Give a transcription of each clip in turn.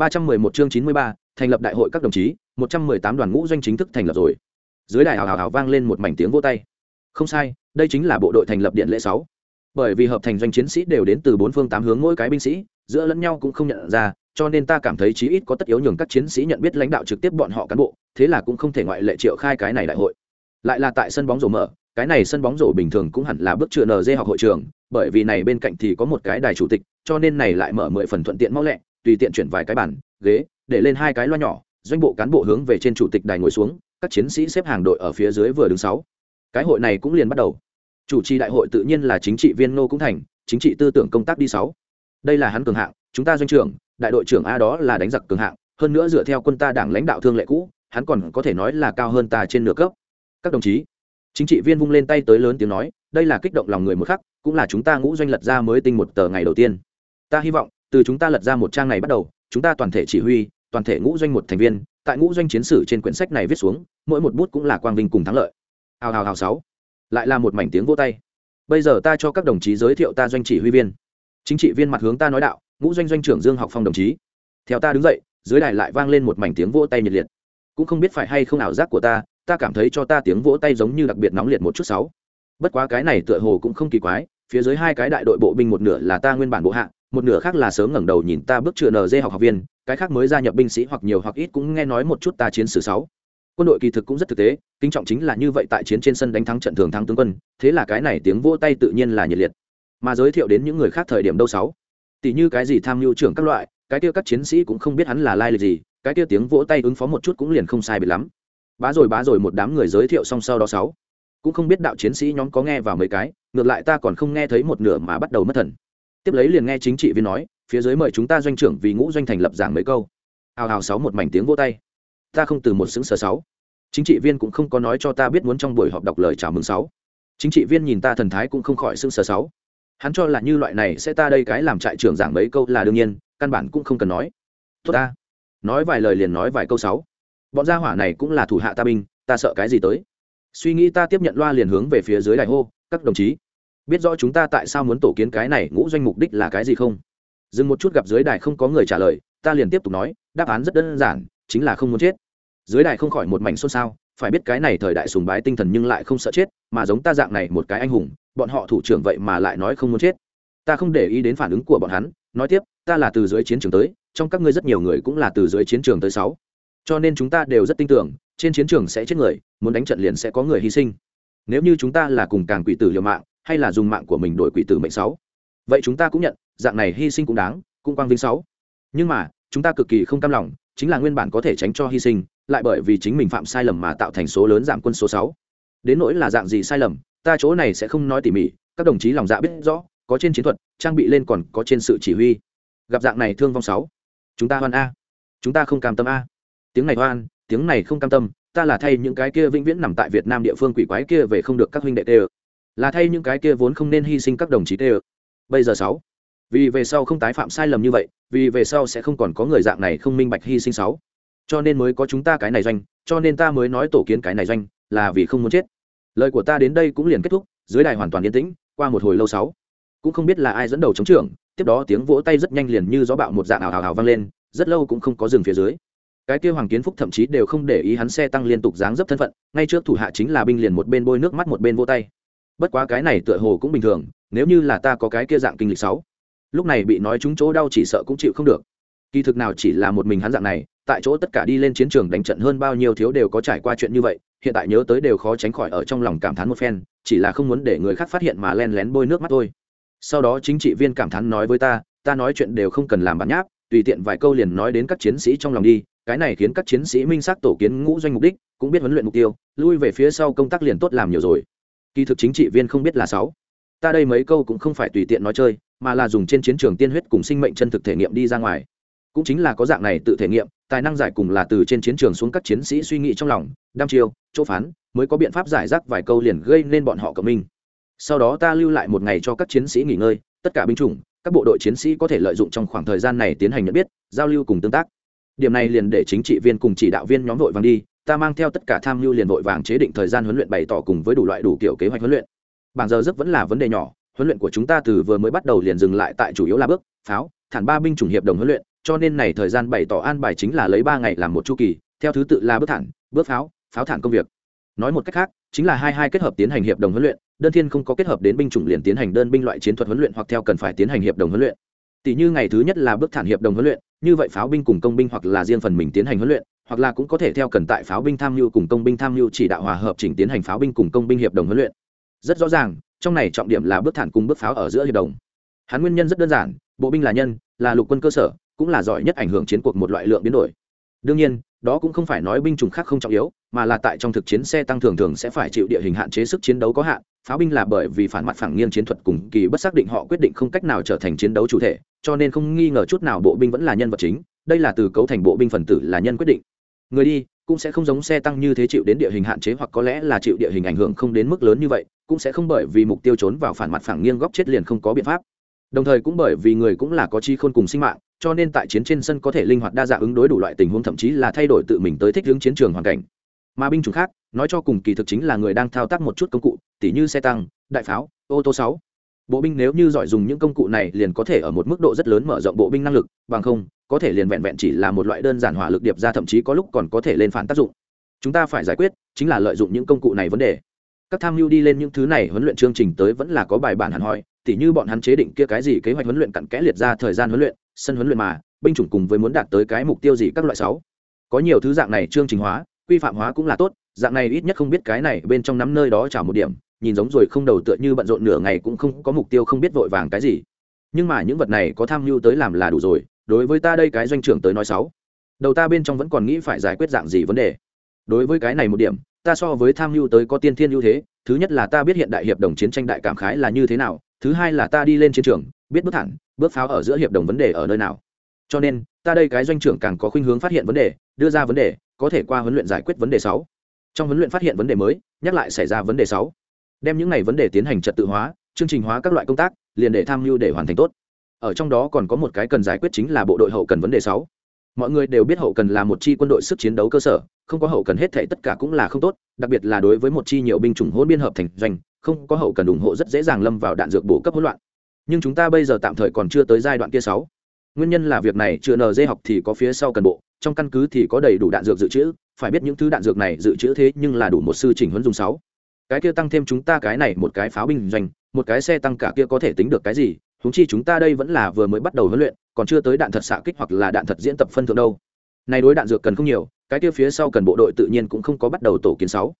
ba trăm mười một chương chín mươi ba, thành lập đại hội các đồng chí, một trăm mười tám đoàn ngũ doanh chính thức thành lập rồi. Dưới đài hào hào hào vang lên một mảnh tiếng vỗ tay. Không sai, đây chính là bộ đội thành lập điện lễ sáu. Bởi vì hợp thành doanh chiến sĩ đều đến từ bốn phương tám hướng mỗi cái binh sĩ, giữa lẫn nhau cũng không nhận ra, cho nên ta cảm thấy chí ít có tất yếu nhường các chiến sĩ nhận biết lãnh đạo trực tiếp bọn họ cán bộ, thế là cũng không thể ngoại lệ triệu khai cái này đại hội. Lại là tại sân bóng rổ mở, cái này sân bóng rổ bình thường cũng hẳn là bước chữa NZ học hội trường, bởi vì này bên cạnh thì có một cái đài chủ tịch, cho nên này lại mở mười phần thuận tiện mau lẹ tùy tiện chuyển vài cái bàn, ghế, để lên hai cái loa nhỏ, doanh bộ cán bộ hướng về trên chủ tịch đài ngồi xuống, các chiến sĩ xếp hàng đội ở phía dưới vừa đứng sáu. Cái hội này cũng liền bắt đầu. Chủ trì đại hội tự nhiên là chính trị viên nô cũng thành, chính trị tư tưởng công tác đi sáu. Đây là hắn cường hạng, chúng ta doanh trưởng, đại đội trưởng a đó là đánh giặc cường hạng, hơn nữa dựa theo quân ta đảng lãnh đạo thương lệ cũ, hắn còn có thể nói là cao hơn ta trên nửa cấp. Các đồng chí, chính trị viên vung lên tay tới lớn tiếng nói, đây là kích động lòng người một khắc, cũng là chúng ta ngũ doanh lật ra mới tinh một tờ ngày đầu tiên. Ta hy vọng từ chúng ta lật ra một trang này bắt đầu, chúng ta toàn thể chỉ huy, toàn thể ngũ doanh một thành viên, tại ngũ doanh chiến sử trên quyển sách này viết xuống, mỗi một bút cũng là quang vinh cùng thắng lợi. Hào hào hào, sáu. Lại là một mảnh tiếng vô tay. Bây giờ ta cho các đồng chí giới thiệu ta doanh chỉ huy viên. Chính trị viên mặt hướng ta nói đạo, ngũ doanh doanh trưởng dương học phong đồng chí. Theo ta đứng dậy, dưới đài lại vang lên một mảnh tiếng vỗ tay nhiệt liệt. Cũng không biết phải hay không ảo giác của ta ta cảm thấy cho ta tiếng vỗ tay giống như đặc biệt nóng liệt một chút sáu. Bất quá cái này tựa hồ cũng không kỳ quái, phía dưới hai cái đại đội bộ binh một nửa là ta nguyên bản bộ hạ một nửa khác là sớm ngẩng đầu nhìn ta bước chữa nd học học viên, cái khác mới gia nhập binh sĩ hoặc nhiều hoặc ít cũng nghe nói một chút ta chiến sử sáu. Quân đội kỳ thực cũng rất thực tế, kính trọng chính là như vậy tại chiến trên sân đánh thắng trận thường thắng tướng quân, thế là cái này tiếng vỗ tay tự nhiên là nhiệt liệt. Mà giới thiệu đến những người khác thời điểm đâu sáu? Tỷ như cái gì tham mưu trưởng các loại, cái kia các chiến sĩ cũng không biết hắn là lai lịch gì, cái kia tiếng vỗ tay ứng phó một chút cũng liền không sai biệt lắm. Bá rồi bá rồi một đám người giới thiệu xong sau đó sáu, cũng không biết đạo chiến sĩ nhóm có nghe vào mấy cái, ngược lại ta còn không nghe thấy một nửa mà bắt đầu mất thần tiếp lấy liền nghe chính trị viên nói, phía dưới mời chúng ta doanh trưởng vì ngũ doanh thành lập giảng mấy câu. Hào hào sáu một mảnh tiếng vỗ tay. Ta không từ một xứng sở sáu. Chính trị viên cũng không có nói cho ta biết muốn trong buổi họp đọc lời chào mừng sáu. Chính trị viên nhìn ta thần thái cũng không khỏi xứng sở sáu. Hắn cho là như loại này sẽ ta đây cái làm trại trưởng giảng mấy câu là đương nhiên, căn bản cũng không cần nói. Tốt ta. Nói vài lời liền nói vài câu sáu. Bọn gia hỏa này cũng là thủ hạ ta binh, ta sợ cái gì tới? Suy nghĩ ta tiếp nhận loa liền hướng về phía dưới đại hô, các đồng chí biết rõ chúng ta tại sao muốn tổ kiến cái này ngũ doanh mục đích là cái gì không? Dừng một chút gặp dưới đài không có người trả lời, ta liền tiếp tục nói, đáp án rất đơn giản, chính là không muốn chết. Dưới đài không khỏi một mảnh xôn xao, phải biết cái này thời đại sùng bái tinh thần nhưng lại không sợ chết, mà giống ta dạng này một cái anh hùng, bọn họ thủ trưởng vậy mà lại nói không muốn chết. Ta không để ý đến phản ứng của bọn hắn, nói tiếp, ta là từ dưới chiến trường tới, trong các ngươi rất nhiều người cũng là từ dưới chiến trường tới sáu. Cho nên chúng ta đều rất tin tưởng, trên chiến trường sẽ chết người, muốn đánh trận liền sẽ có người hy sinh. Nếu như chúng ta là cùng càng quỷ tử liều mạng hay là dùng mạng của mình đổi quỷ tử mệnh sáu? Vậy chúng ta cũng nhận, dạng này hy sinh cũng đáng, cũng quang vinh sáu. Nhưng mà, chúng ta cực kỳ không cam lòng, chính là nguyên bản có thể tránh cho hy sinh, lại bởi vì chính mình phạm sai lầm mà tạo thành số lớn giảm quân số sáu. Đến nỗi là dạng gì sai lầm, ta chỗ này sẽ không nói tỉ mỉ, các đồng chí lòng dạ biết rõ, có trên chiến thuật, trang bị lên còn có trên sự chỉ huy. Gặp dạng này thương vong sáu. Chúng ta hoan a. Chúng ta không cam tâm a. Tiếng này hoan, tiếng này không cam tâm, ta là thay những cái kia vĩnh viễn nằm tại việt nam địa phương quỷ quái kia về không được các huynh đệ tê là thay những cái kia vốn không nên hy sinh các đồng chí tê bây giờ sáu, vì về sau không tái phạm sai lầm như vậy, vì về sau sẽ không còn có người dạng này không minh bạch hy sinh sáu. Cho nên mới có chúng ta cái này doanh, cho nên ta mới nói tổ kiến cái này doanh, là vì không muốn chết. Lời của ta đến đây cũng liền kết thúc, dưới đài hoàn toàn yên tĩnh, qua một hồi lâu sáu. Cũng không biết là ai dẫn đầu chống trưởng, tiếp đó tiếng vỗ tay rất nhanh liền như gió bạo một dạng ảo hào hào vang lên, rất lâu cũng không có dừng phía dưới. Cái kia hoàng kiến phúc thậm chí đều không để ý hắn xe tăng liên tục dáng dấp thân phận, ngay trước thủ hạ chính là binh liền một bên bôi nước mắt một bên vỗ tay bất quá cái này tựa hồ cũng bình thường, nếu như là ta có cái kia dạng kinh lịch sáu, lúc này bị nói chúng chỗ đau chỉ sợ cũng chịu không được. Kỳ thực nào chỉ là một mình hắn dạng này, tại chỗ tất cả đi lên chiến trường đánh trận hơn bao nhiêu thiếu đều có trải qua chuyện như vậy, hiện tại nhớ tới đều khó tránh khỏi ở trong lòng cảm thán một phen, chỉ là không muốn để người khác phát hiện mà len lén bôi nước mắt thôi. Sau đó chính trị viên cảm thán nói với ta ta nói chuyện đều không cần làm bản nháp, tùy tiện vài câu liền nói đến các chiến sĩ trong lòng đi, cái này khiến các chiến sĩ minh xác tổ kiến ngũ doanh mục đích, cũng biết huấn luyện mục tiêu, lui về phía sau công tác liền tốt làm nhiều rồi kỳ thực chính trị viên không biết là sáu. Ta đây mấy câu cũng không phải tùy tiện nói chơi, mà là dùng trên chiến trường tiên huyết cùng sinh mệnh chân thực thể nghiệm đi ra ngoài. Cũng chính là có dạng này tự thể nghiệm, tài năng giải cùng là từ trên chiến trường xuống các chiến sĩ suy nghĩ trong lòng đam chiêu, chỗ phán, mới có biện pháp giải rác vài câu liền gây nên bọn họ cộng minh. Sau đó ta lưu lại một ngày cho các chiến sĩ nghỉ ngơi, tất cả binh chủng, các bộ đội chiến sĩ có thể lợi dụng trong khoảng thời gian này tiến hành nhận biết, giao lưu cùng tương tác. Điểm này liền để chính trị viên cùng chỉ đạo viên nhóm vội vàng đi ta mang theo tất cả tham mưu liền vội vàng chế định thời gian huấn luyện bày tỏ cùng với đủ loại đủ kiểu kế hoạch huấn luyện. Bảng giờ rất vẫn là vấn đề nhỏ, huấn luyện của chúng ta từ vừa mới bắt đầu liền dừng lại tại chủ yếu là bước, pháo, thản ba binh chủng hiệp đồng huấn luyện, cho nên này thời gian bày tỏ an bài chính là lấy ba ngày làm một chu kỳ, theo thứ tự là bước thản, bước pháo pháo thản công việc. Nói một cách khác, chính là hai hai kết hợp tiến hành hiệp đồng huấn luyện, đơn thiên không có kết hợp đến binh chủng liền tiến hành đơn binh loại chiến thuật huấn luyện hoặc theo cần phải tiến hành hiệp đồng huấn luyện. Tỷ như ngày thứ nhất là bước thản hiệp đồng huấn luyện, như vậy pháo binh cùng công binh hoặc là riêng phần mình tiến hành huấn luyện hoặc là cũng có thể theo cần tại pháo binh tham mưu cùng công binh tham mưu chỉ đạo hòa hợp chỉnh tiến hành pháo binh cùng công binh hiệp đồng huấn luyện. Rất rõ ràng, trong này trọng điểm là bước thản cùng bước pháo ở giữa hiệp đồng. Hắn nguyên nhân rất đơn giản, bộ binh là nhân, là lục quân cơ sở, cũng là giỏi nhất ảnh hưởng chiến cuộc một loại lượng biến đổi. Đương nhiên, đó cũng không phải nói binh chủng khác không trọng yếu, mà là tại trong thực chiến xe tăng thường thường sẽ phải chịu địa hình hạn chế sức chiến đấu có hạn, pháo binh là bởi vì phản mặt phẳng nghiêng chiến thuật cùng kỳ bất xác định họ quyết định không cách nào trở thành chiến đấu chủ thể, cho nên không nghi ngờ chút nào bộ binh vẫn là nhân vật chính, đây là từ cấu thành bộ binh phần tử là nhân quyết định người đi, cũng sẽ không giống xe tăng như thế chịu đến địa hình hạn chế hoặc có lẽ là chịu địa hình ảnh hưởng không đến mức lớn như vậy, cũng sẽ không bởi vì mục tiêu trốn vào phản mặt phẳng nghiêng góc chết liền không có biện pháp. Đồng thời cũng bởi vì người cũng là có chi khôn cùng sinh mạng, cho nên tại chiến trên sân có thể linh hoạt đa dạng ứng đối đủ loại tình huống, thậm chí là thay đổi tự mình tới thích ứng chiến trường hoàn cảnh. Mà binh chủng khác, nói cho cùng kỳ thực chính là người đang thao tác một chút công cụ, tỉ như xe tăng, đại pháo, ô tô sáu bộ binh nếu như giỏi dùng những công cụ này liền có thể ở một mức độ rất lớn mở rộng bộ binh năng lực, bằng không, có thể liền vẹn vẹn chỉ là một loại đơn giản hỏa lực điệp ra thậm chí có lúc còn có thể lên phản tác dụng. Chúng ta phải giải quyết, chính là lợi dụng những công cụ này vấn đề. Các tham mưu đi lên những thứ này huấn luyện chương trình tới vẫn là có bài bản hẳn hoi, tỉ như bọn hắn chế định kia cái gì kế hoạch huấn luyện cặn kẽ liệt ra thời gian huấn luyện, sân huấn luyện mà, binh chủng cùng với muốn đạt tới cái mục tiêu gì các loại sáu. Có nhiều thứ dạng này chương trình hóa, quy phạm hóa cũng là tốt, dạng này ít nhất không biết cái này bên trong nắm nơi đó trả một điểm nhìn giống rồi không đầu tựa như bận rộn nửa ngày cũng không có mục tiêu không biết vội vàng cái gì. Nhưng mà những vật này có tham mưu tới làm là đủ rồi, đối với ta đây cái doanh trưởng tới nói sáu. Đầu ta bên trong vẫn còn nghĩ phải giải quyết dạng gì vấn đề. Đối với cái này một điểm, ta so với tham mưu tới có tiên thiên ưu thế, thứ nhất là ta biết hiện đại hiệp đồng chiến tranh đại cảm khái là như thế nào, thứ hai là ta đi lên chiến trường, biết bước thẳng, bước pháo ở giữa hiệp đồng vấn đề ở nơi nào. Cho nên, ta đây cái doanh trưởng càng có khuynh hướng phát hiện vấn đề, đưa ra vấn đề, có thể qua huấn luyện giải quyết vấn đề sáu. Trong huấn luyện phát hiện vấn đề mới, nhắc lại xảy ra vấn đề sáu đem những này vấn đề tiến hành trật tự hóa, chương trình hóa các loại công tác, liền để tham mưu để hoàn thành tốt. Ở trong đó còn có một cái cần giải quyết chính là bộ đội hậu cần vấn đề sáu. Mọi người đều biết hậu cần là một chi quân đội sức chiến đấu cơ sở, không có hậu cần hết thể tất cả cũng là không tốt, đặc biệt là đối với một chi nhiều binh chủng hôn biên hợp thành doanh, không có hậu cần ủng hộ rất dễ dàng lâm vào đạn dược bổ cấp hỗn loạn. Nhưng chúng ta bây giờ tạm thời còn chưa tới giai đoạn kia sáu. Nguyên nhân là việc này, chưa nd học thì có phía sau cần bộ, trong căn cứ thì có đầy đủ đạn dược dự trữ, phải biết những thứ đạn dược này dự trữ thế nhưng là đủ một sư trình huấn dùng sáu cái kia tăng thêm chúng ta cái này một cái pháo binh doanh, một cái xe tăng cả kia có thể tính được cái gì húng chi chúng ta đây vẫn là vừa mới bắt đầu huấn luyện, còn chưa tới đạn thật xạ kích hoặc là đạn thật diễn tập phân thượng đâu này đối đạn dược cần không nhiều, cái kia phía sau cần bộ đội tự nhiên cũng không có bắt đầu tổ kiến sáu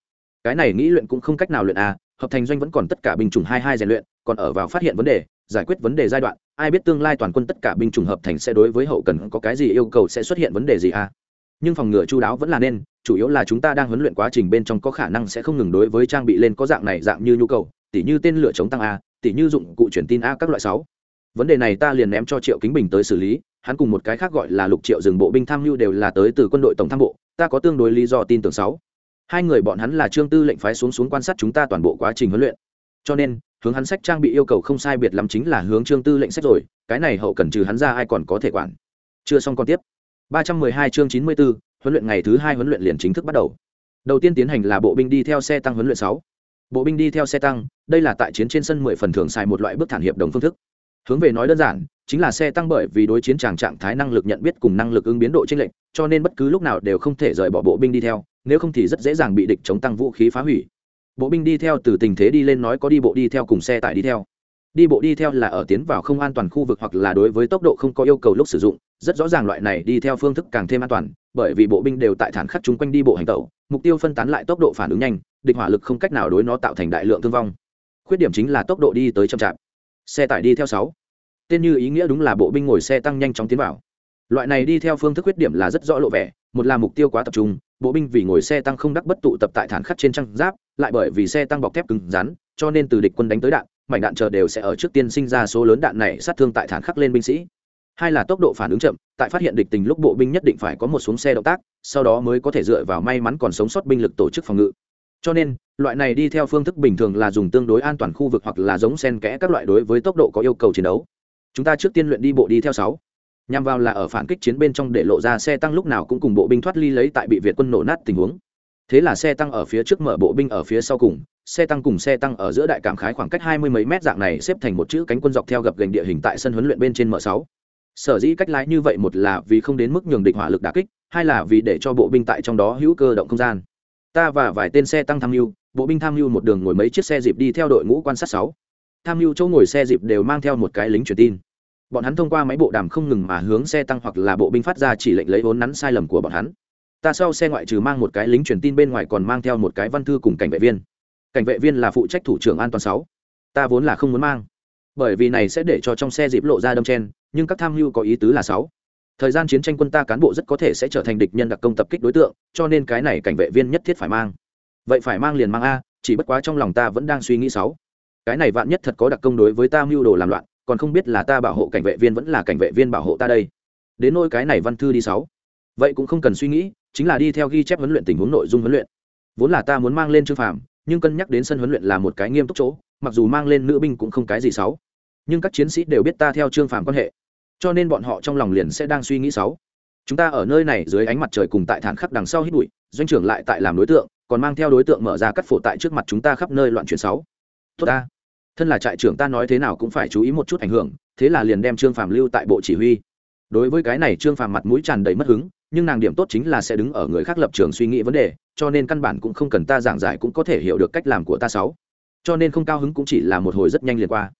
cái này nghĩ luyện cũng không cách nào luyện à? hợp thành doanh vẫn còn tất cả binh chủng hai hai rèn luyện, còn ở vào phát hiện vấn đề, giải quyết vấn đề giai đoạn, ai biết tương lai toàn quân tất cả binh chủng hợp thành sẽ đối với hậu cần có cái gì yêu cầu sẽ xuất hiện vấn đề gì à? Nhưng phòng ngừa chú đáo vẫn là nên, chủ yếu là chúng ta đang huấn luyện quá trình bên trong có khả năng sẽ không ngừng đối với trang bị lên có dạng này dạng như nhu cầu, tỉ như tên lửa chống tăng a, tỉ như dụng cụ truyền tin a các loại sáu. Vấn đề này ta liền ném cho triệu kính bình tới xử lý, hắn cùng một cái khác gọi là lục triệu dừng bộ binh tham mưu đều là tới từ quân đội tổng tham bộ, ta có tương đối lý do tin tưởng sáu. Hai người bọn hắn là trương tư lệnh phái xuống xuống quan sát chúng ta toàn bộ quá trình huấn luyện. Cho nên, hướng hắn sách trang bị yêu cầu không sai biệt lắm chính là hướng trương tư lệnh sách rồi, cái này hậu cần trừ hắn ra ai còn có thể quản. Chưa xong còn tiếp. 312 chương 94, huấn luyện ngày thứ hai huấn luyện liền chính thức bắt đầu. Đầu tiên tiến hành là bộ binh đi theo xe tăng huấn luyện 6. bộ binh đi theo xe tăng đây là tại chiến trên sân 10 phần thường xài một loại bước thản hiệp đồng phương thức. Hướng về nói đơn giản chính là xe tăng bởi vì đối chiến trạng trạng thái năng lực nhận biết cùng năng lực ứng biến độ chênh lệch cho nên bất cứ lúc nào đều không thể rời bỏ bộ binh đi theo nếu không thì rất dễ dàng bị địch chống tăng vũ khí phá hủy. Bộ binh đi theo từ tình thế đi lên nói có đi bộ đi theo cùng xe tải đi theo đi bộ đi theo là ở tiến vào không an toàn khu vực hoặc là đối với tốc độ không có yêu cầu lúc sử dụng, rất rõ ràng loại này đi theo phương thức càng thêm an toàn, bởi vì bộ binh đều tại thản khắc chung quanh đi bộ hành tẩu, mục tiêu phân tán lại tốc độ phản ứng nhanh, địch hỏa lực không cách nào đối nó tạo thành đại lượng thương vong. Khuyết điểm chính là tốc độ đi tới chậm chạp. Xe tải đi theo sáu. Tên như ý nghĩa đúng là bộ binh ngồi xe tăng nhanh chóng tiến vào. Loại này đi theo phương thức khuyết điểm là rất rõ lộ vẻ, một là mục tiêu quá tập trung, bộ binh vì ngồi xe tăng không đắc bất tụ tập tại thản khắc trên trang giáp, lại bởi vì xe tăng bọc thép cứng rắn, cho nên từ địch quân đánh tới đạn mảnh đạn chờ đều sẽ ở trước tiên sinh ra số lớn đạn này sát thương tại thản khắc lên binh sĩ. Hai là tốc độ phản ứng chậm, tại phát hiện địch tình lúc bộ binh nhất định phải có một xuống xe động tác, sau đó mới có thể dựa vào may mắn còn sống sót binh lực tổ chức phòng ngự. Cho nên, loại này đi theo phương thức bình thường là dùng tương đối an toàn khu vực hoặc là giống sen kẽ các loại đối với tốc độ có yêu cầu chiến đấu. Chúng ta trước tiên luyện đi bộ đi theo sáu. Nhằm vào là ở phản kích chiến bên trong để lộ ra xe tăng lúc nào cũng cùng bộ binh thoát ly lấy tại bị việt quân nổ nát tình huống thế là xe tăng ở phía trước mở bộ binh ở phía sau cùng, xe tăng cùng xe tăng ở giữa đại cảm khái khoảng cách hai mươi mấy mét dạng này xếp thành một chữ cánh quân dọc theo gập gành địa hình tại sân huấn luyện bên trên m sáu. Sở dĩ cách lái như vậy một là vì không đến mức nhường địch hỏa lực đà kích, hai là vì để cho bộ binh tại trong đó hữu cơ động không gian. Ta và vài tên xe tăng tham mưu, bộ binh tham mưu một đường ngồi mấy chiếc xe dịp đi theo đội ngũ quan sát sáu. Tham mưu chỗ ngồi xe dịp đều mang theo một cái lính truyền tin. Bọn hắn thông qua máy bộ đàm không ngừng mà hướng xe tăng hoặc là bộ binh phát ra chỉ lệnh lấy vốn nắn sai lầm của bọn hắn ta sau xe ngoại trừ mang một cái lính truyền tin bên ngoài còn mang theo một cái văn thư cùng cảnh vệ viên. Cảnh vệ viên là phụ trách thủ trưởng an toàn sáu. Ta vốn là không muốn mang, bởi vì này sẽ để cho trong xe dịp lộ ra đâm chen, nhưng các tham mưu có ý tứ là sáu. Thời gian chiến tranh quân ta cán bộ rất có thể sẽ trở thành địch nhân đặc công tập kích đối tượng, cho nên cái này cảnh vệ viên nhất thiết phải mang. Vậy phải mang liền mang a, chỉ bất quá trong lòng ta vẫn đang suy nghĩ sáu. Cái này vạn nhất thật có đặc công đối với ta mưu đồ làm loạn, còn không biết là ta bảo hộ cảnh vệ viên vẫn là cảnh vệ viên bảo hộ ta đây. Đến nôi cái này văn thư đi sáu. Vậy cũng không cần suy nghĩ chính là đi theo ghi chép huấn luyện tình huống nội dung huấn luyện. Vốn là ta muốn mang lên trương phàm, nhưng cân nhắc đến sân huấn luyện là một cái nghiêm túc chỗ, mặc dù mang lên nữ binh cũng không cái gì xấu. Nhưng các chiến sĩ đều biết ta theo trương phàm quan hệ, cho nên bọn họ trong lòng liền sẽ đang suy nghĩ xấu. Chúng ta ở nơi này dưới ánh mặt trời cùng tại thản khắc đằng sau hít bụi, doanh trưởng lại tại làm đối tượng, còn mang theo đối tượng mở ra cắt phổ tại trước mặt chúng ta khắp nơi loạn chuyển sáu tốt ta. Thân là trại trưởng ta nói thế nào cũng phải chú ý một chút ảnh hưởng, thế là liền đem trương phàm lưu tại bộ chỉ huy. Đối với cái này trương phàm mặt mũi tràn đầy mất hứng nhưng nàng điểm tốt chính là sẽ đứng ở người khác lập trường suy nghĩ vấn đề, cho nên căn bản cũng không cần ta giảng giải cũng có thể hiểu được cách làm của ta sáu. Cho nên không cao hứng cũng chỉ là một hồi rất nhanh liền qua.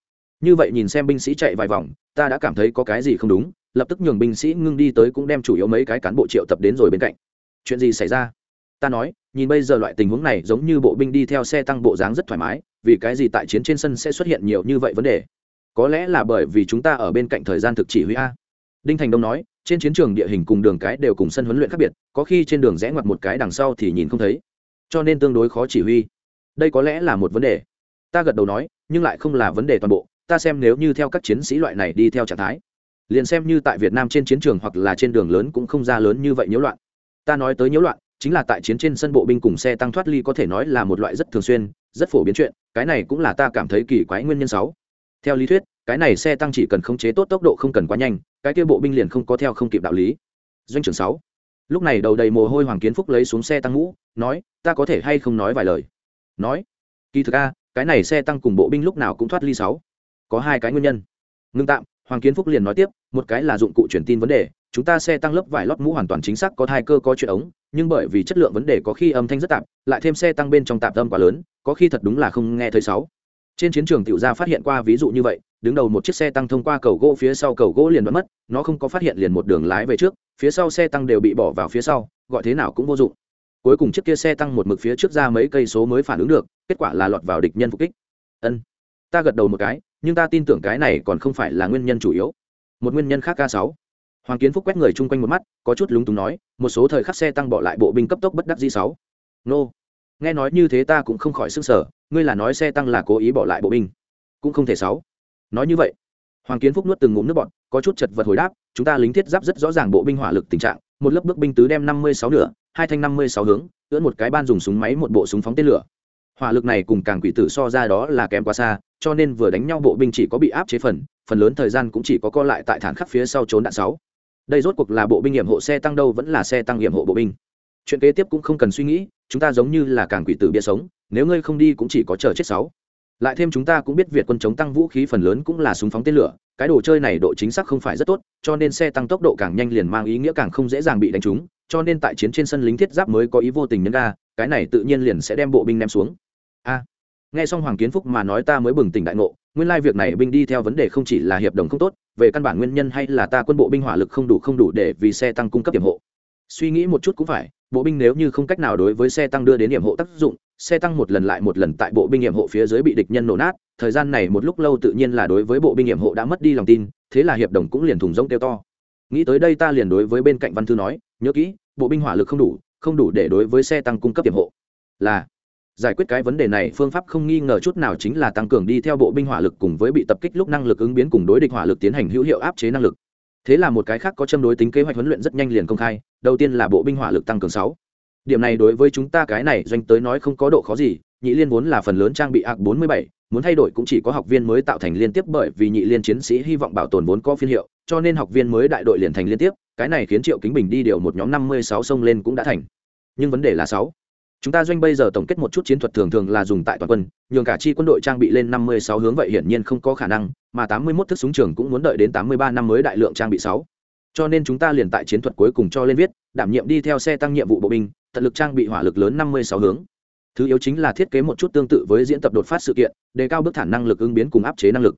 Như vậy nhìn xem binh sĩ chạy vài vòng, ta đã cảm thấy có cái gì không đúng, lập tức nhường binh sĩ ngưng đi tới cũng đem chủ yếu mấy cái cán bộ triệu tập đến rồi bên cạnh. Chuyện gì xảy ra? Ta nói, nhìn bây giờ loại tình huống này giống như bộ binh đi theo xe tăng bộ dáng rất thoải mái, vì cái gì tại chiến trên sân sẽ xuất hiện nhiều như vậy vấn đề? Có lẽ là bởi vì chúng ta ở bên cạnh thời gian thực chỉ huy a. Đinh thành đông nói trên chiến trường địa hình cùng đường cái đều cùng sân huấn luyện khác biệt, có khi trên đường rẽ ngoặt một cái đằng sau thì nhìn không thấy. Cho nên tương đối khó chỉ huy. Đây có lẽ là một vấn đề. Ta gật đầu nói, nhưng lại không là vấn đề toàn bộ, ta xem nếu như theo các chiến sĩ loại này đi theo trạng thái, liền xem như tại việt nam trên chiến trường hoặc là trên đường lớn cũng không ra lớn như vậy nhiễu loạn. Ta nói tới nhiễu loạn, chính là tại chiến trên sân bộ binh cùng xe tăng thoát ly có thể nói là một loại rất thường xuyên, rất phổ biến chuyện, cái này cũng là ta cảm thấy kỳ quái nguyên nhân sáu. Theo lý thuyết cái này xe tăng chỉ cần khống chế tốt tốc độ không cần quá nhanh, cái kia bộ binh liền không có theo không kịp đạo lý. Doanh trưởng sáu, lúc này đầu đầy mồ hôi hoàng kiến phúc lấy xuống xe tăng ngũ, nói, ta có thể hay không nói vài lời? Nói, kỳ thực a, cái này xe tăng cùng bộ binh lúc nào cũng thoát ly sáu. Có hai cái nguyên nhân. Ngưng tạm, hoàng kiến phúc liền nói tiếp, một cái là dụng cụ truyền tin vấn đề, chúng ta xe tăng lớp vải lót mũ hoàn toàn chính xác có hai cơ có chuyện ống, nhưng bởi vì chất lượng vấn đề có khi âm thanh rất tạp, lại thêm xe tăng bên trong tạp âm quá lớn, có khi thật đúng là không nghe thấy sáu. Trên chiến trường tiểu gia phát hiện qua ví dụ như vậy đứng đầu một chiếc xe tăng thông qua cầu gỗ phía sau cầu gỗ liền đoạn mất, nó không có phát hiện liền một đường lái về trước, phía sau xe tăng đều bị bỏ vào phía sau, gọi thế nào cũng vô dụng. Cuối cùng chiếc kia xe tăng một mực phía trước ra mấy cây số mới phản ứng được, kết quả là lọt vào địch nhân phục kích. Ân, ta gật đầu một cái, nhưng ta tin tưởng cái này còn không phải là nguyên nhân chủ yếu. Một nguyên nhân khác k sáu. Hoàng kiến phúc quét người chung quanh một mắt, có chút lúng túng nói, một số thời khắc xe tăng bỏ lại bộ binh cấp tốc bất đắc di sáu. Nô, nghe nói như thế ta cũng không khỏi sức sở ngươi là nói xe tăng là cố ý bỏ lại bộ binh. Cũng không thể sáu nói như vậy, hoàng kiến phúc nuốt từng ngụm nước bọt, có chút chật vật hồi đáp, chúng ta lính thiết giáp rất rõ ràng bộ binh hỏa lực tình trạng, một lớp bước binh tứ đem năm mươi sáu nửa, hai thanh năm mươi sáu hướng, ưỡn một cái ban dùng súng máy một bộ súng phóng tên lửa. Hỏa lực này cùng càng quỷ tử so ra đó là kém quá xa, cho nên vừa đánh nhau bộ binh chỉ có bị áp chế phần phần lớn thời gian cũng chỉ có co lại tại thản khắc phía sau trốn đạn sáu. Đây rốt cuộc là bộ binh nghiệm hộ xe tăng đâu vẫn là xe tăng nghiệm hộ bộ binh. Chuyện kế tiếp cũng không cần suy nghĩ, chúng ta giống như là càng quỷ tử bia sống, nếu ngươi không đi cũng chỉ có chờ chết sáu lại thêm chúng ta cũng biết việt quân chống tăng vũ khí phần lớn cũng là súng phóng tên lửa, cái đồ chơi này độ chính xác không phải rất tốt, cho nên xe tăng tốc độ càng nhanh liền mang ý nghĩa càng không dễ dàng bị đánh trúng, cho nên tại chiến trên sân lính thiết giáp mới có ý vô tình nhân ga, cái này tự nhiên liền sẽ đem bộ binh ném xuống. A. Nghe xong hoàng kiến phúc mà nói ta mới bừng tỉnh đại ngộ, nguyên lai việc này binh đi theo vấn đề không chỉ là hiệp đồng không tốt, về căn bản nguyên nhân hay là ta quân bộ binh hỏa lực không đủ không đủ để vì xe tăng cung cấp điểm hộ. Suy nghĩ một chút cũng phải, bộ binh nếu như không cách nào đối với xe tăng đưa đến điểm hộ tác dụng xe tăng một lần lại một lần tại bộ binh nghiệm hộ phía dưới bị địch nhân nổ nát, thời gian này một lúc lâu tự nhiên là đối với bộ binh nghiệm hộ đã mất đi lòng tin, thế là hiệp đồng cũng liền thùng rông kêu to. Nghĩ tới đây ta liền đối với bên cạnh văn thư nói, nhớ kỹ, bộ binh hỏa lực không đủ không đủ để đối với xe tăng cung cấp điểm hộ. Là, giải quyết cái vấn đề này phương pháp không nghi ngờ chút nào chính là tăng cường đi theo bộ binh hỏa lực cùng với bị tập kích lúc năng lực ứng biến cùng đối địch hỏa lực tiến hành hữu hiệu áp chế năng lực. Thế là một cái khác có châm đối tính kế hoạch huấn luyện rất nhanh liền công khai, đầu tiên là bộ binh hỏa lực tăng cường sáu điểm này đối với chúng ta cái này doanh tới nói không có độ khó gì, nhị liên vốn là phần lớn trang bị ạc bốn mươi bảy, muốn thay đổi cũng chỉ có học viên mới tạo thành liên tiếp bởi vì nhị liên chiến sĩ hy vọng bảo tồn vốn có phiên hiệu, cho nên học viên mới đại đội liền thành liên tiếp, cái này khiến triệu kính bình đi điều một nhóm năm mươi sáu sông lên cũng đã thành. Nhưng vấn đề là sáu. Chúng ta doanh bây giờ tổng kết một chút chiến thuật thường thường là dùng tại toàn quân, nhường cả chi quân đội trang bị lên năm mươi sáu hướng vậy hiển nhiên không có khả năng, mà tám mươi 81 thức súng trường cũng muốn đợi đến tám mươi ba năm mới đại lượng trang bị sáu. Cho nên chúng ta liền tại chiến thuật cuối cùng cho lên viết, đảm nhiệm đi theo xe tăng nhiệm vụ bộ binh tận lực trang bị hỏa lực lớn năm mươi sáu hướng. Thứ yếu chính là thiết kế một chút tương tự với diễn tập đột phát sự kiện, đề cao bước thản năng lực ứng biến cùng áp chế năng lực.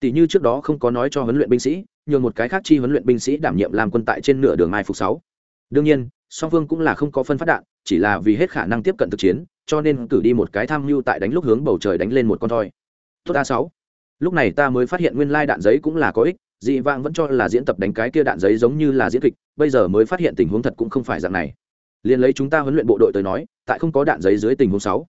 Tỷ như trước đó không có nói cho huấn luyện binh sĩ, nhường một cái khác chi huấn luyện binh sĩ đảm nhiệm làm quân tại trên nửa đường mai phục sáu. Đương nhiên, song phương cũng là không có phân phát đạn, chỉ là vì hết khả năng tiếp cận thực chiến, cho nên cử đi một cái tham mưu tại đánh lúc hướng bầu trời đánh lên một con thoi. Tốt a sáu. Lúc này ta mới phát hiện nguyên lai đạn giấy cũng là có ích, dị vãng vẫn cho là diễn tập đánh cái kia đạn giấy giống như là diễn kịch, bây giờ mới phát hiện tình huống thật cũng không phải dạng này liền lấy chúng ta huấn luyện bộ đội tới nói, tại không có đạn giấy dưới tình huống sáu.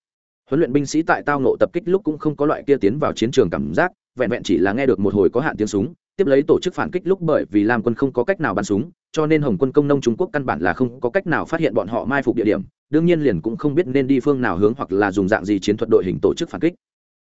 Huấn luyện binh sĩ tại tao nộ tập kích lúc cũng không có loại kia tiến vào chiến trường cảm giác, vẹn vẹn chỉ là nghe được một hồi có hạn tiếng súng, tiếp lấy tổ chức phản kích lúc bởi vì lam quân không có cách nào bắn súng, cho nên hồng quân công nông trung quốc căn bản là không có cách nào phát hiện bọn họ mai phục địa điểm, đương nhiên liền cũng không biết nên đi phương nào hướng hoặc là dùng dạng gì chiến thuật đội hình tổ chức phản kích.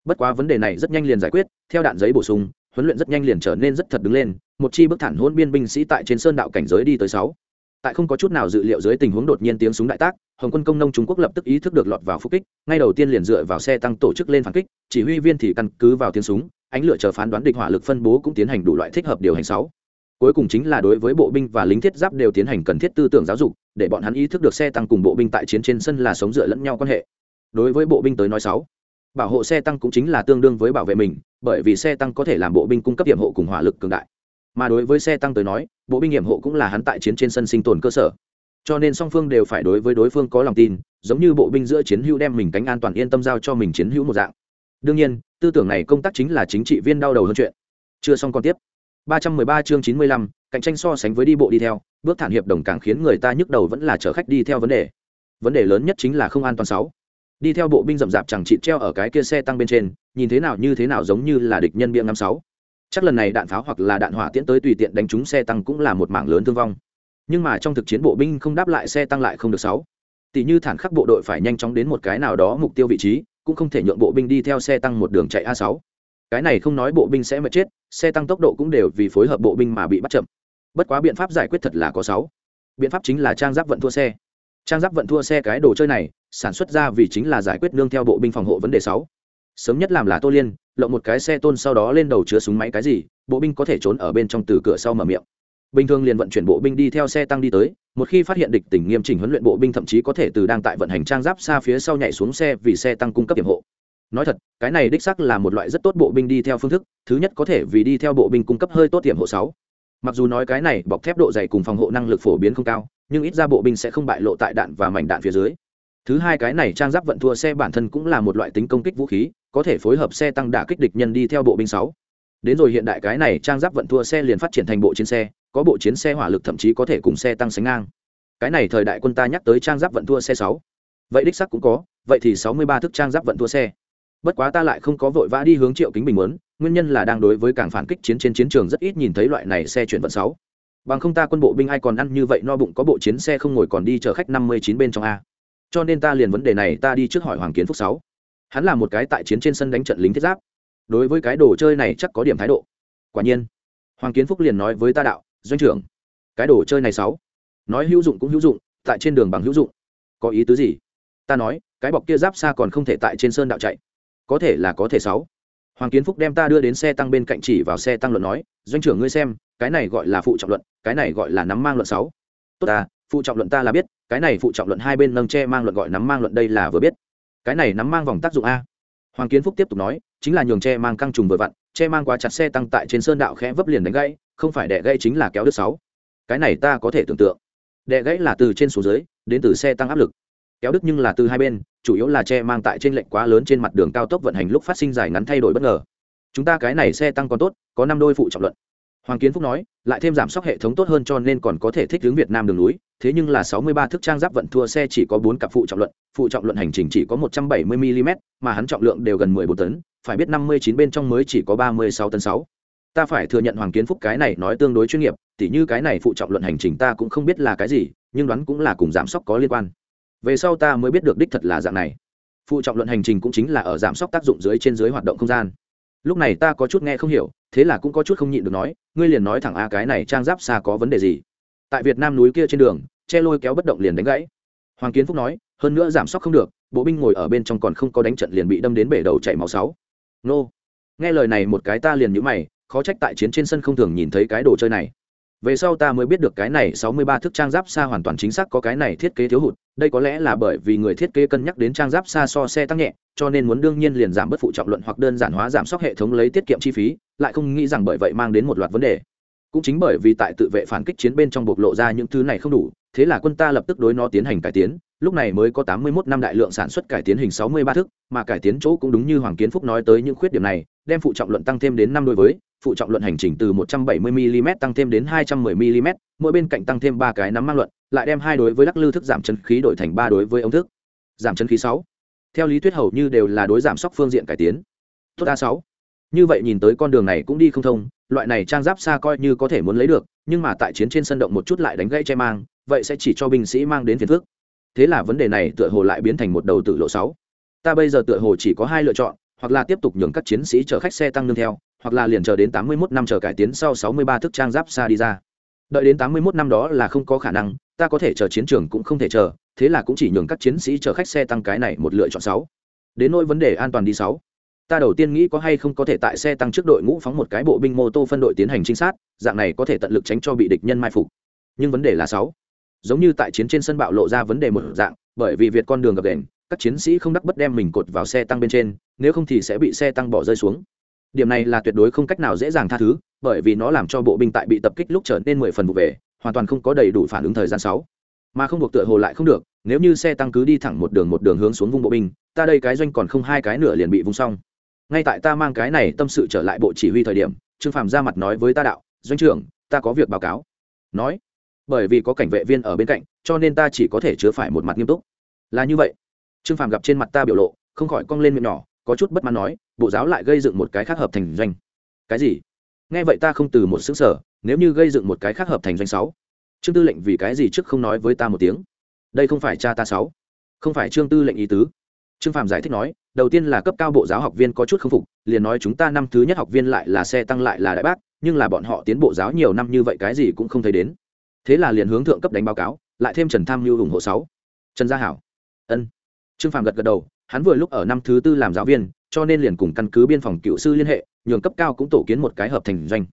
Bất quá vấn đề này rất nhanh liền giải quyết, theo đạn giấy bổ sung, huấn luyện rất nhanh liền trở nên rất thật đứng lên, một chi bức thản hôn biên binh sĩ tại trên sơn đạo cảnh giới đi tới sáu tại không có chút nào dự liệu dưới tình huống đột nhiên tiếng súng đại tác, hồng quân công nông trung quốc lập tức ý thức được lọt vào phục kích, ngay đầu tiên liền dựa vào xe tăng tổ chức lên phản kích, chỉ huy viên thì căn cứ vào tiếng súng, ánh lửa chờ phán đoán địch hỏa lực phân bố cũng tiến hành đủ loại thích hợp điều hành sáu. Cuối cùng chính là đối với bộ binh và lính thiết giáp đều tiến hành cần thiết tư tưởng giáo dục, để bọn hắn ý thức được xe tăng cùng bộ binh tại chiến trên sân là sống dựa lẫn nhau quan hệ. Đối với bộ binh tới nói sáu, bảo hộ xe tăng cũng chính là tương đương với bảo vệ mình, bởi vì xe tăng có thể làm bộ binh cung cấp hiểm hộ cùng hỏa lực cường đại. Mà đối với xe tăng tới nói bộ binh hiểm hộ cũng là hắn tại chiến trên sân sinh tồn cơ sở. Cho nên song phương đều phải đối với đối phương có lòng tin giống như bộ binh giữa chiến hữu đem mình cánh an toàn yên tâm giao cho mình chiến hữu một dạng. Đương nhiên tư tưởng này công tác chính là chính trị viên đau đầu hơn chuyện. Chưa xong còn tiếp. 313 chương 95, cạnh tranh so sánh với đi bộ đi theo bước thản hiệp đồng càng khiến người ta nhức đầu vẫn là chở khách đi theo vấn đề. Vấn đề lớn nhất chính là không an toàn sáu. Đi theo bộ binh rậm rạp chẳng chị treo ở cái kia xe tăng bên trên nhìn thế nào như thế nào giống như là địch nhân bia ngắm sáu chắc lần này đạn pháo hoặc là đạn hỏa tiễn tới tùy tiện đánh trúng xe tăng cũng là một mảng lớn thương vong. Nhưng mà trong thực chiến bộ binh không đáp lại xe tăng lại không được sáu. Tỷ như thản khắc bộ đội phải nhanh chóng đến một cái nào đó mục tiêu vị trí, cũng không thể nhượng bộ binh đi theo xe tăng một đường chạy a sáu. Cái này không nói bộ binh sẽ mệt chết, xe tăng tốc độ cũng đều vì phối hợp bộ binh mà bị bắt chậm. Bất quá biện pháp giải quyết thật là có sáu. Biện pháp chính là trang giáp vận thua xe. Trang giáp vận thua xe cái đồ chơi này, sản xuất ra vì chính là giải quyết nương theo bộ binh phòng hộ vấn đề sáu. Sớm nhất làm là tô liên lộng một cái xe tôn sau đó lên đầu chứa súng máy cái gì, bộ binh có thể trốn ở bên trong từ cửa sau mở miệng. Bình thường liền vận chuyển bộ binh đi theo xe tăng đi tới, một khi phát hiện địch tình nghiêm chỉnh huấn luyện bộ binh thậm chí có thể từ đang tại vận hành trang giáp xa phía sau nhảy xuống xe vì xe tăng cung cấp hiểm hộ. Nói thật, cái này đích sắc là một loại rất tốt bộ binh đi theo phương thức, thứ nhất có thể vì đi theo bộ binh cung cấp hơi tốt hiểm hộ sáu. Mặc dù nói cái này bọc thép độ dày cùng phòng hộ năng lực phổ biến không cao, nhưng ít ra bộ binh sẽ không bại lộ tại đạn và mảnh đạn phía dưới. Thứ hai cái này trang giáp vận thua xe bản thân cũng là một loại tính công kích vũ khí có thể phối hợp xe tăng đả kích địch nhân đi theo bộ binh sáu. Đến rồi hiện đại cái này trang giáp vận thua xe liền phát triển thành bộ chiến xe, có bộ chiến xe hỏa lực thậm chí có thể cùng xe tăng sánh ngang. Cái này thời đại quân ta nhắc tới trang giáp vận thua xe sáu. Vậy đích sắc cũng có, vậy thì sáu mươi ba thức trang giáp vận thua xe. Bất quá ta lại không có vội vã đi hướng triệu kính bình muốn, nguyên nhân là đang đối với cảng phản kích chiến trên chiến trường rất ít nhìn thấy loại này xe chuyển vận sáu. Bằng không ta quân bộ binh ai còn ăn như vậy no bụng có bộ chiến xe không ngồi còn đi chở khách năm mươi chín bên trong a. Cho nên ta liền vấn đề này ta đi trước hỏi hoàng kiến phúc sáu hắn là một cái tại chiến trên sân đánh trận lính thiết giáp. Đối với cái đồ chơi này chắc có điểm thái độ. Quả nhiên, hoàng kiến phúc liền nói với ta đạo, doanh trưởng, cái đồ chơi này sáu, nói hữu dụng cũng hữu dụng, tại trên đường bằng hữu dụng. Có ý tứ gì? Ta nói, cái bọc kia giáp xa còn không thể tại trên sơn đạo chạy. Có thể là có thể sáu. Hoàng kiến phúc đem ta đưa đến xe tăng bên cạnh chỉ vào xe tăng luận nói, doanh trưởng ngươi xem, cái này gọi là phụ trọng luận, cái này gọi là nắm mang luận sáu. Tốt ta, phụ trọng luận ta là biết, cái này phụ trọng luận hai bên nâng che mang luận gọi nắm mang luận đây là vừa biết cái này nắm mang vòng tác dụng a. Hoàng kiến phúc tiếp tục nói, chính là nhường che mang căng trùng vừa vặn, che mang quá chặt xe tăng tại trên sơn đạo khẽ vấp liền đánh gãy, không phải đẻ gãy chính là kéo đứt sáu. Cái này ta có thể tưởng tượng. Đẻ gãy là từ trên xuống dưới, đến từ xe tăng áp lực. Kéo đứt nhưng là từ hai bên, chủ yếu là che mang tại trên lệnh quá lớn trên mặt đường cao tốc vận hành lúc phát sinh dài ngắn thay đổi bất ngờ. Chúng ta cái này xe tăng còn tốt, có năm đôi phụ trọng luận. Hoàng kiến phúc nói, lại thêm giảm sóc hệ thống tốt hơn cho nên còn có thể thích hướng việt nam đường núi thế nhưng là 63 thước trang giáp vận thua xe chỉ có bốn cặp phụ trọng luận, phụ trọng luận hành trình chỉ có 170 mm mà hắn trọng lượng đều gần 14 tấn, phải biết 59 bên trong mới chỉ có 36 tấn 6. ta phải thừa nhận hoàng kiến phúc cái này nói tương đối chuyên nghiệp, tỉ như cái này phụ trọng luận hành trình ta cũng không biết là cái gì, nhưng đoán cũng là cùng giảm sóc có liên quan. Về sau ta mới biết được đích thật là dạng này. Phụ trọng luận hành trình cũng chính là ở giảm sóc tác dụng dưới trên dưới hoạt động không gian. Lúc này ta có chút nghe không hiểu, thế là cũng có chút không nhịn được nói, ngươi liền nói thẳng a, cái này trang giáp xa có vấn đề gì? Tại việt nam núi kia trên đường che lôi kéo bất động liền đánh gãy. Hoàng kiến phúc nói, hơn nữa giảm sốc không được, bộ binh ngồi ở bên trong còn không có đánh trận liền bị đâm đến bể đầu chảy máu sáu. Nô. Nghe lời này một cái ta liền nhữ mày, khó trách tại chiến trên sân không thường nhìn thấy cái đồ chơi này. Về sau ta mới biết được cái này 63 thước trang giáp xa hoàn toàn chính xác có cái này thiết kế thiếu hụt, đây có lẽ là bởi vì người thiết kế cân nhắc đến trang giáp xa so xe tăng nhẹ, cho nên muốn đương nhiên liền giảm bớt phụ trọng luận hoặc đơn giản hóa giảm sốc hệ thống lấy tiết kiệm chi phí, lại không nghĩ rằng bởi vậy mang đến một loạt vấn đề. Cũng chính bởi vì tại tự vệ phản kích chiến bên trong bộc lộ ra những thứ này không đủ thế là quân ta lập tức đối nó tiến hành cải tiến, lúc này mới có 81 năm đại lượng sản xuất cải tiến hình 63 thước mà cải tiến chỗ cũng đúng như hoàng kiến phúc nói tới những khuyết điểm này, đem phụ trọng luận tăng thêm đến năm đối với, phụ trọng luận hành trình từ 170 mm tăng thêm đến 210 mm mỗi bên cạnh tăng thêm ba cái nắm mang luận, lại đem hai đối với lắc lư thức giảm chân khí đổi thành ba đối với ống thức, giảm chân khí sáu. Theo lý thuyết hầu như đều là đối giảm sóc phương diện cải tiến. Tốt a sáu. Như vậy nhìn tới con đường này cũng đi không thông, loại này trang giáp xa coi như có thể muốn lấy được, nhưng mà tại chiến trên sân động một chút lại đánh gãy che mang vậy sẽ chỉ cho binh sĩ mang đến phiền phức. Thế là vấn đề này tựa hồ lại biến thành một đầu tự lộ sáu. Ta bây giờ tựa hồ chỉ có hai lựa chọn, hoặc là tiếp tục nhường các chiến sĩ chở khách xe tăng nương theo, hoặc là liền chờ đến tám mươi 81 năm chờ cải tiến sau sáu mươi ba thức trang giáp xa đi ra. Đợi đến tám mươi 81 năm đó là không có khả năng, ta có thể chờ chiến trường cũng không thể chờ, thế là cũng chỉ nhường các chiến sĩ chở khách xe tăng cái này một lựa chọn sáu. Đến nỗi vấn đề an toàn đi sáu. Ta đầu tiên nghĩ có hay không có thể tại xe tăng trước đội ngũ phóng một cái bộ binh mô tô phân đội tiến hành trinh sát, dạng này có thể tận lực tránh cho bị địch nhân mai phục. Nhưng vấn đề là sáu giống như tại chiến trên sân bạo lộ ra vấn đề một dạng, bởi vì việt con đường gập đền, các chiến sĩ không đắc bất đem mình cột vào xe tăng bên trên, nếu không thì sẽ bị xe tăng bỏ rơi xuống. Điểm này là tuyệt đối không cách nào dễ dàng tha thứ, bởi vì nó làm cho bộ binh tại bị tập kích lúc trở nên mười phần vụ về, hoàn toàn không có đầy đủ phản ứng thời gian sáu. Mà không buộc tựa hồ lại không được, nếu như xe tăng cứ đi thẳng một đường một đường hướng xuống vung bộ binh, ta đây cái doanh còn không hai cái nửa liền bị vung xong. Ngay tại ta mang cái này tâm sự trở lại bộ chỉ huy thời điểm, trương phàm ra mặt nói với ta đạo, doanh trưởng, ta có việc báo cáo. Nói bởi vì có cảnh vệ viên ở bên cạnh, cho nên ta chỉ có thể chứa phải một mặt nghiêm túc. Là như vậy. Trương phàm gặp trên mặt ta biểu lộ, không khỏi cong lên miệng nhỏ, có chút bất mãn nói, bộ giáo lại gây dựng một cái khác hợp thành doanh. Cái gì? Nghe vậy ta không từ một xứng sở nếu như gây dựng một cái khác hợp thành doanh sáu, trương tư lệnh vì cái gì trước không nói với ta một tiếng? Đây không phải cha ta sáu, không phải trương tư lệnh ý tứ. Trương phạm giải thích nói, đầu tiên là cấp cao bộ giáo học viên có chút không phục, liền nói chúng ta năm thứ nhất học viên lại là xe tăng lại là đại bác, nhưng là bọn họ tiến bộ giáo nhiều năm như vậy cái gì cũng không thấy đến thế là liền hướng thượng cấp đánh báo cáo lại thêm trần tham mưu ủng hộ sáu. Trần gia hảo. Ân. Trương phạm gật gật đầu hắn vừa lúc ở năm thứ tư làm giáo viên cho nên liền cùng căn cứ biên phòng cựu sư liên hệ nhường cấp cao cũng tổ kiến một cái hợp thành doanh.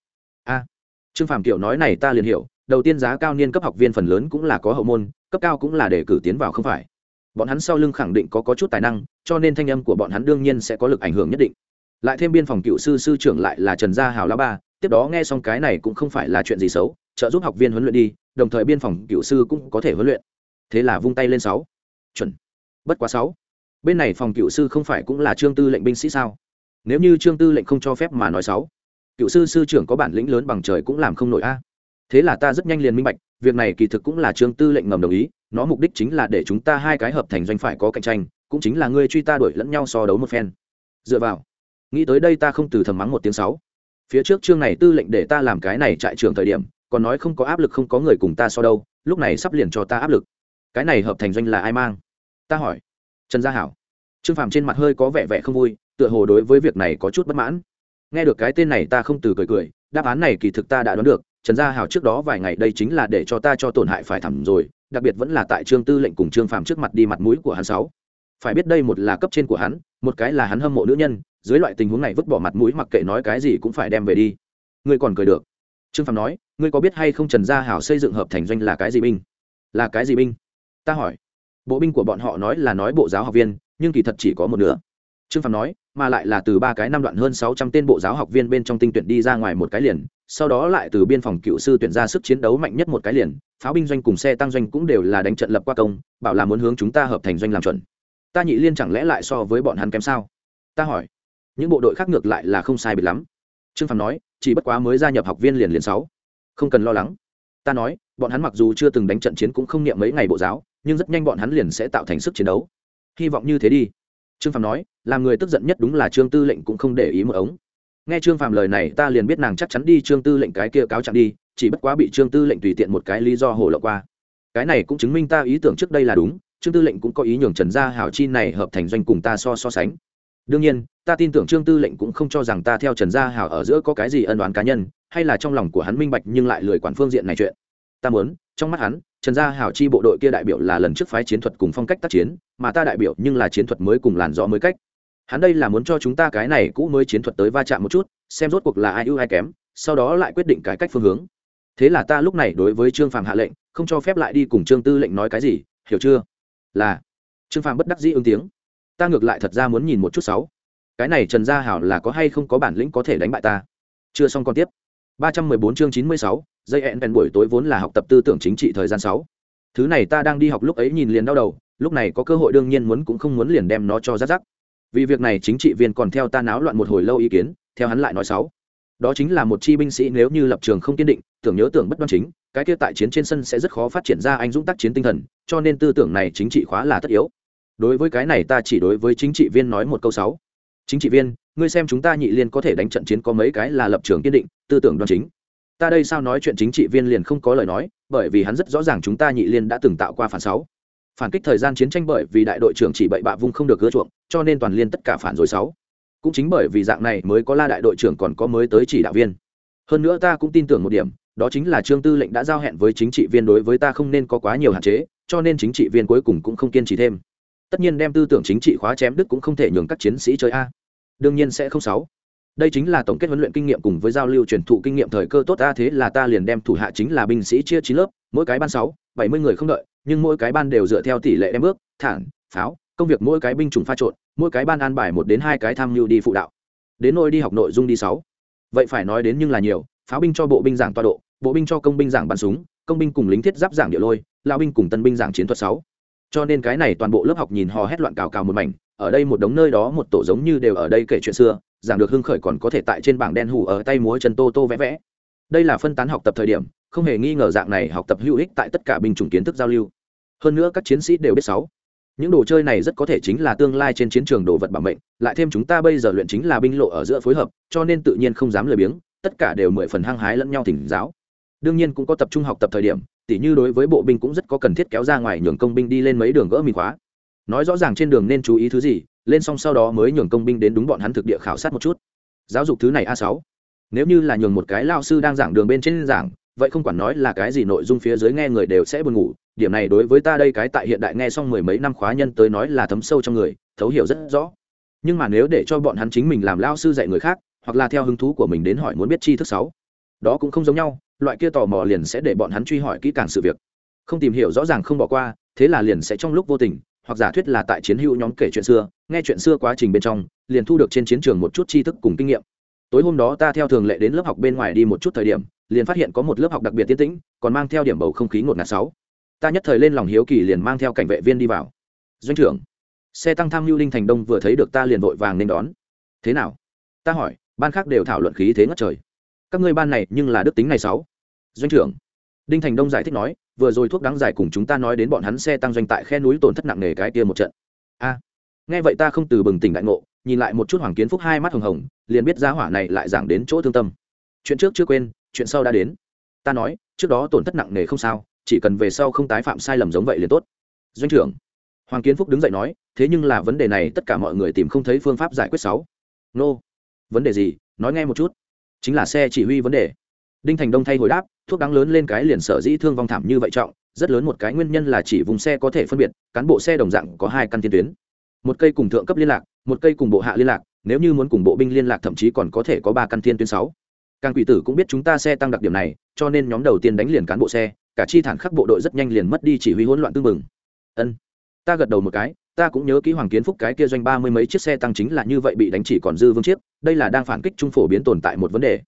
A. Trương phạm kiểu nói này ta liền hiểu đầu tiên giá cao niên cấp học viên phần lớn cũng là có hậu môn cấp cao cũng là để cử tiến vào không phải. Bọn hắn sau lưng khẳng định có, có chút tài năng cho nên thanh âm của bọn hắn đương nhiên sẽ có lực ảnh hưởng nhất định. Lại thêm biên phòng cựu sư sư trưởng lại là trần gia hào lá ba tiếp đó nghe xong cái này cũng không phải là chuyện gì xấu trợ giúp học viên huấn luyện đi, đồng thời biên phòng cựu sư cũng có thể huấn luyện. Thế là vung tay lên sáu. Chuẩn. Bất quá sáu. Bên này phòng cựu sư không phải cũng là trương tư lệnh binh sĩ sao? Nếu như trương tư lệnh không cho phép mà nói sáu cựu sư sư trưởng có bản lĩnh lớn bằng trời cũng làm không nổi a. Thế là ta rất nhanh liền minh bạch, việc này kỳ thực cũng là trương tư lệnh ngầm đồng ý, nó mục đích chính là để chúng ta hai cái hợp thành doanh phải có cạnh tranh, cũng chính là ngươi truy ta đuổi lẫn nhau so đấu một phen. Dựa vào. Nghĩ tới đây ta không từ thầm mắng một tiếng sáu. Phía trước chương này tư lệnh để ta làm cái này trại trường thời điểm còn nói không có áp lực không có người cùng ta so đâu, lúc này sắp liền cho ta áp lực. Cái này hợp thành doanh là ai mang? Ta hỏi. Trần gia hảo. Trương phàm trên mặt hơi có vẻ vẻ không vui, tựa hồ đối với việc này có chút bất mãn. Nghe được cái tên này ta không từ cười cười, đáp án này kỳ thực ta đã đoán được, trần gia hảo trước đó vài ngày đây chính là để cho ta cho tổn hại phải thẳm rồi, đặc biệt vẫn là tại trương tư lệnh cùng trương phàm trước mặt đi mặt mũi của hắn sáu. Phải biết đây một là cấp trên của hắn, một cái là hắn hâm mộ nữ nhân, dưới loại tình huống này vứt bỏ mặt mũi mặc kệ nói cái gì cũng phải đem về đi. Ngươi còn cười được. Trương phàm nói ngươi có biết hay không trần gia hảo xây dựng hợp thành doanh là cái gì binh? Là cái gì binh? Ta hỏi. Bộ binh của bọn họ nói là nói bộ giáo học viên, nhưng kỳ thật chỉ có một nửa. Trương phạm nói, mà lại là từ ba cái năm đoạn hơn sáu trăm tên bộ giáo học viên bên trong tinh tuyển đi ra ngoài một cái liền, sau đó lại từ biên phòng cựu sư tuyển ra sức chiến đấu mạnh nhất một cái liền, pháo binh doanh cùng xe tăng doanh cũng đều là đánh trận lập qua công, bảo là muốn hướng chúng ta hợp thành doanh làm chuẩn. Ta nhị liên chẳng lẽ lại so với bọn hắn kém sao? Ta hỏi. Những bộ đội khác ngược lại là không sai biệt lắm. Trương phạm nói, chỉ bất quá mới gia nhập học viên liền liền sáu không cần lo lắng. Ta nói, bọn hắn mặc dù chưa từng đánh trận chiến cũng không niệm mấy ngày bộ giáo, nhưng rất nhanh bọn hắn liền sẽ tạo thành sức chiến đấu. Hy vọng như thế đi. Trương phàm nói, làm người tức giận nhất đúng là trương tư lệnh cũng không để ý một ống. Nghe trương phàm lời này, ta liền biết nàng chắc chắn đi, trương tư lệnh cái kia cáo trạng đi, chỉ bất quá bị trương tư lệnh tùy tiện một cái lý do hồ lộ qua. Cái này cũng chứng minh ta ý tưởng trước đây là đúng, trương tư lệnh cũng có ý nhường trần gia hảo chi này hợp thành doanh cùng ta so so sánh đương nhiên, ta tin tưởng trương tư lệnh cũng không cho rằng ta theo trần gia hảo ở giữa có cái gì ân đoán cá nhân, hay là trong lòng của hắn minh bạch nhưng lại lười quản phương diện này chuyện. Ta muốn, trong mắt hắn, trần gia hảo chi bộ đội kia đại biểu là lần trước phái chiến thuật cùng phong cách tác chiến, mà ta đại biểu nhưng là chiến thuật mới cùng làn gió mới cách. Hắn đây là muốn cho chúng ta cái này cũ mới chiến thuật tới va chạm một chút, xem rốt cuộc là ai ưu ai kém, sau đó lại quyết định cải cách phương hướng. Thế là ta lúc này đối với trương phàm hạ lệnh, không cho phép lại đi cùng trương tư lệnh nói cái gì, hiểu chưa? Là, trương phàm bất đắc dĩ ứng tiếng ta ngược lại thật ra muốn nhìn một chút sáu. Cái này trần gia hảo là có hay không có bản lĩnh có thể đánh bại ta? Chưa xong còn tiếp. ba trăm mười bốn chương chín mươi sáu, dây hẹn bèn buổi tối vốn là học tập tư tưởng chính trị thời gian sáu. Thứ này ta đang đi học lúc ấy nhìn liền đau đầu, lúc này có cơ hội đương nhiên muốn cũng không muốn liền đem nó cho rắc rắc. Vì việc này chính trị viên còn theo ta náo loạn một hồi lâu ý kiến, theo hắn lại nói sáu. Đó chính là một chi binh sĩ nếu như lập trường không kiên định, tưởng nhớ tưởng bất đoan chính, cái kia tại chiến trên sân sẽ rất khó phát triển ra anh dũng tác chiến tinh thần, cho nên tư tưởng này chính trị khóa là tất yếu đối với cái này ta chỉ đối với chính trị viên nói một câu sáu. Chính trị viên, ngươi xem chúng ta nhị liên có thể đánh trận chiến có mấy cái là lập trường kiên định, tư tưởng đoan chính. Ta đây sao nói chuyện chính trị viên liền không có lời nói, bởi vì hắn rất rõ ràng chúng ta nhị liên đã từng tạo qua phản sáu. Phản kích thời gian chiến tranh bởi vì đại đội trưởng chỉ bậy bạ vung không được gỡ chuộng, cho nên toàn liên tất cả phản rồi sáu. Cũng chính bởi vì dạng này mới có la đại đội trưởng còn có mới tới chỉ đạo viên. Hơn nữa ta cũng tin tưởng một điểm, đó chính là trương tư lệnh đã giao hẹn với chính trị viên đối với ta không nên có quá nhiều hạn chế, cho nên chính trị viên cuối cùng cũng không kiên trì thêm tất nhiên đem tư tưởng chính trị khóa chém đức cũng không thể nhường các chiến sĩ chơi a. Đương nhiên sẽ không sáu. Đây chính là tổng kết huấn luyện kinh nghiệm cùng với giao lưu truyền thụ kinh nghiệm thời cơ tốt a, thế là ta liền đem thủ hạ chính là binh sĩ chia chín lớp, mỗi cái ban sáu, bảy mươi người không đợi, nhưng mỗi cái ban đều dựa theo tỷ lệ đem bước, thẳng, pháo, công việc mỗi cái binh chủng pha trộn, mỗi cái ban an bài một đến hai cái tham mưu đi phụ đạo. Đến nôi đi học nội dung đi sáu. Vậy phải nói đến nhưng là nhiều, pháo binh cho bộ binh giảng toa độ, bộ binh cho công binh giảng bắn súng, công binh cùng lính thiết giáp giảng địa lôi lao binh cùng tân binh giảng chiến thuật sáu cho nên cái này toàn bộ lớp học nhìn hò hét loạn cào cào một mảnh, ở đây một đống nơi đó một tổ giống như đều ở đây kể chuyện xưa, giảng được hưng khởi còn có thể tại trên bảng đen hủ ở tay múa chân tô tô vẽ vẽ. Đây là phân tán học tập thời điểm, không hề nghi ngờ dạng này học tập hữu ích tại tất cả binh chủng kiến thức giao lưu. Hơn nữa các chiến sĩ đều biết sáu. Những đồ chơi này rất có thể chính là tương lai trên chiến trường đồ vật bảo mệnh, lại thêm chúng ta bây giờ luyện chính là binh lộ ở giữa phối hợp, cho nên tự nhiên không dám lười biếng, tất cả đều mười phần hăng hái lẫn nhau thỉnh giáo đương nhiên cũng có tập trung học tập thời điểm, tỉ như đối với bộ binh cũng rất có cần thiết kéo ra ngoài nhường công binh đi lên mấy đường gỡ mìn khóa. Nói rõ ràng trên đường nên chú ý thứ gì, lên xong sau đó mới nhường công binh đến đúng bọn hắn thực địa khảo sát một chút. Giáo dục thứ này a sáu. Nếu như là nhường một cái lao sư đang giảng đường bên trên giảng, vậy không quản nói là cái gì nội dung phía dưới nghe người đều sẽ buồn ngủ. Điểm này đối với ta đây cái tại hiện đại nghe xong mười mấy năm khóa nhân tới nói là thấm sâu trong người, thấu hiểu rất rõ. Nhưng mà nếu để cho bọn hắn chính mình làm lao sư dạy người khác, hoặc là theo hứng thú của mình đến hỏi muốn biết tri thức sáu, đó cũng không giống nhau loại kia tò mò liền sẽ để bọn hắn truy hỏi kỹ càng sự việc. Không tìm hiểu rõ ràng không bỏ qua, thế là liền sẽ trong lúc vô tình, hoặc giả thuyết là tại chiến hữu nhóm kể chuyện xưa, nghe chuyện xưa quá trình bên trong, liền thu được trên chiến trường một chút tri thức cùng kinh nghiệm. Tối hôm đó ta theo thường lệ đến lớp học bên ngoài đi một chút thời điểm, liền phát hiện có một lớp học đặc biệt tiến tĩnh, còn mang theo điểm bầu không khí ngột ngạt sáu. Ta nhất thời lên lòng hiếu kỳ liền mang theo cảnh vệ viên đi vào. Doanh trưởng, xe tăng tham mưu linh thành đông vừa thấy được ta liền vội vàng nên đón. Thế nào? Ta hỏi, ban khác đều thảo luận khí thế ngất trời các ngươi ban này nhưng là đức tính này sáu. Doanh trưởng, đinh thành đông giải thích nói, vừa rồi thuốc đáng giải cùng chúng ta nói đến bọn hắn xe tăng doanh tại khe núi tổn thất nặng nề cái kia một trận. A, nghe vậy ta không từ bừng tỉnh đại ngộ, nhìn lại một chút hoàng kiến phúc hai mắt hồng hồng, liền biết giá hỏa này lại giảng đến chỗ thương tâm. Chuyện trước chưa quên, chuyện sau đã đến. Ta nói, trước đó tổn thất nặng nề không sao, chỉ cần về sau không tái phạm sai lầm giống vậy liền tốt. Doanh trưởng, hoàng kiến phúc đứng dậy nói, thế nhưng là vấn đề này tất cả mọi người tìm không thấy phương pháp giải quyết sáu. Nô, vấn đề gì? Nói nghe một chút chính là xe chỉ huy vấn đề. Đinh thành đông thay hồi đáp, thuốc đáng lớn lên cái liền sở dĩ thương vong thảm như vậy trọng, rất lớn một cái nguyên nhân là chỉ vùng xe có thể phân biệt, cán bộ xe đồng dạng có hai căn tiên tuyến. Một cây cùng thượng cấp liên lạc, một cây cùng bộ hạ liên lạc, nếu như muốn cùng bộ binh liên lạc thậm chí còn có thể có ba căn tiên tuyến sáu. Càng quỷ tử cũng biết chúng ta xe tăng đặc điểm này, cho nên nhóm đầu tiên đánh liền cán bộ xe, cả chi thản khắc bộ đội rất nhanh liền mất đi chỉ huy hỗn loạn tương mừng ân, ta gật đầu một cái ta cũng nhớ ký hoàng kiến phúc cái kia doanh ba mươi mấy chiếc xe tăng chính là như vậy bị đánh chỉ còn dư vương chiếc, đây là đang phản kích trung phổ biến tồn tại một vấn đề.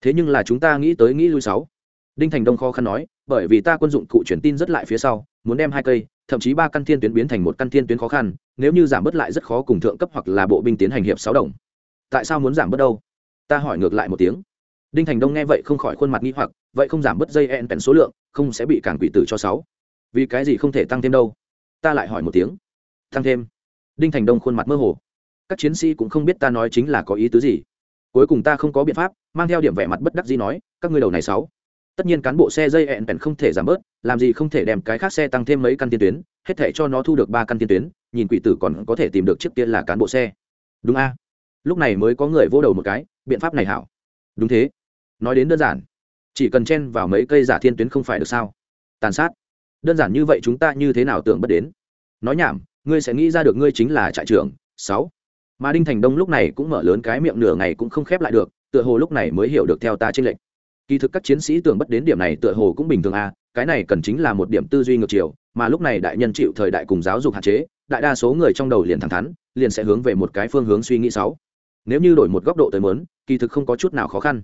Thế nhưng là chúng ta nghĩ tới nghĩ lui sáu. Đinh thành đông khó khăn nói, bởi vì ta quân dụng cụ truyền tin rất lại phía sau, muốn đem hai cây, thậm chí ba căn thiên tuyến biến thành một căn thiên tuyến khó khăn, nếu như giảm bớt lại rất khó cùng thượng cấp hoặc là bộ binh tiến hành hiệp sáu đồng. Tại sao muốn giảm bớt đâu? Ta hỏi ngược lại một tiếng. Đinh thành đông nghe vậy không khỏi khuôn mặt nghi hoặc, vậy không giảm bớt dây en pèn số lượng, không sẽ bị cản quỷ tử cho sáu. Vì cái gì không thể tăng thêm đâu? Ta lại hỏi một tiếng tăng thêm. Đinh thành đông khuôn mặt mơ hồ. Các chiến sĩ cũng không biết ta nói chính là có ý tứ gì. Cuối cùng ta không có biện pháp, mang theo điểm vẻ mặt bất đắc dĩ nói, các ngươi đầu này sáu. Tất nhiên cán bộ xe dây ẹn bèn không thể giảm bớt, làm gì không thể đem cái khác xe tăng thêm mấy căn tiên tuyến, hết thể cho nó thu được ba căn tiên tuyến, nhìn quỷ tử còn có thể tìm được chiếc tiên là cán bộ xe. Đúng a. Lúc này mới có người vô đầu một cái, biện pháp này hảo. Đúng thế. Nói đến đơn giản. Chỉ cần chen vào mấy cây giả thiên tuyến không phải được sao? Tàn sát. Đơn giản như vậy chúng ta như thế nào tưởng bất đến? Nói nhảm ngươi sẽ nghĩ ra được ngươi chính là trại trưởng. Sáu. Mà đinh thành đông lúc này cũng mở lớn cái miệng nửa ngày cũng không khép lại được, tựa hồ lúc này mới hiểu được theo ta trên lệnh kỳ thực các chiến sĩ tưởng bất đến điểm này tựa hồ cũng bình thường à cái này cần chính là một điểm tư duy ngược chiều, mà lúc này đại nhân chịu thời đại cùng giáo dục hạn chế, đại đa số người trong đầu liền thẳng thắn, liền sẽ hướng về một cái phương hướng suy nghĩ sáu. Nếu như đổi một góc độ tới mớn kỳ thực không có chút nào khó khăn.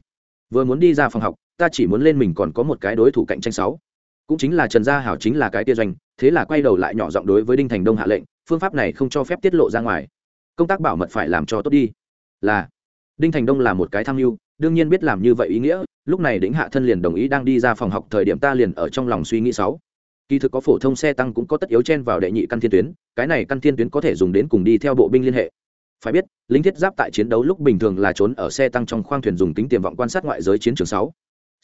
Vừa muốn đi ra phòng học, ta chỉ muốn lên mình còn có một cái đối thủ cạnh tranh sáu. Cũng chính là trần gia hảo chính là cái tia doanh thế là quay đầu lại nhỏ giọng đối với đinh thành đông hạ lệnh, phương pháp này không cho phép tiết lộ ra ngoài. Công tác bảo mật phải làm cho tốt đi. Là, đinh thành đông là một cái tham mưu, đương nhiên biết làm như vậy ý nghĩa, lúc này đĩnh hạ thân liền đồng ý đang đi ra phòng học thời điểm ta liền ở trong lòng suy nghĩ sáu. Kỳ thực có phổ thông xe tăng cũng có tất yếu chen vào đệ nhị căn thiên tuyến, cái này căn thiên tuyến có thể dùng đến cùng đi theo bộ binh liên hệ. Phải biết, lính thiết giáp tại chiến đấu lúc bình thường là trốn ở xe tăng trong khoang thuyền dùng tính tiềm vọng quan sát ngoại giới chiến trường sáu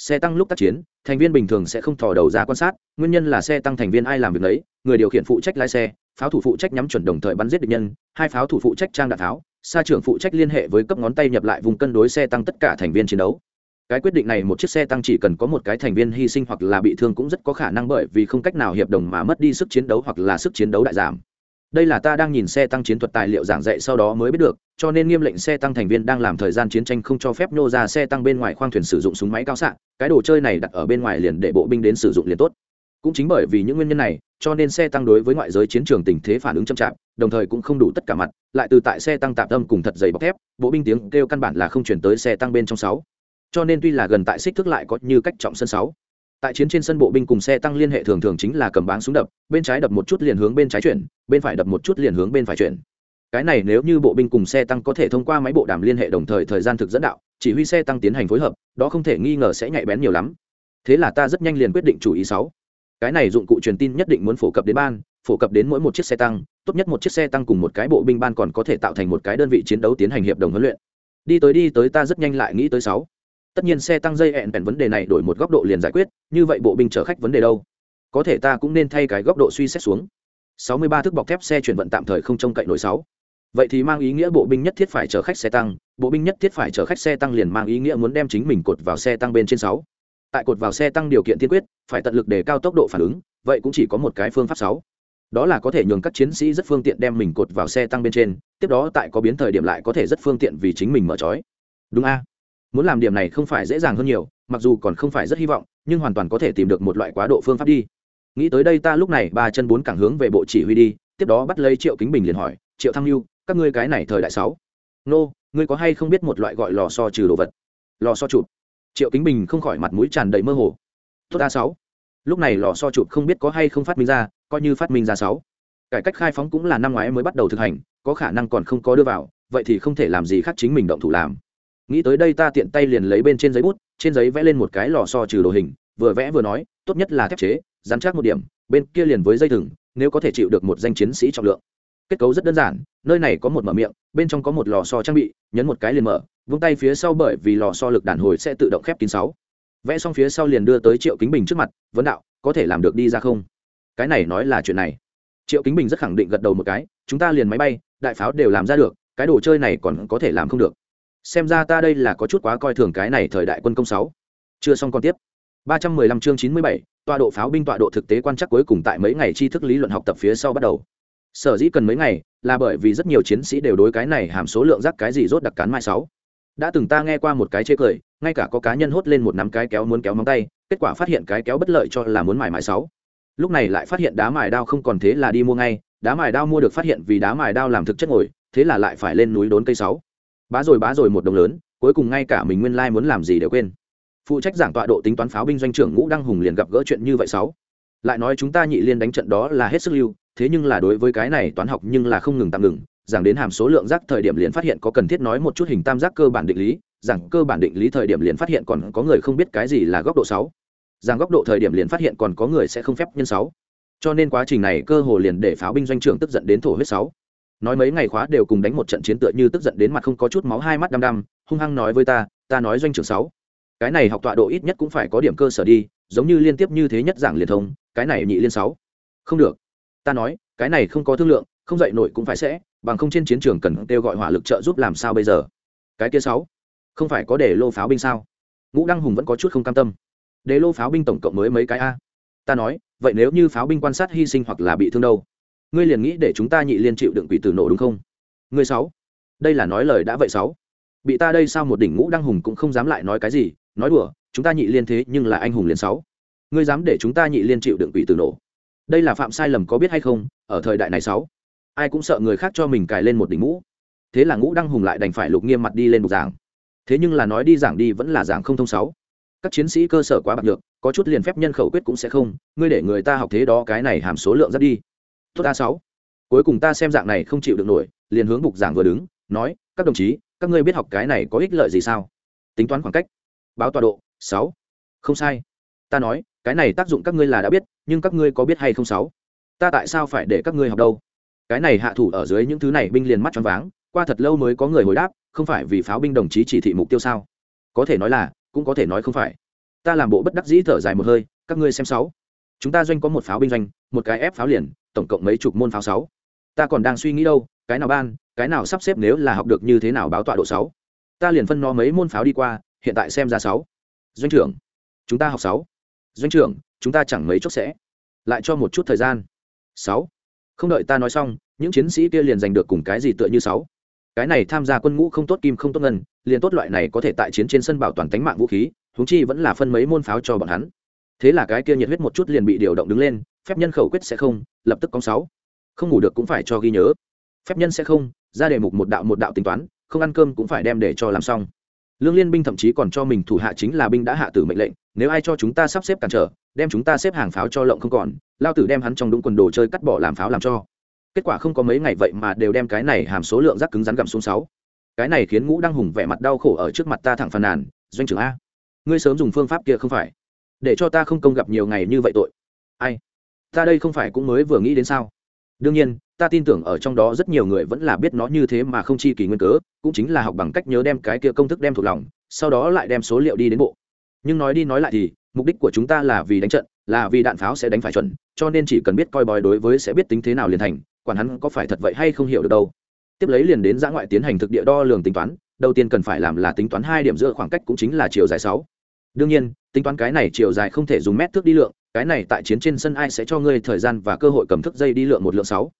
xe tăng lúc tác chiến, thành viên bình thường sẽ không thò đầu ra quan sát, nguyên nhân là xe tăng thành viên ai làm việc đấy người điều khiển phụ trách lái xe, pháo thủ phụ trách nhắm chuẩn đồng thời bắn giết địch nhân, hai pháo thủ phụ trách trang đạn tháo xa trưởng phụ trách liên hệ với cấp ngón tay nhập lại vùng cân đối xe tăng tất cả thành viên chiến đấu. Cái quyết định này một chiếc xe tăng chỉ cần có một cái thành viên hy sinh hoặc là bị thương cũng rất có khả năng bởi vì không cách nào hiệp đồng mà mất đi sức chiến đấu hoặc là sức chiến đấu đại giảm đây là ta đang nhìn xe tăng chiến thuật tài liệu giảng dạy sau đó mới biết được, cho nên nghiêm lệnh xe tăng thành viên đang làm thời gian chiến tranh không cho phép nhô ra xe tăng bên ngoài khoang thuyền sử dụng súng máy cao xạ, cái đồ chơi này đặt ở bên ngoài liền để bộ binh đến sử dụng liền tốt. Cũng chính bởi vì những nguyên nhân này, cho nên xe tăng đối với ngoại giới chiến trường tình thế phản ứng chậm chạp, đồng thời cũng không đủ tất cả mặt, lại từ tại xe tăng tạm tâm cùng thật dày bọc thép, bộ binh tiếng kêu căn bản là không chuyển tới xe tăng bên trong sáu. Cho nên tuy là gần tại xích thước lại có như cách trọng sân sáu tại chiến trên sân bộ binh cùng xe tăng liên hệ thường thường chính là cầm báng súng đập, bên trái đập một chút liền hướng bên trái chuyển, bên phải đập một chút liền hướng bên phải chuyển. Cái này nếu như bộ binh cùng xe tăng có thể thông qua máy bộ đàm liên hệ đồng thời thời gian thực dẫn đạo, chỉ huy xe tăng tiến hành phối hợp, đó không thể nghi ngờ sẽ nhạy bén nhiều lắm. Thế là ta rất nhanh liền quyết định chủ ý sáu. Cái này dụng cụ truyền tin nhất định muốn phổ cập đến ban, phổ cập đến mỗi một chiếc xe tăng, tốt nhất một chiếc xe tăng cùng một cái bộ binh ban còn có thể tạo thành một cái đơn vị chiến đấu tiến hành hiệp đồng huấn luyện. Đi tới đi tới ta rất nhanh lại nghĩ tới sáu tất nhiên xe tăng dây hẹn bèn vấn đề này đổi một góc độ liền giải quyết, như vậy bộ binh chở khách vấn đề đâu? Có thể ta cũng nên thay cái góc độ suy xét xuống. 63 thước bọc thép xe chuyển vận tạm thời không trông cậy nổi sáu. Vậy thì mang ý nghĩa bộ binh nhất thiết phải chở khách xe tăng, bộ binh nhất thiết phải chở khách xe tăng liền mang ý nghĩa muốn đem chính mình cột vào xe tăng bên trên sáu. Tại cột vào xe tăng điều kiện tiên quyết, phải tận lực đề cao tốc độ phản ứng, vậy cũng chỉ có một cái phương pháp sáu. Đó là có thể nhường các chiến sĩ rất phương tiện đem mình cột vào xe tăng bên trên, tiếp đó tại có biến thời điểm lại có thể rất phương tiện vì chính mình mở trói đúng a? Muốn làm điểm này không phải dễ dàng hơn nhiều, mặc dù còn không phải rất hy vọng, nhưng hoàn toàn có thể tìm được một loại quá độ phương pháp đi. Nghĩ tới đây ta lúc này ba chân bốn cảng hướng về bộ chỉ huy đi, tiếp đó bắt lấy triệu kính bình liền hỏi, triệu thăng lưu, các ngươi cái này thời đại sáu? Nô, ngươi có hay không biết một loại gọi lò so trừ đồ vật? Lò so chụp. Triệu kính bình không khỏi mặt mũi tràn đầy mơ hồ. Tốt a sáu. Lúc này lò so chụp không biết có hay không phát minh ra, coi như phát minh ra sáu. Cải cách khai phóng cũng là năm ngoái mới bắt đầu thực hành, có khả năng còn không có đưa vào, vậy thì không thể làm gì khác chính mình động thủ làm nghĩ tới đây ta tiện tay liền lấy bên trên giấy bút, trên giấy vẽ lên một cái lò so trừ đồ hình, vừa vẽ vừa nói, tốt nhất là thép chế, dán chắc một điểm, bên kia liền với dây thừng, nếu có thể chịu được một danh chiến sĩ trọng lượng. Kết cấu rất đơn giản, nơi này có một mở miệng, bên trong có một lò so trang bị, nhấn một cái liền mở, vung tay phía sau bởi vì lò so lực đàn hồi sẽ tự động khép kín sáu. Vẽ xong phía sau liền đưa tới triệu kính bình trước mặt, vấn đạo, có thể làm được đi ra không? Cái này nói là chuyện này. Triệu kính bình rất khẳng định gật đầu một cái, chúng ta liền máy bay, đại pháo đều làm ra được, cái đồ chơi này còn có thể làm không được xem ra ta đây là có chút quá coi thường cái này thời đại quân công sáu. Chưa xong còn tiếp. 315 chương 97, tọa độ pháo binh tọa độ thực tế quan chắc cuối cùng tại mấy ngày tri thức lý luận học tập phía sau bắt đầu. Sở dĩ cần mấy ngày là bởi vì rất nhiều chiến sĩ đều đối cái này hàm số lượng rác cái gì rốt đặc cán mai sáu. Đã từng ta nghe qua một cái chê cười ngay cả có cá nhân hốt lên một nắm cái kéo muốn kéo móng tay kết quả phát hiện cái kéo bất lợi cho là muốn mài mài sáu. Lúc này lại phát hiện đá mài đao không còn thế là đi mua ngay đá mài đao mua được phát hiện vì đá mài đao làm thực chất ngồi thế là lại phải lên núi đốn cây sáu bá rồi bá rồi một đồng lớn, cuối cùng ngay cả mình nguyên lai muốn làm gì đều quên. Phụ trách giảng tọa độ tính toán pháo binh doanh trưởng ngũ đăng hùng liền gặp gỡ chuyện như vậy sáu. Lại nói chúng ta nhị liên đánh trận đó là hết sức lưu, thế nhưng là đối với cái này toán học nhưng là không ngừng tạm ngừng, giảng đến hàm số lượng rác thời điểm liền phát hiện có cần thiết nói một chút hình tam giác cơ bản định lý, giảng cơ bản định lý thời điểm liền phát hiện còn có người không biết cái gì là góc độ sáu. Giảng góc độ thời điểm liền phát hiện còn có người sẽ không phép nhân sáu. Cho nên quá trình này cơ hồ liền để pháo binh doanh trưởng tức giận đến thổ huyết sáu nói mấy ngày khóa đều cùng đánh một trận chiến tựa như tức giận đến mặt không có chút máu hai mắt đăm đăm, hung hăng nói với ta ta nói doanh trưởng sáu. Cái này học tọa độ ít nhất cũng phải có điểm cơ sở đi, giống như liên tiếp như thế nhất giảng liền thông, cái này nhị liên sáu. Không được. Ta nói, cái này không có thương lượng, không dạy nổi cũng phải sẽ, bằng không trên chiến trường cần kêu gọi hỏa lực trợ giúp làm sao bây giờ? Cái kia sáu, không phải có để lô pháo binh sao? Ngũ đăng hùng vẫn có chút không cam tâm. Để lô pháo binh tổng cộng mới mấy cái a? Ta nói, vậy nếu như pháo binh quan sát hy sinh hoặc là bị thương đâu? Ngươi liền nghĩ để chúng ta nhị liên chịu đựng quỷ tử nổ đúng không? Ngươi sáu. Đây là nói lời đã vậy sáu. Bị ta đây sao một đỉnh ngũ đăng hùng cũng không dám lại nói cái gì, nói đùa, chúng ta nhị liên thế nhưng là anh hùng liền sáu. Ngươi dám để chúng ta nhị liên chịu đựng quỷ từ nổ. Đây là phạm sai lầm có biết hay không, ở thời đại này sáu. Ai cũng sợ người khác cho mình cài lên một đỉnh ngũ. Thế là ngũ đăng hùng lại đành phải lục nghiêm mặt đi lên bục giảng. Thế nhưng là nói đi giảng đi vẫn là giảng không thông sáu. Các chiến sĩ cơ sở quá bạc được có chút liền phép nhân khẩu quyết cũng sẽ không, ngươi để người ta học thế đó cái này hàm số lượng rất đi tốt a sáu. Cuối cùng ta xem dạng này không chịu được nổi, liền hướng bục giảng vừa đứng, nói, các đồng chí, các ngươi biết học cái này có ích lợi gì sao? Tính toán khoảng cách. Báo tọa độ, sáu. Không sai. Ta nói, cái này tác dụng các ngươi là đã biết, nhưng các ngươi có biết hay không sáu? Ta tại sao phải để các ngươi học đâu? Cái này hạ thủ ở dưới những thứ này binh liền mắt choáng váng, qua thật lâu mới có người hồi đáp, không phải vì pháo binh đồng chí chỉ thị mục tiêu sao? Có thể nói là, cũng có thể nói không phải. Ta làm bộ bất đắc dĩ thở dài một hơi, các ngươi xem sáu. Chúng ta doanh có một pháo binh doanh, một cái ép pháo liền tổng cộng mấy chục môn pháo sáu. Ta còn đang suy nghĩ đâu, cái nào ban, cái nào sắp xếp nếu là học được như thế nào báo tọa độ sáu. Ta liền phân nó mấy môn pháo đi qua, hiện tại xem ra sáu. Doanh trưởng, chúng ta học sáu. Doanh trưởng, chúng ta chẳng mấy chốc sẽ lại cho một chút thời gian. Sáu. Không đợi ta nói xong, những chiến sĩ kia liền giành được cùng cái gì tựa như sáu. Cái này tham gia quân ngũ không tốt, kim không tốt, ngân, liền tốt loại này có thể tại chiến trên sân bảo toàn tính mạng vũ khí, huống chi vẫn là phân mấy môn pháo cho bọn hắn. Thế là cái kia nhiệt huyết một chút liền bị điều động đứng lên phép nhân khẩu quyết sẽ không, lập tức có sáu. Không ngủ được cũng phải cho ghi nhớ. Phép nhân sẽ không, ra đề mục một đạo một đạo tính toán, không ăn cơm cũng phải đem để cho làm xong. Lương liên binh thậm chí còn cho mình thủ hạ chính là binh đã hạ tử mệnh lệnh, nếu ai cho chúng ta sắp xếp cản trở, đem chúng ta xếp hàng pháo cho lộng không còn, lao tử đem hắn trong đúng quần đồ chơi cắt bỏ làm pháo làm cho. Kết quả không có mấy ngày vậy mà đều đem cái này hàm số lượng rác cứng rắn gặm xuống sáu. Cái này khiến ngũ đăng hùng vẻ mặt đau khổ ở trước mặt ta thẳng phàn nàn, doanh trưởng a, ngươi sớm dùng phương pháp kia không phải, để cho ta không công gặp nhiều ngày như vậy tội. Ai? Ta đây không phải cũng mới vừa nghĩ đến sao? Đương nhiên, ta tin tưởng ở trong đó rất nhiều người vẫn là biết nó như thế mà không chi kỳ nguyên cớ, cũng chính là học bằng cách nhớ đem cái kia công thức đem thuộc lòng, sau đó lại đem số liệu đi đến bộ. Nhưng nói đi nói lại thì, mục đích của chúng ta là vì đánh trận, là vì đạn pháo sẽ đánh phải chuẩn, cho nên chỉ cần biết coi bói đối với sẽ biết tính thế nào liền thành, quản hắn có phải thật vậy hay không hiểu được đâu. Tiếp lấy liền đến giã ngoại tiến hành thực địa đo lường tính toán, đầu tiên cần phải làm là tính toán hai điểm giữa khoảng cách cũng chính là chiều dài sáu. Đương nhiên, tính toán cái này chiều dài không thể dùng mét thước đi lượng cái này tại chiến trên sân ai sẽ cho ngươi thời gian và cơ hội cầm thức dây đi lượng một lượng sáu.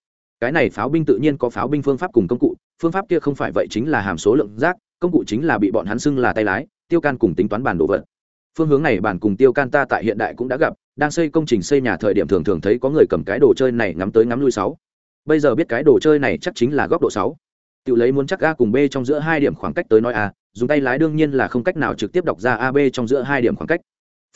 Cái này pháo binh tự nhiên có pháo binh phương pháp cùng công cụ, phương pháp kia không phải vậy chính là hàm số lượng rác, công cụ chính là bị bọn hắn xưng là tay lái, tiêu can cùng tính toán bản đồ vật. Phương hướng này bản cùng tiêu can ta tại hiện đại cũng đã gặp, đang xây công trình xây nhà thời điểm thường thường thấy có người cầm cái đồ chơi này ngắm tới ngắm lui sáu. Bây giờ biết cái đồ chơi này chắc chính là góc độ sáu. Tự lấy muốn chắc a cùng b trong giữa hai điểm khoảng cách tới nói a, dùng tay lái đương nhiên là không cách nào trực tiếp đọc ra ab trong giữa hai điểm khoảng cách.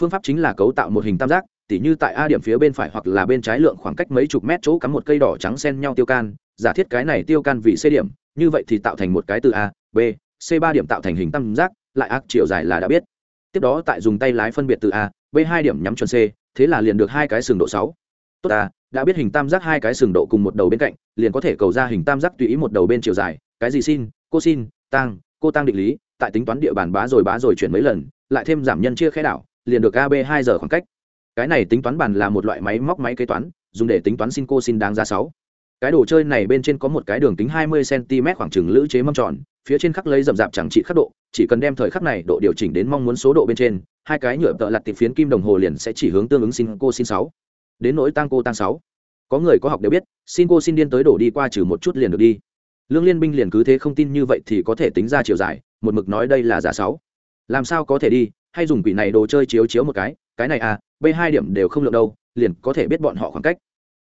Phương pháp chính là cấu tạo một hình tam giác tỉ như tại a điểm phía bên phải hoặc là bên trái lượng khoảng cách mấy chục mét chỗ cắm một cây đỏ trắng xen nhau tiêu can, giả thiết cái này tiêu can vì c điểm, như vậy thì tạo thành một cái từ a, b, c ba điểm tạo thành hình tam giác, lại ác chiều dài là đã biết. Tiếp đó tại dùng tay lái phân biệt từ a, b hai điểm nhắm chuẩn c, thế là liền được hai cái sừng độ sáu. Tốt ta, đã biết hình tam giác hai cái sừng độ cùng một đầu bên cạnh, liền có thể cầu ra hình tam giác tùy ý một đầu bên chiều dài. Cái gì xin, cô xin tăng cô tăng định lý, tại tính toán địa bàn bá rồi bá rồi chuyển mấy lần, lại thêm giảm nhân chia khẽ đảo, liền được ab hai giờ khoảng cách cái này tính toán bàn là một loại máy móc máy kế toán, dùng để tính toán xin cô xin đáng giá sáu. Cái đồ chơi này bên trên có một cái đường kính 20 cm khoảng chừng lữ chế mâm tròn, phía trên khắc lấy rậm rạp chẳng trị khắc độ, chỉ cần đem thời khắc này độ điều chỉnh đến mong muốn số độ bên trên, hai cái nhựa tợ lặt tiệp phiến kim đồng hồ liền sẽ chỉ hướng tương ứng xin cô xin sáu. Đến nỗi tăng cô tăng sáu. Có người có học đều biết, xin cô xin điên tới đổ đi qua trừ một chút liền được đi. Lương liên binh liền cứ thế không tin như vậy thì có thể tính ra chiều dài, một mực nói đây là giả sáu. Làm sao có thể đi, hay dùng quỷ này đồ chơi chiếu chiếu một cái cái này à b hai điểm đều không lượng đâu, liền có thể biết bọn họ khoảng cách.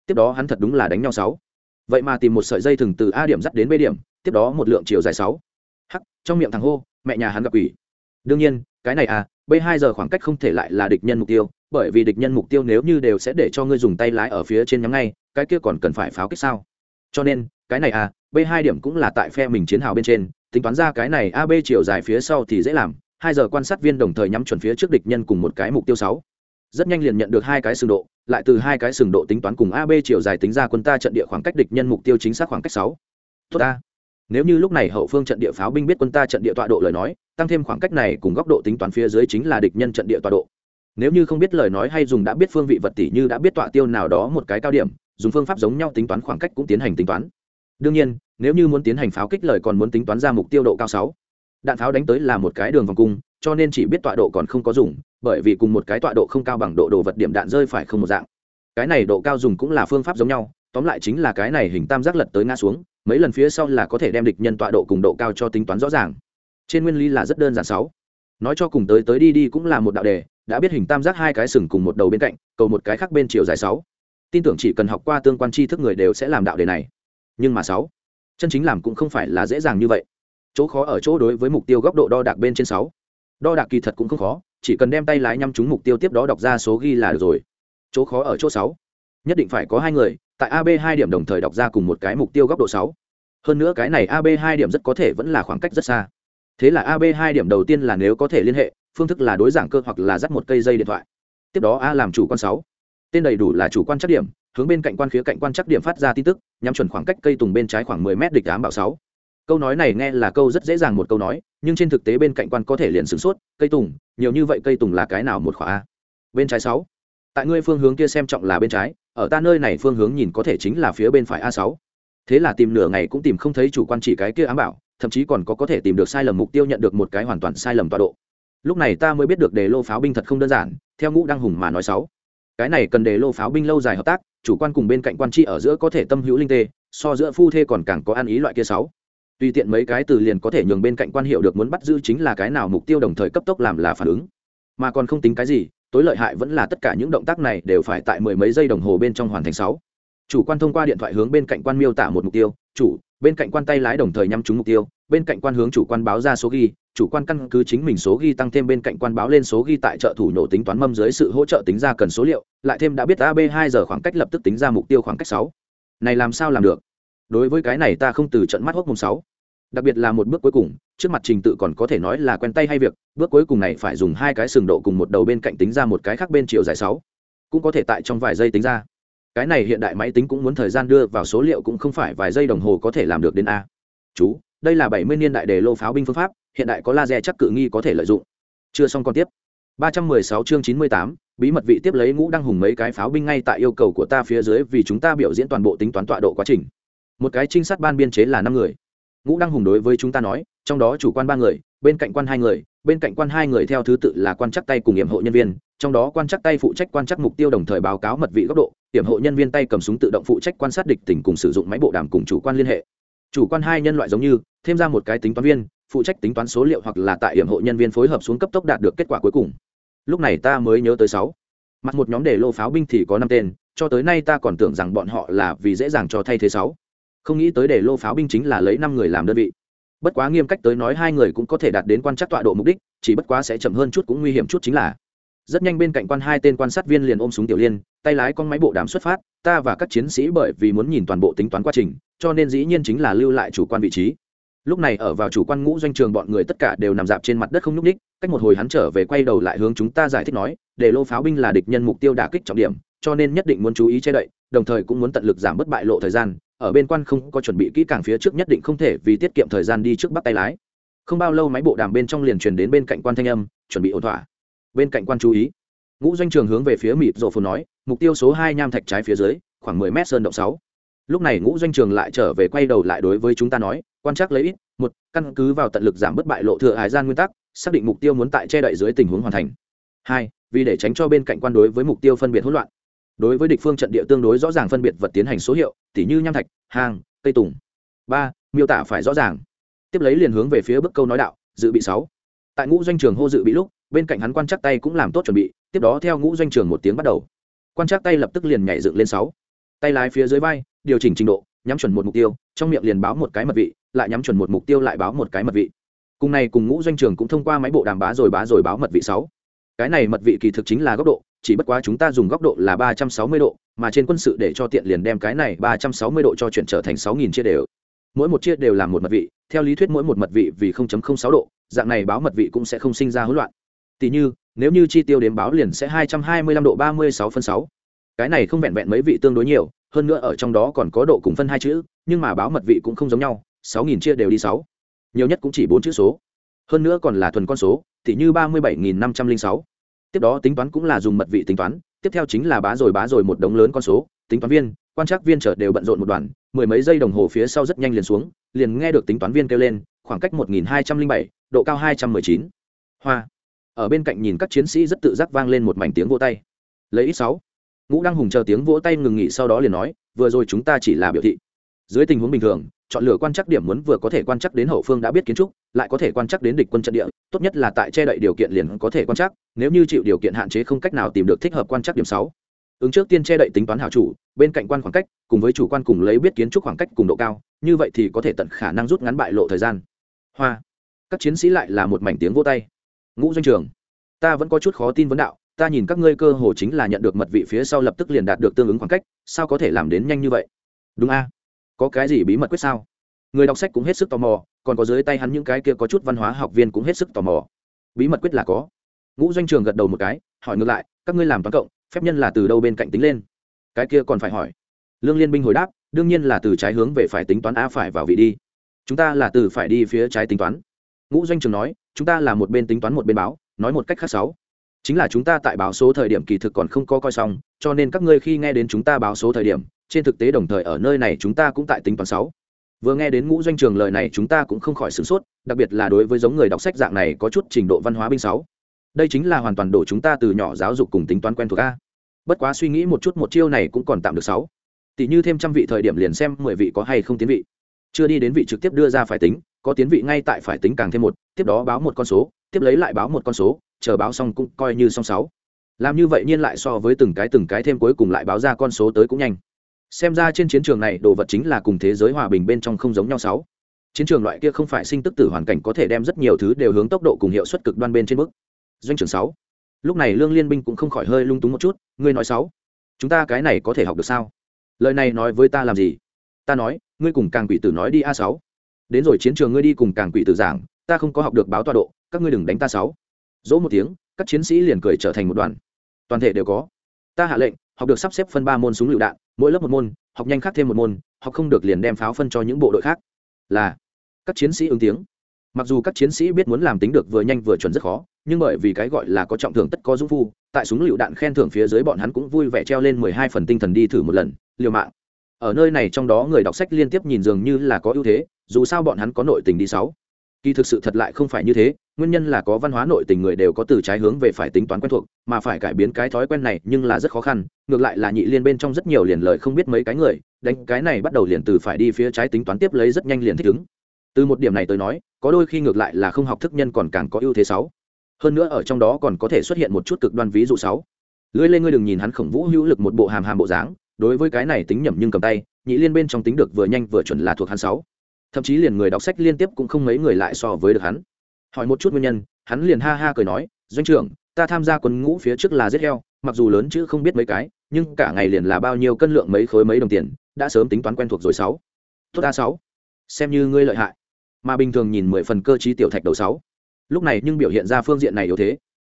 Tiếp đó hắn thật đúng là đánh nhau sáu. Vậy mà tìm một sợi dây thừng từ a điểm dắt đến b điểm, tiếp đó một lượng chiều dài sáu. Hắc, trong miệng thằng hô, mẹ nhà hắn gặp quỷ. Đương nhiên, cái này à b hai giờ khoảng cách không thể lại là địch nhân mục tiêu, bởi vì địch nhân mục tiêu nếu như đều sẽ để cho ngươi dùng tay lái ở phía trên nhắm ngay, cái kia còn cần phải pháo kích sao? Cho nên, cái này à b hai điểm cũng là tại phe mình chiến hào bên trên, tính toán ra cái này ab chiều dài phía sau thì dễ làm. Hai giờ quan sát viên đồng thời nhắm chuẩn phía trước địch nhân cùng một cái mục tiêu sáu rất nhanh liền nhận được hai cái sừng độ, lại từ hai cái sừng độ tính toán cùng ab chiều dài tính ra quân ta trận địa khoảng cách địch nhân mục tiêu chính xác khoảng cách sáu. Tốt ta. Nếu như lúc này hậu phương trận địa pháo binh biết quân ta trận địa tọa độ lời nói, tăng thêm khoảng cách này cùng góc độ tính toán phía dưới chính là địch nhân trận địa tọa độ. Nếu như không biết lời nói hay dùng đã biết phương vị vật tỷ như đã biết tọa tiêu nào đó một cái cao điểm, dùng phương pháp giống nhau tính toán khoảng cách cũng tiến hành tính toán. Đương nhiên, nếu như muốn tiến hành pháo kích lời còn muốn tính toán ra mục tiêu độ cao sáu. Đạn pháo đánh tới là một cái đường vòng cung, cho nên chỉ biết tọa độ còn không có dùng bởi vì cùng một cái tọa độ không cao bằng độ đồ vật điểm đạn rơi phải không một dạng. Cái này độ cao dùng cũng là phương pháp giống nhau, tóm lại chính là cái này hình tam giác lật tới ngã xuống, mấy lần phía sau là có thể đem địch nhân tọa độ cùng độ cao cho tính toán rõ ràng. Trên nguyên lý là rất đơn giản sáu. Nói cho cùng tới tới đi đi cũng là một đạo đề, đã biết hình tam giác hai cái sừng cùng một đầu bên cạnh, cầu một cái khác bên chiều dài sáu. Tin tưởng chỉ cần học qua tương quan tri thức người đều sẽ làm đạo đề này. Nhưng mà sáu, chân chính làm cũng không phải là dễ dàng như vậy. Chỗ khó ở chỗ đối với mục tiêu góc độ đo đạc bên trên sáu đo đạc kỳ thật cũng không khó, chỉ cần đem tay lái nhắm trúng mục tiêu tiếp đó đọc ra số ghi là được rồi. Chỗ khó ở chỗ sáu. Nhất định phải có hai người, tại ab hai điểm đồng thời đọc ra cùng một cái mục tiêu góc độ sáu. Hơn nữa cái này ab hai điểm rất có thể vẫn là khoảng cách rất xa. Thế là ab hai điểm đầu tiên là nếu có thể liên hệ, phương thức là đối giảng cơ hoặc là dắt một cây dây điện thoại. Tiếp đó a làm chủ quan sáu. Tên đầy đủ là chủ quan chắc điểm, hướng bên cạnh quan khía cạnh quan chắc điểm phát ra tin tức, nhắm chuẩn khoảng cách cây tùng bên trái khoảng 10 mét địch ám bảo sáu câu nói này nghe là câu rất dễ dàng một câu nói, nhưng trên thực tế bên cạnh quan có thể liền sửng sốt, cây tùng, nhiều như vậy cây tùng là cái nào một khóa a? Bên trái sáu. Tại ngươi phương hướng kia xem trọng là bên trái, ở ta nơi này phương hướng nhìn có thể chính là phía bên phải a sáu. Thế là tìm nửa ngày cũng tìm không thấy chủ quan chỉ cái kia ám bảo, thậm chí còn có có thể tìm được sai lầm mục tiêu nhận được một cái hoàn toàn sai lầm tọa độ. Lúc này ta mới biết được đề lô pháo binh thật không đơn giản, theo ngũ đăng hùng mà nói sáu. Cái này cần đề lô pháo binh lâu dài hợp tác, chủ quan cùng bên cạnh quan tri ở giữa có thể tâm hữu linh tê, so giữa phu thê còn càng có ăn ý loại kia sáu tùy tiện mấy cái từ liền có thể nhường bên cạnh quan hiệu được muốn bắt giữ chính là cái nào mục tiêu đồng thời cấp tốc làm là phản ứng. Mà còn không tính cái gì, tối lợi hại vẫn là tất cả những động tác này đều phải tại mười mấy giây đồng hồ bên trong hoàn thành sáu. Chủ quan thông qua điện thoại hướng bên cạnh quan miêu tả một mục tiêu, chủ, bên cạnh quan tay lái đồng thời nhắm trúng mục tiêu, bên cạnh quan hướng chủ quan báo ra số ghi, chủ quan căn cứ chính mình số ghi tăng thêm bên cạnh quan báo lên số ghi tại trợ thủ nổ tính toán mâm dưới sự hỗ trợ tính ra cần số liệu, lại thêm đã biết ab hai giờ khoảng cách lập tức tính ra mục tiêu khoảng cách sáu. Này làm sao làm được? Đối với cái này ta không từ trận mắt hốc mùng sáu. Đặc biệt là một bước cuối cùng, trước mặt trình tự còn có thể nói là quen tay hay việc, bước cuối cùng này phải dùng hai cái sừng độ cùng một đầu bên cạnh tính ra một cái khác bên chiều dài sáu. Cũng có thể tại trong vài giây tính ra. Cái này hiện đại máy tính cũng muốn thời gian đưa vào số liệu cũng không phải vài giây đồng hồ có thể làm được đến a. Chú, đây là bảy mươi niên đại đề lô pháo binh phương pháp, hiện đại có laser chắc cự nghi có thể lợi dụng. Chưa xong còn tiếp. Ba trăm mười sáu chương chín mươi tám, bí mật vị tiếp lấy ngũ đăng hùng mấy cái pháo binh ngay tại yêu cầu của ta phía dưới vì chúng ta biểu diễn toàn bộ tính toán tọa độ quá trình một cái trinh sát ban biên chế là năm người. Ngũ đăng hùng đối với chúng ta nói, trong đó chủ quan ba người, bên cạnh quan hai người, bên cạnh quan hai người theo thứ tự là quan chắc tay cùng hiểm hộ nhân viên, trong đó quan chắc tay phụ trách quan chắc mục tiêu đồng thời báo cáo mật vị góc độ, hiểm hộ nhân viên tay cầm súng tự động phụ trách quan sát địch tình cùng sử dụng máy bộ đàm cùng chủ quan liên hệ. Chủ quan hai nhân loại giống như, thêm ra một cái tính toán viên, phụ trách tính toán số liệu hoặc là tại hiểm hộ nhân viên phối hợp xuống cấp tốc đạt được kết quả cuối cùng. Lúc này ta mới nhớ tới sáu. Mặt một nhóm để lô pháo binh thì có năm tên, cho tới nay ta còn tưởng rằng bọn họ là vì dễ dàng cho thay thế sáu không nghĩ tới để lô pháo binh chính là lấy năm người làm đơn vị. Bất quá nghiêm cách tới nói hai người cũng có thể đạt đến quan trắc tọa độ mục đích, chỉ bất quá sẽ chậm hơn chút cũng nguy hiểm chút chính là. Rất nhanh bên cạnh quan hai tên quan sát viên liền ôm súng tiểu liên, tay lái con máy bộ đàm xuất phát, ta và các chiến sĩ bởi vì muốn nhìn toàn bộ tính toán quá trình, cho nên dĩ nhiên chính là lưu lại chủ quan vị trí. Lúc này ở vào chủ quan ngũ doanh trường bọn người tất cả đều nằm dạp trên mặt đất không nhúc ních cách một hồi hắn trở về quay đầu lại hướng chúng ta giải thích nói, để lô pháo binh là địch nhân mục tiêu đả kích trọng điểm, cho nên nhất định muốn chú ý che đậy, đồng thời cũng muốn tận lực giảm bất bại lộ thời gian ở bên quan không có chuẩn bị kỹ càng phía trước nhất định không thể vì tiết kiệm thời gian đi trước bắt tay lái. Không bao lâu máy bộ đàm bên trong liền truyền đến bên cạnh quan thanh âm, chuẩn bị ổn thỏa. Bên cạnh quan chú ý, ngũ doanh trường hướng về phía mịp rộ phồn nói, mục tiêu số hai nham thạch trái phía dưới, khoảng mười mét sơn động sáu. Lúc này ngũ doanh trường lại trở về quay đầu lại đối với chúng ta nói, quan trắc lấy ít, một, căn cứ vào tận lực giảm bất bại lộ thừa hải gian nguyên tắc, xác định mục tiêu muốn tại che đậy dưới tình huống hoàn thành. Hai, vì để tránh cho bên cạnh quan đối với mục tiêu phân biệt hỗn loạn đối với địch phương trận địa tương đối rõ ràng phân biệt vật tiến hành số hiệu tỉ như nham thạch hàng, cây tùng. Ba miêu tả phải rõ ràng. Tiếp lấy liền hướng về phía bức câu nói đạo dự bị sáu. Tại ngũ doanh trường hô dự bị lúc bên cạnh hắn quan chắc tay cũng làm tốt chuẩn bị tiếp đó theo ngũ doanh trường một tiếng bắt đầu. Quan chắc tay lập tức liền nhảy dựng lên sáu. Tay lái phía dưới vai điều chỉnh trình độ nhắm chuẩn một mục tiêu trong miệng liền báo một cái mật vị lại nhắm chuẩn một mục tiêu lại báo một cái mật vị. Cùng này cùng ngũ doanh trường cũng thông qua máy bộ đàm bá rồi bá rồi báo mật vị sáu. Cái này mật vị kỳ thực chính là góc độ chỉ bất quá chúng ta dùng góc độ là ba trăm sáu mươi độ, mà trên quân sự để cho tiện liền đem cái này ba trăm sáu mươi độ cho chuyển trở thành sáu nghìn chia đều. Mỗi một chia đều là một mật vị, theo lý thuyết mỗi một mật vị vì sáu độ, dạng này báo mật vị cũng sẽ không sinh ra hỗn loạn. Tỷ như, nếu như chi tiêu đến báo liền sẽ hai trăm hai mươi lăm độ ba mươi sáu phân sáu. Cái này không vẹn vẹn mấy vị tương đối nhiều, hơn nữa ở trong đó còn có độ cùng phân hai chữ, nhưng mà báo mật vị cũng không giống nhau, sáu nghìn chia đều đi sáu. Nhiều nhất cũng chỉ bốn chữ số. Hơn nữa còn là thuần con số tỷ như ba mươi bảy nghìn năm trăm linh sáu tiếp đó tính toán cũng là dùng mật vị tính toán, tiếp theo chính là bá rồi bá rồi một đống lớn con số, tính toán viên, quan trắc viên chợt đều bận rộn một đoàn, mười mấy giây đồng hồ phía sau rất nhanh liền xuống, liền nghe được tính toán viên kêu lên, khoảng cách một nghìn hai trăm linh bảy, độ cao hai trăm mười chín. Hoa. Ở bên cạnh nhìn các chiến sĩ rất tự giác vang lên một mảnh tiếng vỗ tay. Lấy ít sáu. Ngũ đăng hùng chờ tiếng vỗ tay ngừng nghỉ sau đó liền nói, vừa rồi chúng ta chỉ là biểu thị. Dưới tình huống bình thường chọn lựa quan trắc điểm muốn vừa có thể quan trắc đến hậu phương đã biết kiến trúc, lại có thể quan trắc đến địch quân trận địa, tốt nhất là tại che đậy điều kiện liền có thể quan trắc, nếu như chịu điều kiện hạn chế không cách nào tìm được thích hợp quan trắc điểm sáu. Ứng trước tiên che đậy tính toán hảo chủ, bên cạnh quan khoảng cách, cùng với chủ quan cùng lấy biết kiến trúc khoảng cách cùng độ cao, như vậy thì có thể tận khả năng rút ngắn bại lộ thời gian. Hoa. Các chiến sĩ lại là một mảnh tiếng vỗ tay. Ngũ doanh trường. Ta vẫn có chút khó tin vấn đạo, ta nhìn các ngươi cơ hồ chính là nhận được mật vị phía sau lập tức liền đạt được tương ứng khoảng cách, sao có thể làm đến nhanh như vậy? Đúng a có cái gì bí mật quyết sao? Người đọc sách cũng hết sức tò mò, còn có dưới tay hắn những cái kia có chút văn hóa học viên cũng hết sức tò mò. Bí mật quyết là có. Ngũ doanh trường gật đầu một cái, hỏi ngược lại, các ngươi làm toán cộng, phép nhân là từ đâu bên cạnh tính lên? Cái kia còn phải hỏi. Lương liên binh hồi đáp, đương nhiên là từ trái hướng về phải tính toán a phải vào vị đi. Chúng ta là từ phải đi phía trái tính toán. Ngũ doanh trường nói, chúng ta là một bên tính toán một bên báo, nói một cách khác sáu. Chính là chúng ta tại báo số thời điểm kỳ thực còn không có coi xong, cho nên các ngươi khi nghe đến chúng ta báo số thời điểm trên thực tế đồng thời ở nơi này chúng ta cũng tại tính toán sáu. Vừa nghe đến ngũ doanh trường lời này chúng ta cũng không khỏi sửng sốt, đặc biệt là đối với giống người đọc sách dạng này có chút trình độ văn hóa binh sáu. Đây chính là hoàn toàn đổ chúng ta từ nhỏ giáo dục cùng tính toán quen thuộc a. Bất quá suy nghĩ một chút một chiêu này cũng còn tạm được sáu. Tỷ như thêm trăm vị thời điểm liền xem mười vị có hay không tiến vị. Chưa đi đến vị trực tiếp đưa ra phải tính, có tiến vị ngay tại phải tính càng thêm một, tiếp đó báo một con số, tiếp lấy lại báo một con số, chờ báo xong cũng coi như xong sáu. Làm như vậy nhiên lại so với từng cái từng cái thêm cuối cùng lại báo ra con số tới cũng nhanh xem ra trên chiến trường này đồ vật chính là cùng thế giới hòa bình bên trong không giống nhau sáu. Chiến trường loại kia không phải sinh tức tử hoàn cảnh có thể đem rất nhiều thứ đều hướng tốc độ cùng hiệu suất cực đoan bên trên mức. Doanh trưởng sáu. Lúc này lương liên binh cũng không khỏi hơi lung túng một chút, ngươi nói sáu, chúng ta cái này có thể học được sao? Lời này nói với ta làm gì? Ta nói, ngươi cùng càng quỷ tử nói đi a sáu. Đến rồi chiến trường ngươi đi cùng càng quỷ tử giảng, ta không có học được báo tọa độ, các ngươi đừng đánh ta sáu. Dỗ một tiếng, các chiến sĩ liền cười trở thành một đoàn. Toàn thể đều có. Ta hạ lệnh học được sắp xếp phân ba môn súng lựu đạn, mỗi lớp một môn, học nhanh khác thêm một môn, học không được liền đem pháo phân cho những bộ đội khác. Là, các chiến sĩ ứng tiếng. Mặc dù các chiến sĩ biết muốn làm tính được vừa nhanh vừa chuẩn rất khó, nhưng bởi vì cái gọi là có trọng thưởng tất có dũng phu, tại súng lựu đạn khen thưởng phía dưới bọn hắn cũng vui vẻ treo lên mười hai phần tinh thần đi thử một lần, liều mạng. Ở nơi này trong đó người đọc sách liên tiếp nhìn dường như là có ưu thế, dù sao bọn hắn có nội tình đi sáu kỳ thực sự thật lại không phải như thế, nguyên nhân là có văn hóa nội tình người đều có từ trái hướng về phải tính toán quen thuộc, mà phải cải biến cái thói quen này nhưng là rất khó khăn, ngược lại là nhị liên bên trong rất nhiều liền lời không biết mấy cái người, đánh cái này bắt đầu liền từ phải đi phía trái tính toán tiếp lấy rất nhanh liền thích ứng. Từ một điểm này tới nói, có đôi khi ngược lại là không học thức nhân còn càng có ưu thế sáu. Hơn nữa ở trong đó còn có thể xuất hiện một chút cực đoan ví dụ sáu. Lưỡi lên ngươi đừng nhìn hắn khổng vũ hữu lực một bộ hàm hàm bộ dáng, đối với cái này tính nhầm nhưng cầm tay, nhị liên bên trong tính được vừa nhanh vừa chuẩn là thuộc hắn sáu thậm chí liền người đọc sách liên tiếp cũng không mấy người lại so với được hắn. Hỏi một chút nguyên nhân, hắn liền ha ha cười nói, doanh trưởng, ta tham gia quân ngũ phía trước là giết heo, mặc dù lớn chứ không biết mấy cái, nhưng cả ngày liền là bao nhiêu cân lượng mấy khối mấy đồng tiền, đã sớm tính toán quen thuộc rồi sáu. Tốt a sáu, xem như ngươi lợi hại. Mà bình thường nhìn mười phần cơ chí tiểu thạch đầu sáu. Lúc này nhưng biểu hiện ra phương diện này yếu thế.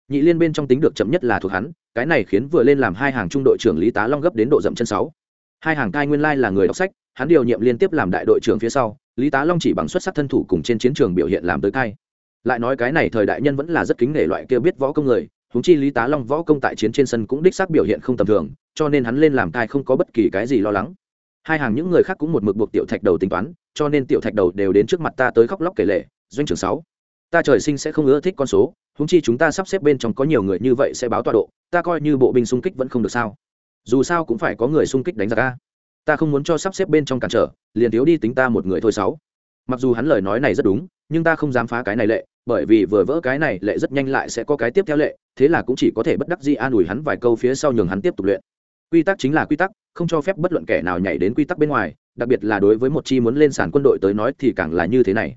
Nhị liên bên trong tính được chậm nhất là thuộc hắn, cái này khiến vừa lên làm hai hàng trung đội trưởng lý tá long gấp đến độ dậm chân sáu. Hai hàng cai nguyên lai là người đọc sách hắn điều nhiệm liên tiếp làm đại đội trưởng phía sau, lý tá long chỉ bằng xuất sắc thân thủ cùng trên chiến trường biểu hiện làm tới cai lại nói cái này thời đại nhân vẫn là rất kính nể loại kia biết võ công người húng chi lý tá long võ công tại chiến trên sân cũng đích xác biểu hiện không tầm thường, cho nên hắn lên làm cai không có bất kỳ cái gì lo lắng. Hai hàng những người khác cũng một mực buộc tiểu thạch đầu tính toán, cho nên tiểu thạch đầu đều đến trước mặt ta tới khóc lóc kể lệ doanh trưởng sáu. Ta trời sinh sẽ không ưa thích con số húng chi chúng ta sắp xếp bên trong có nhiều người như vậy sẽ báo tọa độ, ta coi như bộ binh xung kích vẫn không được sao. Dù sao cũng phải có người xung kích đánh ra ca ta không muốn cho sắp xếp bên trong cản trở, liền thiếu đi tính ta một người thôi sáu. Mặc dù hắn lời nói này rất đúng, nhưng ta không dám phá cái này lệ, bởi vì vừa vỡ cái này lệ rất nhanh lại sẽ có cái tiếp theo lệ, thế là cũng chỉ có thể bất đắc dĩ an ủi hắn vài câu phía sau nhường hắn tiếp tục luyện. Quy tắc chính là quy tắc, không cho phép bất luận kẻ nào nhảy đến quy tắc bên ngoài, đặc biệt là đối với một chi muốn lên sàn quân đội tới nói thì càng là như thế này.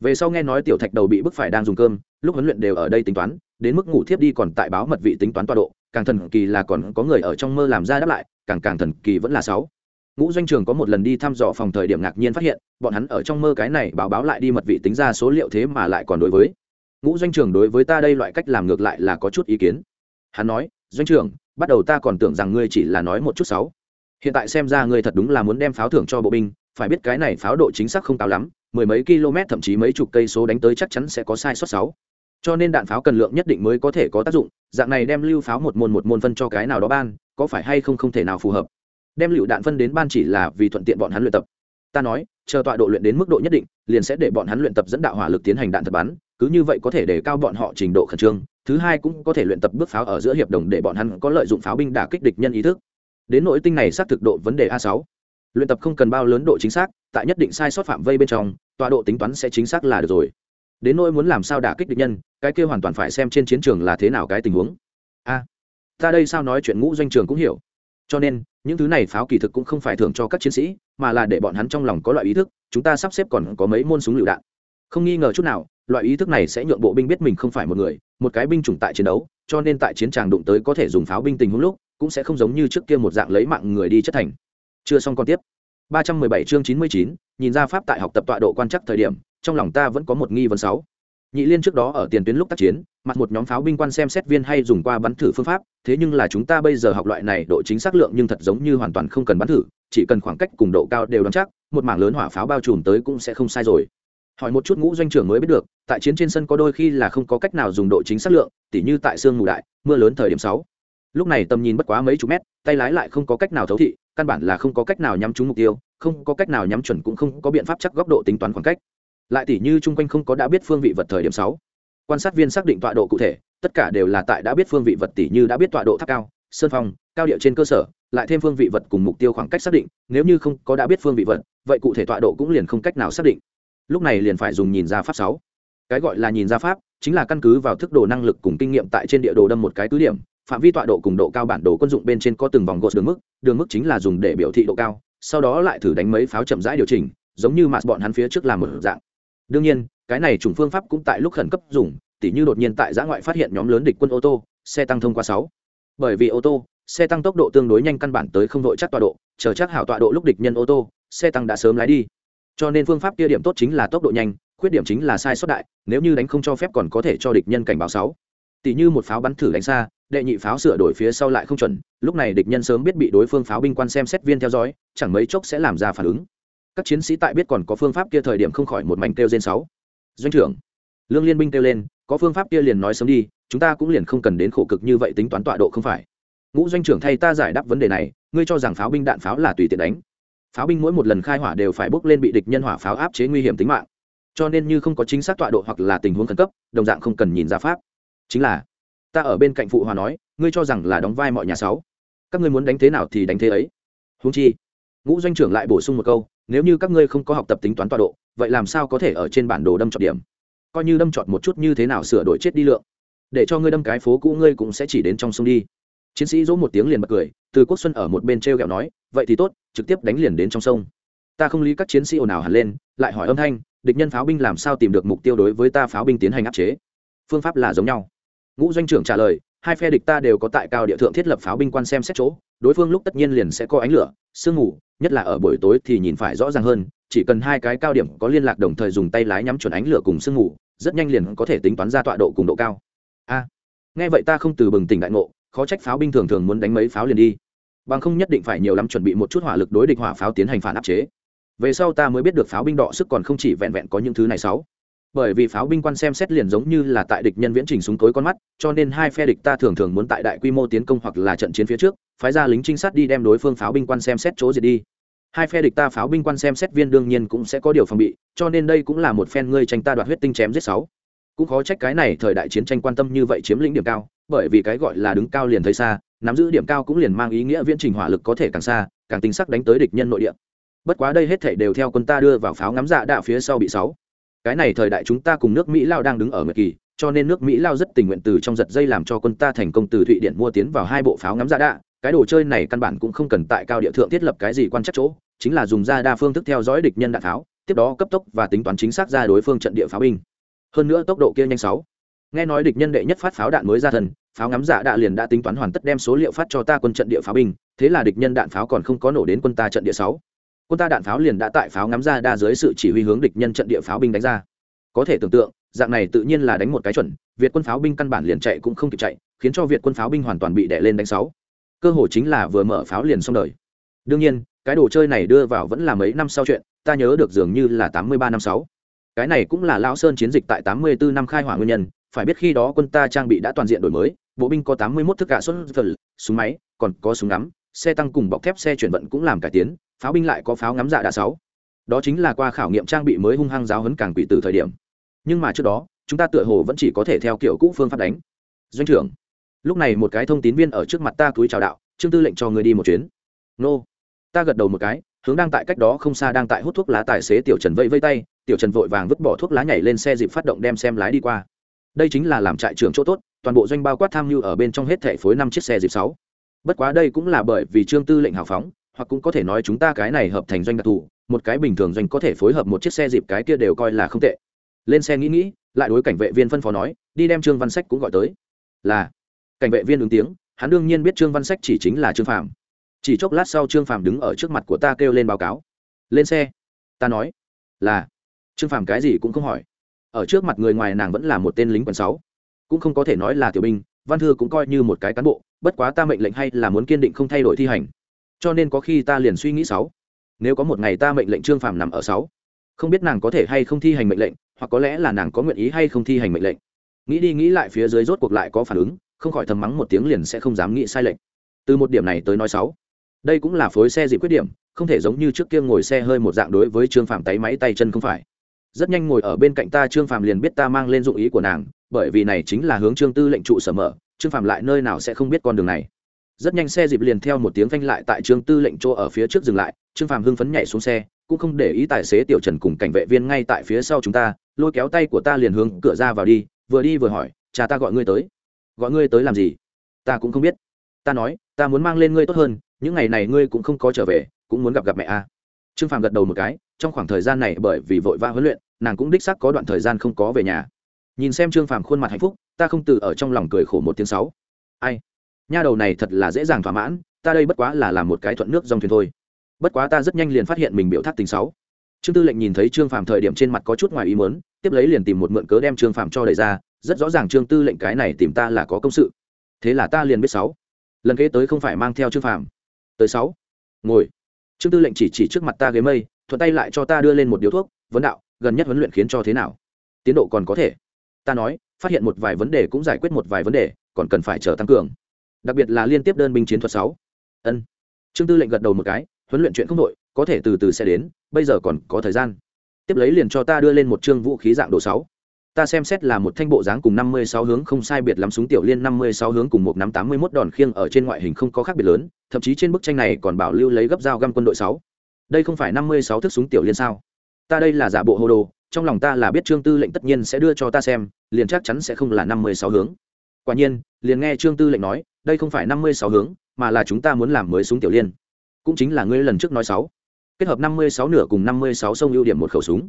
Về sau nghe nói tiểu thạch đầu bị bức phải đang dùng cơm, lúc huấn luyện đều ở đây tính toán, đến mức ngủ thiếp đi còn tại báo mật vị tính toán tọa độ, càng thần kỳ là còn có người ở trong mơ làm ra đáp lại, càng càng thần kỳ vẫn là sáu ngũ doanh trường có một lần đi thăm dò phòng thời điểm ngạc nhiên phát hiện, bọn hắn ở trong mơ cái này báo báo lại đi mật vị tính ra số liệu thế mà lại còn đối với. Ngũ doanh trường đối với ta đây loại cách làm ngược lại là có chút ý kiến. Hắn nói, doanh trường, bắt đầu ta còn tưởng rằng ngươi chỉ là nói một chút sáu hiện tại xem ra ngươi thật đúng là muốn đem pháo thưởng cho bộ binh, phải biết cái này pháo độ chính xác không cao lắm, mười mấy km thậm chí mấy chục cây số đánh tới chắc chắn sẽ có sai sót sáu cho nên đạn pháo cần lượng nhất định mới có thể có tác dụng, dạng này đem lưu pháo một môn một môn phân cho cái nào đó ban, có phải hay không không thể nào phù hợp? Đem lựu đạn phân đến ban chỉ là vì thuận tiện bọn hắn luyện tập. Ta nói, chờ tọa độ luyện đến mức độ nhất định, liền sẽ để bọn hắn luyện tập dẫn đạo hỏa lực tiến hành đạn thật bắn, cứ như vậy có thể để cao bọn họ trình độ khẩn trương, thứ hai cũng có thể luyện tập bước pháo ở giữa hiệp đồng để bọn hắn có lợi dụng pháo binh đả kích địch nhân ý thức. Đến nội tinh này xác thực độ vấn đề a sáu. Luyện tập không cần bao lớn độ chính xác, tại nhất định sai sót phạm vây bên trong, tọa độ tính toán sẽ chính xác là được rồi. Đến nỗi muốn làm sao đả kích địch nhân, cái kia hoàn toàn phải xem trên chiến trường là thế nào cái tình huống. A, ta đây sao nói chuyện ngũ doanh trường cũng hiểu. Cho nên những thứ này pháo kỳ thực cũng không phải thưởng cho các chiến sĩ mà là để bọn hắn trong lòng có loại ý thức chúng ta sắp xếp còn có mấy môn súng lựu đạn. Không nghi ngờ chút nào loại ý thức này sẽ nhượng bộ binh biết mình không phải một người một cái binh chủng tại chiến đấu cho nên tại chiến tràng đụng tới có thể dùng pháo binh tình huống lúc cũng sẽ không giống như trước kia một dạng lấy mạng người đi chất thành. Chưa xong còn tiếp. 317 chương 99, nhìn ra pháp tại học tập tọa độ quan chắc thời điểm trong lòng ta vẫn có một nghi vấn sáu nhị liên trước đó ở tiền tuyến lúc tác chiến, mặt một nhóm pháo binh quan xem xét viên hay dùng qua bắn thử phương pháp, thế nhưng là chúng ta bây giờ học loại này độ chính xác lượng nhưng thật giống như hoàn toàn không cần bắn thử, chỉ cần khoảng cách cùng độ cao đều đón chắc, một mảng lớn hỏa pháo bao trùm tới cũng sẽ không sai rồi. Hỏi một chút ngũ doanh trưởng mới biết được, tại chiến trên sân có đôi khi là không có cách nào dùng độ chính xác lượng, tỉ như tại sương mù đại, mưa lớn thời điểm sáu. Lúc này tầm nhìn bất quá mấy chục mét, tay lái lại không có cách nào thấu thị, căn bản là không có cách nào nhắm trúng mục tiêu, không có cách nào nhắm chuẩn cũng không có biện pháp chắc góc độ tính toán khoảng cách lại tỉ như chung quanh không có đã biết phương vị vật thời điểm sáu. Quan sát viên xác định tọa độ cụ thể, tất cả đều là tại đã biết phương vị vật tỉ như đã biết tọa độ tháp cao, sơn phong, cao địa trên cơ sở, lại thêm phương vị vật cùng mục tiêu khoảng cách xác định, nếu như không có đã biết phương vị vật, vậy cụ thể tọa độ cũng liền không cách nào xác định. Lúc này liền phải dùng nhìn ra pháp sáu. Cái gọi là nhìn ra pháp, chính là căn cứ vào thức đồ năng lực cùng kinh nghiệm tại trên địa đồ đâm một cái cứ điểm, phạm vi tọa độ cùng độ cao bản đồ quân dụng bên trên có từng vòng gột đường mức đường mức chính là dùng để biểu thị độ cao, sau đó lại thử đánh mấy pháo chậm rãi điều chỉnh, giống như mà bọn hắn phía trước làm một dạng đương nhiên, cái này chủng phương pháp cũng tại lúc khẩn cấp dùng, tỉ như đột nhiên tại giã ngoại phát hiện nhóm lớn địch quân ô tô, xe tăng thông qua sáu. Bởi vì ô tô, xe tăng tốc độ tương đối nhanh căn bản tới không đội chắc tọa độ, chờ chắc hảo tọa độ lúc địch nhân ô tô, xe tăng đã sớm lái đi. Cho nên phương pháp kia điểm tốt chính là tốc độ nhanh, khuyết điểm chính là sai sót đại, nếu như đánh không cho phép còn có thể cho địch nhân cảnh báo sáu. Tỷ như một pháo bắn thử đánh xa, đệ nhị pháo sửa đổi phía sau lại không chuẩn, lúc này địch nhân sớm biết bị đối phương pháo binh quan xem xét viên theo dõi, chẳng mấy chốc sẽ làm ra phản ứng các chiến sĩ tại biết còn có phương pháp kia thời điểm không khỏi một mảnh kêu trên sáu. Doanh trưởng, lương liên binh kêu lên, có phương pháp kia liền nói sớm đi, chúng ta cũng liền không cần đến khổ cực như vậy tính toán tọa độ không phải. Ngũ doanh trưởng thay ta giải đáp vấn đề này, ngươi cho rằng pháo binh đạn pháo là tùy tiện đánh. Pháo binh mỗi một lần khai hỏa đều phải bước lên bị địch nhân hỏa pháo áp chế nguy hiểm tính mạng. Cho nên như không có chính xác tọa độ hoặc là tình huống khẩn cấp, đồng dạng không cần nhìn ra pháp. Chính là, ta ở bên cạnh phụ hòa nói, ngươi cho rằng là đóng vai mọi nhà sáu. Các ngươi muốn đánh thế nào thì đánh thế ấy. Húng chi, ngũ doanh trưởng lại bổ sung một câu nếu như các ngươi không có học tập tính toán tọa độ, vậy làm sao có thể ở trên bản đồ đâm chọn điểm? Coi như đâm chọn một chút như thế nào sửa đổi chết đi lượng. Để cho ngươi đâm cái phố cũ ngươi cũng sẽ chỉ đến trong sông đi. Chiến sĩ dỗ một tiếng liền bật cười, từ quốc xuân ở một bên t r e o g ẹ o nói, vậy thì tốt, trực tiếp đánh liền đến trong sông. Ta không lý các chiến sĩ ồn ào hẳn lên, lại hỏi âm thanh, địch nhân pháo binh làm sao tìm được mục tiêu đối với ta pháo binh tiến hành áp chế? Phương pháp là giống nhau. Ngũ doanh trưởng trả lời hai phe địch ta đều có tại cao địa thượng thiết lập pháo binh quan xem xét chỗ, đối phương lúc tất nhiên liền sẽ có ánh lửa, sương mù, nhất là ở buổi tối thì nhìn phải rõ ràng hơn, chỉ cần hai cái cao điểm có liên lạc đồng thời dùng tay lái nhắm chuẩn ánh lửa cùng sương mù, rất nhanh liền có thể tính toán ra tọa độ cùng độ cao. A, nghe vậy ta không từ bừng tỉnh đại ngộ, khó trách pháo binh thường thường muốn đánh mấy pháo liền đi. Bằng không nhất định phải nhiều lắm chuẩn bị một chút hỏa lực đối địch hỏa pháo tiến hành phản áp chế. Về sau ta mới biết được pháo binh đọ sức còn không chỉ vẹn vẹn có những thứ này sáu bởi vì pháo binh quan xem xét liền giống như là tại địch nhân viễn trình súng tối con mắt, cho nên hai phe địch ta thường thường muốn tại đại quy mô tiến công hoặc là trận chiến phía trước, phái ra lính trinh sát đi đem đối phương pháo binh quan xem xét chỗ diệt đi. Hai phe địch ta pháo binh quan xem xét viên đương nhiên cũng sẽ có điều phòng bị, cho nên đây cũng là một phen ngươi tranh ta đoạt huyết tinh chém giết sáu. Cũng khó trách cái này thời đại chiến tranh quan tâm như vậy chiếm lĩnh điểm cao, bởi vì cái gọi là đứng cao liền thấy xa, nắm giữ điểm cao cũng liền mang ý nghĩa viễn trình hỏa lực có thể càng xa, càng tính sắc đánh tới địch nhân nội địa. Bất quá đây hết thể đều theo quân ta đưa vào pháo ngắm dạ đạo phía sau bị sáu cái này thời đại chúng ta cùng nước mỹ lao đang đứng ở nguyệt kỳ, cho nên nước mỹ lao rất tình nguyện từ trong giật dây làm cho quân ta thành công từ thụy điện mua tiến vào hai bộ pháo ngắm ra đạ. Cái đồ chơi này căn bản cũng không cần tại cao địa thượng thiết lập cái gì quan chắc chỗ, chính là dùng ra đa phương thức theo dõi địch nhân đạn pháo, tiếp đó cấp tốc và tính toán chính xác ra đối phương trận địa pháo binh. Hơn nữa tốc độ kia nhanh sáu. Nghe nói địch nhân đệ nhất phát pháo đạn mới ra thần, pháo ngắm giả đạ liền đã tính toán hoàn tất đem số liệu phát cho ta quân trận địa pháo binh, thế là địch nhân đạn pháo còn không có nổ đến quân ta trận địa sáu quân ta đạn pháo liền đã tại pháo ngắm ra đa dưới sự chỉ huy hướng địch nhân trận địa pháo binh đánh ra. Có thể tưởng tượng, dạng này tự nhiên là đánh một cái chuẩn, việt quân pháo binh căn bản liền chạy cũng không kịp chạy, khiến cho việt quân pháo binh hoàn toàn bị đè lên đánh sáu. Cơ hội chính là vừa mở pháo liền xong đời. Đương nhiên, cái đồ chơi này đưa vào vẫn là mấy năm sau chuyện, ta nhớ được dường như là tám mươi ba năm sáu. Cái này cũng là lão sơn chiến dịch tại tám mươi bốn năm khai hỏa nguyên nhân, phải biết khi đó quân ta trang bị đã toàn diện đổi mới, bộ binh có tám mươi 81 thức cả xuất súng máy, còn có súng ngắm, xe tăng cùng bọc thép xe chuyển vận cũng làm cải tiến pháo binh lại có pháo ngắm dạ đã sáu. Đó chính là qua khảo nghiệm trang bị mới hung hăng giáo hấn càng quỷ từ thời điểm. Nhưng mà trước đó, chúng ta tựa hồ vẫn chỉ có thể theo kiểu cũ phương pháp đánh. Doanh trưởng, lúc này một cái thông tín viên ở trước mặt ta cúi chào đạo, trương tư lệnh cho người đi một chuyến. Nô. Ta gật đầu một cái, hướng đang tại cách đó không xa đang tại hút thuốc lá tài xế tiểu trần vẫy vây tay, tiểu trần vội vàng vứt bỏ thuốc lá nhảy lên xe dịp phát động đem xem lái đi qua. Đây chính là làm trại trưởng chỗ tốt, toàn bộ doanh bao quát tham mưu ở bên trong hết thể phối năm chiếc xe dịp sáu. Bất quá đây cũng là bởi vì trương tư lệnh hào phóng hoặc cũng có thể nói chúng ta cái này hợp thành doanh đặc thù, một cái bình thường doanh có thể phối hợp một chiếc xe dịp cái kia đều coi là không tệ. Lên xe nghĩ nghĩ, lại đối cảnh vệ viên phân phó nói, đi đem trương văn sách cũng gọi tới. Là, cảnh vệ viên ứng tiếng, hắn đương nhiên biết trương văn sách chỉ chính là trương phạm chỉ chốc lát sau trương phạm đứng ở trước mặt của ta kêu lên báo cáo. Lên xe. Ta nói, là, trương phạm cái gì cũng không hỏi. Ở trước mặt người ngoài nàng vẫn là một tên lính quần sáu. Cũng không có thể nói là tiểu binh, văn thư cũng coi như một cái cán bộ, bất quá ta mệnh lệnh hay là muốn kiên định không thay đổi thi hành cho nên có khi ta liền suy nghĩ sáu. Nếu có một ngày ta mệnh lệnh trương phàm nằm ở sáu, không biết nàng có thể hay không thi hành mệnh lệnh, hoặc có lẽ là nàng có nguyện ý hay không thi hành mệnh lệnh. Nghĩ đi nghĩ lại phía dưới rốt cuộc lại có phản ứng, không khỏi thầm mắng một tiếng liền sẽ không dám nghĩ sai lệnh từ một điểm này tới nói sáu, đây cũng là phối xe dịp quyết điểm, không thể giống như trước kia ngồi xe hơi một dạng đối với trương phàm tay máy tay chân không phải. Rất nhanh ngồi ở bên cạnh ta trương phàm liền biết ta mang lên dụng ý của nàng, bởi vì này chính là hướng trương tư lệnh trụ sở mở, trương phàm lại nơi nào sẽ không biết con đường này rất nhanh xe dịp liền theo một tiếng phanh lại tại trương tư lệnh chỗ ở phía trước dừng lại, trương phàm hưng phấn nhảy xuống xe, cũng không để ý tài xế tiểu trần cùng cảnh vệ viên ngay tại phía sau chúng ta, lôi kéo tay của ta liền hướng cửa ra vào đi, vừa đi vừa hỏi, cha ta gọi ngươi tới. Gọi ngươi tới làm gì? Ta cũng không biết. Ta nói, ta muốn mang lên ngươi tốt hơn, những ngày này ngươi cũng không có trở về, cũng muốn gặp gặp mẹ a. Trương phàm gật đầu một cái, trong khoảng thời gian này bởi vì vội vã huấn luyện, nàng cũng đích xác có đoạn thời gian không có về nhà. Nhìn xem trương phàm khuôn mặt hạnh phúc, ta không từ ở trong lòng cười khổ một tiếng sáu ai? Nha đầu này thật là dễ dàng thỏa mãn, ta đây bất quá là làm một cái thuận nước dòng thuyền thôi. Bất quá ta rất nhanh liền phát hiện mình biểu thác tình sáu trương tư lệnh nhìn thấy trương phàm thời điểm trên mặt có chút ngoài ý muốn, tiếp lấy liền tìm một mượn cớ đem trương phàm cho đẩy ra, rất rõ ràng trương tư lệnh cái này tìm ta là có công sự. Thế là ta liền biết sáu. Lần kế tới không phải mang theo trương phàm, tới sáu. Ngồi. Trương tư lệnh chỉ chỉ trước mặt ta ghế mây, thuận tay lại cho ta đưa lên một điếu thuốc, vấn đạo, gần nhất huấn luyện khiến cho thế nào? Tiến độ còn có thể. Ta nói, phát hiện một vài vấn đề cũng giải quyết một vài vấn đề, còn cần phải chờ tăng cường đặc biệt là liên tiếp đơn binh chiến thuật sáu ân trương tư lệnh gật đầu một cái huấn luyện chuyện không đội có thể từ từ sẽ đến bây giờ còn có thời gian tiếp lấy liền cho ta đưa lên một chương vũ khí dạng đồ sáu ta xem xét là một thanh bộ dáng cùng năm mươi sáu hướng không sai biệt lắm súng tiểu liên năm mươi sáu hướng cùng một nắm tám mươi 81 đòn khiêng ở trên ngoại hình không có khác biệt lớn, thậm chí trên bức tranh này còn bảo lưu lấy gấp dao găm quân đội sáu. Đây không phải năm mươi sáu thước súng tiểu liên sao? Ta đây là giả bộ hồ đồ, trong lòng ta là biết Trương Tư lệnh tất nhiên sẽ đưa cho ta xem, liền chắc chắn sẽ không là năm mươi sáu hướng. Quả nhiên, liền nghe Trương Tư lệnh nói, đây không phải năm mươi sáu hướng, mà là chúng ta muốn làm mới súng tiểu liên. Cũng chính là ngươi lần trước nói sáu. Kết hợp năm mươi sáu nửa cùng năm mươi sáu sông ưu điểm một khẩu súng.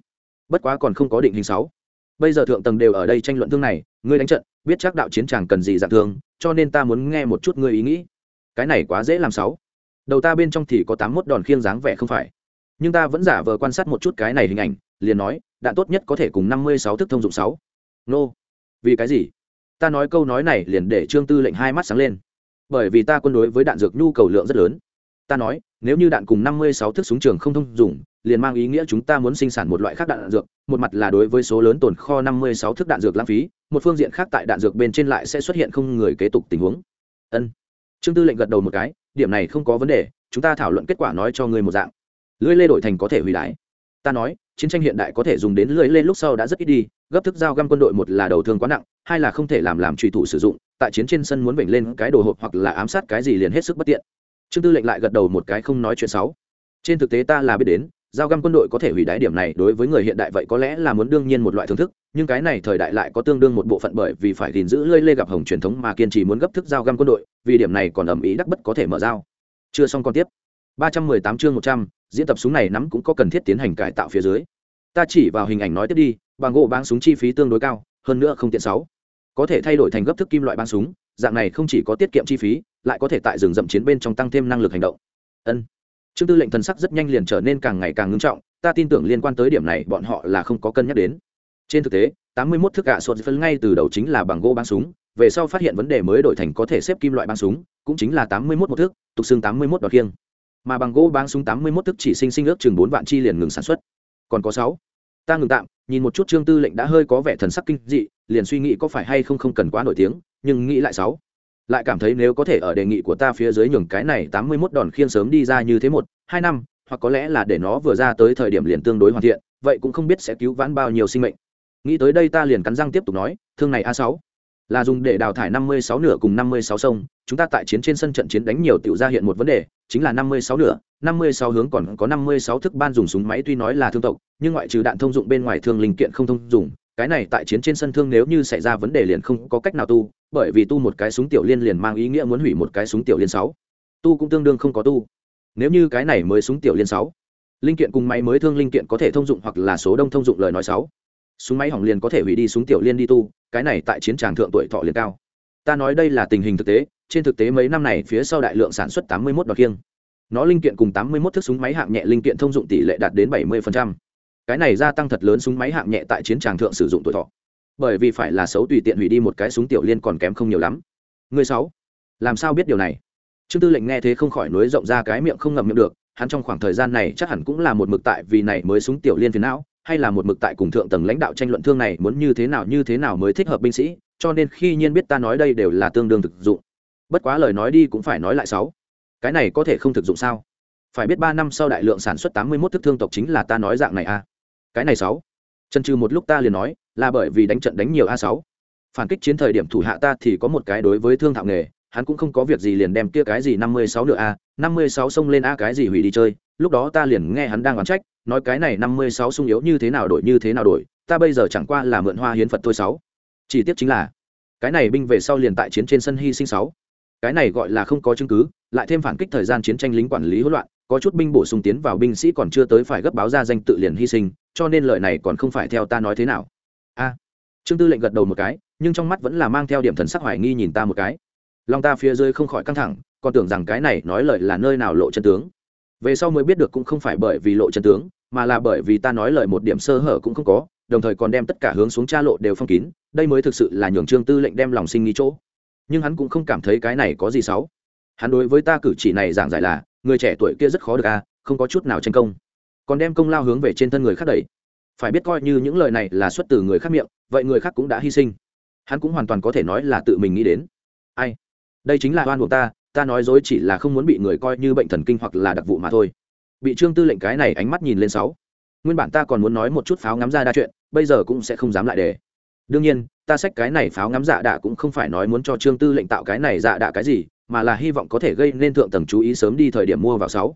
Bất quá còn không có định hình sáu. Bây giờ thượng tầng đều ở đây tranh luận thương này ngươi đánh trận biết chắc đạo chiến tràng cần gì dạng thương cho nên ta muốn nghe một chút ngươi ý nghĩ. Cái này quá dễ làm sáu. Đầu ta bên trong thì có tám mốt đòn khiêng dáng vẻ không phải. Nhưng ta vẫn giả vờ quan sát một chút cái này hình ảnh liền nói đạn tốt nhất có thể cùng năm mươi sáu thức thông dụng sáu. Nô. Vì cái gì? Ta nói câu nói này liền để trương tư lệnh hai mắt sáng lên. Bởi vì ta quân đối với đạn dược nhu cầu lượng rất lớn. Ta nói, nếu như đạn cùng năm mươi sáu thức súng trường không thông dùng liền mang ý nghĩa chúng ta muốn sinh sản một loại khác đạn dược, một mặt là đối với số lớn tồn kho năm mươi sáu thức đạn dược lãng phí, một phương diện khác tại đạn dược bên trên lại sẽ xuất hiện không người kế tục tình huống. Ân. Trương tư lệnh gật đầu một cái, điểm này không có vấn đề, chúng ta thảo luận kết quả nói cho người một dạng. Lưỡi lê đổi thành có thể hủy đái ta nói chiến tranh hiện đại có thể dùng đến lưỡi lên lúc sau đã rất ít đi, gấp thức dao găm quân đội một là đầu thương quá nặng, hai là không thể làm làm trùy thủ sử dụng, tại chiến trên sân muốn vểnh lên cái đồ hộp hoặc là ám sát cái gì liền hết sức bất tiện. Trương tư lệnh lại gật đầu một cái không nói chuyện xấu. Trên thực tế ta là biết đến giao găm quân đội có thể hủy đái điểm này đối với người hiện đại vậy có lẽ là muốn đương nhiên một loại thưởng thức, nhưng cái này thời đại lại có tương đương một bộ phận bởi vì phải gìn giữ lơi lê gặp hồng truyền thống mà kiên trì muốn gấp thức giao găm quân đội, vì điểm này còn ẩm ý đắc bất có thể mở giao. Chưa xong còn tiếp. ba trăm mười tám chương một trăm diễn tập súng này nắm cũng có cần thiết tiến hành cải tạo phía dưới. Ta chỉ vào hình ảnh nói tiếp đi, bằng gỗ bán súng chi phí tương đối cao, hơn nữa không tiện sáu. Có thể thay đổi thành gấp thức kim loại bán súng, dạng này không chỉ có tiết kiệm chi phí, lại có thể tại rừng rậm chiến bên trong tăng thêm năng lực hành động. Ân. Trương tư lệnh thần sắc rất nhanh liền trở nên càng ngày càng ngưng trọng, ta tin tưởng liên quan tới điểm này bọn họ là không có cân nhắc đến. Trên thực tế, tám mươi 81 thức gạ sột phân ngay từ đầu chính là bằng gỗ bán súng, về sau phát hiện vấn đề mới đổi thành có thể xếp kim loại bán súng, cũng chính là tám mươi 81 một thước tục xương tám mươi 81 đọt kiêng mà bằng gỗ băng súng tám mươi 81 thức chỉ sinh sinh ước chừng bốn vạn chi liền ngừng sản xuất. Còn có sáu. Ta ngừng tạm, nhìn một chút trương tư lệnh đã hơi có vẻ thần sắc kinh dị, liền suy nghĩ có phải hay không không cần quá nổi tiếng, nhưng nghĩ lại sáu. Lại cảm thấy nếu có thể ở đề nghị của ta phía dưới nhường cái này tám mươi 81 đòn khiên sớm đi ra như thế một, hai năm, hoặc có lẽ là để nó vừa ra tới thời điểm liền tương đối hoàn thiện, vậy cũng không biết sẽ cứu vãn bao nhiêu sinh mệnh. Nghĩ tới đây ta liền cắn răng tiếp tục nói, thương này a sáu là dùng để đào thải năm mươi sáu nửa cùng năm mươi sáu sông. Chúng ta tại chiến trên sân trận chiến đánh nhiều tiểu ra hiện một vấn đề, chính là năm mươi sáu nửa. năm mươi sáu hướng còn có năm mươi sáu thức ban dùng súng máy tuy nói là thương tộc, nhưng ngoại trừ đạn thông dụng bên ngoài thương linh kiện không thông dụng. Cái này tại chiến trên sân thương nếu như xảy ra vấn đề liền không có cách nào tu, bởi vì tu một cái súng tiểu liên liền mang ý nghĩa muốn hủy một cái súng tiểu liên sáu. Tu cũng tương đương không có tu. Nếu như cái này mới súng tiểu liên sáu, linh kiện cùng máy mới thương linh kiện có thể thông dụng hoặc là số đông thông dụng lời nói sáu súng máy hỏng liền có thể hủy đi súng tiểu liên đi tu, cái này tại chiến tràng thượng tuổi thọ liền cao. Ta nói đây là tình hình thực tế, trên thực tế mấy năm này phía sau đại lượng sản xuất tám mươi 81 đoạt kiêng nó linh kiện cùng tám mươi 81 thước súng máy hạng nhẹ linh kiện thông dụng tỷ lệ đạt đến bảy 70%. cái này gia tăng thật lớn súng máy hạng nhẹ tại chiến tràng thượng sử dụng tuổi thọ. Bởi vì phải là xấu tùy tiện hủy đi một cái súng tiểu liên còn kém không nhiều lắm. Người sáu, làm sao biết điều này? Trương tư lệnh nghe thế không khỏi nối rộng ra cái miệng không ngậm miệng được, hắn trong khoảng thời gian này chắc hẳn cũng là một mực tại vì này mới súng tiểu liên phiền não hay là một mực tại cùng thượng tầng lãnh đạo tranh luận thương này muốn như thế nào, như thế nào mới thích hợp binh sĩ, cho nên khi nhiên biết ta nói đây đều là tương đương thực dụng. Bất quá lời nói đi cũng phải nói lại sáu. Cái này có thể không thực dụng sao? Phải biết ba năm sau đại lượng sản xuất tám mươi 81 thức thương tộc chính là ta nói dạng này a à. cái này sáu. Chân trừ một lúc ta liền nói, là bởi vì đánh trận đánh nhiều a sáu. Phản kích chiến thời điểm thủ hạ ta thì có một cái đối với thương thạo nghề, hắn cũng không có việc gì liền đem kia cái gì năm mươi sáu nữa a, năm mươi sáu xông lên a cái gì hủy đi chơi, lúc đó ta liền nghe hắn đang oán trách nói cái này năm mươi sáu sung yếu như thế nào đổi như thế nào đổi, ta bây giờ chẳng qua là mượn hoa hiến phật thôi sáu. Chỉ tiếc chính là, cái này binh về sau liền tại chiến trên sân hy sinh sáu. Cái này gọi là không có chứng cứ, lại thêm phản kích thời gian chiến tranh lính quản lý hỗn loạn, có chút binh bổ sung tiến vào binh sĩ còn chưa tới phải gấp báo ra danh tự liền hy sinh, cho nên lời này còn không phải theo ta nói thế nào. A. Trương tư lệnh gật đầu một cái, nhưng trong mắt vẫn là mang theo điểm thần sắc hoài nghi nhìn ta một cái. Lòng ta phía dưới không khỏi căng thẳng, còn tưởng rằng cái này nói lời là nơi nào lộ chân tướng. Về sau mới biết được cũng không phải bởi vì lộ chân tướng mà là bởi vì ta nói lời một điểm sơ hở cũng không có, đồng thời còn đem tất cả hướng xuống cha lộ đều phong kín, đây mới thực sự là nhường trương tư lệnh đem lòng sinh nghĩ chỗ. Nhưng hắn cũng không cảm thấy cái này có gì xấu. Hắn đối với ta cử chỉ này giảng giải là, người trẻ tuổi kia rất khó được a không có chút nào tranh công. Còn đem công lao hướng về trên thân người khác đẩy. Phải biết coi như những lời này là xuất từ người khác miệng, vậy người khác cũng đã hy sinh. Hắn cũng hoàn toàn có thể nói là tự mình nghĩ đến. Ai? Đây chính là oan buộc ta ta nói dối chỉ là không muốn bị người coi như bệnh thần kinh hoặc là đặc vụ mà thôi bị trương tư lệnh cái này ánh mắt nhìn lên sáu. Nguyên bản ta còn muốn nói một chút pháo ngắm ra đa chuyện, bây giờ cũng sẽ không dám lại để. Đương nhiên, ta xách cái này pháo ngắm dạ đạ cũng không phải nói muốn cho trương tư lệnh tạo cái này dạ đạ cái gì, mà là hy vọng có thể gây nên thượng tầng chú ý sớm đi thời điểm mua vào sáu.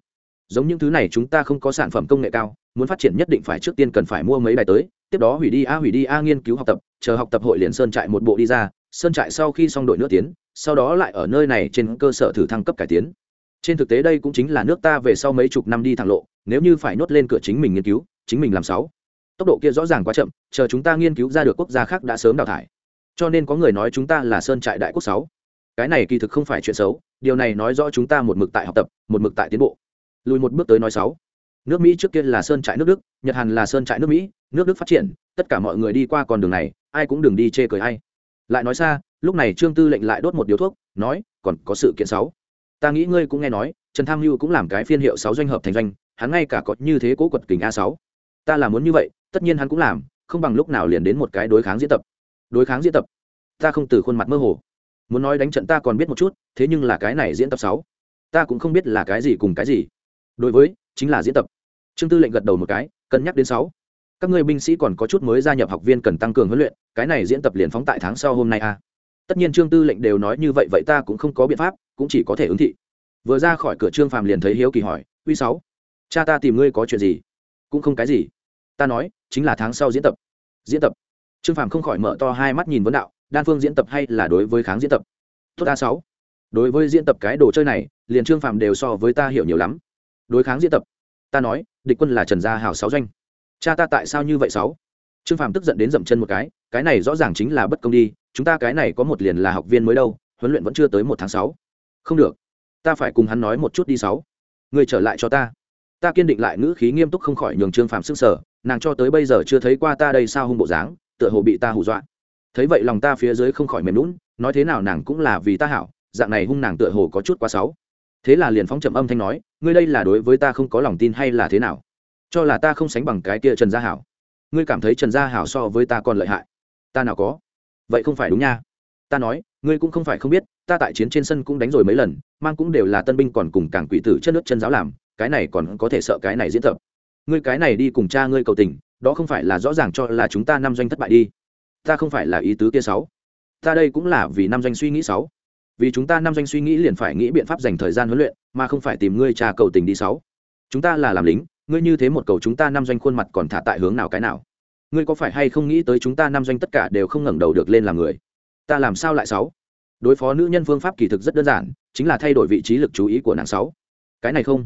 Giống những thứ này chúng ta không có sản phẩm công nghệ cao, muốn phát triển nhất định phải trước tiên cần phải mua mấy bài tới, tiếp đó hủy đi a, hủy đi a nghiên cứu học tập, chờ học tập hội liền sơn trại một bộ đi ra, sơn trại sau khi xong đội nước tiến, sau đó lại ở nơi này trên cơ sở thử thăng cấp cải tiến trên thực tế đây cũng chính là nước ta về sau mấy chục năm đi thẳng lộ, nếu như phải nhốt lên cửa chính mình nghiên cứu, chính mình làm sáu. Tốc độ kia rõ ràng quá chậm, chờ chúng ta nghiên cứu ra được quốc gia khác đã sớm đào thải. Cho nên có người nói chúng ta là sơn trại đại quốc sáu. Cái này kỳ thực không phải chuyện xấu, điều này nói rõ chúng ta một mực tại học tập, một mực tại tiến bộ. Lùi một bước tới nói sáu. Nước mỹ trước kia là sơn trại nước đức, nhật hàn là sơn trại nước mỹ, nước đức phát triển, tất cả mọi người đi qua con đường này, ai cũng đừng đi chê cười ai. Lại nói xa, lúc này trương tư lệnh lại đốt một điếu thuốc, nói, còn có sự kiện sáu ta nghĩ ngươi cũng nghe nói, trần tham mưu cũng làm cái phiên hiệu sáu doanh hợp thành doanh, hắn ngay cả có như thế cố quật kình a sáu. Ta là muốn như vậy, tất nhiên hắn cũng làm, không bằng lúc nào liền đến một cái đối kháng diễn tập. Đối kháng diễn tập? Ta không từ khuôn mặt mơ hồ. Muốn nói đánh trận ta còn biết một chút, thế nhưng là cái này diễn tập sáu. Ta cũng không biết là cái gì cùng cái gì. Đối với, chính là diễn tập. Trương tư lệnh gật đầu một cái, cân nhắc đến sáu. Các ngươi binh sĩ còn có chút mới gia nhập học viên cần tăng cường huấn luyện, cái này diễn tập liền phóng tại tháng sau hôm nay a tất nhiên trương tư lệnh đều nói như vậy vậy ta cũng không có biện pháp cũng chỉ có thể ứng thị. Vừa ra khỏi cửa trương phàm liền thấy hiếu kỳ hỏi, uy sáu, cha ta tìm ngươi có chuyện gì? Cũng không cái gì. Ta nói, chính là tháng sau diễn tập. Diễn tập? Trương phàm không khỏi mở to hai mắt nhìn vấn đạo, đan phương diễn tập hay là đối với kháng diễn tập? Tốt a sáu. Đối với diễn tập cái đồ chơi này, liền trương phàm đều so với ta hiểu nhiều lắm. Đối kháng diễn tập? Ta nói, địch quân là trần gia hảo sáu doanh. Cha ta tại sao như vậy sáu? Trương phàm tức giận đến dậm chân một cái cái này rõ ràng chính là bất công đi, chúng ta cái này có một liền là học viên mới đâu, huấn luyện vẫn chưa tới một tháng sáu không được. Ta phải cùng hắn nói một chút đi sáu. Người trở lại cho ta. Ta kiên định lại ngữ khí nghiêm túc không khỏi nhường trương phạm sức sở nàng cho tới bây giờ chưa thấy qua ta đây sao hung bộ dáng, tựa hồ bị ta hù dọa. Thấy vậy lòng ta phía dưới không khỏi mềm lún nói thế nào nàng cũng là vì ta hảo, dạng này hung nàng tựa hồ có chút quá sáu thế là liền phóng trầm âm thanh nói, ngươi đây là đối với ta không có lòng tin hay là thế nào? Cho là ta không sánh bằng cái kia trần gia hảo. Ngươi cảm thấy trần gia hảo so với ta còn lợi hại. Ta nào có? Vậy không phải đúng nha ta nói, ngươi cũng không phải không biết, ta tại chiến trên sân cũng đánh rồi mấy lần, mang cũng đều là tân binh còn cùng cảng quỷ tử chất nước chân giáo làm, cái này còn có thể sợ cái này diễn tập. Ngươi cái này đi cùng cha ngươi cầu tình, đó không phải là rõ ràng cho là chúng ta năm doanh thất bại đi. Ta không phải là ý tứ kia sáu. Ta đây cũng là vì năm doanh suy nghĩ sáu. Vì chúng ta năm doanh suy nghĩ liền phải nghĩ biện pháp dành thời gian huấn luyện, mà không phải tìm ngươi cha cầu tình đi sáu. Chúng ta là làm lính, ngươi như thế một cầu chúng ta năm doanh khuôn mặt còn thả tại hướng nào cái nào? Ngươi có phải hay không nghĩ tới chúng ta năm doanh tất cả đều không ngẩng đầu được lên làm người? Ta làm sao lại sáu? Đối phó nữ nhân phương pháp kỳ thực rất đơn giản, chính là thay đổi vị trí lực chú ý của nàng sáu. Cái này không.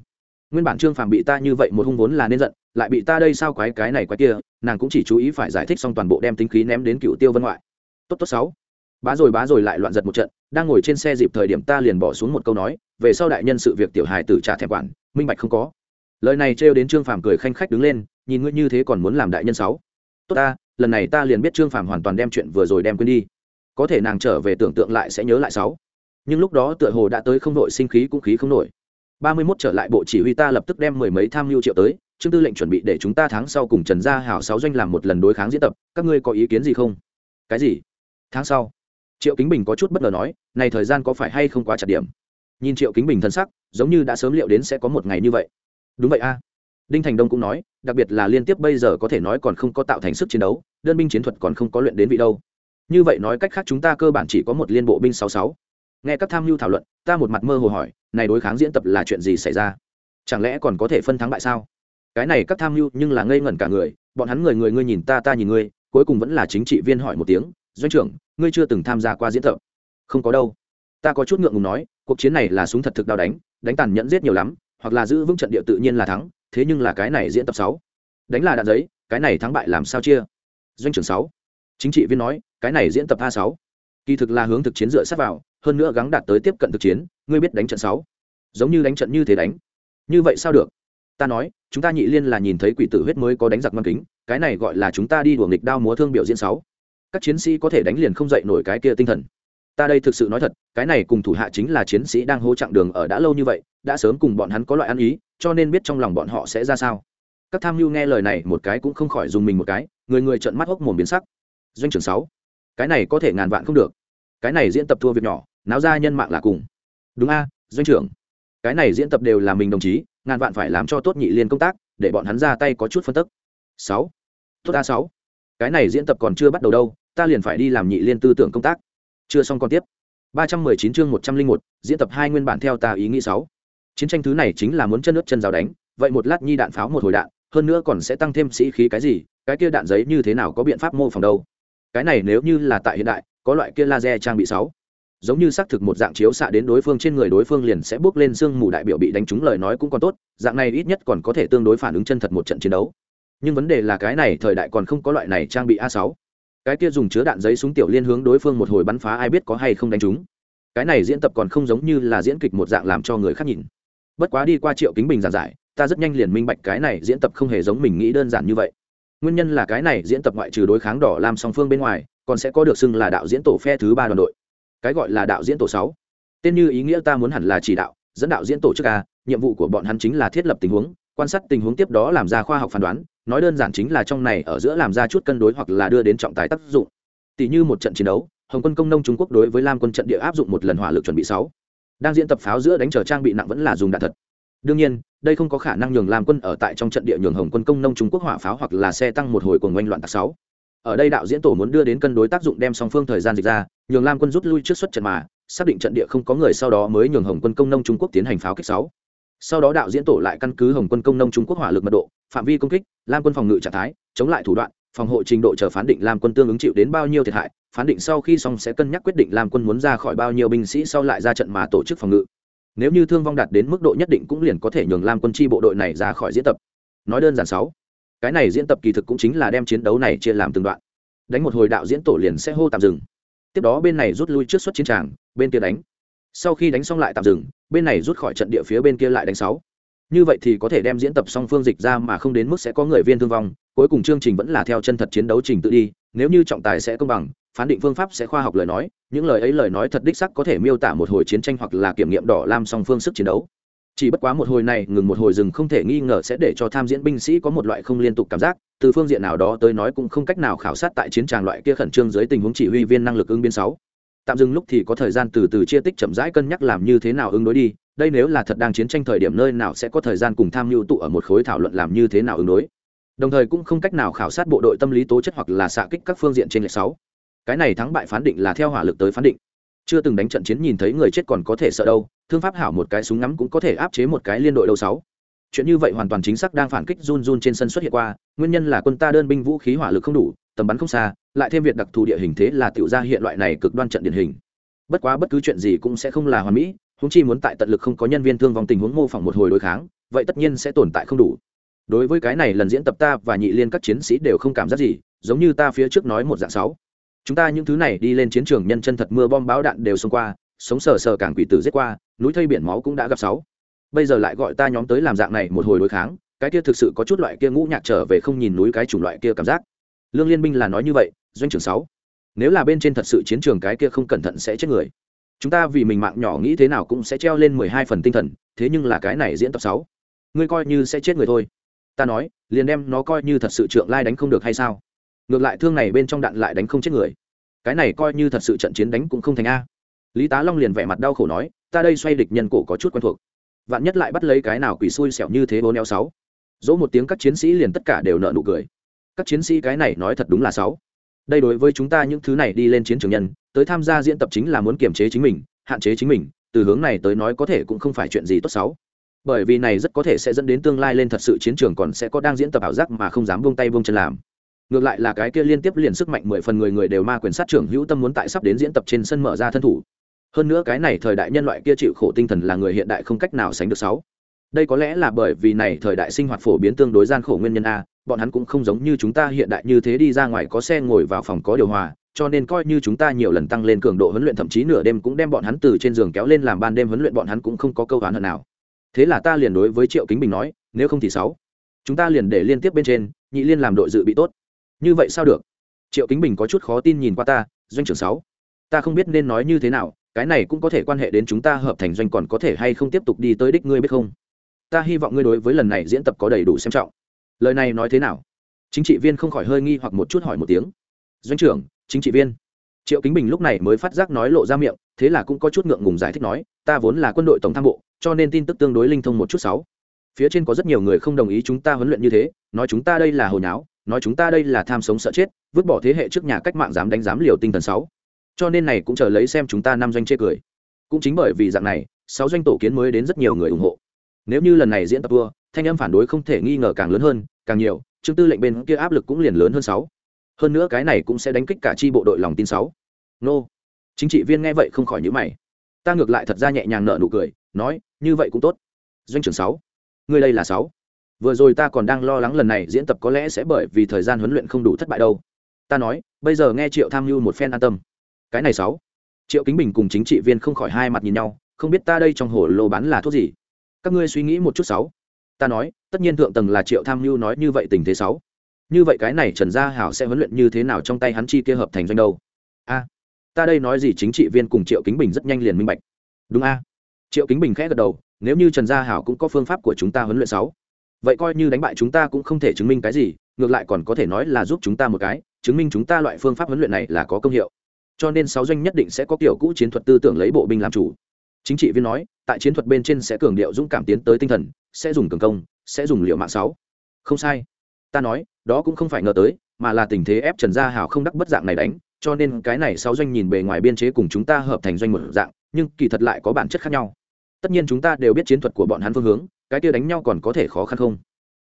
Nguyên bản trương phàm bị ta như vậy một hung vốn là nên giận, lại bị ta đây sao quái cái này quái kia, nàng cũng chỉ chú ý phải giải thích xong toàn bộ đem tính khí ném đến cựu tiêu vân ngoại. Tốt tốt sáu. Bá rồi bá rồi lại loạn giật một trận, đang ngồi trên xe dịp thời điểm ta liền bỏ xuống một câu nói, về sau đại nhân sự việc tiểu hài tử trả thẻ quản, minh bạch không có. Lời này trêu đến trương phàm cười khanh khách đứng lên, nhìn ngươi như thế còn muốn làm đại nhân sáu. Tốt ta, lần này ta liền biết trương phàm hoàn toàn đem chuyện vừa rồi đem quên đi có thể nàng trở về tưởng tượng lại sẽ nhớ lại sáu. Nhưng lúc đó tựa hồ đã tới không nổi, sinh khí cũng khí không nổi. Ba mươi 31 trở lại bộ chỉ huy ta lập tức đem mười mấy tham mưu triệu tới, trương tư lệnh chuẩn bị để chúng ta tháng sau cùng trần gia hảo sáu doanh làm một lần đối kháng diễn tập, các ngươi có ý kiến gì không? Cái gì? Tháng sau? Triệu kính bình có chút bất ngờ nói, này thời gian có phải hay không quá chặt điểm? Nhìn triệu kính bình thân sắc, giống như đã sớm liệu đến sẽ có một ngày như vậy. Đúng vậy a. Đinh thành đông cũng nói, đặc biệt là liên tiếp bây giờ có thể nói còn không có tạo thành sức chiến đấu, đơn binh chiến thuật còn không có luyện đến vị đâu như vậy nói cách khác chúng ta cơ bản chỉ có một liên bộ binh sáu sáu. Nghe các tham mưu thảo luận, ta một mặt mơ hồ hỏi, này đối kháng diễn tập là chuyện gì xảy ra? Chẳng lẽ còn có thể phân thắng bại sao? Cái này các tham mưu nhưng là ngây ngẩn cả người, bọn hắn người người ngươi nhìn ta ta nhìn ngươi, cuối cùng vẫn là chính trị viên hỏi một tiếng, doanh trưởng, ngươi chưa từng tham gia qua diễn tập? Không có đâu. Ta có chút ngượng ngùng nói, cuộc chiến này là súng thật thực đau đánh đánh tàn nhẫn giết nhiều lắm, hoặc là giữ vững trận địa tự nhiên là thắng, thế nhưng là cái này diễn tập sáu, đánh là đạn giấy, cái này thắng bại làm sao chia? Doanh trưởng sáu, chính trị viên nói cái này diễn tập a sáu. Kỳ thực là hướng thực chiến dựa sát vào, hơn nữa gắng đạt tới tiếp cận thực chiến, ngươi biết đánh trận sáu. Giống như đánh trận như thế đánh. Như vậy sao được? Ta nói, chúng ta nhị liên là nhìn thấy quỷ tử huyết mới có đánh giặc mang kính, cái này gọi là chúng ta đi đùa nghịch đao múa thương biểu diễn sáu. Các chiến sĩ có thể đánh liền không dậy nổi cái kia tinh thần. Ta đây thực sự nói thật, cái này cùng thủ hạ chính là chiến sĩ đang hô chặng đường ở đã lâu như vậy, đã sớm cùng bọn hắn có loại ăn ý, cho nên biết trong lòng bọn họ sẽ ra sao. Các tham mưu nghe lời này một cái cũng không khỏi dùng mình một cái, người người trợn mắt hốc mồm biến sắc. Doanh trưởng sáu cái này có thể ngàn vạn không được. Cái này diễn tập thua việc nhỏ, náo ra nhân mạng là cùng. Đúng a, doanh trưởng. Cái này diễn tập đều là mình đồng chí, ngàn vạn phải làm cho tốt nhị liên công tác, để bọn hắn ra tay có chút phân tức. Sáu. Tốt a, sáu. Cái này diễn tập còn chưa bắt đầu đâu, ta liền phải đi làm nhị liên tư tưởng công tác. Chưa xong còn tiếp. Ba trăm mười chín chương một trăm linh một, diễn tập hai nguyên bản theo ta ý nghĩ sáu. Chiến tranh thứ này chính là muốn chân nước chân rào đánh, vậy một lát nhi đạn pháo một hồi đạn, hơn nữa còn sẽ tăng thêm sĩ khí cái gì, cái kia đạn giấy như thế nào có biện pháp mô phỏng đâu? Cái này nếu như là tại hiện đại, có loại kia laser trang bị sáu, giống như xác thực một dạng chiếu xạ đến đối phương trên người đối phương liền sẽ bước lên sương mù đại biểu bị đánh trúng lời nói cũng còn tốt, dạng này ít nhất còn có thể tương đối phản ứng chân thật một trận chiến đấu. Nhưng vấn đề là cái này thời đại còn không có loại này trang bị a sáu. Cái kia dùng chứa đạn giấy súng tiểu liên hướng đối phương một hồi bắn phá ai biết có hay không đánh trúng. Cái này diễn tập còn không giống như là diễn kịch một dạng làm cho người khác nhìn. Bất quá đi qua triệu kính bình giản giải, ta rất nhanh liền minh bạch cái này diễn tập không hề giống mình nghĩ đơn giản như vậy nguyên nhân là cái này diễn tập ngoại trừ đối kháng đỏ làm song phương bên ngoài, còn sẽ có được xưng là đạo diễn tổ phe thứ ba đoàn đội. Cái gọi là đạo diễn tổ sáu. Tên như ý nghĩa ta muốn hẳn là chỉ đạo, dẫn đạo diễn tổ chức a, nhiệm vụ của bọn hắn chính là thiết lập tình huống, quan sát tình huống tiếp đó làm ra khoa học phán đoán, nói đơn giản chính là trong này ở giữa làm ra chút cân đối hoặc là đưa đến trọng tài tác dụng. Tỷ như một trận chiến đấu, hồng quân công nông trung quốc đối với lam quân trận địa áp dụng một lần hỏa lực chuẩn bị sáu. Đang diễn tập pháo giữa đánh chờ trang bị nặng vẫn là dùng đạn thật đương nhiên, đây không có khả năng nhường lam quân ở tại trong trận địa nhường hồng quân công nông trung quốc hỏa pháo hoặc là xe tăng một hồi cùng oanh loạn tạc sáu. Ở đây đạo diễn tổ muốn đưa đến cân đối tác dụng đem song phương thời gian dịch ra, nhường lam quân rút lui trước xuất trận mà, xác định trận địa không có người sau đó mới nhường hồng quân công nông trung quốc tiến hành pháo kích sáu. Sau đó đạo diễn tổ lại căn cứ hồng quân công nông trung quốc hỏa lực mật độ, phạm vi công kích, lam quân phòng ngự trạng thái, chống lại thủ đoạn, phòng hộ trình độ chờ phán định lam quân tương ứng chịu đến bao nhiêu thiệt hại, phán định sau khi xong sẽ cân nhắc quyết định lam quân muốn ra khỏi bao nhiêu binh sĩ sau lại ra trận mà tổ chức phòng ngự nếu như thương vong đạt đến mức độ nhất định cũng liền có thể nhường lam quân chi bộ đội này ra khỏi diễn tập. Nói đơn giản sáu, cái này diễn tập kỳ thực cũng chính là đem chiến đấu này chia làm từng đoạn. Đánh một hồi đạo diễn tổ liền sẽ hô tạm dừng. Tiếp đó bên này rút lui trước suất chiến tràng, bên kia đánh. Sau khi đánh xong lại tạm dừng, bên này rút khỏi trận địa phía bên kia lại đánh sáu. Như vậy thì có thể đem diễn tập song phương dịch ra mà không đến mức sẽ có người viên thương vong, cuối cùng chương trình vẫn là theo chân thật chiến đấu trình tự đi, nếu như trọng tài sẽ công bằng phán định phương pháp sẽ khoa học lời nói, những lời ấy lời nói thật đích sắc có thể miêu tả một hồi chiến tranh hoặc là kiểm nghiệm đỏ lam song phương sức chiến đấu. Chỉ bất quá một hồi này, ngừng một hồi dừng không thể nghi ngờ sẽ để cho tham diễn binh sĩ có một loại không liên tục cảm giác, từ phương diện nào đó tới nói cũng không cách nào khảo sát tại chiến tràng loại kia khẩn trương dưới tình huống chỉ huy viên năng lực ứng biến sáu. Tạm dừng lúc thì có thời gian từ từ chia tích chậm rãi cân nhắc làm như thế nào ứng đối đi, đây nếu là thật đang chiến tranh thời điểm nơi nào sẽ có thời gian cùng tham mưu tụ ở một khối thảo luận làm như thế nào ứng đối. Đồng thời cũng không cách nào khảo sát bộ đội tâm lý tố chất hoặc là xạ kích các phương diện trên lệ sáu cái này thắng bại phán định là theo hỏa lực tới phán định. Chưa từng đánh trận chiến nhìn thấy người chết còn có thể sợ đâu, thương pháp hảo một cái súng ngắm cũng có thể áp chế một cái liên đội đầu sáu. Chuyện như vậy hoàn toàn chính xác đang phản kích run run trên sân xuất hiện qua, nguyên nhân là quân ta đơn binh vũ khí hỏa lực không đủ, tầm bắn không xa, lại thêm việc đặc thù địa hình thế là tiểu ra hiện loại này cực đoan trận điển hình. Bất quá bất cứ chuyện gì cũng sẽ không là hoàn mỹ húng chi muốn tại tận lực không có nhân viên thương vong tình huống mô phỏng một hồi đối kháng, vậy tất nhiên sẽ tồn tại không đủ. Đối với cái này lần diễn tập ta và nhị liên các chiến sĩ đều không cảm giác gì, giống như ta phía trước nói một dạng sáu chúng ta những thứ này đi lên chiến trường nhân chân thật mưa bom báo đạn đều xông qua, sống sờ sờ cảng quỷ tử giết qua, núi thây biển máu cũng đã gặp sáu. Bây giờ lại gọi ta nhóm tới làm dạng này một hồi đối kháng, cái kia thực sự có chút loại kia ngũ nhạc trở về không nhìn núi cái chủng loại kia cảm giác. Lương liên minh là nói như vậy, doanh trưởng sáu. Nếu là bên trên thật sự chiến trường cái kia không cẩn thận sẽ chết người. Chúng ta vì mình mạng nhỏ nghĩ thế nào cũng sẽ treo lên mười hai phần tinh thần, thế nhưng là cái này diễn tập sáu. Ngươi coi như sẽ chết người thôi. Ta nói, liền đem nó coi như thật sự trượng lai đánh không được hay sao? Ngược lại thương này bên trong đạn lại đánh không chết người. Cái này coi như thật sự trận chiến đánh cũng không thành a. Lý tá long liền vẻ mặt đau khổ nói, ta đây xoay địch nhân cổ có chút quen thuộc. Vạn nhất lại bắt lấy cái nào quỷ xui xẻo như thế bố neo sáu. Dỗ một tiếng các chiến sĩ liền tất cả đều nợ nụ cười. Các chiến sĩ cái này nói thật đúng là sáu. Đây đối với chúng ta những thứ này đi lên chiến trường nhân, tới tham gia diễn tập chính là muốn kiềm chế chính mình, hạn chế chính mình, từ hướng này tới nói có thể cũng không phải chuyện gì tốt xấu bởi vì này rất có thể sẽ dẫn đến tương lai lên thật sự chiến trường còn sẽ có đang diễn tập ảo giác mà không dám buông tay buông chân làm ngược lại là cái kia liên tiếp liền sức mạnh mười phần người người đều ma quyền sát trưởng hữu tâm muốn tại sắp đến diễn tập trên sân mở ra thân thủ. Hơn nữa cái này thời đại nhân loại kia chịu khổ tinh thần là người hiện đại không cách nào sánh được sáu. Đây có lẽ là bởi vì này thời đại sinh hoạt phổ biến tương đối gian khổ nguyên nhân a, bọn hắn cũng không giống như chúng ta hiện đại như thế đi ra ngoài có xe ngồi vào phòng có điều hòa, cho nên coi như chúng ta nhiều lần tăng lên cường độ huấn luyện thậm chí nửa đêm cũng đem bọn hắn từ trên giường kéo lên làm ban đêm huấn luyện, bọn hắn cũng không có câu hán hận nào. Thế là ta liền đối với triệu kính bình nói, nếu không thì sáu, chúng ta liền để liên tiếp bên trên, nhị liên làm đội dự bị tốt như vậy sao được? Triệu kính bình có chút khó tin nhìn qua ta, doanh trưởng sáu. Ta không biết nên nói như thế nào, cái này cũng có thể quan hệ đến chúng ta hợp thành doanh còn có thể hay không tiếp tục đi tới đích ngươi biết không? Ta hy vọng ngươi đối với lần này diễn tập có đầy đủ xem trọng. Lời này nói thế nào? Chính trị viên không khỏi hơi nghi hoặc một chút hỏi một tiếng. Doanh trưởng, chính trị viên. Triệu kính bình lúc này mới phát giác nói lộ ra miệng, thế là cũng có chút ngượng ngùng giải thích nói, ta vốn là quân đội tổng tham bộ, cho nên tin tức tương đối linh thông một chút sáu. Phía trên có rất nhiều người không đồng ý chúng ta huấn luyện như thế, nói chúng ta đây là hồi nháo nói chúng ta đây là tham sống sợ chết, vứt bỏ thế hệ trước nhà cách mạng dám đánh dám liều tinh thần sáu. Cho nên này cũng chờ lấy xem chúng ta năm doanh chê cười. Cũng chính bởi vì dạng này, sáu doanh tổ kiến mới đến rất nhiều người ủng hộ. Nếu như lần này diễn tập vua thanh âm phản đối không thể nghi ngờ càng lớn hơn, càng nhiều chứng tư lệnh bên kia áp lực cũng liền lớn hơn sáu. Hơn nữa cái này cũng sẽ đánh kích cả chi bộ đội lòng tin sáu. Nô. Chính trị viên nghe vậy không khỏi nhíu mày. Ta ngược lại thật ra nhẹ nhàng nở nụ cười, nói, như vậy cũng tốt. Doanh trưởng sáu. Người đây là sáu vừa rồi ta còn đang lo lắng lần này diễn tập có lẽ sẽ bởi vì thời gian huấn luyện không đủ thất bại đâu. Ta nói, bây giờ nghe triệu tham mưu một phen an tâm. Cái này sáu. Triệu kính bình cùng chính trị viên không khỏi hai mặt nhìn nhau, không biết ta đây trong hồ lô bán là thuốc gì. Các ngươi suy nghĩ một chút sáu. Ta nói, tất nhiên thượng tầng là triệu tham mưu nói như vậy tình thế sáu. Như vậy cái này trần gia hảo sẽ huấn luyện như thế nào trong tay hắn chi kia hợp thành doanh đâu? A. Ta đây nói gì chính trị viên cùng triệu kính bình rất nhanh liền minh bạch. Đúng a. Triệu kính bình khẽ gật đầu, nếu như trần gia hảo cũng có phương pháp của chúng ta huấn luyện sáu vậy coi như đánh bại chúng ta cũng không thể chứng minh cái gì, ngược lại còn có thể nói là giúp chúng ta một cái, chứng minh chúng ta loại phương pháp huấn luyện này là có công hiệu. Cho nên sáu doanh nhất định sẽ có kiểu cũ chiến thuật tư tưởng lấy bộ binh làm chủ. Chính trị viên nói, tại chiến thuật bên trên sẽ cường điệu dũng cảm tiến tới tinh thần, sẽ dùng cường công, sẽ dùng liệu mạng sáu. Không sai. Ta nói, đó cũng không phải ngờ tới, mà là tình thế ép trần gia hào không đắc bất dạng này đánh, cho nên cái này sáu doanh nhìn bề ngoài biên chế cùng chúng ta hợp thành doanh một dạng, nhưng kỳ thật lại có bản chất khác nhau. Tất nhiên chúng ta đều biết chiến thuật của bọn hắn phương hướng cái kia đánh nhau còn có thể khó khăn không?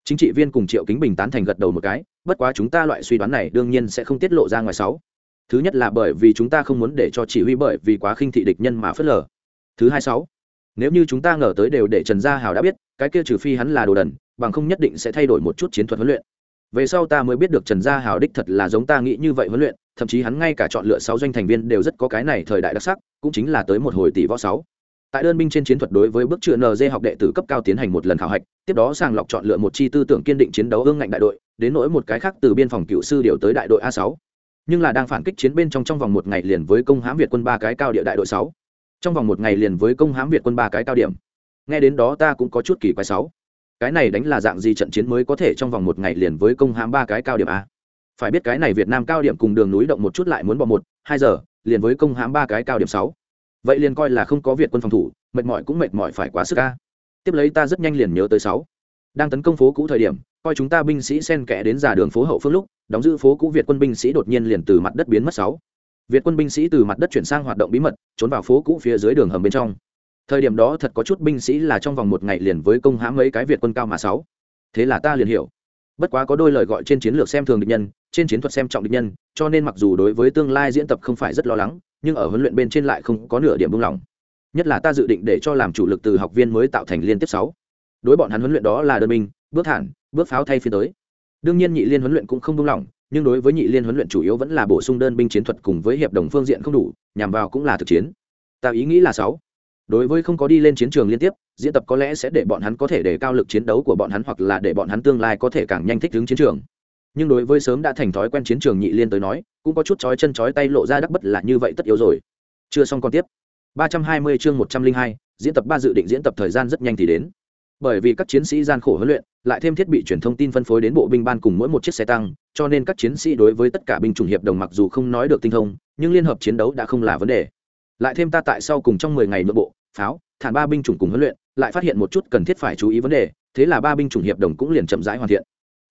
Chính trị viên cùng triệu kính bình tán thành gật đầu một cái, bất quá chúng ta loại suy đoán này đương nhiên sẽ không tiết lộ ra ngoài sáu. Thứ nhất là bởi vì chúng ta không muốn để cho chỉ huy bởi vì quá khinh thị địch nhân mà phớt lờ. Thứ hai sáu, nếu như chúng ta ngờ tới đều để trần gia hào đã biết, cái kia trừ phi hắn là đồ đần, bằng không nhất định sẽ thay đổi một chút chiến thuật huấn luyện. Về sau ta mới biết được trần gia hào đích thật là giống ta nghĩ như vậy huấn luyện, thậm chí hắn ngay cả chọn lựa sáu doanh thành viên đều rất có cái này thời đại đặc sắc, cũng chính là tới một hồi tỷ võ sáu tại đơn binh trên chiến thuật đối với bước chữa nz học đệ tử cấp cao tiến hành một lần khảo hạch, tiếp đó sàng lọc chọn lựa một chi tư tưởng kiên định chiến đấu ương ngạnh đại đội, đến nỗi một cái khác từ biên phòng cựu sư điều tới đại đội a sáu. Nhưng là đang phản kích chiến bên trong trong vòng một ngày liền với công hãm việt quân ba cái cao địa đại đội sáu. Trong vòng một ngày liền với công hãm việt quân ba cái cao điểm. Nghe đến đó ta cũng có chút kỳ quái sáu. Cái này đánh là dạng gì trận chiến mới có thể trong vòng một ngày liền với công hãm ba cái cao điểm a? Phải biết cái này việt nam cao điểm cùng đường núi động một chút lại muốn bỏ một, hai giờ, liền với công hãm ba cái cao điểm sáu vậy liền coi là không có việt quân phòng thủ, mệt mỏi cũng mệt mỏi phải quá sức ca tiếp lấy ta rất nhanh liền nhớ tới sáu. Đang tấn công phố cũ thời điểm, coi chúng ta binh sĩ sen kẽ đến giả đường phố hậu phương lúc, đóng giữ phố cũ việt quân binh sĩ đột nhiên liền từ mặt đất biến mất sáu. Việt quân binh sĩ từ mặt đất chuyển sang hoạt động bí mật, trốn vào phố cũ phía dưới đường hầm bên trong. Thời điểm đó thật có chút binh sĩ là trong vòng một ngày liền với công hãm mấy cái việt quân cao mà sáu. Thế là ta liền hiểu. Bất quá có đôi lời gọi trên chiến lược xem thường địch nhân, trên chiến thuật xem trọng địch nhân, cho nên mặc dù đối với tương lai diễn tập không phải rất lo lắng nhưng ở huấn luyện bên trên lại không có nửa điểm buông lỏng. Nhất là ta dự định để cho làm chủ lực từ học viên mới tạo thành liên tiếp sáu. Đối bọn hắn huấn luyện đó là đơn binh, bước thản bước pháo thay phiên tới. Đương nhiên nhị liên huấn luyện cũng không buông lỏng, nhưng đối với nhị liên huấn luyện chủ yếu vẫn là bổ sung đơn binh chiến thuật cùng với hiệp đồng phương diện không đủ, nhằm vào cũng là thực chiến. Ta ý nghĩ là sáu. Đối với không có đi lên chiến trường liên tiếp, diễn tập có lẽ sẽ để bọn hắn có thể để cao lực chiến đấu của bọn hắn hoặc là để bọn hắn tương lai có thể càng nhanh thích ứng chiến trường nhưng đối với sớm đã thành thói quen chiến trường nhị liên tới nói cũng có chút chói chân chói tay lộ ra đắc bất là như vậy tất yếu rồi. Chưa xong còn tiếp. 320 chương 102, diễn tập ba dự định diễn tập thời gian rất nhanh thì đến. Bởi vì các chiến sĩ gian khổ huấn luyện lại thêm thiết bị truyền thông tin phân phối đến bộ binh ban cùng mỗi một chiếc xe tăng cho nên các chiến sĩ đối với tất cả binh chủng hiệp đồng mặc dù không nói được tinh thông nhưng liên hợp chiến đấu đã không là vấn đề. Lại thêm ta tại sau cùng trong mười ngày nội bộ pháo thản ba binh chủng cùng huấn luyện lại phát hiện một chút cần thiết phải chú ý vấn đề thế là ba binh chủng hiệp đồng cũng liền chậm rãi hoàn thiện.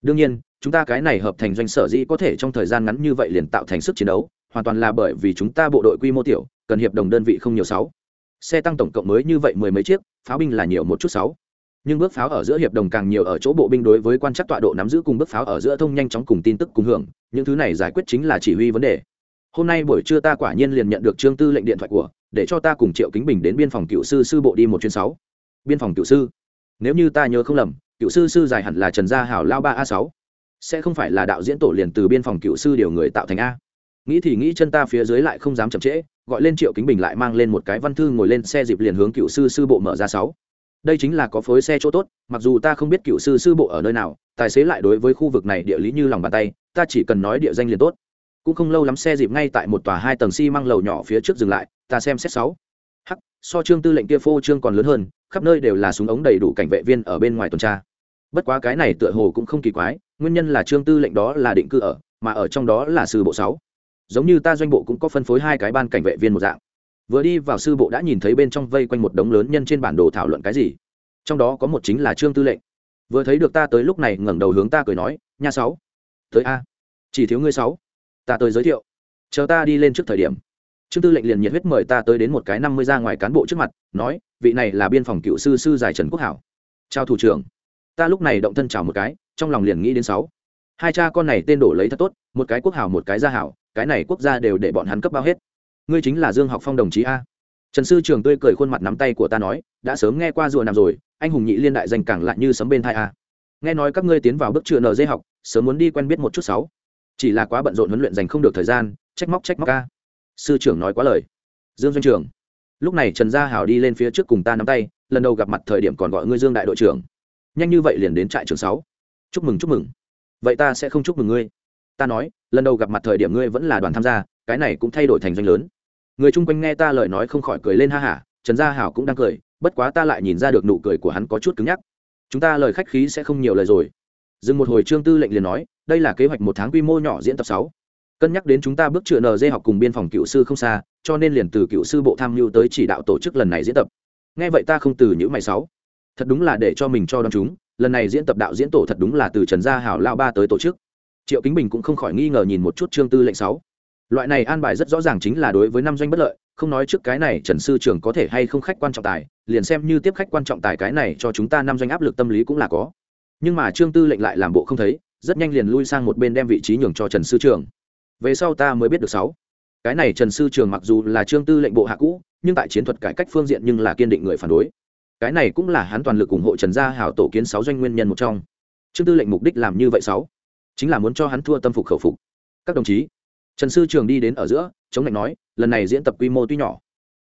Đương nhiên chúng ta cái này hợp thành doanh sở dĩ có thể trong thời gian ngắn như vậy liền tạo thành sức chiến đấu, hoàn toàn là bởi vì chúng ta bộ đội quy mô tiểu, cần hiệp đồng đơn vị không nhiều sáu. Xe tăng tổng cộng mới như vậy mười mấy chiếc, pháo binh là nhiều một chút sáu. Nhưng bước pháo ở giữa hiệp đồng càng nhiều ở chỗ bộ binh đối với quan chắc tọa độ nắm giữ cùng bước pháo ở giữa thông nhanh chóng cùng tin tức cùng hưởng, những thứ này giải quyết chính là chỉ huy vấn đề. Hôm nay buổi trưa ta quả nhiên liền nhận được trương tư lệnh điện thoại của, để cho ta cùng triệu kính bình đến biên phòng cựu sư sư bộ đi một chuyến sáu. Biên phòng cựu sư. Nếu như ta nhớ không lầm, cựu sư sư dài hẳn là trần gia hảo lao ba a sáu sẽ không phải là đạo diễn tổ liền từ biên phòng cựu sư điều người tạo thành a. Nghĩ thì nghĩ chân ta phía dưới lại không dám chậm trễ, gọi lên triệu kính bình lại mang lên một cái văn thư ngồi lên xe dịp liền hướng cựu sư sư bộ mở ra sáu. Đây chính là có phối xe chỗ tốt, mặc dù ta không biết cựu sư sư bộ ở nơi nào, tài xế lại đối với khu vực này địa lý như lòng bàn tay, ta chỉ cần nói địa danh liền tốt. Cũng không lâu lắm xe dịp ngay tại một tòa hai tầng xi、si、măng lầu nhỏ phía trước dừng lại, ta xem xét sáu. Hắc, so trương tư lệnh kia phô trương còn lớn hơn, khắp nơi đều là súng ống đầy đủ cảnh vệ viên ở bên ngoài tuần tra bất quá cái này tựa hồ cũng không kỳ quái, nguyên nhân là trương tư lệnh đó là định cư ở, mà ở trong đó là sư bộ sáu. Giống như ta doanh bộ cũng có phân phối hai cái ban cảnh vệ viên một dạng. Vừa đi vào sư bộ đã nhìn thấy bên trong vây quanh một đống lớn nhân trên bản đồ thảo luận cái gì. Trong đó có một chính là trương tư lệnh. Vừa thấy được ta tới lúc này ngẩng đầu hướng ta cười nói, nha sáu. Tới a. Chỉ thiếu ngươi sáu. Ta tới giới thiệu. Chờ ta đi lên trước thời điểm. Trương tư lệnh liền nhiệt huyết mời ta tới đến một cái năm mươi ra ngoài cán bộ trước mặt, nói, vị này là biên phòng cựu sư sư giải trần quốc hảo. Chào thủ trưởng ta lúc này động thân chào một cái, trong lòng liền nghĩ đến sáu. Hai cha con này tên đổ lấy thật tốt, một cái quốc hảo một cái gia hảo, cái này quốc gia đều để bọn hắn cấp bao hết. Ngươi chính là dương học phong đồng chí a. Trần sư trường tươi cười khuôn mặt nắm tay của ta nói, đã sớm nghe qua rùa nằm rồi, anh hùng nhị liên đại danh càng lại như sấm bên thai a. Nghe nói các ngươi tiến vào bước chữa dây học, sớm muốn đi quen biết một chút sáu. Chỉ là quá bận rộn huấn luyện dành không được thời gian, trách móc trách móc ca sư trưởng nói quá lời. Dương doanh trưởng lúc này trần gia hảo đi lên phía trước cùng ta nắm tay, lần đầu gặp mặt thời điểm còn gọi ngươi dương đại đội trưởng nhanh như vậy liền đến trại trường sáu. Chúc mừng chúc mừng. Vậy ta sẽ không chúc mừng ngươi. Ta nói, lần đầu gặp mặt thời điểm ngươi vẫn là đoàn tham gia, cái này cũng thay đổi thành doanh lớn. Người chung quanh nghe ta lời nói không khỏi cười lên ha hả, trần gia hảo cũng đang cười, bất quá ta lại nhìn ra được nụ cười của hắn có chút cứng nhắc. Chúng ta lời khách khí sẽ không nhiều lời rồi. Dừng một hồi trương tư lệnh liền nói, đây là kế hoạch một tháng quy mô nhỏ diễn tập sáu. Cân nhắc đến chúng ta bước chữa nd học cùng biên phòng cựu sư không xa, cho nên liền từ cựu sư bộ tham mưu tới chỉ đạo tổ chức lần này diễn tập. Nghe vậy ta không từ những mày sáu thật đúng là để cho mình cho đón chúng, lần này diễn tập đạo diễn tổ thật đúng là từ trần gia hảo lao ba tới tổ chức. Triệu kính bình cũng không khỏi nghi ngờ nhìn một chút trương tư lệnh sáu. Loại này an bài rất rõ ràng chính là đối với năm doanh bất lợi, không nói trước cái này trần sư trưởng có thể hay không khách quan trọng tài, liền xem như tiếp khách quan trọng tài cái này cho chúng ta năm doanh áp lực tâm lý cũng là có. Nhưng mà trương tư lệnh lại làm bộ không thấy, rất nhanh liền lui sang một bên đem vị trí nhường cho trần sư trưởng về sau ta mới biết được sáu. Cái này trần sư trưởng mặc dù là trương tư lệnh bộ hạ cũ, nhưng tại chiến thuật cải cách phương diện nhưng là kiên định người phản đối cái này cũng là hắn toàn lực ủng hộ trần gia hảo tổ kiến sáu doanh nguyên nhân một trong. Trương tư lệnh mục đích làm như vậy sáu, chính là muốn cho hắn thua tâm phục khẩu phục. Các đồng chí, trần sư trường đi đến ở giữa, chống lạnh nói, lần này diễn tập quy mô tuy nhỏ,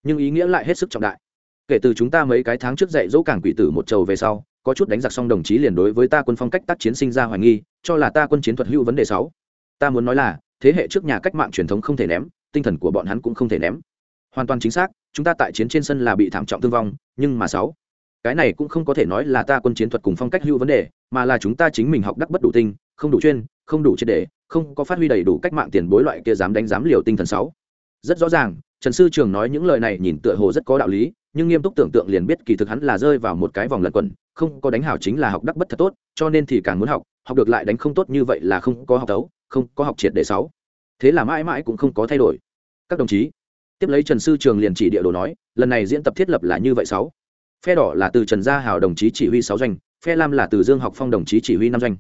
nhưng ý nghĩa lại hết sức trọng đại. Kể từ chúng ta mấy cái tháng trước dạy dỗ cảng quỷ tử một trầu về sau, có chút đánh giặc xong đồng chí liền đối với ta quân phong cách tác chiến sinh ra hoài nghi, cho là ta quân chiến thuật hữu vấn đề sáu. Ta muốn nói là, thế hệ trước nhà cách mạng truyền thống không thể ném, tinh thần của bọn hắn cũng không thể ném. Hoàn toàn chính xác, chúng ta tại chiến trên sân là bị thảm trọng thương vong, nhưng mà sáu cái này cũng không có thể nói là ta quân chiến thuật cùng phong cách hưu vấn đề, mà là chúng ta chính mình học đắc bất đủ tinh, không đủ chuyên, không đủ triệt đề không có phát huy đầy đủ cách mạng tiền bối loại kia dám đánh dám liều tinh thần sáu. Rất rõ ràng, trần sư trường nói những lời này nhìn tựa hồ rất có đạo lý, nhưng nghiêm túc tưởng tượng liền biết kỳ thực hắn là rơi vào một cái vòng lẩn quẩn, không có đánh hảo chính là học đắc bất thật tốt, cho nên thì càng muốn học học được lại đánh không tốt như vậy là không có học tấu không có học triệt đề sáu. Thế là mãi mãi cũng không có thay đổi. Các đồng chí, tiếp lấy trần sư trường liền chỉ địa đồ nói, lần này diễn tập thiết lập là như vậy sáu phe đỏ là từ trần gia hào đồng chí chỉ huy sáu doanh, phe lam là từ dương học phong đồng chí chỉ huy năm doanh.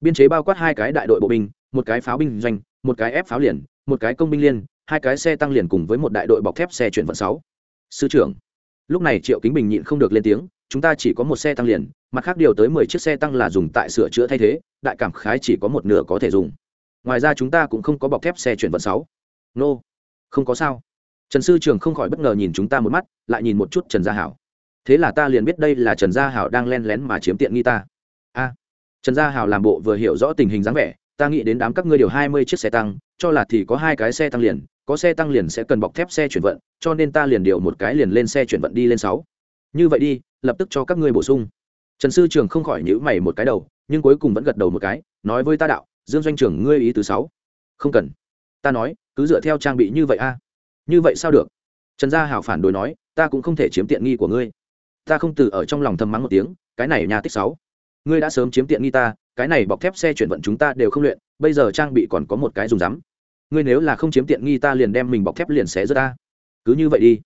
Biên chế bao quát hai cái đại đội bộ binh, một cái pháo binh doanh, một cái ép pháo liền, một cái công binh liên, hai cái xe tăng liền cùng với một đại đội bọc thép xe chuyển vận sáu. Sư trưởng, lúc này triệu kính bình nhịn không được lên tiếng, chúng ta chỉ có một xe tăng liền, mặt khác điều tới mười chiếc xe tăng là dùng tại sửa chữa thay thế, đại cảm khái chỉ có một nửa có thể dùng. Ngoài ra chúng ta cũng không có bọc thép xe chuyển vận sáu. Nô, không có sao. Trần sư trường không khỏi bất ngờ nhìn chúng ta một mắt, lại nhìn một chút trần gia hảo thế là ta liền biết đây là trần gia hảo đang len lén mà chiếm tiện nghi ta. A, trần gia hảo làm bộ vừa hiểu rõ tình hình dáng vẻ, ta nghĩ đến đám các ngươi điều hai mươi chiếc xe tăng, cho là thì có hai cái xe tăng liền, có xe tăng liền sẽ cần bọc thép xe chuyển vận, cho nên ta liền điều một cái liền lên xe chuyển vận đi lên sáu. Như vậy đi, lập tức cho các ngươi bổ sung. Trần sư trường không khỏi nhữ mày một cái đầu, nhưng cuối cùng vẫn gật đầu một cái, nói với ta đạo, dương doanh trưởng ngươi ý thứ sáu. Không cần. Ta nói, cứ dựa theo trang bị như vậy a. Như vậy sao được? Trần gia hảo phản đối nói, ta cũng không thể chiếm tiện nghi của ngươi ta không từ ở trong lòng thầm mắng một tiếng, cái này nhà tích sáu. Ngươi đã sớm chiếm tiện nghi ta, cái này bọc thép xe chuyển vận chúng ta đều không luyện, bây giờ trang bị còn có một cái dùng rắm. Ngươi nếu là không chiếm tiện nghi ta liền đem mình bọc thép liền xé ra ta. Cứ như vậy đi.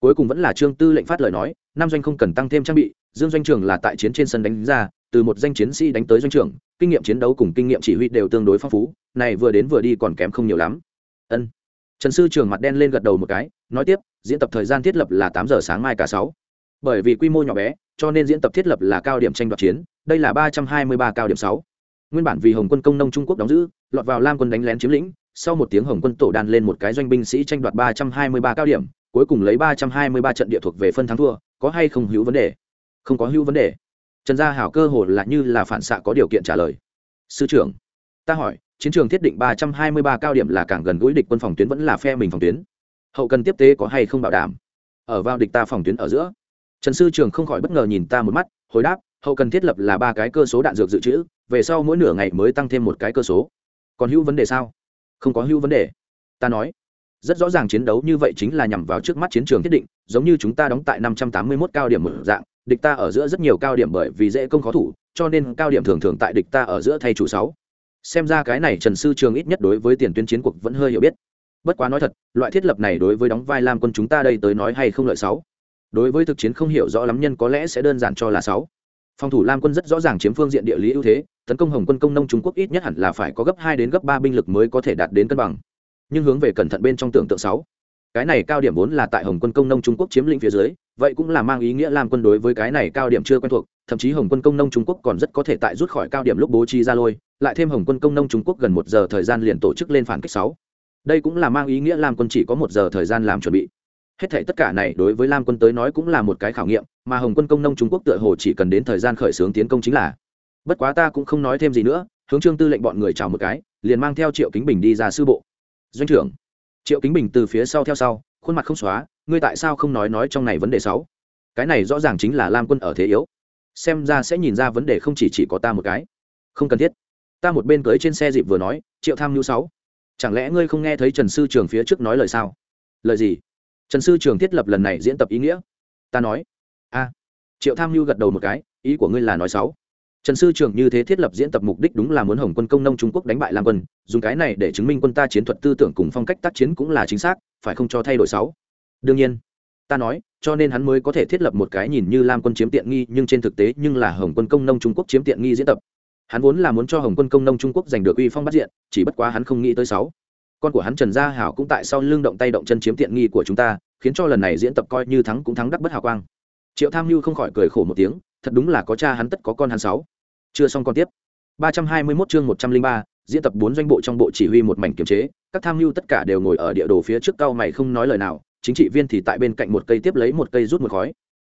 Cuối cùng vẫn là trương tư lệnh phát lời nói nam doanh không cần tăng thêm trang bị, dương doanh trường là tại chiến trên sân đánh ra, từ một danh chiến sĩ đánh tới doanh trưởng, kinh nghiệm chiến đấu cùng kinh nghiệm chỉ huy đều tương đối phong phú, này vừa đến vừa đi còn kém không nhiều lắm. Ân. Trần sư trường mặt đen lên gật đầu một cái, nói tiếp, diễn tập thời gian thiết lập là tám giờ sáng mai cả sáu bởi vì quy mô nhỏ bé, cho nên diễn tập thiết lập là cao điểm tranh đoạt chiến, đây là ba trăm hai mươi ba cao điểm sáu. Nguyên bản vì hồng quân công nông trung quốc đóng giữ, lọt vào lam quân đánh lén chiếm lĩnh, sau một tiếng hồng quân tổ đàn lên một cái doanh binh sĩ tranh đoạt ba trăm hai mươi ba cao điểm, cuối cùng lấy ba trăm hai mươi ba trận địa thuộc về phân thắng thua, có hay không hữu vấn đề? Không có hữu vấn đề. Trần gia hảo cơ hồ là như là phản xạ có điều kiện trả lời. Sư trưởng, ta hỏi, chiến trường thiết định ba trăm hai mươi ba cao điểm là càng gần gũi địch quân phòng tuyến vẫn là phe mình phòng tuyến? Hậu cần tiếp tế có hay không bảo đảm? Ở vào địch ta phòng tuyến ở giữa trần sư trường không khỏi bất ngờ nhìn ta một mắt, hồi đáp, hậu cần thiết lập là ba cái cơ số đạn dược dự trữ, về sau mỗi nửa ngày mới tăng thêm một cái cơ số. Còn hữu vấn đề sao? Không có hữu vấn đề. Ta nói, rất rõ ràng chiến đấu như vậy chính là nhằm vào trước mắt chiến trường thiết định, giống như chúng ta đóng tại năm trăm tám mươi 581 cao điểm mở dạng, địch ta ở giữa rất nhiều cao điểm bởi vì dễ công khó thủ, cho nên cao điểm thường thường tại địch ta ở giữa thay chủ sáu. Xem ra cái này trần sư trường ít nhất đối với tiền tuyến chiến cuộc vẫn hơi hiểu biết. Bất quá nói thật, loại thiết lập này đối với đóng vai lam quân chúng ta đây tới nói hay không lợi sáu đối với thực chiến không hiểu rõ lắm nhân có lẽ sẽ đơn giản cho là sáu. Phòng thủ lam quân rất rõ ràng chiếm phương diện địa lý ưu thế, tấn công hồng quân công nông trung quốc ít nhất hẳn là phải có gấp hai đến gấp ba binh lực mới có thể đạt đến cân bằng. Nhưng hướng về cẩn thận bên trong tưởng tượng sáu. Cái này cao điểm vốn là tại hồng quân công nông trung quốc chiếm lĩnh phía dưới, vậy cũng là mang ý nghĩa lam quân đối với cái này cao điểm chưa quen thuộc, thậm chí hồng quân công nông trung quốc còn rất có thể tại rút khỏi cao điểm lúc bố trí ra lôi, lại thêm hồng quân công nông trung quốc gần một giờ thời gian liền tổ chức lên phản kích sáu. Đây cũng là mang ý nghĩa lam quân chỉ có một giờ thời gian làm chuẩn bị hết thể tất cả này đối với lam quân tới nói cũng là một cái khảo nghiệm, mà hồng quân công nông trung quốc tựa hồ chỉ cần đến thời gian khởi xướng tiến công chính là. Bất quá ta cũng không nói thêm gì nữa, hướng trương tư lệnh bọn người chào một cái, liền mang theo triệu kính bình đi ra sư bộ. Doanh trưởng. Triệu kính bình từ phía sau theo sau, khuôn mặt không xóa, ngươi tại sao không nói nói trong này vấn đề sáu? Cái này rõ ràng chính là lam quân ở thế yếu. Xem ra sẽ nhìn ra vấn đề không chỉ chỉ có ta một cái. Không cần thiết. Ta một bên cưới trên xe dịp vừa nói, triệu tham nhu sáu, chẳng lẽ ngươi không nghe thấy trần sư trường phía trước nói lời sao? Lời gì? Trần sư trường thiết lập lần này diễn tập ý nghĩa. Ta nói. A. Triệu tham mưu gật đầu một cái, ý của ngươi là nói sáu trần sư trường như thế thiết lập diễn tập mục đích đúng là muốn hồng quân công nông trung quốc đánh bại lam quân, dùng cái này để chứng minh quân ta chiến thuật tư tưởng cùng phong cách tác chiến cũng là chính xác, phải không cho thay đổi sáu đương nhiên. Ta nói, cho nên hắn mới có thể thiết lập một cái nhìn như lam quân chiếm tiện nghi, nhưng trên thực tế nhưng là hồng quân công nông trung quốc chiếm tiện nghi diễn tập. Hắn vốn là muốn cho hồng quân công nông trung quốc giành được uy phong bắt diện, chỉ bất quá hắn không nghĩ tới sáu con của hắn trần gia hảo cũng tại sau lưng động tay động chân chiếm tiện nghi của chúng ta, khiến cho lần này diễn tập coi như thắng cũng thắng đắc bất hào quang. Triệu tham mưu không khỏi cười khổ một tiếng, thật đúng là có cha hắn tất có con hắn sáu. Chưa xong con tiếp. Ba trăm hai mươi 321 chương một trăm linh ba, diễn tập bốn doanh bộ trong bộ chỉ huy một mảnh kiềm chế, các tham mưu tất cả đều ngồi ở địa đồ phía trước cao mày không nói lời nào, chính trị viên thì tại bên cạnh một cây tiếp lấy một cây rút một khói.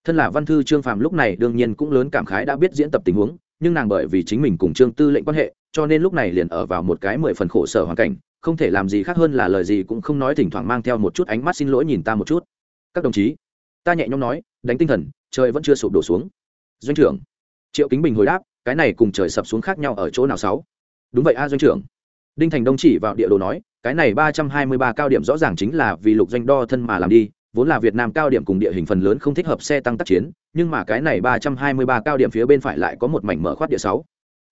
Thân là văn thư trương phàm lúc này đương nhiên cũng lớn cảm khái đã biết diễn tập tình huống, nhưng nàng bởi vì chính mình cùng trương tư lệnh quan hệ, cho nên lúc này liền ở vào một cái mười phần khổ sở hoàn cảnh không thể làm gì khác hơn là lời gì cũng không nói, thỉnh thoảng mang theo một chút ánh mắt xin lỗi nhìn ta một chút. Các đồng chí, ta nhẹ nhõm nói, đánh tinh thần, trời vẫn chưa sụp đổ xuống. Doanh trưởng, triệu kính bình hồi đáp, cái này cùng trời sập xuống khác nhau ở chỗ nào sáu? Đúng vậy a, doanh trưởng. Đinh thành đông chỉ vào địa đồ nói, cái này ba trăm hai mươi ba cao điểm rõ ràng chính là vì lục doanh đo thân mà làm đi, vốn là việt nam cao điểm cùng địa hình phần lớn không thích hợp xe tăng tác chiến, nhưng mà cái này ba trăm hai mươi ba cao điểm phía bên phải lại có một mảnh mở khoát địa sáu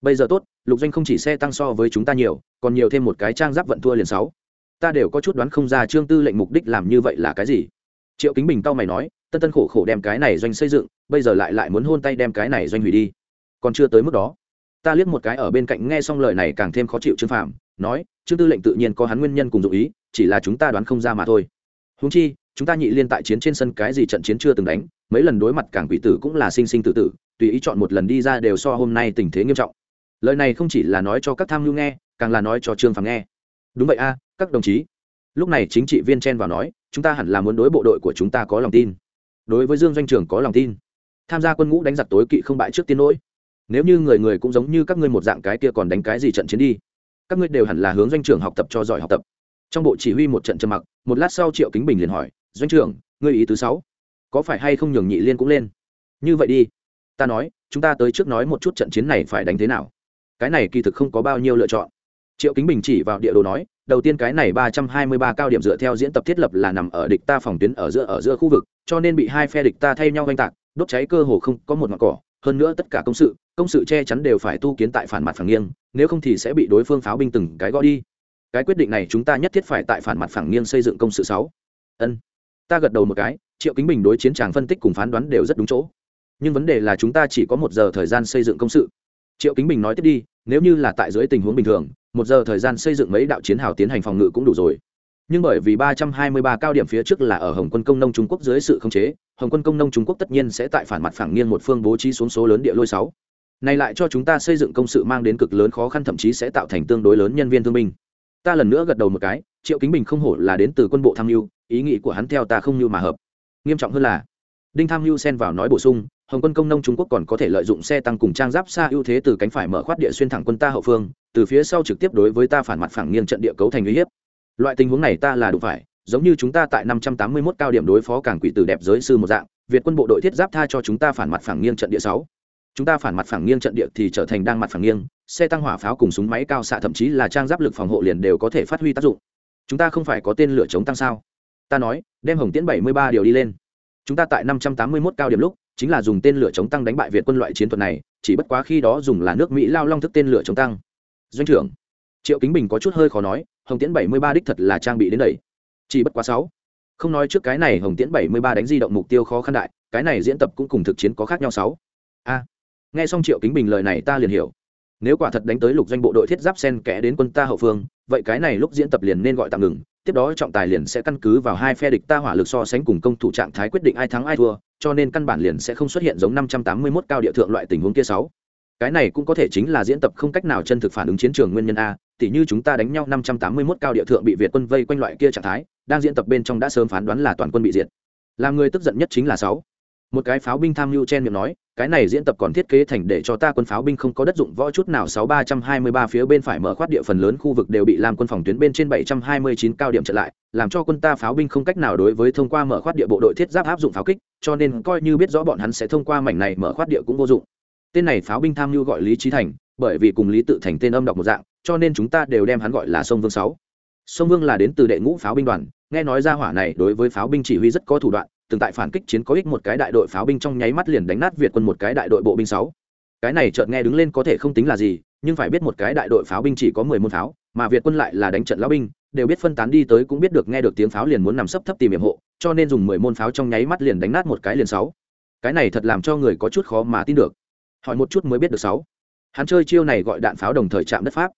bây giờ tốt, lục doanh không chỉ xe tăng so với chúng ta nhiều, còn nhiều thêm một cái trang giáp vận thua liền sáu. Ta đều có chút đoán không ra trương tư lệnh mục đích làm như vậy là cái gì. Triệu kính bình tao mày nói, tân tân khổ khổ đem cái này doanh xây dựng, bây giờ lại lại muốn hôn tay đem cái này doanh hủy đi. Còn chưa tới mức đó. Ta liếc một cái ở bên cạnh nghe xong lời này càng thêm khó chịu trương phạm nói, trương tư lệnh tự nhiên có hắn nguyên nhân cùng dụ ý, chỉ là chúng ta đoán không ra mà thôi. Húng chi, chúng ta nhị liên tại chiến trên sân cái gì trận chiến chưa từng đánh, mấy lần đối mặt càng quỷ tử cũng là sinh sinh tử tử, tùy ý chọn một lần đi ra đều so hôm nay tình thế nghiêm trọng lời này không chỉ là nói cho các tham mưu nghe, càng là nói cho trương phàm nghe. Đúng vậy a, các đồng chí. Lúc này chính trị viên chen vào nói, chúng ta hẳn là muốn đối bộ đội của chúng ta có lòng tin. Đối với dương doanh trường có lòng tin. Tham gia quân ngũ đánh giặc tối kỵ không bại trước tiên nỗi. Nếu như người người cũng giống như các ngươi một dạng cái kia còn đánh cái gì trận chiến đi, các ngươi đều hẳn là hướng doanh trưởng học tập cho giỏi học tập. Trong bộ chỉ huy một trận trầm mặc, một lát sau triệu kính bình liền hỏi, doanh trưởng ngươi ý thứ sáu, có phải hay không nhường nhị liên cũng lên? Như vậy đi. Ta nói, chúng ta tới trước nói một chút trận chiến này phải đánh thế nào cái này kỳ thực không có bao nhiêu lựa chọn. Triệu kính bình chỉ vào địa đồ nói, đầu tiên cái này ba trăm hai mươi ba cao điểm dựa theo diễn tập thiết lập là nằm ở địch ta phòng tuyến ở giữa ở giữa khu vực, cho nên bị hai phe địch ta thay nhau oanh tạc, đốt cháy cơ hồ không có một ngọn cỏ. Hơn nữa tất cả công sự công sự che chắn đều phải tu kiến tại phản mặt phẳng nghiêng, nếu không thì sẽ bị đối phương pháo binh từng cái gõ đi. Cái quyết định này chúng ta nhất thiết phải tại phản mặt phẳng nghiêng xây dựng công sự sáu. Ân. Ta gật đầu một cái, triệu kính bình đối chiến tràng phân tích cùng phán đoán đều rất đúng chỗ. Nhưng vấn đề là chúng ta chỉ có một giờ thời gian xây dựng công sự triệu kính bình nói tiếp đi, nếu như là tại dưới tình huống bình thường, một giờ thời gian xây dựng mấy đạo chiến hào tiến hành phòng ngự cũng đủ rồi. Nhưng bởi vì ba trăm hai mươi ba cao điểm phía trước là ở hồng quân công nông trung quốc dưới sự khống chế, hồng quân công nông trung quốc tất nhiên sẽ tại phản mặt phẳng nghiêng một phương bố trí xuống số lớn địa lôi sáu. Này lại cho chúng ta xây dựng công sự mang đến cực lớn khó khăn, thậm chí sẽ tạo thành tương đối lớn nhân viên thương binh. Ta lần nữa gật đầu một cái, triệu kính bình không hổ là đến từ quân bộ tham mưu, ý nghĩ của hắn theo ta không như mà hợp. Nghiêm trọng hơn là, đinh tham mưu xen vào nói bổ sung hồng quân công nông trung quốc còn có thể lợi dụng xe tăng cùng trang giáp xa ưu thế từ cánh phải mở khoát địa xuyên thẳng quân ta hậu phương, từ phía sau trực tiếp đối với ta phản mặt phẳng nghiêng trận địa cấu thành uy hiếp. Loại tình huống này ta là đủ phải, giống như chúng ta tại năm trăm tám mươi 581 cao điểm đối phó cảng quỷ tử đẹp giới sư một dạng, việt quân bộ đội thiết giáp tha cho chúng ta phản mặt phẳng nghiêng trận địa sáu. Chúng ta phản mặt phẳng nghiêng trận địa thì trở thành đang mặt phẳng nghiêng, xe tăng hỏa pháo cùng súng máy cao xạ thậm chí là trang giáp lực phòng hộ liền đều có thể phát huy tác dụng. Chúng ta không phải có tên lửa chống tăng sao? Ta nói, đem hồng tiễn bảy mươi ba điều đi lên. Chúng ta tại năm trăm tám mươi 581 cao điểm lúc chính là dùng tên lửa chống tăng đánh bại việt quân loại chiến thuật này, chỉ bất quá khi đó dùng là nước mỹ lao long thức tên lửa chống tăng. Doanh trưởng, triệu kính bình có chút hơi khó nói, hồng tiễn bảy mươi ba đích thật là trang bị đến đầy chỉ bất quá sáu. Không nói trước cái này hồng tiễn bảy mươi ba đánh di động mục tiêu khó khăn đại, cái này diễn tập cũng cùng thực chiến có khác nhau sáu. A. Nghe xong triệu kính bình lời này ta liền hiểu. Nếu quả thật đánh tới lục doanh bộ đội thiết giáp sen kẽ đến quân ta hậu phương, vậy cái này lúc diễn tập liền nên gọi tạm ngừng tiếp đó trọng tài liền sẽ căn cứ vào hai phe địch ta hỏa lực so sánh cùng công thủ trạng thái quyết định ai thắng ai thua, cho nên căn bản liền sẽ không xuất hiện giống 581 cao địa thượng loại tình huống kia sáu. Cái này cũng có thể chính là diễn tập không cách nào chân thực phản ứng chiến trường nguyên nhân a, tỉ như chúng ta đánh nhau 581 cao địa thượng bị việt quân vây quanh loại kia trạng thái, đang diễn tập bên trong đã sớm phán đoán là toàn quân bị diệt. Làm người tức giận nhất chính là sáu. Một cái pháo binh tham lưu chen miệng nói cái này diễn tập còn thiết kế thành để cho ta quân pháo binh không có đất dụng võ chút nào. Sáu ba trăm hai mươi ba phía bên phải mở khoát địa phần lớn khu vực đều bị làm quân phòng tuyến bên trên bảy trăm hai mươi chín cao điểm trở lại, làm cho quân ta pháo binh không cách nào đối với thông qua mở khoát địa bộ đội thiết giáp áp dụng pháo kích, cho nên coi như biết rõ bọn hắn sẽ thông qua mảnh này mở khoát địa cũng vô dụng. Tên này pháo binh tham lưu gọi lý trí thành, bởi vì cùng lý tự thành tên âm đọc một dạng, cho nên chúng ta đều đem hắn gọi là sông vương sáu. Sông vương là đến từ đệ ngũ pháo binh đoàn, nghe nói ra hỏa này đối với pháo binh chỉ huy rất có thủ đoạn từng tại phản kích chiến có ích một cái đại đội pháo binh trong nháy mắt liền đánh nát việt quân một cái đại đội bộ binh sáu. Cái này chợt nghe đứng lên có thể không tính là gì, nhưng phải biết một cái đại đội pháo binh chỉ có mười môn pháo, mà việt quân lại là đánh trận lão binh, đều biết phân tán đi tới cũng biết được nghe được tiếng pháo liền muốn nằm sấp thấp tìm hiểm hộ, cho nên dùng mười môn pháo trong nháy mắt liền đánh nát một cái liền sáu. Cái này thật làm cho người có chút khó mà tin được. Hỏi một chút mới biết được sáu. Hắn chơi chiêu này gọi đạn pháo đồng thời chạm đất pháp.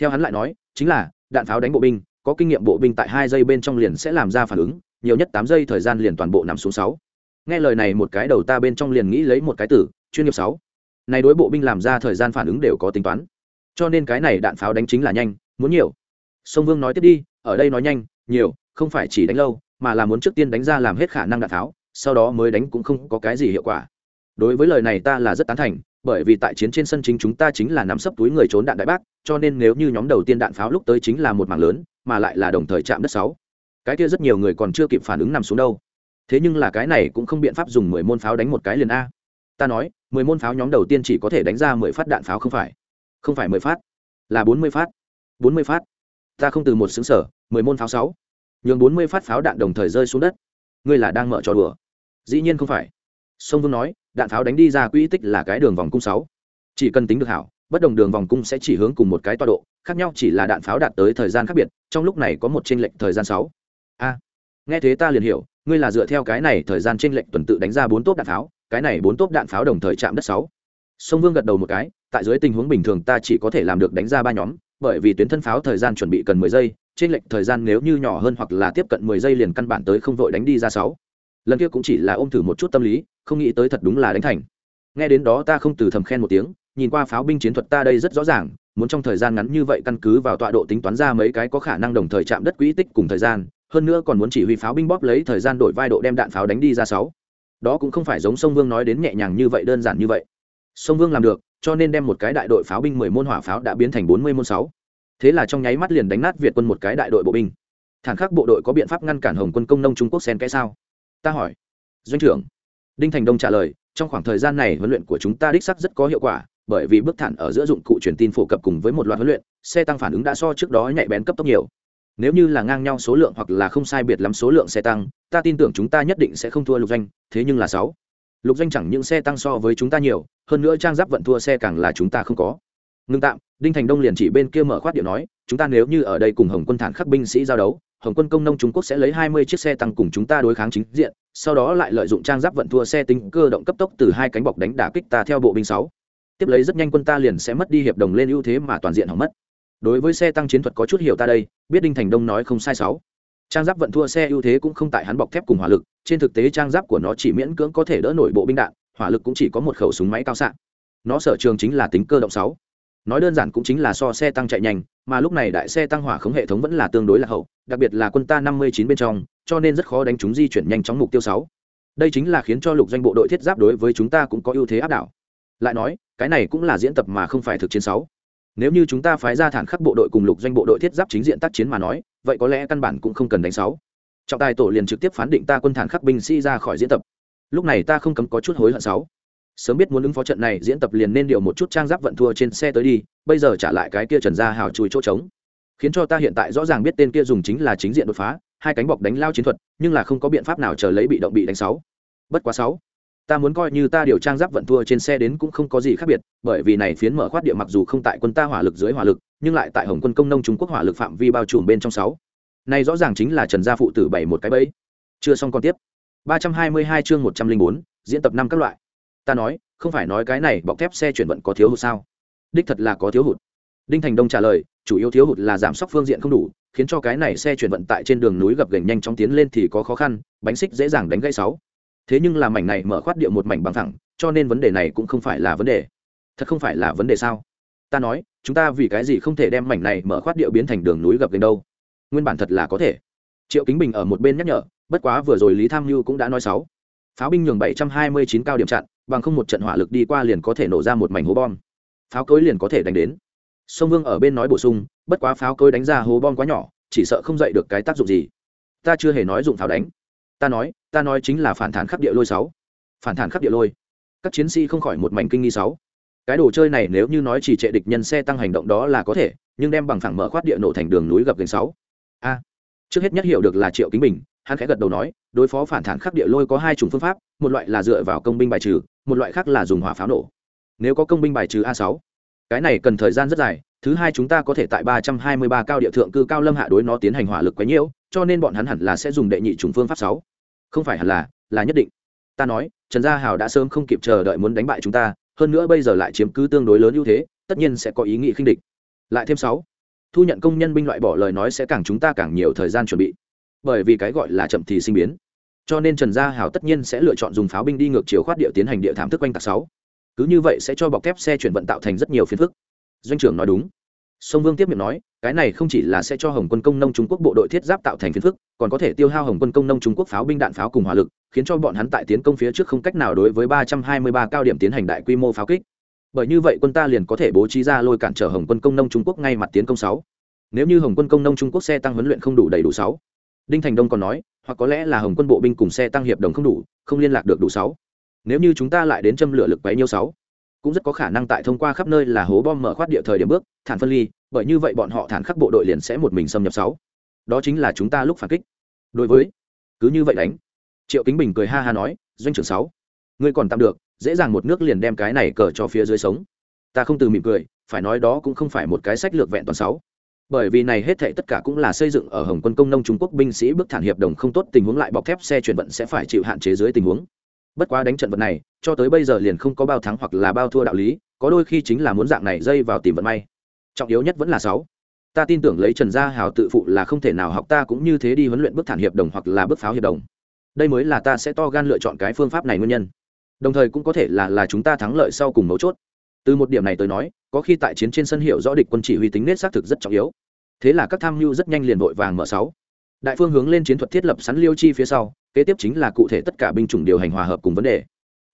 Theo hắn lại nói, chính là, đạn pháo đánh bộ binh, có kinh nghiệm bộ binh tại hai giây bên trong liền sẽ làm ra phản ứng nhiều nhất tám giây thời gian liền toàn bộ nằm xuống sáu. Nghe lời này một cái đầu ta bên trong liền nghĩ lấy một cái tử chuyên nghiệp sáu. Này đối bộ binh làm ra thời gian phản ứng đều có tính toán. Cho nên cái này đạn pháo đánh chính là nhanh, muốn nhiều. Sông vương nói tiếp đi, ở đây nói nhanh, nhiều, không phải chỉ đánh lâu, mà là muốn trước tiên đánh ra làm hết khả năng đạn pháo, sau đó mới đánh cũng không có cái gì hiệu quả. Đối với lời này ta là rất tán thành, bởi vì tại chiến trên sân chính chúng ta chính là nắm sấp túi người trốn đạn đại bác, cho nên nếu như nhóm đầu tiên đạn pháo lúc tới chính là một mảng lớn, mà lại là đồng thời chạm đất sáu cái kia rất nhiều người còn chưa kịp phản ứng nằm xuống đâu. Thế nhưng là cái này cũng không biện pháp dùng mười môn pháo đánh một cái liền a. Ta nói, mười môn pháo nhóm đầu tiên chỉ có thể đánh ra mười phát đạn pháo không phải. Không phải mười phát, là bốn mươi phát. Bốn mươi phát. Ta không từ một xứng sở, mười môn pháo sáu. Nhường bốn mươi phát pháo đạn đồng thời rơi xuống đất. Ngươi là đang mở trò đùa. Dĩ nhiên không phải. Sông vương nói, đạn pháo đánh đi ra quỹ tích là cái đường vòng cung sáu. Chỉ cần tính được hảo, bất đồng đường vòng cung sẽ chỉ hướng cùng một cái tọa độ, khác nhau chỉ là đạn pháo đạt tới thời gian khác biệt, trong lúc này có một tranh lệch thời gian sáu a nghe thế ta liền hiểu, ngươi là dựa theo cái này thời gian trên lệch tuần tự đánh ra bốn tốp đạn pháo, cái này bốn tốp đạn pháo đồng thời chạm đất sáu. Sông vương gật đầu một cái, tại dưới tình huống bình thường ta chỉ có thể làm được đánh ra ba nhóm, bởi vì tuyến thân pháo thời gian chuẩn bị cần mười giây trên lệch thời gian nếu như nhỏ hơn hoặc là tiếp cận mười giây liền căn bản tới không vội đánh đi ra sáu. Lần kia cũng chỉ là ôm thử một chút tâm lý, không nghĩ tới thật đúng là đánh thành. Nghe đến đó ta không từ thầm khen một tiếng, nhìn qua pháo binh chiến thuật ta đây rất rõ ràng, muốn trong thời gian ngắn như vậy căn cứ vào tọa độ tính toán ra mấy cái có khả năng đồng thời chạm đất quỹ tích cùng thời gian hơn nữa còn muốn chỉ huy pháo binh bóp lấy thời gian đổi vai độ đem đạn pháo đánh đi ra sáu. Đó cũng không phải giống sông vương nói đến nhẹ nhàng như vậy, đơn giản như vậy. Sông vương làm được, cho nên đem một cái đại đội pháo binh mười môn hỏa pháo đã biến thành bốn mươi môn sáu. Thế là trong nháy mắt liền đánh nát việt quân một cái đại đội bộ binh. Thản khắc bộ đội có biện pháp ngăn cản hồng quân công nông trung quốc xen cái sao? Ta hỏi. Doanh trưởng. Đinh thành đông trả lời, trong khoảng thời gian này huấn luyện của chúng ta đích sắc rất có hiệu quả, bởi vì bước thản ở giữa dụng cụ truyền tin phổ cập cùng với một loạt huấn luyện, xe tăng phản ứng đã so trước đó nhạy bén cấp tốc nhiều nếu như là ngang nhau số lượng hoặc là không sai biệt lắm số lượng xe tăng, ta tin tưởng chúng ta nhất định sẽ không thua lục doanh, thế nhưng là sáu. Lục doanh chẳng những xe tăng so với chúng ta nhiều, hơn nữa trang giáp vận thua xe càng là chúng ta không có. Ngưng tạm, đinh thành đông liền chỉ bên kia mở khoát điệu nói, chúng ta nếu như ở đây cùng hồng quân thản khắc binh sĩ giao đấu, hồng quân công nông trung quốc sẽ lấy hai mươi chiếc xe tăng cùng chúng ta đối kháng chính diện, sau đó lại lợi dụng trang giáp vận thua xe tính cơ động cấp tốc từ hai cánh bọc đánh đả kích ta theo bộ binh sáu. Tiếp lấy rất nhanh quân ta liền sẽ mất đi hiệp đồng lên ưu thế mà toàn diện hỏng mất đối với xe tăng chiến thuật có chút hiểu ta đây, biết đinh thành đông nói không sai sáu. Trang giáp vận thua xe ưu thế cũng không tại hắn bọc thép cùng hỏa lực, trên thực tế trang giáp của nó chỉ miễn cưỡng có thể đỡ nổi bộ binh đạn, hỏa lực cũng chỉ có một khẩu súng máy cao xạ. Nó sở trường chính là tính cơ động sáu. Nói đơn giản cũng chính là so xe tăng chạy nhanh, mà lúc này đại xe tăng hỏa khống hệ thống vẫn là tương đối là hậu, đặc biệt là quân ta năm mươi chín bên trong, cho nên rất khó đánh chúng di chuyển nhanh chóng mục tiêu sáu. Đây chính là khiến cho lục doanh bộ đội thiết giáp đối với chúng ta cũng có ưu thế áp đảo. Lại nói, cái này cũng là diễn tập mà không phải thực chiến sáu nếu như chúng ta phái ra thản khắc bộ đội cùng lục doanh bộ đội thiết giáp chính diện tác chiến mà nói, vậy có lẽ căn bản cũng không cần đánh sáu. Trọng tài tổ liền trực tiếp phán định ta quân thản khắc binh sĩ ra khỏi diễn tập. Lúc này ta không cấm có chút hối hận sáu. Sớm biết muốn ứng phó trận này, diễn tập liền nên điều một chút trang giáp vận thua trên xe tới đi, bây giờ trả lại cái kia trần gia hào chùi chỗ trống. Khiến cho ta hiện tại rõ ràng biết tên kia dùng chính là chính diện đột phá, hai cánh bọc đánh lao chiến thuật, nhưng là không có biện pháp nào chờ lấy bị động bị đánh sáu. Bất quá sáu ta muốn coi như ta điều trang giáp vận thua trên xe đến cũng không có gì khác biệt, bởi vì này phiến mở khoát địa mặc dù không tại quân ta hỏa lực dưới hỏa lực, nhưng lại tại hồng quân công nông trung quốc hỏa lực phạm vi bao trùm bên trong sáu. Này rõ ràng chính là trần gia phụ tử bảy một cái bẫy. Chưa xong còn tiếp. Ba trăm hai mươi hai chương một trăm linh bốn, diễn tập năm các loại. Ta nói, không phải nói cái này bọc thép xe chuyển vận có thiếu hụt sao? Đích thật là có thiếu hụt. Đinh thành đông trả lời, chủ yếu thiếu hụt là giảm sóc phương diện không đủ, khiến cho cái này xe chuyển vận tại trên đường núi gập gành nhanh chóng tiến lên thì có khó khăn, bánh xích dễ dàng đánh gãy sáu thế nhưng là mảnh này mở khoát địa một mảnh bằng thẳng, cho nên vấn đề này cũng không phải là vấn đề. Thật không phải là vấn đề sao? Ta nói, chúng ta vì cái gì không thể đem mảnh này mở khoát địa biến thành đường núi gập gành đâu? Nguyên bản thật là có thể. Triệu kính bình ở một bên nhắc nhở, bất quá vừa rồi lý tham mưu cũng đã nói sáu. Pháo binh nhường bảy trăm hai mươi chín cao điểm chặn, bằng không một trận hỏa lực đi qua liền có thể nổ ra một mảnh hố bom. Pháo cối liền có thể đánh đến. Sông vương ở bên nói bổ sung, bất quá pháo cối đánh ra hố bom quá nhỏ, chỉ sợ không dậy được cái tác dụng gì. Ta chưa hề nói dụng pháo đánh ta nói ta nói chính là phản thản khắp địa lôi sáu. Phản thản khắp địa lôi. Các chiến sĩ không khỏi một mảnh kinh nghi sáu. Cái đồ chơi này nếu như nói chỉ trệ địch nhân xe tăng hành động đó là có thể, nhưng đem bằng phẳng mở khoát địa nổ thành đường núi gập gành sáu. A. Trước hết nhất hiểu được là triệu kính bình, hắn khẽ gật đầu nói, đối phó phản thản khắc địa lôi có hai chủng phương pháp, một loại là dựa vào công binh bài trừ, một loại khác là dùng hỏa pháo nổ. Nếu có công binh bài trừ a sáu, cái này cần thời gian rất dài, thứ hai chúng ta có thể tại ba trăm hai mươi ba cao địa thượng cư cao lâm hạ đối nó tiến hành hỏa lực quấy nhiễu, cho nên bọn hắn hẳn là sẽ dùng đệ nhị chủng phương pháp sáu không phải hẳn là là nhất định. Ta nói, trần gia hào đã sớm không kịp chờ đợi muốn đánh bại chúng ta, hơn nữa bây giờ lại chiếm cứ tương đối lớn ưu thế, tất nhiên sẽ có ý nghĩ khinh địch. Lại thêm sáu, thu nhận công nhân binh loại bỏ lời nói sẽ càng chúng ta càng nhiều thời gian chuẩn bị. Bởi vì cái gọi là chậm thì sinh biến. Cho nên trần gia hào tất nhiên sẽ lựa chọn dùng pháo binh đi ngược chiều khoát địa tiến hành địa thảm thức quanh tạc sáu. Cứ như vậy sẽ cho bọc thép xe chuyển vận tạo thành rất nhiều phiền phức. Doanh trưởng nói đúng sông vương tiếp miệng nói, cái này không chỉ là sẽ cho hồng quân công nông trung quốc bộ đội thiết giáp tạo thành phiền phức, còn có thể tiêu hao hồng quân công nông trung quốc pháo binh đạn pháo cùng hỏa lực, khiến cho bọn hắn tại tiến công phía trước không cách nào đối với ba trăm hai mươi ba cao điểm tiến hành đại quy mô pháo kích. Bởi như vậy quân ta liền có thể bố trí ra lôi cản trở hồng quân công nông trung quốc ngay mặt tiến công sáu. Nếu như hồng quân công nông trung quốc xe tăng huấn luyện không đủ đầy đủ sáu. Đinh thành đông còn nói, hoặc có lẽ là hồng quân bộ binh cùng xe tăng hiệp đồng không đủ, không liên lạc được đủ sáu. Nếu như chúng ta lại đến châm lửa lực bấy nhiêu sáu cũng rất có khả năng tại thông qua khắp nơi là hố bom mở khoát địa thời điểm bước, thản phân ly, bởi như vậy bọn họ thản khắc bộ đội liền sẽ một mình xâm nhập sáu. Đó chính là chúng ta lúc phản kích. Đối với, cứ như vậy đánh. Triệu kính bình cười ha ha nói, doanh trưởng sáu, ngươi còn tạm được, dễ dàng một nước liền đem cái này cờ cho phía dưới sống. Ta không từ mỉm cười, phải nói đó cũng không phải một cái sách lược vẹn toàn sáu. Bởi vì này hết thảy tất cả cũng là xây dựng ở hồng quân công nông trung quốc binh sĩ bước thản hiệp đồng không tốt tình huống lại bọc thép xe chuyển vận sẽ phải chịu hạn chế dưới tình huống bất quá đánh trận vật này, cho tới bây giờ liền không có bao thắng hoặc là bao thua đạo lý, có đôi khi chính là muốn dạng này dây vào tìm vận may. Trọng yếu nhất vẫn là sáu. Ta tin tưởng lấy trần gia hào tự phụ là không thể nào học ta cũng như thế đi huấn luyện bước thản hiệp đồng hoặc là bước pháo hiệp đồng. Đây mới là ta sẽ to gan lựa chọn cái phương pháp này nguyên nhân. Đồng thời cũng có thể là là chúng ta thắng lợi sau cùng mấu chốt. Từ một điểm này tới nói, có khi tại chiến trên sân hiệu rõ địch quân chỉ huy tính nết xác thực rất trọng yếu. Thế là các tham mưu rất nhanh liền vội vàng mở sáu đại phương hướng lên chiến thuật thiết lập sẵn liêu chi phía sau, kế tiếp chính là cụ thể tất cả binh chủng điều hành hòa hợp cùng vấn đề.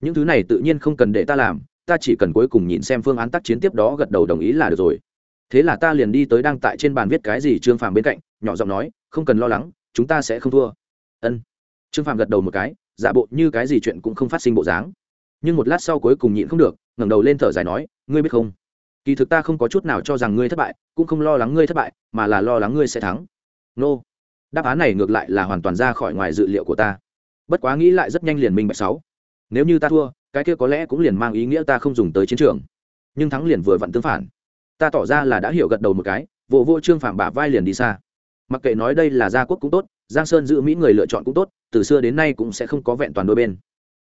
Những thứ này tự nhiên không cần để ta làm, ta chỉ cần cuối cùng nhìn xem phương án tác chiến tiếp đó gật đầu đồng ý là được rồi. Thế là ta liền đi tới đang tại trên bàn viết cái gì trương phàm bên cạnh, nhỏ giọng nói, không cần lo lắng, chúng ta sẽ không thua. Ân. Trương phàm gật đầu một cái, giả bộ như cái gì chuyện cũng không phát sinh bộ dáng. Nhưng một lát sau cuối cùng nhịn không được, ngẩng đầu lên thở dài nói, ngươi biết không? Kỳ thực ta không có chút nào cho rằng ngươi thất bại, cũng không lo lắng ngươi thất bại, mà là lo lắng ngươi sẽ thắng. Nô、no đáp án này ngược lại là hoàn toàn ra khỏi ngoài dự liệu của ta. Bất quá nghĩ lại rất nhanh liền minh bạch sáu. Nếu như ta thua cái kia có lẽ cũng liền mang ý nghĩa ta không dùng tới chiến trường. Nhưng thắng liền vừa vặn tương phản. Ta tỏ ra là đã hiểu gật đầu một cái vụ vô, vô trương phạm bả vai liền đi xa. Mặc kệ nói đây là gia quốc cũng tốt giang sơn giữ mỹ người lựa chọn cũng tốt từ xưa đến nay cũng sẽ không có vẹn toàn đôi bên.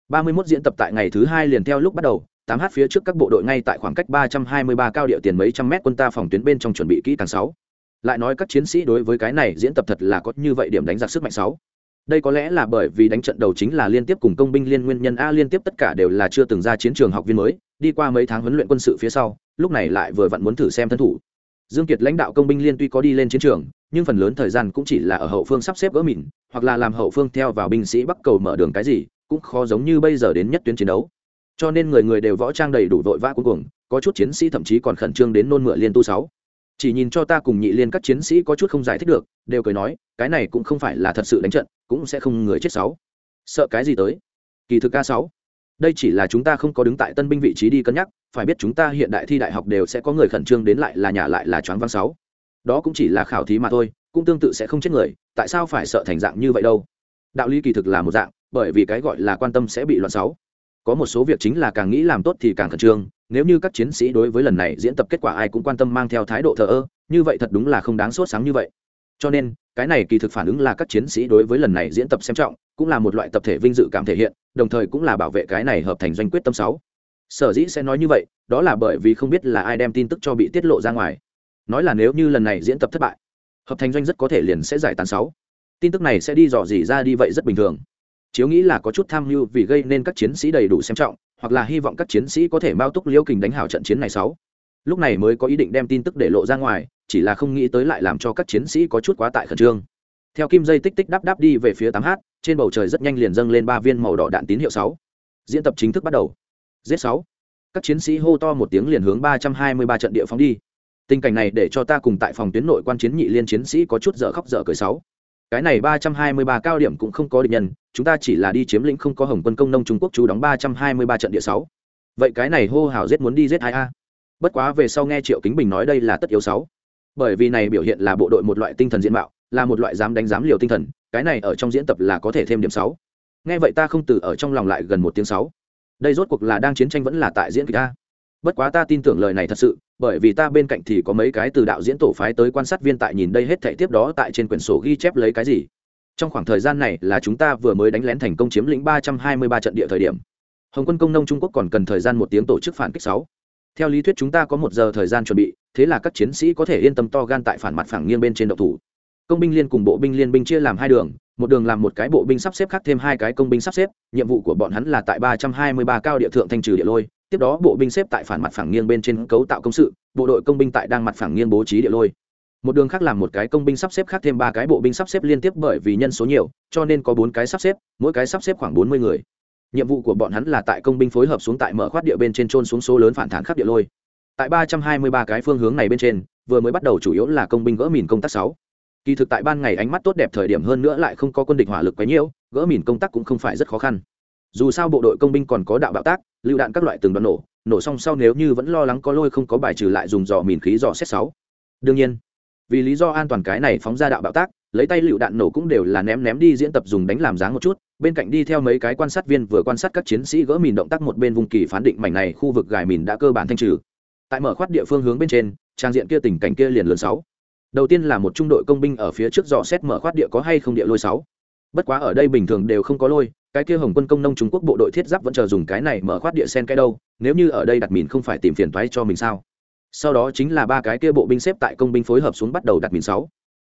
Ba mươi 31 diễn tập tại ngày thứ hai liền theo lúc bắt đầu tám h phía trước các bộ đội ngay tại khoảng cách ba trăm hai mươi ba cao địa tiền mấy trăm mét quân ta phòng tuyến bên trong chuẩn bị kỹ càng sáu lại nói các chiến sĩ đối với cái này diễn tập thật là có như vậy điểm đánh giặc sức mạnh sáu. Đây có lẽ là bởi vì đánh trận đầu chính là liên tiếp cùng công binh liên nguyên nhân a liên tiếp tất cả đều là chưa từng ra chiến trường học viên mới, đi qua mấy tháng huấn luyện quân sự phía sau, lúc này lại vừa vặn muốn thử xem thân thủ. Dương kiệt lãnh đạo công binh liên tuy có đi lên chiến trường, nhưng phần lớn thời gian cũng chỉ là ở hậu phương sắp xếp gỡ mìn hoặc là làm hậu phương theo vào binh sĩ bắc cầu mở đường cái gì, cũng khó giống như bây giờ đến nhất tuyến chiến đấu. Cho nên người người đều võ trang đầy đủ vội vã cuối cùng có chút chiến sĩ thậm chí còn khẩn trương đến nôn mửa liên tu sáu chỉ nhìn cho ta cùng nhị liên các chiến sĩ có chút không giải thích được, đều cười nói, cái này cũng không phải là thật sự đánh trận, cũng sẽ không người chết sáu. Sợ cái gì tới? Kỳ thực ca sáu, đây chỉ là chúng ta không có đứng tại tân binh vị trí đi cân nhắc, phải biết chúng ta hiện đại thi đại học đều sẽ có người khẩn trương đến lại là nhà lại là choáng văng sáu. Đó cũng chỉ là khảo thí mà thôi, cũng tương tự sẽ không chết người, tại sao phải sợ thành dạng như vậy đâu? Đạo lý kỳ thực là một dạng, bởi vì cái gọi là quan tâm sẽ bị loạn sáu. Có một số việc chính là càng nghĩ làm tốt thì càng khẩn trương nếu như các chiến sĩ đối với lần này diễn tập kết quả ai cũng quan tâm mang theo thái độ thờ ơ, như vậy thật đúng là không đáng sốt sáng như vậy. Cho nên, cái này kỳ thực phản ứng là các chiến sĩ đối với lần này diễn tập xem trọng, cũng là một loại tập thể vinh dự cảm thể hiện, đồng thời cũng là bảo vệ cái này hợp thành doanh quyết tâm sáu. Sở dĩ sẽ nói như vậy, đó là bởi vì không biết là ai đem tin tức cho bị tiết lộ ra ngoài. Nói là nếu như lần này diễn tập thất bại, hợp thành doanh rất có thể liền sẽ giải tán sáu. Tin tức này sẽ đi dò dỉ ra đi vậy rất bình thường. Chiếu nghĩ là có chút tham mưu vì gây nên các chiến sĩ đầy đủ xem trọng hoặc là hy vọng các chiến sĩ có thể bao túc liễu kình đánh hảo trận chiến này sáu. Lúc này mới có ý định đem tin tức để lộ ra ngoài, chỉ là không nghĩ tới lại làm cho các chiến sĩ có chút quá tại khẩn trương. Theo kim dây tích tích đắp đắp đi về phía tám h trên bầu trời rất nhanh liền dâng lên ba viên màu đỏ đạn tín hiệu sáu. Diễn tập chính thức bắt đầu. Giết sáu. Các chiến sĩ hô to một tiếng liền hướng ba trăm hai mươi ba trận địa phóng đi. Tình cảnh này để cho ta cùng tại phòng tuyến nội quan chiến nhị liên chiến sĩ có chút dở khóc dở cười sáu cái này ba trăm hai mươi ba cao điểm cũng không có địch nhân, chúng ta chỉ là đi chiếm lĩnh không có hồng quân công nông trung quốc chú đóng ba trăm hai mươi ba trận địa sáu. Vậy cái này hô hào giết muốn đi giết ai a? Bất quá về sau nghe triệu kính bình nói đây là tất yếu sáu. Bởi vì này biểu hiện là bộ đội một loại tinh thần diện mạo, là một loại dám đánh dám liều tinh thần, cái này ở trong diễn tập là có thể thêm điểm sáu. Nghe vậy ta không từ ở trong lòng lại gần một tiếng sáu. Đây rốt cuộc là đang chiến tranh vẫn là tại diễn kịch a? Bất quá ta tin tưởng lời này thật sự, bởi vì ta bên cạnh thì có mấy cái từ đạo diễn tổ phái tới quan sát viên tại nhìn đây hết thảy tiếp đó tại trên quyển sổ ghi chép lấy cái gì. Trong khoảng thời gian này là chúng ta vừa mới đánh lén thành công chiếm lĩnh ba trăm hai mươi ba trận địa thời điểm. Hồng quân công nông trung quốc còn cần thời gian một tiếng tổ chức phản kích sáu. Theo lý thuyết chúng ta có một giờ thời gian chuẩn bị, thế là các chiến sĩ có thể yên tâm to gan tại phản mặt phẳng nghiêng bên trên độc thủ. Công binh liên cùng bộ binh liên binh chia làm hai đường, một đường làm một cái bộ binh sắp xếp khác thêm hai cái công binh sắp xếp, nhiệm vụ của bọn hắn là tại ba trăm hai mươi ba cao địa thượng thanh trừ địa lôi tiếp đó bộ binh xếp tại phản mặt phẳng nghiêng bên trên cấu tạo công sự, bộ đội công binh tại đang mặt phẳng nghiêng bố trí địa lôi. Một đường khác làm một cái công binh sắp xếp khác thêm ba cái bộ binh sắp xếp liên tiếp bởi vì nhân số nhiều, cho nên có bốn cái sắp xếp, mỗi cái sắp xếp khoảng bốn mươi người. Nhiệm vụ của bọn hắn là tại công binh phối hợp xuống tại mở khoát địa bên trên trôn xuống số lớn phản thản khắp địa lôi. Tại ba trăm hai mươi ba cái phương hướng này bên trên, vừa mới bắt đầu chủ yếu là công binh gỡ mìn công tác sáu. Kỳ thực tại ban ngày ánh mắt tốt đẹp thời điểm hơn nữa lại không có quân địch hỏa lực quá nhiều, gỡ mìn công tác cũng không phải rất khó khăn. Dù sao bộ đội công binh còn có đạo bạo tác lựu đạn các loại từng đoạn nổ nổ xong sau nếu như vẫn lo lắng có lôi không có bài trừ lại dùng dò mìn khí dò xét sáu. Đương nhiên, vì lý do an toàn cái này phóng ra đạo bạo tác, lấy tay lựu đạn nổ cũng đều là ném ném đi diễn tập dùng đánh làm dáng một chút, bên cạnh đi theo mấy cái quan sát viên vừa quan sát các chiến sĩ gỡ mìn động tác một bên vùng kỳ phán định mảnh này khu vực gài mìn đã cơ bản thanh trừ. Tại mở khoát địa phương hướng bên trên, trang diện kia tình cảnh kia liền lớn sáu. Đầu tiên là một trung đội công binh ở phía trước dò xét mở khoát địa có hay không địa lôi sáu. Bất quá ở đây bình thường đều không có lôi cái kia hồng quân công nông trung quốc bộ đội thiết giáp vẫn chờ dùng cái này mở khoát địa sen cái đâu, nếu như ở đây đặt mìn không phải tìm phiền toái cho mình sao? Sau đó chính là ba cái kia bộ binh xếp tại công binh phối hợp xuống bắt đầu đặt mìn sáu.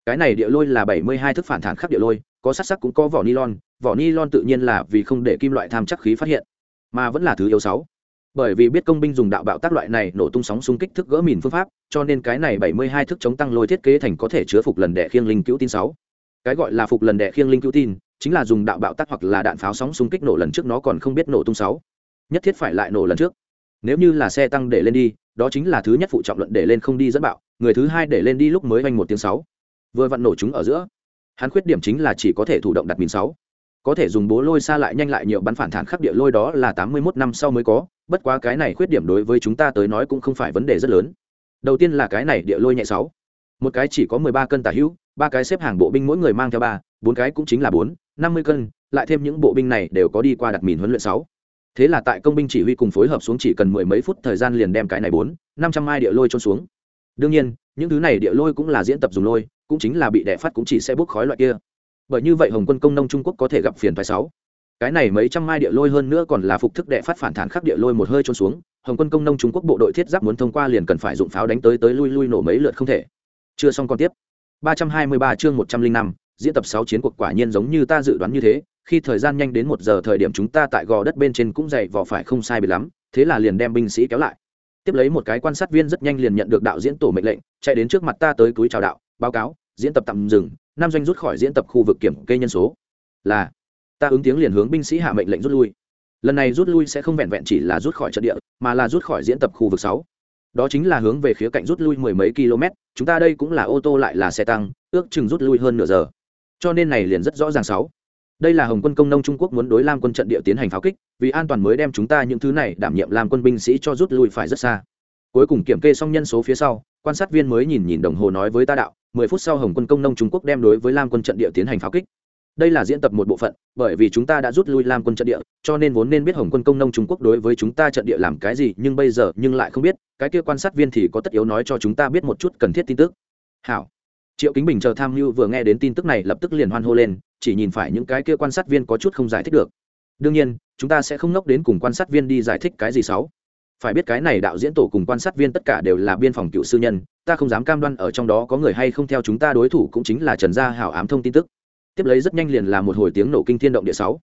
Cái này địa lôi là bảy mươi hai thức phản thản khắc địa lôi, có sát sắc cũng có vỏ nylon vỏ nylon tự nhiên là vì không để kim loại tham chắc khí phát hiện, mà vẫn là thứ yếu sáu. Bởi vì biết công binh dùng đạo bạo tác loại này nổ tung sóng xung kích thức gỡ mìn phương pháp, cho nên cái này bảy mươi hai thức chống tăng lôi thiết kế thành có thể chứa phục lần đẻ khiêng linh cứu tin sáu. Cái gọi là phục lần đẻ khiêng linh cứu tin chính là dùng đạo bạo tác hoặc là đạn pháo sóng xung kích nổ lần trước nó còn không biết nổ tung sáu. Nhất thiết phải lại nổ lần trước. Nếu như là xe tăng để lên đi, đó chính là thứ nhất phụ trọng luận để lên không đi dẫn bạo, người thứ hai để lên đi lúc mới oanh một tiếng sáu. Vừa vặn nổ chúng ở giữa. Hắn khuyết điểm chính là chỉ có thể thủ động đặt mìn sáu. Có thể dùng bố lôi xa lại nhanh lại nhiều bắn phản thản khắc địa lôi đó là tám mươi 81 năm sau mới có, bất quá cái này khuyết điểm đối với chúng ta tới nói cũng không phải vấn đề rất lớn. Đầu tiên là cái này địa lôi nhẹ sáu. Một cái chỉ có mười ba cân tả hữu, ba cái xếp hàng bộ binh mỗi người mang theo ba, bốn cái cũng chính là bốn năm mươi cân lại thêm những bộ binh này đều có đi qua đặt mìn huấn luyện sáu. Thế là tại công binh chỉ huy cùng phối hợp xuống chỉ cần mười mấy phút thời gian liền đem cái này bốn năm trăm mai địa lôi trôn xuống. Đương nhiên những thứ này địa lôi cũng là diễn tập dùng lôi cũng chính là bị đẻ phát cũng chỉ sẽ bốc khói loại kia. Bởi như vậy hồng quân công nông trung quốc có thể gặp phiền phái sáu. Cái này mấy trăm mai địa lôi hơn nữa còn là phục thức đệ phát phản thản khắc địa lôi một hơi trôn xuống hồng quân công nông trung quốc bộ đội thiết giáp muốn thông qua liền cần phải dụng pháo đánh tới tới lui lui nổ mấy lượt không thể. Chưa xong còn tiếp. 323 chương 105, diễn tập 6 chiến cuộc quả nhiên giống như ta dự đoán như thế, khi thời gian nhanh đến một giờ thời điểm chúng ta tại gò đất bên trên cũng dày vò phải không sai biệt lắm, thế là liền đem binh sĩ kéo lại. Tiếp lấy một cái quan sát viên rất nhanh liền nhận được đạo diễn tổ mệnh lệnh, chạy đến trước mặt ta tới túi chào đạo, báo cáo, diễn tập tạm dừng nam doanh rút khỏi diễn tập khu vực kiểm kê nhân số. Là, ta ứng tiếng liền hướng binh sĩ hạ mệnh lệnh rút lui. Lần này rút lui sẽ không vẹn vẹn chỉ là rút khỏi trận địa, mà là rút khỏi diễn tập khu vực sáu. Đó chính là hướng về khía cạnh rút lui mười mấy km, chúng ta đây cũng là ô tô lại là xe tăng, ước chừng rút lui hơn nửa giờ cho nên này liền rất rõ ràng sáu. Đây là hồng quân công nông trung quốc muốn đối lam quân trận địa tiến hành pháo kích, vì an toàn mới đem chúng ta những thứ này đảm nhiệm làm quân binh sĩ cho rút lui phải rất xa. Cuối cùng kiểm kê xong nhân số phía sau, quan sát viên mới nhìn nhìn đồng hồ nói với ta đạo, mười phút sau hồng quân công nông trung quốc đem đối với lam quân trận địa tiến hành pháo kích. Đây là diễn tập một bộ phận, bởi vì chúng ta đã rút lui lam quân trận địa, cho nên vốn nên biết hồng quân công nông trung quốc đối với chúng ta trận địa làm cái gì, nhưng bây giờ nhưng lại không biết, cái kia quan sát viên thì có tất yếu nói cho chúng ta biết một chút cần thiết tin tức. Hảo triệu kính bình chờ tham mưu vừa nghe đến tin tức này lập tức liền hoan hô lên, chỉ nhìn phải những cái kia quan sát viên có chút không giải thích được. Đương nhiên, chúng ta sẽ không nốc đến cùng quan sát viên đi giải thích cái gì xấu phải biết cái này đạo diễn tổ cùng quan sát viên tất cả đều là biên phòng cựu sư nhân, ta không dám cam đoan ở trong đó có người hay không theo chúng ta đối thủ cũng chính là trần gia hảo ám thông tin tức. Tiếp lấy rất nhanh liền là một hồi tiếng nổ kinh thiên động địa sáu.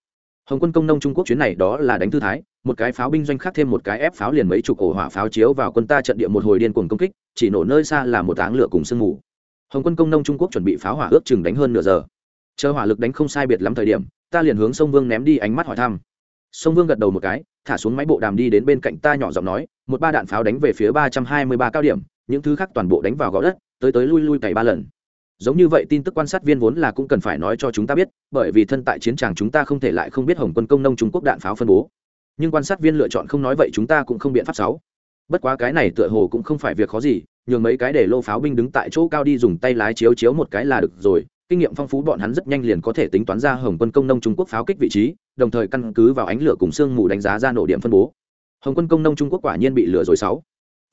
Hồng quân công nông trung quốc chuyến này đó là đánh thư thái, một cái pháo binh doanh khác thêm một cái ép pháo liền mấy chục ổ hỏa pháo chiếu vào quân ta trận địa một hồi điên cuồng công kích, chỉ nổ nơi xa là một áng lửa cùng sương mù hồng quân công nông trung quốc chuẩn bị pháo hỏa ước chừng đánh hơn nửa giờ. Chờ hỏa lực đánh không sai biệt lắm thời điểm, ta liền hướng sông vương ném đi ánh mắt hỏi thăm. Sông vương gật đầu một cái, thả xuống máy bộ đàm đi đến bên cạnh ta nhỏ giọng nói, một ba đạn pháo đánh về phía ba trăm hai mươi ba cao điểm, những thứ khác toàn bộ đánh vào gõ đất, tới tới lui lui cày ba lần. Giống như vậy tin tức quan sát viên vốn là cũng cần phải nói cho chúng ta biết, bởi vì thân tại chiến trường chúng ta không thể lại không biết hồng quân công nông trung quốc đạn pháo phân bố. Nhưng quan sát viên lựa chọn không nói vậy chúng ta cũng không biện pháp sáu bất quá cái này tựa hồ cũng không phải việc khó gì nhường mấy cái để lô pháo binh đứng tại chỗ cao đi dùng tay lái chiếu chiếu một cái là được rồi. Kinh nghiệm phong phú bọn hắn rất nhanh liền có thể tính toán ra hồng quân công nông trung quốc pháo kích vị trí, đồng thời căn cứ vào ánh lửa cùng sương mù đánh giá ra nổ điểm phân bố. Hồng quân công nông trung quốc quả nhiên bị lừa rồi sáu.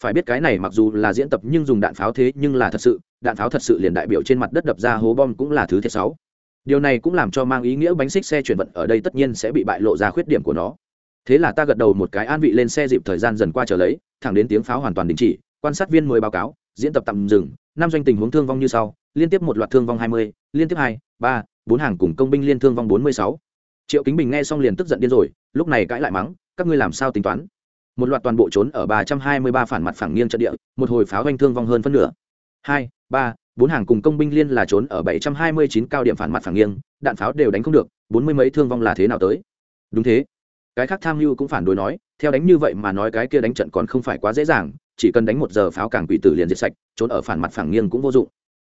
Phải biết cái này mặc dù là diễn tập nhưng dùng đạn pháo thế nhưng là thật sự, đạn pháo thật sự liền đại biểu trên mặt đất đập ra hố bom cũng là thứ thiệt sáu. Điều này cũng làm cho mang ý nghĩa bánh xích xe chuyển vận ở đây tất nhiên sẽ bị bại lộ ra khuyết điểm của nó. Thế là ta gật đầu một cái an vị lên xe dịp thời gian dần qua trở lấy, thẳng đến tiếng pháo hoàn toàn đình chỉ quan sát viên mười báo cáo, diễn tập tạm dừng, năm doanh tình huống thương vong như sau, liên tiếp một loạt thương vong hai mươi, liên tiếp hai, ba, bốn hàng cùng công binh liên thương vong bốn mươi sáu. Triệu kính bình nghe xong liền tức giận điên rồi, lúc này cãi lại mắng, các ngươi làm sao tính toán? Một loạt toàn bộ trốn ở ba trăm hai mươi ba phản mặt phẳng nghiêng trận địa, một hồi pháo doanh thương vong hơn phân nửa. Hai, ba, bốn hàng cùng công binh liên là trốn ở bảy trăm hai mươi chín cao điểm phản mặt phẳng nghiêng, đạn pháo đều đánh không được, bốn mươi mấy thương vong là thế nào tới? Đúng thế. Cái khác tham mưu cũng phản đối nói, theo đánh như vậy mà nói cái kia đánh trận còn không phải quá dễ dàng chỉ cần đánh một giờ pháo càng quỷ tử liền diệt sạch, trốn ở phản mặt phẳng nghiêng cũng vô dụng.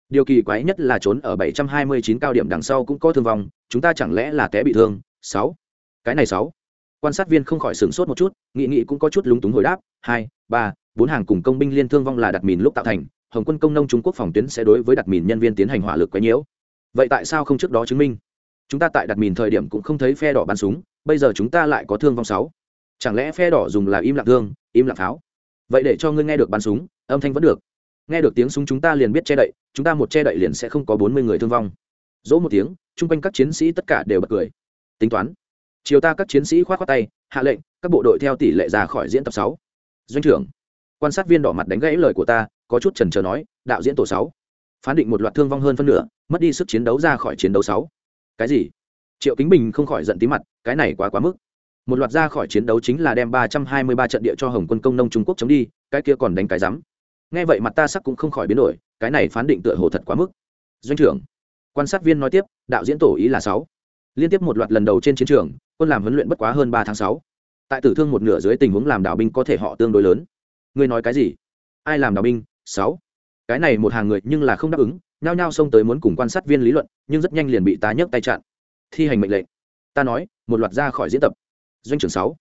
Điều kỳ quái nhất là trốn ở 729 cao điểm đằng sau cũng có thương vong, chúng ta chẳng lẽ là té bị thương? Sáu. Cái này sáu. Quan sát viên không khỏi sửng sốt một chút, nghị nghị cũng có chút lúng túng hồi đáp, hai, ba, bốn hàng cùng công binh liên thương vong là đặt mìn lúc tạo thành, hồng quân công nông trung quốc phòng tuyến sẽ đối với đặt mìn nhân viên tiến hành hỏa lực quấy nhiễu. Vậy tại sao không trước đó chứng minh? Chúng ta tại đặt mìn thời điểm cũng không thấy phe đỏ bắn súng, bây giờ chúng ta lại có thương vong sáu. Chẳng lẽ phe đỏ dùng là im lặng thương, im lặng pháo? Vậy để cho ngươi nghe được bắn súng, âm thanh vẫn được. Nghe được tiếng súng chúng ta liền biết che đậy, chúng ta một che đậy liền sẽ không có bốn mươi người thương vong. Dỗ một tiếng, chung quanh các chiến sĩ tất cả đều bật cười. Tính toán. Chiều ta các chiến sĩ khoát khoát tay, hạ lệnh, các bộ đội theo tỷ lệ ra khỏi diễn tập sáu. Doanh trưởng, quan sát viên đỏ mặt đánh gãy lời của ta, có chút trần trờ nói, đạo diễn tổ sáu. Phán định một loạt thương vong hơn phân nửa, mất đi sức chiến đấu ra khỏi chiến đấu sáu. Cái gì? Triệu kính bình không khỏi giận tí mặt, cái này quá quá mức một loạt ra khỏi chiến đấu chính là đem ba trăm hai mươi ba trận địa cho hồng quân công nông trung quốc chống đi, cái kia còn đánh cái rắm. Nghe vậy mặt ta sắc cũng không khỏi biến đổi, cái này phán định tựa hồ thật quá mức. Doanh trưởng, quan sát viên nói tiếp, đạo diễn tổ ý là sáu. Liên tiếp một loạt lần đầu trên chiến trường, quân làm huấn luyện bất quá hơn ba tháng sáu. Tại tử thương một nửa dưới tình huống làm đạo binh có thể họ tương đối lớn. Ngươi nói cái gì? Ai làm đạo binh? Sáu. Cái này một hàng người nhưng là không đáp ứng, nhao nhao xông tới muốn cùng quan sát viên lý luận, nhưng rất nhanh liền bị tá nhấc tay chặn. Thi hành mệnh lệnh. Ta nói, một loạt ra khỏi diễn tập doanh trưởng sáu.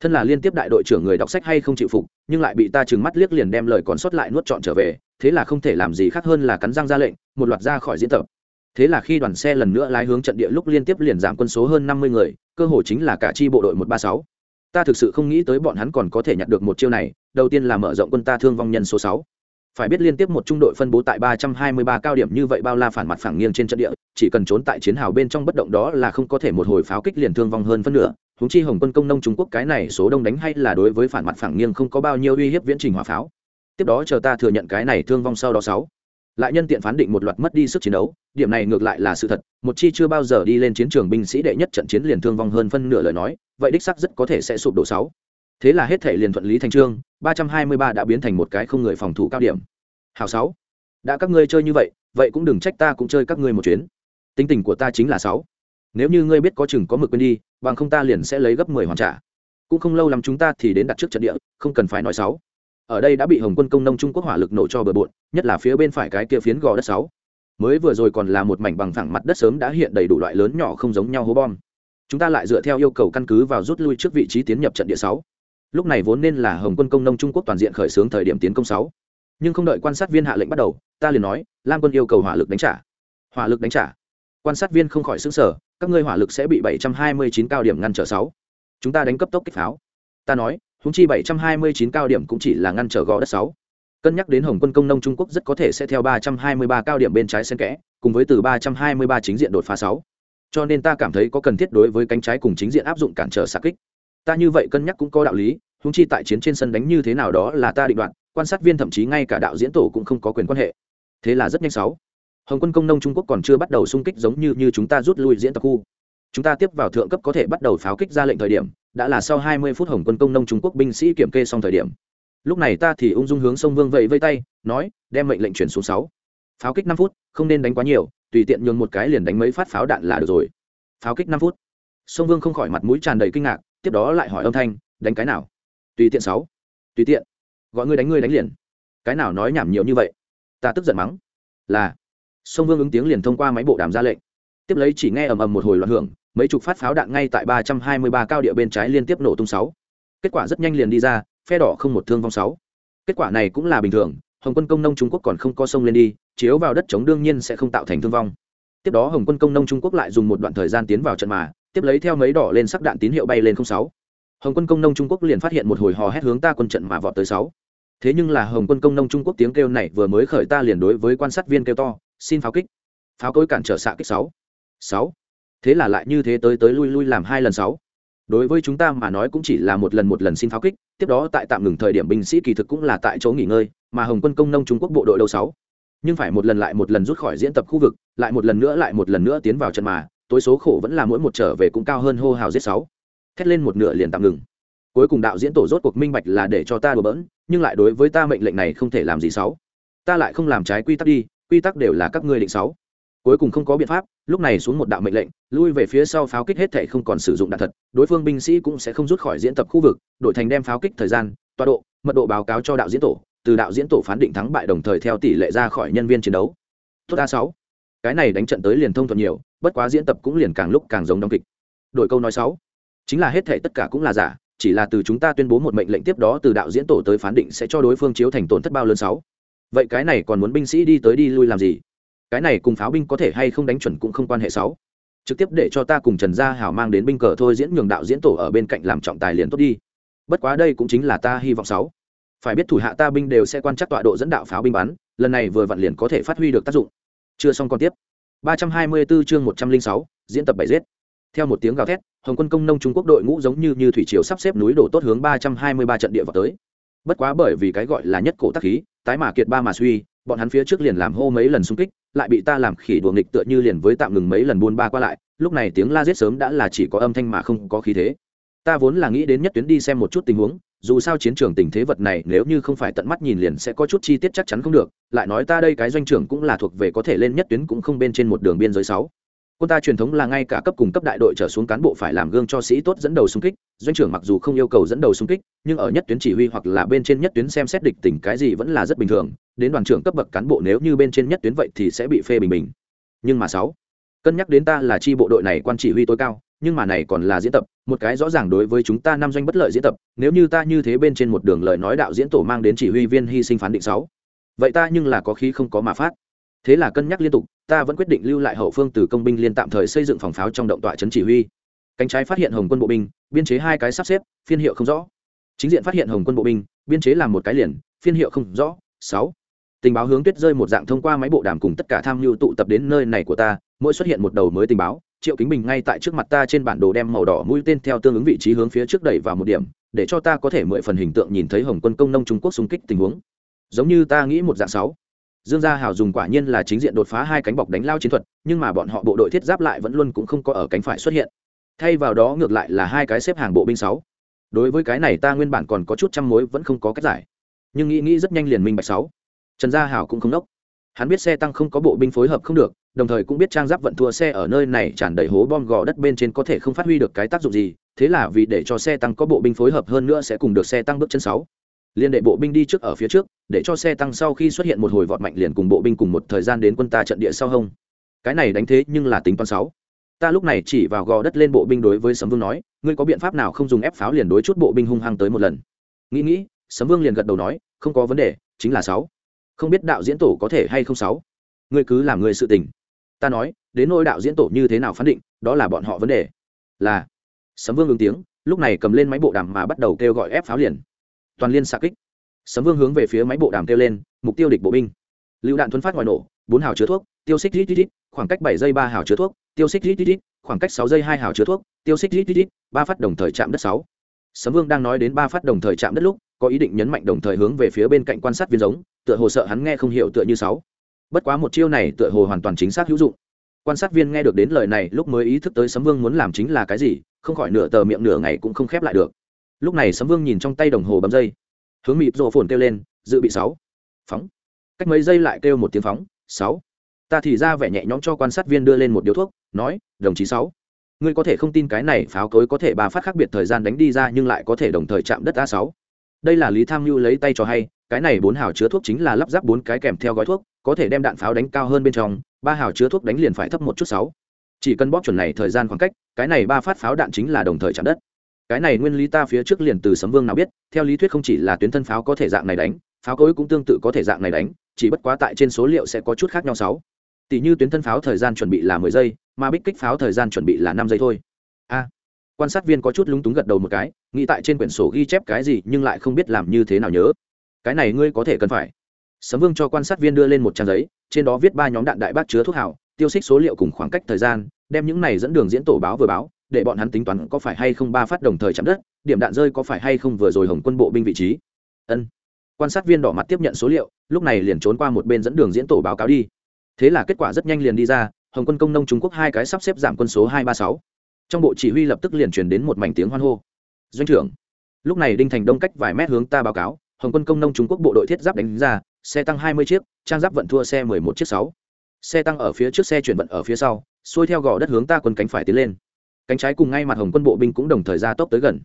Thân là liên tiếp đại đội trưởng người đọc sách hay không chịu phục, nhưng lại bị ta trừng mắt liếc liền đem lời còn sót lại nuốt trọn trở về, thế là không thể làm gì khác hơn là cắn răng ra lệnh, một loạt ra khỏi diễn tập. Thế là khi đoàn xe lần nữa lái hướng trận địa lúc liên tiếp liền giảm quân số hơn năm mươi người, cơ hội chính là cả chi bộ đội một ba sáu. Ta thực sự không nghĩ tới bọn hắn còn có thể nhặt được một chiêu này, đầu tiên là mở rộng quân ta thương vong nhân số sáu phải biết liên tiếp một trung đội phân bố tại ba trăm hai mươi ba cao điểm như vậy bao la phản mặt phẳng nghiêng trên trận địa, chỉ cần trốn tại chiến hào bên trong bất động đó là không có thể một hồi pháo kích liền thương vong hơn phân nửa. Chúng chi hồng quân công nông trung quốc cái này số đông đánh hay là đối với phản mặt phẳng nghiêng không có bao nhiêu uy hiếp viễn trình hỏa pháo. Tiếp đó chờ ta thừa nhận cái này thương vong sau đó sáu. Lại nhân tiện phán định một loạt mất đi sức chiến đấu, điểm này ngược lại là sự thật, một chi chưa bao giờ đi lên chiến trường binh sĩ đệ nhất trận chiến liền thương vong hơn phân nửa lời nói, vậy đích xác rất có thể sẽ sụp đổ sáu thế là hết thể liền thuận lý thành trương, ba trăm hai mươi ba đã biến thành một cái không người phòng thủ cao điểm. Hào sáu, đã các ngươi chơi như vậy vậy cũng đừng trách ta cũng chơi các ngươi một chuyến. Tính tình của ta chính là sáu. Nếu như ngươi biết có chừng có mực quên đi, bằng không ta liền sẽ lấy gấp mười hoàn trả. Cũng không lâu lắm chúng ta thì đến đặt trước trận địa, không cần phải nói sáu. Ở đây đã bị hồng quân công nông trung quốc hỏa lực nổ cho bừa bộn, nhất là phía bên phải cái kia phiến gò đất sáu. Mới vừa rồi còn là một mảnh bằng phẳng mặt đất sớm đã hiện đầy đủ loại lớn nhỏ không giống nhau hố bom. Chúng ta lại dựa theo yêu cầu căn cứ vào rút lui trước vị trí tiến nhập trận địa sáu lúc này vốn nên là hồng quân công nông trung quốc toàn diện khởi xướng thời điểm tiến công sáu. Nhưng không đợi quan sát viên hạ lệnh bắt đầu, ta liền nói, lam quân yêu cầu hỏa lực đánh trả. Hỏa lực đánh trả. Quan sát viên không khỏi xứng sở các ngươi hỏa lực sẽ bị 729 cao điểm ngăn trở sáu. Chúng ta đánh cấp tốc kích pháo. Ta nói húng chi 729 cao điểm cũng chỉ là ngăn trở gò đất sáu. Cân nhắc đến hồng quân công nông trung quốc rất có thể sẽ theo 323 cao điểm bên trái xen kẽ, cùng với từ 323 chính diện đột phá sáu. Cho nên ta cảm thấy có cần thiết đối với cánh trái cùng chính diện áp dụng cản trở xạ kích. Ta như vậy cân nhắc cũng có đạo lý húng chi tại chiến trên sân đánh như thế nào đó là ta định đoạt, quan sát viên thậm chí ngay cả đạo diễn tổ cũng không có quyền quan hệ. Thế là rất nhanh sáu. Hồng quân công nông trung quốc còn chưa bắt đầu xung kích giống như như chúng ta rút lui diễn tập khu. Chúng ta tiếp vào thượng cấp có thể bắt đầu pháo kích ra lệnh thời điểm, đã là sau hai mươi phút hồng quân công nông trung quốc binh sĩ kiểm kê xong thời điểm. Lúc này ta thì ung dung hướng sông vương vẫy vây tay, nói, đem mệnh lệnh chuyển xuống sáu. Pháo kích năm phút, không nên đánh quá nhiều, tùy tiện nhường một cái liền đánh mấy phát pháo đạn là được rồi. Pháo kích năm phút. Sông vương không khỏi mặt mũi tràn đầy kinh ngạc, tiếp đó lại hỏi âm thanh, đánh cái nào? Tùy tiện sáu. Tùy tiện. Gọi ngươi đánh ngươi đánh liền. Cái nào nói nhảm nhiều như vậy? Ta tức giận mắng. Là. Sông vương ứng tiếng liền thông qua máy bộ đàm ra lệnh. Tiếp lấy chỉ nghe ầm ầm một hồi loạn hưởng, mấy chục phát pháo đạn ngay tại ba trăm hai mươi ba cao địa bên trái liên tiếp nổ tung sáu. Kết quả rất nhanh liền đi ra, phe đỏ không một thương vong sáu. Kết quả này cũng là bình thường, hồng quân công nông trung quốc còn không có sông lên đi, chiếu vào đất chống đương nhiên sẽ không tạo thành thương vong. Tiếp đó hồng quân công nông trung quốc lại dùng một đoạn thời gian tiến vào trận mà, tiếp lấy theo mấy đỏ lên sắc đạn tín hiệu bay lên không sáu hồng quân công nông trung quốc liền phát hiện một hồi hò hét hướng ta quân trận mà vọt tới sáu. Thế nhưng là hồng quân công nông trung quốc tiếng kêu này vừa mới khởi ta liền đối với quan sát viên kêu to, xin pháo kích. Pháo cối cản trở xạ kích sáu. Sáu. Thế là lại như thế tới tới lui lui làm hai lần sáu. Đối với chúng ta mà nói cũng chỉ là một lần một lần xin pháo kích, tiếp đó tại tạm ngừng thời điểm binh sĩ kỳ thực cũng là tại chỗ nghỉ ngơi, mà hồng quân công nông trung quốc bộ đội đâu sáu. Nhưng phải một lần lại một lần rút khỏi diễn tập khu vực, lại một lần nữa lại một lần nữa tiến vào trận mà, tối số khổ vẫn là mỗi một trở về cũng cao hơn hô hào giết sáu thét lên một nửa liền tạm ngừng. Cuối cùng đạo diễn tổ rốt cuộc minh bạch là để cho ta đùa bỡn, nhưng lại đối với ta mệnh lệnh này không thể làm gì sáu ta lại không làm trái quy tắc đi, quy tắc đều là các ngươi định sáu cuối cùng không có biện pháp, lúc này xuống một đạo mệnh lệnh, lui về phía sau pháo kích hết thể không còn sử dụng đạn thật, đối phương binh sĩ cũng sẽ không rút khỏi diễn tập khu vực đổi thành đem pháo kích thời gian, tọa độ, mật độ báo cáo cho đạo diễn tổ, từ đạo diễn tổ phán định thắng bại đồng thời theo tỷ lệ ra khỏi nhân viên chiến đấu. Tốt a sáu. Cái này đánh trận tới liền thông thuận nhiều, bất quá diễn tập cũng liền càng lúc càng giống đóng kịch. Đội câu nói sáu chính là hết thể tất cả cũng là giả chỉ là từ chúng ta tuyên bố một mệnh lệnh tiếp đó từ đạo diễn tổ tới phán định sẽ cho đối phương chiếu thành tổn thất bao lớn sáu. Vậy cái này còn muốn binh sĩ đi tới đi lui làm gì? Cái này cùng pháo binh có thể hay không đánh chuẩn cũng không quan hệ sáu. Trực tiếp để cho ta cùng trần gia hảo mang đến binh cờ thôi diễn nhường đạo diễn tổ ở bên cạnh làm trọng tài liền tốt đi. Bất quá đây cũng chính là ta hy vọng sáu. Phải biết thủ hạ ta binh đều sẽ quan trắc tọa độ dẫn đạo pháo binh bắn lần này vừa vặn liền có thể phát huy được tác dụng. Chưa xong còn tiếp. 324 chương 106, diễn tập bảy giết. Theo một tiếng gào thét hồng quân công nông trung quốc đội ngũ giống như như thủy triều sắp xếp núi đổ tốt hướng 323 trận địa vào tới. Bất quá bởi vì cái gọi là nhất cổ tác khí, tái mà kiệt ba mà suy, bọn hắn phía trước liền làm hô mấy lần xung kích, lại bị ta làm khỉ đùa nghịch tựa như liền với tạm ngừng mấy lần buôn ba qua lại, lúc này tiếng la giết sớm đã là chỉ có âm thanh mà không có khí thế. Ta vốn là nghĩ đến nhất tuyến đi xem một chút tình huống, dù sao chiến trường tình thế vật này nếu như không phải tận mắt nhìn liền sẽ có chút chi tiết chắc chắn không được, lại nói ta đây cái doanh trưởng cũng là thuộc về có thể lên nhất tuyến cũng không bên trên một đường biên giới sáu quân ta truyền thống là ngay cả cấp cùng cấp đại đội trở xuống cán bộ phải làm gương cho sĩ tốt dẫn đầu xung kích, doanh trưởng mặc dù không yêu cầu dẫn đầu xung kích, nhưng ở nhất tuyến chỉ huy hoặc là bên trên nhất tuyến xem xét địch tình cái gì vẫn là rất bình thường, đến đoàn trưởng cấp bậc cán bộ nếu như bên trên nhất tuyến vậy thì sẽ bị phê bình bình. Nhưng mà sáu, cân nhắc đến ta là chi bộ đội này quan chỉ huy tối cao, nhưng mà này còn là diễn tập, một cái rõ ràng đối với chúng ta năm doanh bất lợi diễn tập, nếu như ta như thế bên trên một đường lời nói đạo diễn tổ mang đến chỉ huy viên hy sinh phán định sáu, vậy ta nhưng là có khí không có mà phát thế là cân nhắc liên tục, ta vẫn quyết định lưu lại hậu phương từ công binh liên tạm thời xây dựng phòng pháo trong động tọa trấn chỉ huy. Cánh trái phát hiện hồng quân bộ binh, biên chế hai cái sắp xếp, phiên hiệu không rõ. Chính diện phát hiện hồng quân bộ binh, biên chế làm một cái liền, phiên hiệu không rõ. Sáu. Tình báo hướng tuyết rơi một dạng thông qua máy bộ đàm cùng tất cả tham mưu tụ tập đến nơi này của ta, mỗi xuất hiện một đầu mới tình báo, triệu kính bình ngay tại trước mặt ta trên bản đồ đem màu đỏ mũi tên theo tương ứng vị trí hướng phía trước đẩy vào một điểm, để cho ta có thể mượn phần hình tượng nhìn thấy hồng quân công nông trung quốc xung kích tình huống. Giống như ta nghĩ một dạng sáu dương gia hào dùng quả nhiên là chính diện đột phá hai cánh bọc đánh lao chiến thuật, nhưng mà bọn họ bộ đội thiết giáp lại vẫn luôn cũng không có ở cánh phải xuất hiện. Thay vào đó ngược lại là hai cái xếp hàng bộ binh sáu. Đối với cái này ta nguyên bản còn có chút trăm mối vẫn không có cách giải. Nhưng nghĩ nghĩ rất nhanh liền minh bạch sáu. Trần gia hảo cũng không đốc hắn biết xe tăng không có bộ binh phối hợp không được, đồng thời cũng biết trang giáp vận thua xe ở nơi này tràn đầy hố bom gò đất bên trên có thể không phát huy được cái tác dụng gì, thế là vì để cho xe tăng có bộ binh phối hợp hơn nữa sẽ cùng được xe tăng bước chân sáu liên đệ bộ binh đi trước ở phía trước, để cho xe tăng sau khi xuất hiện một hồi vọt mạnh liền cùng bộ binh cùng một thời gian đến quân ta trận địa sau hông. Cái này đánh thế nhưng là tính toán sáu. Ta lúc này chỉ vào gò đất lên bộ binh đối với sấm vương nói, ngươi có biện pháp nào không dùng ép pháo liền đối chút bộ binh hung hăng tới một lần? Nghĩ nghĩ, sấm vương liền gật đầu nói, không có vấn đề, chính là sáu. Không biết đạo diễn tổ có thể hay không sáu? Ngươi cứ làm người sự tình. Ta nói, đến nỗi đạo diễn tổ như thế nào phán định, đó là bọn họ vấn đề. Là, sấm vương ứng tiếng, lúc này cầm lên máy bộ đàm mà bắt đầu kêu gọi ép pháo liền toàn liên xạ kích. Sấm vương hướng về phía máy bộ đàm kêu lên, mục tiêu địch bộ binh. Lựu đạn thuấn phát ngoài nổ, bốn hào chứa thuốc, tiêu xích rít rít khoảng cách bảy giây ba hào chứa thuốc, tiêu xích rít rít khoảng cách sáu giây hai hào chứa thuốc, tiêu xích rít rít, ba phát đồng thời chạm đất sáu. Sấm vương đang nói đến ba phát đồng thời chạm đất lúc, có ý định nhấn mạnh đồng thời hướng về phía bên cạnh quan sát viên giống, tựa hồ sợ hắn nghe không hiểu tựa như sáu. Bất quá một chiêu này tựa hồ hoàn toàn chính xác hữu dụng. Quan sát viên nghe được đến lời này lúc mới ý thức tới sấm vương muốn làm chính là cái gì, không khỏi nửa tờ miệng nửa ngày cũng không khép lại được lúc này sấm vương nhìn trong tay đồng hồ bấm dây. Hướng mịp rộ phồn kêu lên, dự bị sáu. Phóng. Cách mấy giây lại kêu một tiếng phóng, sáu. Ta thì ra vẻ nhẹ nhõm cho quan sát viên đưa lên một điếu thuốc, nói, đồng chí sáu, ngươi có thể không tin cái này pháo cối có thể ba phát khác biệt thời gian đánh đi ra nhưng lại có thể đồng thời chạm đất a sáu. Đây là lý tham mưu lấy tay cho hay, cái này bốn hào chứa thuốc chính là lắp ráp bốn cái kèm theo gói thuốc, có thể đem đạn pháo đánh cao hơn bên trong, ba hào chứa thuốc đánh liền phải thấp một chút sáu. Chỉ cần bóp chuẩn này thời gian khoảng cách, cái này ba phát pháo đạn chính là đồng thời chạm đất cái này nguyên lý ta phía trước liền từ sấm vương nào biết, theo lý thuyết không chỉ là tuyến thân pháo có thể dạng này đánh, pháo cối cũng tương tự có thể dạng này đánh, chỉ bất quá tại trên số liệu sẽ có chút khác nhau sáu. Tỷ như tuyến thân pháo thời gian chuẩn bị là mười giây, mà bích kích pháo thời gian chuẩn bị là năm giây thôi. A. Quan sát viên có chút lúng túng gật đầu một cái, nghĩ tại trên quyển sổ ghi chép cái gì nhưng lại không biết làm như thế nào nhớ. Cái này ngươi có thể cần phải. Sấm vương cho quan sát viên đưa lên một trang giấy, trên đó viết ba nhóm đạn đại bác chứa thuốc hảo tiêu xích số liệu cùng khoảng cách thời gian, đem những này dẫn đường diễn tổ báo vừa báo để bọn hắn tính toán có phải hay không ba phát đồng thời chạm đất, điểm đạn rơi có phải hay không vừa rồi hồng quân bộ binh vị trí. Ân. Quan sát viên đỏ mặt tiếp nhận số liệu, lúc này liền trốn qua một bên dẫn đường diễn tổ báo cáo đi. Thế là kết quả rất nhanh liền đi ra, hồng quân công nông trung quốc hai cái sắp xếp giảm quân số hai ba sáu. Trong bộ chỉ huy lập tức liền truyền đến một mảnh tiếng hoan hô. Doanh trưởng, lúc này đinh thành đông cách vài mét hướng ta báo cáo, hồng quân công nông trung quốc bộ đội thiết giáp đánh ra, xe tăng hai mươi chiếc, trang giáp vận thua xe mười một chiếc sáu. Xe tăng ở phía trước, xe chuyển vận ở phía sau, xuôi theo gò đất hướng ta quân cánh phải tiến lên cánh trái cùng ngay mặt hồng quân bộ binh cũng đồng thời ra tốc tới gần.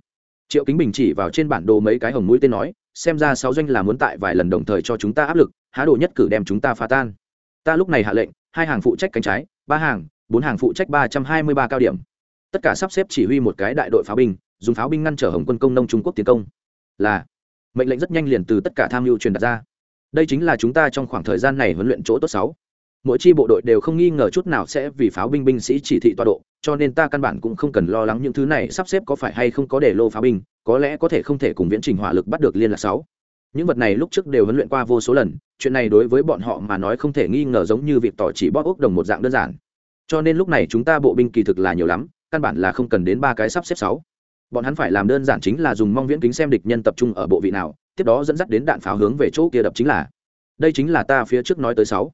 Triệu kính bình chỉ vào trên bản đồ mấy cái hồng mũi tên nói, xem ra sáu doanh là muốn tại vài lần đồng thời cho chúng ta áp lực, há đồ nhất cử đem chúng ta phá tan. Ta lúc này hạ lệnh, hai hàng phụ trách cánh trái, ba hàng, bốn hàng phụ trách ba trăm hai mươi ba cao điểm. Tất cả sắp xếp chỉ huy một cái đại đội pháo binh, dùng pháo binh ngăn trở hồng quân công nông trung quốc tiến công. Là, mệnh lệnh rất nhanh liền từ tất cả tham mưu truyền đặt ra. Đây chính là chúng ta trong khoảng thời gian này huấn luyện chỗ tốt sáu mỗi chi bộ đội đều không nghi ngờ chút nào sẽ vì pháo binh binh sĩ chỉ thị tọa độ, cho nên ta căn bản cũng không cần lo lắng những thứ này sắp xếp có phải hay không có để lô pháo binh, có lẽ có thể không thể cùng viễn trình hỏa lực bắt được liên lạc sáu. Những vật này lúc trước đều huấn luyện qua vô số lần, chuyện này đối với bọn họ mà nói không thể nghi ngờ giống như việc tỏ chỉ bóp ốc đồng một dạng đơn giản. Cho nên lúc này chúng ta bộ binh kỳ thực là nhiều lắm, căn bản là không cần đến ba cái sắp xếp sáu. Bọn hắn phải làm đơn giản chính là dùng mong viễn kính xem địch nhân tập trung ở bộ vị nào, tiếp đó dẫn dắt đến đạn pháo hướng về chỗ kia đập chính là. Đây chính là ta phía trước nói tới sáu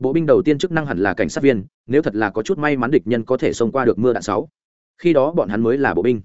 bộ binh đầu tiên chức năng hẳn là cảnh sát viên nếu thật là có chút may mắn địch nhân có thể xông qua được mưa đạn sáu. Khi đó bọn hắn mới là bộ binh.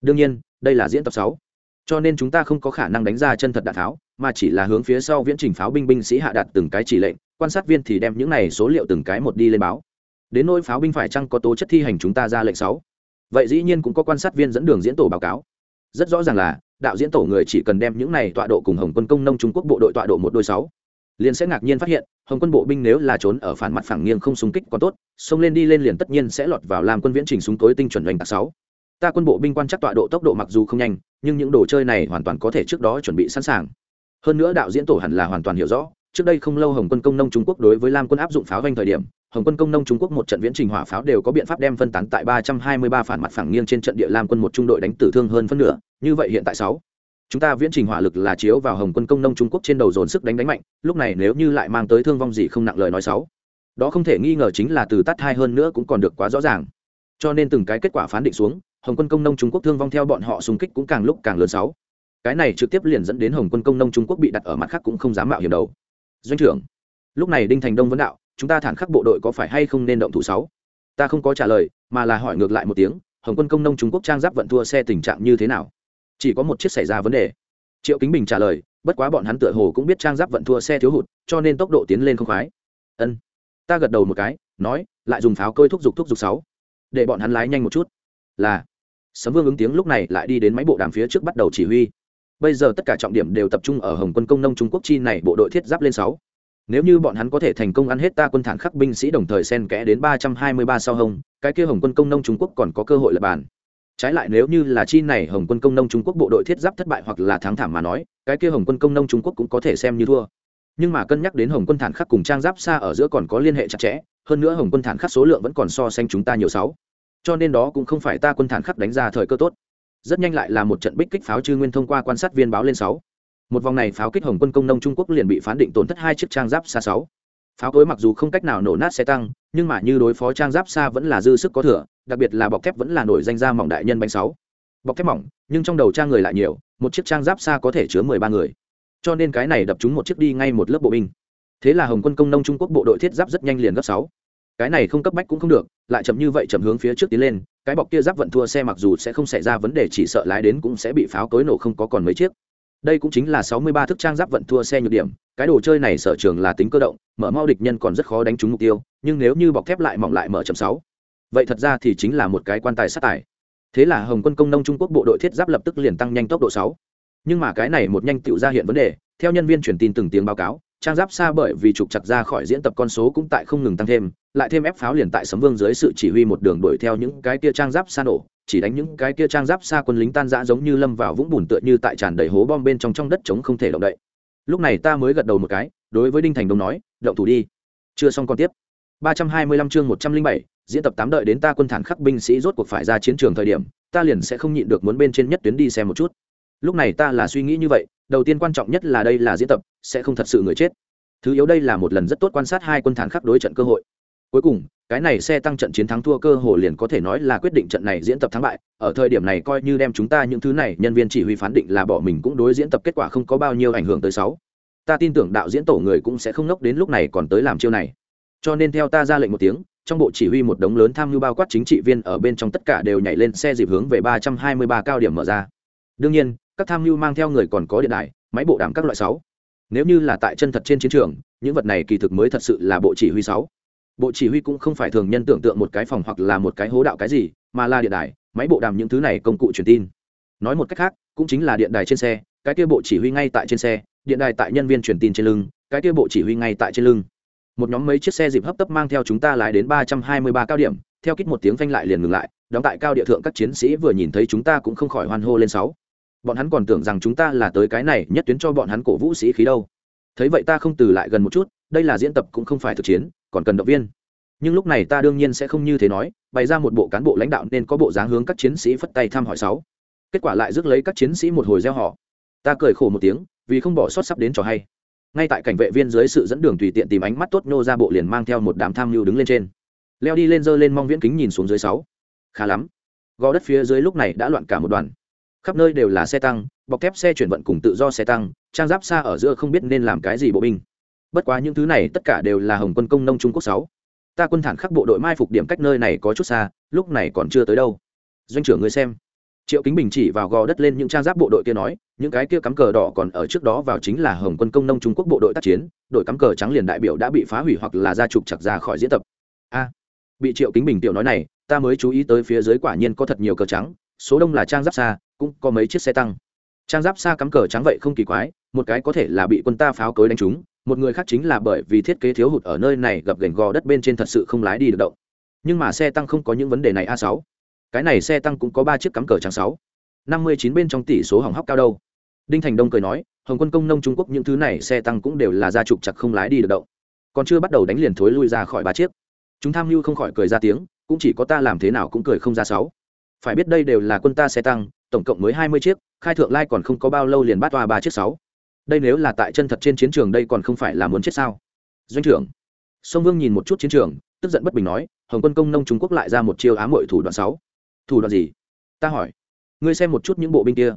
Đương nhiên đây là diễn tập sáu. Cho nên chúng ta không có khả năng đánh ra chân thật đạn tháo, mà chỉ là hướng phía sau viễn trình pháo binh binh sĩ hạ đạt từng cái chỉ lệnh quan sát viên thì đem những này số liệu từng cái một đi lên báo. Đến nỗi pháo binh phải chăng có tố chất thi hành chúng ta ra lệnh sáu? Vậy dĩ nhiên cũng có quan sát viên dẫn đường diễn tổ báo cáo. Rất rõ ràng là đạo diễn tổ người chỉ cần đem những này tọa độ cùng hồng quân công nông trung quốc bộ đội tọa độ một đôi sáu liền sẽ ngạc nhiên phát hiện, hồng quân bộ binh nếu là trốn ở phản mặt phẳng nghiêng không súng kích còn tốt, xông lên đi lên liền tất nhiên sẽ lọt vào làm quân viễn trình súng tối tinh chuẩn doanh tạc sáu. Ta quân bộ binh quan chắc tọa độ tốc độ mặc dù không nhanh, nhưng những đồ chơi này hoàn toàn có thể trước đó chuẩn bị sẵn sàng. Hơn nữa đạo diễn tổ hẳn là hoàn toàn hiểu rõ, trước đây không lâu hồng quân công nông trung quốc đối với lam quân áp dụng pháo vanh thời điểm, hồng quân công nông trung quốc một trận viễn trình hỏa pháo đều có biện pháp đem phân tán tại ba trăm hai mươi ba phản mặt phẳng nghiêng trên trận địa lam quân một trung đội đánh tử thương hơn phân nửa, như vậy hiện tại sáu chúng ta viễn trình hỏa lực là chiếu vào hồng quân công nông trung quốc trên đầu dồn sức đánh đánh mạnh, lúc này nếu như lại mang tới thương vong gì không nặng lời nói sáu đó không thể nghi ngờ chính là từ tắt hai hơn nữa cũng còn được quá rõ ràng. Cho nên từng cái kết quả phán định xuống, hồng quân công nông trung quốc thương vong theo bọn họ xung kích cũng càng lúc càng lớn sáu cái này trực tiếp liền dẫn đến hồng quân công nông trung quốc bị đặt ở mặt khác cũng không dám mạo hiểm đầu. Doanh trưởng, lúc này đinh thành đông vấn đạo, chúng ta thản khắc bộ đội có phải hay không nên động thủ sáu ta không có trả lời, mà là hỏi ngược lại một tiếng, hồng quân công nông trung quốc trang giáp vận thua xe tình trạng như thế nào? Chỉ có một chiếc xảy ra vấn đề. Triệu kính bình trả lời, bất quá bọn hắn tựa hồ cũng biết trang giáp vận thua xe thiếu hụt, cho nên tốc độ tiến lên không khoái. Ân. Ta gật đầu một cái, nói, lại dùng pháo cơi thúc giục thúc giục sáu. Để bọn hắn lái nhanh một chút. Là. Sấm vương ứng tiếng lúc này lại đi đến máy bộ đàm phía trước bắt đầu chỉ huy. Bây giờ tất cả trọng điểm đều tập trung ở hồng quân công nông trung quốc chi này bộ đội thiết giáp lên sáu. Nếu như bọn hắn có thể thành công ăn hết ta quân thản khắc binh sĩ đồng thời sen kẽ đến ba trăm hai mươi ba sau hồng, cái kia hồng quân công nông trung quốc còn có cơ hội lập bàn trái lại nếu như là chi này hồng quân công nông trung quốc bộ đội thiết giáp thất bại hoặc là thắng thảm mà nói, cái kia hồng quân công nông trung quốc cũng có thể xem như thua. Nhưng mà cân nhắc đến hồng quân thản khắc cùng trang giáp xa ở giữa còn có liên hệ chặt chẽ, hơn nữa hồng quân thản khắc số lượng vẫn còn so sánh chúng ta nhiều sáu. Cho nên đó cũng không phải ta quân thản khắc đánh ra thời cơ tốt. Rất nhanh lại là một trận bích kích pháo chư nguyên thông qua quan sát viên báo lên sáu. Một vòng này pháo kích hồng quân công nông trung quốc liền bị phán định tổn thất hai chiếc trang giáp xa sáu. Pháo cối mặc dù không cách nào nổ nát xe tăng, nhưng mà như đối phó trang giáp xa vẫn là dư sức có thừa đặc biệt là bọc thép vẫn là nổi danh ra mỏng đại nhân bánh sáu. Bọc thép mỏng, nhưng trong đầu trang người lại nhiều, một chiếc trang giáp xa có thể chứa mười ba người. Cho nên cái này đập chúng một chiếc đi ngay một lớp bộ binh. Thế là hồng quân công nông trung quốc bộ đội thiết giáp rất nhanh liền gấp sáu. Cái này không cấp bách cũng không được, lại chậm như vậy chậm hướng phía trước tiến lên, cái bọc kia giáp vận thua xe mặc dù sẽ không xảy ra vấn đề, chỉ sợ lái đến cũng sẽ bị pháo cối nổ không có còn mấy chiếc. Đây cũng chính là sáu mươi ba thức trang giáp vận thua xe nhược điểm, cái đồ chơi này sở trường là tính cơ động, mở mau địch nhân còn rất khó đánh trúng mục tiêu, nhưng nếu như bọc thép lại mỏng lại mở chậm sáu vậy thật ra thì chính là một cái quan tài sát tải thế là hồng quân công nông trung quốc bộ đội thiết giáp lập tức liền tăng nhanh tốc độ sáu. Nhưng mà cái này một nhanh tựu ra hiện vấn đề theo nhân viên truyền tin từng tiếng báo cáo trang giáp xa bởi vì trục chặt ra khỏi diễn tập con số cũng tại không ngừng tăng thêm lại thêm ép pháo liền tại sấm vương dưới sự chỉ huy một đường đuổi theo những cái kia trang giáp xa nổ chỉ đánh những cái kia trang giáp xa quân lính tan rã giống như lâm vào vũng bùn tựa như tại tràn đầy hố bom bên trong trong đất trống không thể động đậy. Lúc này ta mới gật đầu một cái đối với đinh thành đông nói động thủ đi. Chưa xong còn tiếp. 325 chương 107, diễn tập tám đợi đến ta quân thản khắc binh sĩ rốt cuộc phải ra chiến trường thời điểm, ta liền sẽ không nhịn được muốn bên trên nhất tuyến đi xem một chút. Lúc này ta là suy nghĩ như vậy, đầu tiên quan trọng nhất là đây là diễn tập, sẽ không thật sự người chết. Thứ yếu đây là một lần rất tốt quan sát hai quân thản khắc đối trận cơ hội. Cuối cùng, cái này xe tăng trận chiến thắng thua cơ hồ liền có thể nói là quyết định trận này diễn tập thắng bại, ở thời điểm này coi như đem chúng ta những thứ này, nhân viên chỉ huy phán định là bỏ mình cũng đối diễn tập kết quả không có bao nhiêu ảnh hưởng tới sáu. Ta tin tưởng đạo diễn tổ người cũng sẽ không nốc đến lúc này còn tới làm chiêu này. Cho nên theo ta ra lệnh một tiếng trong bộ chỉ huy một đống lớn tham mưu bao quát chính trị viên ở bên trong tất cả đều nhảy lên xe dịp hướng về ba trăm hai mươi ba cao điểm mở ra. Đương nhiên, các tham mưu mang theo người còn có điện đài, máy bộ đàm các loại sáu. Nếu như là tại chân thật trên chiến trường, những vật này kỳ thực mới thật sự là bộ chỉ huy sáu. Bộ chỉ huy cũng không phải thường nhân tưởng tượng một cái phòng hoặc là một cái hố đạo cái gì, mà là điện đài, máy bộ đàm những thứ này công cụ truyền tin. Nói một cách khác, cũng chính là điện đài trên xe, cái kia bộ chỉ huy ngay tại trên xe, điện đài tại nhân viên truyền tin trên lưng, cái kia bộ chỉ huy ngay tại trên lưng một nhóm mấy chiếc xe dịp hấp tấp mang theo chúng ta lái đến ba trăm hai mươi ba cao điểm, theo kích một tiếng phanh lại liền ngừng lại, đóng tại cao địa thượng các chiến sĩ vừa nhìn thấy chúng ta cũng không khỏi hoan hô lên sáu. Bọn hắn còn tưởng rằng chúng ta là tới cái này, nhất tuyến cho bọn hắn cổ vũ sĩ khí đâu. Thấy vậy ta không từ lại gần một chút, đây là diễn tập cũng không phải thực chiến, còn cần động viên. Nhưng lúc này ta đương nhiên sẽ không như thế nói, bày ra một bộ cán bộ lãnh đạo nên có bộ dáng hướng các chiến sĩ phất tay thăm hỏi sáu. Kết quả lại rước lấy các chiến sĩ một hồi gieo họ ta cười khổ một tiếng, vì không bỏ sót sắp đến trò hay ngay tại cảnh vệ viên dưới sự dẫn đường tùy tiện tìm ánh mắt tốt, nô ra bộ liền mang theo một đám tham mưu đứng lên trên. Leo đi lên dơ lên mong viễn kính nhìn xuống dưới sáu. Khá lắm. Gò đất phía dưới lúc này đã loạn cả một đoàn. Khắp nơi đều là xe tăng, bọc thép xe chuyển vận cùng tự do xe tăng, trang giáp xa ở giữa không biết nên làm cái gì bộ binh. Bất quá những thứ này tất cả đều là hồng quân công nông trung quốc sáu. Ta quân thản khắc bộ đội mai phục điểm cách nơi này có chút xa, lúc này còn chưa tới đâu. Doanh trưởng người xem triệu kính bình chỉ vào gò đất lên những trang giáp bộ đội kia nói, những cái kia cắm cờ đỏ còn ở trước đó vào chính là hồng quân công nông trung quốc bộ đội tác chiến, đội cắm cờ trắng liền đại biểu đã bị phá hủy hoặc là ra trục chặt ra khỏi diễn tập. A, bị triệu kính bình tiểu nói này, ta mới chú ý tới phía dưới quả nhiên có thật nhiều cờ trắng, số đông là trang giáp xa, cũng có mấy chiếc xe tăng. Trang giáp xa cắm cờ trắng vậy không kỳ quái, một cái có thể là bị quân ta pháo cối đánh trúng, một người khác chính là bởi vì thiết kế thiếu hụt ở nơi này gặp gành gò đất bên trên thật sự không lái đi được động. Nhưng mà xe tăng không có những vấn đề này a sáu cái này xe tăng cũng có ba chiếc cắm cờ trắng sáu. Năm mươi chín bên trong tỷ số hỏng hóc cao đâu. Đinh thành đông cười nói, hồng quân công nông trung quốc những thứ này xe tăng cũng đều là gia trục chặt không lái đi được đậu còn chưa bắt đầu đánh liền thối lui ra khỏi ba chiếc. Chúng tham mưu không khỏi cười ra tiếng, cũng chỉ có ta làm thế nào cũng cười không ra sáu. Phải biết đây đều là quân ta xe tăng, tổng cộng mới hai mươi chiếc, khai thượng lai còn không có bao lâu liền bắt toa ba chiếc sáu. Đây nếu là tại chân thật trên chiến trường đây còn không phải là muốn chết sao? Doanh trưởng. Sông vương nhìn một chút chiến trường, tức giận bất bình nói, hồng quân công nông trung quốc lại ra một chiêu ám hội thủ đoạn sáu thủ đoạn gì? Ta hỏi. Ngươi xem một chút những bộ binh kia.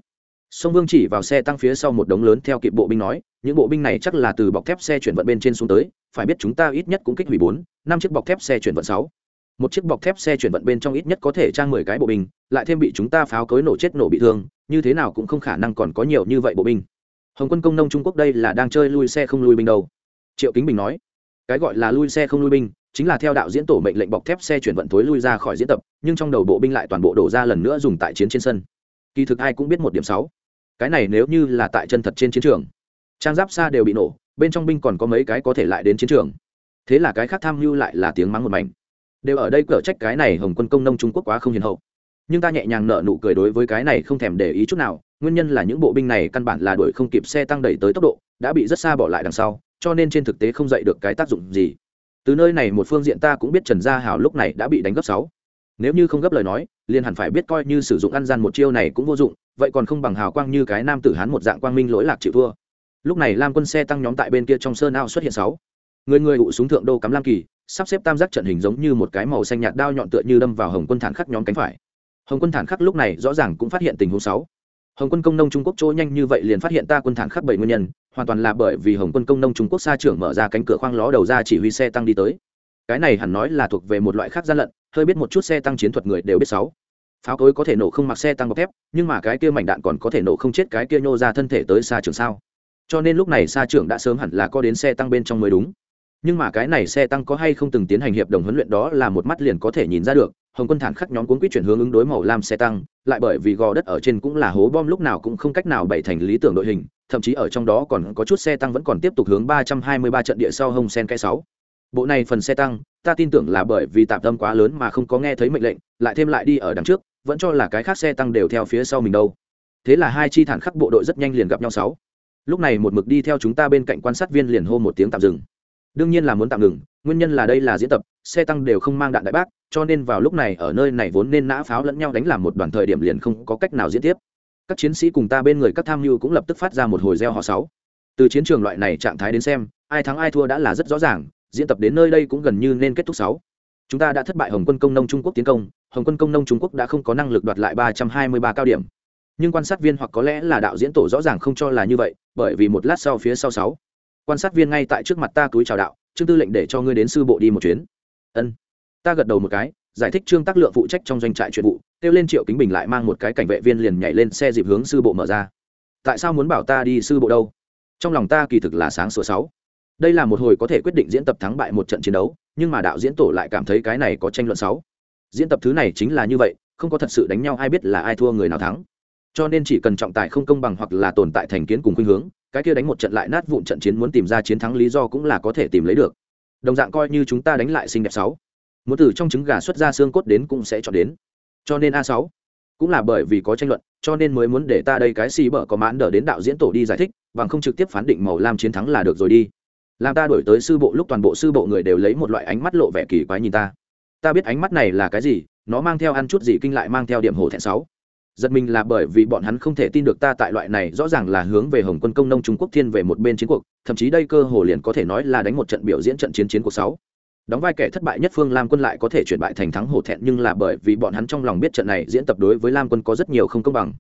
Sông vương chỉ vào xe tăng phía sau một đống lớn theo kịp bộ binh nói, những bộ binh này chắc là từ bọc thép xe chuyển vận bên trên xuống tới, phải biết chúng ta ít nhất cũng kích hủy bốn, năm chiếc bọc thép xe chuyển vận sáu. Một chiếc bọc thép xe chuyển vận bên trong ít nhất có thể trang mười cái bộ binh, lại thêm bị chúng ta pháo cối nổ chết nổ bị thương, như thế nào cũng không khả năng còn có nhiều như vậy bộ binh. Hồng quân công nông trung quốc đây là đang chơi lui xe không lui binh đâu. Triệu kính bình nói cái gọi là lui xe không lui binh, chính là theo đạo diễn tổ mệnh lệnh bọc thép xe chuyển vận thối lui ra khỏi diễn tập, nhưng trong đầu bộ binh lại toàn bộ đổ ra lần nữa dùng tại chiến trên sân. Kỳ thực ai cũng biết một điểm sáu. Cái này nếu như là tại chân thật trên chiến trường, trang giáp xa đều bị nổ, bên trong binh còn có mấy cái có thể lại đến chiến trường. Thế là cái khác tham mưu lại là tiếng mắng một mảnh. Đều ở đây cở trách cái này hồng quân công nông trung quốc quá không hiền hậu. Nhưng ta nhẹ nhàng nợ nụ cười đối với cái này không thèm để ý chút nào, nguyên nhân là những bộ binh này căn bản là đuổi không kịp xe tăng đẩy tới tốc độ, đã bị rất xa bỏ lại đằng sau cho nên trên thực tế không dạy được cái tác dụng gì. Từ nơi này một phương diện ta cũng biết trần gia hảo lúc này đã bị đánh gấp sáu. Nếu như không gấp lời nói, liền hẳn phải biết coi như sử dụng ăn gian một chiêu này cũng vô dụng, vậy còn không bằng hào quang như cái nam tử hán một dạng quang minh lỗi lạc chịu thua. Lúc này lam quân xe tăng nhóm tại bên kia trong sơn ao xuất hiện sáu. Người người ụ súng thượng đô cắm lam kỳ, sắp xếp tam giác trận hình giống như một cái màu xanh nhạt đao nhọn tựa như đâm vào hồng quân thản khắc nhóm cánh phải. Hồng quân thản khắc lúc này rõ ràng cũng phát hiện tình huống sáu hồng quân công nông trung quốc chỗ nhanh như vậy liền phát hiện ta quân thản khắc bảy nguyên nhân, hoàn toàn là bởi vì hồng quân công nông trung quốc xa trưởng mở ra cánh cửa khoang ló đầu ra chỉ huy xe tăng đi tới. Cái này hẳn nói là thuộc về một loại khác gian lận, hơi biết một chút xe tăng chiến thuật người đều biết sáu. Pháo cối có thể nổ không mặc xe tăng bọc thép, nhưng mà cái kia mảnh đạn còn có thể nổ không chết cái kia nhô ra thân thể tới xa trường sao. Cho nên lúc này xa trưởng đã sớm hẳn là có đến xe tăng bên trong mới đúng. Nhưng mà cái này xe tăng có hay không từng tiến hành hiệp đồng huấn luyện đó là một mắt liền có thể nhìn ra được hồng quân thản khắc nhóm cuốn quýt chuyển hướng ứng đối màu lam xe tăng, lại bởi vì gò đất ở trên cũng là hố bom lúc nào cũng không cách nào bày thành lý tưởng đội hình, thậm chí ở trong đó còn có chút xe tăng vẫn còn tiếp tục hướng ba trăm hai mươi ba trận địa sau hông sen cái sáu. Bộ này phần xe tăng, ta tin tưởng là bởi vì tạm tâm quá lớn mà không có nghe thấy mệnh lệnh, lại thêm lại đi ở đằng trước, vẫn cho là cái khác xe tăng đều theo phía sau mình đâu. Thế là hai chi thản khắc bộ đội rất nhanh liền gặp nhau sáu. Lúc này một mực đi theo chúng ta bên cạnh quan sát viên liền hô một tiếng tạm dừng. Đương nhiên là muốn tạm ngừng, nguyên nhân là đây là diễn tập, xe tăng đều không mang đạn đại bác cho nên vào lúc này ở nơi này vốn nên nã pháo lẫn nhau đánh làm một đoàn thời điểm liền không có cách nào diễn tiếp. Các chiến sĩ cùng ta bên người các tham mưu cũng lập tức phát ra một hồi gieo họ sáu. Từ chiến trường loại này trạng thái đến xem, ai thắng ai thua đã là rất rõ ràng, diễn tập đến nơi đây cũng gần như nên kết thúc sáu. Chúng ta đã thất bại hồng quân công nông trung quốc tiến công, hồng quân công nông trung quốc đã không có năng lực đoạt lại ba trăm hai mươi ba cao điểm. Nhưng quan sát viên hoặc có lẽ là đạo diễn tổ rõ ràng không cho là như vậy, bởi vì một lát sau phía sau sáu. Quan sát viên ngay tại trước mặt ta túi chào đạo, trương tư lệnh để cho ngươi đến sư bộ đi một chuyến. Ân ta gật đầu một cái, giải thích trương tác lượng phụ trách trong doanh trại chuyện vụ, kêu lên triệu kính bình lại mang một cái cảnh vệ viên liền nhảy lên xe dịp hướng sư bộ mở ra. Tại sao muốn bảo ta đi sư bộ đâu? Trong lòng ta kỳ thực là sáng sửa sáu. Đây là một hồi có thể quyết định diễn tập thắng bại một trận chiến đấu, nhưng mà đạo diễn tổ lại cảm thấy cái này có tranh luận sáu. Diễn tập thứ này chính là như vậy, không có thật sự đánh nhau ai biết là ai thua người nào thắng. Cho nên chỉ cần trọng tài không công bằng hoặc là tồn tại thành kiến cùng khuynh hướng, cái kia đánh một trận lại nát vụn trận chiến muốn tìm ra chiến thắng lý do cũng là có thể tìm lấy được. Đồng dạng coi như chúng ta đánh lại xinh đẹp sáu muốn từ trong trứng gà xuất ra xương cốt đến cũng sẽ chọn đến. Cho nên a sáu, cũng là bởi vì có tranh luận, cho nên mới muốn để ta đây cái xì bở có mãn đờ đến đạo diễn tổ đi giải thích, bằng không trực tiếp phán định màu lam chiến thắng là được rồi đi. Làm ta đổi tới sư bộ lúc toàn bộ sư bộ người đều lấy một loại ánh mắt lộ vẻ kỳ quái nhìn ta. Ta biết ánh mắt này là cái gì, nó mang theo ăn chút gì kinh lại mang theo điểm hổ thẹn sáu. Giật mình là bởi vì bọn hắn không thể tin được ta tại loại này rõ ràng là hướng về hồng quân công nông trung quốc thiên về một bên chiến cuộc, thậm chí đây cơ hồ liền có thể nói là đánh một trận biểu diễn trận chiến chiến cuộc sáu đóng vai kẻ thất bại nhất phương lam quân lại có thể chuyển bại thành thắng hổ thẹn, nhưng là bởi vì bọn hắn trong lòng biết trận này diễn tập đối với lam quân có rất nhiều không công bằng.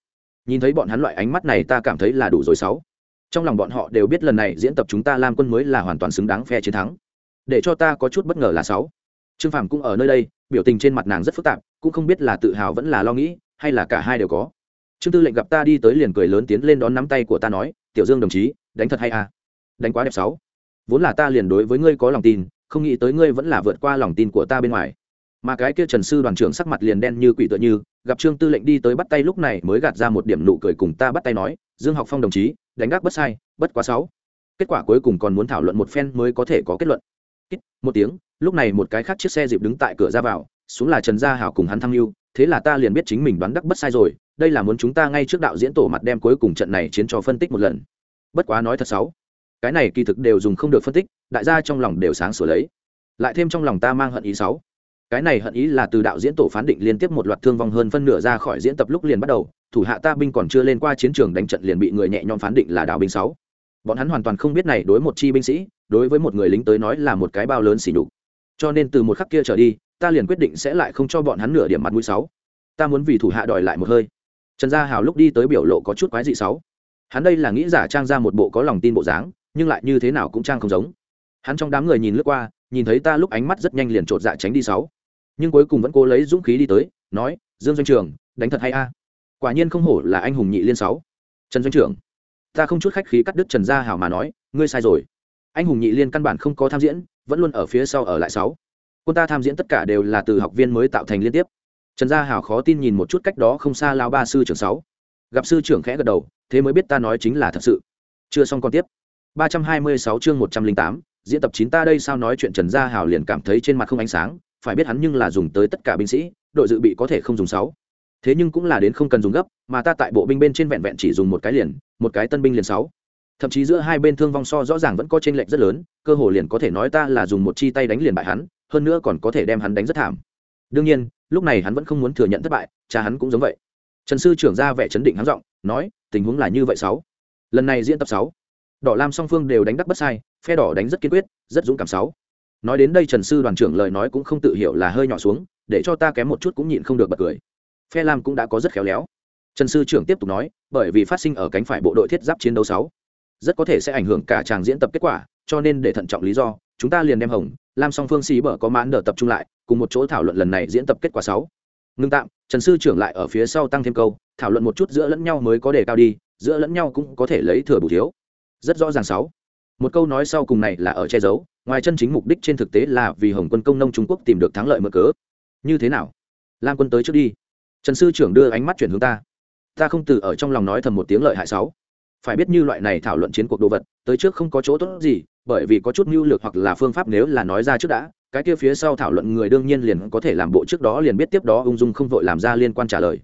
Nhìn thấy bọn hắn loại ánh mắt này, ta cảm thấy là đủ rồi sáu. Trong lòng bọn họ đều biết lần này diễn tập chúng ta lam quân mới là hoàn toàn xứng đáng phe chiến thắng. Để cho ta có chút bất ngờ là sáu. Trương phàm cũng ở nơi đây, biểu tình trên mặt nàng rất phức tạp, cũng không biết là tự hào vẫn là lo nghĩ, hay là cả hai đều có. Trương tư lệnh gặp ta đi tới liền cười lớn tiến lên đón nắm tay của ta nói, tiểu dương đồng chí, đánh thật hay à? Đánh quá đẹp sáu. Vốn là ta liền đối với ngươi có lòng tin không nghĩ tới ngươi vẫn là vượt qua lòng tin của ta bên ngoài. Mà cái kia trần sư đoàn trưởng sắc mặt liền đen như quỷ tựa như gặp trương tư lệnh đi tới bắt tay lúc này mới gạt ra một điểm nụ cười cùng ta bắt tay nói dương học phong đồng chí đánh gác bất sai bất quá sáu. Kết quả cuối cùng còn muốn thảo luận một phen mới có thể có kết luận. Một tiếng lúc này một cái khác chiếc xe dịp đứng tại cửa ra vào xuống là trần gia hảo cùng hắn thăng lưu thế là ta liền biết chính mình đoán đắc bất sai rồi đây là muốn chúng ta ngay trước đạo diễn tổ mặt đem cuối cùng trận này chiến cho phân tích một lần. Bất quá nói thật sáu, cái này kỳ thực đều dùng không được phân tích đại gia trong lòng đều sáng sửa lấy. Lại thêm trong lòng ta mang hận ý sáu. Cái này hận ý là từ đạo diễn tổ phán định liên tiếp một loạt thương vong hơn phân nửa ra khỏi diễn tập lúc liền bắt đầu, thủ hạ ta binh còn chưa lên qua chiến trường đánh trận liền bị người nhẹ nhõm phán định là đạo binh sáu. Bọn hắn hoàn toàn không biết này đối một chi binh sĩ, đối với một người lính tới nói là một cái bao lớn xỉ nhục. Cho nên từ một khắc kia trở đi, ta liền quyết định sẽ lại không cho bọn hắn nửa điểm mặt mũi sáu. Ta muốn vì thủ hạ đòi lại một hơi. Trần gia hào lúc đi tới biểu lộ có chút quái dị sáu. Hắn đây là nghĩ giả trang ra một bộ có lòng tin bộ dáng, nhưng lại như thế nào cũng trang không giống hắn trong đám người nhìn lướt qua nhìn thấy ta lúc ánh mắt rất nhanh liền trột dạ tránh đi sáu. Nhưng cuối cùng vẫn cố lấy dũng khí đi tới nói dương doanh trường đánh thật hay a? Quả nhiên không hổ là anh hùng nhị liên sáu. Trần doanh trưởng ta không chút khách khí cắt đứt trần gia hảo mà nói ngươi sai rồi. Anh hùng nhị liên căn bản không có tham diễn vẫn luôn ở phía sau ở lại sáu. Quân ta tham diễn tất cả đều là từ học viên mới tạo thành liên tiếp. Trần gia hảo khó tin nhìn một chút cách đó không xa lao ba sư trưởng sáu. Gặp sư trưởng khẽ gật đầu thế mới biết ta nói chính là thật sự. Chưa xong còn tiếp. 326 chương 108, diễn tập chín ta đây sao nói chuyện Trần Gia Hào liền cảm thấy trên mặt không ánh sáng, phải biết hắn nhưng là dùng tới tất cả binh sĩ, đội dự bị có thể không dùng sáu. Thế nhưng cũng là đến không cần dùng gấp, mà ta tại bộ binh bên trên vẹn vẹn chỉ dùng một cái liền, một cái tân binh liền sáu. Thậm chí giữa hai bên thương vong so rõ ràng vẫn có chênh lệch rất lớn, cơ hồ liền có thể nói ta là dùng một chi tay đánh liền bại hắn, hơn nữa còn có thể đem hắn đánh rất thảm. Đương nhiên, lúc này hắn vẫn không muốn thừa nhận thất bại, cha hắn cũng giống vậy. Trần sư trưởng ra vẻ chấn định hắn giọng, nói, tình huống là như vậy sáu. Lần này diễn tập sáu đỏ lam song phương đều đánh đắc bất sai, phe đỏ đánh rất kiên quyết, rất dũng cảm sáu. Nói đến đây trần sư đoàn trưởng lời nói cũng không tự hiểu là hơi nhỏ xuống, để cho ta kém một chút cũng nhịn không được bật cười. Phe lam cũng đã có rất khéo léo. Trần sư trưởng tiếp tục nói, bởi vì phát sinh ở cánh phải bộ đội thiết giáp chiến đấu sáu, rất có thể sẽ ảnh hưởng cả tràng diễn tập kết quả, cho nên để thận trọng lý do, chúng ta liền đem hồng, lam song phương xí bở có mãn đờ tập trung lại, cùng một chỗ thảo luận lần này diễn tập kết quả sáu. Ngưng tạm, trần sư trưởng lại ở phía sau tăng thêm câu, thảo luận một chút giữa lẫn nhau mới có đề cao đi, giữa lẫn nhau cũng có thể lấy thừa bù thiếu rất rõ ràng sáu. Một câu nói sau cùng này là ở che giấu, ngoài chân chính mục đích trên thực tế là vì hồng quân công nông trung quốc tìm được thắng lợi mở cớ. Như thế nào? Lam quân tới trước đi. Trần sư trưởng đưa ánh mắt chuyển hướng ta. Ta không từ ở trong lòng nói thầm một tiếng lợi hại sáu. Phải biết như loại này thảo luận chiến cuộc đồ vật, tới trước không có chỗ tốt gì, bởi vì có chút mưu lược hoặc là phương pháp nếu là nói ra trước đã, cái kia phía sau thảo luận người đương nhiên liền có thể làm bộ trước đó liền biết tiếp đó ung dung không vội làm ra liên quan trả lời.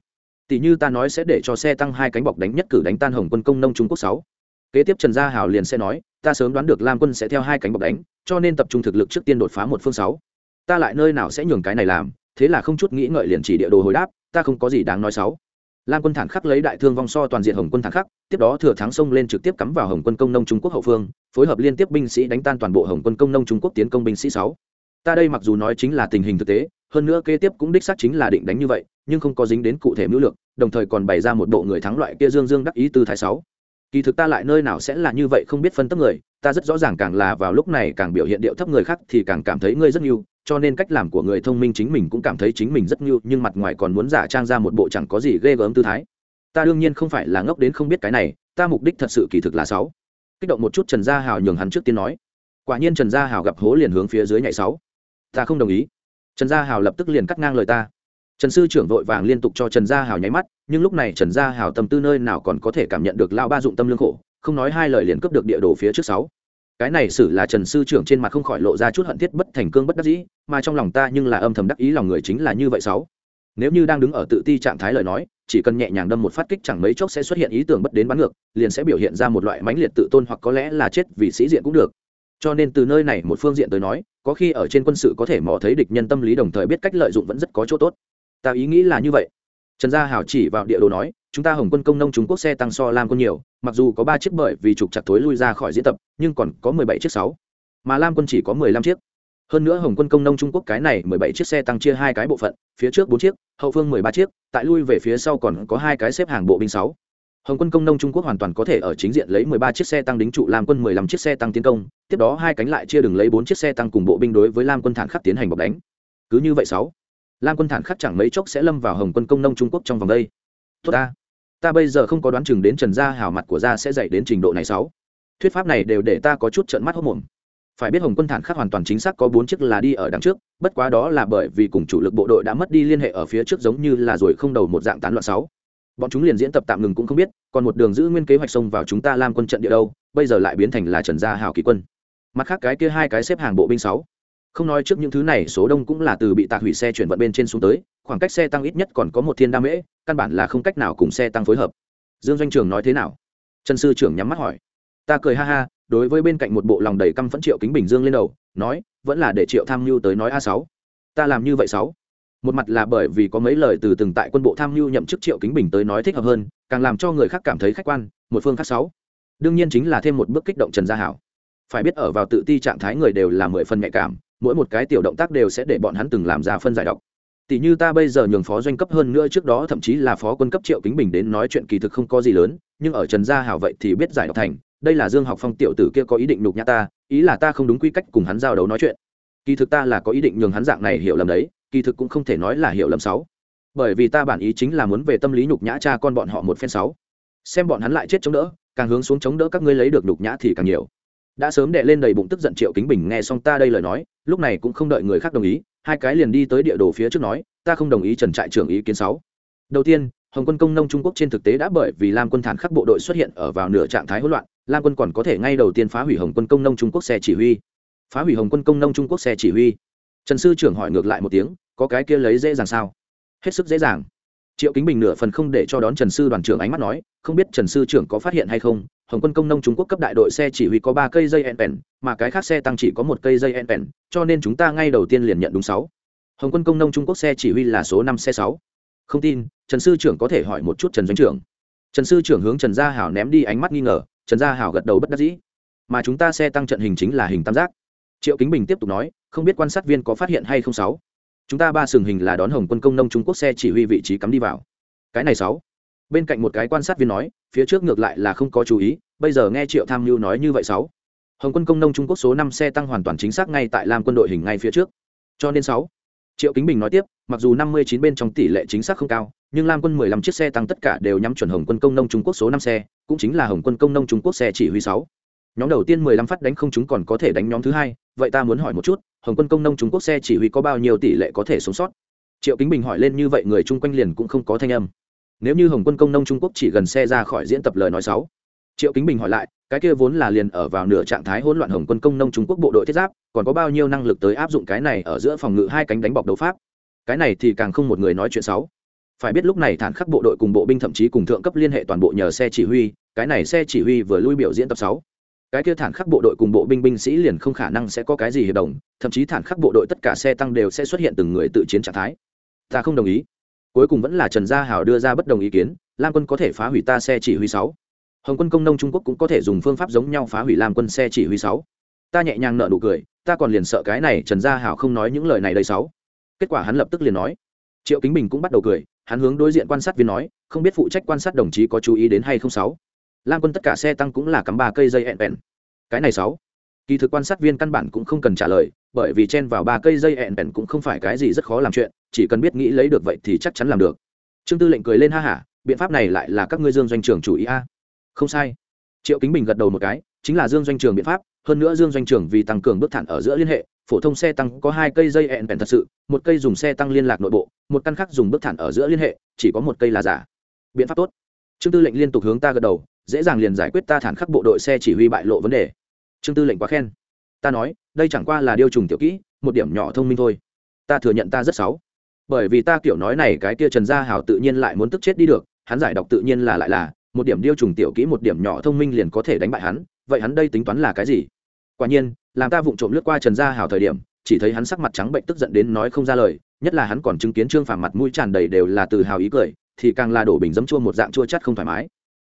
Tỷ như ta nói sẽ để cho xe tăng hai cánh bọc đánh nhất cử đánh tan hồng quân công nông trung quốc sáu kế tiếp trần gia hào liền sẽ nói, ta sớm đoán được lam quân sẽ theo hai cánh bọc đánh, cho nên tập trung thực lực trước tiên đột phá một phương sáu. Ta lại nơi nào sẽ nhường cái này làm, thế là không chút nghĩ ngợi liền chỉ địa đồ hồi đáp, ta không có gì đáng nói sáu. Lam quân thản khắc lấy đại thương vong so toàn diện hồng quân thản khắc, tiếp đó thừa thắng sông lên trực tiếp cắm vào hồng quân công nông trung quốc hậu phương, phối hợp liên tiếp binh sĩ đánh tan toàn bộ hồng quân công nông trung quốc tiến công binh sĩ sáu. Ta đây mặc dù nói chính là tình hình thực tế, hơn nữa kế tiếp cũng đích xác chính là định đánh như vậy, nhưng không có dính đến cụ thể mưu lược, đồng thời còn bày ra một bộ người thắng loại kia dương dương đắc ý tư thái sáu kỳ thực ta lại nơi nào sẽ là như vậy không biết phân tấp người, ta rất rõ ràng càng là vào lúc này càng biểu hiện điệu thấp người khác thì càng cảm thấy ngươi rất nhiều cho nên cách làm của người thông minh chính mình cũng cảm thấy chính mình rất nhiều nhưng mặt ngoài còn muốn giả trang ra một bộ chẳng có gì ghê gớm tư thái. Ta đương nhiên không phải là ngốc đến không biết cái này, ta mục đích thật sự kỳ thực là sáu. Kích động một chút trần gia hào nhường hắn trước tiên nói. Quả nhiên trần gia hào gặp hố liền hướng phía dưới nhảy sáu. Ta không đồng ý. Trần gia hào lập tức liền cắt ngang lời ta trần sư trưởng vội vàng liên tục cho trần gia hào nháy mắt, nhưng lúc này trần gia hào tâm tư nơi nào còn có thể cảm nhận được lao ba dụng tâm lương khổ, không nói hai lời liền cướp được địa đồ phía trước sáu. Cái này xử là trần sư trưởng trên mặt không khỏi lộ ra chút hận thiết bất thành cương bất đắc dĩ, mà trong lòng ta nhưng là âm thầm đắc ý lòng người chính là như vậy sáu. Nếu như đang đứng ở tự ti trạng thái lời nói, chỉ cần nhẹ nhàng đâm một phát kích chẳng mấy chốc sẽ xuất hiện ý tưởng bất đến bắn ngược, liền sẽ biểu hiện ra một loại mãnh liệt tự tôn hoặc có lẽ là chết vì sĩ diện cũng được. Cho nên từ nơi này một phương diện tới nói, có khi ở trên quân sự có thể mò thấy địch nhân tâm lý đồng thời biết cách lợi dụng vẫn rất có chỗ tốt ta ý nghĩ là như vậy. Trần gia hảo chỉ vào địa đồ nói, chúng ta hồng quân công nông trung quốc xe tăng so lam quân nhiều, mặc dù có ba chiếc bởi vì trục chặt thối lui ra khỏi diễn tập, nhưng còn có mười bảy chiếc sáu. Mà lam quân chỉ có mười lăm chiếc. Hơn nữa hồng quân công nông trung quốc cái này mười bảy chiếc xe tăng chia hai cái bộ phận, phía trước bốn chiếc, hậu phương mười ba chiếc, tại lui về phía sau còn có hai cái xếp hàng bộ binh sáu. Hồng quân công nông trung quốc hoàn toàn có thể ở chính diện lấy mười ba chiếc xe tăng đính trụ lam quân mười lăm chiếc xe tăng tiến công, tiếp đó hai cánh lại chia đường lấy bốn chiếc xe tăng cùng bộ binh đối với lam quân thản khắc tiến hành bọc đánh. Cứ như vậy sáu lam quân thản khắc chẳng mấy chốc sẽ lâm vào hồng quân công nông trung quốc trong vòng đây. Tốt ta. Ta bây giờ không có đoán chừng đến trần gia hảo mặt của gia sẽ dạy đến trình độ này sáu. Thuyết pháp này đều để ta có chút trợn mắt hốc mồm phải biết hồng quân thản khắc hoàn toàn chính xác có bốn chiếc là đi ở đằng trước, bất quá đó là bởi vì cùng chủ lực bộ đội đã mất đi liên hệ ở phía trước giống như là rồi không đầu một dạng tán loạn sáu. Bọn chúng liền diễn tập tạm ngừng cũng không biết, còn một đường giữ nguyên kế hoạch xông vào chúng ta làm quân trận địa đâu, bây giờ lại biến thành là trần gia hào kỳ quân. Mặt khác cái kia hai cái xếp hàng bộ binh sáu không nói trước những thứ này, số đông cũng là từ bị tạc hủy xe chuyển vận bên trên xuống tới, khoảng cách xe tăng ít nhất còn có một thiên đa mễ, căn bản là không cách nào cùng xe tăng phối hợp. Dương doanh trường nói thế nào? Trần sư trưởng nhắm mắt hỏi. Ta cười ha ha, đối với bên cạnh một bộ lòng đầy căm phẫn triệu kính bình dương lên đầu, nói, vẫn là để triệu tham mưu tới nói a sáu. Ta làm như vậy sáu. Một mặt là bởi vì có mấy lời từ từng tại quân bộ tham mưu nhậm chức triệu kính bình tới nói thích hợp hơn, càng làm cho người khác cảm thấy khách quan, một phương khác sáu. Đương nhiên chính là thêm một bước kích động trần gia hảo. Phải biết ở vào tự ti trạng thái người đều là mười phần nhạy cảm mỗi một cái tiểu động tác đều sẽ để bọn hắn từng làm ra phân giải độc tỷ như ta bây giờ nhường phó doanh cấp hơn nữa trước đó thậm chí là phó quân cấp triệu kính bình đến nói chuyện kỳ thực không có gì lớn, nhưng ở trần gia hảo vậy thì biết giải độc thành. Đây là dương học phong tiểu tử kia có ý định đục nhã ta, ý là ta không đúng quy cách cùng hắn giao đấu nói chuyện. Kỳ thực ta là có ý định nhường hắn dạng này hiểu lầm đấy, kỳ thực cũng không thể nói là hiểu lầm sáu bởi vì ta bản ý chính là muốn về tâm lý nhục nhã cha con bọn họ một phen sáu xem bọn hắn lại chết chống đỡ, càng hướng xuống chống đỡ các ngươi lấy được nhục nhã thì càng nhiều đã sớm đệ lên đầy bụng tức giận triệu kính bình nghe xong ta đây lời nói, lúc này cũng không đợi người khác đồng ý, hai cái liền đi tới địa đồ phía trước nói, ta không đồng ý trần trại trưởng ý kiến sáu. Đầu tiên, hồng quân công nông trung quốc trên thực tế đã bởi vì lam quân thản khắc bộ đội xuất hiện ở vào nửa trạng thái hỗn loạn, lam quân còn có thể ngay đầu tiên phá hủy hồng quân công nông trung quốc xe chỉ huy. Phá hủy hồng quân công nông trung quốc xe chỉ huy. Trần sư trưởng hỏi ngược lại một tiếng, có cái kia lấy dễ dàng sao? Hết sức dễ dàng triệu kính bình nửa phần không để cho đón trần sư đoàn trưởng ánh mắt nói, không biết trần sư trưởng có phát hiện hay không, hồng quân công nông trung quốc cấp đại đội xe chỉ huy có ba cây dây en pèn, mà cái khác xe tăng chỉ có một cây dây en pèn, cho nên chúng ta ngay đầu tiên liền nhận đúng sáu. Hồng quân công nông trung quốc xe chỉ huy là số năm, xe sáu. Không tin, trần sư trưởng có thể hỏi một chút trần doanh trưởng. Trần sư trưởng hướng trần gia hảo ném đi ánh mắt nghi ngờ, trần gia hảo gật đầu bất đắc dĩ. Mà chúng ta xe tăng trận hình chính là hình tam giác. Triệu kính bình tiếp tục nói, không biết quan sát viên có phát hiện hay không sáu chúng ta ba sừng hình là đón hồng quân công nông trung quốc xe chỉ huy vị trí cắm đi vào. Cái này sáu. Bên cạnh một cái quan sát viên nói, phía trước ngược lại là không có chú ý, bây giờ nghe triệu tham mưu nói như vậy sáu. Hồng quân công nông trung quốc số năm xe tăng hoàn toàn chính xác ngay tại lam quân đội hình ngay phía trước. Cho nên sáu. Triệu kính bình nói tiếp, mặc dù năm mươi chín bên trong tỷ lệ chính xác không cao, nhưng lam quân mười lăm chiếc xe tăng tất cả đều nhắm chuẩn hồng quân công nông trung quốc số năm xe, cũng chính là hồng quân công nông trung quốc xe chỉ huy sáu. Nhóm đầu tiên mười lăm phát đánh không chúng còn có thể đánh nhóm thứ hai vậy ta muốn hỏi một chút, hồng quân công nông trung quốc xe chỉ huy có bao nhiêu tỷ lệ có thể sống sót? Triệu kính bình hỏi lên như vậy người chung quanh liền cũng không có thanh âm. Nếu như hồng quân công nông trung quốc chỉ gần xe ra khỏi diễn tập lời nói sáu triệu kính bình hỏi lại, cái kia vốn là liền ở vào nửa trạng thái hỗn loạn hồng quân công nông trung quốc bộ đội thiết giáp, còn có bao nhiêu năng lực tới áp dụng cái này ở giữa phòng ngự hai cánh đánh bọc đấu pháp? Cái này thì càng không một người nói chuyện sáu phải biết lúc này thản khắc bộ đội cùng bộ binh thậm chí cùng thượng cấp liên hệ toàn bộ nhờ xe chỉ huy, cái này xe chỉ huy vừa lui biểu diễn tập sáu cái kia thản khắc bộ đội cùng bộ binh binh sĩ liền không khả năng sẽ có cái gì hiệp đồng, thậm chí thản khắc bộ đội tất cả xe tăng đều sẽ xuất hiện từng người tự chiến trạng thái. Ta không đồng ý. Cuối cùng vẫn là trần gia hảo đưa ra bất đồng ý kiến, lam quân có thể phá hủy ta xe chỉ huy sáu. Hồng quân công nông trung quốc cũng có thể dùng phương pháp giống nhau phá hủy lam quân xe chỉ huy sáu. Ta nhẹ nhàng nợ nụ cười, ta còn liền sợ cái này trần gia hảo không nói những lời này đây sáu. Kết quả hắn lập tức liền nói. Triệu kính bình cũng bắt đầu cười, hắn hướng đối diện quan sát viên nói, không biết phụ trách quan sát đồng chí có chú ý đến hay không sáu lan quân tất cả xe tăng cũng là cắm ba cây dây ẹn vẹn cái này sáu. Kỳ thực quan sát viên căn bản cũng không cần trả lời, bởi vì chen vào ba cây dây ẹn vẹn cũng không phải cái gì rất khó làm chuyện, chỉ cần biết nghĩ lấy được vậy thì chắc chắn làm được. Trương tư lệnh cười lên ha hả, biện pháp này lại là các ngươi dương doanh trường chủ ý a. Không sai. Triệu kính bình gật đầu một cái, chính là dương doanh trường biện pháp, hơn nữa dương doanh trường vì tăng cường bước thẳng ở giữa liên hệ, phổ thông xe tăng có hai cây dây ẹn vẹn thật sự, một cây dùng xe tăng liên lạc nội bộ, một căn khác dùng bước thẳng ở giữa liên hệ, chỉ có một cây là giả. Biện pháp tốt. Trương tư lệnh liên tục hướng ta gật đầu dễ dàng liền giải quyết ta thản khắc bộ đội xe chỉ huy bại lộ vấn đề. Trương tư lệnh quá khen. Ta nói, đây chẳng qua là điều trùng tiểu kỹ, một điểm nhỏ thông minh thôi. Ta thừa nhận ta rất xấu. Bởi vì ta kiểu nói này cái kia trần gia hảo tự nhiên lại muốn tức chết đi được, hắn giải đọc tự nhiên là lại là, một điểm điêu trùng tiểu kỹ một điểm nhỏ thông minh liền có thể đánh bại hắn, vậy hắn đây tính toán là cái gì? Quả nhiên, làm ta vụng trộm lướt qua trần gia hảo thời điểm, chỉ thấy hắn sắc mặt trắng bệnh tức giận đến nói không ra lời, nhất là hắn còn chứng kiến trương phàm mặt mũi tràn đầy đều là từ hào ý cười, thì càng là đổ bình dấm chua một dạng chua chắt không thoải mái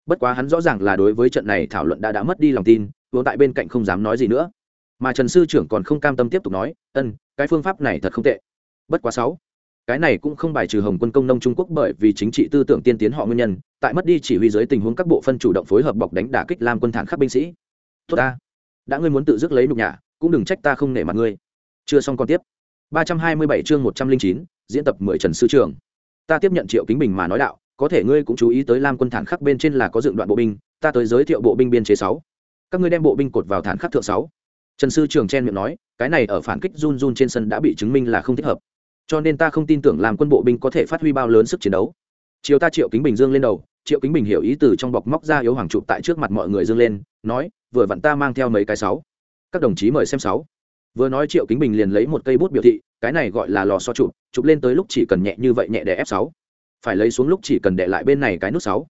bất quá hắn rõ ràng là đối với trận này thảo luận đã đã mất đi lòng tin vốn tại bên cạnh không dám nói gì nữa. Mà trần sư trưởng còn không cam tâm tiếp tục nói ân cái phương pháp này thật không tệ. Bất quá sáu cái này cũng không bài trừ hồng quân công nông trung quốc bởi vì chính trị tư tưởng tiên tiến họ nguyên nhân tại mất đi chỉ huy dưới tình huống các bộ phân chủ động phối hợp bọc đánh đả kích lam quân thản khắc binh sĩ. Tốt ta. Đã ngươi muốn tự dứt lấy nhục nhà cũng đừng trách ta không nể mặt ngươi. Chưa xong còn tiếp. 327 chương 109, diễn tập 10 Trần sư trưởng. Ta tiếp nhận Triệu Kính Bình mà nói đạo có thể ngươi cũng chú ý tới lam quân thản khắc bên trên là có dựng đoạn bộ binh, ta tới giới thiệu bộ binh biên chế sáu. Các ngươi đem bộ binh cột vào thản khắc thượng sáu. Trần sư trường chen miệng nói, cái này ở phản kích run run trên sân đã bị chứng minh là không thích hợp. Cho nên ta không tin tưởng làm quân bộ binh có thể phát huy bao lớn sức chiến đấu. Chiều ta triệu kính bình dương lên đầu, triệu kính bình hiểu ý từ trong bọc móc ra yếu hoàng chụp tại trước mặt mọi người dương lên, nói, vừa vặn ta mang theo mấy cái sáu. Các đồng chí mời xem sáu. Vừa nói triệu kính bình liền lấy một cây bút biểu thị, cái này gọi là lò so chụp chụp lên tới lúc chỉ cần nhẹ như vậy nhẹ để ép sáu phải lấy xuống lúc chỉ cần để lại bên này cái nút sáu.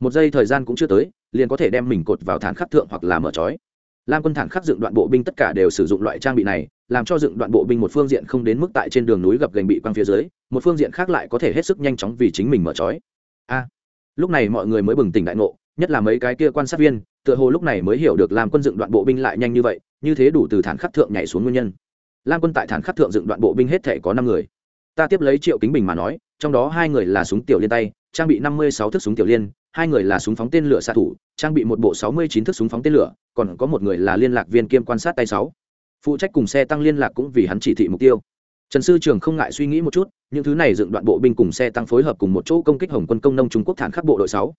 Một giây thời gian cũng chưa tới, liền có thể đem mình cột vào thản khắc thượng hoặc là mở trói. Lam quân thản khắc dựng đoạn bộ binh tất cả đều sử dụng loại trang bị này, làm cho dựng đoạn bộ binh một phương diện không đến mức tại trên đường núi gập gành bị quăng phía dưới, một phương diện khác lại có thể hết sức nhanh chóng vì chính mình mở trói. A, lúc này mọi người mới bừng tỉnh đại ngộ, nhất là mấy cái kia quan sát viên, tựa hồ lúc này mới hiểu được làm quân dựng đoạn bộ binh lại nhanh như vậy, như thế đủ từ thản khắc thượng nhảy xuống nguyên nhân. Lam quân tại thản khắc thượng dựng đoạn bộ binh hết thể có năm người. Ta tiếp lấy triệu kính bình mà nói trong đó hai người là súng tiểu liên tay, trang bị năm mươi sáu thước súng tiểu liên, hai người là súng phóng tên lửa xạ thủ, trang bị một bộ sáu mươi chín thước súng phóng tên lửa, còn có một người là liên lạc viên kiêm quan sát tay sáu. Phụ trách cùng xe tăng liên lạc cũng vì hắn chỉ thị mục tiêu. Trần sư trường không ngại suy nghĩ một chút, những thứ này dựng đoạn bộ binh cùng xe tăng phối hợp cùng một chỗ công kích hồng quân công nông trung quốc thản khắc bộ đội sáu.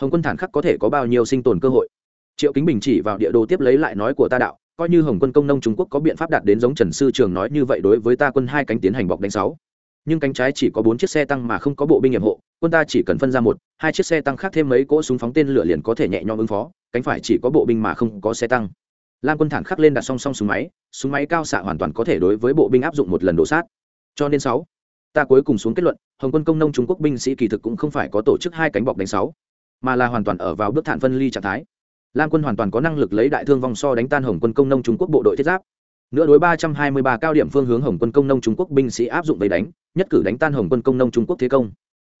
Hồng quân thản khắc có thể có bao nhiêu sinh tồn cơ hội? Triệu kính bình chỉ vào địa đồ tiếp lấy lại nói của ta đạo, coi như hồng quân công nông trung quốc có biện pháp đạt đến giống trần sư trường nói như vậy đối với ta quân hai cánh tiến hành bọc đánh sáu nhưng cánh trái chỉ có bốn chiếc xe tăng mà không có bộ binh nghiệp hộ, quân ta chỉ cần phân ra một, hai chiếc xe tăng khác thêm mấy cỗ súng phóng tên lửa liền có thể nhẹ nhõm ứng phó, cánh phải chỉ có bộ binh mà không có xe tăng. Lam quân thản khắc lên đặt song song súng máy súng máy cao xạ hoàn toàn có thể đối với bộ binh áp dụng một lần đổ sát. Cho nên sáu, ta cuối cùng xuống kết luận, hồng quân công nông trung quốc binh sĩ kỳ thực cũng không phải có tổ chức hai cánh bọc đánh sáu, mà là hoàn toàn ở vào bước thản phân ly trạng thái. Lam quân hoàn toàn có năng lực lấy đại thương vong so đánh tan hồng quân công nông trung quốc bộ đội thiết giáp nữa đối ba trăm hai mươi ba cao điểm phương hướng hồng quân công nông trung quốc binh sĩ áp dụng vây đánh, nhất cử đánh tan hồng quân công nông trung quốc thế công.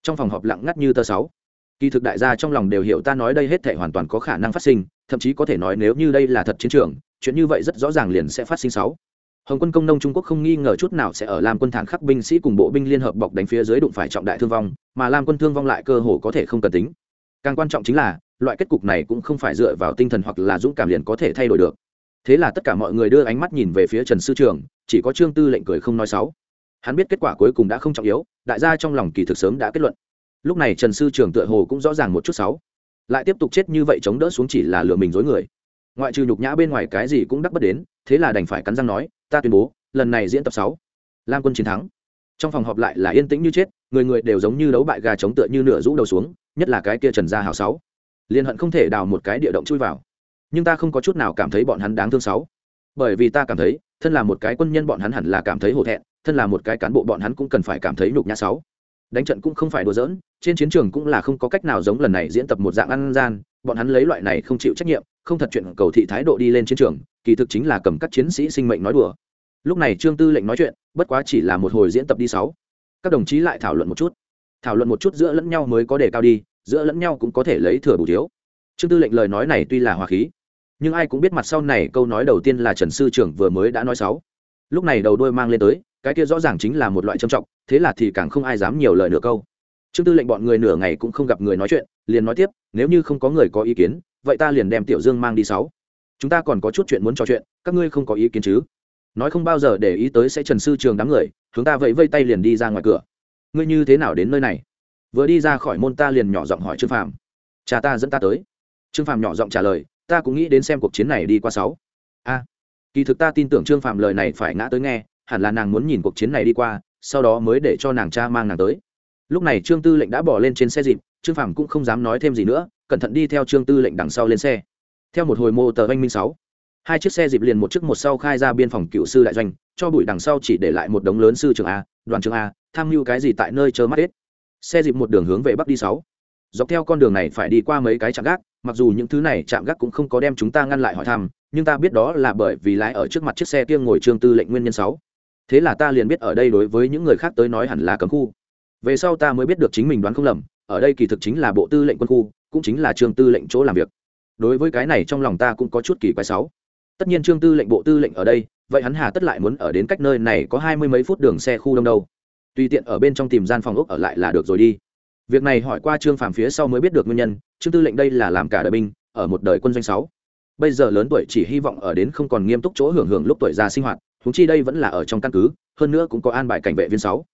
Trong phòng họp lặng ngắt như tờ sáu. Kỳ thực đại gia trong lòng đều hiểu ta nói đây hết thể hoàn toàn có khả năng phát sinh, thậm chí có thể nói nếu như đây là thật chiến trường, chuyện như vậy rất rõ ràng liền sẽ phát sinh sáu. Hồng quân công nông trung quốc không nghi ngờ chút nào sẽ ở lam quân thản khắc binh sĩ cùng bộ binh liên hợp bọc đánh phía dưới đụng phải trọng đại thương vong, mà lam quân thương vong lại cơ hồ có thể không cần tính. Càng quan trọng chính là, loại kết cục này cũng không phải dựa vào tinh thần hoặc là dũng cảm liền có thể thay đổi được thế là tất cả mọi người đưa ánh mắt nhìn về phía trần sư trường, chỉ có trương tư lệnh cười không nói sáu hắn biết kết quả cuối cùng đã không trọng yếu, đại gia trong lòng kỳ thực sớm đã kết luận. Lúc này trần sư trường tựa hồ cũng rõ ràng một chút sáu lại tiếp tục chết như vậy chống đỡ xuống chỉ là lừa mình dối người. Ngoại trừ nhục nhã bên ngoài cái gì cũng đắc bất đến, thế là đành phải cắn răng nói, ta tuyên bố, lần này diễn tập sáu lam quân chiến thắng. Trong phòng họp lại là yên tĩnh như chết, người người đều giống như đấu bại gà chống tựa như nửa rũ đầu xuống, nhất là cái kia trần gia hào sáu liên hận không thể đào một cái địa động chui vào nhưng ta không có chút nào cảm thấy bọn hắn đáng thương sáu. Bởi vì ta cảm thấy, thân là một cái quân nhân bọn hắn hẳn là cảm thấy hổ thẹn, thân là một cái cán bộ bọn hắn cũng cần phải cảm thấy nhục nhã sáu. Đánh trận cũng không phải đùa giỡn, trên chiến trường cũng là không có cách nào giống lần này diễn tập một dạng ăn gian, bọn hắn lấy loại này không chịu trách nhiệm, không thật chuyện cầu thị thái độ đi lên chiến trường, kỳ thực chính là cầm các chiến sĩ sinh mệnh nói đùa. Lúc này trương tư lệnh nói chuyện, bất quá chỉ là một hồi diễn tập đi sáu. Các đồng chí lại thảo luận một chút. Thảo luận một chút giữa lẫn nhau mới có đề cao đi, giữa lẫn nhau cũng có thể lấy thừa bù thiếu. Trương tư lệnh lời nói này tuy là hòa khí nhưng ai cũng biết mặt sau này câu nói đầu tiên là trần sư trưởng vừa mới đã nói sáu. Lúc này đầu đôi mang lên tới, cái kia rõ ràng chính là một loại trầm trọng, thế là thì càng không ai dám nhiều lời nửa câu. Trương tư lệnh bọn người nửa ngày cũng không gặp người nói chuyện, liền nói tiếp, nếu như không có người có ý kiến, vậy ta liền đem tiểu dương mang đi sáu. Chúng ta còn có chút chuyện muốn trò chuyện, các ngươi không có ý kiến chứ? Nói không bao giờ để ý tới sẽ trần sư trường đám người, chúng ta vẫy vây tay liền đi ra ngoài cửa. Ngươi như thế nào đến nơi này? Vừa đi ra khỏi môn ta liền nhỏ giọng hỏi trương phàm. Cha ta dẫn ta tới. Trương phàm nhỏ giọng trả lời ta cũng nghĩ đến xem cuộc chiến này đi qua sáu. A, kỳ thực ta tin tưởng trương phàm lời này phải ngã tới nghe, hẳn là nàng muốn nhìn cuộc chiến này đi qua, sau đó mới để cho nàng cha mang nàng tới. Lúc này trương tư lệnh đã bỏ lên trên xe dịp, trương phàm cũng không dám nói thêm gì nữa, cẩn thận đi theo trương tư lệnh đằng sau lên xe. Theo một hồi mô tờ anh minh sáu, hai chiếc xe dịp liền một chiếc một sau khai ra biên phòng cựu sư đại doanh, cho bụi đằng sau chỉ để lại một đống lớn sư trường a, đoàn trường a, tham mưu cái gì tại nơi chờ mắt hết. Xe dịp một đường hướng về bắc đi sáu dọc theo con đường này phải đi qua mấy cái trạm gác, mặc dù những thứ này chạm gác cũng không có đem chúng ta ngăn lại hỏi thăm, nhưng ta biết đó là bởi vì lái ở trước mặt chiếc xe kia ngồi trương tư lệnh nguyên nhân sáu. Thế là ta liền biết ở đây đối với những người khác tới nói hẳn là cấm khu. Về sau ta mới biết được chính mình đoán không lầm, ở đây kỳ thực chính là bộ tư lệnh quân khu, cũng chính là trương tư lệnh chỗ làm việc. Đối với cái này trong lòng ta cũng có chút kỳ quái sáu. Tất nhiên trương tư lệnh bộ tư lệnh ở đây, vậy hắn hà tất lại muốn ở đến cách nơi này có hai mươi mấy phút đường xe khu đông đâu. Tùy tiện ở bên trong tìm gian phòng ốc ở lại là được rồi đi việc này hỏi qua trương phàm phía sau mới biết được nguyên nhân, trương tư lệnh đây là làm cả đời binh, ở một đời quân doanh sáu. Bây giờ lớn tuổi chỉ hy vọng ở đến không còn nghiêm túc chỗ hưởng hưởng lúc tuổi già sinh hoạt húng chi đây vẫn là ở trong căn cứ, hơn nữa cũng có an bài cảnh vệ viên sáu.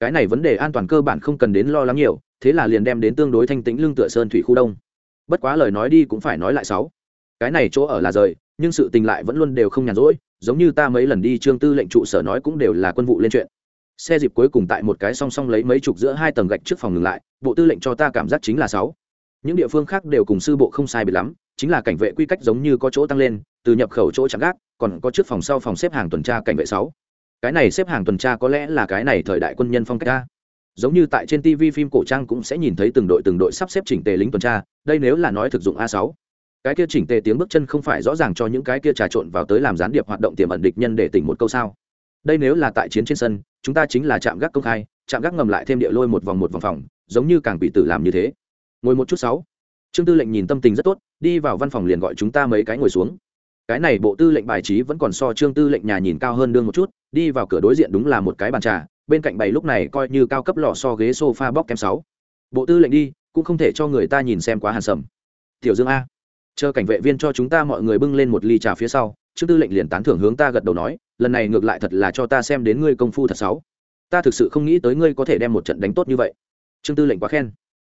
Cái này vấn đề an toàn cơ bản không cần đến lo lắng nhiều, thế là liền đem đến tương đối thanh tĩnh lương tựa sơn thủy khu đông. Bất quá lời nói đi cũng phải nói lại sáu. Cái này chỗ ở là rời, nhưng sự tình lại vẫn luôn đều không nhàn rỗi, giống như ta mấy lần đi trương tư lệnh trụ sở nói cũng đều là quân vụ lên chuyện xe dịp cuối cùng tại một cái song song lấy mấy chục giữa hai tầng gạch trước phòng ngừng lại, bộ tư lệnh cho ta cảm giác chính là sáu. Những địa phương khác đều cùng sư bộ không sai biệt lắm, chính là cảnh vệ quy cách giống như có chỗ tăng lên, từ nhập khẩu chỗ chẳng gác, còn có trước phòng sau phòng xếp hàng tuần tra cảnh vệ sáu. Cái này xếp hàng tuần tra có lẽ là cái này thời đại quân nhân phong cách ta. Giống như tại trên tv phim cổ trang cũng sẽ nhìn thấy từng đội từng đội sắp xếp chỉnh tề lính tuần tra, đây nếu là nói thực dụng a sáu. Cái kia chỉnh tề tiếng bước chân không phải rõ ràng cho những cái kia trà trộn vào tới làm gián điệp hoạt động tiềm ẩn địch nhân để tỉnh một câu sao. Đây nếu là tại chiến trên sân chúng ta chính là chạm gác công khai chạm gác ngầm lại thêm địa lôi một vòng một vòng phòng, giống như càng bị tử làm như thế. Ngồi một chút sáu. Trương tư lệnh nhìn tâm tình rất tốt, đi vào văn phòng liền gọi chúng ta mấy cái ngồi xuống. Cái này bộ tư lệnh bài trí vẫn còn so trương tư lệnh nhà nhìn cao hơn đương một chút, đi vào cửa đối diện đúng là một cái bàn trà, bên cạnh bày lúc này coi như cao cấp lò so ghế sofa bóc kem sáu. Bộ tư lệnh đi, cũng không thể cho người ta nhìn xem quá hàn sầm. Tiểu dương a. Chờ cảnh vệ viên cho chúng ta mọi người bưng lên một ly trà phía sau, trương tư lệnh liền tán thưởng hướng ta gật đầu nói lần này ngược lại thật là cho ta xem đến ngươi công phu thật sáu ta thực sự không nghĩ tới ngươi có thể đem một trận đánh tốt như vậy. Trương tư lệnh quá khen.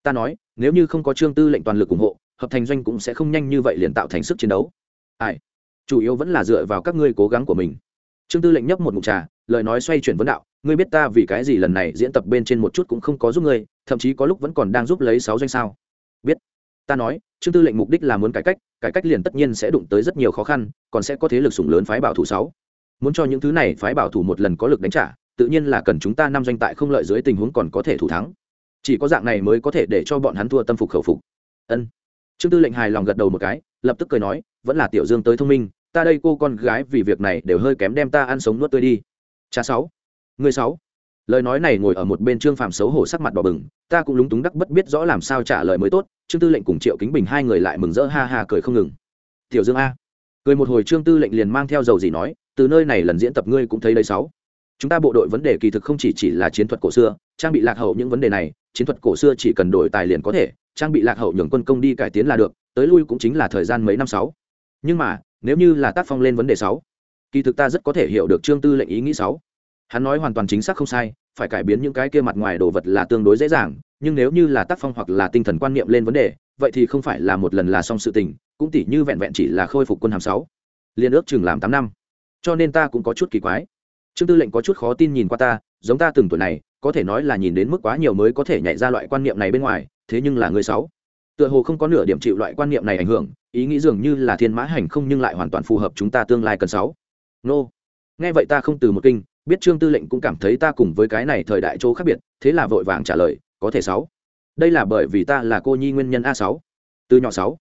Ta nói, nếu như không có trương tư lệnh toàn lực ủng hộ, hợp thành doanh cũng sẽ không nhanh như vậy liền tạo thành sức chiến đấu. Ai? Chủ yếu vẫn là dựa vào các ngươi cố gắng của mình. Trương tư lệnh nhấp một mục trà, lời nói xoay chuyển vấn đạo, ngươi biết ta vì cái gì lần này diễn tập bên trên một chút cũng không có giúp ngươi, thậm chí có lúc vẫn còn đang giúp lấy sáu doanh sao? Biết. Ta nói, trương tư lệnh mục đích là muốn cải cách cải cách liền tất nhiên sẽ đụng tới rất nhiều khó khăn, còn sẽ có thế lực sủng lớn phái bảo thủ sáu muốn cho những thứ này phái bảo thủ một lần có lực đánh trả, tự nhiên là cần chúng ta năm doanh tại không lợi dưới tình huống còn có thể thủ thắng. Chỉ có dạng này mới có thể để cho bọn hắn thua tâm phục khẩu phục. Ân. Trương tư lệnh hài lòng gật đầu một cái, lập tức cười nói, vẫn là tiểu dương tới thông minh, ta đây cô con gái vì việc này đều hơi kém đem ta ăn sống nuốt tươi đi. Cha sáu. Người sáu. Lời nói này ngồi ở một bên trương phàm xấu hổ sắc mặt đỏ bừng, ta cũng lúng túng đắc bất biết rõ làm sao trả lời mới tốt. Trương tư lệnh cùng triệu kính bình hai người lại mừng rỡ ha ha cười không ngừng. Tiểu dương a. Cười một hồi trương tư lệnh liền mang theo dầu gì nói từ nơi này lần diễn tập ngươi cũng thấy đấy sáu. Chúng ta bộ đội vấn đề kỳ thực không chỉ chỉ là chiến thuật cổ xưa, trang bị lạc hậu những vấn đề này, chiến thuật cổ xưa chỉ cần đổi tài liền có thể, trang bị lạc hậu nhường quân công đi cải tiến là được, tới lui cũng chính là thời gian mấy năm sáu. Nhưng mà, nếu như là tác phong lên vấn đề sáu, kỳ thực ta rất có thể hiểu được trương tư lệnh ý nghĩ sáu. Hắn nói hoàn toàn chính xác không sai, phải cải biến những cái kia mặt ngoài đồ vật là tương đối dễ dàng, nhưng nếu như là tác phong hoặc là tinh thần quan niệm lên vấn đề, vậy thì không phải là một lần là xong sự tình, cũng tỉ như vẹn vẹn chỉ là khôi phục quân hàm sáu. Liên ước chừng làm tám năm cho nên ta cũng có chút kỳ quái. Trương tư lệnh có chút khó tin nhìn qua ta, giống ta từng tuổi này, có thể nói là nhìn đến mức quá nhiều mới có thể nhảy ra loại quan niệm này bên ngoài, thế nhưng là người sáu. Tựa hồ không có nửa điểm chịu loại quan niệm này ảnh hưởng, ý nghĩ dường như là thiên mã hành không nhưng lại hoàn toàn phù hợp chúng ta tương lai cần sáu. Nô. Nghe vậy ta không từ một kinh, biết trương tư lệnh cũng cảm thấy ta cùng với cái này thời đại chỗ khác biệt, thế là vội vàng trả lời, có thể sáu. Đây là bởi vì ta là cô nhi nguyên nhân a sáu. Từ nhỏ sáu,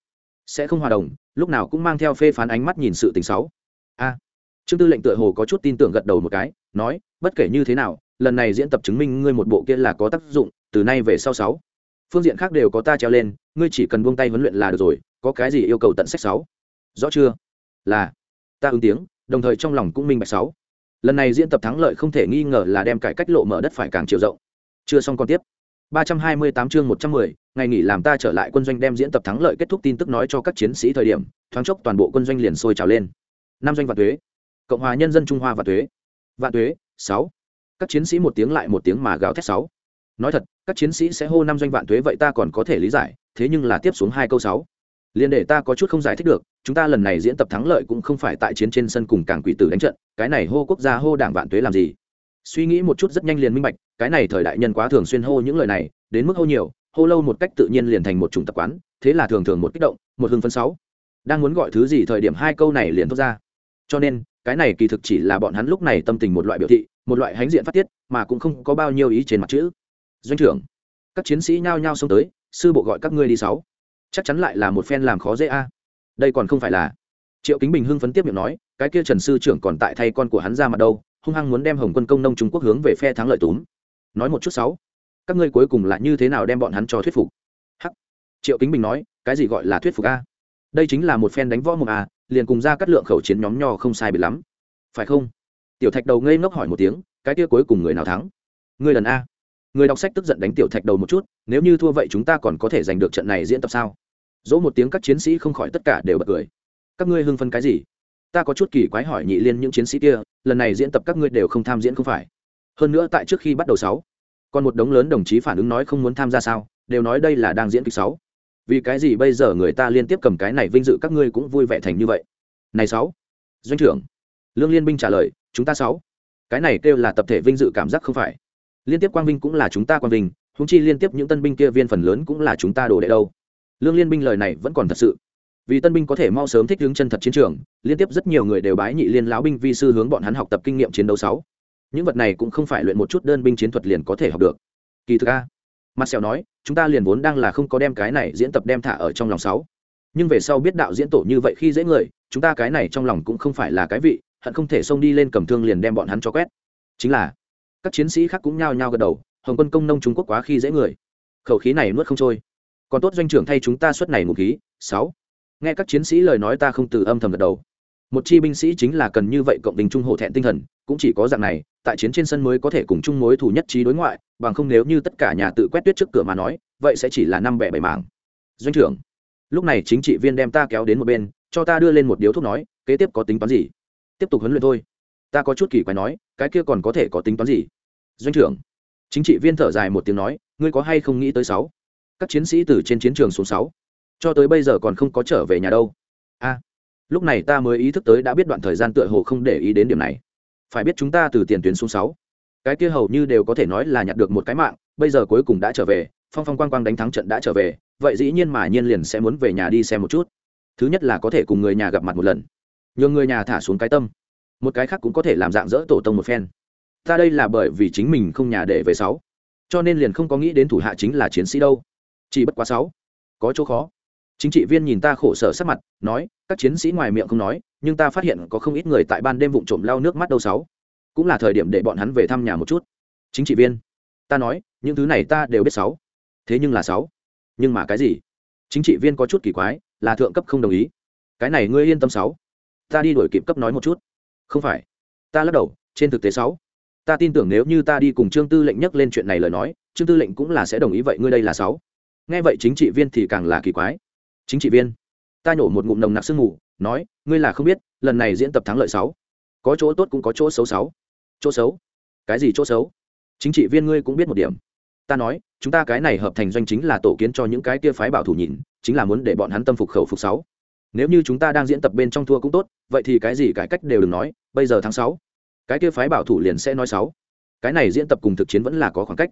sẽ không hòa đồng, lúc nào cũng mang theo phê phán ánh mắt nhìn sự tình sáu. A trương tư lệnh tựa hồ có chút tin tưởng gật đầu một cái nói bất kể như thế nào lần này diễn tập chứng minh ngươi một bộ kia là có tác dụng từ nay về sau sáu. Phương diện khác đều có ta treo lên ngươi chỉ cần buông tay huấn luyện là được rồi có cái gì yêu cầu tận sách sáu? Rõ chưa? Là. Ta ứng tiếng đồng thời trong lòng cũng minh bạch sáu. Lần này diễn tập thắng lợi không thể nghi ngờ là đem cải cách lộ mở đất phải càng chiều rộng. Chưa xong còn tiếp. 328 chương 110, ngày nghỉ làm ta trở lại quân doanh đem diễn tập thắng lợi kết thúc tin tức nói cho các chiến sĩ thời điểm thoáng chốc toàn bộ quân doanh liền sôi trào lên. Năm doanh và thuế cộng hòa nhân dân trung hoa và thuế. Vạn thuế, sáu. Các chiến sĩ một tiếng lại một tiếng mà gào thét sáu. Nói thật, các chiến sĩ sẽ hô năm doanh vạn thuế vậy ta còn có thể lý giải, thế nhưng là tiếp xuống hai câu sáu. Liền để ta có chút không giải thích được, chúng ta lần này diễn tập thắng lợi cũng không phải tại chiến trên sân cùng cảng quỷ tử đánh trận, cái này hô quốc gia hô đảng vạn tuế làm gì? Suy nghĩ một chút rất nhanh liền minh bạch, cái này thời đại nhân quá thường xuyên hô những lời này, đến mức hô nhiều, hô lâu một cách tự nhiên liền thành một chủng tập quán, thế là thường thường một kích động, một hưng phân sáu. Đang muốn gọi thứ gì thời điểm hai câu này liền thốt ra. Cho nên cái này kỳ thực chỉ là bọn hắn lúc này tâm tình một loại biểu thị, một loại hãnh diện phát tiết, mà cũng không có bao nhiêu ý trên mặt chữ. Doanh trưởng, các chiến sĩ nhao nhao xông tới, sư bộ gọi các ngươi đi sáu. Chắc chắn lại là một phen làm khó dễ a. Đây còn không phải là. Triệu kính bình hưng phấn tiếp miệng nói, cái kia trần sư trưởng còn tại thay con của hắn ra mặt đâu, hung hăng muốn đem hồng quân công nông trung quốc hướng về phe thắng lợi túm. Nói một chút sáu. Các ngươi cuối cùng là như thế nào đem bọn hắn cho thuyết phục? Hắc. Triệu kính bình nói, cái gì gọi là thuyết phục a? Đây chính là một phen đánh võ mồm à? liền cùng ra cắt lượng khẩu chiến nhóm nho không sai biệt lắm. Phải không? Tiểu thạch đầu ngây ngốc hỏi một tiếng, cái kia cuối cùng người nào thắng? Người lần a. Người đọc sách tức giận đánh tiểu thạch đầu một chút, nếu như thua vậy chúng ta còn có thể giành được trận này diễn tập sao? Dỗ một tiếng các chiến sĩ không khỏi tất cả đều bật cười. Các ngươi hưng phân cái gì? Ta có chút kỳ quái hỏi nhị liên những chiến sĩ kia, lần này diễn tập các ngươi đều không tham diễn không phải. Hơn nữa tại trước khi bắt đầu sáu, còn một đống lớn đồng chí phản ứng nói không muốn tham gia sao, đều nói đây là đang diễn kịch sáu vì cái gì bây giờ người ta liên tiếp cầm cái này vinh dự các ngươi cũng vui vẻ thành như vậy? Này sáu, doanh trưởng, lương liên binh trả lời, chúng ta sáu. Cái này kêu là tập thể vinh dự cảm giác không phải. Liên tiếp quang vinh cũng là chúng ta quang vinh húng chi liên tiếp những tân binh kia viên phần lớn cũng là chúng ta đồ đệ đâu. Lương liên binh lời này vẫn còn thật sự. Vì tân binh có thể mau sớm thích hướng chân thật chiến trường, liên tiếp rất nhiều người đều bái nhị liên lão binh vi sư hướng bọn hắn học tập kinh nghiệm chiến đấu sáu. Những vật này cũng không phải luyện một chút đơn binh chiến thuật liền có thể học được. Kỳ thực a mặt sẹo nói, chúng ta liền vốn đang là không có đem cái này diễn tập đem thả ở trong lòng sáu. Nhưng về sau biết đạo diễn tổ như vậy khi dễ người, chúng ta cái này trong lòng cũng không phải là cái vị, hận không thể xông đi lên cầm thương liền đem bọn hắn cho quét. Chính là, các chiến sĩ khác cũng nhao nhao gật đầu, hồng quân công nông trung quốc quá khi dễ người. Khẩu khí này nuốt không trôi. Còn tốt doanh trưởng thay chúng ta suất này ngụ khí, sáu. Nghe các chiến sĩ lời nói ta không từ âm thầm gật đầu một chi binh sĩ chính là cần như vậy cộng đình trung hổ thẹn tinh thần, cũng chỉ có dạng này, tại chiến trên sân mới có thể cùng chung mối thủ nhất trí đối ngoại, bằng không nếu như tất cả nhà tự quét tuyết trước cửa mà nói, vậy sẽ chỉ là năm bẻ bảy mảng. Doanh trưởng, lúc này chính trị viên đem ta kéo đến một bên, cho ta đưa lên một điếu thuốc nói, kế tiếp có tính toán gì? Tiếp tục huấn luyện thôi. Ta có chút kỳ quái nói, cái kia còn có thể có tính toán gì? Doanh trưởng, chính trị viên thở dài một tiếng nói, ngươi có hay không nghĩ tới sáu? Các chiến sĩ từ trên chiến trường xuống sáu, cho tới bây giờ còn không có trở về nhà đâu. A lúc này ta mới ý thức tới đã biết đoạn thời gian tựa hồ không để ý đến điểm này. Phải biết chúng ta từ tiền tuyến xuống sáu. Cái kia hầu như đều có thể nói là nhặt được một cái mạng, bây giờ cuối cùng đã trở về, phong phong quang quang đánh thắng trận đã trở về, vậy dĩ nhiên mà nhiên liền sẽ muốn về nhà đi xem một chút. Thứ nhất là có thể cùng người nhà gặp mặt một lần. Nhường người nhà thả xuống cái tâm. Một cái khác cũng có thể làm dạng dỡ tổ tông một phen. Ta đây là bởi vì chính mình không nhà để về sáu. Cho nên liền không có nghĩ đến thủ hạ chính là chiến sĩ đâu. Chỉ bất quá sáu. Có chỗ khó chính trị viên nhìn ta khổ sở sắc mặt, nói, các chiến sĩ ngoài miệng không nói, nhưng ta phát hiện có không ít người tại ban đêm vụng trộm lau nước mắt đâu sáu. Cũng là thời điểm để bọn hắn về thăm nhà một chút. Chính trị viên, ta nói, những thứ này ta đều biết sáu. Thế nhưng là sáu. Nhưng mà cái gì? Chính trị viên có chút kỳ quái, là thượng cấp không đồng ý. Cái này ngươi yên tâm sáu. Ta đi đổi kịp cấp nói một chút. Không phải. Ta lắc đầu, trên thực tế sáu. Ta tin tưởng nếu như ta đi cùng trương tư lệnh nhắc lên chuyện này lời nói, trương tư lệnh cũng là sẽ đồng ý vậy ngươi đây là sáu. Nghe vậy chính trị viên thì càng là kỳ quái chính trị viên. Ta nhổ một ngụm nồng nặc sương mù, nói, ngươi là không biết, lần này diễn tập thắng lợi sáu. Có chỗ tốt cũng có chỗ xấu sáu. Chỗ xấu? Cái gì chỗ xấu? Chính trị viên ngươi cũng biết một điểm. Ta nói, chúng ta cái này hợp thành doanh chính là tổ kiến cho những cái kia phái bảo thủ nhìn, chính là muốn để bọn hắn tâm phục khẩu phục sáu. Nếu như chúng ta đang diễn tập bên trong thua cũng tốt, vậy thì cái gì cải cách đều đừng nói, bây giờ tháng sáu. Cái kia phái bảo thủ liền sẽ nói sáu. Cái này diễn tập cùng thực chiến vẫn là có khoảng cách.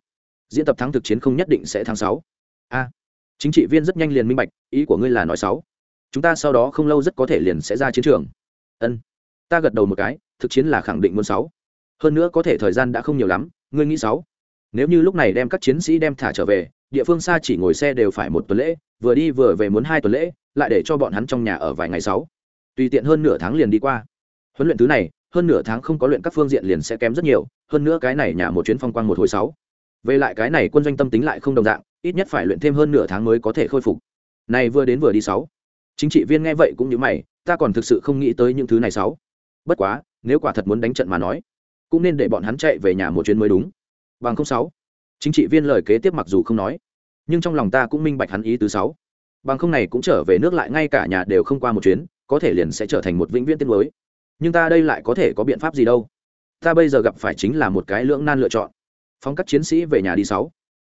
Diễn tập thắng thực chiến không nhất định sẽ tháng sáu. A chính trị viên rất nhanh liền minh bạch, ý của ngươi là nói sáu chúng ta sau đó không lâu rất có thể liền sẽ ra chiến trường. Ân. Ta gật đầu một cái, thực chiến là khẳng định muốn sáu hơn nữa có thể thời gian đã không nhiều lắm, ngươi nghĩ sáu nếu như lúc này đem các chiến sĩ đem thả trở về, địa phương xa chỉ ngồi xe đều phải một tuần lễ, vừa đi vừa về muốn hai tuần lễ, lại để cho bọn hắn trong nhà ở vài ngày sáu tùy tiện hơn nửa tháng liền đi qua. Huấn luyện thứ này, hơn nửa tháng không có luyện các phương diện liền sẽ kém rất nhiều, hơn nữa cái này nhà một chuyến phong quang một hồi sáu về lại cái này quân doanh tâm tính lại không đồng dạng ít nhất phải luyện thêm hơn nửa tháng mới có thể khôi phục. Này vừa đến vừa đi sáu. Chính trị viên nghe vậy cũng như mày, ta còn thực sự không nghĩ tới những thứ này sáu. Bất quá, nếu quả thật muốn đánh trận mà nói, cũng nên để bọn hắn chạy về nhà một chuyến mới đúng. Bằng không sáu. Chính trị viên lời kế tiếp mặc dù không nói, nhưng trong lòng ta cũng minh bạch hắn ý thứ sáu. Bằng không này cũng trở về nước lại ngay cả nhà đều không qua một chuyến, có thể liền sẽ trở thành một vĩnh viễn tiên mới. Nhưng ta đây lại có thể có biện pháp gì đâu? Ta bây giờ gặp phải chính là một cái lưỡng nan lựa chọn. Phóng các chiến sĩ về nhà đi sáu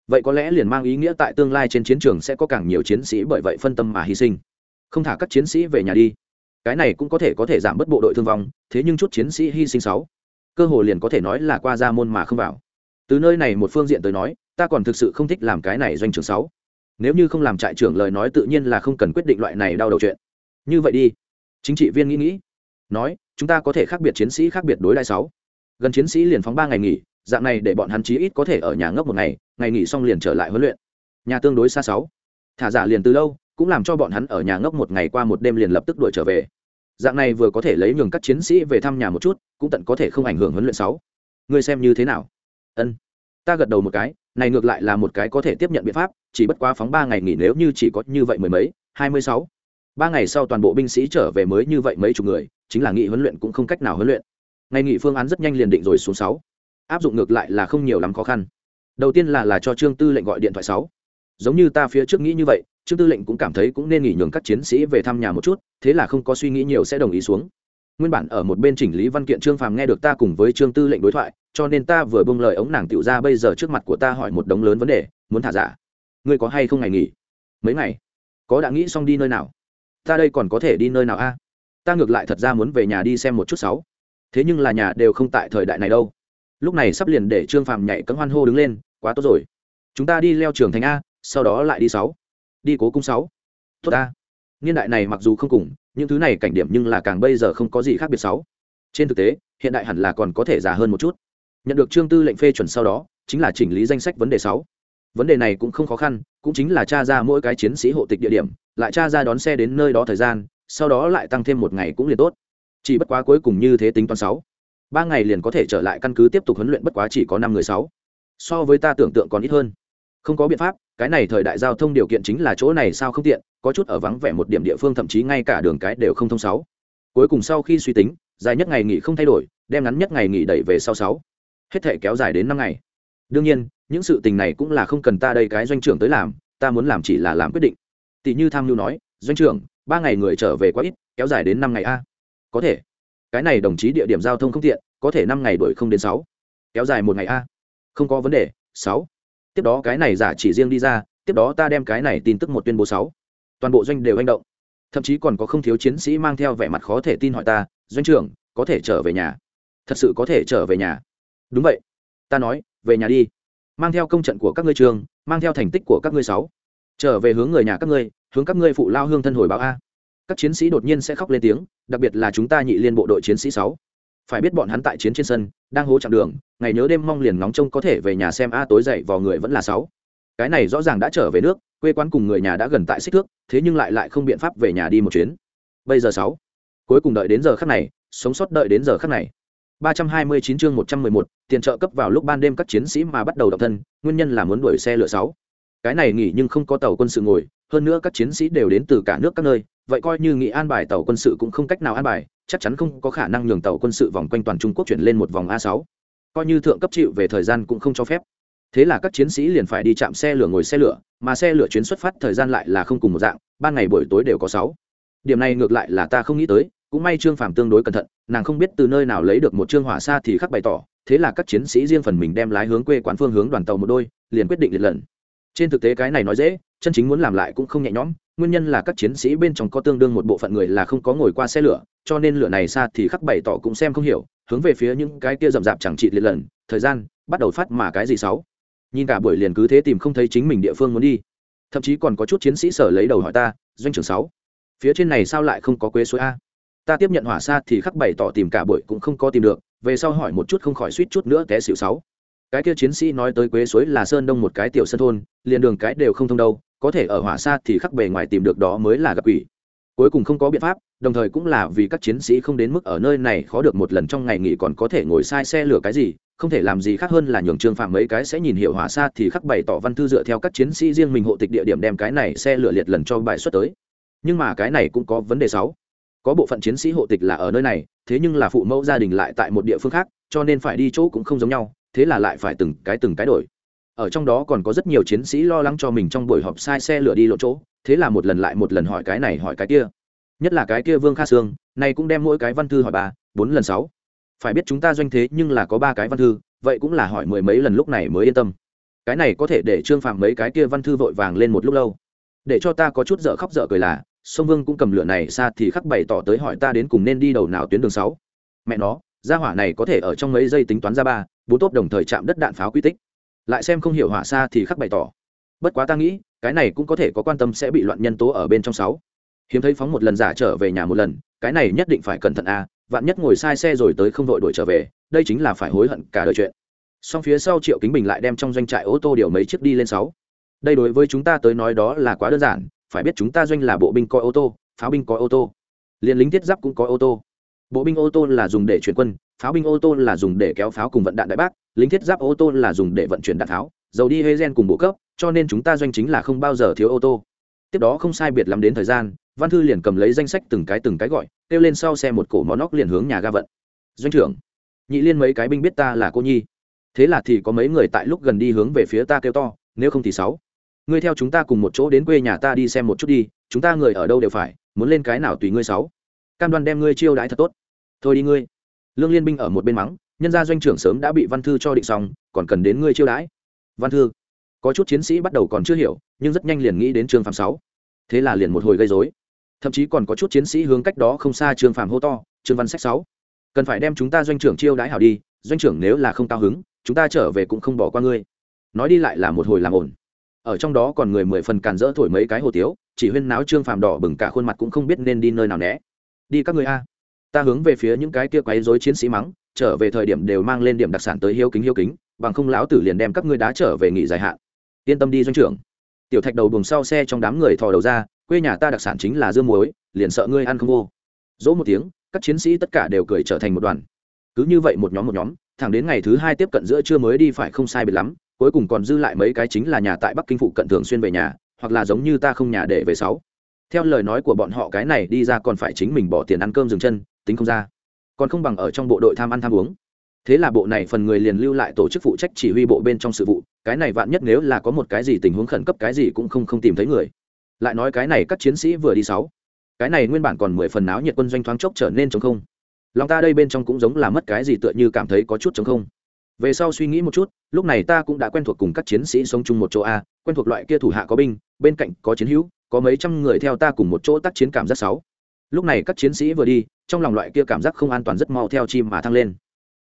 vậy có lẽ liền mang ý nghĩa tại tương lai trên chiến trường sẽ có càng nhiều chiến sĩ bởi vậy phân tâm mà hy sinh. Không thả các chiến sĩ về nhà đi. Cái này cũng có thể có thể giảm bớt bộ đội thương vong, thế nhưng chút chiến sĩ hy sinh sáu, cơ hội liền có thể nói là qua ra môn mà không vào. Từ nơi này một phương diện tới nói, ta còn thực sự không thích làm cái này doanh trường sáu. Nếu như không làm trại trưởng lời nói tự nhiên là không cần quyết định loại này đau đầu chuyện. Như vậy đi. Chính trị viên nghĩ nghĩ, nói, chúng ta có thể khác biệt chiến sĩ khác biệt đối đại sáu. Gần chiến sĩ liền phóng ba ngày nghỉ dạng này để bọn hắn chí ít có thể ở nhà ngốc một ngày ngày nghỉ xong liền trở lại huấn luyện. Nhà tương đối xa sáu. Thả giả liền từ lâu, cũng làm cho bọn hắn ở nhà ngốc một ngày qua một đêm liền lập tức đuổi trở về. Dạng này vừa có thể lấy nhường các chiến sĩ về thăm nhà một chút, cũng tận có thể không ảnh hưởng huấn luyện sáu. Ngươi xem như thế nào? Ân. Ta gật đầu một cái, này ngược lại là một cái có thể tiếp nhận biện pháp, chỉ bất quá phóng ba ngày nghỉ nếu như chỉ có như vậy mười mấy, hai mươi sáu. Ba ngày sau toàn bộ binh sĩ trở về mới như vậy mấy chục người, chính là nghị huấn luyện cũng không cách nào huấn luyện. Ngày nghị phương án rất nhanh liền định rồi xuống sáu áp dụng ngược lại là không nhiều lắm khó khăn. Đầu tiên là là cho trương tư lệnh gọi điện thoại sáu. Giống như ta phía trước nghĩ như vậy, trương tư lệnh cũng cảm thấy cũng nên nghỉ nhường các chiến sĩ về thăm nhà một chút, thế là không có suy nghĩ nhiều sẽ đồng ý xuống. Nguyên bản ở một bên chỉnh lý văn kiện trương phàm nghe được ta cùng với trương tư lệnh đối thoại, cho nên ta vừa bông lời ống nàng tiểu ra bây giờ trước mặt của ta hỏi một đống lớn vấn đề, muốn thả giả. Ngươi có hay không ngày nghỉ? Mấy ngày? Có đã nghĩ xong đi nơi nào? Ta đây còn có thể đi nơi nào a? Ta ngược lại thật ra muốn về nhà đi xem một chút sáu. Thế nhưng là nhà đều không tại thời đại này đâu lúc này sắp liền để trương phàm nhảy cấm hoan hô đứng lên, quá tốt rồi. Chúng ta đi leo trường thành a, sau đó lại đi sáu. Đi cố cung sáu. Tốt a niên đại này mặc dù không cùng, những thứ này cảnh điểm nhưng là càng bây giờ không có gì khác biệt sáu. Trên thực tế, hiện đại hẳn là còn có thể già hơn một chút. Nhận được trương tư lệnh phê chuẩn sau đó, chính là chỉnh lý danh sách vấn đề sáu. Vấn đề này cũng không khó khăn, cũng chính là tra ra mỗi cái chiến sĩ hộ tịch địa điểm, lại tra ra đón xe đến nơi đó thời gian, sau đó lại tăng thêm một ngày cũng liền tốt. Chỉ bất quá cuối cùng như thế tính toán sáu ba ngày liền có thể trở lại căn cứ tiếp tục huấn luyện bất quá chỉ có năm người sáu. So với ta tưởng tượng còn ít hơn. Không có biện pháp, cái này thời đại giao thông điều kiện chính là chỗ này sao không tiện, có chút ở vắng vẻ một điểm địa phương thậm chí ngay cả đường cái đều không thông sáu. Cuối cùng sau khi suy tính, dài nhất ngày nghỉ không thay đổi, đem ngắn nhất ngày nghỉ đẩy về sau sáu. Hết thể kéo dài đến năm ngày. Đương nhiên, những sự tình này cũng là không cần ta đây cái doanh trưởng tới làm, ta muốn làm chỉ là làm quyết định. Tỷ như tham mưu nói, doanh trưởng, ba ngày người trở về quá ít, kéo dài đến năm ngày a. Có thể cái này đồng chí địa điểm giao thông không tiện, có thể năm ngày đổi không đến sáu. Kéo dài một ngày a. Không có vấn đề, sáu. Tiếp đó cái này giả chỉ riêng đi ra, tiếp đó ta đem cái này tin tức một tuyên bố sáu. Toàn bộ doanh đều hành động. Thậm chí còn có không thiếu chiến sĩ mang theo vẻ mặt khó thể tin hỏi ta, doanh trưởng, có thể trở về nhà? Thật sự có thể trở về nhà. Đúng vậy. Ta nói, về nhà đi. Mang theo công trận của các ngươi trường, mang theo thành tích của các ngươi sáu. Trở về hướng người nhà các ngươi, hướng các ngươi phụ lao hương thân hồi báo a các chiến sĩ đột nhiên sẽ khóc lên tiếng đặc biệt là chúng ta nhị liên bộ đội chiến sĩ sáu. Phải biết bọn hắn tại chiến trên sân đang hố chặng đường ngày nhớ đêm mong liền nóng trông có thể về nhà xem a tối dậy vào người vẫn là sáu. Cái này rõ ràng đã trở về nước quê quán cùng người nhà đã gần tại xích thước thế nhưng lại lại không biện pháp về nhà đi một chuyến. Bây giờ sáu. Cuối cùng đợi đến giờ khắc này sống sót đợi đến giờ khắc này. 329 chương 111, tiền trợ cấp vào lúc ban đêm các chiến sĩ mà bắt đầu động thân, nguyên nhân là muốn đuổi xe lửa 6. Cái này nghỉ nhưng không có tàu quân sự ngồi, hơn nữa các chiến sĩ đều đến từ cả nước các nơi, vậy coi như nghị an bài tàu quân sự cũng không cách nào an bài, chắc chắn không có khả năng nhường tàu quân sự vòng quanh toàn Trung Quốc chuyển lên một vòng A6. Coi như thượng cấp chịu về thời gian cũng không cho phép. Thế là các chiến sĩ liền phải đi chạm xe lửa ngồi xe lửa, mà xe lửa chuyến xuất phát thời gian lại là không cùng một dạng, ban ngày buổi tối đều có 6. Điểm này ngược lại là ta không nghĩ tới, cũng may trương phàm tương đối cẩn thận nàng không biết từ nơi nào lấy được một trương hỏa xa thì khắc bày tỏ thế là các chiến sĩ riêng phần mình đem lái hướng quê quán phương hướng đoàn tàu một đôi liền quyết định liệt lần trên thực tế cái này nói dễ chân chính muốn làm lại cũng không nhẹ nhõm nguyên nhân là các chiến sĩ bên trong có tương đương một bộ phận người là không có ngồi qua xe lửa, cho nên lửa này xa thì khắc bày tỏ cũng xem không hiểu, hướng về phía những cái kia rậm rạp chẳng trị liệt lần, thời gian, bắt đầu phát mà cái gì sáu. Nhìn cả buổi liền cứ thế tìm không thấy chính mình địa phương muốn đi. Thậm chí còn có chút chiến sĩ sở lấy đầu hỏi ta, doanh trưởng sáu, phía trên này sao lại không có quế suối a? Ta tiếp nhận hỏa xa thì khắc bày tỏ tìm cả buổi cũng không có tìm được, về sau hỏi một chút không khỏi suýt chút nữa té xỉu sáu. Cái kia chiến sĩ nói tới quế suối là sơn đông một cái tiểu sân thôn, liền đường cái đều không thông đâu có thể ở hỏa xa thì khắc bề ngoài tìm được đó mới là gặp quỷ. Cuối cùng không có biện pháp, đồng thời cũng là vì các chiến sĩ không đến mức ở nơi này khó được một lần trong ngày nghỉ còn có thể ngồi sai xe lửa cái gì, không thể làm gì khác hơn là nhường trương phạm mấy cái sẽ nhìn hiểu hỏa xa thì khắc bày tỏ văn thư dựa theo các chiến sĩ riêng mình hộ tịch địa điểm đem cái này xe lửa liệt lần cho bài xuất tới. Nhưng mà cái này cũng có vấn đề sáu. Có bộ phận chiến sĩ hộ tịch là ở nơi này, thế nhưng là phụ mẫu gia đình lại tại một địa phương khác, cho nên phải đi chỗ cũng không giống nhau, thế là lại phải từng cái từng cái đổi ở trong đó còn có rất nhiều chiến sĩ lo lắng cho mình trong buổi họp sai xe lửa đi lộ chỗ, thế là một lần lại một lần hỏi cái này hỏi cái kia. Nhất là cái kia vương kha sương này cũng đem mỗi cái văn thư hỏi ba, bốn lần sáu. Phải biết chúng ta doanh thế nhưng là có ba cái văn thư, vậy cũng là hỏi mười mấy lần lúc này mới yên tâm. Cái này có thể để trương phạm mấy cái kia văn thư vội vàng lên một lúc lâu. Để cho ta có chút dở khóc dở cười là, sông vương cũng cầm lửa này xa thì khắc bày tỏ tới hỏi ta đến cùng nên đi đầu nào tuyến đường sáu. Mẹ nó, gia hỏa này có thể ở trong mấy giây tính toán ra ba, bốn tốt đồng thời chạm đất đạn pháo quy tích lại xem không hiểu hỏa xa thì khắc bày tỏ. Bất quá ta nghĩ, cái này cũng có thể có quan tâm sẽ bị loạn nhân tố ở bên trong sáu. Hiếm thấy phóng một lần giả trở về nhà một lần, cái này nhất định phải cẩn thận a vạn nhất ngồi sai xe rồi tới không đội đuổi trở về, đây chính là phải hối hận cả đời chuyện. Song phía sau triệu kính bình lại đem trong doanh trại ô tô điều mấy chiếc đi lên sáu. Đây đối với chúng ta tới nói đó là quá đơn giản, phải biết chúng ta doanh là bộ binh coi ô tô, pháo binh coi ô tô. Liền lính thiết giáp cũng có ô tô. Bộ binh ô tô là dùng để chuyển quân, pháo binh ô tô là dùng để kéo pháo cùng vận đạn đại bác lính thiết giáp ô tô là dùng để vận chuyển đạn tháo, dầu đi hê gen cùng bộ cấp, cho nên chúng ta doanh chính là không bao giờ thiếu ô tô. Tiếp đó không sai biệt lắm đến thời gian, văn thư liền cầm lấy danh sách từng cái từng cái gọi, kêu lên sau xe một cổ món óc liền hướng nhà ga vận. Doanh trưởng, nhị liên mấy cái binh biết ta là cô nhi. Thế là thì có mấy người tại lúc gần đi hướng về phía ta kêu to, nếu không thì sáu. Ngươi theo chúng ta cùng một chỗ đến quê nhà ta đi xem một chút đi, chúng ta người ở đâu đều phải, muốn lên cái nào tùy ngươi sáu. Cam đoan đem ngươi chiêu đãi thật tốt. Thôi đi ngươi. Lương liên binh ở một bên mắng nhân gia doanh trưởng sớm đã bị văn thư cho định xong, còn cần đến ngươi chiêu đãi. Văn thư, có chút chiến sĩ bắt đầu còn chưa hiểu, nhưng rất nhanh liền nghĩ đến trương phạm sáu. Thế là liền một hồi gây dối thậm chí còn có chút chiến sĩ hướng cách đó không xa trương phạm hô to, trương văn sách sáu, cần phải đem chúng ta doanh trưởng chiêu đãi hảo đi, doanh trưởng nếu là không cao hứng, chúng ta trở về cũng không bỏ qua ngươi. Nói đi lại là một hồi làm ổn ở trong đó còn người mười phần càn rỡ thổi mấy cái hồ tiếu, chỉ huyên náo trương phàm đỏ bừng cả khuôn mặt cũng không biết nên đi nơi nào né. Đi các người a, ta hướng về phía những cái kia quấy rối chiến sĩ mắng trở về thời điểm đều mang lên điểm đặc sản tới hiếu kính hiếu kính, bằng không lão tử liền đem các ngươi đá trở về nghỉ dài hạn. Yên tâm đi doanh trưởng. Tiểu thạch đầu buồng sau xe trong đám người thò đầu ra, quê nhà ta đặc sản chính là dương muối, liền sợ ngươi ăn không vô. Dỗ một tiếng, các chiến sĩ tất cả đều cười trở thành một đoàn. Cứ như vậy một nhóm một nhóm, thẳng đến ngày thứ hai tiếp cận giữa trưa mới đi phải không sai biệt lắm, cuối cùng còn dư lại mấy cái chính là nhà tại bắc kinh phụ cận thường xuyên về nhà, hoặc là giống như ta không nhà để về sáu. Theo lời nói của bọn họ cái này đi ra còn phải chính mình bỏ tiền ăn cơm dừng chân, tính không ra còn không bằng ở trong bộ đội tham ăn tham uống. Thế là bộ này phần người liền lưu lại tổ chức phụ trách chỉ huy bộ bên trong sự vụ, cái này vạn nhất nếu là có một cái gì tình huống khẩn cấp cái gì cũng không không tìm thấy người. Lại nói cái này các chiến sĩ vừa đi sáu. Cái này nguyên bản còn mười phần náo nhiệt quân doanh thoáng chốc trở nên chống không. Lòng ta đây bên trong cũng giống là mất cái gì tựa như cảm thấy có chút chống không. Về sau suy nghĩ một chút, lúc này ta cũng đã quen thuộc cùng các chiến sĩ sống chung một chỗ a, quen thuộc loại kia thủ hạ có binh, bên cạnh có chiến hữu, có mấy trăm người theo ta cùng một chỗ tác chiến cảm giác sáu lúc này các chiến sĩ vừa đi, trong lòng loại kia cảm giác không an toàn rất mau theo chim mà thăng lên.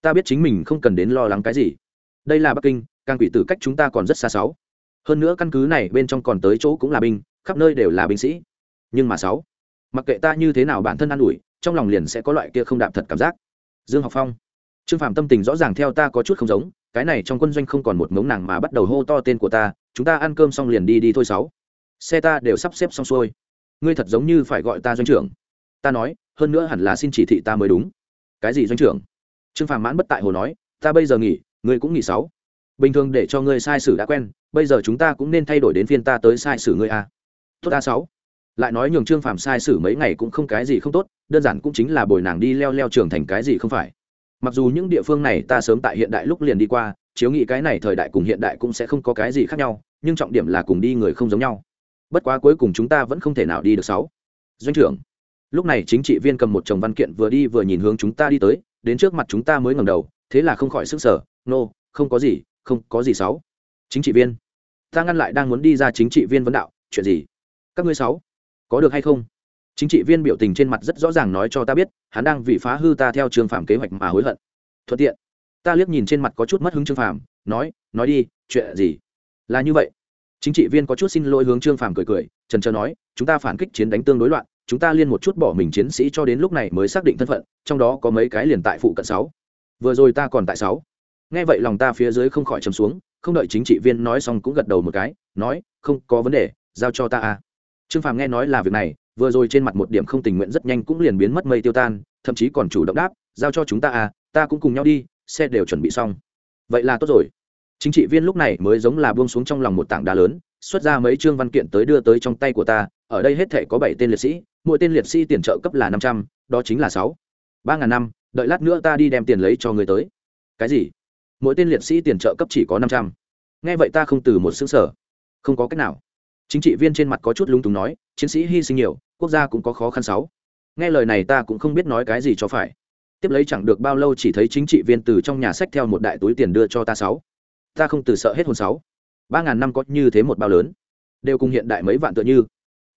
Ta biết chính mình không cần đến lo lắng cái gì. Đây là bắc kinh, càng quỷ tử cách chúng ta còn rất xa sáu. Hơn nữa căn cứ này, bên trong còn tới chỗ cũng là binh, khắp nơi đều là binh sĩ. Nhưng mà sáu, mặc kệ ta như thế nào bản thân an ủi, trong lòng liền sẽ có loại kia không đạm thật cảm giác. Dương học phong, trương phạm tâm tình rõ ràng theo ta có chút không giống, cái này trong quân doanh không còn một mống nàng mà bắt đầu hô to tên của ta, chúng ta ăn cơm xong liền đi đi thôi sáu. Xe ta đều sắp xếp xong xuôi. Ngươi thật giống như phải gọi ta doanh trưởng ta nói, hơn nữa hẳn là xin chỉ thị ta mới đúng. Cái gì doanh trưởng? Trương phàm mãn bất tại hồ nói, ta bây giờ nghỉ, ngươi cũng nghỉ sáu. Bình thường để cho ngươi sai sử đã quen, bây giờ chúng ta cũng nên thay đổi đến phiên ta tới sai sử ngươi a. Tốt a sáu. Lại nói nhường trương phàm sai sử mấy ngày cũng không cái gì không tốt, đơn giản cũng chính là bồi nàng đi leo leo trường thành cái gì không phải. Mặc dù những địa phương này ta sớm tại hiện đại lúc liền đi qua, chiếu nghĩ cái này thời đại cùng hiện đại cũng sẽ không có cái gì khác nhau, nhưng trọng điểm là cùng đi người không giống nhau. Bất quá cuối cùng chúng ta vẫn không thể nào đi được sáu. Doanh trưởng lúc này chính trị viên cầm một chồng văn kiện vừa đi vừa nhìn hướng chúng ta đi tới đến trước mặt chúng ta mới ngầm đầu thế là không khỏi sức sở nô、no, không có gì không có gì sáu. Chính trị viên ta ngăn lại đang muốn đi ra chính trị viên vấn đạo chuyện gì? Các ngươi sáu có được hay không? Chính trị viên biểu tình trên mặt rất rõ ràng nói cho ta biết hắn đang vì phá hư ta theo trường phạm kế hoạch mà hối hận. Thuận tiện. Ta liếc nhìn trên mặt có chút mất hứng trương phạm nói nói đi chuyện gì? Là như vậy. Chính trị viên có chút xin lỗi hướng trương phạm cười cười trần trờ nói chúng ta phản kích chiến đánh tương đối loạn chúng ta liên một chút bỏ mình chiến sĩ cho đến lúc này mới xác định thân phận, trong đó có mấy cái liền tại phụ cận sáu. Vừa rồi ta còn tại sáu. Nghe vậy lòng ta phía dưới không khỏi chầm xuống, không đợi chính trị viên nói xong cũng gật đầu một cái, nói, không có vấn đề, giao cho ta a. Trương phàm nghe nói là việc này, vừa rồi trên mặt một điểm không tình nguyện rất nhanh cũng liền biến mất mây tiêu tan, thậm chí còn chủ động đáp, giao cho chúng ta à ta cũng cùng nhau đi, xe đều chuẩn bị xong. Vậy là tốt rồi. Chính trị viên lúc này mới giống là buông xuống trong lòng một tảng đá lớn, xuất ra mấy chương văn kiện tới đưa tới trong tay của ta, ở đây hết thể có bảy tên liệt sĩ mỗi tên liệt sĩ tiền trợ cấp là năm trăm, đó chính là sáu. Ba ngàn năm, đợi lát nữa ta đi đem tiền lấy cho người tới. Cái gì? Mỗi tên liệt sĩ tiền trợ cấp chỉ có năm trăm. Nghe vậy ta không từ một xứng sở không có cách nào. Chính trị viên trên mặt có chút lúng túng nói, chiến sĩ hy sinh nhiều, quốc gia cũng có khó khăn sáu. Nghe lời này ta cũng không biết nói cái gì cho phải. Tiếp lấy chẳng được bao lâu chỉ thấy chính trị viên từ trong nhà sách theo một đại túi tiền đưa cho ta sáu. Ta không từ sợ hết hồn sáu. Ba ngàn năm có như thế một bao lớn. Đều cùng hiện đại mấy vạn tựa như.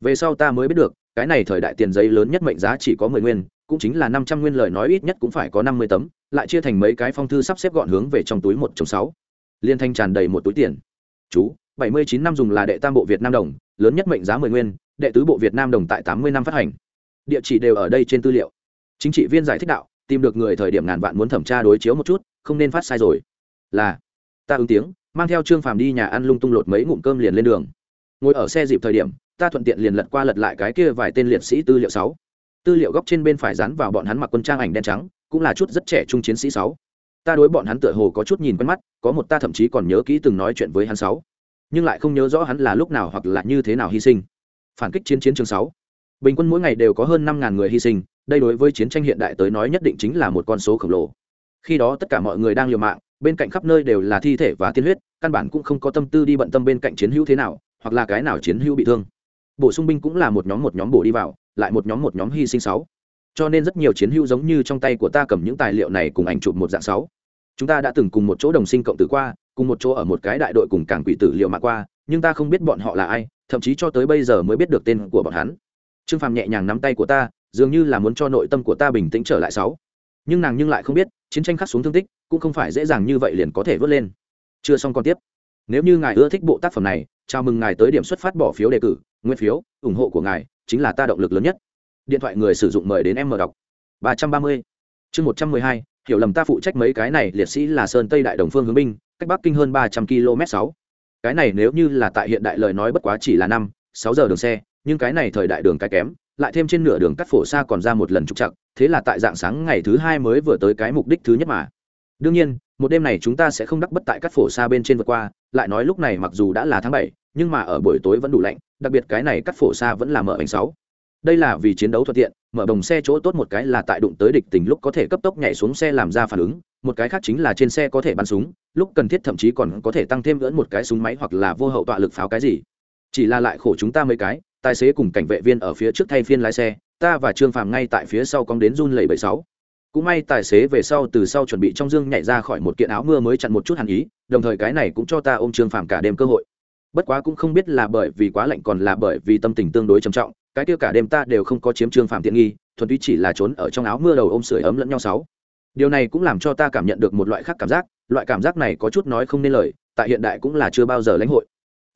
Về sau ta mới biết được cái này thời đại tiền giấy lớn nhất mệnh giá chỉ có mười nguyên, cũng chính là năm trăm nguyên, lời nói ít nhất cũng phải có năm mươi tấm, lại chia thành mấy cái phong thư sắp xếp gọn hướng về trong túi một chồng sáu. Liên thanh tràn đầy một túi tiền. Chú, bảy mươi chín năm dùng là đệ tam bộ việt nam đồng, lớn nhất mệnh giá mười nguyên, đệ tứ bộ việt nam đồng tại tám mươi năm phát hành. Địa chỉ đều ở đây trên tư liệu. Chính trị viên giải thích đạo, tìm được người thời điểm ngàn vạn muốn thẩm tra đối chiếu một chút, không nên phát sai rồi. Là, ta ứng tiếng, mang theo trương phàm đi nhà ăn lung tung lột mấy ngụm cơm liền lên đường. Ngồi ở xe dịp thời điểm ta thuận tiện liền lật qua lật lại cái kia vài tên liệt sĩ tư liệu sáu. Tư liệu góc trên bên phải dán vào bọn hắn mặc quân trang ảnh đen trắng, cũng là chút rất trẻ trung chiến sĩ sáu. Ta đối bọn hắn tựa hồ có chút nhìn quen mắt, có một ta thậm chí còn nhớ kỹ từng nói chuyện với hắn sáu. Nhưng lại không nhớ rõ hắn là lúc nào hoặc là như thế nào hy sinh. Phản kích chiến chiến trường sáu. Bình quân mỗi ngày đều có hơn năm ngàn người hy sinh, đây đối với chiến tranh hiện đại tới nói nhất định chính là một con số khổng lồ. Khi đó tất cả mọi người đang liều mạng, bên cạnh khắp nơi đều là thi thể và tiên huyết, căn bản cũng không có tâm tư đi bận tâm bên cạnh chiến hữu thế nào, hoặc là cái nào chiến hữu bị thương bổ sung binh cũng là một nhóm một nhóm bổ đi vào, lại một nhóm một nhóm hy sinh sáu. Cho nên rất nhiều chiến hữu giống như trong tay của ta cầm những tài liệu này cùng ảnh chụp một dạng sáu. Chúng ta đã từng cùng một chỗ đồng sinh cộng tử qua, cùng một chỗ ở một cái đại đội cùng cảng quỷ tử liệu mà qua, nhưng ta không biết bọn họ là ai, thậm chí cho tới bây giờ mới biết được tên của bọn hắn. Trương phàm nhẹ nhàng nắm tay của ta, dường như là muốn cho nội tâm của ta bình tĩnh trở lại sáu. Nhưng nàng nhưng lại không biết, chiến tranh khắc xuống thương tích, cũng không phải dễ dàng như vậy liền có thể vớt lên. Chưa xong còn tiếp nếu như ngài ưa thích bộ tác phẩm này, chào mừng ngài tới điểm xuất phát bỏ phiếu đề cử, nguyên phiếu, ủng hộ của ngài chính là ta động lực lớn nhất. Điện thoại người sử dụng mời đến em mở đọc. ba trăm ba mươi. Chương một trăm mười hai, hiểu lầm ta phụ trách mấy cái này, liệt sĩ là sơn tây đại đồng phương hướng binh, cách bắc kinh hơn ba trăm km sáu. Cái này nếu như là tại hiện đại lời nói bất quá chỉ là năm, sáu giờ đường xe, nhưng cái này thời đại đường cái kém, lại thêm trên nửa đường cắt phổ xa còn ra một lần trục chặt, thế là tại dạng sáng ngày thứ hai mới vừa tới cái mục đích thứ nhất mà. Đương nhiên một đêm này chúng ta sẽ không đắc bất tại cắt phổ xa bên trên vượt qua, lại nói lúc này mặc dù đã là tháng bảy, nhưng mà ở buổi tối vẫn đủ lạnh, đặc biệt cái này cắt phổ xa vẫn là mở bánh sáu. Đây là vì chiến đấu thuận tiện, mở đồng xe chỗ tốt một cái là tại đụng tới địch tình lúc có thể cấp tốc nhảy xuống xe làm ra phản ứng, một cái khác chính là trên xe có thể bắn súng, lúc cần thiết thậm chí còn có thể tăng thêm gỡn một cái súng máy hoặc là vô hậu tọa lực pháo cái gì. Chỉ là lại khổ chúng ta mấy cái, tài xế cùng cảnh vệ viên ở phía trước thay phiên lái xe, ta và trương phàm ngay tại phía sau cong đến run lẩy bảy sáu cũng may tài xế về sau từ sau chuẩn bị trong dương nhảy ra khỏi một kiện áo mưa mới chặn một chút hàn ý, đồng thời cái này cũng cho ta ôm trương phàm cả đêm cơ hội. Bất quá cũng không biết là bởi vì quá lạnh còn là bởi vì tâm tình tương đối trầm trọng, cái kia cả đêm ta đều không có chiếm trương phàm tiện nghi, thuần túy chỉ là trốn ở trong áo mưa đầu ôm sưởi ấm lẫn nhau sáu. Điều này cũng làm cho ta cảm nhận được một loại khác cảm giác, loại cảm giác này có chút nói không nên lời, tại hiện đại cũng là chưa bao giờ lãnh hội.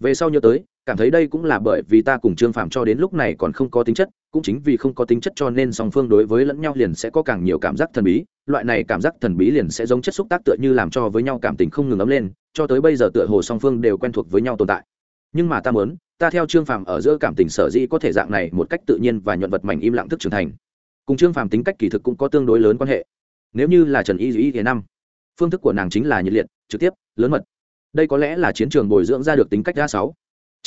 Về sau nhớ tới cảm thấy đây cũng là bởi vì ta cùng trương phạm cho đến lúc này còn không có tính chất, cũng chính vì không có tính chất cho nên song phương đối với lẫn nhau liền sẽ có càng nhiều cảm giác thần bí, loại này cảm giác thần bí liền sẽ giống chất xúc tác tựa như làm cho với nhau cảm tình không ngừng ấm lên, cho tới bây giờ tựa hồ song phương đều quen thuộc với nhau tồn tại. Nhưng mà ta muốn, ta theo trương phàm ở giữa cảm tình sở dĩ có thể dạng này một cách tự nhiên và nhuận vật mảnh im lặng thức trưởng thành. Cùng trương phàm tính cách kỳ thực cũng có tương đối lớn quan hệ. Nếu như là trần y dĩ thế năm phương thức của nàng chính là nhiệt liệt, trực tiếp, lớn mật. Đây có lẽ là chiến trường bồi dưỡng ra được tính cách đa sáu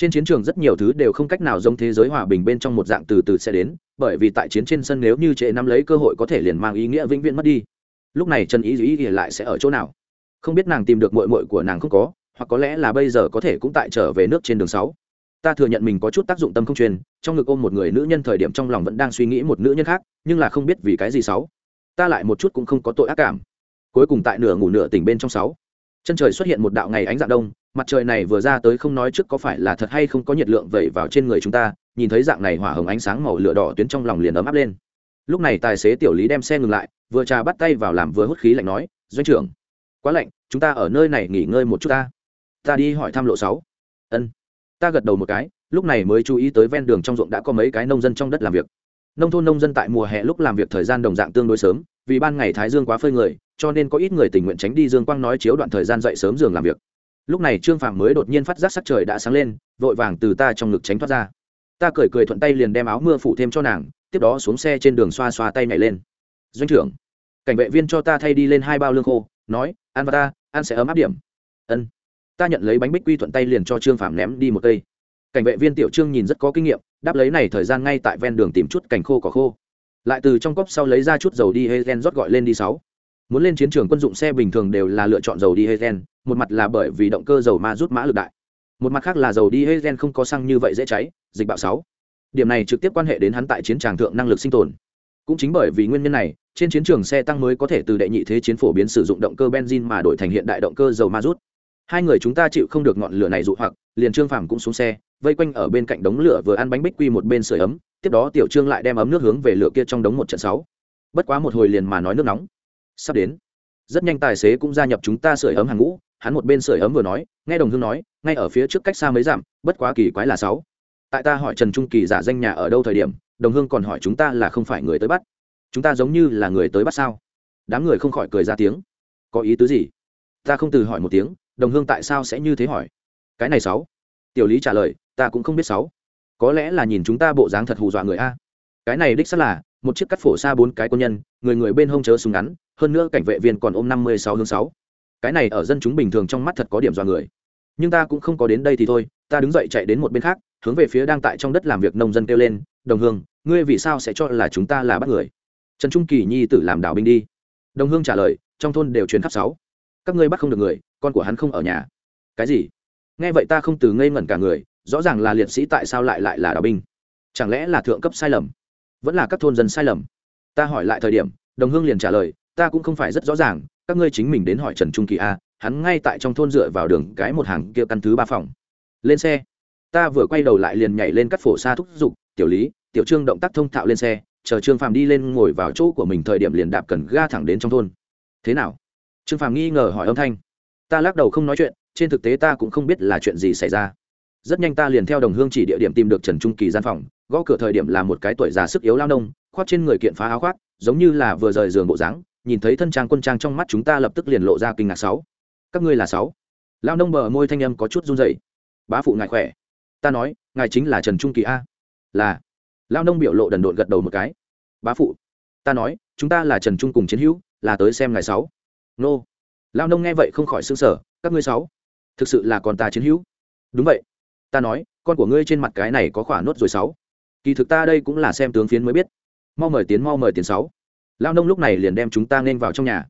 trên chiến trường rất nhiều thứ đều không cách nào giống thế giới hòa bình bên trong một dạng từ từ sẽ đến, bởi vì tại chiến trên sân nếu như trệ năm lấy cơ hội có thể liền mang ý nghĩa vĩnh viễn mất đi. Lúc này trần ý ý lại sẽ ở chỗ nào? Không biết nàng tìm được mội mội của nàng không có, hoặc có lẽ là bây giờ có thể cũng tại trở về nước trên đường sáu. Ta thừa nhận mình có chút tác dụng tâm không truyền trong ngực ôm một người nữ nhân thời điểm trong lòng vẫn đang suy nghĩ một nữ nhân khác, nhưng là không biết vì cái gì sáu. Ta lại một chút cũng không có tội ác cảm. Cuối cùng tại nửa ngủ nửa tỉnh bên trong sáu chân trời xuất hiện một đạo ngày ánh dạng đông, mặt trời này vừa ra tới không nói trước có phải là thật hay không có nhiệt lượng vẩy vào trên người chúng ta, nhìn thấy dạng này hỏa hồng ánh sáng màu lửa đỏ tuyến trong lòng liền ấm áp lên. Lúc này tài xế tiểu lý đem xe ngừng lại, vừa trà bắt tay vào làm vừa hút khí lạnh nói, doanh trưởng, quá lạnh, chúng ta ở nơi này nghỉ ngơi một chút ta. Ta đi hỏi thăm lộ sáu. Ân. Ta gật đầu một cái, lúc này mới chú ý tới ven đường trong ruộng đã có mấy cái nông dân trong đất làm việc. Nông thôn nông dân tại mùa hè lúc làm việc thời gian đồng dạng tương đối sớm, vì ban ngày thái dương quá phơi người cho nên có ít người tình nguyện tránh đi dương quang nói chiếu đoạn thời gian dậy sớm giường làm việc. Lúc này trương phạm mới đột nhiên phát giác sắc trời đã sáng lên, vội vàng từ ta trong ngực tránh thoát ra. Ta cười cười thuận tay liền đem áo mưa phủ thêm cho nàng, tiếp đó xuống xe trên đường xoa xoa tay nhảy lên. Doanh trưởng, cảnh vệ viên cho ta thay đi lên hai bao lương khô, nói, ăn và ta, ăn sẽ ấm áp điểm. Ân. Ta nhận lấy bánh bích quy thuận tay liền cho trương phạm ném đi một cây. Cảnh vệ viên tiểu trương nhìn rất có kinh nghiệm, đáp lấy này thời gian ngay tại ven đường tìm chút cành khô cỏ khô. Lại từ trong cốc sau lấy ra chút dầu đi hay gen rót gọi lên đi sáu muốn lên chiến trường quân dụng xe bình thường đều là lựa chọn dầu diesel. một mặt là bởi vì động cơ dầu ma rút mã lực đại. Một mặt khác là dầu diesel không có xăng như vậy dễ cháy, dịch bạo sáu. Điểm này trực tiếp quan hệ đến hắn tại chiến tràng thượng năng lực sinh tồn. Cũng chính bởi vì nguyên nhân này, trên chiến trường xe tăng mới có thể từ đệ nhị thế chiến phổ biến sử dụng động cơ benzin mà đổi thành hiện đại động cơ dầu ma rút. Hai người chúng ta chịu không được ngọn lửa này dụ hoặc, liền trương phàm cũng xuống xe, vây quanh ở bên cạnh đống lửa vừa ăn bánh bích quy một bên sưởi ấm, tiếp đó tiểu trương lại đem ấm nước hướng về lửa kia trong đống một trận sáu. Bất quá một hồi liền mà nói nước nóng sắp đến. Rất nhanh tài xế cũng gia nhập chúng ta sưởi ấm hàng ngũ, hắn một bên sưởi ấm vừa nói, nghe đồng hương nói, ngay ở phía trước cách xa mấy dặm, bất quá kỳ quái là sáu. Tại ta hỏi trần trung kỳ giả danh nhà ở đâu thời điểm, đồng hương còn hỏi chúng ta là không phải người tới bắt. Chúng ta giống như là người tới bắt sao? Đám người không khỏi cười ra tiếng. Có ý tứ gì? Ta không từ hỏi một tiếng, đồng hương tại sao sẽ như thế hỏi? Cái này sáu. Tiểu lý trả lời, ta cũng không biết sáu. Có lẽ là nhìn chúng ta bộ dáng thật hù dọa người a. Cái này đích xác là một chiếc cắt phổ xa bốn cái quân nhân, người người bên hông chớ súng ngắn, hơn nữa cảnh vệ viên còn ôm năm mươi sáu hướng sáu. Cái này ở dân chúng bình thường trong mắt thật có điểm dọa người. Nhưng ta cũng không có đến đây thì thôi, ta đứng dậy chạy đến một bên khác, hướng về phía đang tại trong đất làm việc nông dân kêu lên, đồng hương, ngươi vì sao sẽ cho là chúng ta là bắt người? Trần trung kỳ nhi tử làm đảo binh đi. Đồng hương trả lời, trong thôn đều truyền khắp sáu. Các ngươi bắt không được người, con của hắn không ở nhà. Cái gì? Nghe vậy ta không từ ngây ngẩn cả người, rõ ràng là liệt sĩ tại sao lại lại là đảo binh? Chẳng lẽ là thượng cấp sai lầm? Vẫn là các thôn dân sai lầm. Ta hỏi lại thời điểm, đồng hương liền trả lời, ta cũng không phải rất rõ ràng, các ngươi chính mình đến hỏi trần trung kỳ a hắn ngay tại trong thôn dựa vào đường cái một hàng kia căn thứ ba phòng. Lên xe. Ta vừa quay đầu lại liền nhảy lên cắt phổ xa thúc giục, tiểu lý, tiểu trương động tác thông thạo lên xe, chờ trương phàm đi lên ngồi vào chỗ của mình thời điểm liền đạp cần ga thẳng đến trong thôn. Thế nào? Trương phàm nghi ngờ hỏi âm thanh. Ta lắc đầu không nói chuyện, trên thực tế ta cũng không biết là chuyện gì xảy ra. Rất nhanh ta liền theo đồng hương chỉ địa điểm tìm được trần trung kỳ gian phòng gõ cửa thời điểm là một cái tuổi già sức yếu lao nông, khoác trên người kiện phá áo khoác, giống như là vừa rời giường bộ dáng, nhìn thấy thân trang quân trang trong mắt chúng ta lập tức liền lộ ra kinh ngạc sáu. Các ngươi là sáu. Lao nông bờ môi thanh âm có chút run rẩy. Bá phụ ngài khỏe. Ta nói, ngài chính là trần trung kỳ a. Là. Lao nông biểu lộ đần độn gật đầu một cái. Bá phụ. Ta nói, chúng ta là trần trung cùng chiến hữu, là tới xem ngài sáu. Nô. Lao nông nghe vậy không khỏi xương sở các ngươi sáu? Thực sự là con ta chiến hữu. Đúng vậy. Ta nói, con của ngươi trên mặt cái này có khỏa nốt rồi sáu kỳ thực ta đây cũng là xem tướng phiến mới biết. Mau mời tiến, mau mời tiến sáu. Lao nông lúc này liền đem chúng ta nên vào trong nhà.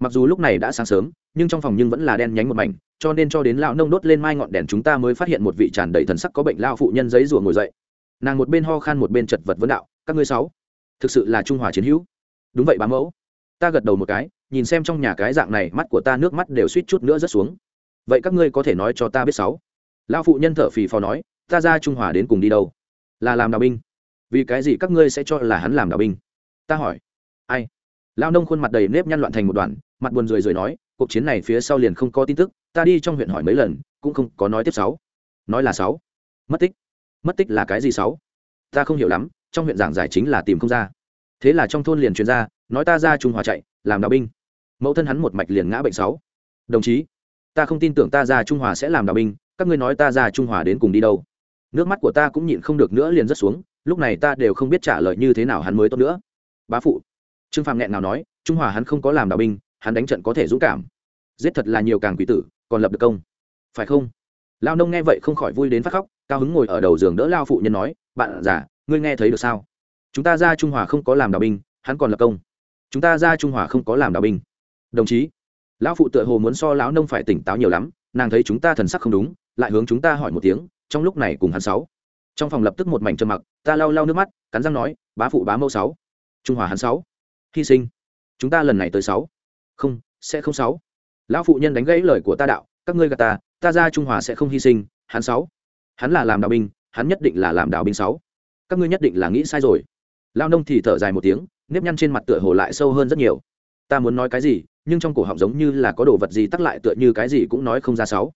Mặc dù lúc này đã sáng sớm, nhưng trong phòng nhưng vẫn là đen nhánh một mảnh, cho nên cho đến lão nông đốt lên mai ngọn đèn chúng ta mới phát hiện một vị tràn đầy thần sắc có bệnh lao phụ nhân giấy rùa ngồi dậy. Nàng một bên ho khan một bên chật vật vấn đạo, các ngươi sáu, thực sự là trung hòa chiến hữu. Đúng vậy bá mẫu. Ta gật đầu một cái, nhìn xem trong nhà cái dạng này mắt của ta nước mắt đều suýt chút nữa rớt xuống. Vậy các ngươi có thể nói cho ta biết sáu? Lao phụ nhân thở phì phò nói, ta ra trung hòa đến cùng đi đâu? Là làm đào binh. Vì cái gì các ngươi sẽ cho là hắn làm đào binh? Ta hỏi. Ai? Lao nông khuôn mặt đầy nếp nhăn loạn thành một đoàn mặt buồn rười rời nói, cuộc chiến này phía sau liền không có tin tức, ta đi trong huyện hỏi mấy lần, cũng không có nói tiếp sáu. Nói là sáu. Mất tích. Mất tích là cái gì sáu? Ta không hiểu lắm, trong huyện giảng giải chính là tìm không ra. Thế là trong thôn liền truyền ra, nói ta ra trung hòa chạy, làm đào binh. Mẫu thân hắn một mạch liền ngã bệnh sáu. Đồng chí, ta không tin tưởng ta ra trung hòa sẽ làm đào binh, các ngươi nói ta ra trung hòa đến cùng đi đâu? Nước mắt của ta cũng nhịn không được nữa liền rất xuống, lúc này ta đều không biết trả lời như thế nào hắn mới tốt nữa. Bá phụ. Trương phàm nghẹn nào nói, trung hòa hắn không có làm đào binh, hắn đánh trận có thể dũng cảm. Giết thật là nhiều càng quỷ tử, còn lập được công. Phải không? Lao nông nghe vậy không khỏi vui đến phát khóc, cao hứng ngồi ở đầu giường đỡ lao phụ nhân nói, bạn già, ngươi nghe thấy được sao? Chúng ta ra trung hòa không có làm đào binh, hắn còn lập công. Chúng ta ra trung hòa không có làm đào binh. Đồng chí. Lão phụ tựa hồ muốn so lão nông phải tỉnh táo nhiều lắm, nàng thấy chúng ta thần sắc không đúng, lại hướng chúng ta hỏi một tiếng trong lúc này cùng hắn sáu. Trong phòng lập tức một mảnh trầm mặc, ta lau lau nước mắt, cắn răng nói, bá phụ bá mẫu sáu. Trung hòa hắn sáu. Hy sinh. Chúng ta lần này tới sáu. Không, sẽ không sáu. Lão phụ nhân đánh gãy lời của ta đạo, các ngươi gà ta ta ra trung hòa sẽ không hy sinh, hắn sáu. Hắn là làm đạo binh, hắn nhất định là làm đạo binh sáu. Các ngươi nhất định là nghĩ sai rồi. Lao nông thì thở dài một tiếng, nếp nhăn trên mặt tựa hồ lại sâu hơn rất nhiều. Ta muốn nói cái gì, nhưng trong cổ họng giống như là có đồ vật gì tắc lại tựa như cái gì cũng nói không ra sáu.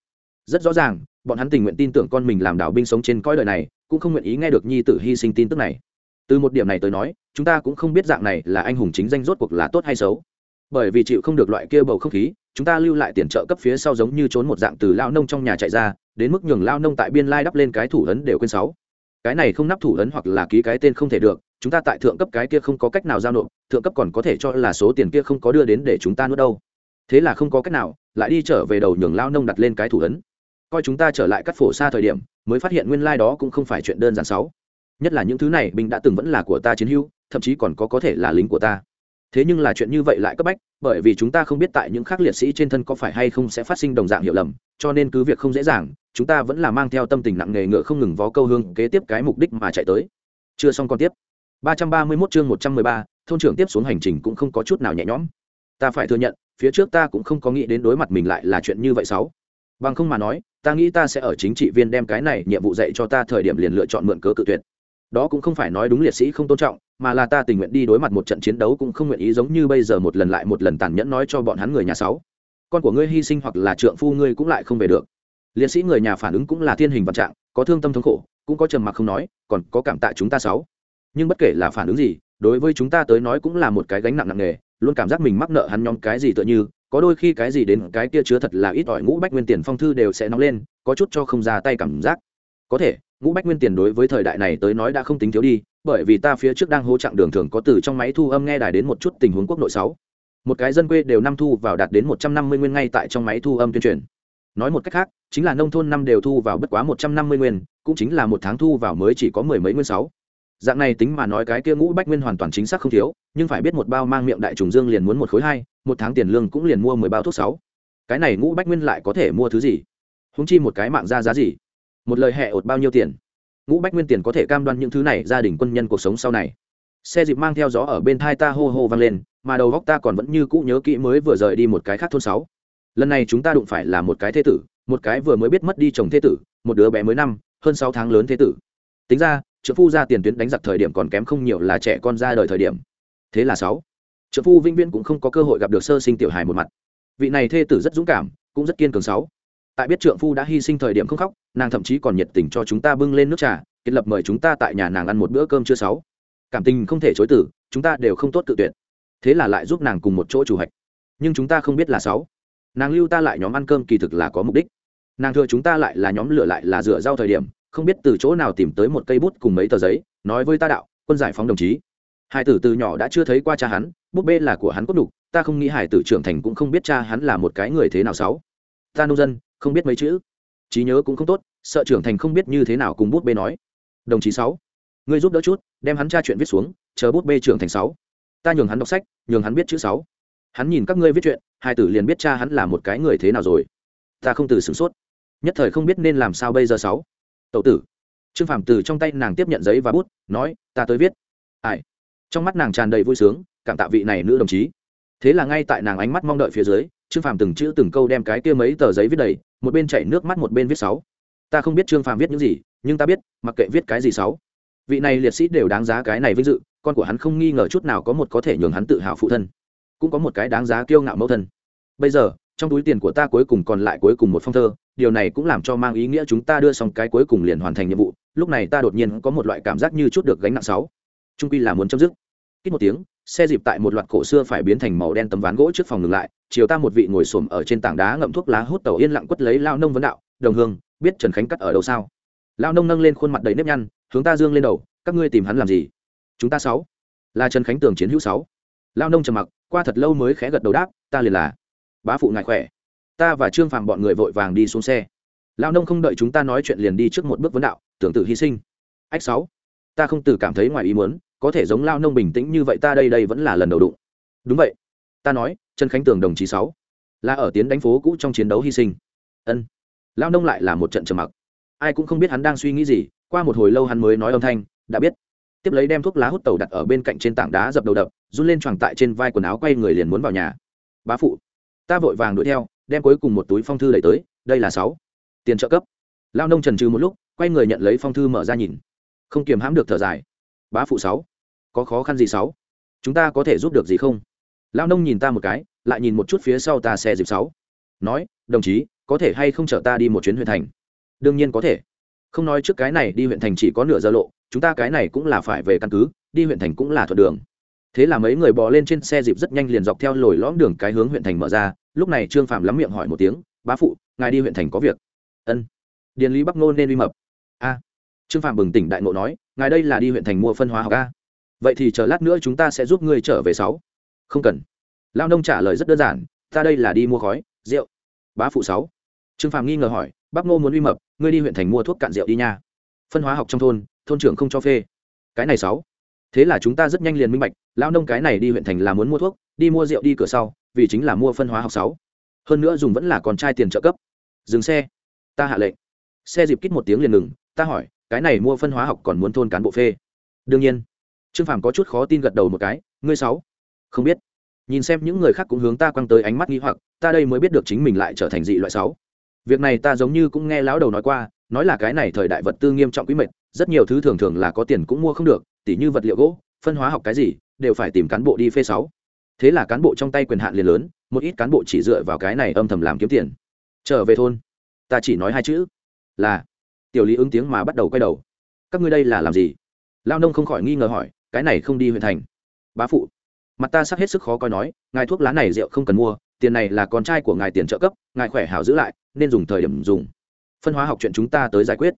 Rất rõ ràng bọn hắn tình nguyện tin tưởng con mình làm đảo binh sống trên cõi đời này, cũng không nguyện ý nghe được nhi tử hy sinh tin tức này. Từ một điểm này tới nói, chúng ta cũng không biết dạng này là anh hùng chính danh rốt cuộc là tốt hay xấu. Bởi vì chịu không được loại kia bầu không khí, chúng ta lưu lại tiền trợ cấp phía sau giống như trốn một dạng từ lao nông trong nhà chạy ra, đến mức nhường lao nông tại biên lai đắp lên cái thủ ấn đều quên sáu. Cái này không nắp thủ ấn hoặc là ký cái tên không thể được, chúng ta tại thượng cấp cái kia không có cách nào giao nộp, thượng cấp còn có thể cho là số tiền kia không có đưa đến để chúng ta nuốt đâu. Thế là không có cách nào, lại đi trở về đầu nhường lao nông đặt lên cái thủ ấn coi chúng ta trở lại cắt phổ xa thời điểm mới phát hiện nguyên lai、like、đó cũng không phải chuyện đơn giản sáu. Nhất là những thứ này binh đã từng vẫn là của ta chiến hữu thậm chí còn có có thể là lính của ta. Thế nhưng là chuyện như vậy lại cấp bách bởi vì chúng ta không biết tại những khác liệt sĩ trên thân có phải hay không sẽ phát sinh đồng dạng hiểu lầm cho nên cứ việc không dễ dàng chúng ta vẫn là mang theo tâm tình nặng nề ngựa không ngừng vó câu hương kế tiếp cái mục đích mà chạy tới. Chưa xong còn tiếp. 331 chương 113, thôn trưởng tiếp xuống hành trình cũng không có chút nào nhẹ nhõm. Ta phải thừa nhận phía trước ta cũng không có nghĩ đến đối mặt mình lại là chuyện như vậy sáu. Bằng không mà nói ta nghĩ ta sẽ ở chính trị viên đem cái này nhiệm vụ dạy cho ta thời điểm liền lựa chọn mượn cớ cự tuyệt. Đó cũng không phải nói đúng liệt sĩ không tôn trọng, mà là ta tình nguyện đi đối mặt một trận chiến đấu cũng không nguyện ý giống như bây giờ một lần lại một lần tàn nhẫn nói cho bọn hắn người nhà sáu. Con của ngươi hy sinh hoặc là trượng phu ngươi cũng lại không về được. Liệt sĩ người nhà phản ứng cũng là thiên hình vạn trạng, có thương tâm thống khổ, cũng có trầm mặc không nói, còn có cảm tạ chúng ta sáu. Nhưng bất kể là phản ứng gì, đối với chúng ta tới nói cũng là một cái gánh nặng nặng nề, luôn cảm giác mình mắc nợ hắn nhóm cái gì tựa như có đôi khi cái gì đến cái kia chứa thật là ít ỏi ngũ bách nguyên tiền phong thư đều sẽ nóng lên, có chút cho không ra tay cảm giác. Có thể, ngũ bách nguyên tiền đối với thời đại này tới nói đã không tính thiếu đi, bởi vì ta phía trước đang hỗ trạng đường thường có từ trong máy thu âm nghe đài đến một chút tình huống quốc nội sáu. Một cái dân quê đều năm thu vào đạt đến một trăm năm mươi nguyên ngay tại trong máy thu âm tuyên truyền. Nói một cách khác, chính là nông thôn năm đều thu vào bất quá một trăm năm mươi nguyên, cũng chính là một tháng thu vào mới chỉ có mười mấy nguyên sáu dạng này tính mà nói cái kia ngũ bách nguyên hoàn toàn chính xác không thiếu, nhưng phải biết một bao mang miệng đại trùng dương liền muốn một khối hai, một tháng tiền lương cũng liền mua mười bao thuốc sáu. Cái này ngũ bách nguyên lại có thể mua thứ gì? Húng chi một cái mạng ra giá gì? Một lời hẹ ột bao nhiêu tiền? Ngũ bách nguyên tiền có thể cam đoan những thứ này gia đình quân nhân cuộc sống sau này. Xe dịp mang theo gió ở bên thai ta hô hô vang lên, mà đầu góc ta còn vẫn như cũ nhớ kỹ mới vừa rời đi một cái khác thôn sáu. Lần này chúng ta đụng phải là một cái thế tử, một cái vừa mới biết mất đi chồng thế tử, một đứa bé mới năm, hơn sáu tháng lớn thế tử. Tính ra trợ phu ra tiền tuyến đánh giặc thời điểm còn kém không nhiều là trẻ con ra đời thời điểm. Thế là sáu. Trợ phu vĩnh viễn cũng không có cơ hội gặp được sơ sinh tiểu hài một mặt. Vị này thê tử rất dũng cảm, cũng rất kiên cường sáu. Tại biết trượng phu đã hy sinh thời điểm không khóc, nàng thậm chí còn nhiệt tình cho chúng ta bưng lên nước trà, kết lập mời chúng ta tại nhà nàng ăn một bữa cơm chưa sáu. Cảm tình không thể chối tử chúng ta đều không tốt tự tuyệt. Thế là lại giúp nàng cùng một chỗ chủ hạch. Nhưng chúng ta không biết là sáu. Nàng lưu ta lại nhóm ăn cơm kỳ thực là có mục đích. Nàng thừa chúng ta lại là nhóm lửa lại là rửa rau thời điểm không biết từ chỗ nào tìm tới một cây bút cùng mấy tờ giấy, nói với ta đạo, quân giải phóng đồng chí. Hải tử từ nhỏ đã chưa thấy qua cha hắn bút bê là của hắn cốt đục, ta không nghĩ hải tử trưởng thành cũng không biết cha hắn là một cái người thế nào sáu. Ta nông dân, không biết mấy chữ. Trí nhớ cũng không tốt, sợ trưởng thành không biết như thế nào cùng bút bê nói. Đồng chí sáu, ngươi giúp đỡ chút, đem hắn tra chuyện viết xuống, chờ bút bê trưởng thành sáu. Ta nhường hắn đọc sách, nhường hắn biết chữ sáu. Hắn nhìn các ngươi viết chuyện hai tử liền biết cha hắn là một cái người thế nào rồi. Ta không từ sửng sốt. Nhất thời không biết nên làm sao bây giờ sáu tậu tử. Trương phàm từ trong tay nàng tiếp nhận giấy và bút, nói, ta tới viết. Ai? Trong mắt nàng tràn đầy vui sướng, cảm tạ vị này nữ đồng chí. Thế là ngay tại nàng ánh mắt mong đợi phía dưới, trương phàm từng chữ từng câu đem cái kia mấy tờ giấy viết đầy, một bên chảy nước mắt một bên viết sáu. Ta không biết trương phàm viết những gì, nhưng ta biết, mặc kệ viết cái gì sáu. Vị này liệt sĩ đều đáng giá cái này vinh dự, con của hắn không nghi ngờ chút nào có một có thể nhường hắn tự hào phụ thân. Cũng có một cái đáng giá kiêu ngạo mẫu thân. Bây giờ trong túi tiền của ta cuối cùng còn lại cuối cùng một phong thơ, điều này cũng làm cho mang ý nghĩa chúng ta đưa xong cái cuối cùng liền hoàn thành nhiệm vụ, lúc này ta đột nhiên có một loại cảm giác như chút được gánh nặng sáu. Trung quy là muốn chấm dứt. Ít một tiếng, xe dịp tại một loạt cổ xưa phải biến thành màu đen tấm ván gỗ trước phòng ngừng lại, chiều ta một vị ngồi xổm ở trên tảng đá ngậm thuốc lá hút tàu yên lặng quất lấy lao nông vấn đạo, đồng hương, biết trần khánh cắt ở đâu sao? Lao nông nâng lên khuôn mặt đầy nếp nhăn, hướng ta dương lên đầu, các ngươi tìm hắn làm gì? Chúng ta sáu. Là trần khánh tường chiến hữu sáu. Lao nông trầm mặc, qua thật lâu mới khẽ gật đầu đáp, ta liền là bá phụ ngài khỏe. Ta và trương phàm bọn người vội vàng đi xuống xe. Lao nông không đợi chúng ta nói chuyện liền đi trước một bước vấn đạo, tưởng tự hy sinh. Ách sáu, ta không từ cảm thấy ngoài ý muốn, có thể giống lao nông bình tĩnh như vậy ta đây đây vẫn là lần đầu đụng. Đúng vậy, ta nói trần khánh tường đồng chí sáu, là ở tiến đánh phố cũ trong chiến đấu hy sinh. Ân. Lao nông lại là một trận trầm mặc. Ai cũng không biết hắn đang suy nghĩ gì, qua một hồi lâu hắn mới nói âm thanh, đã biết. Tiếp lấy đem thuốc lá hút tàu đặt ở bên cạnh trên tảng đá dập đầu đập, run lên choàng tại trên vai quần áo quay người liền muốn vào nhà. Bá phụ ta vội vàng đuổi theo, đem cuối cùng một túi phong thư đẩy tới, đây là sáu. Tiền trợ cấp. Lao nông trần trừ một lúc, quay người nhận lấy phong thư mở ra nhìn. Không kiềm hãm được thở dài. Bá phụ sáu. Có khó khăn gì sáu? Chúng ta có thể giúp được gì không? Lao nông nhìn ta một cái, lại nhìn một chút phía sau ta xe dịp sáu. Nói, đồng chí, có thể hay không chở ta đi một chuyến huyện thành? Đương nhiên có thể. Không nói trước cái này đi huyện thành chỉ có nửa giờ lộ, chúng ta cái này cũng là phải về căn cứ, đi huyện thành cũng là thuận đường thế là mấy người bò lên trên xe dịp rất nhanh liền dọc theo lồi lõm đường cái hướng huyện thành mở ra, lúc này trương phạm lắm miệng hỏi một tiếng, bá phụ, ngài đi huyện thành có việc. Ân. Điền lý bắc nôn nên uy mập. A. Trương phạm bừng tỉnh đại ngộ nói, ngài đây là đi huyện thành mua phân hóa học a. Vậy thì chờ lát nữa chúng ta sẽ giúp ngươi trở về sáu. Không cần. Lao nông trả lời rất đơn giản, ta đây là đi mua khói, rượu. Bá phụ sáu. Trương phạm nghi ngờ hỏi bác ngô muốn uy mập, ngươi đi huyện thành mua thuốc cạn rượu đi nha. Phân hóa học trong thôn thôn trưởng không cho phê. Cái này sáu thế là chúng ta rất nhanh liền minh bạch lao nông cái này đi huyện thành là muốn mua thuốc, đi mua rượu đi cửa sau, vì chính là mua phân hóa học sáu. Hơn nữa dùng vẫn là con trai tiền trợ cấp. Dừng xe. Ta hạ lệnh. Xe dịp kít một tiếng liền ngừng, ta hỏi, cái này mua phân hóa học còn muốn thôn cán bộ phê? Đương nhiên. Trương phàm có chút khó tin gật đầu một cái, ngươi sáu? Không biết. Nhìn xem những người khác cũng hướng ta quăng tới ánh mắt nghi hoặc, ta đây mới biết được chính mình lại trở thành dị loại sáu. Việc này ta giống như cũng nghe lão đầu nói qua, nói là cái này thời đại vật tư nghiêm trọng quý mệt, rất nhiều thứ thường thường là có tiền cũng mua không được tỉ như vật liệu gỗ, phân hóa học cái gì, đều phải tìm cán bộ đi phê sáu. Thế là cán bộ trong tay quyền hạn liền lớn, một ít cán bộ chỉ dựa vào cái này âm thầm làm kiếm tiền. Trở về thôn. Ta chỉ nói hai chữ. Là. Tiểu lý ứng tiếng mà bắt đầu quay đầu. Các ngươi đây là làm gì? Lao nông không khỏi nghi ngờ hỏi, cái này không đi huyện thành. Bá phụ. Mặt ta sắp hết sức khó coi nói, ngài thuốc lá này rượu không cần mua, tiền này là con trai của ngài tiền trợ cấp, ngài khỏe hảo giữ lại, nên dùng thời điểm dùng. Phân hóa học chuyện chúng ta tới giải quyết.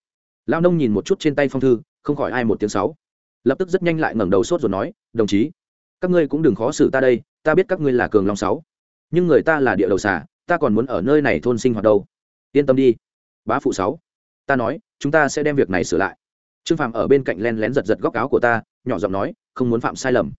Lao nông nhìn một chút trên tay phong thư, không khỏi ai một tiếng sáu lập tức rất nhanh lại ngẩng đầu sốt rồi nói, đồng chí, các ngươi cũng đừng khó xử ta đây, ta biết các ngươi là cường long sáu, nhưng người ta là địa đầu xả ta còn muốn ở nơi này thôn sinh hoạt đâu. Yên tâm đi, bá phụ sáu. Ta nói, chúng ta sẽ đem việc này sửa lại. Trương phạm ở bên cạnh len lén giật giật góc áo của ta, nhỏ giọng nói, không muốn phạm sai lầm.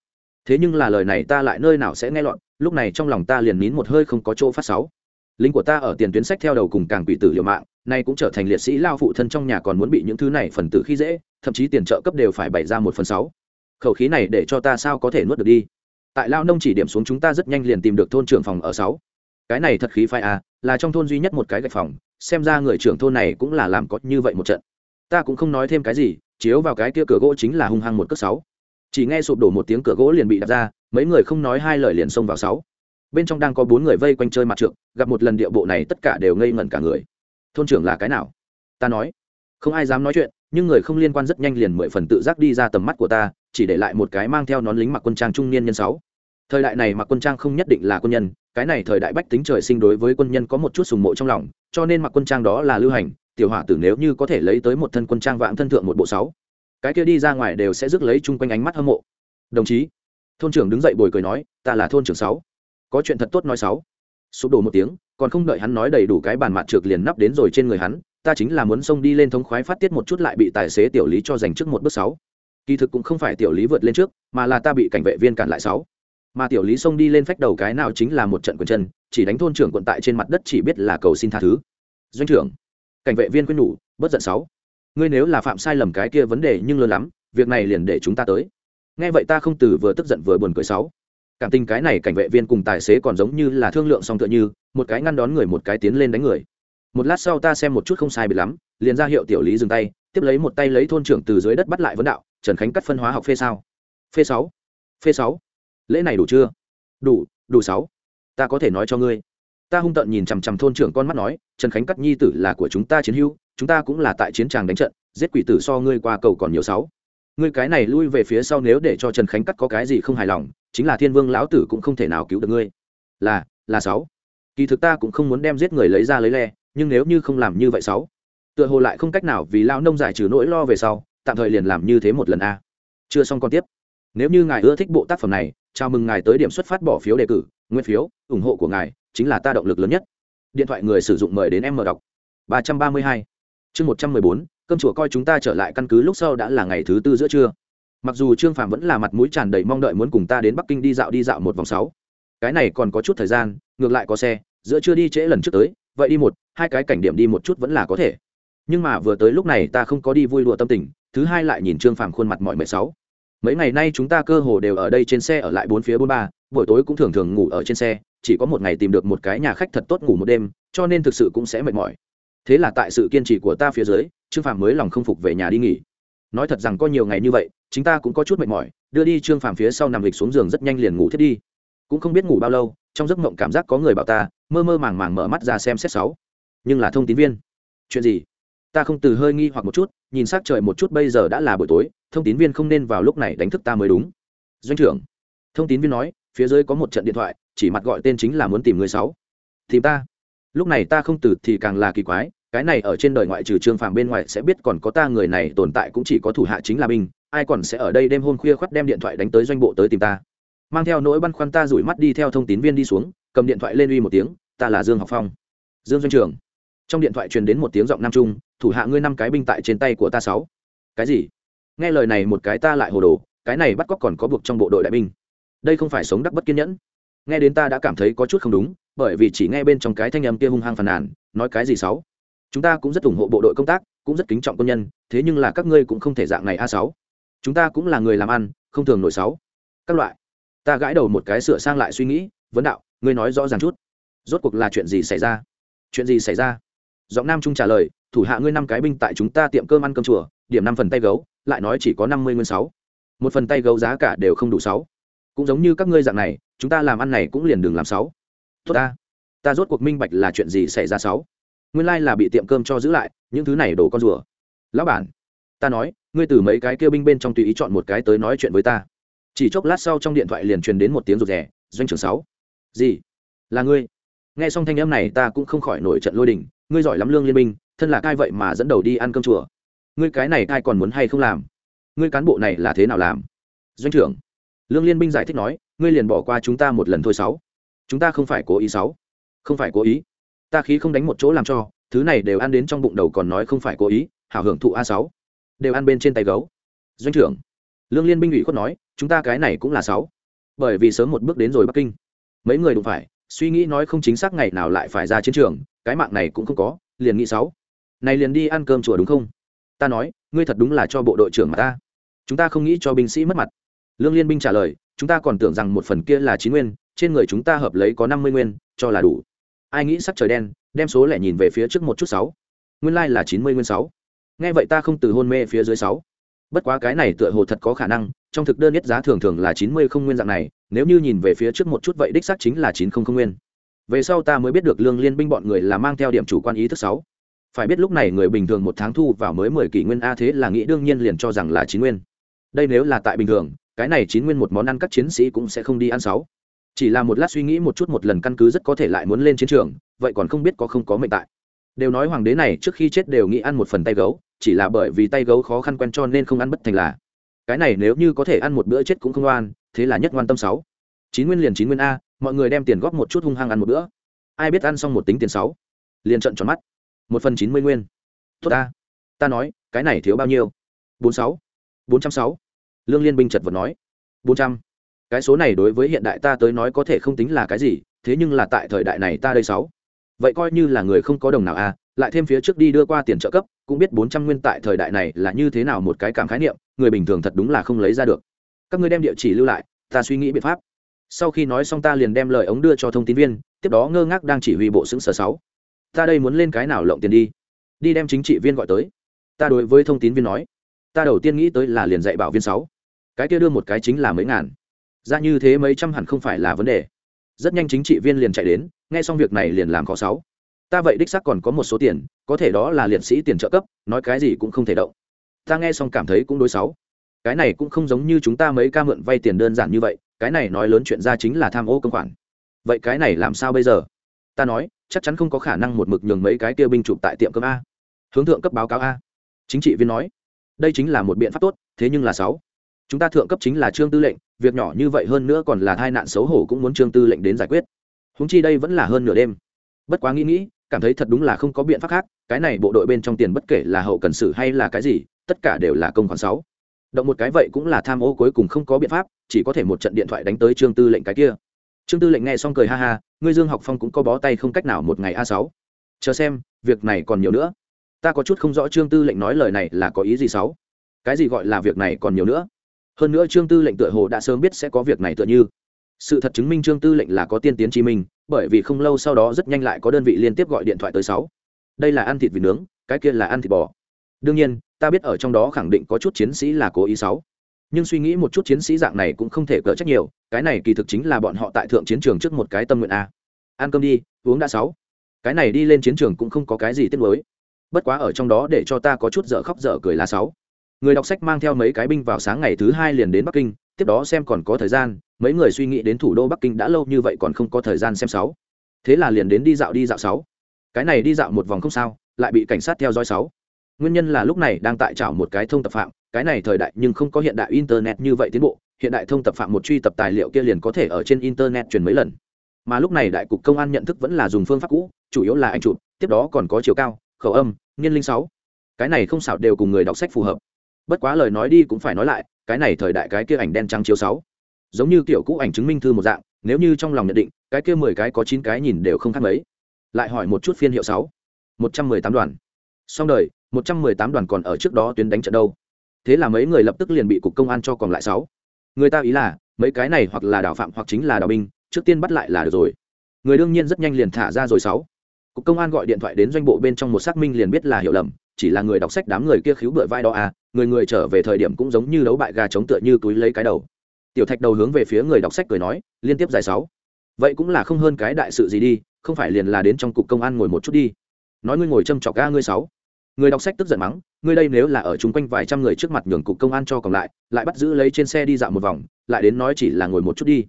Thế nhưng là lời này ta lại nơi nào sẽ nghe loạn lúc này trong lòng ta liền nín một hơi không có chỗ phát sáu. Lính của ta ở tiền tuyến sách theo đầu cùng càng quỷ tử liều mạng nay cũng trở thành liệt sĩ lao phụ thân trong nhà còn muốn bị những thứ này phần tử khi dễ, thậm chí tiền trợ cấp đều phải bày ra một phần sáu. Khẩu khí này để cho ta sao có thể nuốt được đi? Tại lao nông chỉ điểm xuống chúng ta rất nhanh liền tìm được thôn trưởng phòng ở sáu. Cái này thật khí phai à là trong thôn duy nhất một cái gạch phòng, xem ra người trưởng thôn này cũng là làm có như vậy một trận. Ta cũng không nói thêm cái gì, chiếu vào cái kia cửa gỗ chính là hung hăng một cước sáu. Chỉ nghe sụp đổ một tiếng cửa gỗ liền bị đặt ra, mấy người không nói hai lời liền xông vào sáu. Bên trong đang có bốn người vây quanh chơi mặt trượng, gặp một lần điệu bộ này tất cả đều ngây ngẩn cả người thôn trưởng là cái nào? Ta nói. Không ai dám nói chuyện, nhưng người không liên quan rất nhanh liền mười phần tự giác đi ra tầm mắt của ta, chỉ để lại một cái mang theo nón lính mặc quân trang trung niên nhân sáu. Thời đại này mặc quân trang không nhất định là quân nhân, cái này thời đại bách tính trời sinh đối với quân nhân có một chút sùng mộ trong lòng, cho nên mặc quân trang đó là lưu hành, tiểu hỏa tử nếu như có thể lấy tới một thân quân trang vạn thân thượng một bộ sáu, cái kia đi ra ngoài đều sẽ rước lấy chung quanh ánh mắt hâm mộ. Đồng chí, thôn trưởng đứng dậy bồi cười nói, ta là thôn trưởng sáu. Có chuyện thật tốt nói sáu sụp đổ một tiếng, còn không đợi hắn nói đầy đủ cái bàn mặt trượt liền nắp đến rồi trên người hắn, ta chính là muốn xông đi lên thống khoái phát tiết một chút lại bị tài xế tiểu lý cho giành trước một bước sáu. Kỳ thực cũng không phải tiểu lý vượt lên trước, mà là ta bị cảnh vệ viên cản lại sáu. Mà tiểu lý xông đi lên phách đầu cái nào chính là một trận quần chân, chỉ đánh thôn trưởng quận tại trên mặt đất chỉ biết là cầu xin tha thứ. Doanh trưởng, cảnh vệ viên quyết nhủ bất giận sáu. Ngươi nếu là phạm sai lầm cái kia vấn đề nhưng lớn lắm, việc này liền để chúng ta tới. Nghe vậy ta không từ vừa tức giận vừa buồn cười sáu cảm tình cái này cảnh vệ viên cùng tài xế còn giống như là thương lượng song tựa như, một cái ngăn đón người, một cái tiến lên đánh người. Một lát sau ta xem một chút không sai bị lắm, liền ra hiệu tiểu lý dừng tay, tiếp lấy một tay lấy thôn trưởng từ dưới đất bắt lại vấn đạo, trần khánh cắt phân hóa học phê sao? Phê sáu. Phê sáu. Lễ này đủ chưa? Đủ đủ sáu. Ta có thể nói cho ngươi. Ta hung tợn nhìn chằm chằm thôn trưởng con mắt nói, trần khánh cắt nhi tử là của chúng ta chiến hữu, chúng ta cũng là tại chiến tràng đánh trận, giết quỷ tử so ngươi qua cầu còn nhiều sáu ngươi cái này lui về phía sau nếu để cho trần khánh cắt có cái gì không hài lòng, chính là thiên vương lão tử cũng không thể nào cứu được ngươi. Là là sáu. Kỳ thực ta cũng không muốn đem giết người lấy ra lấy le, nhưng nếu như không làm như vậy sáu, tựa hồ lại không cách nào vì lão nông giải trừ nỗi lo về sau, tạm thời liền làm như thế một lần a. Chưa xong còn tiếp. Nếu như ngài ưa thích bộ tác phẩm này, chào mừng ngài tới điểm xuất phát bỏ phiếu đề cử, nguyên phiếu, ủng hộ của ngài chính là ta động lực lớn nhất. Điện thoại người sử dụng mời đến em mở đọc. ba trăm ba mươi hai. Chương một trăm mười bốn cơm chùa coi chúng ta trở lại căn cứ lúc sau đã là ngày thứ tư giữa trưa. Mặc dù trương phạm vẫn là mặt mũi tràn đầy mong đợi muốn cùng ta đến bắc kinh đi dạo đi dạo một vòng sáu. Cái này còn có chút thời gian, ngược lại có xe, giữa trưa đi trễ lần trước tới, vậy đi một, hai cái cảnh điểm đi một chút vẫn là có thể. Nhưng mà vừa tới lúc này ta không có đi vui lụa tâm tình, thứ hai lại nhìn trương phàm khuôn mặt mọi mệt sáu. Mấy ngày nay chúng ta cơ hồ đều ở đây trên xe ở lại bốn phía bốn ba, buổi tối cũng thường thường ngủ ở trên xe, chỉ có một ngày tìm được một cái nhà khách thật tốt ngủ một đêm, cho nên thực sự cũng sẽ mệt mỏi thế là tại sự kiên trì của ta phía dưới, trương phàm mới lòng không phục về nhà đi nghỉ. Nói thật rằng có nhiều ngày như vậy chúng ta cũng có chút mệt mỏi, đưa đi trương phàm phía sau nằm lịch xuống giường rất nhanh liền ngủ thiết đi. Cũng không biết ngủ bao lâu, trong giấc mộng cảm giác có người bảo ta, mơ mơ màng màng mở mắt ra xem xét sáu. Nhưng là thông tín viên. Chuyện gì? Ta không từ hơi nghi hoặc một chút, nhìn s trời một chút bây giờ đã là buổi tối, thông tín viên không nên vào lúc này đánh thức ta mới đúng. Doanh trưởng. Thông tín viên nói, phía dưới có một trận điện thoại, chỉ mặt gọi tên chính là muốn tìm người sáu. Tìm ta lúc này ta không tử thì càng là kỳ quái, cái này ở trên đời ngoại trừ trương phàm bên ngoài sẽ biết còn có ta người này tồn tại cũng chỉ có thủ hạ chính là binh ai còn sẽ ở đây đêm hôm khuya khoắt đem điện thoại đánh tới doanh bộ tới tìm ta. Mang theo nỗi băn khoăn ta rủi mắt đi theo thông tín viên đi xuống, cầm điện thoại lên uy một tiếng, ta là dương học phong. Dương doanh trường. Trong điện thoại truyền đến một tiếng giọng nam trung, thủ hạ ngươi năm cái binh tại trên tay của ta sáu. Cái gì? Nghe lời này một cái ta lại hồ đồ, cái này bắt cóc còn có buộc trong bộ đội đại binh. Đây không phải sống đắc bất kiên nhẫn nghe đến ta đã cảm thấy có chút không đúng, bởi vì chỉ nghe bên trong cái thanh âm kia hung hăng phàn nàn, nói cái gì sáu? Chúng ta cũng rất ủng hộ bộ đội công tác, cũng rất kính trọng quân nhân, thế nhưng là các ngươi cũng không thể dạng này a sáu. Chúng ta cũng là người làm ăn, không thường nổi sáu. Các loại. Ta gãi đầu một cái sửa sang lại suy nghĩ, vấn đạo, ngươi nói rõ ràng chút. Rốt cuộc là chuyện gì xảy ra? Chuyện gì xảy ra? Giọng nam trung trả lời, thủ hạ ngươi năm cái binh tại chúng ta tiệm cơm ăn cơm chùa, điểm năm phần tay gấu, lại nói chỉ có năm mươi nguyên sáu. Một phần tay gấu giá cả đều không đủ sáu cũng giống như các ngươi dạng này, chúng ta làm ăn này cũng liền đường làm sáu tốt ta. Ta rốt cuộc minh bạch là chuyện gì xảy ra sáu nguyên lai là bị tiệm cơm cho giữ lại, những thứ này đổ con rùa. Lão bản, ta nói, ngươi từ mấy cái kêu binh bên trong tùy ý chọn một cái tới nói chuyện với ta. Chỉ chốc lát sau trong điện thoại liền truyền đến một tiếng rụt rè, doanh trưởng sáu. Gì? Là ngươi? Nghe xong thanh âm này ta cũng không khỏi nổi trận lôi đình, ngươi giỏi lắm lương liên minh, thân là cai vậy mà dẫn đầu đi ăn cơm chùa. Ngươi cái này cai còn muốn hay không làm? Ngươi cán bộ này là thế nào làm? Doanh trưởng lương liên binh giải thích nói, ngươi liền bỏ qua chúng ta một lần thôi sáu. Chúng ta không phải cố ý sáu. Không phải cố ý. Ta khí không đánh một chỗ làm cho, thứ này đều ăn đến trong bụng đầu còn nói không phải cố ý, hảo hưởng thụ a sáu. Đều ăn bên trên tay gấu. Doanh trưởng. Lương liên binh ủy khuất nói, chúng ta cái này cũng là sáu. Bởi vì sớm một bước đến rồi bắc kinh. Mấy người đụng phải, suy nghĩ nói không chính xác ngày nào lại phải ra chiến trường, cái mạng này cũng không có, liền nghĩ sáu. Này liền đi ăn cơm chùa đúng không? Ta nói, ngươi thật đúng là cho bộ đội trưởng mà ta. Chúng ta không nghĩ cho binh sĩ mất mặt lương liên binh trả lời, chúng ta còn tưởng rằng một phần kia là chín nguyên, trên người chúng ta hợp lấy có năm mươi nguyên, cho là đủ. Ai nghĩ sắc trời đen, đem số lẻ nhìn về phía trước một chút sáu. Nguyên lai là chín mươi nguyên sáu. Nghe vậy ta không từ hôn mê phía dưới sáu. Bất quá cái này tựa hồ thật có khả năng, trong thực đơn nhất giá thường thường là chín mươi không nguyên dạng này, nếu như nhìn về phía trước một chút vậy đích xác chính là chín không không nguyên. Về sau ta mới biết được lương liên binh bọn người là mang theo điểm chủ quan ý thức sáu. Phải biết lúc này người bình thường một tháng thu vào mới mười kỷ nguyên a thế là nghĩ đương nhiên liền cho rằng là chín nguyên. Đây nếu là tại bình thường cái này chín nguyên một món ăn các chiến sĩ cũng sẽ không đi ăn sáu. Chỉ là một lát suy nghĩ một chút một lần căn cứ rất có thể lại muốn lên chiến trường, vậy còn không biết có không có mệnh tại. Đều nói hoàng đế này trước khi chết đều nghĩ ăn một phần tay gấu, chỉ là bởi vì tay gấu khó khăn quen cho nên không ăn bất thành là. Cái này nếu như có thể ăn một bữa chết cũng không oan, thế là nhất quan tâm sáu. Chín nguyên liền chín nguyên a, mọi người đem tiền góp một chút hung hăng ăn một bữa. Ai biết ăn xong một tính tiền sáu. Liền trận tròn mắt. Một phần chín mươi nguyên. Tốt ta. Ta nói, cái này thiếu bao nhiêu? Bốn sáu. Bốn trăm sáu lương liên binh chật vật nói. Bốn trăm. Cái số này đối với hiện đại ta tới nói có thể không tính là cái gì, thế nhưng là tại thời đại này ta đây sáu. Vậy coi như là người không có đồng nào a lại thêm phía trước đi đưa qua tiền trợ cấp, cũng biết bốn trăm nguyên tại thời đại này là như thế nào một cái cảm khái niệm, người bình thường thật đúng là không lấy ra được. Các ngươi đem địa chỉ lưu lại, ta suy nghĩ biện pháp. Sau khi nói xong ta liền đem lời ống đưa cho thông tin viên, tiếp đó ngơ ngác đang chỉ huy bộ xứng sở sáu. Ta đây muốn lên cái nào lộng tiền đi? Đi đem chính trị viên gọi tới. Ta đối với thông tin viên nói. Ta đầu tiên nghĩ tới là liền dạy bảo viên sáu cái kia đưa một cái chính là mấy ngàn. Ra như thế mấy trăm hẳn không phải là vấn đề. Rất nhanh chính trị viên liền chạy đến, nghe xong việc này liền làm khó sáu. Ta vậy đích xác còn có một số tiền, có thể đó là liệt sĩ tiền trợ cấp, nói cái gì cũng không thể động. Ta nghe xong cảm thấy cũng đối sáu. Cái này cũng không giống như chúng ta mấy ca mượn vay tiền đơn giản như vậy, cái này nói lớn chuyện ra chính là tham ô công khoản. Vậy cái này làm sao bây giờ? Ta nói, chắc chắn không có khả năng một mực nhường mấy cái kia binh chụp tại tiệm cơm a. Hướng thượng cấp báo cáo a. Chính trị viên nói, đây chính là một biện pháp tốt, thế nhưng là sáu chúng ta thượng cấp chính là trương tư lệnh, việc nhỏ như vậy hơn nữa còn là tai nạn xấu hổ cũng muốn trương tư lệnh đến giải quyết. Húng chi đây vẫn là hơn nửa đêm. Bất quá nghĩ nghĩ, cảm thấy thật đúng là không có biện pháp khác, cái này bộ đội bên trong tiền bất kể là hậu cần sử hay là cái gì, tất cả đều là công khoản sáu. Động một cái vậy cũng là tham ô cuối cùng không có biện pháp, chỉ có thể một trận điện thoại đánh tới trương tư lệnh cái kia. Trương tư lệnh nghe xong cười ha ha, ngươi dương học phong cũng có bó tay không cách nào một ngày a sáu. Chờ xem, việc này còn nhiều nữa. Ta có chút không rõ trương tư lệnh nói lời này là có ý gì sáu. Cái gì gọi là việc này còn nhiều nữa? Hơn nữa trương tư lệnh tựa hồ đã sớm biết sẽ có việc này tựa như. Sự thật chứng minh trương tư lệnh là có tiên tiến chí minh, bởi vì không lâu sau đó rất nhanh lại có đơn vị liên tiếp gọi điện thoại tới sáu. Đây là ăn thịt vịt nướng, cái kia là ăn thịt bò. Đương nhiên, ta biết ở trong đó khẳng định có chút chiến sĩ là cố ý sáu. Nhưng suy nghĩ một chút chiến sĩ dạng này cũng không thể cỡ trách nhiều, cái này kỳ thực chính là bọn họ tại thượng chiến trường trước một cái tâm nguyện a. Ăn cơm đi, uống đã sáu. Cái này đi lên chiến trường cũng không có cái gì tiếc nuối. Bất quá ở trong đó để cho ta có chút dở khóc dở cười là sáu người đọc sách mang theo mấy cái binh vào sáng ngày thứ hai liền đến bắc kinh, tiếp đó xem còn có thời gian, mấy người suy nghĩ đến thủ đô bắc kinh đã lâu như vậy còn không có thời gian xem sáu. Thế là liền đến đi dạo đi dạo sáu. Cái này đi dạo một vòng không sao, lại bị cảnh sát theo dõi sáu. Nguyên nhân là lúc này đang tại trảo một cái thông tập phạm, cái này thời đại nhưng không có hiện đại internet như vậy tiến bộ, hiện đại thông tập phạm một truy tập tài liệu kia liền có thể ở trên internet truyền mấy lần. Mà lúc này đại cục công an nhận thức vẫn là dùng phương pháp cũ, chủ yếu là anh chụp, tiếp đó còn có chiều cao, khẩu âm niên linh sáu. Cái này không xảo đều cùng người đọc sách phù hợp bất quá lời nói đi cũng phải nói lại, cái này thời đại cái kia ảnh đen trắng chiếu sáu. Giống như kiểu cũ ảnh chứng minh thư một dạng, nếu như trong lòng nhận định, cái kia mười cái có chín cái nhìn đều không khác mấy. Lại hỏi một chút phiên hiệu sáu. Một trăm mười tám đoàn. Xong đời, một trăm mười tám đoàn còn ở trước đó tuyến đánh trận đâu. Thế là mấy người lập tức liền bị cục công an cho còn lại sáu. Người ta ý là, mấy cái này hoặc là đào phạm hoặc chính là đào binh, trước tiên bắt lại là được rồi. Người đương nhiên rất nhanh liền thả ra rồi sáu. Cục công an gọi điện thoại đến doanh bộ bên trong một xác minh liền biết là hiểu lầm, chỉ là người đọc sách đám người kia khiếu bựa vai đó à người người trở về thời điểm cũng giống như đấu bại gà chống tựa như túi lấy cái đầu. Tiểu thạch đầu hướng về phía người đọc sách cười nói, liên tiếp giải sáu. Vậy cũng là không hơn cái đại sự gì đi, không phải liền là đến trong cục công an ngồi một chút đi. Nói ngươi ngồi châm chọc ga ngươi sáu. Người đọc sách tức giận mắng, ngươi đây nếu là ở chung quanh vài trăm người trước mặt nhường cục công an cho còn lại lại bắt giữ lấy trên xe đi dạo một vòng, lại đến nói chỉ là ngồi một chút đi.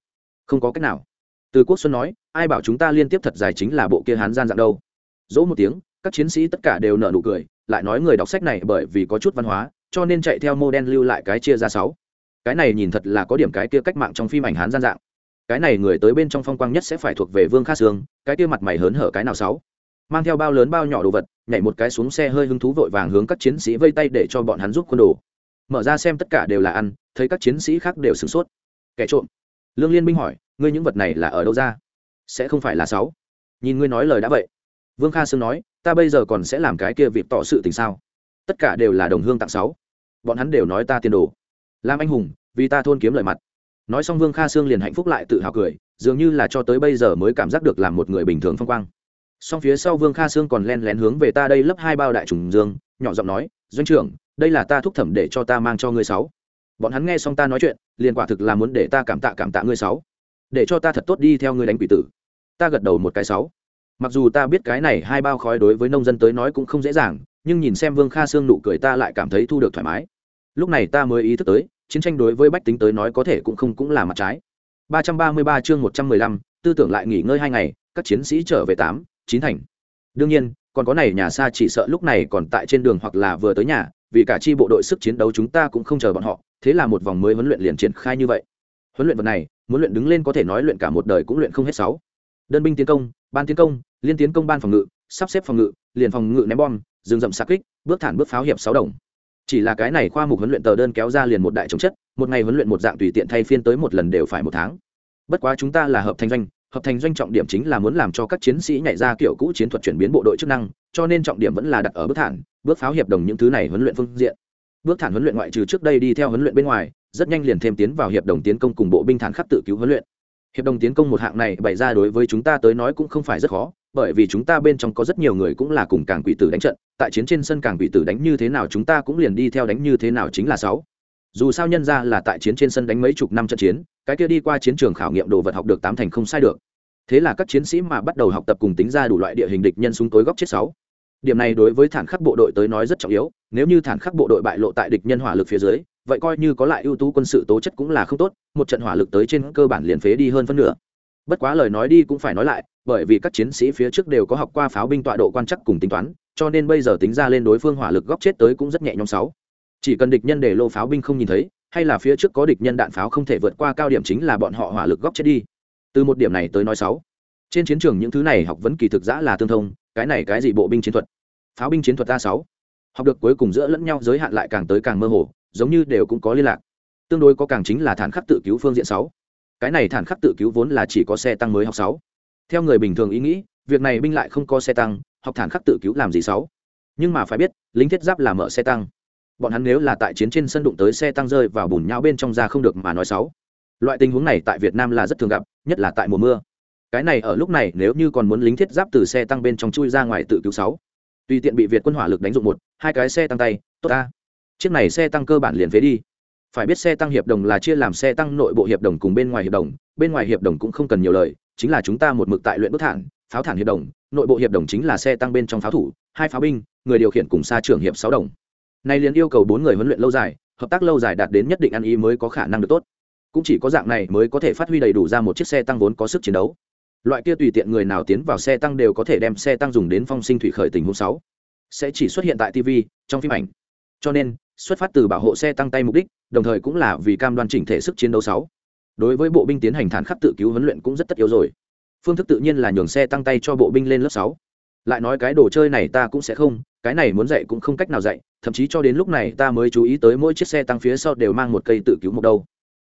Không có cách nào. Từ quốc xuân nói, ai bảo chúng ta liên tiếp thật dài chính là bộ kia hán gian dạng đâu. Dỗ một tiếng, các chiến sĩ tất cả đều nợ nụ cười, lại nói người đọc sách này bởi vì có chút văn hóa cho nên chạy theo mô đen lưu lại cái chia ra sáu. Cái này nhìn thật là có điểm cái kia cách mạng trong phim ảnh hán gian dạng. Cái này người tới bên trong phong quang nhất sẽ phải thuộc về vương kha sương, cái kia mặt mày hớn hở cái nào sáu? Mang theo bao lớn bao nhỏ đồ vật, nhảy một cái xuống xe hơi hứng thú vội vàng hướng các chiến sĩ vây tay để cho bọn hắn giúp quân đồ. Mở ra xem tất cả đều là ăn, thấy các chiến sĩ khác đều sửng sốt. Kẻ trộm. Lương liên minh hỏi, ngươi những vật này là ở đâu ra? Sẽ không phải là sáu. Nhìn ngươi nói lời đã vậy. Vương kha sương nói, ta bây giờ còn sẽ làm cái kia việc tỏ sự tình sao? Tất cả đều là đồng hương tặng sáu bọn hắn đều nói ta tiền đồ. Làm anh hùng, vì ta thôn kiếm lời mặt. Nói xong vương kha sương liền hạnh phúc lại tự hào cười, dường như là cho tới bây giờ mới cảm giác được làm một người bình thường phong quang. Song phía sau vương kha sương còn len lén hướng về ta đây lấp hai bao đại trùng dương, nhỏ giọng nói, doanh trưởng, đây là ta thúc thẩm để cho ta mang cho ngươi sáu. Bọn hắn nghe xong ta nói chuyện, liền quả thực là muốn để ta cảm tạ cảm tạ ngươi sáu. Để cho ta thật tốt đi theo ngươi đánh quỷ tử. Ta gật đầu một cái sáu. Mặc dù ta biết cái này hai bao khói đối với nông dân tới nói cũng không dễ dàng nhưng nhìn xem vương kha sương nụ cười ta lại cảm thấy thu được thoải mái. Lúc này ta mới ý thức tới chiến tranh đối với bách tính tới nói có thể cũng không cũng là mặt trái. 333 chương 115, tư tưởng lại nghỉ ngơi hai ngày các chiến sĩ trở về tám chín thành. Đương nhiên còn có này nhà xa chỉ sợ lúc này còn tại trên đường hoặc là vừa tới nhà vì cả chi bộ đội sức chiến đấu chúng ta cũng không chờ bọn họ thế là một vòng mới huấn luyện liền triển khai như vậy. Huấn luyện vật này muốn luyện đứng lên có thể nói luyện cả một đời cũng luyện không hết sáu. Đơn binh tiến công ban tiến công liên tiến công ban phòng ngự sắp xếp phòng ngự liền phòng ngự ném bom rừng rậm xa kích, bước thản bước pháo hiệp sáu đồng. Chỉ là cái này khoa mục huấn luyện tờ đơn kéo ra liền một đại chống chất, một ngày huấn luyện một dạng tùy tiện thay phiên tới một lần đều phải một tháng. Bất quá chúng ta là hợp thành doanh, hợp thành doanh trọng điểm chính là muốn làm cho các chiến sĩ nhảy ra kiểu cũ chiến thuật chuyển biến bộ đội chức năng, cho nên trọng điểm vẫn là đặt ở bước thản, bước pháo hiệp đồng những thứ này huấn luyện phương diện. Bước thản huấn luyện ngoại trừ trước đây đi theo huấn luyện bên ngoài, rất nhanh liền thêm tiến vào hiệp đồng tiến công cùng bộ binh thản khắc tự cứu huấn luyện. Hiệp đồng tiến công một hạng này bày ra đối với chúng ta tới nói cũng không phải rất khó bởi vì chúng ta bên trong có rất nhiều người cũng là cùng càng quỷ tử đánh trận, tại chiến trên sân càng quỷ tử đánh như thế nào chúng ta cũng liền đi theo đánh như thế nào chính là sáu. Dù sao nhân ra là tại chiến trên sân đánh mấy chục năm trận chiến, cái kia đi qua chiến trường khảo nghiệm đồ vật học được tám thành không sai được. Thế là các chiến sĩ mà bắt đầu học tập cùng tính ra đủ loại địa hình địch nhân súng tối góc chết sáu. Điểm này đối với thản khắc bộ đội tới nói rất trọng yếu, nếu như thản khắc bộ đội bại lộ tại địch nhân hỏa lực phía dưới, vậy coi như có lại ưu tú quân sự tố chất cũng là không tốt, một trận hỏa lực tới trên cơ bản liền phế đi hơn phân nửa. Bất quá lời nói đi cũng phải nói lại bởi vì các chiến sĩ phía trước đều có học qua pháo binh tọa độ quan chắc cùng tính toán, cho nên bây giờ tính ra lên đối phương hỏa lực góc chết tới cũng rất nhẹ nhõm sáu. Chỉ cần địch nhân để lô pháo binh không nhìn thấy, hay là phía trước có địch nhân đạn pháo không thể vượt qua cao điểm chính là bọn họ hỏa lực góc chết đi. Từ một điểm này tới nói sáu. Trên chiến trường những thứ này học vấn kỳ thực giã là tương thông, cái này cái gì bộ binh chiến thuật? Pháo binh chiến thuật a sáu. Học được cuối cùng giữa lẫn nhau giới hạn lại càng tới càng mơ hồ, giống như đều cũng có liên lạc. Tương đối có càng chính là thản khắc tự cứu phương diện sáu. Cái này thản khắc tự cứu vốn là chỉ có xe tăng mới học sáu theo người bình thường ý nghĩ, việc này binh lại không có xe tăng, học thản khắc tự cứu làm gì sáu? Nhưng mà phải biết, lính thiết giáp là mở xe tăng. Bọn hắn nếu là tại chiến trên sân đụng tới xe tăng rơi vào bùn nhau bên trong ra không được mà nói sáu. Loại tình huống này tại việt nam là rất thường gặp, nhất là tại mùa mưa. Cái này ở lúc này nếu như còn muốn lính thiết giáp từ xe tăng bên trong chui ra ngoài tự cứu sáu. Tùy tiện bị việt quân hỏa lực đánh dụng một, hai cái xe tăng tay, tốt ta. Chiếc này xe tăng cơ bản liền phế đi. Phải biết xe tăng hiệp đồng là chia làm xe tăng nội bộ hiệp đồng cùng bên ngoài hiệp đồng, bên ngoài hiệp đồng cũng không cần nhiều lời chính là chúng ta một mực tại luyện bức thản, pháo thản hiệp đồng, nội bộ hiệp đồng chính là xe tăng bên trong pháo thủ, hai pháo binh, người điều khiển cùng xa trưởng hiệp sáu đồng. Nay liền yêu cầu bốn người huấn luyện lâu dài, hợp tác lâu dài đạt đến nhất định ăn ý mới có khả năng được tốt. Cũng chỉ có dạng này mới có thể phát huy đầy đủ ra một chiếc xe tăng vốn có sức chiến đấu. Loại kia tùy tiện người nào tiến vào xe tăng đều có thể đem xe tăng dùng đến phong sinh thủy khởi tình huống sáu. Sẽ chỉ xuất hiện tại tv trong phim ảnh. Cho nên, xuất phát từ bảo hộ xe tăng tay mục đích, đồng thời cũng là vì cam đoan chỉnh thể sức chiến đấu sáu đối với bộ binh tiến hành thản khắc tự cứu huấn luyện cũng rất tất yếu rồi. Phương thức tự nhiên là nhường xe tăng tay cho bộ binh lên lớp sáu. Lại nói cái đồ chơi này ta cũng sẽ không, cái này muốn dạy cũng không cách nào dạy, thậm chí cho đến lúc này ta mới chú ý tới mỗi chiếc xe tăng phía sau đều mang một cây tự cứu một đâu.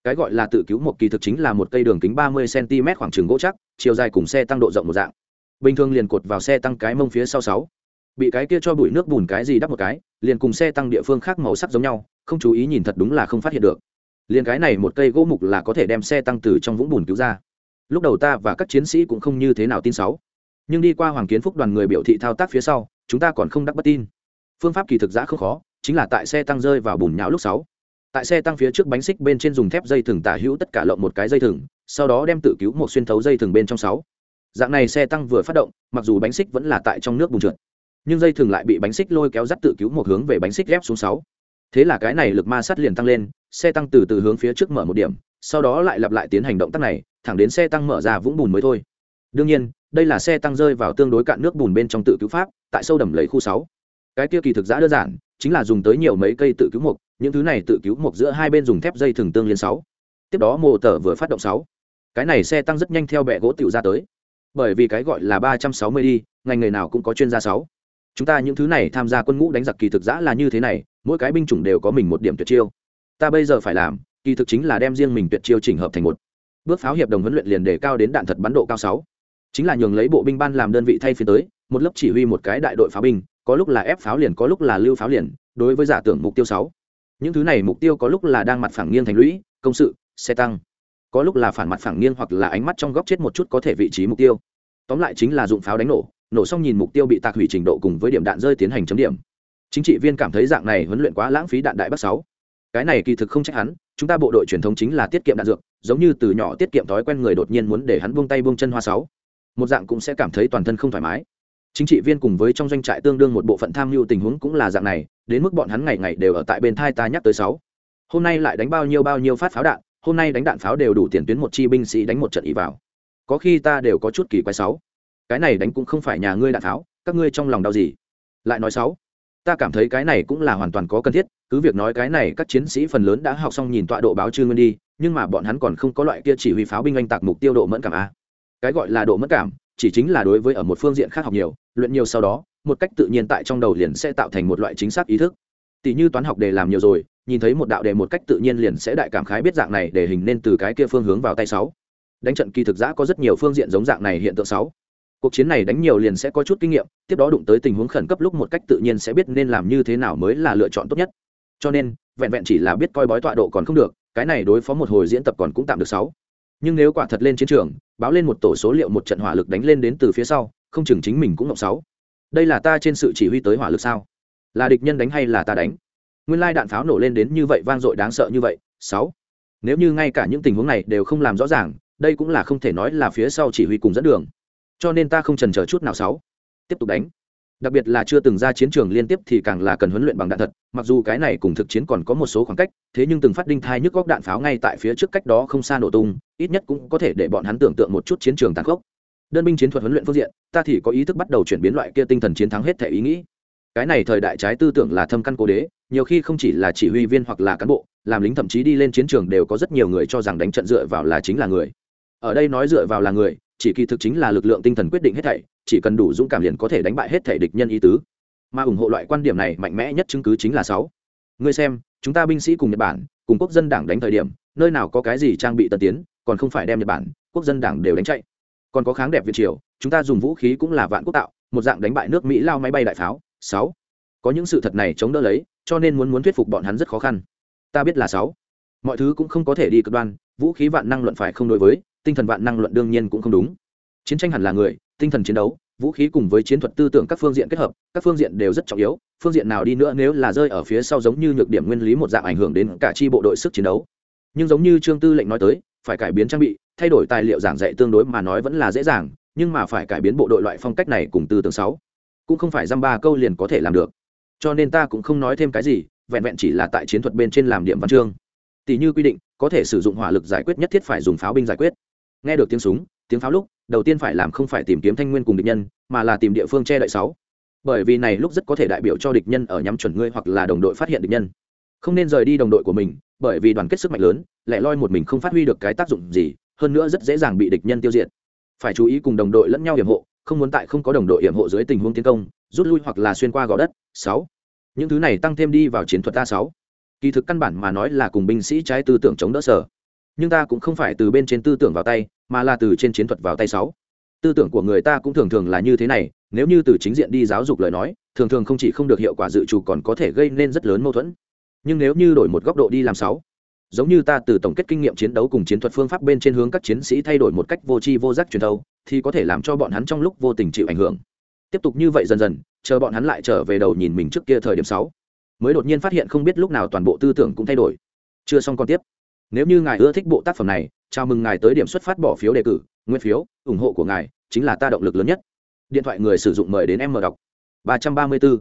Cái gọi là tự cứu một kỳ thực chính là một cây đường kính ba mươi cm khoảng trừng gỗ chắc, chiều dài cùng xe tăng độ rộng một dạng. Bình thường liền cột vào xe tăng cái mông phía sau sáu. Bị cái kia cho bụi nước bùn cái gì đắp một cái, liền cùng xe tăng địa phương khác màu sắc giống nhau, không chú ý nhìn thật đúng là không phát hiện được liền cái này một cây gỗ mục là có thể đem xe tăng từ trong vũng bùn cứu ra. Lúc đầu ta và các chiến sĩ cũng không như thế nào tin sáu. Nhưng đi qua hoàng kiến phúc đoàn người biểu thị thao tác phía sau, chúng ta còn không đắc bất tin. Phương pháp kỳ thực giã không khó, chính là tại xe tăng rơi vào bùn nhão lúc sáu. Tại xe tăng phía trước bánh xích bên trên dùng thép dây thừng tả hữu tất cả lộng một cái dây thừng, sau đó đem tự cứu một xuyên thấu dây thừng bên trong sáu. Dạng này xe tăng vừa phát động, mặc dù bánh xích vẫn là tại trong nước bùn trượt, nhưng dây thừng lại bị bánh xích lôi kéo dắt tự cứu một hướng về bánh xích ghép xuống sáu thế là cái này lực ma sát liền tăng lên, xe tăng từ từ hướng phía trước mở một điểm, sau đó lại lặp lại tiến hành động tác này, thẳng đến xe tăng mở ra vũng bùn mới thôi. Đương nhiên, đây là xe tăng rơi vào tương đối cạn nước bùn bên trong tự cứu pháp, tại sâu đầm lấy khu sáu. Cái kia kỳ thực giã đơn giản, chính là dùng tới nhiều mấy cây tự cứu mục, những thứ này tự cứu mục giữa hai bên dùng thép dây thường tương liên sáu. Tiếp đó mô tờ vừa phát động sáu. Cái này xe tăng rất nhanh theo bệ gỗ tiểu ra tới. Bởi vì cái gọi là ba trăm sáu mươi đi, ngành nghề nào cũng có chuyên gia sáu chúng ta những thứ này tham gia quân ngũ đánh giặc kỳ thực giã là như thế này, mỗi cái binh chủng đều có mình một điểm tuyệt chiêu. Ta bây giờ phải làm, kỳ thực chính là đem riêng mình tuyệt chiêu chỉnh hợp thành một. Bước pháo hiệp đồng huấn luyện liền đề cao đến đạn thật bắn độ cao sáu. Chính là nhường lấy bộ binh ban làm đơn vị thay phiên tới, một lớp chỉ huy một cái đại đội pháo binh, có lúc là ép pháo liền, có lúc là lưu pháo liền, đối với giả tưởng mục tiêu sáu. Những thứ này mục tiêu có lúc là đang mặt phẳng nghiêng thành lũy, công sự, xe tăng. Có lúc là phản mặt phẳng nghiêng hoặc là ánh mắt trong góc chết một chút có thể vị trí mục tiêu. Tóm lại chính là dụng pháo đánh nổ nổ xong nhìn mục tiêu bị tạc hủy trình độ cùng với điểm đạn rơi tiến hành chấm điểm. Chính trị viên cảm thấy dạng này huấn luyện quá lãng phí đạn đại bắc sáu. Cái này kỳ thực không trách hắn, chúng ta bộ đội truyền thống chính là tiết kiệm đạn dược, giống như từ nhỏ tiết kiệm thói quen người đột nhiên muốn để hắn buông tay buông chân hoa sáu. Một dạng cũng sẽ cảm thấy toàn thân không thoải mái. Chính trị viên cùng với trong doanh trại tương đương một bộ phận tham mưu tình huống cũng là dạng này, đến mức bọn hắn ngày ngày đều ở tại bên thai ta nhắc tới sáu. Hôm nay lại đánh bao nhiêu bao nhiêu phát pháo đạn, hôm nay đánh đạn pháo đều đủ tiền tuyến một chi binh sĩ đánh một trận ý vào. Có khi ta đều có chút kỳ quái sáu cái này đánh cũng không phải nhà ngươi đạn tháo, các ngươi trong lòng đau gì? Lại nói sáu, ta cảm thấy cái này cũng là hoàn toàn có cần thiết, cứ việc nói cái này các chiến sĩ phần lớn đã học xong nhìn tọa độ báo trương nguyên đi, nhưng mà bọn hắn còn không có loại kia chỉ huy pháo binh anh tạc mục tiêu độ mẫn cảm a cái gọi là độ mẫn cảm, chỉ chính là đối với ở một phương diện khác học nhiều, luyện nhiều sau đó, một cách tự nhiên tại trong đầu liền sẽ tạo thành một loại chính xác ý thức. Tỷ như toán học đề làm nhiều rồi, nhìn thấy một đạo đề một cách tự nhiên liền sẽ đại cảm khái biết dạng này để hình nên từ cái kia phương hướng vào tay sáu. Đánh trận kỳ thực giã có rất nhiều phương diện giống dạng này hiện tượng sáu cuộc chiến này đánh nhiều liền sẽ có chút kinh nghiệm, tiếp đó đụng tới tình huống khẩn cấp lúc một cách tự nhiên sẽ biết nên làm như thế nào mới là lựa chọn tốt nhất. Cho nên, vẹn vẹn chỉ là biết coi bói tọa độ còn không được, cái này đối phó một hồi diễn tập còn cũng tạm được sáu. Nhưng nếu quả thật lên chiến trường, báo lên một tổ số liệu một trận hỏa lực đánh lên đến từ phía sau, không chừng chính mình cũng ngọc sáu. Đây là ta trên sự chỉ huy tới hỏa lực sao? Là địch nhân đánh hay là ta đánh? Nguyên lai đạn pháo nổ lên đến như vậy vang dội đáng sợ như vậy, sáu. Nếu như ngay cả những tình huống này đều không làm rõ ràng, đây cũng là không thể nói là phía sau chỉ huy cùng dẫn đường cho nên ta không trần chờ chút nào sáu. Tiếp tục đánh. Đặc biệt là chưa từng ra chiến trường liên tiếp thì càng là cần huấn luyện bằng đạn thật. Mặc dù cái này cùng thực chiến còn có một số khoảng cách, thế nhưng từng phát đinh thai nhức góc đạn pháo ngay tại phía trước cách đó không xa nổ tung, ít nhất cũng có thể để bọn hắn tưởng tượng một chút chiến trường tàn khốc. Đơn binh chiến thuật huấn luyện phương diện, ta thì có ý thức bắt đầu chuyển biến loại kia tinh thần chiến thắng hết thể ý nghĩ. Cái này thời đại trái tư tưởng là thâm căn cố đế, nhiều khi không chỉ là chỉ huy viên hoặc là cán bộ, làm lính thậm chí đi lên chiến trường đều có rất nhiều người cho rằng đánh trận dựa vào là chính là người. Ở đây nói dựa vào là người chỉ kỳ thực chính là lực lượng tinh thần quyết định hết thảy, chỉ cần đủ dũng cảm liền có thể đánh bại hết thảy địch nhân ý tứ. Mà ủng hộ loại quan điểm này mạnh mẽ nhất chứng cứ chính là sáu. Ngươi xem, chúng ta binh sĩ cùng nhật bản, cùng quốc dân đảng đánh thời điểm, nơi nào có cái gì trang bị tân tiến, còn không phải đem nhật bản, quốc dân đảng đều đánh chạy. Còn có kháng đẹp việt triều, chúng ta dùng vũ khí cũng là vạn quốc tạo, một dạng đánh bại nước mỹ lao máy bay đại pháo. Sáu. Có những sự thật này chống đỡ lấy, cho nên muốn muốn thuyết phục bọn hắn rất khó khăn. Ta biết là sáu. Mọi thứ cũng không có thể đi cực đoan, vũ khí vạn năng luận phải không đối với tinh thần vạn năng luận đương nhiên cũng không đúng. Chiến tranh hẳn là người, tinh thần chiến đấu, vũ khí cùng với chiến thuật tư tưởng các phương diện kết hợp, các phương diện đều rất trọng yếu, phương diện nào đi nữa nếu là rơi ở phía sau giống như nhược điểm nguyên lý một dạng ảnh hưởng đến cả chi bộ đội sức chiến đấu. Nhưng giống như trương tư lệnh nói tới, phải cải biến trang bị, thay đổi tài liệu giảng dạy tương đối mà nói vẫn là dễ dàng, nhưng mà phải cải biến bộ đội loại phong cách này cùng tư tưởng sáu. Cũng không phải dăm ba câu liền có thể làm được. Cho nên ta cũng không nói thêm cái gì, vẹn vẹn chỉ là tại chiến thuật bên trên làm điểm văn chương. Tỷ như quy định, có thể sử dụng hỏa lực giải quyết nhất thiết phải dùng pháo binh giải quyết nghe được tiếng súng, tiếng pháo lúc, đầu tiên phải làm không phải tìm kiếm thanh nguyên cùng địch nhân, mà là tìm địa phương che đậy sáu. Bởi vì này lúc rất có thể đại biểu cho địch nhân ở nhắm chuẩn ngươi hoặc là đồng đội phát hiện địch nhân. Không nên rời đi đồng đội của mình, bởi vì đoàn kết sức mạnh lớn lại loi một mình không phát huy được cái tác dụng gì, hơn nữa rất dễ dàng bị địch nhân tiêu diệt. Phải chú ý cùng đồng đội lẫn nhau hiểm hộ, không muốn tại không có đồng đội hiểm hộ dưới tình huống tiến công, rút lui hoặc là xuyên qua gò đất, sáu. Những thứ này tăng thêm đi vào chiến thuật a sáu. Kỳ thực căn bản mà nói là cùng binh sĩ trái tư tưởng chống đỡ sở nhưng ta cũng không phải từ bên trên tư tưởng vào tay, mà là từ trên chiến thuật vào tay sáu. Tư tưởng của người ta cũng thường thường là như thế này, nếu như từ chính diện đi giáo dục lời nói, thường thường không chỉ không được hiệu quả dự trù còn có thể gây nên rất lớn mâu thuẫn. Nhưng nếu như đổi một góc độ đi làm sáu, giống như ta từ tổng kết kinh nghiệm chiến đấu cùng chiến thuật phương pháp bên trên hướng các chiến sĩ thay đổi một cách vô tri vô giác truyền thâu, thì có thể làm cho bọn hắn trong lúc vô tình chịu ảnh hưởng. Tiếp tục như vậy dần dần, chờ bọn hắn lại trở về đầu nhìn mình trước kia thời điểm sáu, mới đột nhiên phát hiện không biết lúc nào toàn bộ tư tưởng cũng thay đổi. Chưa xong còn tiếp nếu như ngài ưa thích bộ tác phẩm này, chào mừng ngài tới điểm xuất phát bỏ phiếu đề cử, nguyên phiếu, ủng hộ của ngài chính là ta động lực lớn nhất. Điện thoại người sử dụng mời đến em mở đọc. ba trăm ba mươi bốn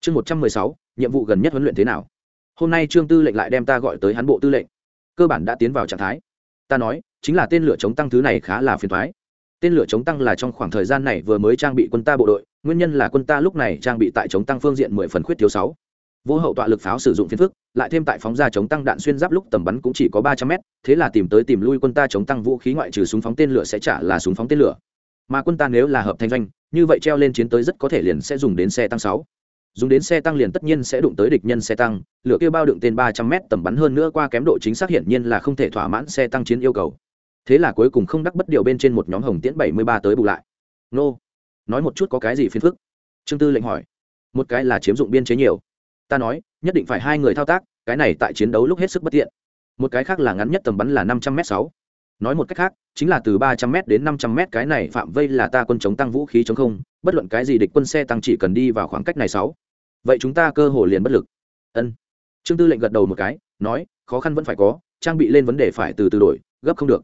chương một trăm mười sáu, nhiệm vụ gần nhất huấn luyện thế nào? Hôm nay trương tư lệnh lại đem ta gọi tới hắn bộ tư lệnh. Cơ bản đã tiến vào trạng thái. Ta nói, chính là tên lửa chống tăng thứ này khá là phiền thoái tên lửa chống tăng là trong khoảng thời gian này vừa mới trang bị quân ta bộ đội, nguyên nhân là quân ta lúc này trang bị tại chống tăng phương diện mười phần khuyết thiếu sáu vô hậu tọa lực pháo sử dụng phiến phức, lại thêm tại phóng ra chống tăng đạn xuyên giáp lúc tầm bắn cũng chỉ có ba trăm mét, thế là tìm tới tìm lui quân ta chống tăng vũ khí ngoại trừ súng phóng tên lửa sẽ trả là súng phóng tên lửa. Mà quân ta nếu là hợp thành doanh, như vậy treo lên chiến tới rất có thể liền sẽ dùng đến xe tăng sáu. Dùng đến xe tăng liền tất nhiên sẽ đụng tới địch nhân xe tăng, lửa kia bao đựng tên ba trăm mét tầm bắn hơn nữa qua kém độ chính xác hiển nhiên là không thể thỏa mãn xe tăng chiến yêu cầu. Thế là cuối cùng không đắc bất điều bên trên một nhóm hồng tiễn bảy mươi ba tới bù lại. Nô, nói một chút có cái gì phiền phức? Trương tư lệnh hỏi. Một cái là chiếm dụng biên chế nhiều ta nói, nhất định phải hai người thao tác, cái này tại chiến đấu lúc hết sức bất tiện. Một cái khác là ngắn nhất tầm bắn là năm trăm m sáu. Nói một cách khác, chính là từ ba trăm m đến năm trăm m cái này phạm vây là ta quân chống tăng vũ khí chống không, bất luận cái gì địch quân xe tăng chỉ cần đi vào khoảng cách này sáu. Vậy chúng ta cơ hồ liền bất lực. Ân. Trương tư lệnh gật đầu một cái, nói, khó khăn vẫn phải có, trang bị lên vấn đề phải từ từ đổi, gấp không được.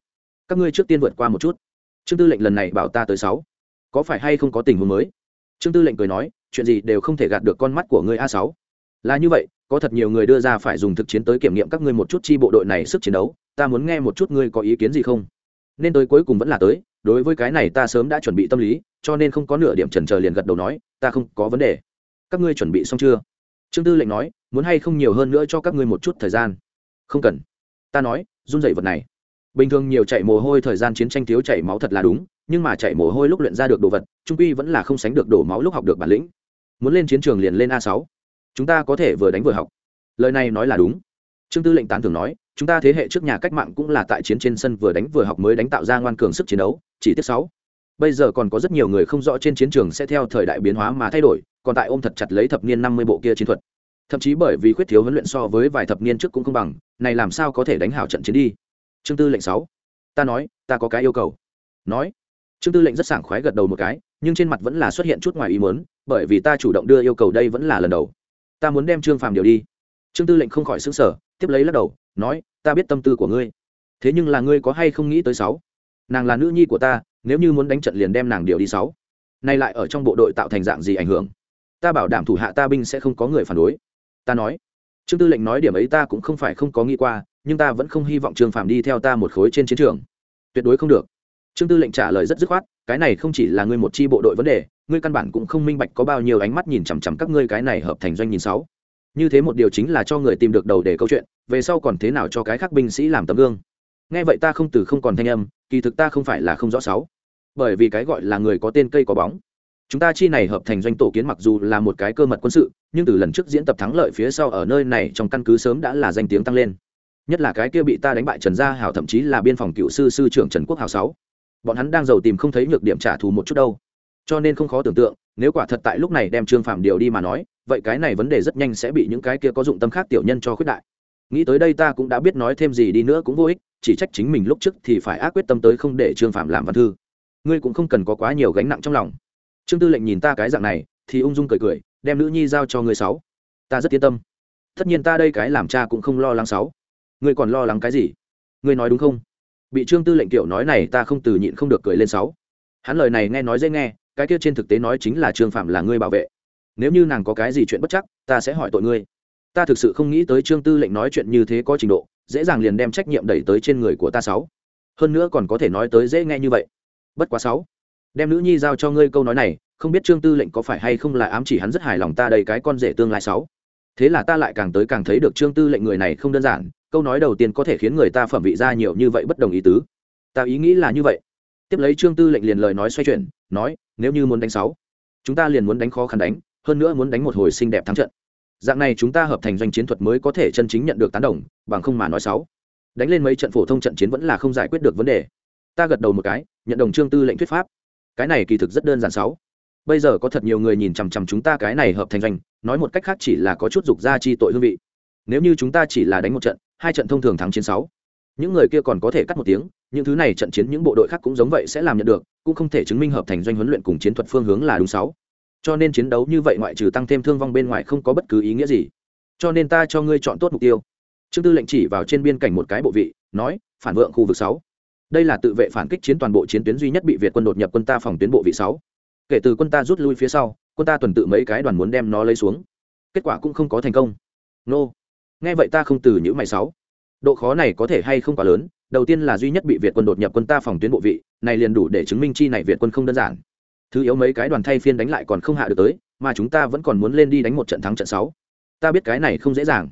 Các ngươi trước tiên vượt qua một chút. Trương tư lệnh lần này bảo ta tới sáu. Có phải hay không có tình huống mới? Trương tư lệnh cười nói, chuyện gì đều không thể gạt được con mắt của ngươi a sáu là như vậy, có thật nhiều người đưa ra phải dùng thực chiến tới kiểm nghiệm các ngươi một chút chi bộ đội này sức chiến đấu, ta muốn nghe một chút ngươi có ý kiến gì không? Nên tới cuối cùng vẫn là tới, đối với cái này ta sớm đã chuẩn bị tâm lý, cho nên không có nửa điểm trần trờ liền gật đầu nói, ta không có vấn đề. Các ngươi chuẩn bị xong chưa? Trương tư lệnh nói, muốn hay không nhiều hơn nữa cho các ngươi một chút thời gian? Không cần. Ta nói, run dậy vật này. Bình thường nhiều chạy mồ hôi thời gian chiến tranh thiếu chảy máu thật là đúng, nhưng mà chạy mồ hôi lúc luyện ra được đồ vật, trung quy vẫn là không sánh được đổ máu lúc học được bản lĩnh. Muốn lên chiến trường liền lên a sáu chúng ta có thể vừa đánh vừa học. Lời này nói là đúng. Trương tư lệnh tán thường nói, chúng ta thế hệ trước nhà cách mạng cũng là tại chiến trên sân vừa đánh vừa học mới đánh tạo ra ngoan cường sức chiến đấu, chỉ tiết sáu. Bây giờ còn có rất nhiều người không rõ trên chiến trường sẽ theo thời đại biến hóa mà thay đổi, còn tại ôm thật chặt lấy thập niên năm mươi bộ kia chiến thuật. Thậm chí bởi vì khuyết thiếu huấn luyện so với vài thập niên trước cũng không bằng, này làm sao có thể đánh hảo trận chiến đi? Chương tư lệnh sáu. Ta nói, ta có cái yêu cầu. Nói. Chương tư lệnh rất sảng khoái gật đầu một cái, nhưng trên mặt vẫn là xuất hiện chút ngoài ý muốn, bởi vì ta chủ động đưa yêu cầu đây vẫn là lần đầu ta muốn đem trương phàm điều đi. Trương tư lệnh không khỏi xứng sở tiếp lấy lắc đầu, nói, ta biết tâm tư của ngươi. Thế nhưng là ngươi có hay không nghĩ tới sáu? Nàng là nữ nhi của ta, nếu như muốn đánh trận liền đem nàng điều đi sáu. Nay lại ở trong bộ đội tạo thành dạng gì ảnh hưởng? Ta bảo đảm thủ hạ ta binh sẽ không có người phản đối. Ta nói. Trương tư lệnh nói điểm ấy ta cũng không phải không có nghĩ qua, nhưng ta vẫn không hy vọng trương phàm đi theo ta một khối trên chiến trường. Tuyệt đối không được. Trương tư lệnh trả lời rất dứt khoát, cái này không chỉ là ngươi một chi bộ đội vấn đề ngươi căn bản cũng không minh bạch có bao nhiêu ánh mắt nhìn chằm chằm các ngươi cái này hợp thành doanh nhìn sáu. Như thế một điều chính là cho người tìm được đầu để câu chuyện, về sau còn thế nào cho cái khác binh sĩ làm tấm gương? Nghe vậy ta không từ không còn thanh âm, kỳ thực ta không phải là không rõ sáu. Bởi vì cái gọi là người có tên cây có bóng. Chúng ta chi này hợp thành doanh tổ kiến mặc dù là một cái cơ mật quân sự, nhưng từ lần trước diễn tập thắng lợi phía sau ở nơi này trong căn cứ sớm đã là danh tiếng tăng lên. Nhất là cái kia bị ta đánh bại trần gia hảo thậm chí là biên phòng cựu sư sư trưởng trần quốc hảo sáu. Bọn hắn đang giàu tìm không thấy nhược điểm trả thù một chút đâu cho nên không khó tưởng tượng, nếu quả thật tại lúc này đem trương phạm điều đi mà nói, vậy cái này vấn đề rất nhanh sẽ bị những cái kia có dụng tâm khác tiểu nhân cho khuyết đại. Nghĩ tới đây ta cũng đã biết nói thêm gì đi nữa cũng vô ích, chỉ trách chính mình lúc trước thì phải ác quyết tâm tới không để trương phạm làm văn thư. Ngươi cũng không cần có quá nhiều gánh nặng trong lòng. Trương tư lệnh nhìn ta cái dạng này, thì ung dung cười cười, đem nữ nhi giao cho người sáu. Ta rất yên tâm. Tất nhiên ta đây cái làm cha cũng không lo lắng sáu. Ngươi còn lo lắng cái gì? Ngươi nói đúng không? Bị trương tư lệnh kiểu nói này ta không từ nhịn không được cười lên sáu. Hắn lời này nghe nói dễ nghe cái kia trên thực tế nói chính là trương phạm là ngươi bảo vệ. Nếu như nàng có cái gì chuyện bất chắc, ta sẽ hỏi tội ngươi. Ta thực sự không nghĩ tới trương tư lệnh nói chuyện như thế có trình độ, dễ dàng liền đem trách nhiệm đẩy tới trên người của ta sáu. Hơn nữa còn có thể nói tới dễ nghe như vậy. Bất quá sáu. Đem nữ nhi giao cho ngươi câu nói này, không biết trương tư lệnh có phải hay không là ám chỉ hắn rất hài lòng ta đầy cái con rể tương lai sáu. Thế là ta lại càng tới càng thấy được trương tư lệnh người này không đơn giản, câu nói đầu tiên có thể khiến người ta phẩm vị ra nhiều như vậy bất đồng ý tứ. Ta ý nghĩ là như vậy tiếp lấy trương tư lệnh liền lời nói xoay chuyển, nói, nếu như muốn đánh sáu, chúng ta liền muốn đánh khó khăn đánh, hơn nữa muốn đánh một hồi xinh đẹp thắng trận. Dạng này chúng ta hợp thành doanh chiến thuật mới có thể chân chính nhận được tán đồng, bằng không mà nói sáu. Đánh lên mấy trận phổ thông trận chiến vẫn là không giải quyết được vấn đề. Ta gật đầu một cái, nhận đồng trương tư lệnh thuyết pháp. Cái này kỳ thực rất đơn giản sáu. Bây giờ có thật nhiều người nhìn chằm chằm chúng ta cái này hợp thành doanh, nói một cách khác chỉ là có chút dục ra chi tội hương vị. Nếu như chúng ta chỉ là đánh một trận, hai trận thông thường thắng chiến sáu. Những người kia còn có thể cắt một tiếng những thứ này trận chiến những bộ đội khác cũng giống vậy sẽ làm nhận được, cũng không thể chứng minh hợp thành doanh huấn luyện cùng chiến thuật phương hướng là đúng sáu. Cho nên chiến đấu như vậy ngoại trừ tăng thêm thương vong bên ngoài không có bất cứ ý nghĩa gì. Cho nên ta cho ngươi chọn tốt mục tiêu. Trương tư lệnh chỉ vào trên biên cảnh một cái bộ vị, nói, phản vượng khu vực sáu. Đây là tự vệ phản kích chiến toàn bộ chiến tuyến duy nhất bị việt quân đột nhập quân ta phòng tuyến bộ vị sáu. Kể từ quân ta rút lui phía sau, quân ta tuần tự mấy cái đoàn muốn đem nó lấy xuống. Kết quả cũng không có thành công. Nô. Nghe vậy ta không từ những mày sáu. Độ khó này có thể hay không quá lớn đầu tiên là duy nhất bị việt quân đột nhập quân ta phòng tuyến bộ vị, này liền đủ để chứng minh chi này việt quân không đơn giản. Thứ yếu mấy cái đoàn thay phiên đánh lại còn không hạ được tới, mà chúng ta vẫn còn muốn lên đi đánh một trận thắng trận sáu. Ta biết cái này không dễ dàng.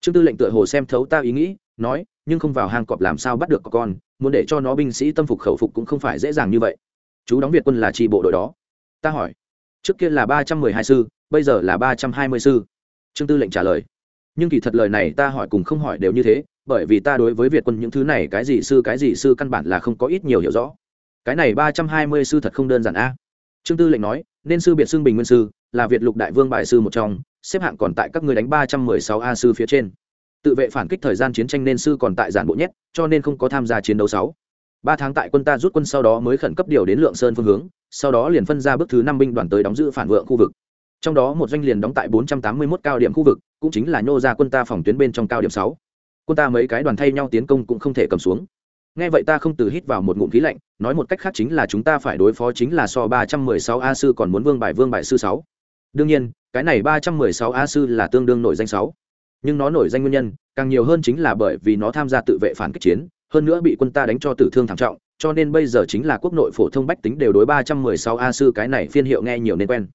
Trương tư lệnh tựa hồ xem thấu ta ý nghĩ, nói, nhưng không vào hang cọp làm sao bắt được có con, muốn để cho nó binh sĩ tâm phục khẩu phục cũng không phải dễ dàng như vậy. Chú đóng việt quân là tri bộ đội đó. Ta hỏi, trước kia là ba trăm mười hai sư, bây giờ là ba trăm hai mươi sư. Trương tư lệnh trả lời nhưng kỳ thật lời này ta hỏi cùng không hỏi đều như thế bởi vì ta đối với việt quân những thứ này cái gì sư cái gì sư căn bản là không có ít nhiều hiểu rõ. Cái này ba trăm hai mươi sư thật không đơn giản a. Trương tư lệnh nói nên sư biệt xưng bình nguyên sư là việt lục đại vương bài sư một trong xếp hạng còn tại các người đánh ba trăm mười sáu a sư phía trên. Tự vệ phản kích thời gian chiến tranh nên sư còn tại giản bộ nhất, cho nên không có tham gia chiến đấu sáu. Ba tháng tại quân ta rút quân sau đó mới khẩn cấp điều đến lượng sơn phương hướng sau đó liền phân ra bước thứ năm binh đoàn tới đóng giữ phản vượng khu vực trong đó một doanh liền đóng tại 481 cao điểm khu vực, cũng chính là nhô ra quân ta phòng tuyến bên trong cao điểm sáu. Quân ta mấy cái đoàn thay nhau tiến công cũng không thể cầm xuống. Nghe vậy ta không từ hít vào một ngụm khí lạnh, nói một cách khác chính là chúng ta phải đối phó chính là so 316 a sư còn muốn vương bài vương bài sư sáu. Đương nhiên, cái này 316 a sư là tương đương nổi danh sáu. Nhưng nó nổi danh nguyên nhân, càng nhiều hơn chính là bởi vì nó tham gia tự vệ phản kích chiến, hơn nữa bị quân ta đánh cho tử thương thảm trọng, cho nên bây giờ chính là quốc nội phổ thông bách tính đều đối 316 a sư cái này phiên hiệu nghe nhiều nên quen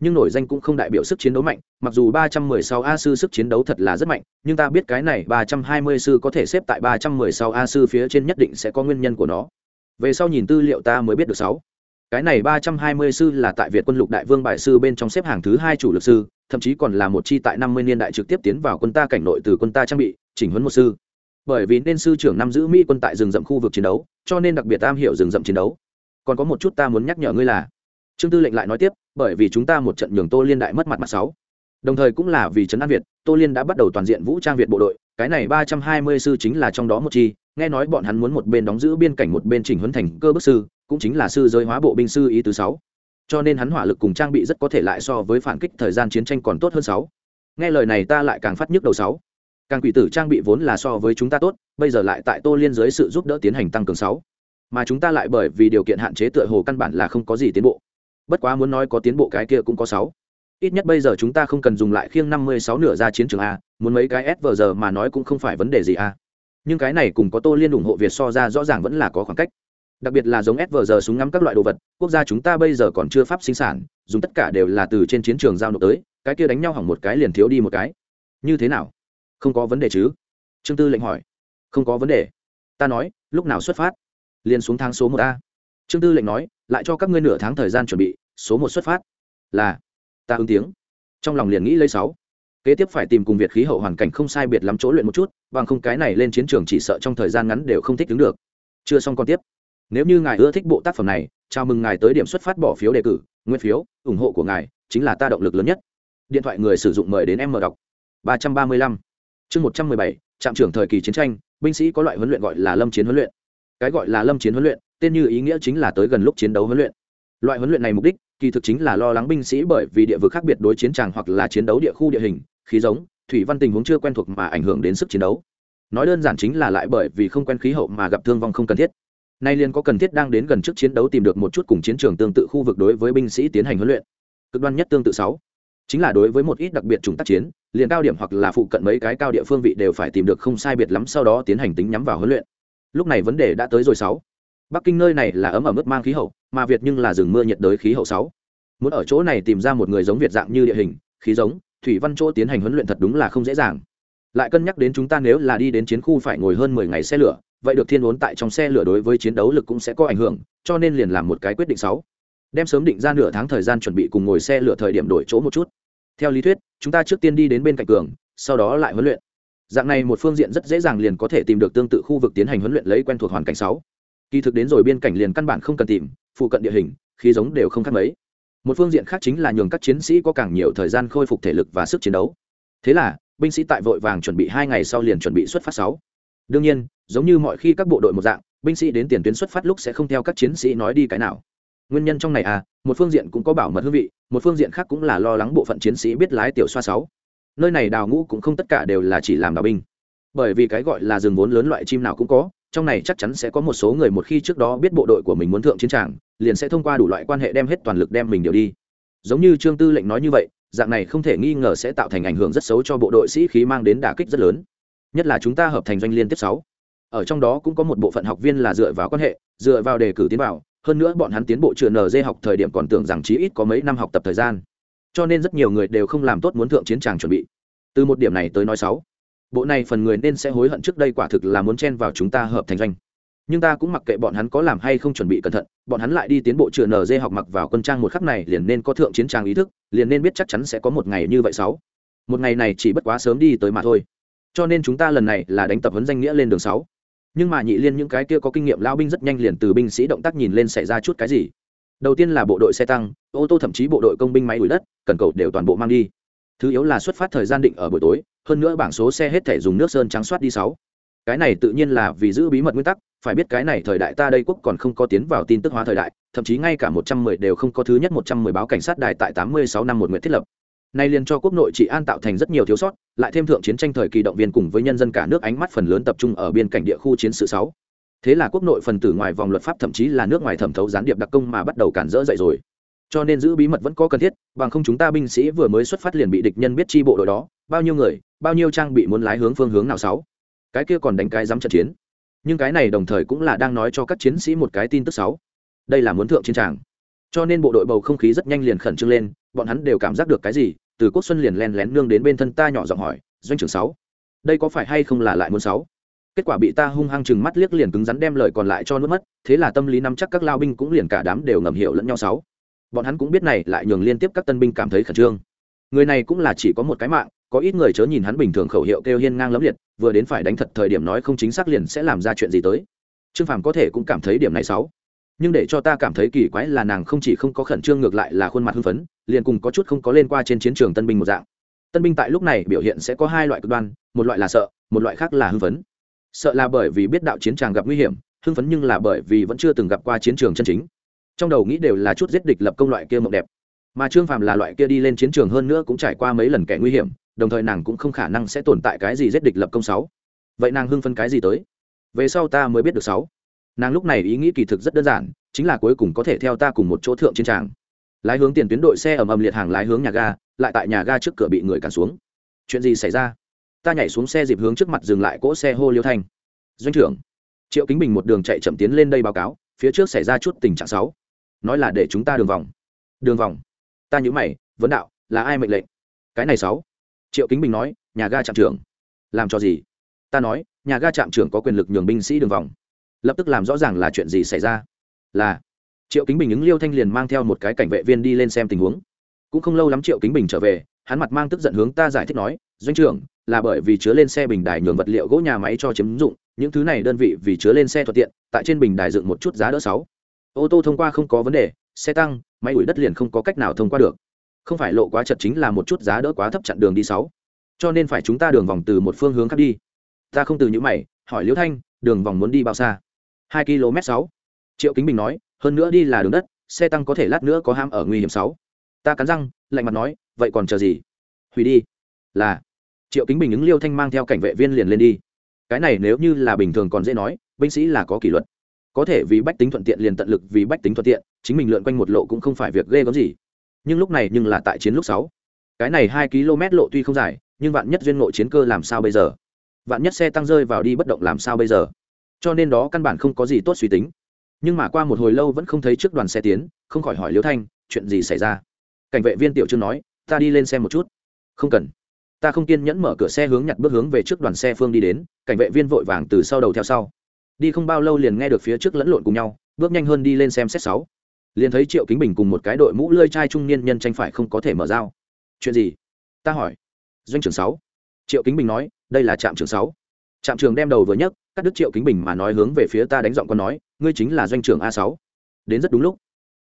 nhưng nổi danh cũng không đại biểu sức chiến đấu mạnh, mặc dù 316 a sư sức chiến đấu thật là rất mạnh, nhưng ta biết cái này 320 sư có thể xếp tại 316 a sư phía trên nhất định sẽ có nguyên nhân của nó. Về sau nhìn tư liệu ta mới biết được sáu. Cái này 320 sư là tại việt quân lục đại vương bài sư bên trong xếp hàng thứ hai chủ lực sư, thậm chí còn là một chi tại 50 niên đại trực tiếp tiến vào quân ta cảnh nội từ quân ta trang bị, chỉnh huấn một sư. Bởi vì nên sư trưởng năm giữ mỹ quân tại rừng rậm khu vực chiến đấu, cho nên đặc biệt tam hiểu rừng rậm chiến đấu. Còn có một chút ta muốn nhắc nhở ngươi là, trương tư lệnh lại nói tiếp bởi vì chúng ta một trận nhường tô liên đại mất mặt mặt sáu. Đồng thời cũng là vì trấn an việt, tô liên đã bắt đầu toàn diện vũ trang việt bộ đội, cái này ba trăm hai mươi sư chính là trong đó một chi, nghe nói bọn hắn muốn một bên đóng giữ biên cảnh một bên chỉnh huấn thành cơ bức sư, cũng chính là sư giới hóa bộ binh sư ý thứ sáu. Cho nên hắn hỏa lực cùng trang bị rất có thể lại so với phản kích thời gian chiến tranh còn tốt hơn sáu. Nghe lời này ta lại càng phát nhức đầu sáu. Càng quỷ tử trang bị vốn là so với chúng ta tốt, bây giờ lại tại tô liên dưới sự giúp đỡ tiến hành tăng cường sáu. Mà chúng ta lại bởi vì điều kiện hạn chế tựa hồ căn bản là không có gì tiến bộ bất quá muốn nói có tiến bộ cái kia cũng có sáu. Ít nhất bây giờ chúng ta không cần dùng lại khiêng năm mươi sáu nửa ra chiến trường a, muốn mấy cái s vờ giờ mà nói cũng không phải vấn đề gì a. Nhưng cái này cùng có tô liên ủng hộ việt so ra rõ ràng vẫn là có khoảng cách. Đặc biệt là giống s vờ giờ súng ngắm các loại đồ vật, quốc gia chúng ta bây giờ còn chưa pháp sinh sản, dùng tất cả đều là từ trên chiến trường giao nộp tới, cái kia đánh nhau hỏng một cái liền thiếu đi một cái. Như thế nào? Không có vấn đề chứ? Trương tư lệnh hỏi. Không có vấn đề. Ta nói, lúc nào xuất phát? Liền xuống tháng số một a. Trương tư lệnh nói lại cho các ngươi nửa tháng thời gian chuẩn bị, số một xuất phát. Là, ta ứng tiếng. Trong lòng liền nghĩ lấy sáu. Kế tiếp phải tìm cùng việt khí hậu hoàn cảnh không sai biệt lắm chỗ luyện một chút, bằng không cái này lên chiến trường chỉ sợ trong thời gian ngắn đều không thích đứng được. Chưa xong còn tiếp. Nếu như ngài ưa thích bộ tác phẩm này, chào mừng ngài tới điểm xuất phát bỏ phiếu đề cử, nguyên phiếu, ủng hộ của ngài chính là ta động lực lớn nhất. Điện thoại người sử dụng mời đến em mở đọc. ba trăm ba mươi lăm. Chương một trăm mười bảy, trạm trưởng thời kỳ chiến tranh, binh sĩ có loại huấn luyện gọi là lâm chiến huấn luyện. Cái gọi là lâm chiến huấn luyện tên như ý nghĩa chính là tới gần lúc chiến đấu huấn luyện. Loại huấn luyện này mục đích, kỳ thực chính là lo lắng binh sĩ bởi vì địa vực khác biệt đối chiến tràng hoặc là chiến đấu địa khu địa hình, khí giống, thủy văn tình huống chưa quen thuộc mà ảnh hưởng đến sức chiến đấu. Nói đơn giản chính là lại bởi vì không quen khí hậu mà gặp thương vong không cần thiết. Nay liền có cần thiết đang đến gần trước chiến đấu tìm được một chút cùng chiến trường tương tự khu vực đối với binh sĩ tiến hành huấn luyện. Cực đoan nhất tương tự sáu. Chính là đối với một ít đặc biệt chủng tác chiến, liền cao điểm hoặc là phụ cận mấy cái cao địa phương vị đều phải tìm được không sai biệt lắm sau đó tiến hành tính nhắm vào huấn luyện. Lúc này vấn đề đã tới rồi sáu bắc kinh nơi này là ấm ở mức mang khí hậu, mà việt nhưng là rừng mưa nhiệt đới khí hậu sáu. Muốn ở chỗ này tìm ra một người giống việt dạng như địa hình, khí giống, thủy văn chỗ tiến hành huấn luyện thật đúng là không dễ dàng. Lại cân nhắc đến chúng ta nếu là đi đến chiến khu phải ngồi hơn mười ngày xe lửa, vậy được thiên vốn tại trong xe lửa đối với chiến đấu lực cũng sẽ có ảnh hưởng, cho nên liền làm một cái quyết định sáu. Đem sớm định ra nửa tháng thời gian chuẩn bị cùng ngồi xe lửa thời điểm đổi chỗ một chút. Theo lý thuyết, chúng ta trước tiên đi đến bên cạnh cường sau đó lại huấn luyện. Dạng này một phương diện rất dễ dàng liền có thể tìm được tương tự khu vực tiến hành huấn luyện lấy quen thuộc hoàn cảnh sáu kỳ thực đến rồi biên cảnh liền căn bản không cần tìm, phụ cận địa hình, khí giống đều không khác mấy. Một phương diện khác chính là nhường các chiến sĩ có càng nhiều thời gian khôi phục thể lực và sức chiến đấu. Thế là, binh sĩ tại vội vàng chuẩn bị hai ngày sau liền chuẩn bị xuất phát sáu. Đương nhiên, giống như mọi khi các bộ đội một dạng, binh sĩ đến tiền tuyến xuất phát lúc sẽ không theo các chiến sĩ nói đi cái nào. Nguyên nhân trong này à một phương diện cũng có bảo mật hương vị, một phương diện khác cũng là lo lắng bộ phận chiến sĩ biết lái tiểu xoa sáu. Nơi này đào ngũ cũng không tất cả đều là chỉ làm đào binh. Bởi vì cái gọi là rừng vốn lớn loại chim nào cũng có trong này chắc chắn sẽ có một số người một khi trước đó biết bộ đội của mình muốn thượng chiến tràng, liền sẽ thông qua đủ loại quan hệ đem hết toàn lực đem mình điều đi. Giống như trương tư lệnh nói như vậy, dạng này không thể nghi ngờ sẽ tạo thành ảnh hưởng rất xấu cho bộ đội sĩ khí mang đến đả kích rất lớn. Nhất là chúng ta hợp thành doanh liên tiếp sáu. Ở trong đó cũng có một bộ phận học viên là dựa vào quan hệ, dựa vào đề cử tiến vào, hơn nữa bọn hắn tiến bộ trường dê học thời điểm còn tưởng rằng chí ít có mấy năm học tập thời gian. Cho nên rất nhiều người đều không làm tốt muốn thượng chiến tràng chuẩn bị. Từ một điểm này tới nói sáu bộ này phần người nên sẽ hối hận trước đây quả thực là muốn chen vào chúng ta hợp thành doanh. Nhưng ta cũng mặc kệ bọn hắn có làm hay không chuẩn bị cẩn thận, bọn hắn lại đi tiến bộ chừa nd học mặc vào quân trang một khắc này liền nên có thượng chiến trang ý thức, liền nên biết chắc chắn sẽ có một ngày như vậy sáu. Một ngày này chỉ bất quá sớm đi tới mà thôi. Cho nên chúng ta lần này là đánh tập huấn danh nghĩa lên đường sáu. Nhưng mà nhị liên những cái kia có kinh nghiệm lao binh rất nhanh liền từ binh sĩ động tác nhìn lên xảy ra chút cái gì. Đầu tiên là bộ đội xe tăng, ô tô thậm chí bộ đội công binh máy đuổi đất, cần cầu đều toàn bộ mang đi thứ yếu là xuất phát thời gian định ở buổi tối, hơn nữa bảng số xe hết thể dùng nước sơn trắng soát đi sáu. Cái này tự nhiên là vì giữ bí mật nguyên tắc, phải biết cái này thời đại ta đây quốc còn không có tiến vào tin tức hóa thời đại, thậm chí ngay cả một trăm mười đều không có thứ nhất một trăm mười báo cảnh sát đài tại tám mươi sáu năm một nguyện thiết lập. Nay liền cho quốc nội trị an tạo thành rất nhiều thiếu sót, lại thêm thượng chiến tranh thời kỳ động viên cùng với nhân dân cả nước ánh mắt phần lớn tập trung ở biên cảnh địa khu chiến sự sáu. Thế là quốc nội phần tử ngoài vòng luật pháp thậm chí là nước ngoài thẩm thấu gián điệp đặc công mà bắt đầu cản rỡ dậy rồi cho nên giữ bí mật vẫn có cần thiết, bằng không chúng ta binh sĩ vừa mới xuất phát liền bị địch nhân biết chi bộ đội đó, bao nhiêu người, bao nhiêu trang bị muốn lái hướng phương hướng nào sáu? Cái kia còn đánh cái dám trận chiến. Nhưng cái này đồng thời cũng là đang nói cho các chiến sĩ một cái tin tức sáu. Đây là muốn thượng chiến tràng. Cho nên bộ đội bầu không khí rất nhanh liền khẩn trương lên, bọn hắn đều cảm giác được cái gì, từ quốc xuân liền len lén nương đến bên thân ta nhỏ giọng hỏi, doanh trưởng sáu, đây có phải hay không là lại muốn sáu? Kết quả bị ta hung hăng chừng mắt liếc liền cứng rắn đem lời còn lại cho nuốt mất, thế là tâm lý nắm chắc các lao binh cũng liền cả đám đều ngầm hiểu lẫn nhau sáu bọn hắn cũng biết này lại nhường liên tiếp các tân binh cảm thấy khẩn trương. Người này cũng là chỉ có một cái mạng, có ít người chớ nhìn hắn bình thường khẩu hiệu kêu hiên ngang lẫm liệt, vừa đến phải đánh thật thời điểm nói không chính xác liền sẽ làm ra chuyện gì tới. Trương phàm có thể cũng cảm thấy điểm này xấu. Nhưng để cho ta cảm thấy kỳ quái là nàng không chỉ không có khẩn trương ngược lại là khuôn mặt hưng phấn, liền cùng có chút không có lên qua trên chiến trường tân binh một dạng. Tân binh tại lúc này biểu hiện sẽ có hai loại cực đoan, một loại là sợ, một loại khác là hưng phấn. Sợ là bởi vì biết đạo chiến tràng gặp nguy hiểm, hưng phấn nhưng là bởi vì vẫn chưa từng gặp qua chiến trường chân chính trong đầu nghĩ đều là chút giết địch lập công loại kia mộng đẹp. Mà trương phàm là loại kia đi lên chiến trường hơn nữa cũng trải qua mấy lần kẻ nguy hiểm, đồng thời nàng cũng không khả năng sẽ tồn tại cái gì giết địch lập công sáu. Vậy nàng hưng phân cái gì tới? Về sau ta mới biết được sáu. Nàng lúc này ý nghĩ kỳ thực rất đơn giản, chính là cuối cùng có thể theo ta cùng một chỗ thượng chiến tràng. Lái hướng tiền tuyến đội xe ầm ầm liệt hàng lái hướng nhà ga, lại tại nhà ga trước cửa bị người cản xuống. Chuyện gì xảy ra? Ta nhảy xuống xe dịp hướng trước mặt dừng lại cỗ xe hô liêu thanh. Doanh trưởng, triệu kính bình một đường chạy chậm tiến lên đây báo cáo, phía trước xảy ra chút tình trạng sáu nói là để chúng ta đường vòng. Đường vòng? Ta nhữ mày, vấn đạo, là ai mệnh lệnh? Cái này sáu. Triệu kính bình nói, nhà ga trạm trưởng. Làm cho gì? Ta nói, nhà ga trạm trưởng có quyền lực nhường binh sĩ đường vòng. Lập tức làm rõ ràng là chuyện gì xảy ra. Là, triệu kính bình ứng liêu thanh liền mang theo một cái cảnh vệ viên đi lên xem tình huống. Cũng không lâu lắm triệu kính bình trở về, hắn mặt mang tức giận hướng ta giải thích nói, doanh trưởng, là bởi vì chứa lên xe bình đài nhường vật liệu gỗ nhà máy cho chiếm dụng, những thứ này đơn vị vì chứa lên xe thuận tiện, tại trên bình đài dựng một chút giá đỡ sáu ô tô thông qua không có vấn đề, xe tăng, máy ủi đất liền không có cách nào thông qua được. Không phải lộ quá chật chính là một chút giá đỡ quá thấp chặn đường đi sáu. Cho nên phải chúng ta đường vòng từ một phương hướng khác đi. Ta không từ những mày, hỏi liễu thanh, đường vòng muốn đi bao xa? Hai km sáu. Triệu kính bình nói, hơn nữa đi là đường đất, xe tăng có thể lát nữa có ham ở nguy hiểm sáu. Ta cắn răng, lạnh mặt nói, vậy còn chờ gì? Hủy đi. Là. Triệu kính bình ứng liêu thanh mang theo cảnh vệ viên liền lên đi. Cái này nếu như là bình thường còn dễ nói, binh sĩ là có kỷ luật có thể vì bách tính thuận tiện liền tận lực vì bách tính thuận tiện, chính mình lượn quanh một lộ cũng không phải việc ghê gớm gì. Nhưng lúc này nhưng là tại chiến lúc sáu. Cái này hai km lộ tuy không dài, nhưng vạn nhất duyên ngộ chiến cơ làm sao bây giờ? Vạn nhất xe tăng rơi vào đi bất động làm sao bây giờ? Cho nên đó căn bản không có gì tốt suy tính. Nhưng mà qua một hồi lâu vẫn không thấy trước đoàn xe tiến, không khỏi hỏi liễu thanh, chuyện gì xảy ra? Cảnh vệ viên tiểu trương nói, ta đi lên xem một chút. Không cần. Ta không kiên nhẫn mở cửa xe hướng nhặt bước hướng về trước đoàn xe phương đi đến. Cảnh vệ viên vội vàng từ sau đầu theo sau đi không bao lâu liền nghe được phía trước lẫn lộn cùng nhau, bước nhanh hơn đi lên xem xét sáu. Liền thấy triệu kính bình cùng một cái đội mũ lơi trai trung niên nhân tranh phải không có thể mở dao chuyện gì? Ta hỏi. Doanh trưởng sáu. Triệu kính bình nói, đây là trạm trưởng sáu. Trạm trưởng đem đầu vừa nhấc, cắt đứt triệu kính bình mà nói hướng về phía ta đánh giọng con nói, ngươi chính là doanh trưởng a sáu. Đến rất đúng lúc.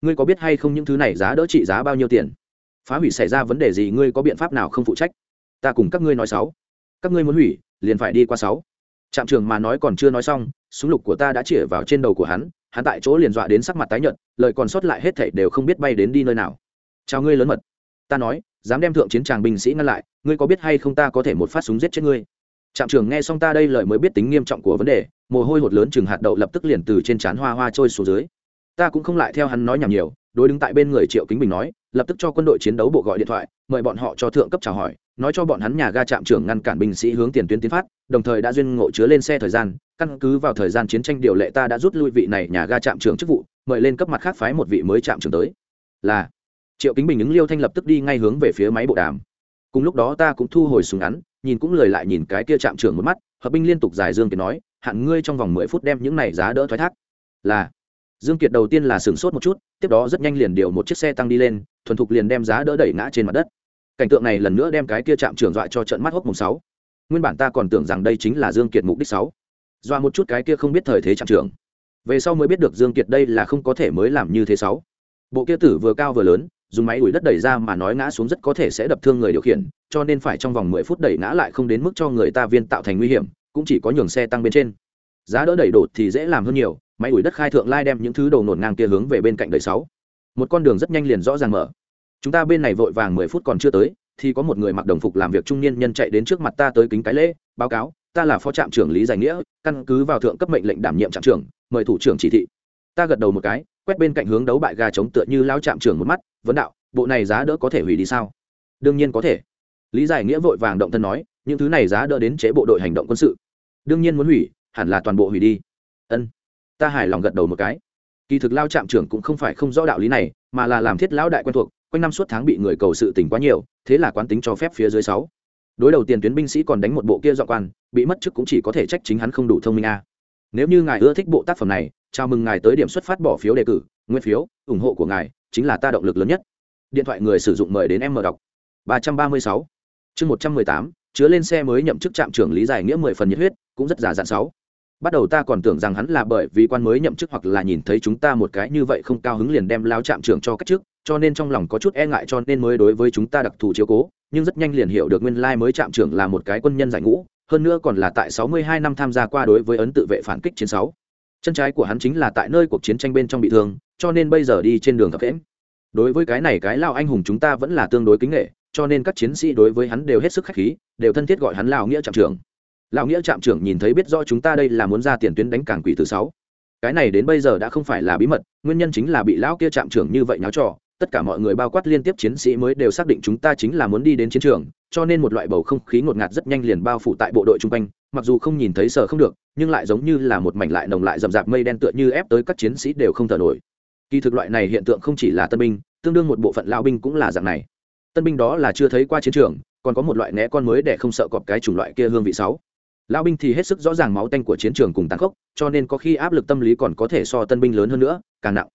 Ngươi có biết hay không những thứ này giá đỡ trị giá bao nhiêu tiền? Phá hủy xảy ra vấn đề gì ngươi có biện pháp nào không phụ trách? Ta cùng các ngươi nói sáu. Các ngươi muốn hủy, liền phải đi qua sáu. Trạm trưởng mà nói còn chưa nói xong súng lục của ta đã chĩa vào trên đầu của hắn hắn tại chỗ liền dọa đến sắc mặt tái nhợt, lời còn sót lại hết thảy đều không biết bay đến đi nơi nào. Chào ngươi lớn mật. Ta nói, dám đem thượng chiến tràng binh sĩ ngăn lại, ngươi có biết hay không ta có thể một phát súng giết chết ngươi? Trạm trưởng nghe xong ta đây lời mới biết tính nghiêm trọng của vấn đề, mồ hôi hột lớn chừng hạt đậu lập tức liền từ trên trán hoa hoa trôi xuống dưới. Ta cũng không lại theo hắn nói nhảm nhiều đối đứng tại bên người triệu kính bình nói, lập tức cho quân đội chiến đấu bộ gọi điện thoại, mời bọn họ cho thượng cấp chào hỏi, nói cho bọn hắn nhà ga trạm trưởng ngăn cản binh sĩ hướng tiền tuyến tiến phát, đồng thời đã duyên ngộ chứa lên xe thời gian, căn cứ vào thời gian chiến tranh điều lệ ta đã rút lui vị này nhà ga trạm trưởng chức vụ, mời lên cấp mặt khác phái một vị mới trạm trưởng tới. Là. Triệu kính bình ứng liêu thanh lập tức đi ngay hướng về phía máy bộ đàm. Cùng lúc đó ta cũng thu hồi súng ngắn, nhìn cũng lời lại nhìn cái kia chạm trưởng một mắt, hợp binh liên tục giải dương kiệt nói, hạn ngươi trong vòng mười phút đem những này giá đỡ thoái thác. Là dương kiệt đầu tiên là sửng sốt một chút, tiếp đó rất nhanh liền điều một chiếc xe tăng đi lên, thuần thục liền đem giá đỡ đẩy ngã trên mặt đất. Cảnh tượng này lần nữa đem cái kia chạm trưởng dọa cho trận mắt hốc mùng sáu. Nguyên bản ta còn tưởng rằng đây chính là dương kiệt mục đích sáu. Dọa một chút cái kia không biết thời thế chạm trưởng. Về sau mới biết được dương kiệt đây là không có thể mới làm như thế sáu. Bộ kia tử vừa cao vừa lớn, dùng máy đuổi đất đẩy ra mà nói ngã xuống rất có thể sẽ đập thương người điều khiển, cho nên phải trong vòng mười phút đẩy ngã lại không đến mức cho người ta viên tạo thành nguy hiểm, cũng chỉ có nhường xe tăng bên trên. Giá đỡ đẩy đột thì dễ làm hơn nhiều máy ủi đất khai thượng lai đem những thứ đầu nổn ngang kia hướng về bên cạnh đời sáu. Một con đường rất nhanh liền rõ ràng mở. Chúng ta bên này vội vàng mười phút còn chưa tới, thì có một người mặc đồng phục làm việc trung niên nhân chạy đến trước mặt ta tới kính cái lễ, báo cáo, ta là phó trạm trưởng lý giải nghĩa, căn cứ vào thượng cấp mệnh lệnh đảm nhiệm trạm trưởng, mời thủ trưởng chỉ thị. Ta gật đầu một cái, quét bên cạnh hướng đấu bại gà chống tựa như lao trạm trưởng một mắt, vấn đạo, bộ này giá đỡ có thể hủy đi sao? Đương nhiên có thể. Lý giải nghĩa vội vàng động thân nói, những thứ này giá đỡ đến chế bộ đội hành động quân sự. Đương nhiên muốn hủy, hẳn là toàn bộ hủy đi. Ân ta hài lòng gật đầu một cái. Kỳ thực lao trạm trưởng cũng không phải không rõ đạo lý này, mà là làm thiết lão đại quen thuộc, quanh năm suốt tháng bị người cầu sự tỉnh quá nhiều, thế là quán tính cho phép phía dưới sáu. Đối đầu tiền tuyến binh sĩ còn đánh một bộ kia dọa quan, bị mất chức cũng chỉ có thể trách chính hắn không đủ thông minh a. Nếu như ngài ưa thích bộ tác phẩm này, chào mừng ngài tới điểm xuất phát bỏ phiếu đề cử, nguyên phiếu, ủng hộ của ngài chính là ta động lực lớn nhất. Điện thoại người sử dụng mời đến em mở đọc. ba trăm ba mươi sáu. Chương một trăm mười tám, chứa lên xe mới nhậm chức trạm trưởng lý giải nghĩa mười phần nhiệt huyết, cũng rất giả dạn sáu bắt đầu ta còn tưởng rằng hắn là bởi vì quan mới nhậm chức hoặc là nhìn thấy chúng ta một cái như vậy không cao hứng liền đem lao trạm trưởng cho cách trước, cho nên trong lòng có chút e ngại cho nên mới đối với chúng ta đặc thù chiếu cố nhưng rất nhanh liền hiểu được nguyên lai mới trạm trưởng là một cái quân nhân giải ngũ hơn nữa còn là tại 62 năm tham gia qua đối với ấn tự vệ phản kích chiến sáu. Chân trái của hắn chính là tại nơi cuộc chiến tranh bên trong bị thương cho nên bây giờ đi trên đường thập kẽm đối với cái này cái lao anh hùng chúng ta vẫn là tương đối kính nghệ cho nên các chiến sĩ đối với hắn đều hết sức khách khí đều thân thiết gọi hắn lao nghĩa trạm trưởng lão nghĩa trạm trưởng nhìn thấy biết rõ chúng ta đây là muốn ra tiền tuyến đánh cảng quỷ thứ sáu. Cái này đến bây giờ đã không phải là bí mật, nguyên nhân chính là bị lão kia trạm trưởng như vậy nháo trò. Tất cả mọi người bao quát liên tiếp chiến sĩ mới đều xác định chúng ta chính là muốn đi đến chiến trường, cho nên một loại bầu không khí ngột ngạt rất nhanh liền bao phủ tại bộ đội chung quanh. Mặc dù không nhìn thấy sở không được, nhưng lại giống như là một mảnh lại nồng lại rậm rạp mây đen tựa như ép tới các chiến sĩ đều không thở nổi. Kỳ thực loại này hiện tượng không chỉ là tân binh, tương đương một bộ phận lao binh cũng là dạng này. Tân binh đó là chưa thấy qua chiến trường, còn có một loại né con mới để không sợ cọp cái chủng loại kia hương vị sáu lao binh thì hết sức rõ ràng máu tanh của chiến trường cùng tàn khốc, cho nên có khi áp lực tâm lý còn có thể so tân binh lớn hơn nữa, càng nặng.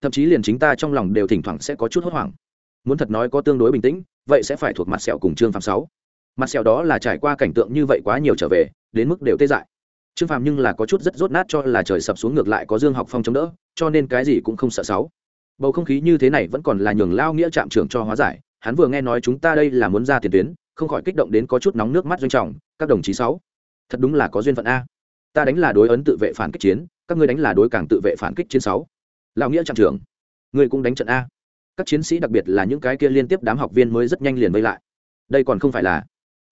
Thậm chí liền chính ta trong lòng đều thỉnh thoảng sẽ có chút hốt hoảng. Muốn thật nói có tương đối bình tĩnh, vậy sẽ phải thuộc mặt sẹo cùng trương phạm sáu. Mặt sẹo đó là trải qua cảnh tượng như vậy quá nhiều trở về, đến mức đều tê dại. Trương phạm nhưng là có chút rất rốt nát cho là trời sập xuống ngược lại có dương học phong chống đỡ, cho nên cái gì cũng không sợ sáu. Bầu không khí như thế này vẫn còn là nhường lao nghĩa trạm trưởng cho hóa giải, hắn vừa nghe nói chúng ta đây là muốn ra tiền tuyến, không khỏi kích động đến có chút nóng nước mắt doanh trọng, các đồng chí sáu thật đúng là có duyên phận a. Ta đánh là đối ấn tự vệ phản kích chiến, các ngươi đánh là đối càng tự vệ phản kích chiến sáu. Lão nghĩa trạm trưởng, ngươi cũng đánh trận a. Các chiến sĩ đặc biệt là những cái kia liên tiếp đám học viên mới rất nhanh liền vây lại. Đây còn không phải là.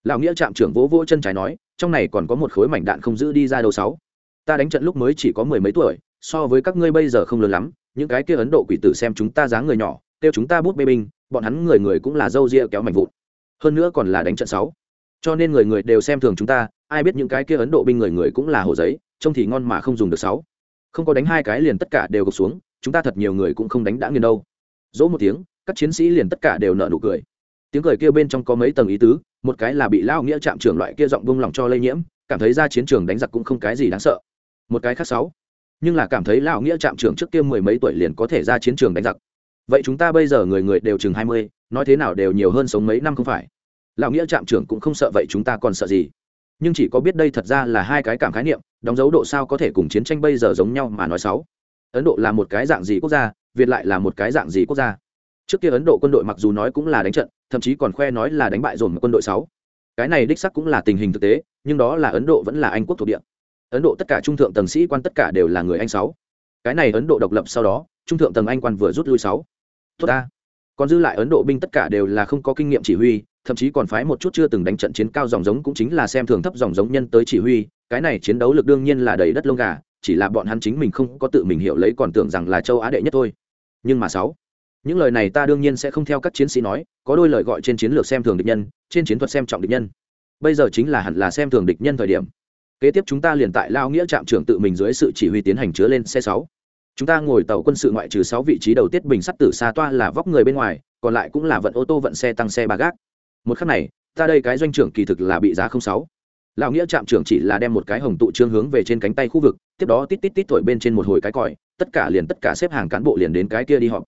Lão nghĩa trạm trưởng vỗ vỗ chân trái nói, trong này còn có một khối mảnh đạn không giữ đi ra đầu sáu. Ta đánh trận lúc mới chỉ có mười mấy tuổi, so với các ngươi bây giờ không lớn lắm, những cái kia ấn độ quỷ tử xem chúng ta dáng người nhỏ, kêu chúng ta bút bê binh, bọn hắn người người cũng là dâu ria kéo mảnh vụn. Hơn nữa còn là đánh trận sáu. Cho nên người người đều xem thường chúng ta ai biết những cái kia ấn độ binh người người cũng là hồ giấy, trông thì ngon mà không dùng được sáu. Không có đánh hai cái liền tất cả đều gục xuống, chúng ta thật nhiều người cũng không đánh đã nghiền đâu. Dỗ một tiếng, các chiến sĩ liền tất cả đều nợ nụ cười. Tiếng cười kia bên trong có mấy tầng ý tứ, một cái là bị lao nghĩa chạm trưởng loại kia giọng vung lòng cho lây nhiễm, cảm thấy ra chiến trường đánh giặc cũng không cái gì đáng sợ. Một cái khác sáu. Nhưng là cảm thấy lao nghĩa chạm trưởng trước kia mười mấy tuổi liền có thể ra chiến trường đánh giặc. Vậy chúng ta bây giờ người người đều chừng hai mươi, nói thế nào đều nhiều hơn sống mấy năm không phải? Lão nghĩa trạm trưởng cũng không sợ vậy chúng ta còn sợ gì? Nhưng chỉ có biết đây thật ra là hai cái cảm khái niệm, đóng dấu độ sao có thể cùng chiến tranh bây giờ giống nhau mà nói sáu. Ấn độ là một cái dạng gì quốc gia, việt lại là một cái dạng gì quốc gia? Trước kia ấn độ quân đội mặc dù nói cũng là đánh trận, thậm chí còn khoe nói là đánh bại dồn quân đội sáu. Cái này đích sắc cũng là tình hình thực tế, nhưng đó là ấn độ vẫn là anh quốc thuộc địa. Ấn độ tất cả trung thượng tầng sĩ quan tất cả đều là người anh sáu. Cái này ấn độ độc lập sau đó, trung thượng tầng anh quan vừa rút lui sáu. Tốt ta. Còn dư lại ấn độ binh tất cả đều là không có kinh nghiệm chỉ huy thậm chí còn phái một chút chưa từng đánh trận chiến cao dòng giống cũng chính là xem thường thấp dòng giống nhân tới chỉ huy, cái này chiến đấu lực đương nhiên là đầy đất lông gà, chỉ là bọn hắn chính mình không có tự mình hiểu lấy còn tưởng rằng là châu á đệ nhất thôi. Nhưng mà sáu, những lời này ta đương nhiên sẽ không theo các chiến sĩ nói, có đôi lời gọi trên chiến lược xem thường địch nhân, trên chiến thuật xem trọng địch nhân. Bây giờ chính là hẳn là xem thường địch nhân thời điểm. Kế tiếp chúng ta liền tại lao nghĩa trạm trưởng tự mình dưới sự chỉ huy tiến hành chứa lên xe sáu. Chúng ta ngồi tàu quân sự ngoại trừ sáu vị trí đầu tiết bình sắt tử xa toa là vóc người bên ngoài, còn lại cũng là vận ô tô, vận xe, tăng xe, ba gác một khắc này, ta đây cái doanh trưởng kỳ thực là bị giá không sáu. Lão nghĩa trạm trưởng chỉ là đem một cái hồng tụ trương hướng về trên cánh tay khu vực, tiếp đó tít tít tít thổi bên trên một hồi cái còi, tất cả liền tất cả xếp hàng cán bộ liền đến cái kia đi họp.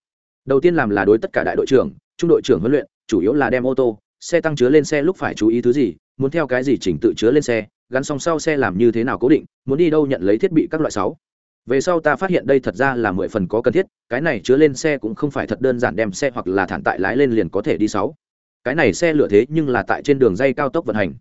Đầu tiên làm là đối tất cả đại đội trưởng, trung đội trưởng huấn luyện, chủ yếu là đem ô tô, xe tăng chứa lên xe lúc phải chú ý thứ gì, muốn theo cái gì chỉnh tự chứa lên xe, gắn song sau xe làm như thế nào cố định, muốn đi đâu nhận lấy thiết bị các loại sáu. Về sau ta phát hiện đây thật ra là mười phần có cần thiết, cái này chứa lên xe cũng không phải thật đơn giản đem xe hoặc là thản tại lái lên liền có thể đi sáu cái này xe lửa thế nhưng là tại trên đường dây cao tốc vận hành.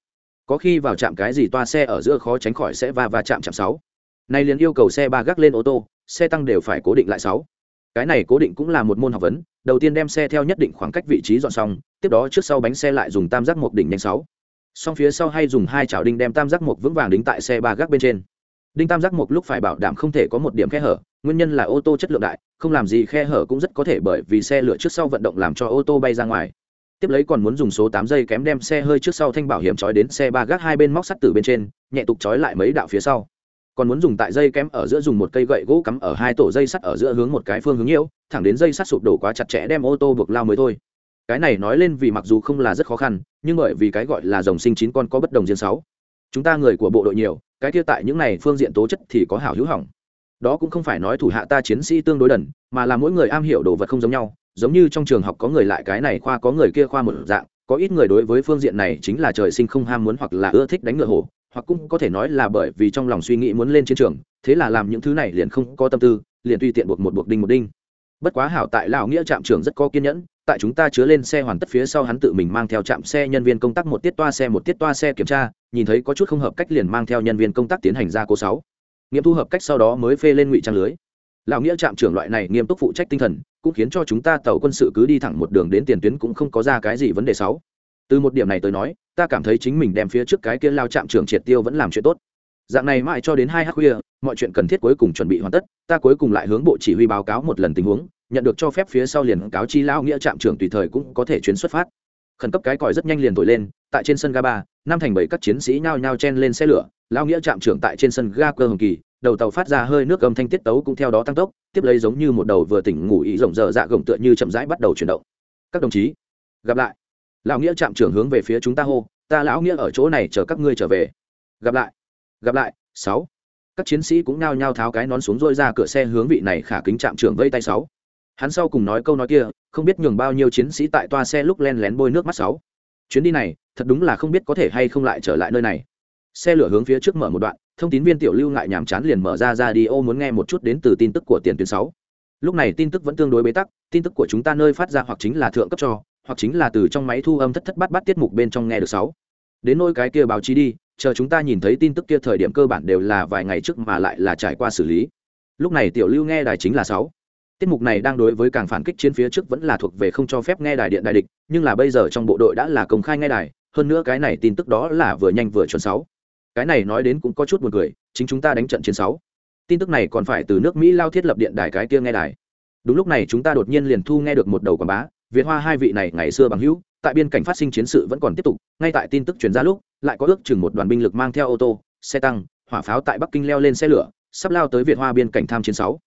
Có khi vào trạm cái gì toa xe ở giữa khó tránh khỏi sẽ va va chạm chạm sáu. Nay liền yêu cầu xe ba gác lên ô tô, xe tăng đều phải cố định lại sáu. Cái này cố định cũng là một môn học vấn, đầu tiên đem xe theo nhất định khoảng cách vị trí dọn xong, tiếp đó trước sau bánh xe lại dùng tam giác một đỉnh nhanh sáu. Xong phía sau hay dùng hai chảo đinh đem tam giác một vững vàng đính tại xe ba gác bên trên. Đinh tam giác một lúc phải bảo đảm không thể có một điểm khe hở, nguyên nhân là ô tô chất lượng đại, không làm gì khe hở cũng rất có thể bởi vì xe lửa trước sau vận động làm cho ô tô bay ra ngoài tiếp lấy còn muốn dùng số tám giây kém đem xe hơi trước sau thanh bảo hiểm trói đến xe ba gác hai bên móc sắt từ bên trên, nhẹ tục trói lại mấy đạo phía sau. Còn muốn dùng tại dây kém ở giữa dùng một cây gậy gỗ cắm ở hai tổ dây sắt ở giữa hướng một cái phương hướng nhiễu thẳng đến dây sắt sụp đổ quá chặt chẽ đem ô tô buộc lao mới thôi. Cái này nói lên vì mặc dù không là rất khó khăn, nhưng bởi vì cái gọi là dòng sinh chín con có bất đồng riêng sáu. Chúng ta người của bộ đội nhiều, cái kia tại những này phương diện tố chất thì có hảo hữu hỏng. Đó cũng không phải nói thủ hạ ta chiến sĩ tương đối đần, mà là mỗi người am hiểu đồ vật không giống nhau giống như trong trường học có người lại cái này khoa, có người kia khoa một dạng, có ít người đối với phương diện này chính là trời sinh không ham muốn hoặc là ưa thích đánh ngựa hổ, hoặc cũng có thể nói là bởi vì trong lòng suy nghĩ muốn lên chiến trường, thế là làm những thứ này liền không có tâm tư, liền tùy tiện buộc một buộc đinh một đinh. Bất quá hảo tại lão nghĩa trạm trưởng rất có kiên nhẫn, tại chúng ta chứa lên xe hoàn tất phía sau hắn tự mình mang theo trạm xe nhân viên công tác một tiết toa xe, một tiết toa xe kiểm tra, nhìn thấy có chút không hợp cách liền mang theo nhân viên công tác tiến hành ra cố sáu. Nghiệm thu hợp cách sau đó mới phê lên ngụy trang lưới. Lão nghĩa trạm trưởng loại này nghiêm túc phụ trách tinh thần cũng khiến cho chúng ta tàu quân sự cứ đi thẳng một đường đến tiền tuyến cũng không có ra cái gì vấn đề sáu từ một điểm này tới nói, ta cảm thấy chính mình đem phía trước cái kia lao chạm trưởng triệt tiêu vẫn làm chuyện tốt. Dạng này mãi cho đến hai h khuya, mọi chuyện cần thiết cuối cùng chuẩn bị hoàn tất, ta cuối cùng lại hướng bộ chỉ huy báo cáo một lần tình huống, nhận được cho phép phía sau liền cáo chi lao nghĩa trạm trưởng tùy thời cũng có thể chuyến xuất phát. Khẩn cấp cái còi rất nhanh liền thổi lên, tại trên sân ga ba, năm thành bảy các chiến sĩ nhao nhao chen lên xe lửa lao nghĩa trạm trưởng tại trên sân ga cơ hồng kỳ đầu tàu phát ra hơi nước âm thanh tiết tấu cũng theo đó tăng tốc, tiếp lấy giống như một đầu vừa tỉnh ngủ ý rộng rợ dạ gồng tựa như chậm rãi bắt đầu chuyển động. Các đồng chí, gặp lại. Lão nghĩa trạm trưởng hướng về phía chúng ta hô, ta lão nghĩa ở chỗ này chờ các ngươi trở về. Gặp lại. Gặp lại. Sáu. Các chiến sĩ cũng nao nhao tháo cái nón xuống rôi ra cửa xe hướng vị này khả kính trạm trưởng vây tay sáu. Hắn sau cùng nói câu nói kia, không biết nhường bao nhiêu chiến sĩ tại toa xe lúc len lén bôi nước mắt sáu. Chuyến đi này, thật đúng là không biết có thể hay không lại trở lại nơi này. Xe lửa hướng phía trước mở một đoạn thông tin viên tiểu lưu ngại nhàm chán liền mở ra ra đi ô muốn nghe một chút đến từ tin tức của tiền tuyến sáu. Lúc này tin tức vẫn tương đối bế tắc, tin tức của chúng ta nơi phát ra hoặc chính là thượng cấp cho, hoặc chính là từ trong máy thu âm thất thất bát bát tiết mục bên trong nghe được sáu. Đến nôi cái kia báo chí đi, chờ chúng ta nhìn thấy tin tức kia thời điểm cơ bản đều là vài ngày trước mà lại là trải qua xử lý. Lúc này tiểu lưu nghe đài chính là sáu. Tiết mục này đang đối với càng phản kích chiến phía trước vẫn là thuộc về không cho phép nghe đài điện đại địch, nhưng là bây giờ trong bộ đội đã là công khai nghe đài, hơn nữa cái này tin tức đó là vừa nhanh vừa chuẩn sáu cái này nói đến cũng có chút buồn cười, chính chúng ta đánh trận chiến sáu. Tin tức này còn phải từ nước mỹ lao thiết lập điện đài cái kia nghe đài. Đúng lúc này chúng ta đột nhiên liền thu nghe được một đầu quảng bá, việt hoa hai vị này ngày xưa bằng hữu, tại biên cảnh phát sinh chiến sự vẫn còn tiếp tục, ngay tại tin tức truyền ra lúc, lại có ước chừng một đoàn binh lực mang theo ô tô, xe tăng, hỏa pháo tại bắc kinh leo lên xe lửa, sắp lao tới việt hoa biên cảnh tham chiến sáu.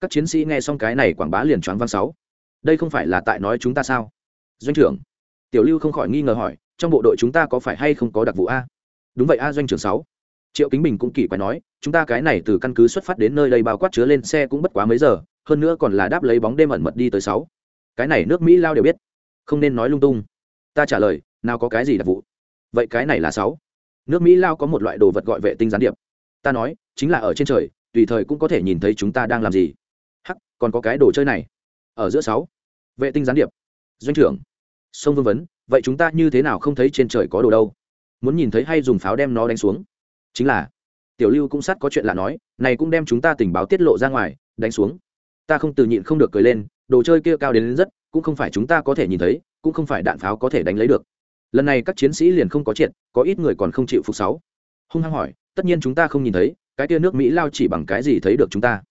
Các chiến sĩ nghe xong cái này quảng bá liền choáng váng sáu. Đây không phải là tại nói chúng ta sao? Doanh trưởng, tiểu lưu không khỏi nghi ngờ hỏi, trong bộ đội chúng ta có phải hay không có đặc vụ a? Đúng vậy a, doanh trưởng sáu. Triệu kính bình cũng kỳ quái nói, chúng ta cái này từ căn cứ xuất phát đến nơi đây bao quát chứa lên xe cũng bất quá mấy giờ, hơn nữa còn là đáp lấy bóng đêm ẩn mật đi tới sáu. Cái này nước mỹ lao đều biết. Không nên nói lung tung. Ta trả lời, nào có cái gì đặc vụ? Vậy cái này là sáu. Nước mỹ lao có một loại đồ vật gọi vệ tinh gián điệp. Ta nói, chính là ở trên trời, tùy thời cũng có thể nhìn thấy chúng ta đang làm gì. Hắc, còn có cái đồ chơi này. Ở giữa sáu. Vệ tinh gián điệp. Doanh trưởng. Sông vương vấn, vậy chúng ta như thế nào không thấy trên trời có đồ đâu? Muốn nhìn thấy hay dùng pháo đem nó đánh xuống. Chính là tiểu lưu cũng sát có chuyện lạ nói này cũng đem chúng ta tình báo tiết lộ ra ngoài đánh xuống. Ta không từ nhịn không được cười lên đồ chơi kia cao đến, đến rất cũng không phải chúng ta có thể nhìn thấy cũng không phải đạn pháo có thể đánh lấy được. Lần này các chiến sĩ liền không có triệt có ít người còn không chịu phục sáu. Hung hăng hỏi tất nhiên chúng ta không nhìn thấy cái tia nước mỹ lao chỉ bằng cái gì thấy được chúng ta?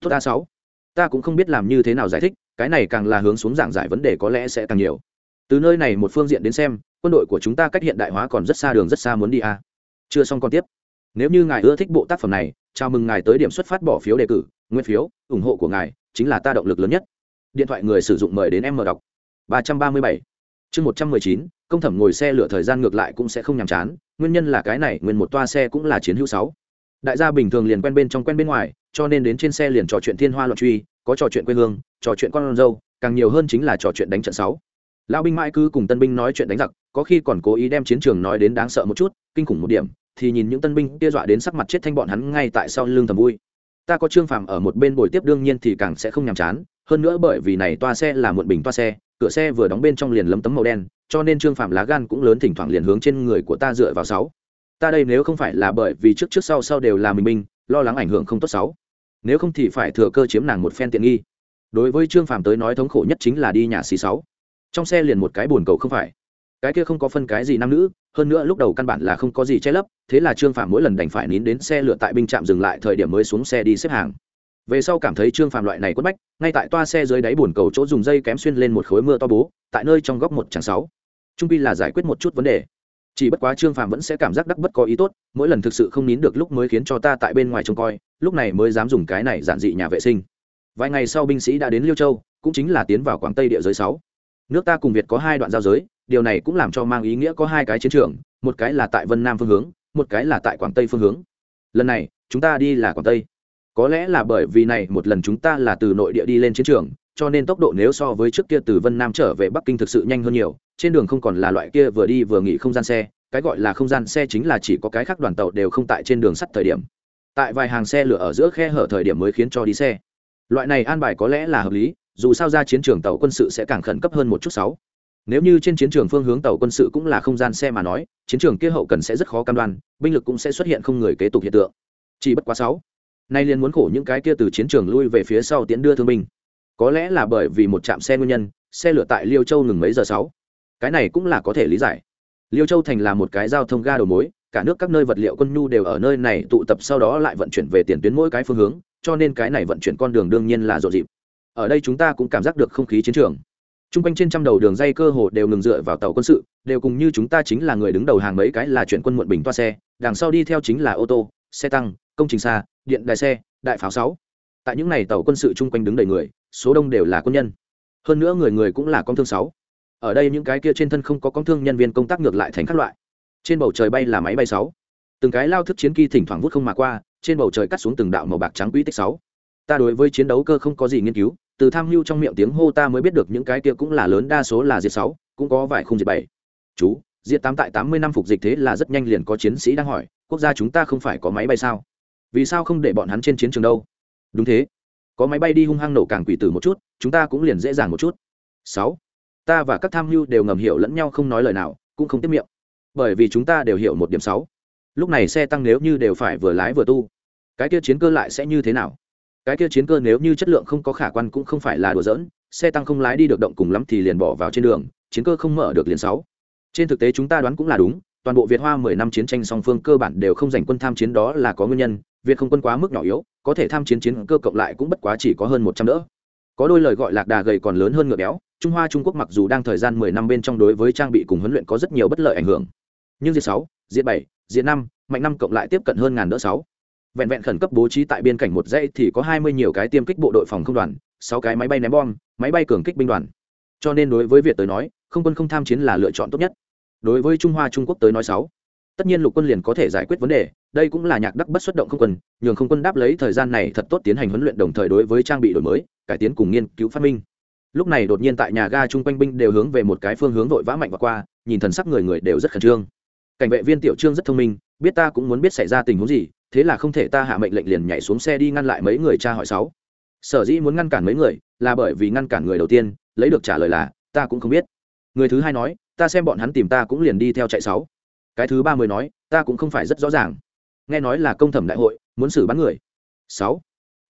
Tốt a sáu. Ta cũng không biết làm như thế nào giải thích cái này càng là hướng xuống giảng giải vấn đề có lẽ sẽ càng nhiều từ nơi này một phương diện đến xem, quân đội của chúng ta cách hiện đại hóa còn rất xa đường rất xa muốn đi a chưa xong còn tiếp. Nếu như ngài ưa thích bộ tác phẩm này, chào mừng ngài tới điểm xuất phát bỏ phiếu đề cử, nguyên phiếu, ủng hộ của ngài chính là ta động lực lớn nhất. Điện thoại người sử dụng mời đến em mở đọc. ba trăm ba mươi bảy. Chương một trăm mười chín, công thẩm ngồi xe lửa thời gian ngược lại cũng sẽ không nhàm chán, nguyên nhân là cái này, nguyên một toa xe cũng là chiến hữu sáu. Đại gia bình thường liền quen bên trong quen bên ngoài, cho nên đến trên xe liền trò chuyện thiên hoa loạn truy, có trò chuyện quê hương, trò chuyện con dâu càng nhiều hơn chính là trò chuyện đánh trận sáu lão binh mãi cứ cùng tân binh nói chuyện đánh giặc, có khi còn cố ý đem chiến trường nói đến đáng sợ một chút, kinh khủng một điểm, thì nhìn những tân binh kia dọa đến sắc mặt chết thanh bọn hắn ngay tại sau lưng thầm vui. Ta có trương phàm ở một bên bồi tiếp đương nhiên thì càng sẽ không nhàm chán, hơn nữa bởi vì này toa xe là muộn bình toa xe, cửa xe vừa đóng bên trong liền lấm tấm màu đen, cho nên trương phàm lá gan cũng lớn thỉnh thoảng liền hướng trên người của ta dựa vào sáu. Ta đây nếu không phải là bởi vì trước trước sau sau đều là mình binh, lo lắng ảnh hưởng không tốt sáu. Nếu không thì phải thừa cơ chiếm nàng một phen tiện nghi. Đối với trương phàm tới nói thống khổ nhất chính là đi nhà xì sáu trong xe liền một cái bồn cầu không phải. Cái kia không có phân cái gì nam nữ, hơn nữa lúc đầu căn bản là không có gì che lấp, thế là trương phạm mỗi lần đành phải nín đến xe lửa tại binh trạm dừng lại thời điểm mới xuống xe đi xếp hàng. Về sau cảm thấy trương phạm loại này quất bách, ngay tại toa xe dưới đáy bồn cầu chỗ dùng dây kém xuyên lên một khối mưa to bố, tại nơi trong góc một chẳng sáu. Trung pi là giải quyết một chút vấn đề. Chỉ bất quá trương phạm vẫn sẽ cảm giác đắc bất có ý tốt, mỗi lần thực sự không nín được lúc mới khiến cho ta tại bên ngoài trông coi, lúc này mới dám dùng cái này giản dị nhà vệ sinh. Vài ngày sau binh sĩ đã đến liêu châu, cũng chính là tiến vào quảng tây địa giới sáu nước ta cùng việt có hai đoạn giao giới, điều này cũng làm cho mang ý nghĩa có hai cái chiến trường, một cái là tại vân nam phương hướng, một cái là tại quảng tây phương hướng. Lần này, chúng ta đi là quảng tây. Có lẽ là bởi vì này, một lần chúng ta là từ nội địa đi lên chiến trường, cho nên tốc độ nếu so với trước kia từ vân nam trở về bắc kinh thực sự nhanh hơn nhiều, trên đường không còn là loại kia vừa đi vừa nghỉ không gian xe, cái gọi là không gian xe chính là chỉ có cái khác đoàn tàu đều không tại trên đường sắt thời điểm. Tại vài hàng xe lửa ở giữa khe hở thời điểm mới khiến cho đi xe. Loại này an bài có lẽ là hợp lý dù sao ra chiến trường tàu quân sự sẽ càng khẩn cấp hơn một chút sáu. Nếu như trên chiến trường phương hướng tàu quân sự cũng là không gian xe mà nói, chiến trường kia hậu cần sẽ rất khó cam đoan, binh lực cũng sẽ xuất hiện không người kế tục hiện tượng. Chỉ bất quá sáu. Nay liền muốn khổ những cái kia từ chiến trường lui về phía sau tiến đưa thương binh. Có lẽ là bởi vì một trạm xe nguyên nhân, xe lửa tại liêu châu ngừng mấy giờ sáu. Cái này cũng là có thể lý giải. Liêu châu thành là một cái giao thông ga đầu mối, cả nước các nơi vật liệu quân nhu đều ở nơi này tụ tập sau đó lại vận chuyển về tiền tuyến mỗi cái phương hướng, cho nên cái này vận chuyển con đường đương nhiên là rộn dịp ở đây chúng ta cũng cảm giác được không khí chiến trường. T r u n g quanh trên trăm đầu đường dây cơ hồ đều ngừng dựa vào tàu quân sự, đều cùng như chúng ta chính là người đứng đầu hàng mấy cái là chuyển quân muộn bình toa xe, đằng sau đi theo chính là ô tô, xe tăng, công trình xa, điện đài xe, đại pháo sáu. Tại những n à y tàu quân sự chung quanh đứng đầy người, số đông đều là quân nhân. Hơn nữa người người cũng là con thương sáu. Ở đây những cái kia trên thân không có con thương nhân viên công tác ngược lại thành các loại. Trên bầu trời bay là máy bay sáu. Từng cái lao thức chiến kỳ thỉnh thoảng vút không mà qua, trên bầu trời cắt xuống từng đạo màu bạc trắng quỹ tích sáu ta đối với chiến đấu cơ không có gì nghiên cứu, từ tham mưu trong miệng tiếng hô ta mới biết được những cái kia cũng là lớn đa số là diệt sáu, cũng có vài khung diệt bảy. Chú, diệt tám tại tám mươi năm phục dịch thế là rất nhanh liền có chiến sĩ đang hỏi, quốc gia chúng ta không phải có máy bay sao? Vì sao không để bọn hắn trên chiến trường đâu? Đúng thế. Có máy bay đi hung hăng nổ càng quỷ tử một chút, chúng ta cũng liền dễ dàng một chút. Sáu, ta và các tham mưu đều ngầm hiểu lẫn nhau không nói lời nào, cũng không tiếp miệng. Bởi vì chúng ta đều hiểu một điểm sáu. Lúc này xe tăng nếu như đều phải vừa lái vừa tu, cái kia chiến cơ lại sẽ như thế nào? Cái kia chiến cơ nếu như chất lượng không có khả quan cũng không phải là đùa giỡn, xe tăng không lái đi được động cùng lắm thì liền bỏ vào trên đường, chiến cơ không mở được liền sáu. Trên thực tế chúng ta đoán cũng là đúng, toàn bộ việt hoa mười năm chiến tranh song phương cơ bản đều không giành quân tham chiến đó là có nguyên nhân, việt không quân quá mức nhỏ yếu, có thể tham chiến chiến cơ cộng lại cũng bất quá chỉ có hơn một trăm đỡ. Có đôi lời gọi lạc đà gầy còn lớn hơn ngựa béo, trung hoa trung quốc mặc dù đang thời gian mười năm bên trong đối với trang bị cùng huấn luyện có rất nhiều bất lợi ảnh hưởng. Nhưng diệt sáu, diệt bảy, diệt năm, mạnh năm cộng lại tiếp cận hơn ngàn đỡ sáu vẹn vẹn khẩn cấp bố trí tại biên cảnh một dãy thì có hai mươi nhiều cái tiêm kích bộ đội phòng không đoàn, sáu cái máy bay ném bom, máy bay cường kích binh đoàn. Cho nên đối với việt tới nói, không quân không tham chiến là lựa chọn tốt nhất. Đối với trung hoa trung quốc tới nói sáu, tất nhiên lục quân liền có thể giải quyết vấn đề, đây cũng là nhạc đắc bất xuất động không quân, nhường không quân đáp lấy thời gian này thật tốt tiến hành huấn luyện đồng thời đối với trang bị đổi mới, cải tiến cùng nghiên cứu phát minh. Lúc này đột nhiên tại nhà ga chung quanh binh đều hướng về một cái phương hướng vội vã mạnh và qua, nhìn thần sắc người người đều rất khẩn trương. Cảnh vệ viên tiểu trương rất thông minh, biết ta cũng muốn biết xảy ra tình huống gì thế là không thể ta hạ mệnh lệnh liền nhảy xuống xe đi ngăn lại mấy người cha hỏi sáu. Sở dĩ muốn ngăn cản mấy người, là bởi vì ngăn cản người đầu tiên, lấy được trả lời là, ta cũng không biết. Người thứ hai nói, ta xem bọn hắn tìm ta cũng liền đi theo chạy sáu. Cái thứ ba mới nói, ta cũng không phải rất rõ ràng. Nghe nói là công thẩm đại hội, muốn xử bắn người. Sáu.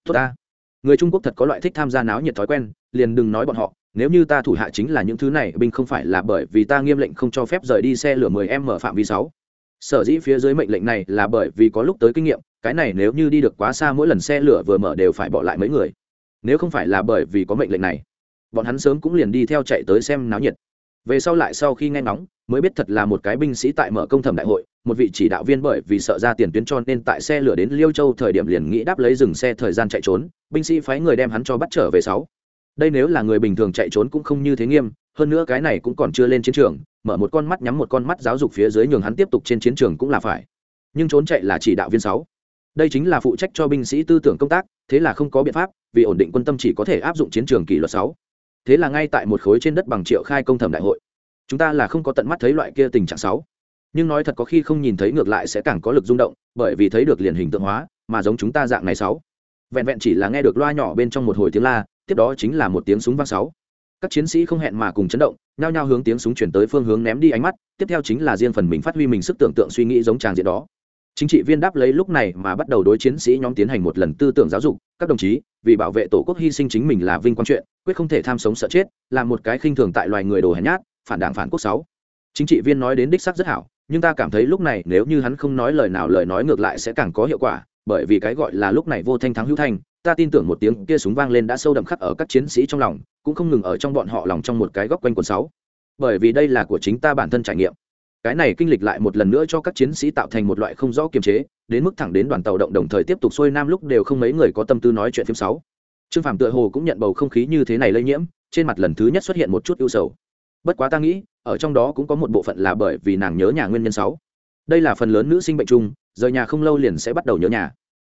Tốt ta. Người trung quốc thật có loại thích tham gia náo nhiệt thói quen, liền đừng nói bọn họ, nếu như ta thủ hạ chính là những thứ này, binh không phải là bởi vì ta nghiêm lệnh không cho phép rời đi xe lửa 10 m phạm vi sáu sở dĩ phía dưới mệnh lệnh này là bởi vì có lúc tới kinh nghiệm, cái này nếu như đi được quá xa mỗi lần xe lửa vừa mở đều phải bỏ lại mấy người. Nếu không phải là bởi vì có mệnh lệnh này, bọn hắn sớm cũng liền đi theo chạy tới xem náo nhiệt. Về sau lại sau khi nghe ngóng, mới biết thật là một cái binh sĩ tại mở công thẩm đại hội, một vị chỉ đạo viên bởi vì sợ ra tiền tuyến cho nên tại xe lửa đến liêu châu thời điểm liền nghĩ đáp lấy dừng xe thời gian chạy trốn, binh sĩ phái người đem hắn cho bắt trở về sáu. Đây nếu là người bình thường chạy trốn cũng không như thế nghiêm hơn nữa cái này cũng còn chưa lên chiến trường, mở một con mắt nhắm một con mắt giáo dục phía dưới nhường hắn tiếp tục trên chiến trường cũng là phải. Nhưng trốn chạy là chỉ đạo viên sáu. Đây chính là phụ trách cho binh sĩ tư tưởng công tác, thế là không có biện pháp, vì ổn định quân tâm chỉ có thể áp dụng chiến trường kỷ luật sáu. Thế là ngay tại một khối trên đất bằng triệu khai công thẩm đại hội. Chúng ta là không có tận mắt thấy loại kia tình trạng sáu. Nhưng nói thật có khi không nhìn thấy ngược lại sẽ càng có lực rung động, bởi vì thấy được liền hình tượng hóa, mà giống chúng ta dạng này sáu. Vẹn vẹn chỉ là nghe được loa nhỏ bên trong một hồi tiếng la, tiếp đó chính là một tiếng súng vang sáu các chiến sĩ không hẹn mà cùng chấn động, nhao nhao hướng tiếng súng chuyển tới phương hướng ném đi ánh mắt, tiếp theo chính là riêng phần mình phát huy mình sức tưởng tượng suy nghĩ giống tràng diện đó. Chính trị viên đáp lấy lúc này mà bắt đầu đối chiến sĩ nhóm tiến hành một lần tư tưởng giáo dục, các đồng chí, vì bảo vệ tổ quốc hy sinh chính mình là vinh quang chuyện, quyết không thể tham sống sợ chết, là một cái khinh thường tại loài người đồ hèn nhát, phản đảng phản quốc sáu. Chính trị viên nói đến đích sắc rất hảo, nhưng ta cảm thấy lúc này nếu như hắn không nói lời nào lời nói ngược lại sẽ càng có hiệu quả, bởi vì cái gọi là lúc này vô thanh thắng hữu thanh ta tin tưởng một tiếng kia súng vang lên đã sâu đậm khắc ở các chiến sĩ trong lòng, cũng không ngừng ở trong bọn họ lòng trong một cái góc quanh quần sáu. Bởi vì đây là của chính ta bản thân trải nghiệm. Cái này kinh lịch lại một lần nữa cho các chiến sĩ tạo thành một loại không rõ kiềm chế, đến mức thẳng đến đoàn tàu động đồng thời tiếp tục xuôi nam lúc đều không mấy người có tâm tư nói chuyện phim sáu. Trương phạm tựa hồ cũng nhận bầu không khí như thế này lây nhiễm, trên mặt lần thứ nhất xuất hiện một chút ưu sầu. Bất quá ta nghĩ, ở trong đó cũng có một bộ phận là bởi vì nàng nhớ nhà nguyên nhân sáu. Đây là phần lớn nữ sinh bệnh chung, rời nhà không lâu liền sẽ bắt đầu nhớ nhà.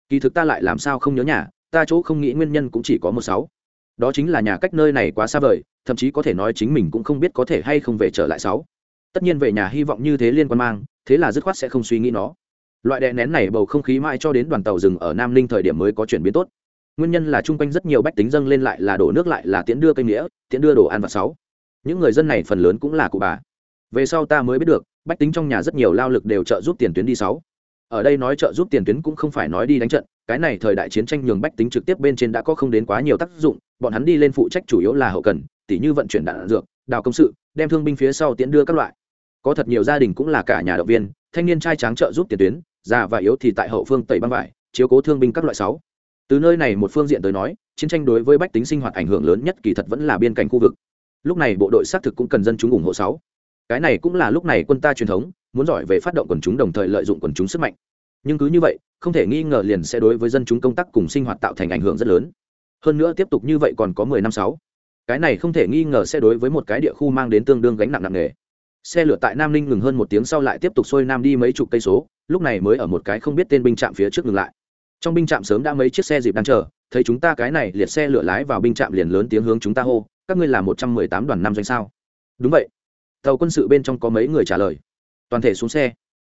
Kỳ thực ta lại làm sao không nhớ nhà? Ta chỗ không nghĩ nguyên nhân cũng chỉ có một sáu. Đó chính là nhà cách nơi này quá xa vời, thậm chí có thể nói chính mình cũng không biết có thể hay không về trở lại sáu. Tất nhiên về nhà hy vọng như thế liên quan mang, thế là dứt khoát sẽ không suy nghĩ nó. Loại đè nén này bầu không khí mãi cho đến đoàn tàu dừng ở nam ninh thời điểm mới có chuyển biến tốt. Nguyên nhân là chung quanh rất nhiều bách tính dâng lên lại là đổ nước lại là tiễn đưa cây nghĩa tiễn đưa đồ ăn và sáu. Những người dân này phần lớn cũng là cụ bà. Về sau ta mới biết được, bách tính trong nhà rất nhiều lao lực đều trợ giúp tiền tuyến đi sáu ở đây nói trợ giúp tiền tuyến cũng không phải nói đi đánh trận, cái này thời đại chiến tranh nhường bách tính trực tiếp bên trên đã có không đến quá nhiều tác dụng, bọn hắn đi lên phụ trách chủ yếu là hậu cần, tỉ như vận chuyển đạn dược, đào công sự, đem thương binh phía sau tiễn đưa các loại. Có thật nhiều gia đình cũng là cả nhà động viên, thanh niên trai tráng trợ giúp tiền tuyến, già và yếu thì tại hậu phương tẩy băng vải, chiếu cố thương binh các loại sáu. Từ nơi này một phương diện tới nói, chiến tranh đối với bách tính sinh hoạt ảnh hưởng lớn nhất kỳ thật vẫn là biên cảnh khu vực. Lúc này bộ đội xác thực cũng cần dân chúng ủng hộ sáu cái này cũng là lúc này quân ta truyền thống, muốn giỏi về phát động quần chúng đồng thời lợi dụng quần chúng sức mạnh. Nhưng cứ như vậy, không thể nghi ngờ liền sẽ đối với dân chúng công tác cùng sinh hoạt tạo thành ảnh hưởng rất lớn. Hơn nữa tiếp tục như vậy còn có mười năm sáu. Cái này không thể nghi ngờ sẽ đối với một cái địa khu mang đến tương đương gánh nặng nặng nề. Xe lửa tại nam ninh ngừng hơn một tiếng sau lại tiếp tục xuôi nam đi mấy chục cây số, lúc này mới ở một cái không biết tên binh trạm phía trước ngừng lại. Trong binh trạm sớm đã mấy chiếc xe dịp đang chờ, thấy chúng ta cái này liệt xe lửa lái vào binh trạm liền lớn tiếng hướng chúng ta hô, các ngươi là một trăm mười tám đoàn năm doanh sao? Đúng vậy tàu quân sự bên trong có mấy người trả lời. Toàn thể xuống xe.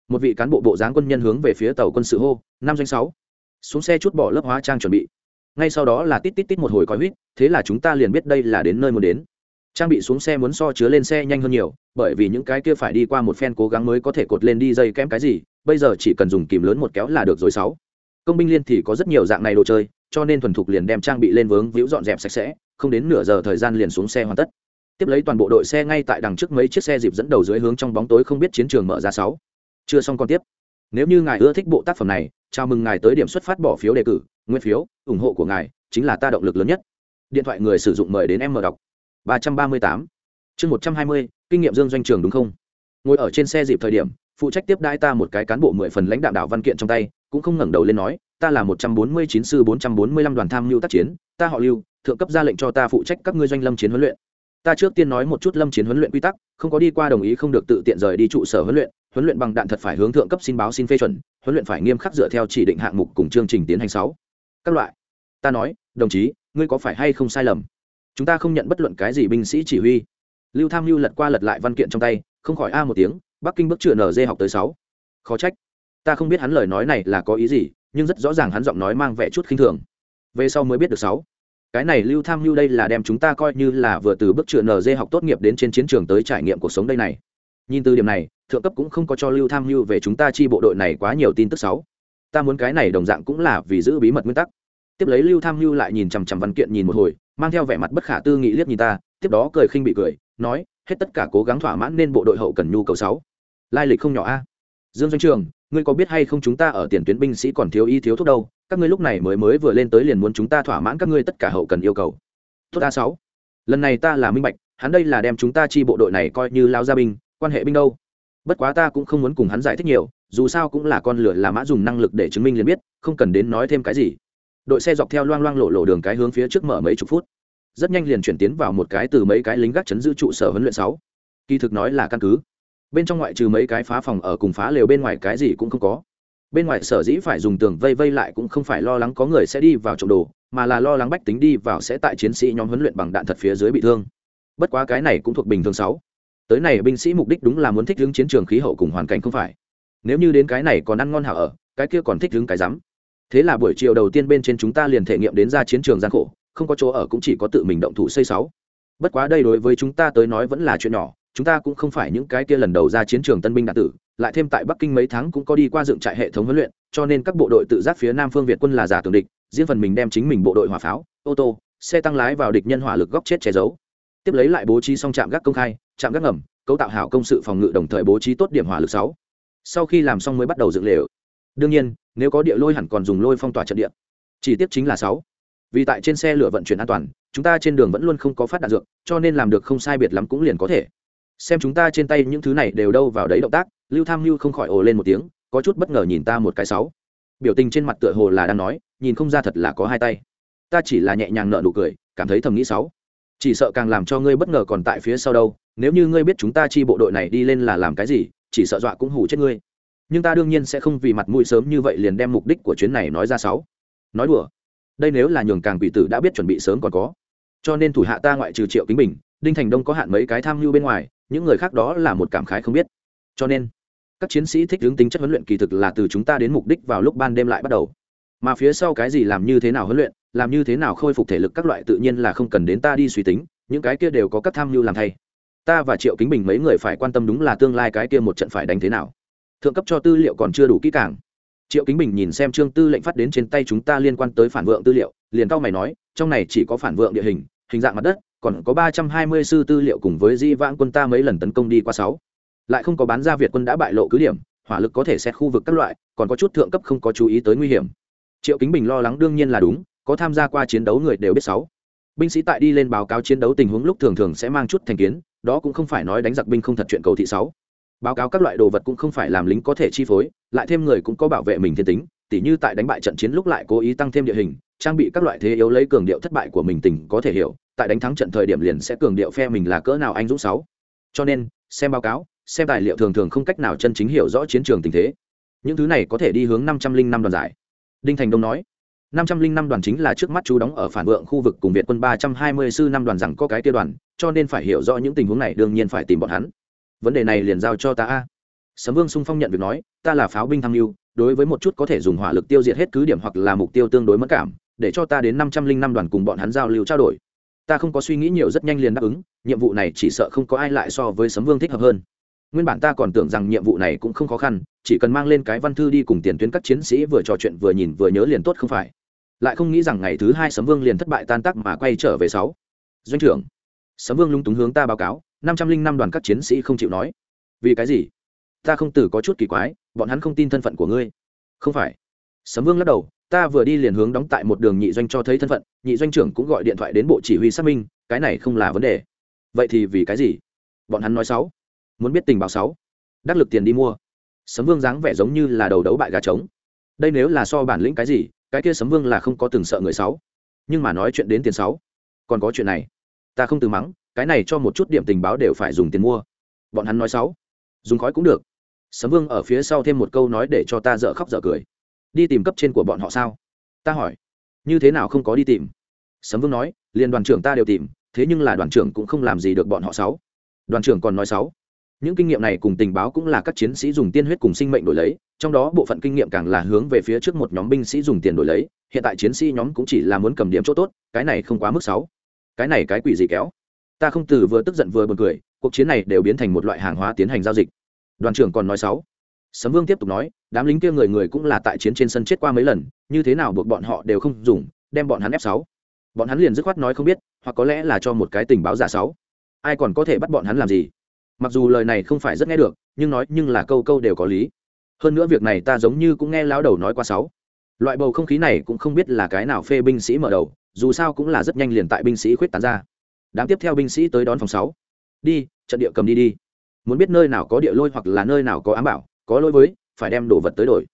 Một vị cán bộ bộ dáng quân nhân hướng về phía tàu quân sự hô, năm doanh sáu. Xuống xe chút bỏ lớp hóa trang chuẩn bị. Ngay sau đó là tít tít tít một hồi coi huýt, thế là chúng ta liền biết đây là đến nơi muốn đến. Trang bị xuống xe muốn so chứa lên xe nhanh hơn nhiều, bởi vì những cái kia phải đi qua một phen cố gắng mới có thể cột lên đi dây kém cái gì, bây giờ chỉ cần dùng kìm lớn một kéo là được rồi sáu. Công binh liên thì có rất nhiều dạng này đồ chơi, cho nên thuần thục liền đem trang bị lên vướng víu dọn dẹp sạch sẽ, không đến nửa giờ thời gian liền xuống xe hoàn tất tiếp lấy toàn bộ đội xe ngay tại đằng trước mấy chiếc xe dịp dẫn đầu dưới hướng trong bóng tối không biết chiến trường mở ra sáu. Chưa xong còn tiếp. Nếu như ngài ưa thích bộ tác phẩm này, chào mừng ngài tới điểm xuất phát bỏ phiếu đề cử, nguyên phiếu, ủng hộ của ngài chính là ta động lực lớn nhất. Điện thoại người sử dụng mời đến em mở đọc. ba trăm ba mươi tám. Chương một trăm hai mươi, kinh nghiệm dương doanh trường đúng không? Ngồi ở trên xe dịp thời điểm, phụ trách tiếp đãi ta một cái cán bộ mười phần lãnh đạo đảo văn kiện trong tay, cũng không ngẩng đầu lên nói, ta là một trăm bốn mươi chín sư bốn trăm bốn mươi lăm đoàn tham mưu tác chiến, ta họ lưu, thượng cấp ra lệnh cho ta phụ trách các ngươi doanh lâm chiến huấn luyện ta trước tiên nói một chút lâm chiến huấn luyện quy tắc, không có đi qua đồng ý không được tự tiện rời đi trụ sở huấn luyện huấn luyện bằng đạn thật phải hướng thượng cấp xin báo xin phê chuẩn, huấn luyện phải nghiêm khắc dựa theo chỉ định hạng mục cùng chương trình tiến hành sáu. Các loại. Ta nói, đồng chí, ngươi có phải hay không sai lầm? Chúng ta không nhận bất luận cái gì binh sĩ chỉ huy. Lưu tham lưu lật qua lật lại văn kiện trong tay, không khỏi a một tiếng, bắc kinh bước chữa dê học tới sáu. Khó trách. Ta không biết hắn lời nói này là có ý gì, nhưng rất rõ ràng hắn giọng nói mang vẻ chút khinh thường. Về sau mới biết được sáu cái này lưu tham lưu đây là đem chúng ta coi như là vừa từ bước chữa nz học tốt nghiệp đến trên chiến trường tới trải nghiệm cuộc sống đây này. Nhìn từ điểm này, thượng cấp cũng không có cho lưu tham lưu về chúng ta chi bộ đội này quá nhiều tin tức xấu. ta muốn cái này đồng dạng cũng là vì giữ bí mật nguyên tắc. Tiếp lấy lưu tham lưu lại nhìn chằm chằm văn kiện nhìn một hồi, mang theo vẻ mặt bất khả tư nghị liếc nhìn ta, tiếp đó cười khinh bị cười, nói, hết tất cả cố gắng thỏa mãn nên bộ đội hậu cần nhu cầu sáu lai lịch không nhỏ a. Dương doanh trường, ngươi có biết hay không chúng ta ở tiền tuyến binh sĩ còn thiếu y thiếu thuốc đâu? Các ngươi lúc này mới mới vừa lên tới liền muốn chúng ta thỏa mãn các ngươi tất cả hậu cần yêu cầu. Tốt a sáu. Lần này ta là minh bạch, hắn đây là đem chúng ta chi bộ đội này coi như lao gia binh, quan hệ binh đâu. Bất quá ta cũng không muốn cùng hắn giải thích nhiều, dù sao cũng là con lửa là mã dùng năng lực để chứng minh liền biết, không cần đến nói thêm cái gì. Đội xe dọc theo loang loang lộ lộ đường cái hướng phía trước mở mấy chục phút. Rất nhanh liền chuyển tiến vào một cái từ mấy cái lính gác chấn giữ trụ sở huấn luyện sáu. Kỳ thực nói là căn cứ. Bên trong ngoại trừ mấy cái phá phòng ở cùng phá lều bên ngoài cái gì cũng không có bên ngoài sở dĩ phải dùng tường vây vây lại cũng không phải lo lắng có người sẽ đi vào trộm đồ, mà là lo lắng bách tính đi vào sẽ tại chiến sĩ nhóm huấn luyện bằng đạn thật phía dưới bị thương. Bất quá cái này cũng thuộc bình thường sáu. Tới này binh sĩ mục đích đúng là muốn thích ứng chiến trường khí hậu cùng hoàn cảnh không phải. Nếu như đến cái này còn ăn ngon hảo ở, cái kia còn thích ứng cái rắm. Thế là buổi chiều đầu tiên bên trên chúng ta liền thể nghiệm đến ra chiến trường gian khổ, không có chỗ ở cũng chỉ có tự mình động thủ xây sáu. Bất quá đây đối với chúng ta tới nói vẫn là chuyện nhỏ, chúng ta cũng không phải những cái kia lần đầu ra chiến trường tân binh đạn tử lại thêm tại bắc kinh mấy tháng cũng có đi qua dựng trại hệ thống huấn luyện, cho nên các bộ đội tự giác phía nam phương việt quân là giả tường địch, riêng phần mình đem chính mình bộ đội hỏa pháo, ô tô, xe tăng lái vào địch nhân hỏa lực góc chết che giấu. Tiếp lấy lại bố trí xong trạm gác công khai, trạm gác ngầm, cấu tạo hảo công sự phòng ngự đồng thời bố trí tốt điểm hỏa lực sáu. Sau khi làm xong mới bắt đầu dựng lều. Đương nhiên, nếu có địa lôi hẳn còn dùng lôi phong tỏa trận địa. Chỉ tiếp chính là sáu. Vì tại trên xe lửa vận chuyển an toàn, chúng ta trên đường vẫn luôn không có phát đạn dược, cho nên làm được không sai biệt lắm cũng liền có thể xem chúng ta trên tay những thứ này đều đâu vào đấy động tác, lưu tham lưu không khỏi ồ lên một tiếng, có chút bất ngờ nhìn ta một cái sáu. Biểu tình trên mặt tựa hồ là đang nói, nhìn không ra thật là có hai tay. Ta chỉ là nhẹ nhàng nợ nụ cười, cảm thấy thầm nghĩ sáu. Chỉ sợ càng làm cho ngươi bất ngờ còn tại phía sau đâu, nếu như ngươi biết chúng ta chi bộ đội này đi lên là làm cái gì, chỉ sợ dọa cũng hủ chết ngươi. Nhưng ta đương nhiên sẽ không vì mặt mũi sớm như vậy liền đem mục đích của chuyến này nói ra sáu. Nói đùa. Đây nếu là nhường càng quỷ tử đã biết chuẩn bị sớm còn có. Cho nên thủ hạ ta ngoại trừ triệu kính bình, đinh thành đông có hạn mấy cái tham mưu bên ngoài những người khác đó là một cảm khái không biết. Cho nên, các chiến sĩ thích hướng tính chất huấn luyện kỳ thực là từ chúng ta đến mục đích vào lúc ban đêm lại bắt đầu. Mà phía sau cái gì làm như thế nào huấn luyện, làm như thế nào khôi phục thể lực các loại tự nhiên là không cần đến ta đi suy tính, những cái kia đều có các tham mưu làm thay. Ta và triệu kính bình mấy người phải quan tâm đúng là tương lai cái kia một trận phải đánh thế nào. Thượng cấp cho tư liệu còn chưa đủ kỹ càng. Triệu kính bình nhìn xem trương tư lệnh phát đến trên tay chúng ta liên quan tới phản vượng tư liệu, liền cao mày nói, trong này chỉ có phản vượng địa hình hình dạng mặt đất còn có ba trăm hai mươi sư tư liệu cùng với di vãng quân ta mấy lần tấn công đi qua sáu. Lại không có bán ra việt quân đã bại lộ cứ điểm, hỏa lực có thể xét khu vực các loại, còn có chút thượng cấp không có chú ý tới nguy hiểm. Triệu kính bình lo lắng đương nhiên là đúng, có tham gia qua chiến đấu người đều biết sáu. Binh sĩ tại đi lên báo cáo chiến đấu tình huống lúc thường thường sẽ mang chút thành kiến, đó cũng không phải nói đánh giặc binh không thật chuyện cầu thị sáu. Báo cáo các loại đồ vật cũng không phải làm lính có thể chi phối, lại thêm người cũng có bảo vệ mình thiên tính, tỉ như tại đánh bại trận chiến lúc lại cố ý tăng thêm địa hình, trang bị các loại thế yếu lấy cường điệu thất bại của mình tình có thể hiểu tại đánh thắng trận thời điểm liền sẽ cường điệu phe mình là cỡ nào anh dũng sáu. Cho nên, xem báo cáo, xem tài liệu thường thường không cách nào chân chính hiểu rõ chiến trường tình thế. Những thứ này có thể đi hướng năm trăm linh năm đoàn giải. Đinh thành đông nói, năm trăm linh năm đoàn chính là trước mắt chú đóng ở phản vượng khu vực cùng việt quân ba trăm hai mươi sư năm đoàn rằng có cái tiêu đoàn, cho nên phải hiểu rõ những tình huống này, đương nhiên phải tìm bọn hắn. Vấn đề này liền giao cho ta a. Sấm vương sung phong nhận việc nói, ta là pháo binh tham mưu, đối với một chút có thể dùng hỏa lực tiêu diệt hết cứ điểm hoặc là mục tiêu tương đối mất cảm, để cho ta đến năm trăm linh năm đoàn cùng bọn hắn giao lưu trao đổi ta không có suy nghĩ nhiều rất nhanh liền đáp ứng, nhiệm vụ này chỉ sợ không có ai lại so với sấm vương thích hợp hơn. Nguyên bản ta còn tưởng rằng nhiệm vụ này cũng không khó khăn, chỉ cần mang lên cái văn thư đi cùng tiền tuyến các chiến sĩ vừa trò chuyện vừa nhìn vừa nhớ liền tốt không phải. Lại không nghĩ rằng ngày thứ hai sấm vương liền thất bại tan tác mà quay trở về sáu. Doanh trưởng, sấm vương lung túng hướng ta báo cáo, năm trăm linh năm đoàn các chiến sĩ không chịu nói. Vì cái gì? Ta không tử có chút kỳ quái, bọn hắn không tin thân phận của ngươi. Không phải. Sấm vương lắc đầu ta vừa đi liền hướng đóng tại một đường nhị doanh cho thấy thân phận, nhị doanh trưởng cũng gọi điện thoại đến bộ chỉ huy xác minh, cái này không là vấn đề. Vậy thì vì cái gì? Bọn hắn nói sáu. Muốn biết tình báo sáu. Đắc lực tiền đi mua. Sấm vương dáng vẻ giống như là đầu đấu bại gà trống. Đây nếu là so bản lĩnh cái gì, cái kia sấm vương là không có từng sợ người sáu. Nhưng mà nói chuyện đến tiền sáu. Còn có chuyện này. Ta không từ mắng, cái này cho một chút điểm tình báo đều phải dùng tiền mua. Bọn hắn nói sáu. Dùng khói cũng được. Sấm vương ở phía sau thêm một câu nói để cho ta dở khóc dở cười đi tìm cấp trên của bọn họ sao? Ta hỏi. Như thế nào không có đi tìm? Sấm vương nói liền đoàn trưởng ta đều tìm, thế nhưng là đoàn trưởng cũng không làm gì được bọn họ sáu. Đoàn trưởng còn nói sáu. Những kinh nghiệm này cùng tình báo cũng là các chiến sĩ dùng tiên huyết cùng sinh mệnh đổi lấy, trong đó bộ phận kinh nghiệm càng là hướng về phía trước một nhóm binh sĩ dùng tiền đổi lấy, hiện tại chiến sĩ nhóm cũng chỉ là muốn cầm điểm chỗ tốt, cái này không quá mức sáu. Cái này cái quỷ gì kéo? Ta không từ vừa tức giận vừa buồn cười, cuộc chiến này đều biến thành một loại hàng hóa tiến hành giao dịch. Đoàn trưởng còn nói sáu sấm vương tiếp tục nói, đám lính kia người người cũng là tại chiến trên sân chết qua mấy lần, như thế nào buộc bọn họ đều không dùng, đem bọn hắn ép sáu. Bọn hắn liền dứt khoát nói không biết, hoặc có lẽ là cho một cái tình báo giả sáu. Ai còn có thể bắt bọn hắn làm gì? Mặc dù lời này không phải rất nghe được, nhưng nói, nhưng là câu câu đều có lý. Hơn nữa việc này ta giống như cũng nghe lão đầu nói qua sáu. Loại bầu không khí này cũng không biết là cái nào phê binh sĩ mở đầu, dù sao cũng là rất nhanh liền tại binh sĩ khuyết tán ra. Đám tiếp theo binh sĩ tới đón phòng sáu. Đi, trận địa cầm đi đi. Muốn biết nơi nào có địa lôi hoặc là nơi nào có ám bảo có lỗi với, phải đem đồ vật tới đổi.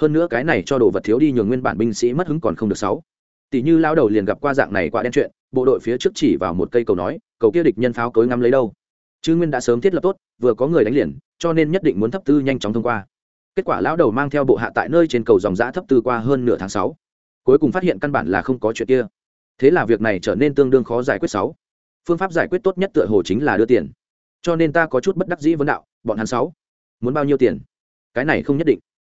Hơn nữa cái này cho đồ vật thiếu đi nhường nguyên bản binh sĩ mất hứng còn không được sáu. Tỷ như lao đầu liền gặp qua dạng này quá đen chuyện, bộ đội phía trước chỉ vào một cây cầu nói, cầu kia địch nhân pháo cối ngắm lấy đâu? Chứ nguyên đã sớm thiết lập tốt, vừa có người đánh liền, cho nên nhất định muốn thấp tư nhanh chóng thông qua. Kết quả lão đầu mang theo bộ hạ tại nơi trên cầu dòng giã thấp tư qua hơn nửa tháng sáu. Cuối cùng phát hiện căn bản là không có chuyện kia. Thế là việc này trở nên tương đương khó giải quyết sáu. Phương pháp giải quyết tốt nhất tựa hồ chính là đưa tiền. Cho nên ta có chút bất đắc dĩ vấn đạo, bọn hắn sáu, muốn bao nhiêu tiền? Cái này không nhất định.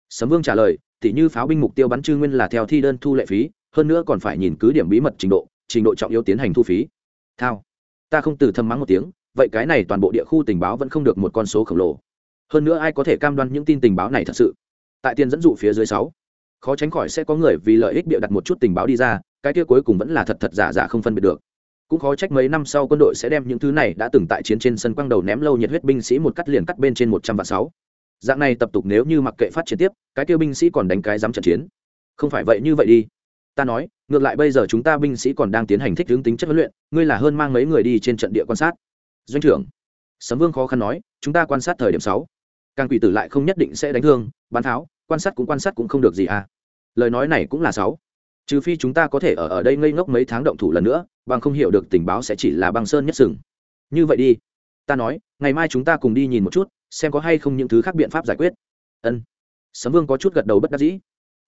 Sấm vương trả lời, tỉ như pháo binh mục tiêu bắn chư nguyên là theo thi đơn thu lệ phí, hơn nữa còn phải nhìn cứ điểm bí mật trình độ trình độ trọng yếu tiến hành thu phí. Thao. Ta không từ thầm mắng một tiếng, vậy cái này toàn bộ địa khu tình báo vẫn không được một con số khổng lồ. Hơn nữa ai có thể cam đoan những tin tình báo này thật sự? Tại tiền dẫn dụ phía dưới sáu, khó tránh khỏi sẽ có người vì lợi ích bịa đặt một chút tình báo đi ra, cái kia cuối cùng vẫn là thật thật giả giả không phân biệt được. Cũng khó trách mấy năm sau quân đội sẽ đem những thứ này đã từng tại chiến trên sân quang đầu ném lâu nhiệt huyết binh sĩ một cắt liền cắt bên trên một trăm vạn sáu dạng này tập tục nếu như mặc kệ phát triển tiếp, cái kia binh sĩ còn đánh cái dám trận chiến. Không phải vậy như vậy đi. Ta nói, ngược lại bây giờ chúng ta binh sĩ còn đang tiến hành thích hướng tính chất huấn luyện, ngươi là hơn mang mấy người đi trên trận địa quan sát. Doanh trưởng, sấm vương khó khăn nói, chúng ta quan sát thời điểm sáu. Càng quỷ tử lại không nhất định sẽ đánh thương, bán tháo, quan sát cũng quan sát cũng không được gì à. Lời nói này cũng là sáu. Trừ phi chúng ta có thể ở ở đây ngây ngốc mấy tháng động thủ lần nữa, bằng không hiểu được tình báo sẽ chỉ là băng sơn nhất sừng. Như vậy đi. Ta nói, ngày mai chúng ta cùng đi nhìn một chút xem có hay không những thứ khác biện pháp giải quyết. Ân. Sấm vương có chút gật đầu bất đắc dĩ.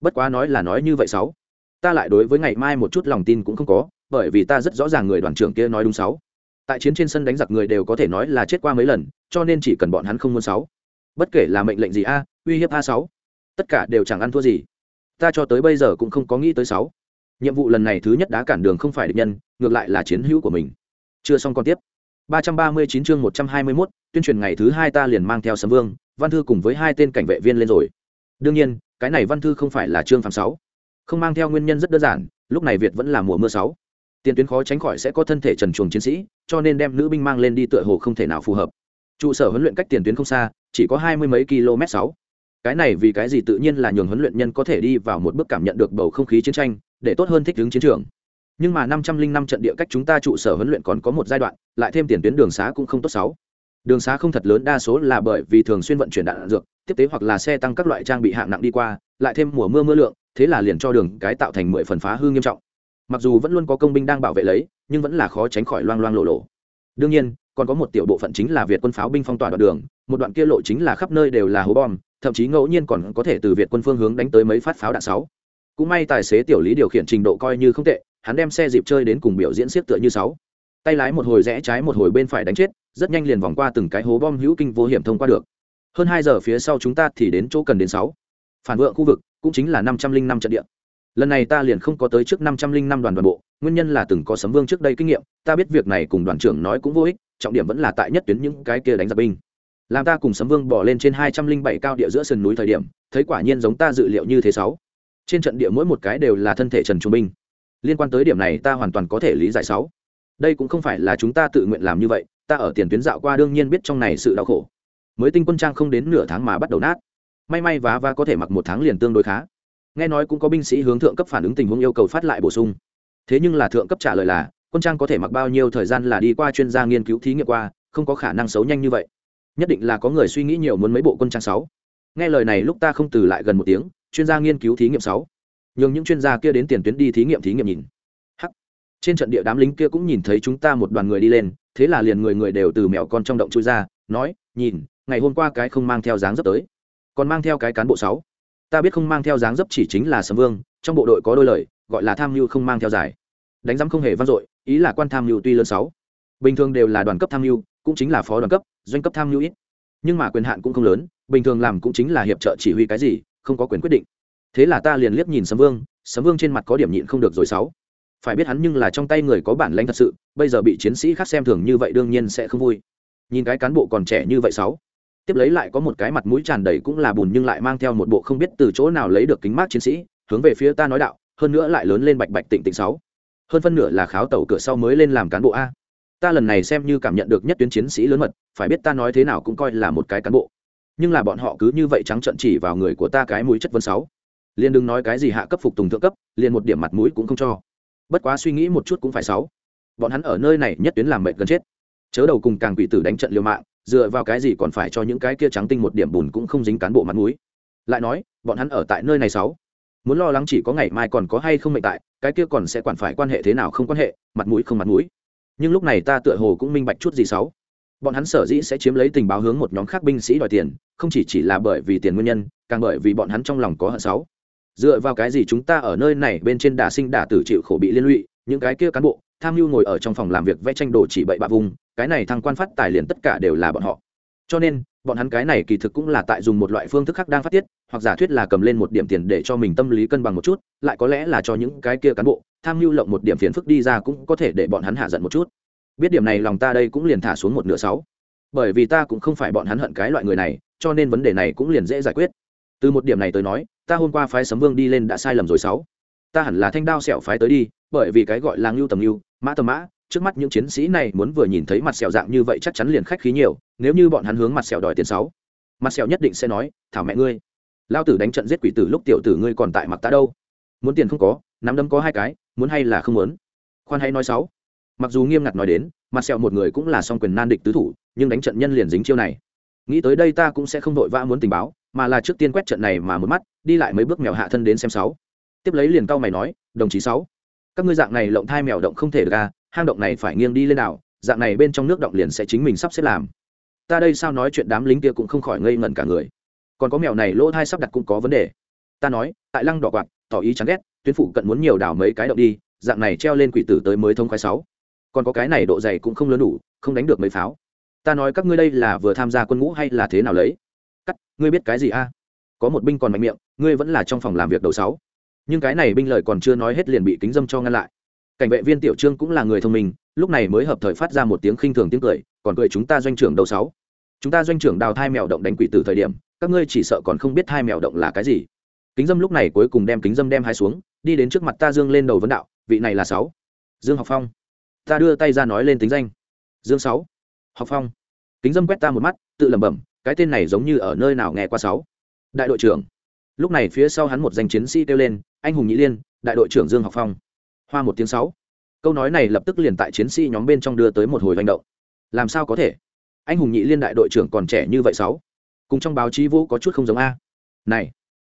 Bất quá nói là nói như vậy sáu. Ta lại đối với ngày mai một chút lòng tin cũng không có, bởi vì ta rất rõ ràng người đoàn trưởng kia nói đúng sáu. Tại chiến trên sân đánh giặc người đều có thể nói là chết qua mấy lần, cho nên chỉ cần bọn hắn không muốn sáu. Bất kể là mệnh lệnh gì a, uy hiếp a sáu. Tất cả đều chẳng ăn thua gì. Ta cho tới bây giờ cũng không có nghĩ tới sáu. Nhiệm vụ lần này thứ nhất đã cản đường không phải địch nhân, ngược lại là chiến hữu của mình. Chưa xong còn tiếp. 339 chương 121, tuyên truyền ngày thứ hai ta liền mang theo sấm vương văn thư cùng với hai tên cảnh vệ viên lên rồi. Đương nhiên cái này văn thư không phải là trương phạm sáu. Không mang theo nguyên nhân rất đơn giản lúc này việt vẫn là mùa mưa sáu. Tiền tuyến khó tránh khỏi sẽ có thân thể trần chuồng chiến sĩ cho nên đem nữ binh mang lên đi tựa hồ không thể nào phù hợp. Trụ sở huấn luyện cách tiền tuyến không xa chỉ có hai mươi mấy km sáu. Cái này vì cái gì tự nhiên là nhường huấn luyện nhân có thể đi vào một bước cảm nhận được bầu không khí chiến tranh để tốt hơn thích ứng chiến trường nhưng mà năm trăm linh năm trận địa cách chúng ta trụ sở huấn luyện còn có một giai đoạn, lại thêm tiền tuyến đường xá cũng không tốt sáu. Đường xá không thật lớn, đa số là bởi vì thường xuyên vận chuyển đạn dược, tiếp tế hoặc là xe tăng các loại trang bị hạng nặng đi qua, lại thêm mùa mưa mưa lượng, thế là liền cho đường cái tạo thành mười phần phá hư nghiêm trọng. Mặc dù vẫn luôn có công binh đang bảo vệ lấy, nhưng vẫn là khó tránh khỏi loang loang lộ lộ. Đương nhiên, còn có một tiểu bộ phận chính là việt quân pháo binh phong tỏa đoạn đường, một đoạn kia lộ chính là khắp nơi đều là hố bom, thậm chí ngẫu nhiên còn có thể từ việt quân phương hướng đánh tới mấy phát pháo đạn sáu. Cũng may tài xế tiểu lý điều khiển trình độ coi như không tệ hắn đem xe dịp chơi đến cùng biểu diễn siết tựa như sáu. Tay lái một hồi rẽ trái một hồi bên phải đánh chết, rất nhanh liền vòng qua từng cái hố bom hữu kinh vô hiểm thông qua được. Hơn hai giờ phía sau chúng ta thì đến chỗ cần đến sáu. Phản vượng khu vực, cũng chính là năm trăm linh năm trận địa. Lần này ta liền không có tới trước năm trăm linh năm đoàn đoàn bộ, nguyên nhân là từng có sấm vương trước đây kinh nghiệm, ta biết việc này cùng đoàn trưởng nói cũng vô ích, trọng điểm vẫn là tại nhất tuyến những cái kia đánh giặc binh. Làm ta cùng sấm vương bỏ lên trên hai trăm linh bảy cao địa giữa sườn núi thời điểm, thấy quả nhiên giống ta dự liệu như thế sáu. Trên trận địa mỗi một cái đều là thân thể trần trung binh liên quan tới điểm này ta hoàn toàn có thể lý giải sáu. Đây cũng không phải là chúng ta tự nguyện làm như vậy, ta ở tiền tuyến dạo qua đương nhiên biết trong này sự đau khổ. Mới tinh quân trang không đến nửa tháng mà bắt đầu nát. May may vá và có thể mặc một tháng liền tương đối khá. Nghe nói cũng có binh sĩ hướng thượng cấp phản ứng tình huống yêu cầu phát lại bổ sung. Thế nhưng là thượng cấp trả lời là, quân trang có thể mặc bao nhiêu thời gian là đi qua chuyên gia nghiên cứu thí nghiệm qua, không có khả năng xấu nhanh như vậy. Nhất định là có người suy nghĩ nhiều muốn mấy bộ quân trang sáu. Nghe lời này lúc ta không từ lại gần một tiếng, chuyên gia nghiên cứu thí nghiệm sáu nhường những chuyên gia kia đến tiền tuyến đi thí nghiệm thí nghiệm nhìn. Hắc. Trên trận địa đám lính kia cũng nhìn thấy chúng ta một đoàn người đi lên, thế là liền người người đều từ mèo con trong động chui ra, nói, nhìn, ngày hôm qua cái không mang theo dáng dấp tới. Còn mang theo cái cán bộ sáu. Ta biết không mang theo dáng dấp chỉ chính là sấm vương, trong bộ đội có đôi lời, gọi là tham mưu không mang theo giải. Đánh giám không hề vang dội, ý là quan tham mưu tuy lớn sáu. Bình thường đều là đoàn cấp tham mưu, cũng chính là phó đoàn cấp, doanh cấp tham mưu ít. Nhưng mà quyền hạn cũng không lớn, bình thường làm cũng chính là hiệp trợ chỉ huy cái gì, không có quyền quyết định thế là ta liền liếc nhìn sấm vương sấm vương trên mặt có điểm nhịn không được rồi sáu. Phải biết hắn nhưng là trong tay người có bản lãnh thật sự, bây giờ bị chiến sĩ khác xem thường như vậy đương nhiên sẽ không vui. Nhìn cái cán bộ còn trẻ như vậy sáu. Tiếp lấy lại có một cái mặt mũi tràn đầy cũng là bùn nhưng lại mang theo một bộ không biết từ chỗ nào lấy được kính mát chiến sĩ, hướng về phía ta nói đạo, hơn nữa lại lớn lên bạch bạch tịnh tịnh sáu. Hơn phân nửa là kháo tàu cửa sau mới lên làm cán bộ a. Ta lần này xem như cảm nhận được nhất tuyến chiến sĩ lớn mật, phải biết ta nói thế nào cũng coi là một cái cán bộ. Nhưng là bọn họ cứ như vậy trắng trợn chỉ vào người của ta cái mũi chất vấn sáu liền đừng nói cái gì hạ cấp phục tùng thượng cấp, liền một điểm mặt mũi cũng không cho. Bất quá suy nghĩ một chút cũng phải sáu. Bọn hắn ở nơi này nhất tuyến làm mệt gần chết. Chớ đầu cùng càng quỷ tử đánh trận liều mạng, dựa vào cái gì còn phải cho những cái kia trắng tinh một điểm bùn cũng không dính cán bộ mặt mũi. Lại nói, bọn hắn ở tại nơi này sáu. Muốn lo lắng chỉ có ngày mai còn có hay không mệnh tại, cái kia còn sẽ quản phải quan hệ thế nào không quan hệ, mặt mũi không mặt mũi. Nhưng lúc này ta tựa hồ cũng minh bạch chút gì xấu bọn hắn sở dĩ sẽ chiếm lấy tình báo hướng một nhóm khác binh sĩ đòi tiền, không chỉ chỉ là bởi vì tiền nguyên nhân, càng bởi vì bọn hắn trong lòng có hận xấu dựa vào cái gì chúng ta ở nơi này bên trên đà sinh đà tử chịu khổ bị liên lụy, những cái kia cán bộ, tham mưu ngồi ở trong phòng làm việc vẽ tranh đồ chỉ bậy bạ vùng, cái này thăng quan phát tài liền tất cả đều là bọn họ. Cho nên, bọn hắn cái này kỳ thực cũng là tại dùng một loại phương thức khác đang phát tiết, hoặc giả thuyết là cầm lên một điểm tiền để cho mình tâm lý cân bằng một chút, lại có lẽ là cho những cái kia cán bộ, tham mưu lộng một điểm phiền phức đi ra cũng có thể để bọn hắn hạ giận một chút. Biết điểm này lòng ta đây cũng liền thả xuống một nửa sáu. Bởi vì ta cũng không phải bọn hắn hận cái loại người này, cho nên vấn đề này cũng liền dễ giải quyết. Từ một điểm này tới nói ta hôm qua phái sấm vương đi lên đã sai lầm rồi sáu. Ta hẳn là thanh đao sẹo phái tới đi, bởi vì cái gọi là ngưu tầm ngưu, mã tầm mã, trước mắt những chiến sĩ này muốn vừa nhìn thấy mặt sẹo dạng như vậy chắc chắn liền khách khí nhiều, nếu như bọn hắn hướng mặt sẹo đòi tiền sáu. Mặt sẹo nhất định sẽ nói, thảo mẹ ngươi lao tử đánh trận giết quỷ tử lúc tiểu tử ngươi còn tại mặt ta đâu. Muốn tiền không có, nắm đấm có hai cái, muốn hay là không muốn? Khoan hay nói sáu. Mặc dù nghiêm ngặt nói đến, mặt sẹo một người cũng là song quyền nan địch tứ thủ, nhưng đánh trận nhân liền dính chiêu này. Nghĩ tới đây ta cũng sẽ không vội vã muốn tình báo mà là trước tiên quét trận này mà một mắt, đi lại mấy bước mèo hạ thân đến xem sáu. Tiếp lấy liền cau mày nói, đồng chí sáu, các ngươi dạng này lộng thai mèo động không thể ra à, hang động này phải nghiêng đi lên nào, dạng này bên trong nước động liền sẽ chính mình sắp xếp làm. Ta đây sao nói chuyện đám lính kia cũng không khỏi ngây ngẩn cả người. Còn có mèo này lỗ thai sắp đặt cũng có vấn đề. Ta nói, tại lăng đỏ quạt, tỏ ý chán ghét, tuyến phụ cận muốn nhiều đảo mấy cái động đi, dạng này treo lên quỷ tử tới mới thông khoái sáu. Còn có cái này độ dày cũng không lớn đủ, không đánh được mấy pháo. Ta nói các ngươi đây là vừa tham gia quân ngũ hay là thế nào lấy? Ngươi biết cái gì a? Có một binh còn mạnh miệng, ngươi vẫn là trong phòng làm việc đầu sáu. Nhưng cái này binh lời còn chưa nói hết liền bị kính dâm cho ngăn lại. Cảnh vệ viên tiểu trương cũng là người thông minh, lúc này mới hợp thời phát ra một tiếng khinh thường tiếng cười, còn cười chúng ta doanh trưởng đầu sáu. Chúng ta doanh trưởng đào thai mèo động đánh quỷ từ thời điểm, các ngươi chỉ sợ còn không biết thai mèo động là cái gì. Kính dâm lúc này cuối cùng đem kính dâm đem hai xuống, đi đến trước mặt ta dương lên đầu vấn đạo, vị này là sáu. Dương học phong. Ta đưa tay ra nói lên tính danh. Dương sáu. Học phong. Kính dâm quét ta một mắt, tự lẩm bẩm cái tên này giống như ở nơi nào nghe qua sáu. Đại đội trưởng. Lúc này phía sau hắn một danh chiến sĩ kêu lên, anh hùng nhị liên, đại đội trưởng dương học phong. Hoa một tiếng sáu. Câu nói này lập tức liền tại chiến sĩ nhóm bên trong đưa tới một hồi hành động. Làm sao có thể? Anh hùng nhị liên đại đội trưởng còn trẻ như vậy sáu. Cùng trong báo chí vũ có chút không giống a. Này,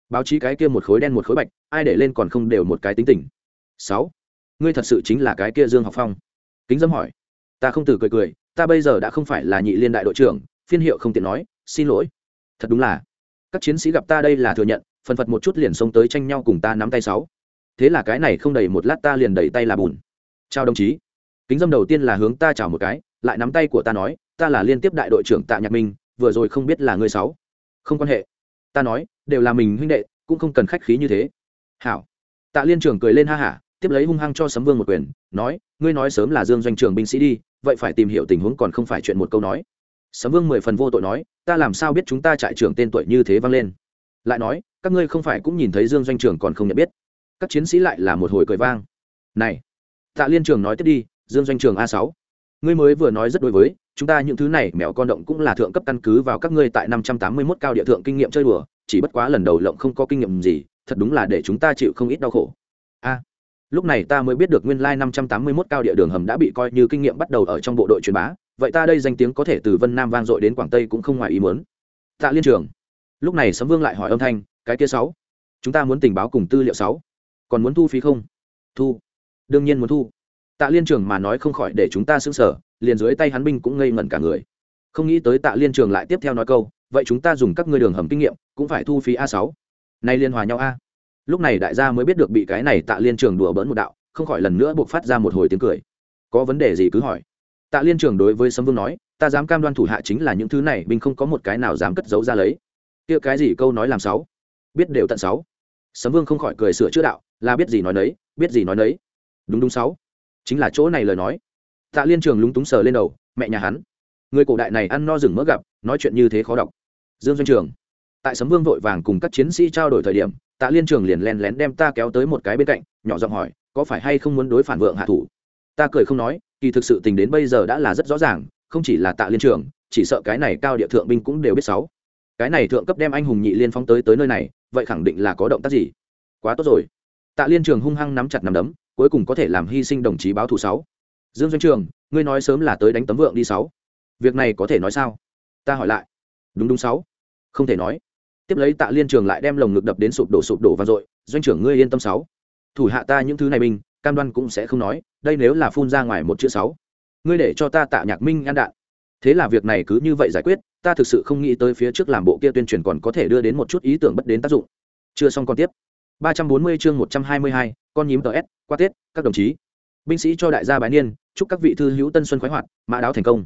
báo chí cái kia một khối đen một khối bạch, ai để lên còn không đều một cái tính tình. Sáu. Ngươi thật sự chính là cái kia dương học phong. Kính dâm hỏi. Ta không từ cười cười, ta bây giờ đã không phải là nhị liên đại đội trưởng, phiên hiệu không tiện nói xin lỗi. Thật đúng là. Các chiến sĩ gặp ta đây là thừa nhận, phần phật một chút liền xông tới tranh nhau cùng ta nắm tay sáu. Thế là cái này không đầy một lát ta liền đẩy tay là bùn. Chào đồng chí. Kính dâm đầu tiên là hướng ta chào một cái, lại nắm tay của ta nói, ta là liên tiếp đại đội trưởng tạ nhạc minh, vừa rồi không biết là người sáu. Không quan hệ. Ta nói, đều là mình huynh đệ, cũng không cần khách khí như thế. Hảo. Tạ liên trưởng cười lên ha hả, tiếp lấy hung hăng cho sấm vương một quyền, nói, ngươi nói sớm là dương doanh trường binh sĩ đi, vậy phải tìm hiểu tình huống còn không phải chuyện một câu nói sấm vương mười phần vô tội nói, ta làm sao biết chúng ta trại trưởng tên tuổi như thế vang lên? Lại nói, các ngươi không phải cũng nhìn thấy dương doanh trường còn không nhận biết? Các chiến sĩ lại là một hồi cười vang. Này, tạ liên trường nói tiếp đi, dương doanh trường a sáu, ngươi mới vừa nói rất đối với, chúng ta những thứ này mèo con động cũng là thượng cấp căn cứ vào các ngươi tại năm trăm tám mươi 581 cao địa thượng kinh nghiệm chơi đùa, chỉ bất quá lần đầu lộng không có kinh nghiệm gì, thật đúng là để chúng ta chịu không ít đau khổ. A, lúc này ta mới biết được nguyên lai năm trăm tám mươi 581 cao địa đường hầm đã bị coi như kinh nghiệm bắt đầu ở trong bộ đội truyền bá vậy ta đây danh tiếng có thể từ vân nam vang dội đến quảng tây cũng không ngoài ý muốn. Tạ liên trường, lúc này sấm vương lại hỏi âm thanh, cái kia sáu, chúng ta muốn tình báo cùng tư liệu sáu, còn muốn thu phí không? Thu, đương nhiên muốn thu. Tạ liên trường mà nói không khỏi để chúng ta xứng sở liền dưới tay hắn binh cũng ngây ngẩn cả người. Không nghĩ tới tạ liên trường lại tiếp theo nói câu, vậy chúng ta dùng các ngươi đường hầm kinh nghiệm, cũng phải thu phí a sáu. Nay liên hòa nhau a. Lúc này đại gia mới biết được bị cái này tạ liên trường đùa bỡn một đạo, không khỏi lần nữa buộc phát ra một hồi tiếng cười. Có vấn đề gì cứ hỏi tạ liên trường đối với sấm vương nói, ta dám cam đoan thủ hạ chính là những thứ này, binh không có một cái nào dám cất giấu ra lấy. Kia cái gì câu nói làm sáu? Biết đều tận sáu. Sấm vương không khỏi cười sửa chữa đạo, là biết gì nói nấy, biết gì nói nấy. Đúng đúng sáu. Chính là chỗ này lời nói. Tạ liên trường lúng túng sờ lên đầu, mẹ nhà hắn, người cổ đại này ăn no rừng mỡ gặp, nói chuyện như thế khó đọc. Dương doanh trường. Tại sấm vương vội vàng cùng các chiến sĩ trao đổi thời điểm, tạ liên trường liền len lén đem ta kéo tới một cái bên cạnh, nhỏ giọng hỏi, có phải hay không muốn đối phản vượng hạ thủ? Ta cười không nói kỳ thực sự tình đến bây giờ đã là rất rõ ràng, không chỉ là tạ liên trường, chỉ sợ cái này cao địa thượng binh cũng đều biết sáu. Cái này thượng cấp đem anh hùng nhị liên phóng tới tới nơi này, vậy khẳng định là có động tác gì? Quá tốt rồi. Tạ liên trường hung hăng nắm chặt nắm đấm, cuối cùng có thể làm hy sinh đồng chí báo thù sáu. Dương doanh trường, ngươi nói sớm là tới đánh tấm vượng đi sáu. Việc này có thể nói sao? Ta hỏi lại. Đúng đúng sáu. Không thể nói. Tiếp lấy tạ liên trường lại đem lồng ngực đập đến sụp đổ sụp đổ vang dội. Doanh trưởng ngươi yên tâm sáu. Thủ hạ ta những thứ này binh cam đoan cũng sẽ không nói đây nếu là phun ra ngoài một chữ sáu ngươi để cho ta tạ nhạc minh ăn đạn thế là việc này cứ như vậy giải quyết ta thực sự không nghĩ tới phía trước làm bộ kia tuyên truyền còn có thể đưa đến một chút ý tưởng bất đến tác dụng chưa xong còn tiếp 340 chương 122, con nhím TS, qua Tết, các đồng chí. Binh sĩ cho đại gia bái niên, chúc các vị thư hữu tân xuân khoái hoạt, mã đáo thành công.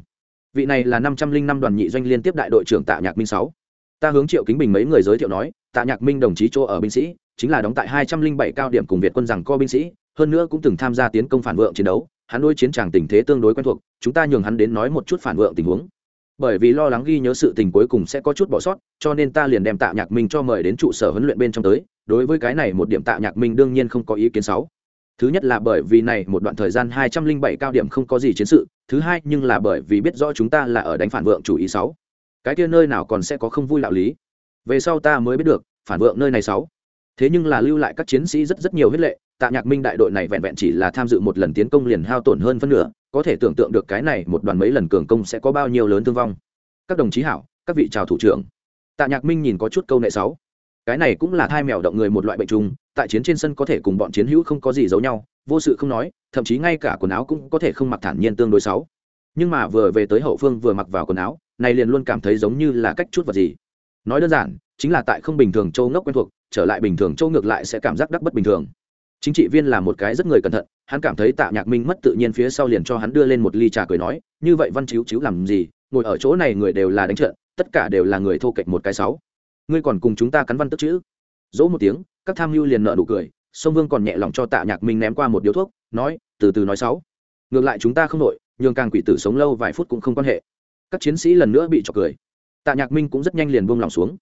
Vị này là 505 đoàn nhị doanh liên tiếp đại đội trưởng Tạ Nhạc Minh 6. Ta hướng Triệu Kính Bình mấy người giới thiệu nói, Tạ Nhạc Minh đồng chí chỗ ở binh sĩ, chính là đóng tại 207 cao điểm cùng Việt quân rằng co binh sĩ, hơn nữa cũng từng tham gia tiến công phản vượng chiến đấu, hắn đối chiến tràng tình thế tương đối quen thuộc, chúng ta nhường hắn đến nói một chút phản vượng tình huống. Bởi vì lo lắng ghi nhớ sự tình cuối cùng sẽ có chút bỏ sót cho nên ta liền đem tạ nhạc minh cho mời đến trụ sở huấn luyện bên trong tới đối với cái này một điểm tạ nhạc minh đương nhiên không có ý kiến sáu thứ nhất là bởi vì này một đoạn thời gian hai trăm linh bảy cao điểm không có gì chiến sự thứ hai nhưng là bởi vì biết rõ chúng ta là ở đánh phản vượng chủ ý sáu cái kia nơi nào còn sẽ có không vui đạo lý? Về sau ta mới biết được phản vượng nơi này sáu thế nhưng là lưu lại các chiến sĩ rất rất nhiều huyết lệ, tạ nhạc minh đại đội này vẹn vẹn chỉ là tham dự một lần tiến công liền hao tổn hơn phân nửa, có thể tưởng tượng được cái này một đoàn mấy lần cường công sẽ có bao nhiêu lớn thương vong. Các đồng chí hảo, các vị chào thủ trưởng. Tạ nhạc minh nhìn có chút câu nệ sáu. Cái này cũng là thai mèo động người một loại bệnh trùng, tại chiến trên sân có thể cùng bọn chiến hữu không có gì giấu nhau, vô sự không nói, thậm chí ngay cả quần áo cũng có thể không mặc thản nhiên tương đối sáu. Nhưng mà vừa về tới hậu phương vừa mặc vào quần áo, này liền luôn cảm thấy giống như là cách chút vật gì. Nói đơn giản, chính là tại không bình thường châu ngốc quen thuộc trở lại bình thường, châu ngược lại sẽ cảm giác đắc bất bình thường. Chính trị viên là một cái rất người cẩn thận, hắn cảm thấy tạ nhạc minh mất tự nhiên phía sau liền cho hắn đưa lên một ly trà cười nói, như vậy văn chiếu chiếu làm gì, ngồi ở chỗ này người đều là đánh trận, tất cả đều là người thô kệch một cái sáu. Ngươi còn cùng chúng ta cắn văn tức chữ. Dỗ một tiếng, các tham mưu liền nợ nụ cười, sông vương còn nhẹ lòng cho tạ nhạc minh ném qua một điếu thuốc, nói, từ từ nói sáu. Ngược lại chúng ta không nội nhường càng quỷ tử sống lâu vài phút cũng không quan hệ. Các chiến sĩ lần nữa bị trọc cười. Tạ nhạc minh cũng rất nhanh liền buông lòng xuống.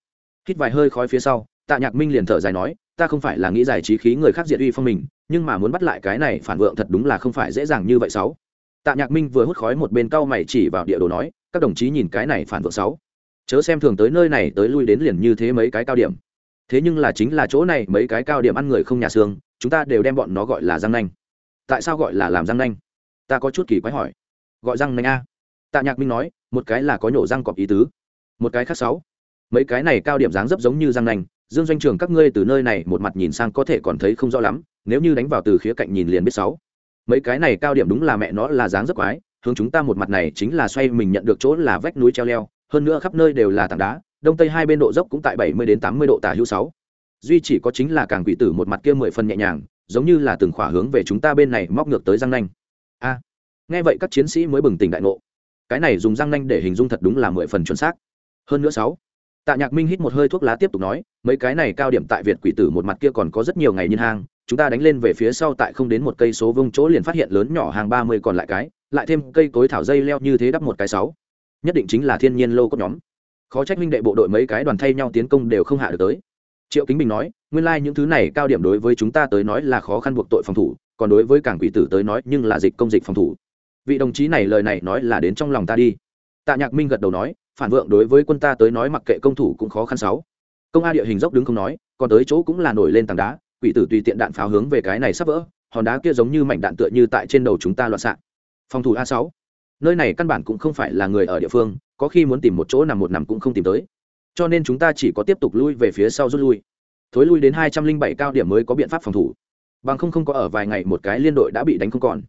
Hít vài hơi khói phía sau tạ nhạc minh liền thở dài nói, ta không phải là nghĩ giải trí khí người khác diệt uy phong mình, nhưng mà muốn bắt lại cái này phản vượng thật đúng là không phải dễ dàng như vậy sáu. Tạ nhạc minh vừa hút khói một bên cau mày chỉ vào địa đồ nói, các đồng chí nhìn cái này phản vượng sáu. Chớ xem thường tới nơi này, tới lui đến liền như thế mấy cái cao điểm. Thế nhưng là chính là chỗ này mấy cái cao điểm ăn người không nhà xương, chúng ta đều đem bọn nó gọi là răng nanh. Tại sao gọi là làm răng nanh? Ta có chút kỳ quái hỏi. Gọi răng nanh a? Tạ nhạc minh nói, một cái là có nhổ răng cọp ý tứ, một cái khác sáu. Mấy cái này cao điểm dáng dấp giống như răng nanh dương doanh trường các ngươi từ nơi này một mặt nhìn sang có thể còn thấy không rõ lắm, nếu như đánh vào từ khía cạnh nhìn liền biết sáu. Mấy cái này cao điểm đúng là mẹ nó là dáng rất quái, hướng chúng ta một mặt này chính là xoay mình nhận được chỗ là vách núi treo leo, hơn nữa khắp nơi đều là tảng đá, đông tây hai bên độ dốc cũng tại bảy mươi đến tám mươi độ tả hữu sáu. Duy chỉ có chính là càng quỷ tử một mặt kia mười phần nhẹ nhàng, giống như là từng khỏa hướng về chúng ta bên này móc ngược tới răng nanh. A. Nghe vậy các chiến sĩ mới bừng tỉnh đại ngộ. Cái này dùng răng nanh để hình dung thật đúng là mười phần chuẩn xác. Hơn nữa sáu tạ nhạc minh hít một hơi thuốc lá tiếp tục nói, mấy cái này cao điểm tại việt quỷ tử một mặt kia còn có rất nhiều ngày nhiên hang, chúng ta đánh lên về phía sau tại không đến một cây số vông chỗ liền phát hiện lớn nhỏ hàng ba mươi còn lại cái, lại thêm cây cối thảo dây leo như thế đắp một cái sáu. Nhất định chính là thiên nhiên lô cốt nhóm. Khó trách minh đệ bộ đội mấy cái đoàn thay nhau tiến công đều không hạ được tới. Triệu kính bình nói, nguyên lai、like、những thứ này cao điểm đối với chúng ta tới nói là khó khăn buộc tội phòng thủ, còn đối với cảng quỷ tử tới nói nhưng là dịch công dịch phòng thủ. Vị đồng chí này lời này nói là đến trong lòng ta đi. Tạ nhạc minh gật đầu nói phản vượng đối với quân ta tới nói mặc kệ công thủ cũng khó khăn sáu. Công a địa hình dốc đứng không nói, còn tới chỗ cũng là nổi lên tảng đá, quỷ tử tùy tiện đạn pháo hướng về cái này sắp vỡ, hòn đá kia giống như mảnh đạn tựa như tại trên đầu chúng ta loạn xạ. Phòng thủ a sáu. Nơi này căn bản cũng không phải là người ở địa phương, có khi muốn tìm một chỗ nằm một nằm cũng không tìm tới. Cho nên chúng ta chỉ có tiếp tục lui về phía sau rút lui. Thối lui đến hai trăm linh bảy cao điểm mới có biện pháp phòng thủ. Bằng không không có ở vài ngày một cái liên đội đã bị đánh không còn.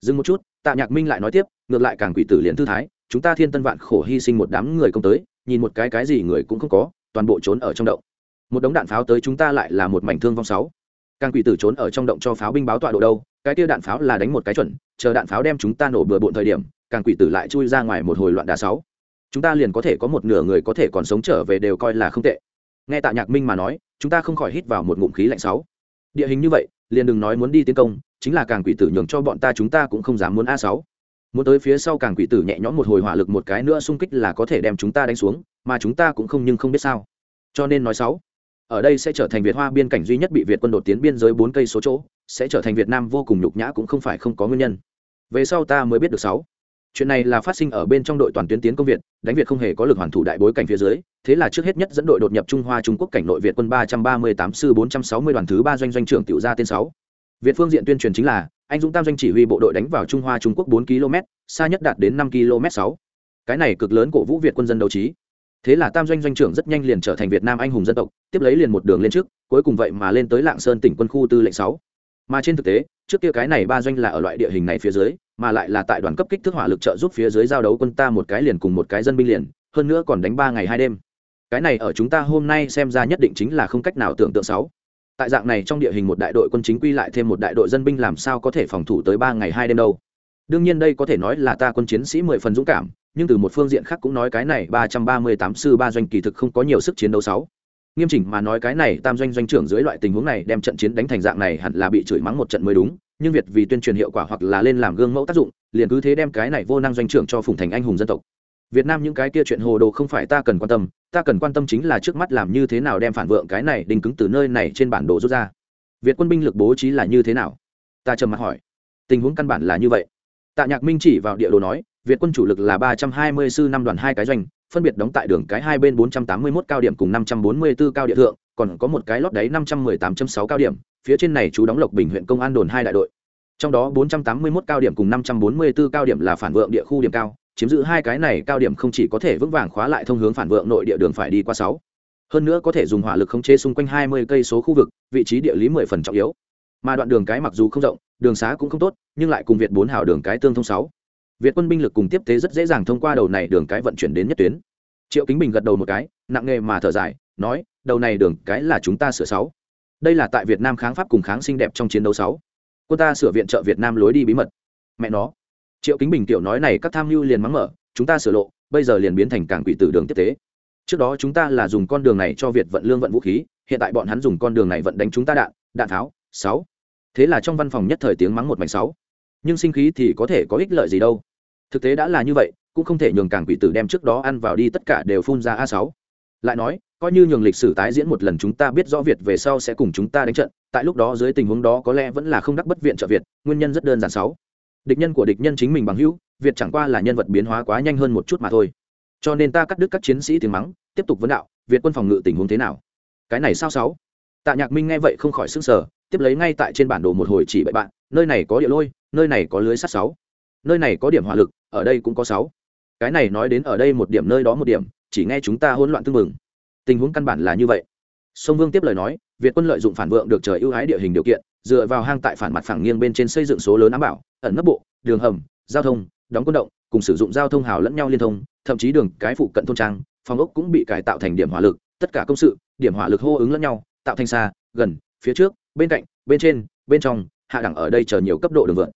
Dừng một chút, tạ nhạc minh lại nói tiếp, ngược lại càng quỷ tử liền thư thái chúng ta thiên tân vạn khổ hy sinh một đám người công tới, nhìn một cái cái gì người cũng không có, toàn bộ trốn ở trong động. Một đống đạn pháo tới chúng ta lại là một mảnh thương vong sáu. Càng quỷ tử trốn ở trong động cho pháo binh báo tọa độ đâu, cái kia đạn pháo là đánh một cái chuẩn, chờ đạn pháo đem chúng ta nổ bừa bộn thời điểm, càng quỷ tử lại chui ra ngoài một hồi loạn đà sáu. Chúng ta liền có thể có một nửa người có thể còn sống trở về đều coi là không tệ. Nghe tạ nhạc minh mà nói, chúng ta không khỏi hít vào một ngụm khí lạnh sáu. Địa hình như vậy, liền đừng nói muốn đi tiến công, chính là càng quỷ tử nhường cho bọn ta chúng ta cũng không dám muốn a sáu muốn tới phía sau càng quỷ tử nhẹ nhõm một hồi hỏa lực một cái nữa xung kích là có thể đem chúng ta đánh xuống, mà chúng ta cũng không nhưng không biết sao. Cho nên nói sáu, ở đây sẽ trở thành việt hoa biên cảnh duy nhất bị việt quân đột tiến biên giới bốn cây số chỗ, sẽ trở thành việt nam vô cùng nhục nhã cũng không phải không có nguyên nhân. Về sau ta mới biết được sáu, chuyện này là phát sinh ở bên trong đội toàn tuyến tiến công việt, đánh việt không hề có lực hoàn thủ đại bối cảnh phía dưới, thế là trước hết nhất dẫn đội đột nhập trung hoa trung quốc cảnh nội việt quân ba trăm ba mươi tám sư bốn trăm sáu mươi đoàn thứ ba doanh doanh trưởng tiểu gia tên sáu. Việt phương diện tuyên truyền chính là anh dũng tam doanh chỉ huy bộ đội đánh vào trung hoa trung quốc bốn km, xa nhất đạt đến năm km sáu. Cái này cực lớn cổ vũ việt quân dân đấu trí. Thế là tam doanh doanh trưởng rất nhanh liền trở thành việt nam anh hùng dân tộc, tiếp lấy liền một đường lên trước, cuối cùng vậy mà lên tới lạng sơn tỉnh quân khu tư lệnh sáu. Mà trên thực tế, trước kia cái này ba doanh là ở loại địa hình này phía dưới, mà lại là tại đoàn cấp kích thước hỏa lực trợ giúp phía dưới giao đấu quân ta một cái liền cùng một cái dân binh liền, hơn nữa còn đánh ba ngày hai đêm. Cái này ở chúng ta hôm nay xem ra nhất định chính là không cách nào tưởng tượng sáu tại dạng này trong địa hình một đại đội quân chính quy lại thêm một đại đội dân binh làm sao có thể phòng thủ tới ba ngày hai đêm đâu. Đương nhiên đây có thể nói là ta quân chiến sĩ mười phần dũng cảm, nhưng từ một phương diện khác cũng nói cái này ba trăm ba mươi tám sư ba doanh kỳ thực không có nhiều sức chiến đấu sáu. Nghiêm chỉnh mà nói cái này tam doanh doanh trưởng dưới loại tình huống này đem trận chiến đánh thành dạng này hẳn là bị chửi mắng một trận mới đúng, nhưng việt vì tuyên truyền hiệu quả hoặc là lên làm gương mẫu tác dụng, liền cứ thế đem cái này vô năng doanh trưởng cho phùng thành anh hùng dân tộc việt nam những cái kia chuyện hồ đồ không phải ta cần quan tâm, ta cần quan tâm chính là trước mắt làm như thế nào đem phản vượng cái này đinh cứng từ nơi này trên bản đồ rút ra. Việt quân binh lực bố trí là như thế nào? Ta trầm mặt hỏi. Tình huống căn bản là như vậy. Tạ nhạc minh chỉ vào địa đồ nói, việt quân chủ lực là ba trăm hai mươi sư năm đoàn hai cái doanh, phân biệt đóng tại đường cái hai bên bốn trăm tám mươi 481 cao điểm cùng năm trăm bốn mươi 544 cao địa thượng, còn có một cái lót đáy năm trăm mười tám sáu cao điểm, phía trên này chú đóng lộc bình huyện công an đồn hai đại đội. Trong đó bốn trăm tám mươi 481 cao điểm cùng năm trăm bốn mươi 544 cao điểm là phản vượng địa khu điểm cao chiếm giữ hai cái này cao điểm không chỉ có thể vững vàng khóa lại thông hướng phản vượng nội địa đường phải đi qua sáu. Hơn nữa có thể dùng hỏa lực khống chế xung quanh hai mươi cây số khu vực, vị trí địa lý mười phần trọng yếu. Mà đoạn đường cái mặc dù không rộng, đường xá cũng không tốt, nhưng lại cùng việt bốn hào đường cái tương thông sáu. Việt quân binh lực cùng tiếp tế rất dễ dàng thông qua đầu này đường cái vận chuyển đến nhất tuyến. Triệu kính bình gật đầu một cái, nặng nghề mà thở dài, nói, đầu này đường cái là chúng ta sửa sáu. Đây là tại việt nam kháng pháp cùng kháng sinh đẹp trong chiến đấu sáu. Quân ta sửa viện trợ việt nam lối đi bí mật. Mẹ nó triệu kính bình tiểu nói này các tham mưu liền mắng mở, chúng ta sửa lộ, bây giờ liền biến thành cảng quỷ tử đường tiếp tế. Trước đó chúng ta là dùng con đường này cho việt vận lương vận vũ khí, hiện tại bọn hắn dùng con đường này vận đánh chúng ta đạn đạn tháo, sáu. Thế là trong văn phòng nhất thời tiếng mắng một mảnh sáu. Nhưng sinh khí thì có thể có ích lợi gì đâu. Thực tế đã là như vậy, cũng không thể nhường cảng quỷ tử đem trước đó ăn vào đi tất cả đều phun ra a sáu. Lại nói, coi như nhường lịch sử tái diễn một lần chúng ta biết rõ việt về sau sẽ cùng chúng ta đánh trận, tại lúc đó dưới tình huống đó có lẽ vẫn là không đắc bất viện trợ việt, nguyên nhân rất đơn giản sáu địch nhân của địch nhân chính mình bằng hữu, việt chẳng qua là nhân vật biến hóa quá nhanh hơn một chút mà thôi. Cho nên ta cắt đứt các chiến sĩ tiếng mắng, tiếp tục vấn đạo, việt quân phòng ngự tình huống thế nào? Cái này sao sáu? Tạ nhạc minh nghe vậy không khỏi sức sở tiếp lấy ngay tại trên bản đồ một hồi chỉ bậy bạn, nơi này có địa lôi, nơi này có lưới sắt sáu. Nơi này có điểm hỏa lực, ở đây cũng có sáu. Cái này nói đến ở đây một điểm, nơi đó một điểm, chỉ nghe chúng ta hỗn loạn tương mừng tình huống căn bản là như vậy. Sông vương tiếp lời nói, việt quân lợi dụng phản vượng được trời ưu ái địa hình điều kiện, dựa vào hang tại phản mặt phẳng nghiêng bên trên xây dựng số lớn ám bảo ẩn nấp bộ, đường hầm, giao thông, đóng quân động, cùng sử dụng giao thông hào lẫn nhau liên thông, thậm chí đường cái phụ cận thôn trang, phòng ốc cũng bị cải tạo thành điểm hỏa lực, tất cả công sự, điểm hỏa lực hô ứng lẫn nhau, tạo thành xa, gần, phía trước, bên cạnh, bên trên, bên trong, hạ đẳng ở đây chờ nhiều cấp độ đường vượn.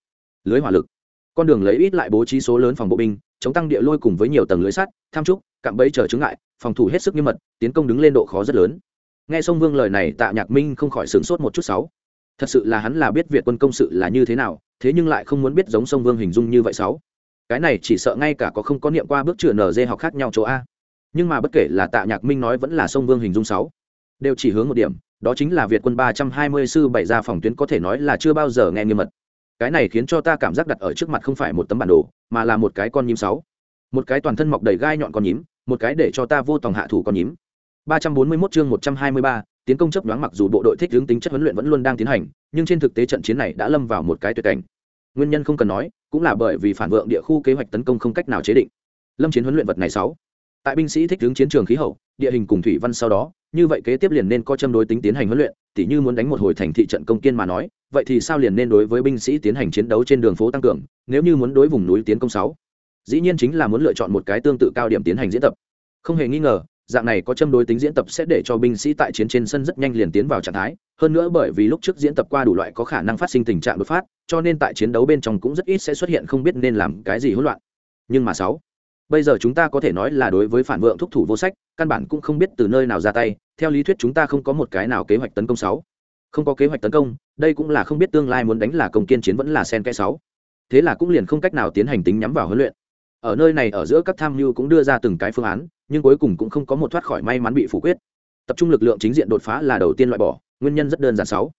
Lưới hỏa lực. Con đường lấy ít lại bố trí số lớn phòng bộ binh, chống tăng địa lôi cùng với nhiều tầng lưới sắt, tham trúc, cạm bẫy chờ chứng ngại, phòng thủ hết sức nghiêm mật, tiến công đứng lên độ khó rất lớn. Nghe sông vương lời này, tạ nhạc minh không khỏi sửng sốt một chút sáu thật sự là hắn là biết việt quân công sự là như thế nào thế nhưng lại không muốn biết giống sông vương hình dung như vậy sáu. Cái này chỉ sợ ngay cả có không có niệm qua bước chửa nở dê học khác nhau chỗ a. Nhưng mà bất kể là tạ nhạc minh nói vẫn là sông vương hình dung sáu đều chỉ hướng một điểm đó chính là việt quân ba trăm hai mươi sư bảy ra phòng tuyến có thể nói là chưa bao giờ nghe nghiêm mật. Cái này khiến cho ta cảm giác đặt ở trước mặt không phải một tấm bản đồ mà là một cái con nhím sáu. Một cái toàn thân mọc đầy gai nhọn con nhím một cái để cho ta vô tòng hạ thủ con nhím. 341 chương 123, tiến công chấp đoán mặc dù bộ đội thích hướng tính chất huấn luyện vẫn luôn đang tiến hành, nhưng trên thực tế trận chiến này đã lâm vào một cái tuyệt cảnh. Nguyên nhân không cần nói, cũng là bởi vì phản vượng địa khu kế hoạch tấn công không cách nào chế định. Lâm chiến huấn luyện vật này sáu. Tại binh sĩ thích hướng chiến trường khí hậu, địa hình cùng thủy văn sau đó, như vậy kế tiếp liền nên có châm đối tính tiến hành huấn luyện, tỉ như muốn đánh một hồi thành thị trận công kiên mà nói, vậy thì sao liền nên đối với binh sĩ tiến hành chiến đấu trên đường phố tăng cường, nếu như muốn đối vùng núi tiến công sáu. Dĩ nhiên chính là muốn lựa chọn một cái tương tự cao điểm tiến hành diễn tập. Không hề nghi ngờ dạng này có châm đối tính diễn tập sẽ để cho binh sĩ tại chiến trên sân rất nhanh liền tiến vào trạng thái. Hơn nữa bởi vì lúc trước diễn tập qua đủ loại có khả năng phát sinh tình trạng đột phát, cho nên tại chiến đấu bên trong cũng rất ít sẽ xuất hiện không biết nên làm cái gì hỗn loạn. Nhưng mà sáu, bây giờ chúng ta có thể nói là đối với phản vượng thúc thủ vô sách, căn bản cũng không biết từ nơi nào ra tay. Theo lý thuyết chúng ta không có một cái nào kế hoạch tấn công sáu. Không có kế hoạch tấn công, đây cũng là không biết tương lai muốn đánh là công kiên chiến vẫn là sen kẽ sáu. Thế là cũng liền không cách nào tiến hành tính nhắm vào huấn luyện. Ở nơi này ở giữa các tham mưu cũng đưa ra từng cái phương án nhưng cuối cùng cũng không có một thoát khỏi may mắn bị phủ quyết. Tập trung lực lượng chính diện đột phá là đầu tiên loại bỏ, nguyên nhân rất đơn giản sáu.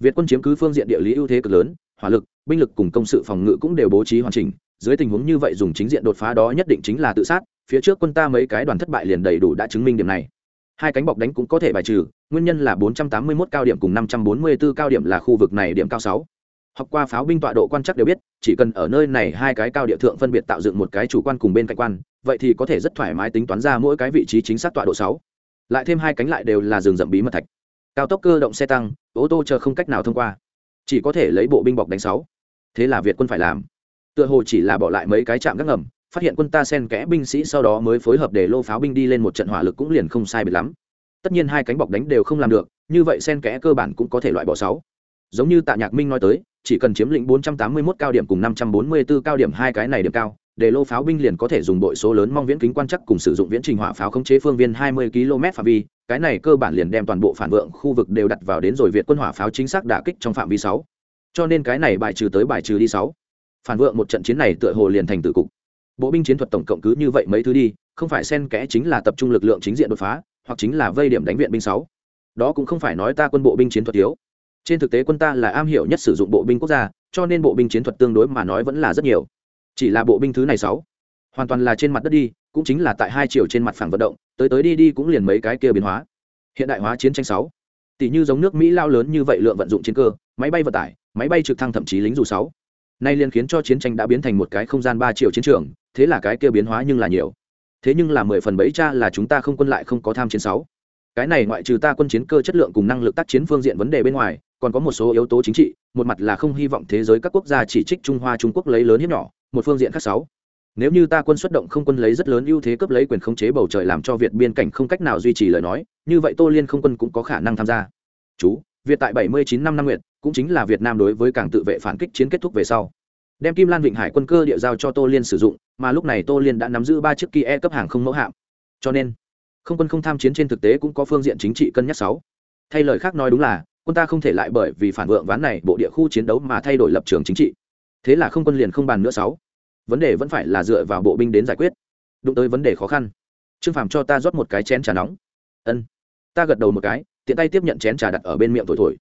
Việt quân chiếm cứ phương diện địa lý ưu thế cực lớn, hỏa lực, binh lực cùng công sự phòng ngự cũng đều bố trí hoàn chỉnh. Dưới tình huống như vậy dùng chính diện đột phá đó nhất định chính là tự sát, phía trước quân ta mấy cái đoàn thất bại liền đầy đủ đã chứng minh điểm này. Hai cánh bọc đánh cũng có thể bài trừ, nguyên nhân là 481 cao điểm cùng 544 cao điểm là khu vực này điểm cao 6. học qua pháo binh tọa độ quan chắc đều biết, chỉ cần ở nơi này hai cái cao địa thượng phân biệt tạo dựng một cái chủ quan cùng bên cạnh quan vậy thì có thể rất thoải mái tính toán ra mỗi cái vị trí chính xác tọa độ sáu. Lại thêm hai cánh lại đều là rừng rậm bí mật thạch. Cao tốc cơ động xe tăng, ô tô chờ không cách nào thông qua. Chỉ có thể lấy bộ binh bọc đánh sáu. Thế là việt quân phải làm. Tựa hồ chỉ là bỏ lại mấy cái trạm gác ngầm, phát hiện quân ta sen kẽ binh sĩ sau đó mới phối hợp để lô pháo binh đi lên một trận hỏa lực cũng liền không sai biệt lắm. Tất nhiên hai cánh bọc đánh đều không làm được, như vậy sen kẽ cơ bản cũng có thể loại bỏ sáu. Giống như tạ nhạc minh nói tới, chỉ cần chiếm lĩnh 481 cao điểm cùng 544 cao điểm hai cái này điểm cao để lô pháo binh liền có thể dùng bội số lớn mong viễn kính quan chắc cùng sử dụng viễn trình hỏa pháo khống chế phương viên 20 km phạm vi cái này cơ bản liền đem toàn bộ phản vượng khu vực đều đặt vào đến rồi việt quân hỏa pháo chính xác đả kích trong phạm vi 6. cho nên cái này bài trừ tới bài trừ đi 6. phản vượng một trận chiến này tựa hồ liền thành tử cục bộ binh chiến thuật tổng cộng cứ như vậy mấy thứ đi, không phải xen kẽ chính là tập trung lực lượng chính diện đột phá, hoặc chính là vây điểm đánh viện binh 6. đó cũng không phải nói ta quân bộ binh chiến thuật thiếu trên thực tế quân ta là am hiểu nhất sử dụng bộ binh quốc gia, cho nên bộ binh chiến thuật tương đối mà nói vẫn là rất nhiều chỉ là bộ binh thứ này sáu. Hoàn toàn là trên mặt đất đi, cũng chính là tại hai chiều trên mặt phẳng vận động, tới tới đi đi cũng liền mấy cái kia biến hóa. Hiện đại hóa chiến tranh sáu. Tỷ như giống nước mỹ lao lớn như vậy lượng vận dụng chiến cơ, máy bay vận tải, máy bay trực thăng thậm chí lính dù sáu. Nay liền khiến cho chiến tranh đã biến thành một cái không gian ba chiều chiến trường, thế là cái kia biến hóa nhưng là nhiều. Thế nhưng là mười phần bấy cha là chúng ta không quân lại không có tham chiến sáu. Cái này ngoại trừ ta quân chiến cơ chất lượng cùng năng lực tác chiến phương diện vấn đề bên ngoài, còn có một số yếu tố chính trị, một mặt là không hy vọng thế giới các quốc gia chỉ trích trung hoa trung quốc lấy lớn hiếp nhỏ một phương diện khác sáu. Nếu như ta quân xuất động không quân lấy rất lớn ưu thế cấp lấy quyền khống chế bầu trời làm cho việt biên cảnh không cách nào duy trì lời nói, như vậy tô liên không quân cũng có khả năng tham gia. Chú, việt tại 79 năm năm nguyện cũng chính là việt nam đối với cảng tự vệ phản kích chiến kết thúc về sau. Đem kim lan vịnh hải quân cơ địa giao cho tô liên sử dụng, mà lúc này tô liên đã nắm giữ ba chiếc kia cấp hàng không mẫu hạm. Cho nên, không quân không tham chiến trên thực tế cũng có phương diện chính trị cân nhắc sáu. Thay lời khác nói đúng là, quân ta không thể lại bởi vì phản vượng ván này bộ địa khu chiến đấu mà thay đổi lập trường chính trị thế là không quân liền không bàn nữa sáu. Vấn đề vẫn phải là dựa vào bộ binh đến giải quyết. Đụng tới vấn đề khó khăn. Trương phàm cho ta rót một cái chén trà nóng. Ân. Ta gật đầu một cái, tiện tay tiếp nhận chén trà đặt ở bên miệng thổi thổi.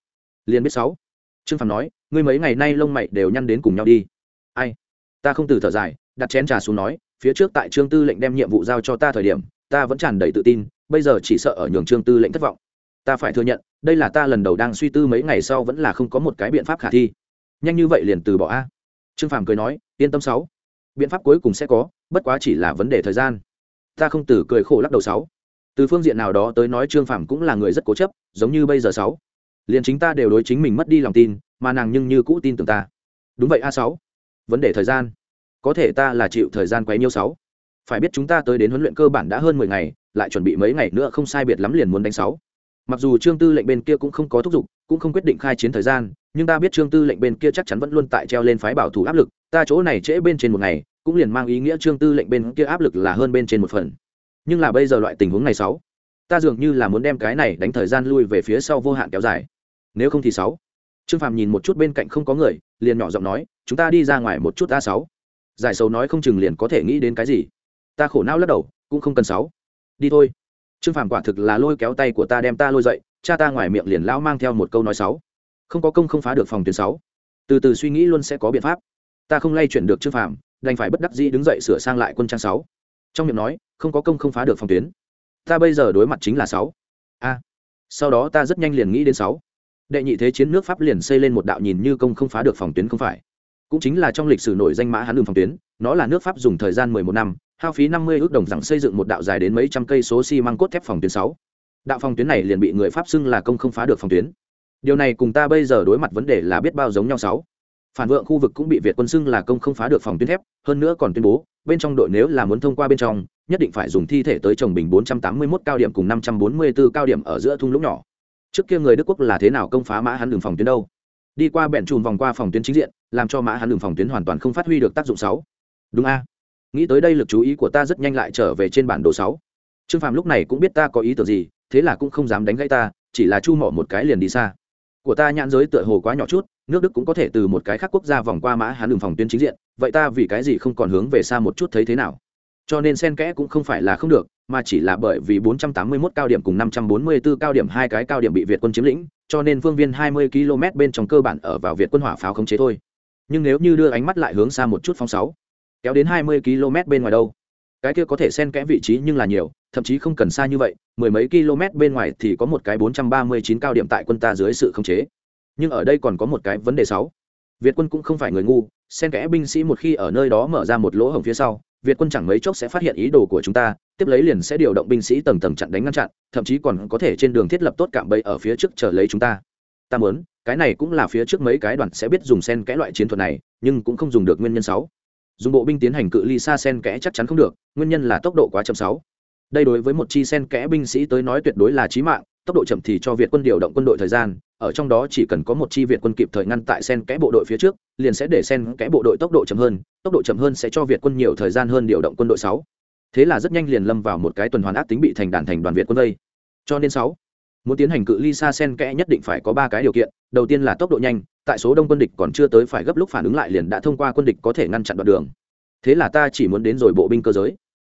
Liền biết sáu. Trương phàm nói, ngươi mấy ngày nay lông mày đều nhăn đến cùng nhau đi. Ai? Ta không từ thở dài, đặt chén trà xuống nói, phía trước tại trương tư lệnh đem nhiệm vụ giao cho ta thời điểm, ta vẫn tràn đầy tự tin, bây giờ chỉ sợ ở nhường trương tư lệnh thất vọng. Ta phải thừa nhận, đây là ta lần đầu đang suy tư mấy ngày sau vẫn là không có một cái biện pháp khả thi. Nhanh như vậy liền từ bỏ a trương phàm cười nói, yên tâm sáu. Biện pháp cuối cùng sẽ có, bất quá chỉ là vấn đề thời gian. Ta không từ cười khổ lắc đầu sáu. Từ phương diện nào đó tới nói trương phàm cũng là người rất cố chấp, giống như bây giờ sáu. Liền chính ta đều đối chính mình mất đi lòng tin, mà nàng nhưng như cũ tin tưởng ta. Đúng vậy a sáu. Vấn đề thời gian. Có thể ta là chịu thời gian quấy nhiêu sáu. Phải biết chúng ta tới đến huấn luyện cơ bản đã hơn mười ngày, lại chuẩn bị mấy ngày nữa không sai biệt lắm liền muốn đánh sáu mặc dù trương tư lệnh bên kia cũng không có thúc giục, cũng không quyết định khai chiến thời gian, nhưng ta biết trương tư lệnh bên kia chắc chắn vẫn luôn tại treo lên phái bảo thủ áp lực, ta chỗ này trễ bên trên một ngày, cũng liền mang ý nghĩa trương tư lệnh bên kia áp lực là hơn bên trên một phần. Nhưng là bây giờ loại tình huống này sáu, ta dường như là muốn đem cái này đánh thời gian lui về phía sau vô hạn kéo dài. Nếu không thì sáu. Trương phàm nhìn một chút bên cạnh không có người, liền nhỏ giọng nói, chúng ta đi ra ngoài một chút a sáu. Giải sầu nói không chừng liền có thể nghĩ đến cái gì. Ta khổ não lắc đầu, cũng không cần sáu. Đi thôi trương phàm quả thực là lôi kéo tay của ta đem ta lôi dậy, cha ta ngoài miệng liền lão mang theo một câu nói sáu không có công không phá được phòng tuyến sáu. Từ từ suy nghĩ luôn sẽ có biện pháp. Ta không lay chuyển được trương phàm, đành phải bất đắc dĩ đứng dậy sửa sang lại quân trang sáu. Trong miệng nói, không có công không phá được phòng tuyến. Ta bây giờ đối mặt chính là sáu. A. Sau đó ta rất nhanh liền nghĩ đến sáu. Đệ nhị thế chiến nước pháp liền xây lên một đạo nhìn như công không phá được phòng tuyến không phải. Cũng chính là trong lịch sử nổi danh mã hán đường phòng tuyến, nó là nước pháp dùng thời gian mười một năm hao phí năm mươi ước đồng rằng xây dựng một đạo dài đến mấy trăm cây số xi măng cốt thép phòng tuyến sáu. Đạo phòng tuyến này liền bị người pháp xưng là công không phá được phòng tuyến. Điều này cùng ta bây giờ đối mặt vấn đề là biết bao giống nhau sáu. Phản vượng khu vực cũng bị việt quân xưng là công không phá được phòng tuyến thép, hơn nữa còn tuyên bố, bên trong đội nếu là muốn thông qua bên trong, nhất định phải dùng thi thể tới trồng bình 481 cao điểm cùng 544 cao điểm ở giữa thung lũng nhỏ. Trước kia người đức quốc là thế nào công phá mã hắn đường phòng tuyến đâu? Đi qua bẹn chùm vòng qua phòng tuyến chính diện, làm cho mã hắn đường phòng tuyến hoàn toàn không phát huy được tác dụng sáu. Đúng a nghĩ tới đây lực chú ý của ta rất nhanh lại trở về trên bản đồ sáu. Trương phàm lúc này cũng biết ta có ý tưởng gì thế là cũng không dám đánh gãy ta chỉ là chu mỏ một cái liền đi xa. Của ta nhãn giới tựa hồ quá nhỏ chút nước đức cũng có thể từ một cái khác quốc gia vòng qua mã hắn đường phòng tuyến chính diện vậy ta vì cái gì không còn hướng về xa một chút thấy thế nào? Cho nên sen kẽ cũng không phải là không được mà chỉ là bởi vì 481 cao điểm cùng 544 cao điểm hai cái cao điểm bị Việt quân chiếm lĩnh, cho nên phương viên 20 km bên trong cơ bản ở vào Việt quân hỏa pháo khống chế thôi. Nhưng nếu như đưa ánh mắt lại hướng xa một chút phóng sáu, kéo đến 20 km bên ngoài đâu, cái kia có thể xen kẽ vị trí nhưng là nhiều, thậm chí không cần xa như vậy, mười mấy km bên ngoài thì có một cái 439 cao điểm tại quân ta dưới sự khống chế. Nhưng ở đây còn có một cái vấn đề sáu. Việt quân cũng không phải người ngu, xen kẽ binh sĩ một khi ở nơi đó mở ra một lỗ hổng phía sau, việt quân chẳng mấy chốc sẽ phát hiện ý đồ của chúng ta tiếp lấy liền sẽ điều động binh sĩ tầng tầng chặn đánh ngăn chặn thậm chí còn có thể trên đường thiết lập tốt cạm bẫy ở phía trước chờ lấy chúng ta ta muốn cái này cũng là phía trước mấy cái đoàn sẽ biết dùng sen kẽ loại chiến thuật này nhưng cũng không dùng được nguyên nhân sáu dùng bộ binh tiến hành cự ly xa sen kẽ chắc chắn không được, nguyên nhân là tốc độ quá chậm sáu. Đây đối với một chi sen kẽ binh sĩ tới nói tuyệt đối là chí mạng, tốc độ chậm thì cho việt quân điều động quân đội thời gian, ở trong đó chỉ cần có một chi việt quân kịp thời ngăn tại sen kẽ bộ đội phía trước, liền sẽ để sen kẽ bộ đội tốc độ chậm hơn, tốc độ chậm hơn sẽ cho việt quân nhiều thời gian hơn điều động quân đội sáu. Thế là rất nhanh liền lâm vào một cái tuần hoàn ác tính bị thành đàn thành đoàn việt quân vây. Cho nên sáu muốn tiến hành cự ly xa sen kẽ nhất định phải có ba cái điều kiện. Đầu tiên là tốc độ nhanh, tại số đông quân địch còn chưa tới phải gấp lúc phản ứng lại liền đã thông qua quân địch có thể ngăn chặn đoạn đường. Thế là ta chỉ muốn đến rồi bộ binh cơ giới.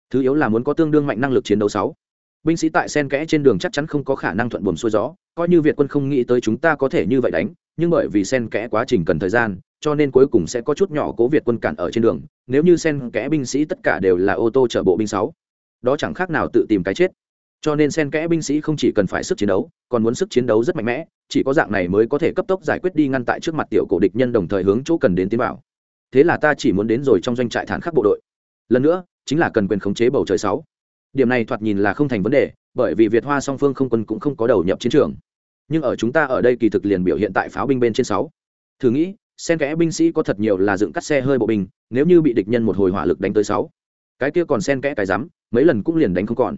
Thứ yếu là muốn có tương đương mạnh năng lực chiến đấu sáu. Binh sĩ tại sen kẽ trên đường chắc chắn không có khả năng thuận buồm xuôi gió, coi như việt quân không nghĩ tới chúng ta có thể như vậy đánh, nhưng bởi vì sen kẽ quá trình cần thời gian, cho nên cuối cùng sẽ có chút nhỏ cố việt quân cản ở trên đường, nếu như sen kẽ binh sĩ tất cả đều là ô tô chở bộ binh sáu, đó chẳng khác nào tự tìm cái chết cho nên sen kẽ binh sĩ không chỉ cần phải sức chiến đấu, còn muốn sức chiến đấu rất mạnh mẽ, chỉ có dạng này mới có thể cấp tốc giải quyết đi ngăn tại trước mặt tiểu cổ địch nhân đồng thời hướng chỗ cần đến tiến bảo thế là ta chỉ muốn đến rồi trong doanh trại thản khắc bộ đội. Lần nữa, chính là cần quyền khống chế bầu trời sáu. Điểm này thoạt nhìn là không thành vấn đề, bởi vì việt hoa song phương không quân cũng không có đầu nhập chiến trường. Nhưng ở chúng ta ở đây kỳ thực liền biểu hiện tại pháo binh bên trên sáu. Thử nghĩ, sen kẽ binh sĩ có thật nhiều là dựng cắt xe hơi bộ binh, nếu như bị địch nhân một hồi hỏa lực đánh tới sáu. Cái kia còn sen kẽ cái rắm, mấy lần cũng liền đánh không còn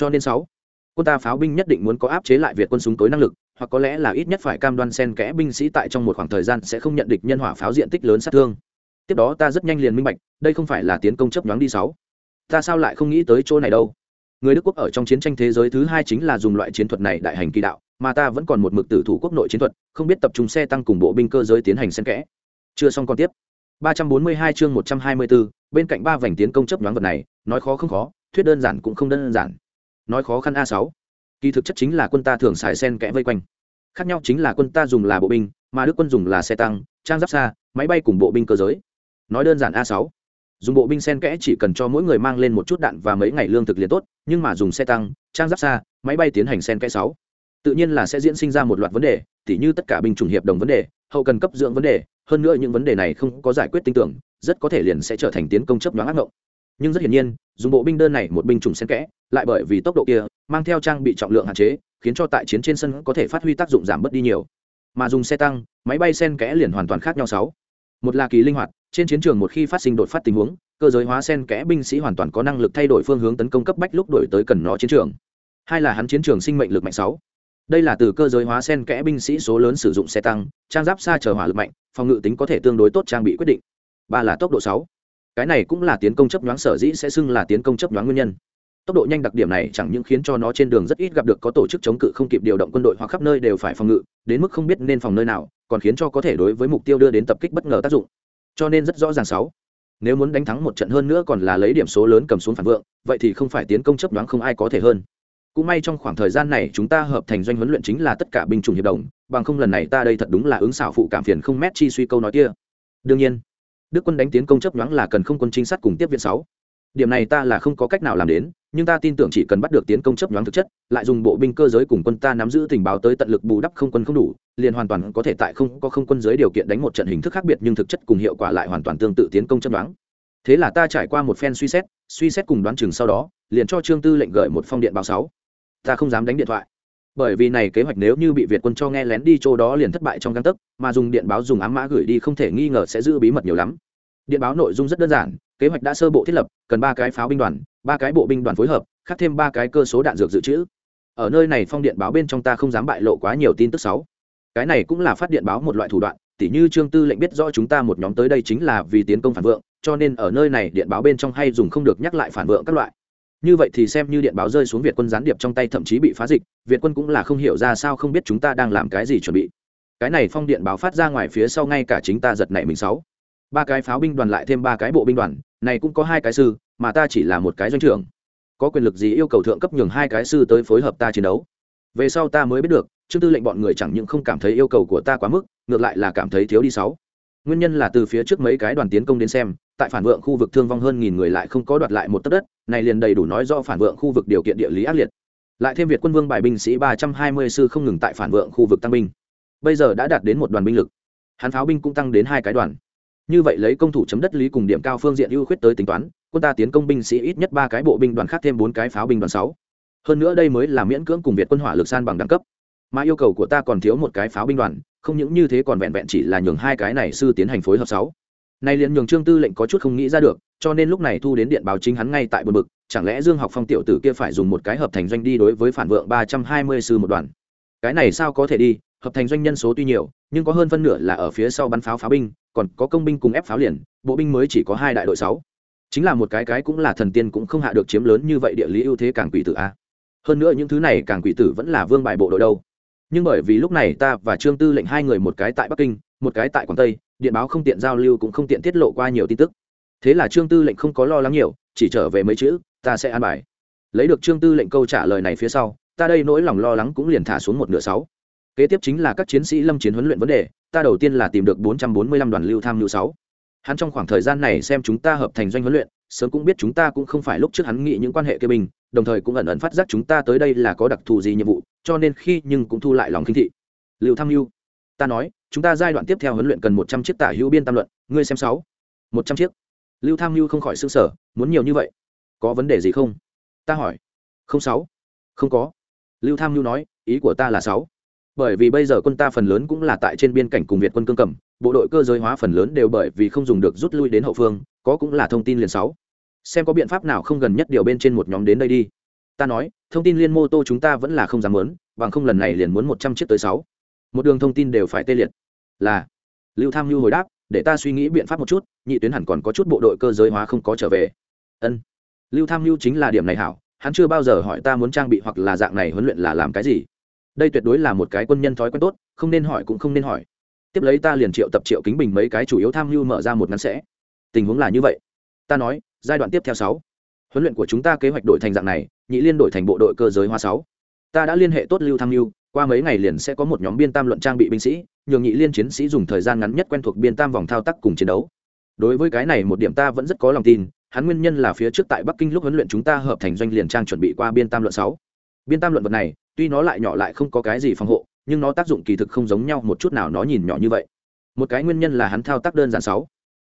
cho nên sáu. Quân ta pháo binh nhất định muốn có áp chế lại việt quân súng tối năng lực hoặc có lẽ là ít nhất phải cam đoan sen kẽ binh sĩ tại trong một khoảng thời gian sẽ không nhận địch nhân hỏa pháo diện tích lớn sát thương. Tiếp đó ta rất nhanh liền minh bạch đây không phải là tiến công chấp nhoáng đi sáu. Ta sao lại không nghĩ tới chỗ này đâu? Người đức quốc ở trong chiến tranh thế giới thứ hai chính là dùng loại chiến thuật này đại hành kỳ đạo mà ta vẫn còn một mực tử thủ quốc nội chiến thuật không biết tập trung xe tăng cùng bộ binh cơ giới tiến hành xen kẽ. Chưa xong còn tiếp. 342 chương 124, bên cạnh ba vành tiến công chấp nhoáng vật này nói khó không khó thuyết đơn giản cũng không đơn giản nói khó khăn a 6 kỳ thực chất chính là quân ta thường xài sen kẽ vây quanh. Khác nhau chính là quân ta dùng là bộ binh, mà đức quân dùng là xe tăng, trang giáp xa, máy bay cùng bộ binh cơ giới. Nói đơn giản a 6 dùng bộ binh sen kẽ chỉ cần cho mỗi người mang lên một chút đạn và mấy ngày lương thực liền tốt, nhưng mà dùng xe tăng, trang giáp xa, máy bay tiến hành sen kẽ sáu. Tự nhiên là sẽ diễn sinh ra một loạt vấn đề, tỉ như tất cả binh chủng hiệp đồng vấn đề, hậu cần cấp dưỡng vấn đề, hơn nữa những vấn đề này không có giải quyết tinh tưởng, rất có thể liền sẽ trở thành tiến công chấp nhoáng ác ngộng nhưng rất hiển nhiên, dùng bộ binh đơn này một binh chủng sen kẽ, lại bởi vì tốc độ kia, mang theo trang bị trọng lượng hạn chế, khiến cho tại chiến trên sân có thể phát huy tác dụng giảm bớt đi nhiều. Mà dùng xe tăng, máy bay sen kẽ liền hoàn toàn khác nhau sáu. Một là kỳ linh hoạt, trên chiến trường một khi phát sinh đột phát tình huống, cơ giới hóa sen kẽ binh sĩ hoàn toàn có năng lực thay đổi phương hướng tấn công cấp bách lúc đổi tới cần nó chiến trường. Hai là hắn chiến trường sinh mệnh lực mạnh sáu. Đây là từ cơ giới hóa sen kẽ binh sĩ số lớn sử dụng xe tăng, trang giáp xa chờ hỏa lực mạnh, phòng ngự tính có thể tương đối tốt trang bị quyết định. Ba là tốc độ sáu cái này cũng là tiến công chấp nhoáng sở dĩ sẽ xưng là tiến công chấp nhoáng nguyên nhân. Tốc độ nhanh đặc điểm này chẳng những khiến cho nó trên đường rất ít gặp được có tổ chức chống cự không kịp điều động quân đội hoặc khắp nơi đều phải phòng ngự, đến mức không biết nên phòng nơi nào, còn khiến cho có thể đối với mục tiêu đưa đến tập kích bất ngờ tác dụng. Cho nên rất rõ ràng sáu, nếu muốn đánh thắng một trận hơn nữa còn là lấy điểm số lớn cầm xuống phản vượng, vậy thì không phải tiến công chấp đoán không ai có thể hơn. Cũng may trong khoảng thời gian này chúng ta hợp thành doanh huấn luyện chính là tất cả binh chủng hiệp đồng, bằng không lần này ta đây thật đúng là ứng xảo phụ cảm phiền không mét chi suy câu nói kia. Đương nhiên đức quân đánh tiến công chấp nhoáng là cần không quân trinh sát cùng tiếp viện sáu. Điểm này ta là không có cách nào làm đến, nhưng ta tin tưởng chỉ cần bắt được tiến công chấp nhoáng thực chất, lại dùng bộ binh cơ giới cùng quân ta nắm giữ tình báo tới tận lực bù đắp không quân không đủ, liền hoàn toàn có thể tại không, có không quân giới điều kiện đánh một trận hình thức khác biệt nhưng thực chất cùng hiệu quả lại hoàn toàn tương tự tiến công chấp nhoáng. Thế là ta trải qua một phen suy xét suy xét cùng đoán chừng sau đó, liền cho trương tư lệnh gửi một phong điện báo sáu. Ta không dám đánh điện thoại bởi vì này kế hoạch nếu như bị việt quân cho nghe lén đi chỗ đó liền thất bại trong căn tấc, mà dùng điện báo dùng ám mã gửi đi không thể nghi ngờ sẽ giữ bí mật nhiều lắm. Điện báo nội dung rất đơn giản, kế hoạch đã sơ bộ thiết lập, cần ba cái pháo binh đoàn, ba cái bộ binh đoàn phối hợp khắc thêm ba cái cơ số đạn dược dự trữ. Ở nơi này phong điện báo bên trong ta không dám bại lộ quá nhiều tin tức xấu. Cái này cũng là phát điện báo một loại thủ đoạn, tỉ như trương tư lệnh biết rõ chúng ta một nhóm tới đây chính là vì tiến công phản vượng, cho nên ở nơi này điện báo bên trong hay dùng không được nhắc lại phản vượng các loại như vậy thì xem như điện báo rơi xuống việt quân gián điệp trong tay thậm chí bị phá dịch, việt quân cũng là không hiểu ra sao không biết chúng ta đang làm cái gì chuẩn bị. Cái này phong điện báo phát ra ngoài phía sau ngay cả chính ta giật nảy mình sáu. Ba cái pháo binh đoàn lại thêm ba cái bộ binh đoàn, này cũng có hai cái sư, mà ta chỉ là một cái doanh trưởng. Có quyền lực gì yêu cầu thượng cấp nhường hai cái sư tới phối hợp ta chiến đấu? Về sau ta mới biết được, trương tư lệnh bọn người chẳng những không cảm thấy yêu cầu của ta quá mức, ngược lại là cảm thấy thiếu đi sáu. Nguyên nhân là từ phía trước mấy cái đoàn tiến công đến xem tại phản vượng khu vực thương vong hơn nghìn người lại không có đoạt lại một tấc đất, này liền đầy đủ nói do phản vượng khu vực điều kiện địa lý ác liệt. Lại thêm việt quân vương bài binh sĩ ba trăm hai mươi sư không ngừng tại phản vượng khu vực tăng binh. Bây giờ đã đạt đến một đoàn binh lực. Hắn pháo binh cũng tăng đến hai cái đoàn. Như vậy lấy công thủ chấm đất lý cùng điểm cao phương diện ưu khuyết tới tính toán, quân ta tiến công binh sĩ ít nhất ba cái bộ binh đoàn khác thêm bốn cái pháo binh đoàn sáu. Hơn nữa đây mới là miễn cưỡng cùng việt quân hỏa lực san bằng đẳng cấp. Mà yêu cầu của ta còn thiếu một cái pháo binh đoàn, không những như thế còn vẹn vẹn chỉ là nhường hai cái này sư tiến hành phối hợp sáu nay liền nhường trương tư lệnh có chút không nghĩ ra được, cho nên lúc này thu đến điện báo chính hắn ngay tại bờ bực, chẳng lẽ dương học phong tiểu tử kia phải dùng một cái hợp thành doanh đi đối với phản vượng ba trăm hai mươi sư một đoàn? Cái này sao có thể đi, hợp thành doanh nhân số tuy nhiều, nhưng có hơn phân nửa là ở phía sau bắn pháo pháo binh, còn có công binh cùng ép pháo liền, bộ binh mới chỉ có hai đại đội sáu. Chính là một cái cái cũng là thần tiên cũng không hạ được chiếm lớn như vậy địa lý ưu thế càng quỷ tử a. Hơn nữa những thứ này càng quỷ tử vẫn là vương bài bộ đội đâu. Nhưng bởi vì lúc này ta và trương tư lệnh hai người một cái tại bắc kinh, một cái tại quảng tây điện báo không tiện giao lưu cũng không tiện tiết lộ qua nhiều tin tức. Thế là trương tư lệnh không có lo lắng nhiều, chỉ trở về mấy chữ, ta sẽ an bài. Lấy được trương tư lệnh câu trả lời này phía sau, ta đây nỗi lòng lo lắng cũng liền thả xuống một nửa sáu. Kế tiếp chính là các chiến sĩ lâm chiến huấn luyện vấn đề, ta đầu tiên là tìm được 445 đoàn lưu tham lưu sáu. Hắn trong khoảng thời gian này xem chúng ta hợp thành doanh huấn luyện, sớm cũng biết chúng ta cũng không phải lúc trước hắn nghĩ những quan hệ kia bình đồng thời cũng ẩn ẩn phát giác chúng ta tới đây là có đặc thù gì nhiệm vụ, cho nên khi nhưng cũng thu lại lòng kinh thị. Lưu tham lưu ta nói chúng ta giai đoạn tiếp theo huấn luyện cần một trăm chiếc tả hữu biên tam luận, ngươi xem sáu, một trăm chiếc. Lưu tham lưu không khỏi xương sở muốn nhiều như vậy? Có vấn đề gì không? Ta hỏi. Không sáu. Không có. Lưu tham lưu nói, ý của ta là sáu. Bởi vì bây giờ quân ta phần lớn cũng là tại trên biên cảnh cùng việt quân cương cầm, bộ đội cơ giới hóa phần lớn đều bởi vì không dùng được rút lui đến hậu phương, có cũng là thông tin liền sáu. Xem có biện pháp nào không gần nhất điều bên trên một nhóm đến đây đi. Ta nói, thông tin liên mô tô chúng ta vẫn là không dám muốn, bằng không lần này liền muốn một trăm chiếc tới sáu một đường thông tin đều phải tê liệt. Là, lưu tham lưu hồi đáp, để ta suy nghĩ biện pháp một chút, nhị tuyến hẳn còn có chút bộ đội cơ giới hóa không có trở về. Ân. Lưu tham lưu chính là điểm này hảo, hắn chưa bao giờ hỏi ta muốn trang bị hoặc là dạng này huấn luyện là làm cái gì. Đây tuyệt đối là một cái quân nhân thói quen tốt, không nên hỏi cũng không nên hỏi. Tiếp lấy ta liền triệu tập triệu kính bình mấy cái chủ yếu tham mưu mở ra một ngắn sẽ. Tình huống là như vậy. Ta nói, giai đoạn tiếp theo sáu. Huấn luyện của chúng ta kế hoạch đổi thành dạng này, nhị liên đổi thành bộ đội cơ giới hoa sáu. Ta đã liên hệ tốt lưu tham mưu qua mấy ngày liền sẽ có một nhóm biên tam luận trang bị binh sĩ, nhường nhị liên chiến sĩ dùng thời gian ngắn nhất quen thuộc biên tam vòng thao tác cùng chiến đấu. Đối với cái này một điểm ta vẫn rất có lòng tin, hắn nguyên nhân là phía trước tại bắc kinh lúc huấn luyện chúng ta hợp thành doanh liền trang chuẩn bị qua biên tam luận sáu. Biên tam luận vật này, tuy nó lại nhỏ lại không có cái gì phòng hộ, nhưng nó tác dụng kỳ thực không giống nhau một chút nào nó nhìn nhỏ như vậy. Một cái nguyên nhân là hắn thao tác đơn giản sáu.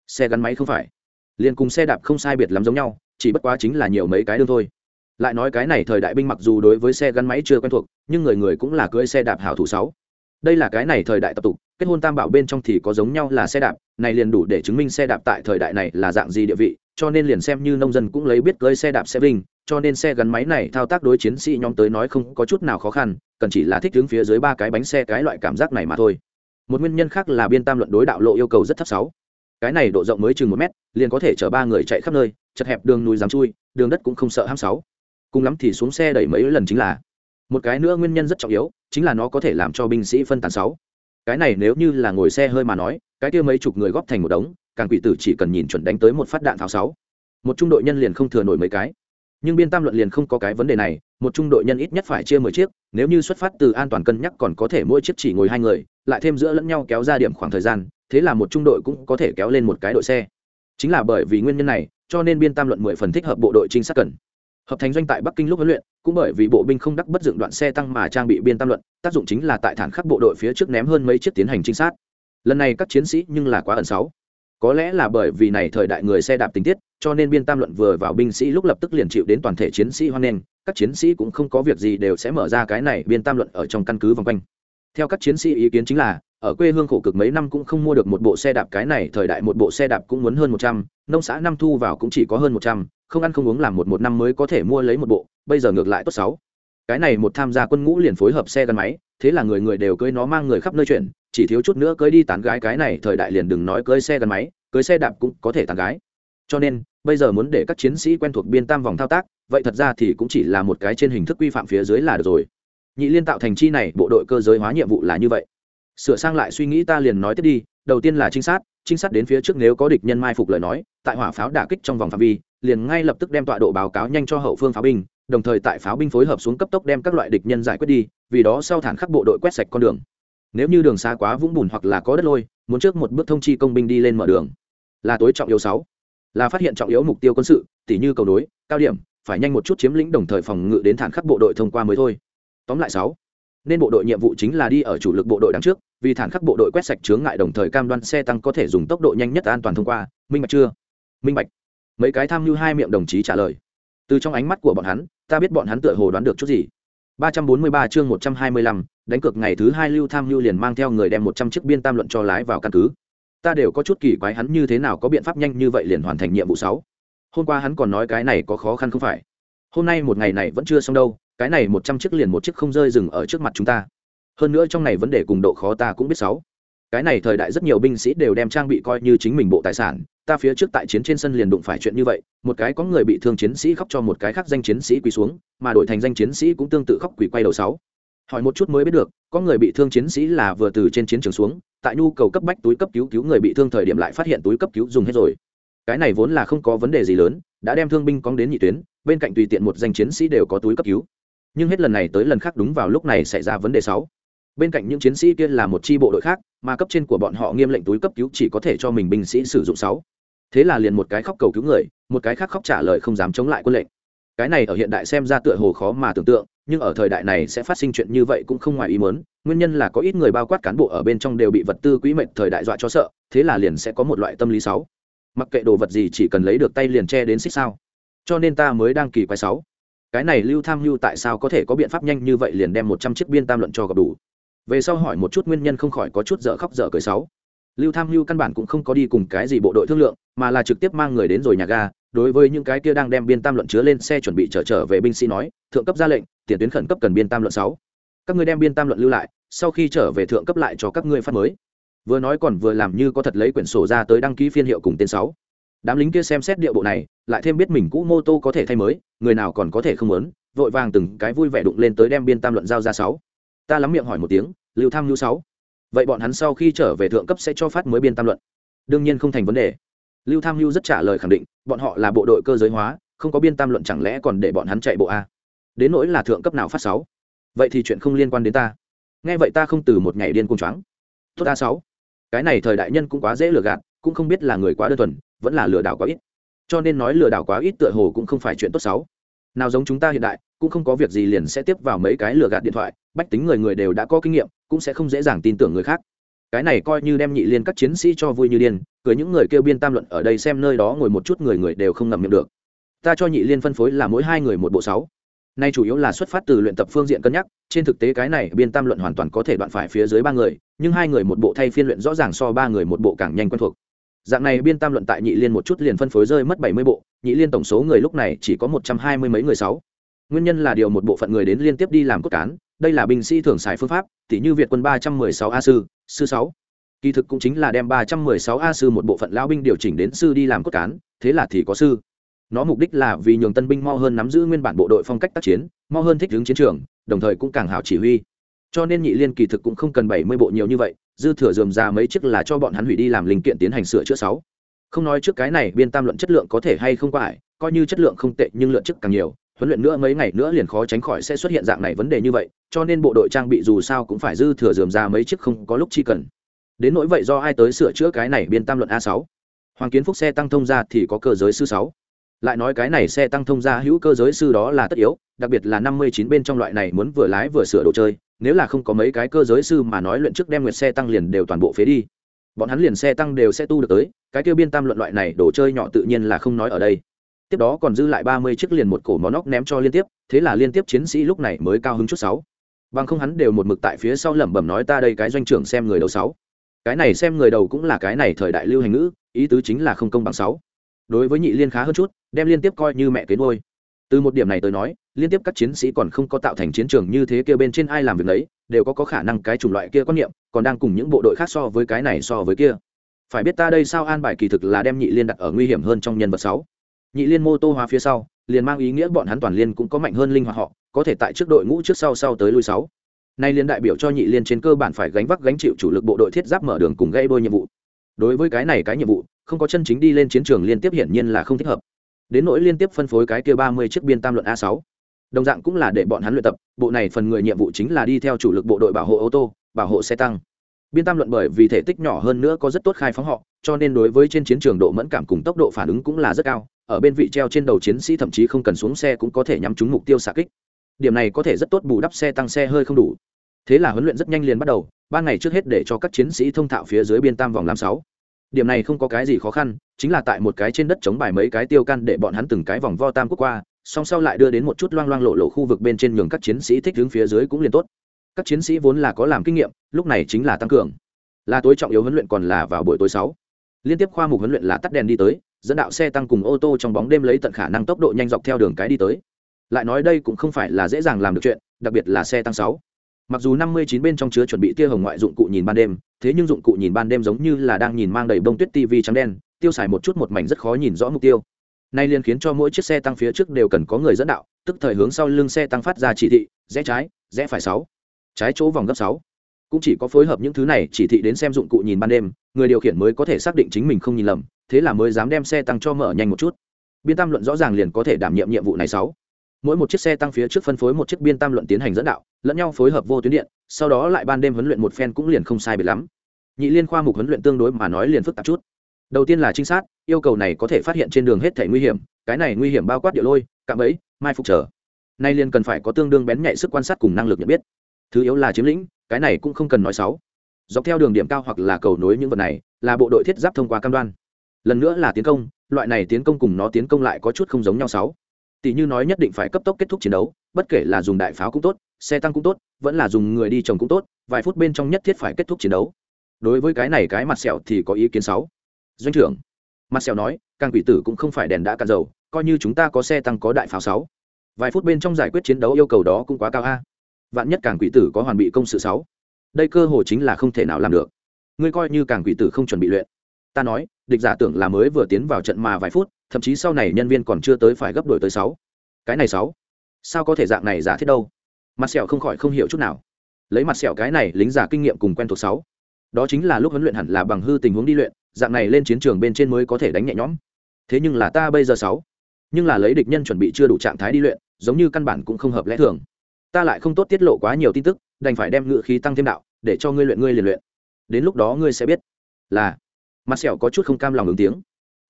Xe gắn máy không phải. Liền cùng xe đạp không sai biệt lắm giống nhau, chỉ bất quá chính là nhiều mấy cái đơn thôi lại nói cái này thời đại binh mặc dù đối với xe gắn máy chưa quen thuộc, nhưng người người cũng là cưỡi xe đạp hảo thủ sáu. Đây là cái này thời đại tập tục, kết hôn tam bảo bên trong thì có giống nhau là xe đạp, này liền đủ để chứng minh xe đạp tại thời đại này là dạng gì địa vị, cho nên liền xem như nông dân cũng lấy biết cưỡi xe đạp xe vinh cho nên xe gắn máy này thao tác đối chiến sĩ nhóm tới nói không có chút nào khó khăn, cần chỉ là thích hướng phía dưới ba cái bánh xe cái loại cảm giác này mà thôi. Một nguyên nhân khác là biên tam luận đối đạo lộ yêu cầu rất thấp sáu. Cái này độ rộng mới chừng một mét, liền có thể chở ba người chạy khắp nơi, chật hẹp đường núi dám chui, đường đất cũng không sợ ham sáu cùng lắm thì xuống xe đẩy mấy lần chính là. Một cái nữa nguyên nhân rất trọng yếu, chính là nó có thể làm cho binh sĩ phân tán sáu. Cái này nếu như là ngồi xe hơi mà nói, cái kia mấy chục người góp thành một đống, càng quỷ tử chỉ cần nhìn chuẩn đánh tới một phát đạn pháo sáu. Một trung đội nhân liền không thừa nổi mấy cái. Nhưng biên tam luận liền không có cái vấn đề này, một trung đội nhân ít nhất phải chia mười chiếc, nếu như xuất phát từ an toàn cân nhắc còn có thể mỗi chiếc chỉ ngồi hai người, lại thêm giữa lẫn nhau kéo ra điểm khoảng thời gian, thế là một trung đội cũng có thể kéo lên một cái đội xe. Chính là bởi vì nguyên nhân này, cho nên biên tam luận mười phần thích hợp bộ đội trinh sát cần hợp thành doanh tại bắc kinh lúc huấn luyện, cũng bởi vì bộ binh không đắc bất dựng đoạn xe tăng mà trang bị biên tam luận, tác dụng chính là tại thản khắc bộ đội phía trước ném hơn mấy chiếc tiến hành trinh sát. Lần này các chiến sĩ nhưng là quá ẩn sáu. Có lẽ là bởi vì này thời đại người xe đạp tình tiết, cho nên biên tam luận vừa vào binh sĩ lúc lập tức liền chịu đến toàn thể chiến sĩ hoan nghênh, các chiến sĩ cũng không có việc gì đều sẽ mở ra cái này biên tam luận ở trong căn cứ vòng quanh. Theo các chiến sĩ ý kiến chính là, ở quê hương khổ cực mấy năm cũng không mua được một bộ xe đạp, cái này thời đại một bộ xe đạp cũng muốn hơn một trăm, nông xã năm thu vào cũng chỉ có hơn một trăm không ăn không uống làm một một năm mới có thể mua lấy một bộ, bây giờ ngược lại tốt sáu. Cái này một tham gia quân ngũ liền phối hợp xe gắn máy, thế là người người đều cưới nó mang người khắp nơi chuyển, chỉ thiếu chút nữa cưới đi tán gái cái này thời đại liền đừng nói cưới xe gắn máy, cưới xe đạp cũng có thể tán gái. Cho nên, bây giờ muốn để các chiến sĩ quen thuộc biên tam vòng thao tác, vậy thật ra thì cũng chỉ là một cái trên hình thức quy phạm phía dưới là được rồi. Nhị liên tạo thành chi này, bộ đội cơ giới hóa nhiệm vụ là như vậy. Sửa sang lại suy nghĩ ta liền nói tiếp đi, đầu tiên là trinh sát trinh sát đến phía trước nếu có địch nhân mai phục lời nói, tại hỏa pháo đả kích trong vòng phạm vi liền ngay lập tức đem tọa độ báo cáo nhanh cho hậu phương pháo binh, đồng thời tại pháo binh phối hợp xuống cấp tốc đem các loại địch nhân giải quyết đi, vì đó sau thản khắc bộ đội quét sạch con đường. Nếu như đường xa quá vũng bùn hoặc là có đất lôi, muốn trước một bước thông chi công binh đi lên mở đường. Là tối trọng yếu sáu. Là phát hiện trọng yếu mục tiêu quân sự, tỉ như cầu đối cao điểm, phải nhanh một chút chiếm lĩnh đồng thời phòng ngự đến thản khắc bộ đội thông qua mới thôi. Tóm lại sáu. Nên bộ đội nhiệm vụ chính là đi ở chủ lực bộ đội đằng trước, vì thản khắc bộ đội quét sạch chướng ngại đồng thời cam đoan xe tăng có thể dùng tốc độ nhanh nhất an toàn thông qua. Minh bạch chưa? Minh bạch mấy cái tham mưu hai miệng đồng chí trả lời. Từ trong ánh mắt của bọn hắn ta biết bọn hắn tựa hồ đoán được chút gì. 343 chương 125, đánh cược ngày thứ hai lưu tham lưu liền mang theo người đem 100 chiếc biên tam luận cho lái vào căn cứ. Ta đều có chút kỳ quái hắn như thế nào có biện pháp nhanh như vậy liền hoàn thành nhiệm vụ sáu. Hôm qua hắn còn nói cái này có khó khăn không phải. Hôm nay một ngày này vẫn chưa xong đâu cái này một trăm chiếc liền một chiếc không rơi dừng ở trước mặt chúng ta. Hơn nữa trong này vấn đề cùng độ khó ta cũng biết sáu. Cái này thời đại rất nhiều binh sĩ đều đem trang bị coi như chính mình bộ tài sản ta phía trước tại chiến trên sân liền đụng phải chuyện như vậy, một cái có người bị thương chiến sĩ khóc cho một cái khác danh chiến sĩ quỳ xuống, mà đổi thành danh chiến sĩ cũng tương tự khóc quỳ quay đầu sáu. Hỏi một chút mới biết được, có người bị thương chiến sĩ là vừa từ trên chiến trường xuống, tại nhu cầu cấp bách túi cấp cứu cứu người bị thương thời điểm lại phát hiện túi cấp cứu dùng hết rồi. Cái này vốn là không có vấn đề gì lớn, đã đem thương binh cóng đến nhị tuyến, bên cạnh tùy tiện một danh chiến sĩ đều có túi cấp cứu. Nhưng hết lần này tới lần khác đúng vào lúc này xảy ra vấn đề sáu bên cạnh những chiến sĩ kia là một chi bộ đội khác, mà cấp trên của bọn họ nghiêm lệnh túi cấp cứu chỉ có thể cho mình binh sĩ sử dụng sáu. Thế là liền một cái khóc cầu cứu người, một cái khác khóc trả lời không dám chống lại quân lệnh. Cái này ở hiện đại xem ra tựa hồ khó mà tưởng tượng, nhưng ở thời đại này sẽ phát sinh chuyện như vậy cũng không ngoài ý muốn, nguyên nhân là có ít người bao quát cán bộ ở bên trong đều bị vật tư quỹ mệnh thời đại dọa cho sợ, thế là liền sẽ có một loại tâm lý sáu. Mặc kệ đồ vật gì chỉ cần lấy được tay liền che đến xích sao. Cho nên ta mới đang kỳ quái sáu. Cái này lưu tham lưu tại sao có thể có biện pháp nhanh như vậy liền đem một trăm chiếc biên tam luận cho gặp đủ? Về sau hỏi một chút nguyên nhân không khỏi có chút dở khóc dở cười sáu lưu tham lưu căn bản cũng không có đi cùng cái gì bộ đội thương lượng, mà là trực tiếp mang người đến rồi nhà ga, đối với những cái kia đang đem biên tam luận chứa lên xe chuẩn bị trở trở về binh sĩ nói, thượng cấp ra lệnh, tiền tuyến khẩn cấp cần biên tam luận sáu. Các ngươi đem biên tam luận lưu lại, sau khi trở về thượng cấp lại cho các ngươi phát mới. Vừa nói còn vừa làm như có thật lấy quyển sổ ra tới đăng ký phiên hiệu cùng tên sáu. Đám lính kia xem xét địa bộ này, lại thêm biết mình cũ mô tô có thể thay mới, người nào còn có thể không muốn, vội vàng từng cái vui vẻ đụng lên tới đem biên tam luận giao ra sáu ta lắm miệng hỏi một tiếng, lưu tham lưu sáu. Vậy bọn hắn sau khi trở về thượng cấp sẽ cho phát mới biên tam luận. Đương nhiên không thành vấn đề. Lưu tham lưu rất trả lời khẳng định, bọn họ là bộ đội cơ giới hóa, không có biên tam luận chẳng lẽ còn để bọn hắn chạy bộ a? Đến nỗi là thượng cấp nào phát sáu? Vậy thì chuyện không liên quan đến ta. Nghe vậy ta không từ một ngày điên cung choáng. Tốt a sáu. Cái này thời đại nhân cũng quá dễ lừa gạt, cũng không biết là người quá đơn thuần, vẫn là lừa đảo quá ít. Cho nên nói lừa đảo quá ít tựa hồ cũng không phải chuyện tốt sáu nào giống chúng ta hiện đại, cũng không có việc gì liền sẽ tiếp vào mấy cái lừa gạt điện thoại, bách tính người người đều đã có kinh nghiệm, cũng sẽ không dễ dàng tin tưởng người khác. Cái này coi như đem nhị liên các chiến sĩ cho vui như điên, cười những người kêu biên tam luận ở đây xem nơi đó ngồi một chút người người đều không ngậm miệng được. Ta cho nhị liên phân phối là mỗi hai người một bộ sáu. Nay chủ yếu là xuất phát từ luyện tập phương diện cân nhắc, trên thực tế cái này biên tam luận hoàn toàn có thể đoạn phải phía dưới ba người, nhưng hai người một bộ thay phiên luyện rõ ràng so ba người một bộ càng nhanh quen thuộc. Dạng này biên tam luận tại nhị liên một chút liền phân phối rơi mất bảy mươi bộ nhị liên tổng số người lúc này chỉ có một trăm hai mươi mấy người sáu. Nguyên nhân là điều một bộ phận người đến liên tiếp đi làm cốt cán, đây là binh sĩ thường xài phương pháp tỷ như việt quân ba trăm mười sáu a sư sư sáu. Kỳ thực cũng chính là đem ba trăm mười sáu a sư một bộ phận lão binh điều chỉnh đến sư đi làm cốt cán, thế là thì có sư. Nó mục đích là vì nhường tân binh mau hơn nắm giữ nguyên bản bộ đội phong cách tác chiến, mau hơn thích ứng chiến trường, đồng thời cũng càng hảo chỉ huy. Cho nên nhị liên kỳ thực cũng không cần bảy mươi bộ nhiều như vậy, dư thừa dườm ra mấy chiếc là cho bọn hắn hủy đi làm linh kiện tiến hành sửa chữa sáu không nói trước cái này, biên tam luận chất lượng có thể hay không qua coi như chất lượng không tệ, nhưng lượn chức càng nhiều, huấn luyện nữa mấy ngày nữa liền khó tránh khỏi sẽ xuất hiện dạng này vấn đề như vậy, cho nên bộ đội trang bị dù sao cũng phải dư thừa dườm ra mấy chiếc không có lúc chi cần. Đến nỗi vậy do ai tới sửa chữa cái này biên tam luận a sáu? Hoàng kiến phúc xe tăng thông ra thì có cơ giới sư sáu. Lại nói cái này xe tăng thông ra hữu cơ giới sư đó là tất yếu, đặc biệt là năm mươi chín bên trong loại này muốn vừa lái vừa sửa đồ chơi, nếu là không có mấy cái cơ giới sư mà nói luyện trước đem nguyệt xe tăng liền đều toàn bộ phế đi. Bọn hắn liền xe tăng đều sẽ tu được tới cái kia biên tam luận loại này đồ chơi nhỏ tự nhiên là không nói ở đây. Tiếp đó còn dư lại ba mươi chiếc liền một cổ món óc ném cho liên tiếp, thế là liên tiếp chiến sĩ lúc này mới cao hứng chút sáu. Bằng không hắn đều một mực tại phía sau lẩm bẩm nói ta đây cái doanh trưởng xem người đầu sáu. Cái này xem người đầu cũng là cái này thời đại lưu hành ngữ, ý tứ chính là không công bằng sáu. Đối với nhị liên khá hơn chút, đem liên tiếp coi như mẹ kế ngôi từ một điểm này tới nói, liên tiếp các chiến sĩ còn không có tạo thành chiến trường như thế kia bên trên ai làm việc đấy đều có có khả năng cái chủng loại kia quan niệm, còn đang cùng những bộ đội khác so với cái này so với kia phải biết ta đây sao an bài kỳ thực là đem nhị liên đặt ở nguy hiểm hơn trong nhân vật sáu. Nhị liên mô tô hóa phía sau, liền mang ý nghĩa bọn hắn toàn liên cũng có mạnh hơn linh hoạt họ, có thể tại trước đội ngũ trước sau sau tới lui sáu. Nay liên đại biểu cho nhị liên trên cơ bản phải gánh vác gánh chịu chủ lực bộ đội thiết giáp mở đường cùng gây đôi nhiệm vụ. Đối với cái này cái nhiệm vụ, không có chân chính đi lên chiến trường liên tiếp hiển nhiên là không thích hợp. Đến nỗi liên tiếp phân phối cái kia ba mươi chiếc biên tam luận a sáu. Đồng dạng cũng là để bọn hắn luyện tập, bộ này phần người nhiệm vụ chính là đi theo chủ lực bộ đội bảo hộ ô tô, bảo hộ xe tăng biên tam luận bởi vì thể tích nhỏ hơn nữa có rất tốt khai phóng họ, cho nên đối với trên chiến trường độ mẫn cảm cùng tốc độ phản ứng cũng là rất cao. Ở bên vị treo trên đầu chiến sĩ thậm chí không cần xuống xe cũng có thể nhắm trúng mục tiêu xạ kích. Điểm này có thể rất tốt bù đắp xe tăng xe hơi không đủ. Thế là huấn luyện rất nhanh liền bắt đầu ban ngày trước hết để cho các chiến sĩ thông thạo phía dưới biên tam vòng làm sáu. Điểm này không có cái gì khó khăn, chính là tại một cái trên đất chống bài mấy cái tiêu căn để bọn hắn từng cái vòng vo tam quốc qua, song sau lại đưa đến một chút loang loang lộ lộ khu vực bên trên nhường các chiến sĩ thích đứng phía dưới cũng liền tốt các chiến sĩ vốn là có làm kinh nghiệm, lúc này chính là tăng cường. Là tối trọng yếu huấn luyện còn là vào buổi tối sáu. Liên tiếp khoa mục huấn luyện là tắt đèn đi tới, dẫn đạo xe tăng cùng ô tô trong bóng đêm lấy tận khả năng tốc độ nhanh dọc theo đường cái đi tới. Lại nói đây cũng không phải là dễ dàng làm được chuyện, đặc biệt là xe tăng sáu. Mặc dù năm mươi chín bên trong chứa chuẩn bị tia hồng ngoại dụng cụ nhìn ban đêm, thế nhưng dụng cụ nhìn ban đêm giống như là đang nhìn mang đầy bông tuyết tv trắng đen, tiêu xài một chút một mảnh rất khó nhìn rõ mục tiêu. Nay liền khiến cho mỗi chiếc xe tăng phía trước đều cần có người dẫn đạo, tức thời hướng sau lưng xe tăng phát ra chỉ thị, rẽ trái, rẽ phải sáu trái chỗ vòng gấp sáu. Cũng chỉ có phối hợp những thứ này, chỉ thị đến xem dụng cụ nhìn ban đêm, người điều khiển mới có thể xác định chính mình không nhìn lầm, thế là mới dám đem xe tăng cho mở nhanh một chút. Biên tam luận rõ ràng liền có thể đảm nhiệm nhiệm vụ này sáu. Mỗi một chiếc xe tăng phía trước phân phối một chiếc biên tam luận tiến hành dẫn đạo, lẫn nhau phối hợp vô tuyến điện, sau đó lại ban đêm huấn luyện một phen cũng liền không sai biệt lắm. Nhị liên khoa mục huấn luyện tương đối mà nói liền phức tạp chút. Đầu tiên là trinh sát, yêu cầu này có thể phát hiện trên đường hết thể nguy hiểm, cái này nguy hiểm bao quát địa lôi, cạm ấy mai phục trở nay liền cần phải có tương đương bén nhạy sức quan sát cùng năng lực nhận biết thứ yếu là chiếm lĩnh, cái này cũng không cần nói xấu. Dọc theo đường điểm cao hoặc là cầu nối những vật này, là bộ đội thiết giáp thông qua cam đoan. Lần nữa là tiến công, loại này tiến công cùng nó tiến công lại có chút không giống nhau sáu tỷ như nói nhất định phải cấp tốc kết thúc chiến đấu, bất kể là dùng đại pháo cũng tốt, xe tăng cũng tốt, vẫn là dùng người đi chồng cũng tốt, vài phút bên trong nhất thiết phải kết thúc chiến đấu. Đối với cái này cái mặt sẹo thì có ý kiến sáu doanh trưởng, mặt sẹo nói, càng quỷ tử cũng không phải đèn đã cạn dầu, coi như chúng ta có xe tăng có đại pháo sáu vài phút bên trong giải quyết chiến đấu yêu cầu đó cũng quá cao a vạn nhất càng quỷ tử có hoàn bị công sự sáu, đây cơ hồ chính là không thể nào làm được. Ngươi coi như càng quỷ tử không chuẩn bị luyện. Ta nói, địch giả tưởng là mới vừa tiến vào trận mà vài phút, thậm chí sau này nhân viên còn chưa tới phải gấp đổi tới sáu. Cái này sáu, sao có thể dạng này giả thiết đâu? Mặt sẹo không khỏi không hiểu chút nào. Lấy mặt sẹo cái này lính giả kinh nghiệm cùng quen thuộc sáu. Đó chính là lúc huấn luyện hẳn là bằng hư tình huống đi luyện, dạng này lên chiến trường bên trên mới có thể đánh nhẹ nhõm. Thế nhưng là ta bây giờ sáu, nhưng là lấy địch nhân chuẩn bị chưa đủ trạng thái đi luyện, giống như căn bản cũng không hợp lẽ thường ta lại không tốt tiết lộ quá nhiều tin tức, đành phải đem ngự khí tăng thêm đạo, để cho ngươi luyện ngươi liền luyện. Đến lúc đó ngươi sẽ biết. Là. Mặt sẹo có chút không cam lòng ứng tiếng.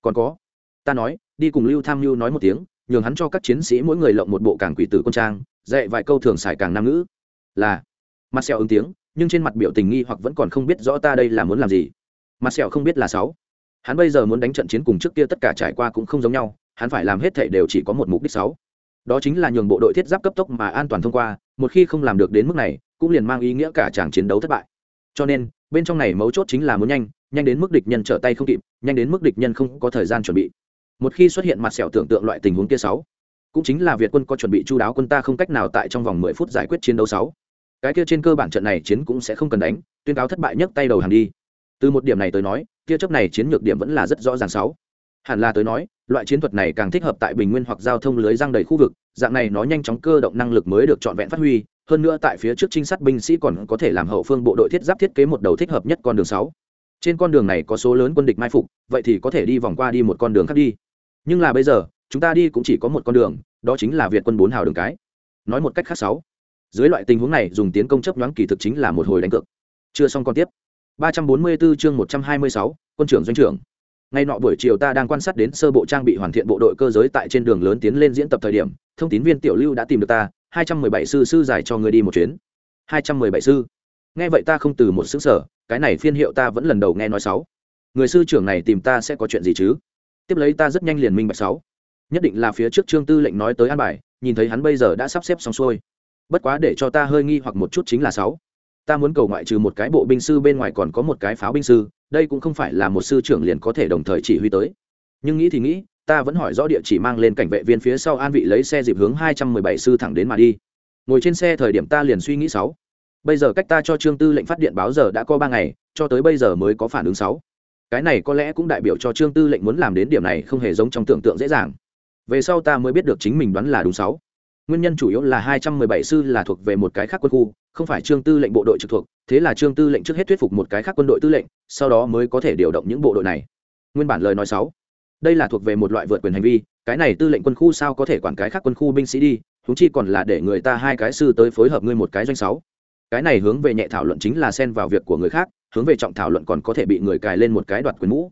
Còn có. Ta nói, đi cùng lưu tham lưu nói một tiếng, nhường hắn cho các chiến sĩ mỗi người lộng một bộ càng quỷ tử quân trang, dạy vài câu thường xài càng nam ngữ. Là. Mặt sẹo ứng tiếng, nhưng trên mặt biểu tình nghi hoặc vẫn còn không biết rõ ta đây là muốn làm gì. Mặt sẹo không biết là sáu. Hắn bây giờ muốn đánh trận chiến cùng trước kia tất cả trải qua cũng không giống nhau, hắn phải làm hết thảy đều chỉ có một mục đích sáu đó chính là nhường bộ đội thiết giáp cấp tốc mà an toàn thông qua, một khi không làm được đến mức này, cũng liền mang ý nghĩa cả chàng chiến đấu thất bại. Cho nên, bên trong này mấu chốt chính là muốn nhanh nhanh đến mức địch nhân trở tay không kịp, nhanh đến mức địch nhân không có thời gian chuẩn bị. Một khi xuất hiện mặt sẹo tưởng tượng loại tình huống kia sáu, cũng chính là việt quân có chuẩn bị chu đáo quân ta không cách nào tại trong vòng mười phút giải quyết chiến đấu sáu. Cái kia trên cơ bản trận này chiến cũng sẽ không cần đánh, tuyên cáo thất bại nhấc tay đầu hàng đi. Từ một điểm này tới nói kia chấp này chiến lược điểm vẫn là rất rõ ràng sáu hẳn là tới nói loại chiến thuật này càng thích hợp tại bình nguyên hoặc giao thông lưới răng đầy khu vực dạng này nó nhanh chóng cơ động năng lực mới được trọn vẹn phát huy hơn nữa tại phía trước trinh sát binh sĩ còn có thể làm hậu phương bộ đội thiết giáp thiết kế một đầu thích hợp nhất con đường sáu. Trên con đường này có số lớn quân địch mai phục vậy thì có thể đi vòng qua đi một con đường khác đi. Nhưng là bây giờ chúng ta đi cũng chỉ có một con đường đó chính là việt quân bốn hào đường cái. Nói một cách khác sáu. Dưới loại tình huống này dùng tiến công chấp nhoáng kỳ thực chính là một hồi đánh cược. Chưa xong còn tiếp. 344 chương 126, quân trưởng doanh trưởng ngay nọ buổi chiều ta đang quan sát đến sơ bộ trang bị hoàn thiện bộ đội cơ giới tại trên đường lớn tiến lên diễn tập thời điểm, thông tín viên tiểu lưu đã tìm được ta 217 sư sư giải cho người đi một chuyến. 217 sư. Nghe vậy ta không từ một xứ sở cái này phiên hiệu ta vẫn lần đầu nghe nói sáu. Người sư trưởng này tìm ta sẽ có chuyện gì chứ? Tiếp lấy ta rất nhanh liền minh bạch sáu. Nhất định là phía trước trương tư lệnh nói tới an bài, nhìn thấy hắn bây giờ đã sắp xếp xong xuôi. Bất quá để cho ta hơi nghi hoặc một chút chính là sáu ta muốn cầu ngoại trừ một cái bộ binh sư bên ngoài còn có một cái pháo binh sư, đây cũng không phải là một sư trưởng liền có thể đồng thời chỉ huy tới. Nhưng nghĩ thì nghĩ, ta vẫn hỏi rõ địa chỉ mang lên cảnh vệ viên phía sau an vị lấy xe dịp hướng hai trăm mười bảy sư thẳng đến mà đi. Ngồi trên xe thời điểm ta liền suy nghĩ sáu. Bây giờ cách ta cho trương tư lệnh phát điện báo giờ đã có ba ngày, cho tới bây giờ mới có phản ứng sáu. Cái này có lẽ cũng đại biểu cho trương tư lệnh muốn làm đến điểm này không hề giống trong tưởng tượng dễ dàng. Về sau ta mới biết được chính mình đoán là đúng sáu nguyên nhân chủ yếu là hai trăm mười bảy sư là thuộc về một cái khác quân khu, không phải trương tư lệnh bộ đội trực thuộc, thế là trương tư lệnh trước hết thuyết phục một cái khác quân đội tư lệnh, sau đó mới có thể điều động những bộ đội này. Nguyên bản lời nói sáu, đây là thuộc về một loại vượt quyền hành vi, cái này tư lệnh quân khu sao có thể quản cái khác quân khu binh sĩ đi thúng chi còn là để người ta hai cái sư tới phối hợp ngươi một cái doanh sáu. Cái này hướng về nhẹ thảo luận chính là xen vào việc của người khác, hướng về trọng thảo luận còn có thể bị người cài lên một cái đoạt quyền mũ.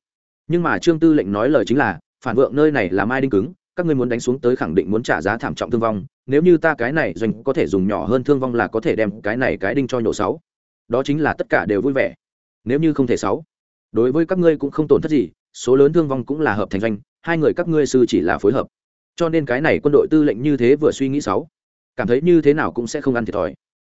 Nhưng mà trương tư lệnh nói lời chính là, phản vượng nơi này là mai đinh cứng các ngươi muốn đánh xuống tới khẳng định muốn trả giá thảm trọng thương vong, nếu như ta cái này doanh có thể dùng nhỏ hơn thương vong là có thể đem cái này cái đinh cho nhổ sáu. Đó chính là tất cả đều vui vẻ. Nếu như không thể sáu, đối với các ngươi cũng không tổn thất gì, số lớn thương vong cũng là hợp thành doanh, hai người các ngươi sư chỉ là phối hợp. Cho nên cái này quân đội tư lệnh như thế vừa suy nghĩ sáu, cảm thấy như thế nào cũng sẽ không ăn thiệt thòi.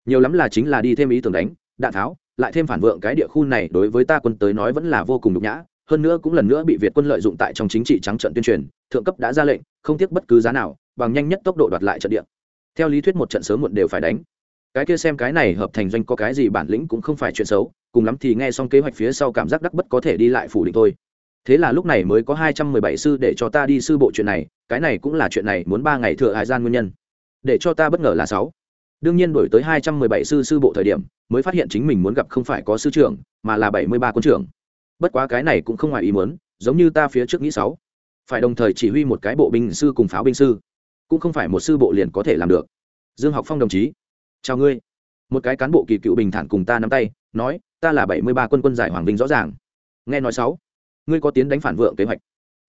Nhiều lắm là chính là đi thêm ý tưởng đánh, đạn tháo, lại thêm phản vượng cái địa khu này đối với ta quân tới nói vẫn là vô cùng nhục nhã hơn nữa cũng lần nữa bị việt quân lợi dụng tại trong chính trị trắng trận tuyên truyền, thượng cấp đã ra lệnh, không tiếc bất cứ giá nào, bằng nhanh nhất tốc độ đoạt lại trận địa. Theo lý thuyết một trận sớm muộn đều phải đánh. Cái kia xem cái này hợp thành doanh có cái gì bản lĩnh cũng không phải chuyện xấu, cùng lắm thì nghe xong kế hoạch phía sau cảm giác đắc bất có thể đi lại phủ định thôi. Thế là lúc này mới có hai trăm mười bảy sư để cho ta đi sư bộ chuyện này, cái này cũng là chuyện này, muốn ba ngày thừa hải gian nguyên nhân. Để cho ta bất ngờ là sáu. Đương nhiên đổi tới hai trăm mười bảy sư sư bộ thời điểm, mới phát hiện chính mình muốn gặp không phải có sư trưởng, mà là bảy mươi ba quân trưởng bất quá cái này cũng không ngoài ý muốn, giống như ta phía trước nghĩ sáu. Phải đồng thời chỉ huy một cái bộ binh sư cùng pháo binh sư. Cũng không phải một sư bộ liền có thể làm được. Dương học phong đồng chí. Chào ngươi. Một cái cán bộ kỳ cựu bình thản cùng ta nắm tay, nói, ta là bảy mươi ba quân quân giải hoàng vinh rõ ràng. Nghe nói sáu. Ngươi có tiến đánh phản vượng kế hoạch.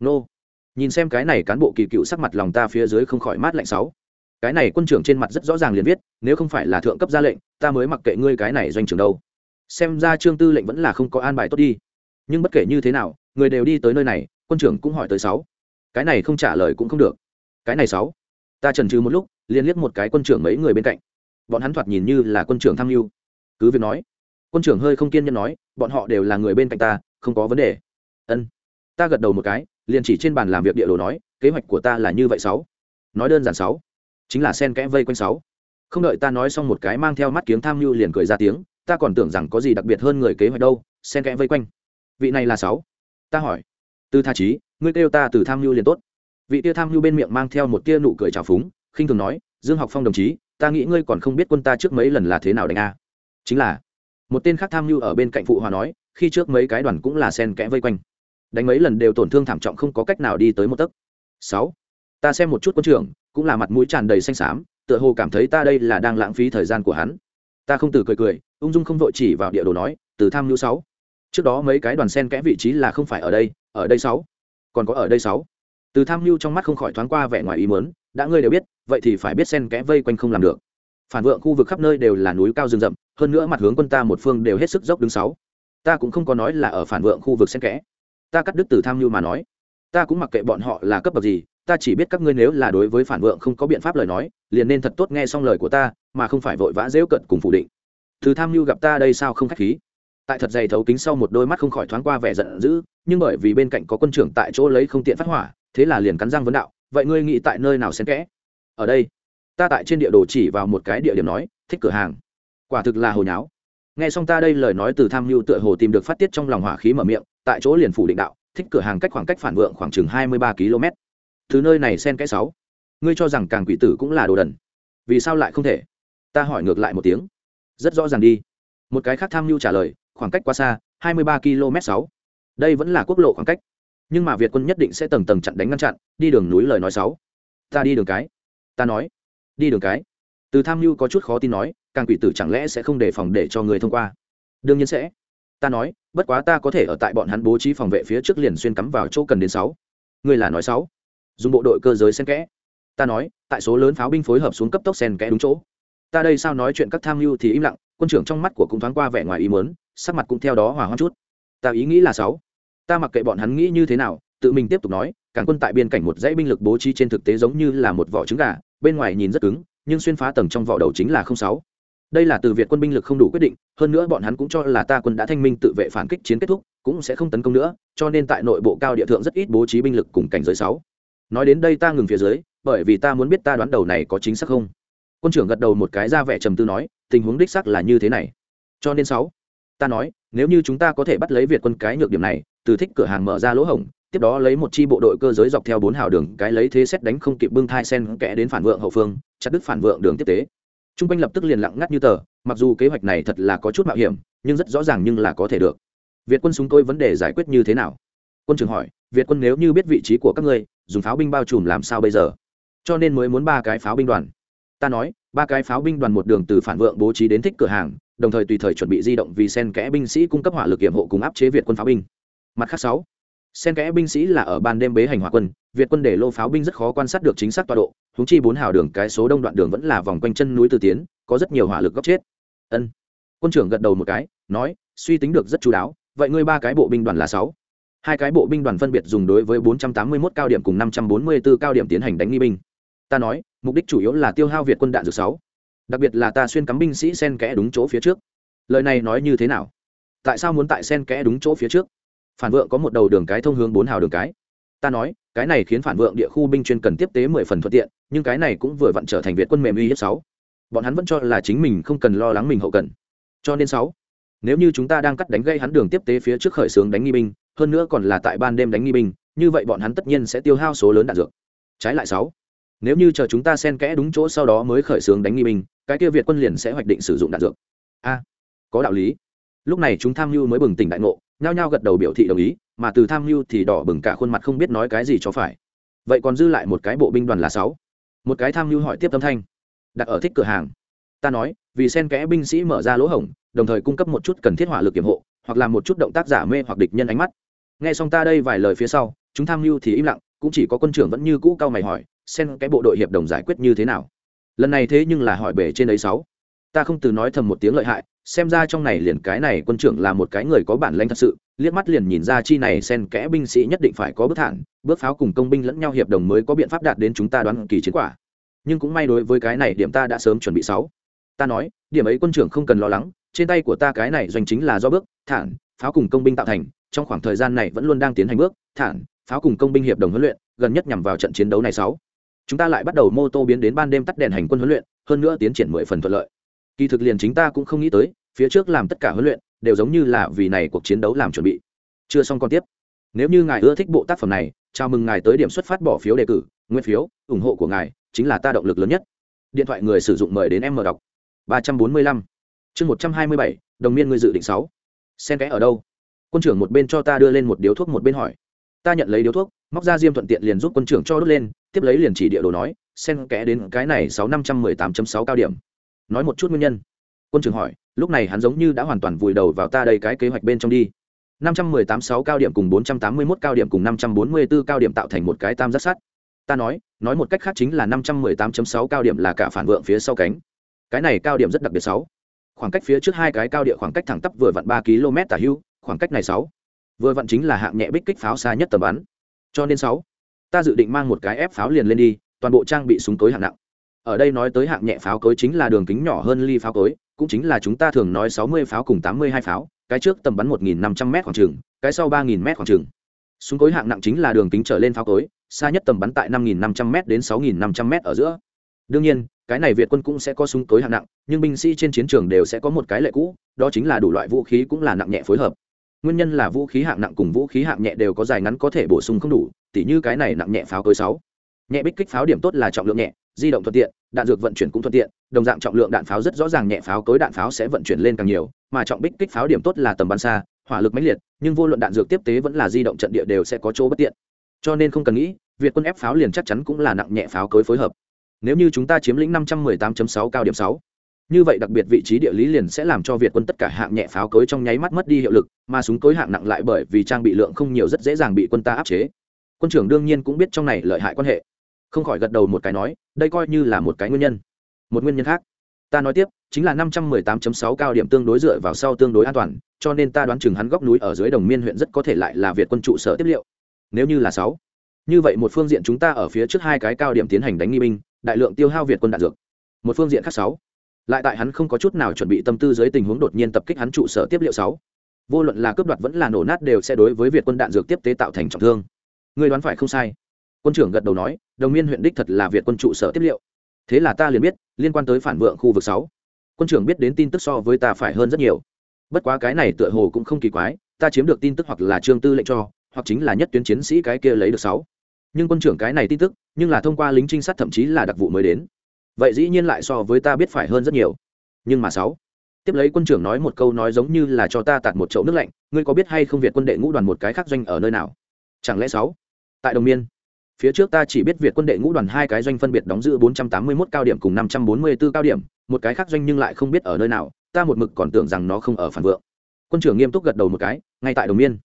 Nô. Nhìn xem cái này cán bộ kỳ cựu sắc mặt lòng ta phía dưới không khỏi mát lạnh sáu. Cái này quân trưởng trên mặt rất rõ ràng liền viết, nếu không phải là thượng cấp ra lệnh, ta mới mặc kệ ngươi cái này doanh trưởng đâu. Xem ra trương tư lệnh vẫn là không có an bài tốt đi nhưng bất kể như thế nào, người đều đi tới nơi này, quân trưởng cũng hỏi tới sáu. Cái này không trả lời cũng không được. Cái này sáu. Ta trần trừ một lúc liên liếc một cái quân trưởng mấy người bên cạnh. Bọn hắn thoạt nhìn như là quân trưởng tham mưu. Cứ việc nói, quân trưởng hơi không kiên nhẫn nói, bọn họ đều là người bên cạnh ta, không có vấn đề. Ân. Ta gật đầu một cái, liền chỉ trên bàn làm việc địa đồ nói, kế hoạch của ta là như vậy sáu. Nói đơn giản sáu. Chính là sen kẽ vây quanh sáu. Không đợi ta nói xong một cái mang theo mắt kiếng tham mưu liền cười ra tiếng, ta còn tưởng rằng có gì đặc biệt hơn người kế hoạch đâu sen kẽ vây quanh vị này là sáu. Ta hỏi. Từ tha trí, ngươi kêu ta từ tham mưu liền tốt. Vị tia tham mưu bên miệng mang theo một tia nụ cười trào phúng, khinh thường nói, dương học phong đồng chí, ta nghĩ ngươi còn không biết quân ta trước mấy lần là thế nào đánh a. Chính là, một tên khác tham mưu ở bên cạnh phụ hòa nói, khi trước mấy cái đoàn cũng là sen kẽ vây quanh. Đánh mấy lần đều tổn thương thảm trọng không có cách nào đi tới một tấc. Sáu. Ta xem một chút quân trưởng, cũng là mặt mũi tràn đầy xanh xám, tựa hồ cảm thấy ta đây là đang lãng phí thời gian của hắn. Ta không từ cười cười, ung dung không vội chỉ vào địa đồ nói, từ tham mưu sáu trước đó mấy cái đoàn sen kẽ vị trí là không phải ở đây ở đây sáu. Còn có ở đây sáu. Từ tham mưu trong mắt không khỏi thoáng qua vẻ ngoài ý mớn đã ngươi đều biết, vậy thì phải biết sen kẽ vây quanh không làm được. Phản vượng khu vực khắp nơi đều là núi cao rừng rậm, hơn nữa mặt hướng quân ta một phương đều hết sức dốc đứng sáu. Ta cũng không có nói là ở phản vượng khu vực sen kẽ. Ta cắt đứt từ tham mưu mà nói. Ta cũng mặc kệ bọn họ là cấp bậc gì, ta chỉ biết các ngươi nếu là đối với phản vượng không có biện pháp lời nói, liền nên thật tốt nghe xong lời của ta, mà không phải vội vã dễu cận cùng phủ định. Từ tham mưu gặp ta đây sao không khách khí? Tại thật dày thấu kính sau một đôi mắt không khỏi thoáng qua vẻ giận dữ, nhưng bởi vì bên cạnh có quân trưởng tại chỗ lấy không tiện phát hỏa, thế là liền cắn răng vấn đạo, vậy ngươi nghĩ tại nơi nào xen kẽ? Ở đây. Ta tại trên địa đồ chỉ vào một cái địa điểm nói, thích cửa hàng. Quả thực là hồi nháo. Nghe xong ta đây lời nói từ tham mưu tựa hồ tìm được phát tiết trong lòng hỏa khí mở miệng, tại chỗ liền phủ định đạo, thích cửa hàng cách khoảng cách phản vượng khoảng chừng hai mươi ba km. Thứ nơi này xen kẽ sáu. Ngươi cho rằng càng quỷ tử cũng là đồ đần. Vì sao lại không thể? Ta hỏi ngược lại một tiếng. Rất rõ ràng đi. Một cái khác tham mưu trả lời khoảng cách quá xa, hai mươi ba km sáu. Đây vẫn là quốc lộ khoảng cách. Nhưng mà việt quân nhất định sẽ tầng tầng chặn đánh ngăn chặn, đi đường núi lời nói sáu. Ta đi đường cái. Ta nói. Đi đường cái. Từ tham mưu có chút khó tin nói, càng quỷ tử chẳng lẽ sẽ không đề phòng để cho người thông qua? Đương nhiên sẽ. Ta nói, bất quá ta có thể ở tại bọn hắn bố trí phòng vệ phía trước liền xuyên cắm vào chỗ cần đến sáu. Người là nói sáu. Dùng bộ đội cơ giới xen kẽ. Ta nói, tại số lớn pháo binh phối hợp xuống cấp tốc xen kẽ đúng chỗ. Ta đây sao nói chuyện các tham mưu thì im lặng, quân trưởng trong mắt của cũng thoáng qua vẻ ngoài ý muốn sắc mặt cũng theo đó hỏa hoang chút. Ta ý nghĩ là sáu. Ta mặc kệ bọn hắn nghĩ như thế nào, tự mình tiếp tục nói càng quân tại biên cảnh một dãy binh lực bố trí trên thực tế giống như là một vỏ trứng gà, bên ngoài nhìn rất cứng, nhưng xuyên phá tầng trong vỏ đầu chính là không sáu. Đây là từ việt quân binh lực không đủ quyết định, hơn nữa bọn hắn cũng cho là ta quân đã thanh minh tự vệ phản kích chiến kết thúc, cũng sẽ không tấn công nữa, cho nên tại nội bộ cao địa thượng rất ít bố trí binh lực cùng cảnh giới sáu. Nói đến đây ta ngừng phía dưới, bởi vì ta muốn biết ta đoán đầu này có chính xác không. Quân trưởng gật đầu một cái ra vẻ trầm tư nói, tình huống đích xác là như thế này. Cho nên sáu ta nói, nếu như chúng ta có thể bắt lấy việt quân cái nhược điểm này, từ thích cửa hàng mở ra lỗ hổng, tiếp đó lấy một chi bộ đội cơ giới dọc theo bốn hào đường, cái lấy thế xét đánh không kịp bưng thai sen kẽ đến phản vượng hậu phương, chặt đứt phản vượng đường tiếp tế. T r u n g quanh lập tức liền lặng ngắt như tờ, mặc dù kế hoạch này thật là có chút mạo hiểm, nhưng rất rõ ràng nhưng là có thể được. Việt quân súng tôi vấn đề giải quyết như thế nào? Quân trưởng hỏi, việt quân nếu như biết vị trí của các ngươi, dùng pháo binh bao trùm làm sao bây giờ? Cho nên mới muốn ba cái pháo binh đoàn. Ta nói, ba cái pháo binh đoàn một đường từ phản vượng bố trí đến thích cửa hàng đồng thời tùy thời chuẩn bị di động vì sen kẽ binh sĩ cung cấp hỏa lực kiểm hộ cùng áp chế việt quân pháo binh. Mặt khác sáu, sen kẽ binh sĩ là ở ban đêm bế hành hỏa quân, việt quân để lô pháo binh rất khó quan sát được chính xác tọa độ húng chi bốn hào đường, cái số đông đoạn đường vẫn là vòng quanh chân núi từ tiến, có rất nhiều hỏa lực góc chết. Ân. Quân trưởng gật đầu một cái, nói, suy tính được rất chú đáo, vậy ngươi ba cái bộ binh đoàn là sáu. Hai cái bộ binh đoàn phân biệt dùng đối với 481 cao điểm cùng 544 cao điểm tiến hành đánh nghi binh. Ta nói, mục đích chủ yếu là tiêu hao việt quân đạn dược sáu đặc biệt là ta xuyên cắm binh sĩ sen kẽ đúng chỗ phía trước. Lời này nói như thế nào? Tại sao muốn tại sen kẽ đúng chỗ phía trước? Phản vượng có một đầu đường cái thông hướng bốn hào đường cái. Ta nói, cái này khiến phản vượng địa khu binh chuyên cần tiếp tế mười phần thuận tiện, nhưng cái này cũng vừa vặn trở thành việt quân mềm uy hiếp sáu. Bọn hắn vẫn cho là chính mình không cần lo lắng mình hậu cần. Cho nên sáu, nếu như chúng ta đang cắt đánh gây hắn đường tiếp tế phía trước khởi xướng đánh nghi binh, hơn nữa còn là tại ban đêm đánh nghi binh, như vậy bọn hắn tất nhiên sẽ tiêu hao số lớn đạn dược. Trái lại sáu, nếu như chờ chúng ta xen kẽ đúng chỗ sau đó mới khởi xướng đánh nghi binh cái kia việt quân liền sẽ hoạch định sử dụng đạn dược. A à, có đạo lý. Lúc này chúng tham mưu mới bừng tỉnh đại ngộ, nhao nhao gật đầu biểu thị đồng ý, mà từ tham mưu thì đỏ bừng cả khuôn mặt không biết nói cái gì cho phải. Vậy còn dư lại một cái bộ binh đoàn là sáu. Một cái tham mưu hỏi tiếp tâm thanh. Đặt ở thích cửa hàng. Ta nói, vì sen kẽ binh sĩ mở ra lỗ hổng, đồng thời cung cấp một chút cần thiết hỏa lực kiểm hộ, hoặc là một chút động tác giả mê hoặc địch nhân ánh mắt. Nghe xong ta đây vài lời phía sau, chúng tham mưu thì im lặng, cũng chỉ có quân trưởng vẫn như cũ cao mày hỏi sen cái bộ đội hiệp đồng giải quyết như thế nào? Lần này thế nhưng là hỏi bể trên ấy sáu. Ta không từ nói thầm một tiếng lợi hại, xem ra trong này liền cái này quân trưởng là một cái người có bản lĩnh thật sự, liếc mắt liền nhìn ra chi này sen kẽ binh sĩ nhất định phải có bước thản bước pháo cùng công binh lẫn nhau hiệp đồng mới có biện pháp đạt đến chúng ta đoán kỳ chiến quả. Nhưng cũng may đối với cái này điểm ta đã sớm chuẩn bị sáu. Ta nói, điểm ấy quân trưởng không cần lo lắng, trên tay của ta cái này doanh chính là do bước thản pháo cùng công binh tạo thành, trong khoảng thời gian này vẫn luôn đang tiến hành bước thản pháo cùng công binh hiệp đồng huấn luyện, gần nhất nhằm vào trận chiến đấu này sáu chúng ta lại bắt đầu mô tô biến đến ban đêm tắt đèn hành quân huấn luyện, hơn nữa tiến triển mười phần thuận lợi. Kỳ thực liền chính ta cũng không nghĩ tới, phía trước làm tất cả huấn luyện, đều giống như là vì này cuộc chiến đấu làm chuẩn bị. Chưa xong còn tiếp. Nếu như ngài ưa thích bộ tác phẩm này, chào mừng ngài tới điểm xuất phát bỏ phiếu đề cử, nguyên phiếu, ủng hộ của ngài chính là ta động lực lớn nhất. Điện thoại người sử dụng mời đến em mở đọc. Ba trăm bốn mươi lăm. Chương một trăm hai mươi bảy, đồng miên người dự định sáu. Xen kẽ ở đâu? Quân trưởng một bên cho ta đưa lên một điếu thuốc một bên hỏi. Ta nhận lấy điếu thuốc, móc ra diêm thuận tiện liền giúp quân trưởng cho đốt lên tiếp lấy liền chỉ địa đồ nói, xen kẽ đến cái này sáu năm trăm mười tám sáu cao điểm. Nói một chút nguyên nhân. Quân trưởng hỏi, lúc này hắn giống như đã hoàn toàn vùi đầu vào ta đây cái kế hoạch bên trong đi. Năm trăm mười tám sáu cao điểm cùng bốn trăm tám mươi 481 cao điểm cùng năm trăm bốn mươi 544 cao điểm tạo thành một cái tam giác sắt. Ta nói nói một cách khác chính là năm trăm mười tám sáu cao điểm là cả phản vượng phía sau cánh. Cái này cao điểm rất đặc biệt sáu. Khoảng cách phía trước hai cái cao địa khoảng cách thẳng tắp vừa vặn ba km tả hưu, khoảng cách này sáu. Vừa vặn chính là hạng nhẹ bích kích pháo xa nhất tầm bắn. Cho nên sáu ta dự định mang một cái ép pháo liền lên đi, toàn bộ trang bị súng cối hạng nặng. Ở đây nói tới hạng nhẹ pháo cối chính là đường kính nhỏ hơn ly pháo cối, cũng chính là chúng ta thường nói sáu mươi pháo cùng tám mươi hai pháo, cái trước tầm bắn một nghìn năm trăm m khoảng trừng cái sau ba nghìn m khoảng trừng súng cối hạng nặng chính là đường kính trở lên pháo cối, xa nhất tầm bắn tại năm nghìn năm trăm m đến sáu nghìn năm trăm m ở giữa. Đương nhiên, cái này việt quân cũng sẽ có súng cối hạng nặng, nhưng binh sĩ trên chiến trường đều sẽ có một cái lệ cũ, đó chính là đủ loại vũ khí cũng là nặng nhẹ phối hợp nguyên nhân là vũ khí hạng nặng cùng vũ khí hạng nhẹ đều có dài ngắn có thể bổ sung không đủ tỉ như cái này nặng nhẹ pháo cối sáu. Nhẹ bích kích pháo điểm tốt là trọng lượng nhẹ di động thuận tiện đạn dược vận chuyển cũng thuận tiện đồng dạng trọng lượng đạn pháo rất rõ ràng nhẹ pháo cối đạn pháo sẽ vận chuyển lên càng nhiều mà trọng bích kích pháo điểm tốt là tầm bắn xa hỏa lực mãnh liệt nhưng vô luận đạn dược tiếp tế vẫn là di động trận địa đều sẽ có chỗ bất tiện. Cho nên không cần nghĩ việt quân ép pháo liền chắc chắn cũng là nặng nhẹ pháo cối phối hợp. Nếu như chúng ta chiếm lĩnh 518.6 cao điểm 6, như vậy đặc biệt vị trí địa lý liền sẽ làm cho việt quân tất cả hạng nhẹ pháo cối trong nháy mắt mất đi hiệu lực, mà súng cối hạng nặng lại bởi vì trang bị lượng không nhiều rất dễ dàng bị quân ta áp chế. Quân trưởng đương nhiên cũng biết trong này lợi hại quan hệ. Không khỏi gật đầu một cái nói, đây coi như là một cái nguyên nhân. Một nguyên nhân khác. Ta nói tiếp, chính là 518.6 cao điểm tương đối dựa vào sau tương đối an toàn, cho nên ta đoán chừng hắn góc núi ở dưới đồng miên huyện rất có thể lại là việt quân trụ sở tiếp liệu. Nếu như là sáu, như vậy một phương diện chúng ta ở phía trước hai cái cao điểm tiến hành đánh nghi binh, đại lượng tiêu hao việt quân đạn dược. Một phương diện khác sáu lại tại hắn không có chút nào chuẩn bị tâm tư dưới tình huống đột nhiên tập kích hắn trụ sở tiếp liệu sáu. Vô luận là cướp đoạt vẫn là nổ nát đều sẽ đối với việt quân đạn dược tiếp tế tạo thành trọng thương. Người đoán phải không sai. Quân trưởng gật đầu nói, đồng miên huyện đích thật là việt quân trụ sở tiếp liệu. Thế là ta liền biết, liên quan tới phản vượng khu vực sáu. Quân trưởng biết đến tin tức so với ta phải hơn rất nhiều. Bất quá cái này tựa hồ cũng không kỳ quái, ta chiếm được tin tức hoặc là trương tư lệnh cho, hoặc chính là nhất tuyến chiến sĩ cái kia lấy được sáu. Nhưng quân trưởng cái này tin tức, nhưng là thông qua lính trinh sát thậm chí là đặc vụ mới đến vậy dĩ nhiên lại so với ta biết phải hơn rất nhiều. Nhưng mà sáu tiếp lấy quân trưởng nói một câu nói giống như là cho ta tạt một chậu nước lạnh ngươi có biết hay không việt quân đệ ngũ đoàn một cái khác doanh ở nơi nào? Chẳng lẽ sáu tại đồng miên phía trước ta chỉ biết việt quân đệ ngũ đoàn hai cái doanh phân biệt đóng giữ 481 cao điểm cùng 544 cao điểm một cái khác doanh nhưng lại không biết ở nơi nào ta một mực còn tưởng rằng nó không ở phản vượng. Quân trưởng nghiêm túc gật đầu một cái ngay tại đồng miên.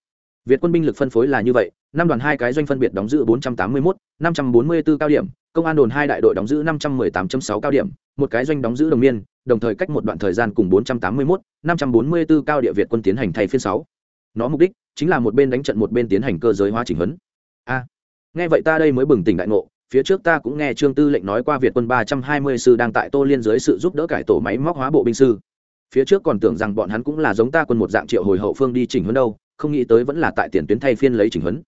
Việt quân binh lực phân phối là như vậy năm đoàn hai cái doanh phân biệt đóng giữ 481, 544 cao điểm công an đồn hai đại đội đóng giữ 518.6 cao điểm một cái doanh đóng giữ đồng miên đồng thời cách một đoạn thời gian cùng 481, 544 cao địa việt quân tiến hành thay phiên sáu. Nó mục đích chính là một bên đánh trận một bên tiến hành cơ giới hóa chỉnh huấn. A. Nghe vậy ta đây mới bừng tỉnh đại ngộ phía trước ta cũng nghe trương tư lệnh nói qua việt quân 320 sư đang tại tô liên dưới sự giúp đỡ cải tổ máy móc hóa bộ binh sư. Phía trước còn tưởng rằng bọn hắn cũng là giống ta quân một dạng triệu hồi hậu phương đi chỉnh huấn đâu không nghĩ tới vẫn là tại tiền tuyến thay phiên lấy chỉnh huấn.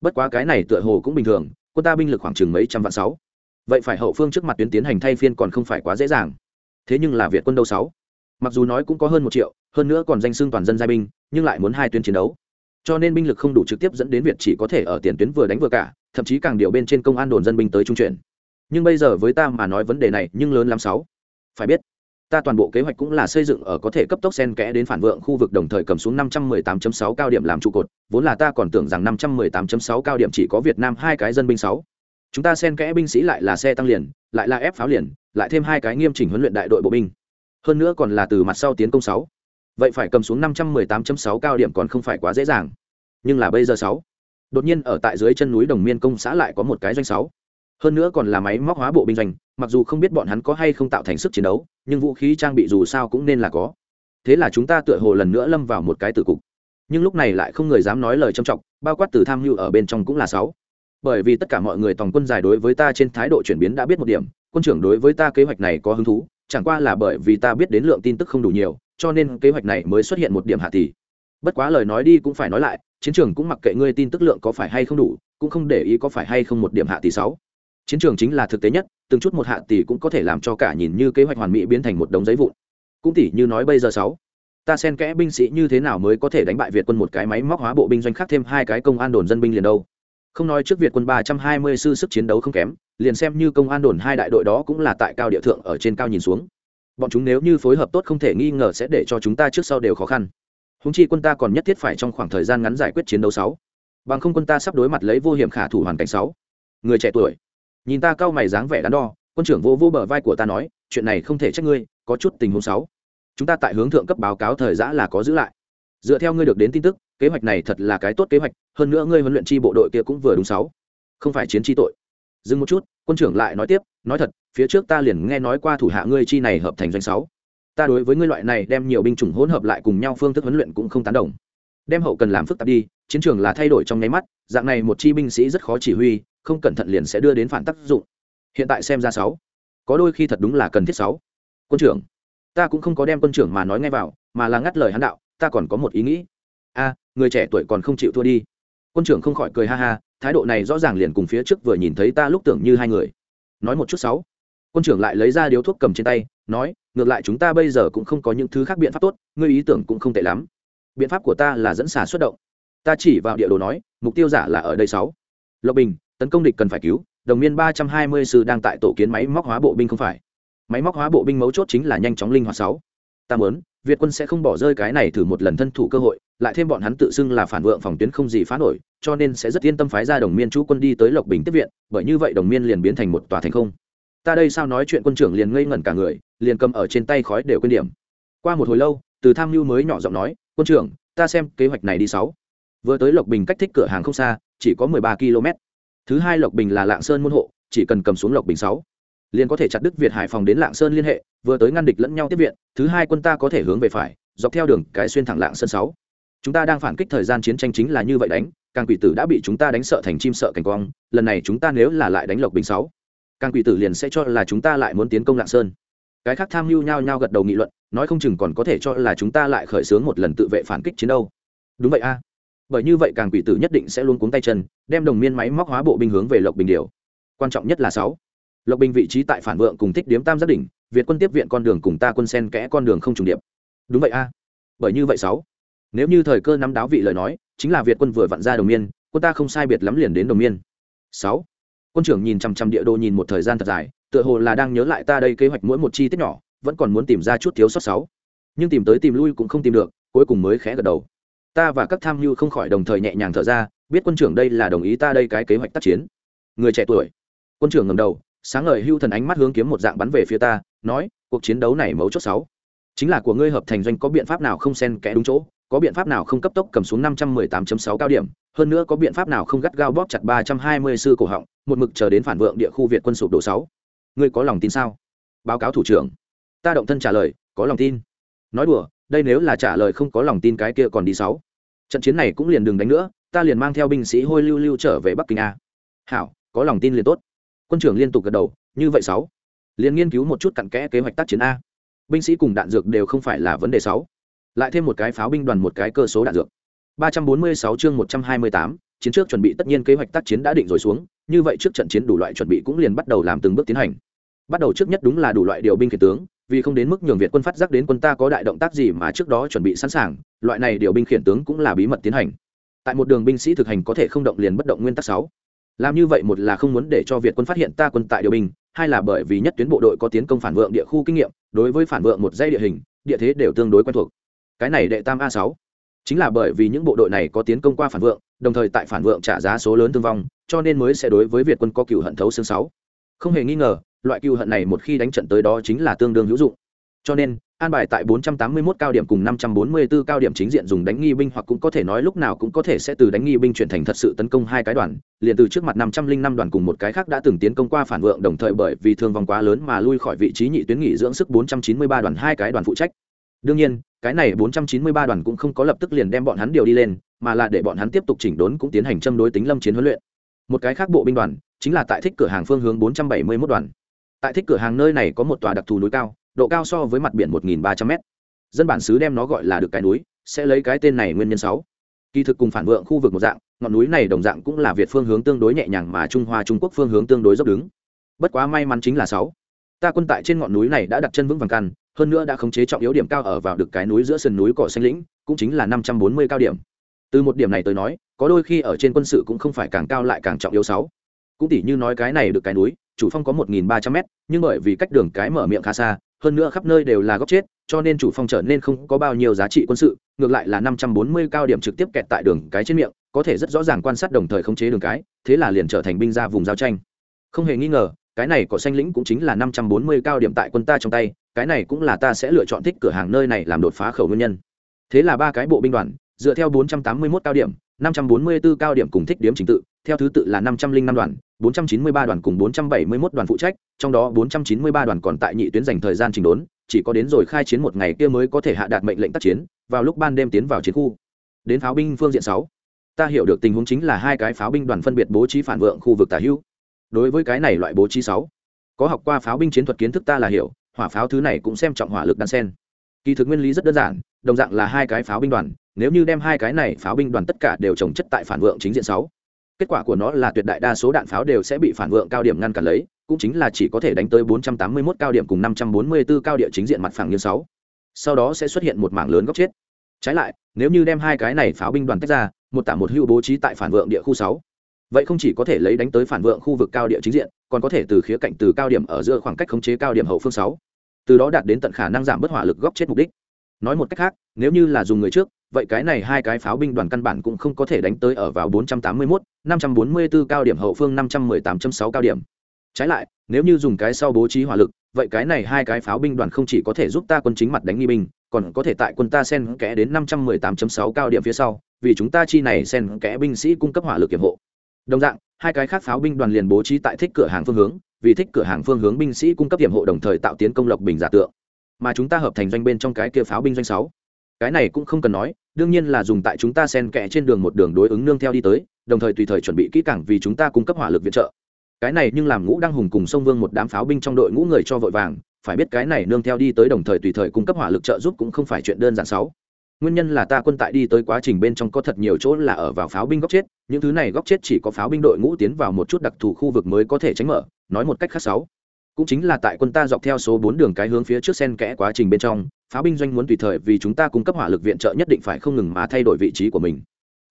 Bất quá cái này tựa hồ cũng bình thường quân ta binh lực khoảng chừng mấy trăm vạn sáu vậy phải hậu phương trước mặt tuyến tiến hành thay phiên còn không phải quá dễ dàng. Thế nhưng là việt quân đâu sáu? Mặc dù nói cũng có hơn một triệu, hơn nữa còn danh xưng toàn dân giai binh, nhưng lại muốn hai tuyến chiến đấu. Cho nên binh lực không đủ trực tiếp dẫn đến việt chỉ có thể ở tiền tuyến vừa đánh vừa cả, thậm chí càng điều bên trên công an đồn dân binh tới trung chuyển. Nhưng bây giờ với ta mà nói vấn đề này nhưng lớn lắm sáu. Phải biết, ta toàn bộ kế hoạch cũng là xây dựng ở có thể cấp tốc sen kẽ đến phản vượng khu vực đồng thời cầm xuống 518.6 cao điểm làm trụ cột, vốn là ta còn tưởng rằng 518.6 cao điểm chỉ có việt nam hai cái dân binh sáu chúng ta xen kẽ binh sĩ lại là xe tăng liền, lại là ép pháo liền, lại thêm hai cái nghiêm chỉnh huấn luyện đại đội bộ binh. Hơn nữa còn là từ mặt sau tiến công sáu. Vậy phải cầm xuống 518.6 cao điểm còn không phải quá dễ dàng. Nhưng là bây giờ sáu. Đột nhiên ở tại dưới chân núi đồng miên công xã lại có một cái doanh sáu. Hơn nữa còn là máy móc hóa bộ binh doanh, mặc dù không biết bọn hắn có hay không tạo thành sức chiến đấu, nhưng vũ khí trang bị dù sao cũng nên là có. Thế là chúng ta tựa hồ lần nữa lâm vào một cái tử cục. Nhưng lúc này lại không người dám nói lời trầm trọng, bao quát từ tham mưu ở bên trong cũng là sáu bởi vì tất cả mọi người tòng quân giải đối với ta trên thái độ chuyển biến đã biết một điểm, quân trưởng đối với ta kế hoạch này có hứng thú, chẳng qua là bởi vì ta biết đến lượng tin tức không đủ nhiều, cho nên kế hoạch này mới xuất hiện một điểm hạ tỷ bất quá lời nói đi cũng phải nói lại, chiến trường cũng mặc kệ ngươi tin tức lượng có phải hay không đủ, cũng không để ý có phải hay không một điểm hạ tỷ sáu. Chiến trường chính là thực tế nhất, từng chút một hạ tỷ cũng có thể làm cho cả nhìn như kế hoạch hoàn mỹ biến thành một đống giấy vụn. Cũng tỷ như nói bây giờ sáu, ta xen kẽ binh sĩ như thế nào mới có thể đánh bại việt quân một cái máy móc hóa bộ binh doanh khác thêm hai cái công an đồn dân binh liền đâu? Không nói trước việt quân ba trăm hai mươi sư sức chiến đấu không kém, liền xem như công an đồn hai đại đội đó cũng là tại cao địa thượng ở trên cao nhìn xuống. Bọn chúng nếu như phối hợp tốt không thể nghi ngờ sẽ để cho chúng ta trước sau đều khó khăn. Húng chi quân ta còn nhất thiết phải trong khoảng thời gian ngắn giải quyết chiến đấu sáu. Bằng không quân ta sắp đối mặt lấy vô hiểm khả thủ hoàn cảnh sáu. Người trẻ tuổi, nhìn ta cao mày dáng vẻ đắn đo, quân trưởng vô vô bờ vai của ta nói, chuyện này không thể trách ngươi, có chút tình huống sáu. Chúng ta tại hướng thượng cấp báo cáo thời giã là có giữ lại dựa theo ngươi được đến tin tức, kế hoạch này thật là cái tốt kế hoạch, hơn nữa ngươi huấn luyện chi bộ đội kia cũng vừa đúng sáu. Không phải chiến chi tội. Dừng một chút, quân trưởng lại nói tiếp, nói thật, phía trước ta liền nghe nói qua thủ hạ ngươi chi này hợp thành doanh sáu. Ta đối với ngươi loại này đem nhiều binh chủng hỗn hợp lại cùng nhau phương thức huấn luyện cũng không tán đồng. Đem hậu cần làm phức tạp đi, chiến trường là thay đổi trong nháy mắt, dạng này một chi binh sĩ rất khó chỉ huy, không cẩn thận liền sẽ đưa đến phản tác dụng. Hiện tại xem ra sáu. Có đôi khi thật đúng là cần thiết sáu. Quân trưởng, ta cũng không có đem quân trưởng mà nói ngay vào, mà là ngắt lời hắn đạo ta còn có một ý nghĩ. A, người trẻ tuổi còn không chịu thua đi. Quân trưởng không khỏi cười ha ha, thái độ này rõ ràng liền cùng phía trước vừa nhìn thấy ta lúc tưởng như hai người. Nói một chút sáu. Quân trưởng lại lấy ra điếu thuốc cầm trên tay, nói, ngược lại chúng ta bây giờ cũng không có những thứ khác biện pháp tốt, ngươi ý tưởng cũng không tệ lắm. Biện pháp của ta là dẫn xả xuất động. Ta chỉ vào địa đồ nói, mục tiêu giả là ở đây sáu. Lộc bình, tấn công địch cần phải cứu, đồng miên ba trăm hai mươi sư đang tại tổ kiến máy móc hóa bộ binh không phải. Máy móc hóa bộ binh mấu chốt chính là nhanh chóng linh hoạt sáu ta muốn, việt quân sẽ không bỏ rơi cái này thử một lần thân thủ cơ hội, lại thêm bọn hắn tự xưng là phản vượng phòng tuyến không gì phá nổi, cho nên sẽ rất yên tâm phái ra đồng miên chú quân đi tới lộc bình tiếp viện, bởi như vậy đồng miên liền biến thành một tòa thành không. Ta đây sao nói chuyện quân trưởng liền ngây ngẩn cả người, liền cầm ở trên tay khói đều quên điểm. Qua một hồi lâu, từ tham mưu mới nhỏ giọng nói, quân trưởng, ta xem kế hoạch này đi sáu. Vừa tới lộc bình cách thích cửa hàng không xa, chỉ có mười ba km thứ hai lộc bình là lạng sơn môn hộ, chỉ cần cầm xuống lộc bình sáu liền có thể chặt đứt việt hải phòng đến lạng sơn liên hệ, vừa tới ngăn địch lẫn nhau tiếp viện, thứ hai quân ta có thể hướng về phải, dọc theo đường cái xuyên thẳng lạng sơn sáu. Chúng ta đang phản kích thời gian chiến tranh chính là như vậy đánh, càng quỷ tử đã bị chúng ta đánh sợ thành chim sợ cảnh quang lần này chúng ta nếu là lại đánh lộc bình sáu, càng quỷ tử liền sẽ cho là chúng ta lại muốn tiến công lạng sơn. Cái khác tham mưu nhau nhau gật đầu nghị luận, nói không chừng còn có thể cho là chúng ta lại khởi xướng một lần tự vệ phản kích chiến đâu đúng vậy a. Bởi như vậy càng quỷ tử nhất định sẽ luôn cuống tay chân, đem đồng miên máy móc hóa bộ binh hướng về lộc bình điều. Quan trọng nhất là sáu lộc bình vị trí tại phản vượng cùng thích điếm tam giác đỉnh, việt quân tiếp viện con đường cùng ta quân sen kẽ con đường không trùng điệp. Đúng vậy a. Bởi như vậy sáu, nếu như thời cơ nắm đáo vị lời nói, chính là việt quân vừa vặn ra đồng miên, quân ta không sai biệt lắm liền đến đồng miên. Sáu, quân trưởng nhìn chằm chằm địa đồ nhìn một thời gian thật dài, tựa hồ là đang nhớ lại ta đây kế hoạch mỗi một chi tiết nhỏ, vẫn còn muốn tìm ra chút thiếu sót sáu. Nhưng tìm tới tìm lui cũng không tìm được, cuối cùng mới khẽ gật đầu. Ta và các tham mưu không khỏi đồng thời nhẹ nhàng thở ra, biết quân trưởng đây là đồng ý ta đây cái kế hoạch tác chiến. Người trẻ tuổi. Quân trưởng ngầm đầu sáng ngời hưu thần ánh mắt hướng kiếm một dạng bắn về phía ta, nói, cuộc chiến đấu này mấu chốt sáu. Chính là của ngươi hợp thành doanh có biện pháp nào không xen kẽ đúng chỗ, có biện pháp nào không cấp tốc cầm xuống năm trăm mười tám sáu cao điểm, hơn nữa có biện pháp nào không gắt gao bóp chặt ba trăm hai mươi sư cổ họng, một mực chờ đến phản vượng địa khu việt quân sụp đổ sáu. Ngươi có lòng tin sao? Báo cáo thủ trưởng. Ta động thân trả lời, có lòng tin. Nói đùa, đây nếu là trả lời không có lòng tin cái kia còn đi sáu. Trận chiến này cũng liền đừng đánh nữa, ta liền mang theo binh sĩ hôi lưu lưu trở về bắc kinh a. Hảo, có lòng tin liền tốt quân trưởng liên tục gật đầu như vậy sáu. Liền nghiên cứu một chút cặn kẽ kế hoạch tác chiến a. Binh sĩ cùng đạn dược đều không phải là vấn đề sáu. Lại thêm một cái pháo binh đoàn một cái cơ số đạn dược. 346 chương 128, chiến trước chuẩn bị tất nhiên kế hoạch tác chiến đã định rồi xuống như vậy trước trận chiến đủ loại chuẩn bị cũng liền bắt đầu làm từng bước tiến hành. Bắt đầu trước nhất đúng là đủ loại điều binh khiển tướng vì không đến mức nhường việt quân phát giác đến quân ta có đại động tác gì mà trước đó chuẩn bị sẵn sàng loại này điều binh khiển tướng cũng là bí mật tiến hành. Tại một đường binh sĩ thực hành có thể không động liền bất động nguyên tắc sáu làm như vậy một là không muốn để cho việt quân phát hiện ta quân tại điều binh, hai là bởi vì nhất tuyến bộ đội có tiến công phản vượng địa khu kinh nghiệm, đối với phản vượng một dây địa hình, địa thế đều tương đối quen thuộc. Cái này đệ tam a sáu. Chính là bởi vì những bộ đội này có tiến công qua phản vượng, đồng thời tại phản vượng trả giá số lớn thương vong, cho nên mới sẽ đối với việt quân có cựu hận thấu xương sáu. Không hề nghi ngờ, loại cựu hận này một khi đánh trận tới đó chính là tương đương hữu dụng. Cho nên an bài tại 481 cao điểm cùng 544 cao điểm chính diện dùng đánh nghi binh hoặc cũng có thể nói lúc nào cũng có thể sẽ từ đánh nghi binh chuyển thành thật sự tấn công hai cái đoàn, liền từ trước mặt 505 đoàn cùng một cái khác đã từng tiến công qua phản vượng đồng thời bởi vì thương vong quá lớn mà lui khỏi vị trí nhị tuyến nghỉ dưỡng sức 493 đoàn hai cái đoàn phụ trách. Đương nhiên, cái này 493 đoàn cũng không có lập tức liền đem bọn hắn điều đi lên, mà là để bọn hắn tiếp tục chỉnh đốn cũng tiến hành châm đối tính lâm chiến huấn luyện. Một cái khác bộ binh đoàn, chính là tại thích cửa hàng phương hướng 471 đoàn. Tại thích cửa hàng nơi này có một tòa đặc thù núi cao, độ cao so với mặt biển 1.300 m dân bản xứ đem nó gọi là được cái núi, sẽ lấy cái tên này nguyên nhân sáu. Kỳ thực cùng phản vượng khu vực một dạng, ngọn núi này đồng dạng cũng là việt phương hướng tương đối nhẹ nhàng mà trung hoa trung quốc phương hướng tương đối dốc đứng. Bất quá may mắn chính là sáu. Ta quân tại trên ngọn núi này đã đặt chân vững vàng căn, hơn nữa đã khống chế trọng yếu điểm cao ở vào được cái núi giữa sườn núi cỏ xanh lĩnh, cũng chính là năm trăm bốn mươi cao điểm. Từ một điểm này tới nói, có đôi khi ở trên quân sự cũng không phải càng cao lại càng trọng yếu sáu. Cũng tỉ như nói cái này được cái núi, chủ phong có một nghìn ba trăm m nhưng bởi vì cách đường cái mở miệng khá xa hơn nữa khắp nơi đều là góc chết, cho nên chủ phong trở nên không có bao nhiêu giá trị quân sự, ngược lại là năm trăm bốn mươi cao điểm trực tiếp kẹt tại đường cái trên miệng, có thể rất rõ ràng quan sát đồng thời khống chế đường cái, thế là liền trở thành binh ra vùng giao tranh. Không hề nghi ngờ, cái này có xanh lĩnh cũng chính là năm trăm bốn mươi cao điểm tại quân ta trong tay, cái này cũng là ta sẽ lựa chọn thích cửa hàng nơi này làm đột phá khẩu nguyên nhân. Thế là ba cái bộ binh đoàn, dựa theo bốn trăm tám mươi 481 cao điểm, năm trăm bốn mươi 544 cao điểm cùng thích điểm trình tự theo thứ tự là năm trăm linh năm đoàn 493 đoàn cùng 471 đoàn phụ trách, trong đó 493 đoàn còn tại nhị tuyến dành thời gian trình đốn, chỉ có đến rồi khai chiến một ngày kia mới có thể hạ đạt mệnh lệnh tác chiến, vào lúc ban đêm tiến vào chiến khu. Đến pháo binh phương diện 6. Ta hiểu được tình huống chính là hai cái pháo binh đoàn phân biệt bố trí phản vượng khu vực tả hữu. Đối với cái này loại bố trí 6, có học qua pháo binh chiến thuật kiến thức ta là hiểu, hỏa pháo thứ này cũng xem trọng hỏa lực đan sen. Kỳ thực nguyên lý rất đơn giản, đồng dạng là hai cái pháo binh đoàn, nếu như đem hai cái này pháo binh đoàn tất cả đều trồng chất tại phản vượng chính diện 6 kết quả của nó là tuyệt đại đa số đạn pháo đều sẽ bị phản vượng cao điểm ngăn cản lấy, cũng chính là chỉ có thể đánh tới 481 cao điểm cùng 544 cao địa chính diện mặt phẳng như sáu. Sau đó sẽ xuất hiện một mảng lớn góc chết. Trái lại, nếu như đem hai cái này pháo binh đoàn tách ra, một tả một hưu bố trí tại phản vượng địa khu sáu. Vậy không chỉ có thể lấy đánh tới phản vượng khu vực cao địa chính diện, còn có thể từ khía cạnh từ cao điểm ở giữa khoảng cách khống chế cao điểm hậu phương sáu. Từ đó đạt đến tận khả năng giảm bớt hỏa lực góc chết mục đích. Nói một cách khác, nếu như là dùng người trước vậy cái này hai cái pháo binh đoàn căn bản cũng không có thể đánh tới ở vào 481, 544 cao điểm hậu phương 518.6 cao điểm. Trái lại, nếu như dùng cái sau bố trí hỏa lực, vậy cái này hai cái pháo binh đoàn không chỉ có thể giúp ta quân chính mặt đánh nghi binh, còn có thể tại quân ta sen kẽ đến 518.6 cao điểm phía sau, vì chúng ta chi này sen kẽ binh sĩ cung cấp hỏa lực kiểm hộ. Đồng dạng, hai cái khác pháo binh đoàn liền bố trí tại thích cửa hàng phương hướng, vì thích cửa hàng phương hướng binh sĩ cung cấp kiểm hộ đồng thời tạo tiến công lộc bình giả tượng. Mà chúng ta hợp thành doanh bên trong cái kia pháo binh doanh 6 cái này cũng không cần nói, đương nhiên là dùng tại chúng ta sen kẽ trên đường một đường đối ứng nương theo đi tới, đồng thời tùy thời chuẩn bị kỹ càng vì chúng ta cung cấp hỏa lực viện trợ. Cái này nhưng làm ngũ đăng hùng cùng sông vương một đám pháo binh trong đội ngũ người cho vội vàng, phải biết cái này nương theo đi tới đồng thời tùy thời cung cấp hỏa lực trợ giúp cũng không phải chuyện đơn giản sáu. Nguyên nhân là ta quân tại đi tới quá trình bên trong có thật nhiều chỗ là ở vào pháo binh góc chết, những thứ này góc chết chỉ có pháo binh đội ngũ tiến vào một chút đặc thù khu vực mới có thể tránh mở, nói một cách khác sáu. Cũng chính là tại quân ta dọc theo số bốn đường cái hướng phía trước sen kẽ quá trình bên trong pháo binh doanh muốn tùy thời vì chúng ta cung cấp hỏa lực viện trợ nhất định phải không ngừng mà thay đổi vị trí của mình.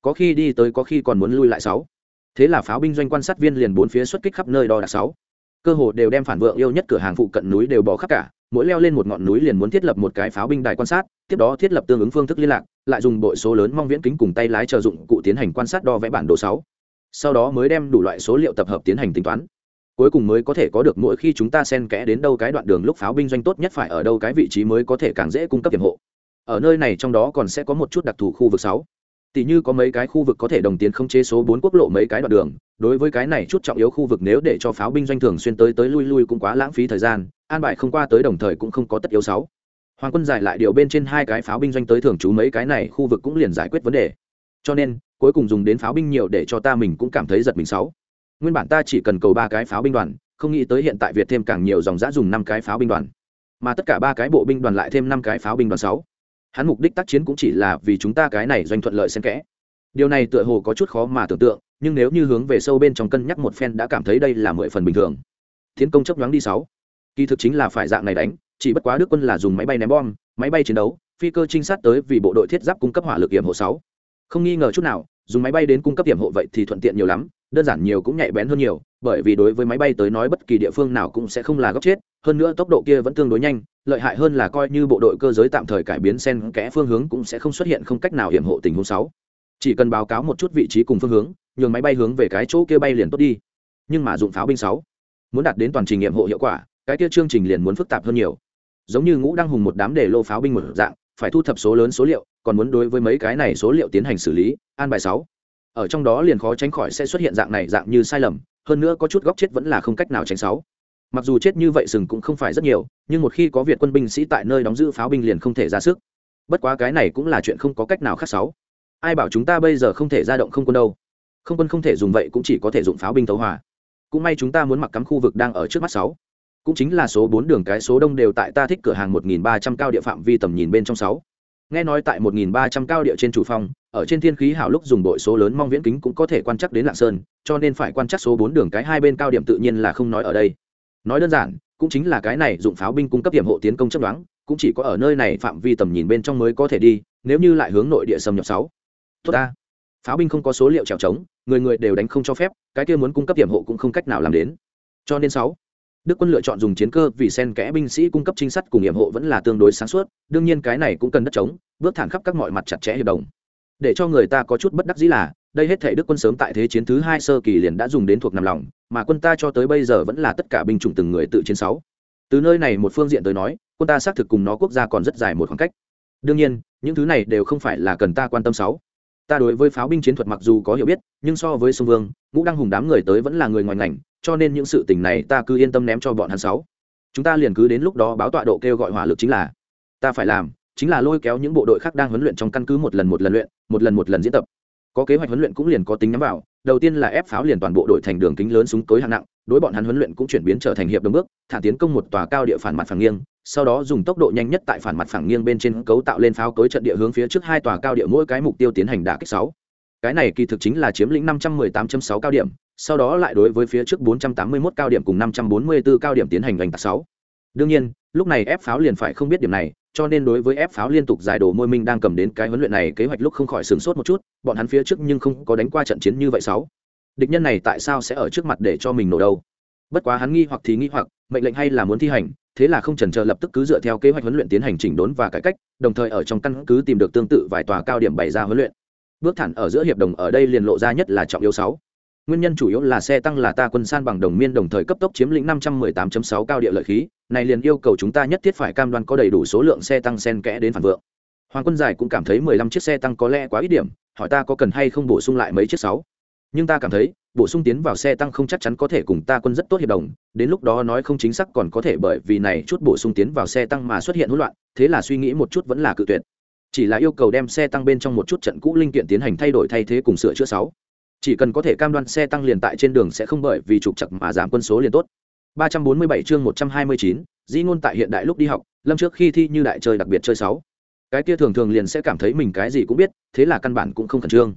Có khi đi tới có khi còn muốn lui lại sáu. Thế là pháo binh doanh quan sát viên liền bốn phía xuất kích khắp nơi đo đạc sáu. Cơ hồ đều đem phản vượng yêu nhất cửa hàng phụ cận núi đều bỏ khắp cả, mỗi leo lên một ngọn núi liền muốn thiết lập một cái pháo binh đài quan sát, tiếp đó thiết lập tương ứng phương thức liên lạc, lại dùng bội số lớn mong viễn kính cùng tay lái trợ dụng cụ tiến hành quan sát đo vẽ bản đồ sáu. Sau đó mới đem đủ loại số liệu tập hợp tiến hành tính toán cuối cùng mới có thể có được mỗi khi chúng ta xen kẽ đến đâu cái đoạn đường lúc pháo binh doanh tốt nhất phải ở đâu cái vị trí mới có thể càng dễ cung cấp hiểm hộ. Ở nơi này trong đó còn sẽ có một chút đặc thù khu vực sáu. Tỷ như có mấy cái khu vực có thể đồng tiến không chế số bốn quốc lộ mấy cái đoạn đường, đối với cái này chút trọng yếu khu vực nếu để cho pháo binh doanh thường xuyên tới tới lui lui cũng quá lãng phí thời gian, an bài không qua tới đồng thời cũng không có tất yếu sáu. Hoàng quân giải lại điều bên trên hai cái pháo binh doanh tới thường trú mấy cái này khu vực cũng liền giải quyết vấn đề. Cho nên, cuối cùng dùng đến pháo binh nhiều để cho ta mình cũng cảm thấy giật mình sáu nguyên bản ta chỉ cần cầu ba cái pháo binh đoàn, không nghĩ tới hiện tại việt thêm càng nhiều dòng giã dùng năm cái pháo binh đoàn. Mà tất cả ba cái bộ binh đoàn lại thêm năm cái pháo binh đoàn sáu. Hắn mục đích tác chiến cũng chỉ là vì chúng ta cái này doanh thuận lợi xen kẽ. Điều này tựa hồ có chút khó mà tưởng tượng, nhưng nếu như hướng về sâu bên trong cân nhắc một phen đã cảm thấy đây là mười phần bình thường. Tiến công chấp nhoáng đi sáu. Kỳ thực chính là phải dạng này đánh, chỉ bất quá đức quân là dùng máy bay ném bom, máy bay chiến đấu, phi cơ trinh sát tới vì bộ đội thiết giáp cung cấp hỏa lực hiểm hộ sáu. Không nghi ngờ chút nào, dùng máy bay đến cung cấp hiểm hộ vậy thì thuận tiện nhiều lắm đơn giản nhiều cũng nhạy bén hơn nhiều, bởi vì đối với máy bay tới nói bất kỳ địa phương nào cũng sẽ không là góc chết, hơn nữa tốc độ kia vẫn tương đối nhanh, lợi hại hơn là coi như bộ đội cơ giới tạm thời cải biến sen kẽ phương hướng cũng sẽ không xuất hiện không cách nào hiểm hộ tình huống sáu. Chỉ cần báo cáo một chút vị trí cùng phương hướng, nhường máy bay hướng về cái chỗ kia bay liền tốt đi. Nhưng mà dụng pháo binh sáu, muốn đạt đến toàn trình nghiệm hộ hiệu quả, cái kia chương trình liền muốn phức tạp hơn nhiều. Giống như ngũ đăng hùng một đám để lô pháo binh một dạng, phải thu thập số lớn số liệu, còn muốn đối với mấy cái này số liệu tiến hành xử lý, an bài sáu ở trong đó liền khó tránh khỏi sẽ xuất hiện dạng này dạng như sai lầm, hơn nữa có chút góc chết vẫn là không cách nào tránh sáu. Mặc dù chết như vậy sừng cũng không phải rất nhiều, nhưng một khi có việt quân binh sĩ tại nơi đóng giữ pháo binh liền không thể ra sức. Bất quá cái này cũng là chuyện không có cách nào khác sáu. Ai bảo chúng ta bây giờ không thể ra động không quân đâu? Không quân không thể dùng vậy cũng chỉ có thể dùng pháo binh tấu hòa. Cũng may chúng ta muốn mặc cắm khu vực đang ở trước mắt sáu. Cũng chính là số bốn đường cái số đông đều tại ta thích cửa hàng một nghìn ba trăm cao địa phạm vi tầm nhìn bên trong sáu. Nghe nói tại một nghìn ba trăm cao địa trên chủ phòng ở trên thiên khí hảo lúc dùng đội số lớn mong viễn kính cũng có thể quan trắc đến lạng sơn, cho nên phải quan trắc số bốn đường cái hai bên cao điểm tự nhiên là không nói ở đây. Nói đơn giản, cũng chính là cái này dụng pháo binh cung cấp điểm hộ tiến công chấp đoán, cũng chỉ có ở nơi này phạm vi tầm nhìn bên trong mới có thể đi, nếu như lại hướng nội địa xâm nhập sáu. Tốt ta. Pháo binh không có số liệu trèo trống, người người đều đánh không cho phép, cái kia muốn cung cấp điểm hộ cũng không cách nào làm đến. Cho nên sáu, đức quân lựa chọn dùng chiến cơ vì sen kẽ binh sĩ cung cấp trinh sát cùng hiểm hộ vẫn là tương đối sáng suốt, đương nhiên cái này cũng cần đất trống, bước thẳng khắp các mọi mặt chặt chẽ hiệp đồng để cho người ta có chút bất đắc dĩ là, đây hết thể đức quân sớm tại thế chiến thứ hai sơ kỳ liền đã dùng đến thuộc nằm lòng, mà quân ta cho tới bây giờ vẫn là tất cả binh chủng từng người tự chiến sáu. Từ nơi này một phương diện tới nói, quân ta xác thực cùng nó quốc gia còn rất dài một khoảng cách. Đương nhiên, những thứ này đều không phải là cần ta quan tâm sáu. Ta đối với pháo binh chiến thuật mặc dù có hiểu biết, nhưng so với sông vương, ngũ đăng hùng đám người tới vẫn là người ngoài ngành, cho nên những sự tình này ta cứ yên tâm ném cho bọn hắn sáu. Chúng ta liền cứ đến lúc đó báo tọa độ kêu gọi hỏa lực chính là, ta phải làm chính là lôi kéo những bộ đội khác đang huấn luyện trong căn cứ một lần một lần luyện, một lần một lần diễn tập. Có kế hoạch huấn luyện cũng liền có tính nhắm vào, đầu tiên là ép pháo liền toàn bộ đội thành đường kính lớn súng tối hạng nặng, đối bọn hắn huấn luyện cũng chuyển biến trở thành hiệp đồng bước, thả tiến công một tòa cao địa phản mặt phẳng nghiêng, sau đó dùng tốc độ nhanh nhất tại phản mặt phẳng nghiêng bên trên cấu tạo lên pháo cối trận địa hướng phía trước hai tòa cao địa mỗi cái mục tiêu tiến hành đả kích sáu. Cái này kỳ thực chính là chiếm lĩnh năm trăm mười tám sáu cao điểm, sau đó lại đối với phía trước bốn trăm tám mươi 481 cao điểm cùng năm trăm bốn mươi 544 cao điểm tiến hành đánh tạc sáu. Đương nhiên, lúc này ép pháo liền phải không biết điểm này cho nên đối với ép pháo liên tục giải đồ môi minh đang cầm đến cái huấn luyện này kế hoạch lúc không khỏi sửng sốt một chút, bọn hắn phía trước nhưng không có đánh qua trận chiến như vậy sáu. Địch nhân này tại sao sẽ ở trước mặt để cho mình nổ đâu? Bất quá hắn nghi hoặc thì nghi hoặc, mệnh lệnh hay là muốn thi hành, thế là không chần chờ lập tức cứ dựa theo kế hoạch huấn luyện tiến hành chỉnh đốn và cải cách, đồng thời ở trong căn cứ tìm được tương tự vài tòa cao điểm bày ra huấn luyện. Bước thẳng ở giữa hiệp đồng ở đây liền lộ ra nhất là trọng yếu sáu nguyên nhân chủ yếu là xe tăng là ta quân san bằng đồng miên đồng thời cấp tốc chiếm lĩnh 518.6 cao địa lợi khí, này liền yêu cầu chúng ta nhất thiết phải cam đoan có đầy đủ số lượng xe tăng sen kẽ đến phản vượng. Hoàng quân giải cũng cảm thấy 15 chiếc xe tăng có lẽ quá ít điểm, hỏi ta có cần hay không bổ sung lại mấy chiếc sáu. Nhưng ta cảm thấy, bổ sung tiến vào xe tăng không chắc chắn có thể cùng ta quân rất tốt hiệp đồng, đến lúc đó nói không chính xác còn có thể bởi vì này chút bổ sung tiến vào xe tăng mà xuất hiện hỗn loạn, thế là suy nghĩ một chút vẫn là cự tuyệt. Chỉ là yêu cầu đem xe tăng bên trong một chút trận cũ linh kiện tiến hành thay đổi thay thế cùng sửa chữa sáu chỉ cần có thể cam đoan xe tăng liền tại trên đường sẽ không bởi vì trục chặt mà giảm quân số liền tốt 347 chương 129, Di ngôn tại hiện đại lúc đi học, lâm trước khi thi như đại chơi đặc biệt chơi sáu. Cái kia thường thường liền sẽ cảm thấy mình cái gì cũng biết, thế là căn bản cũng không khẩn trương.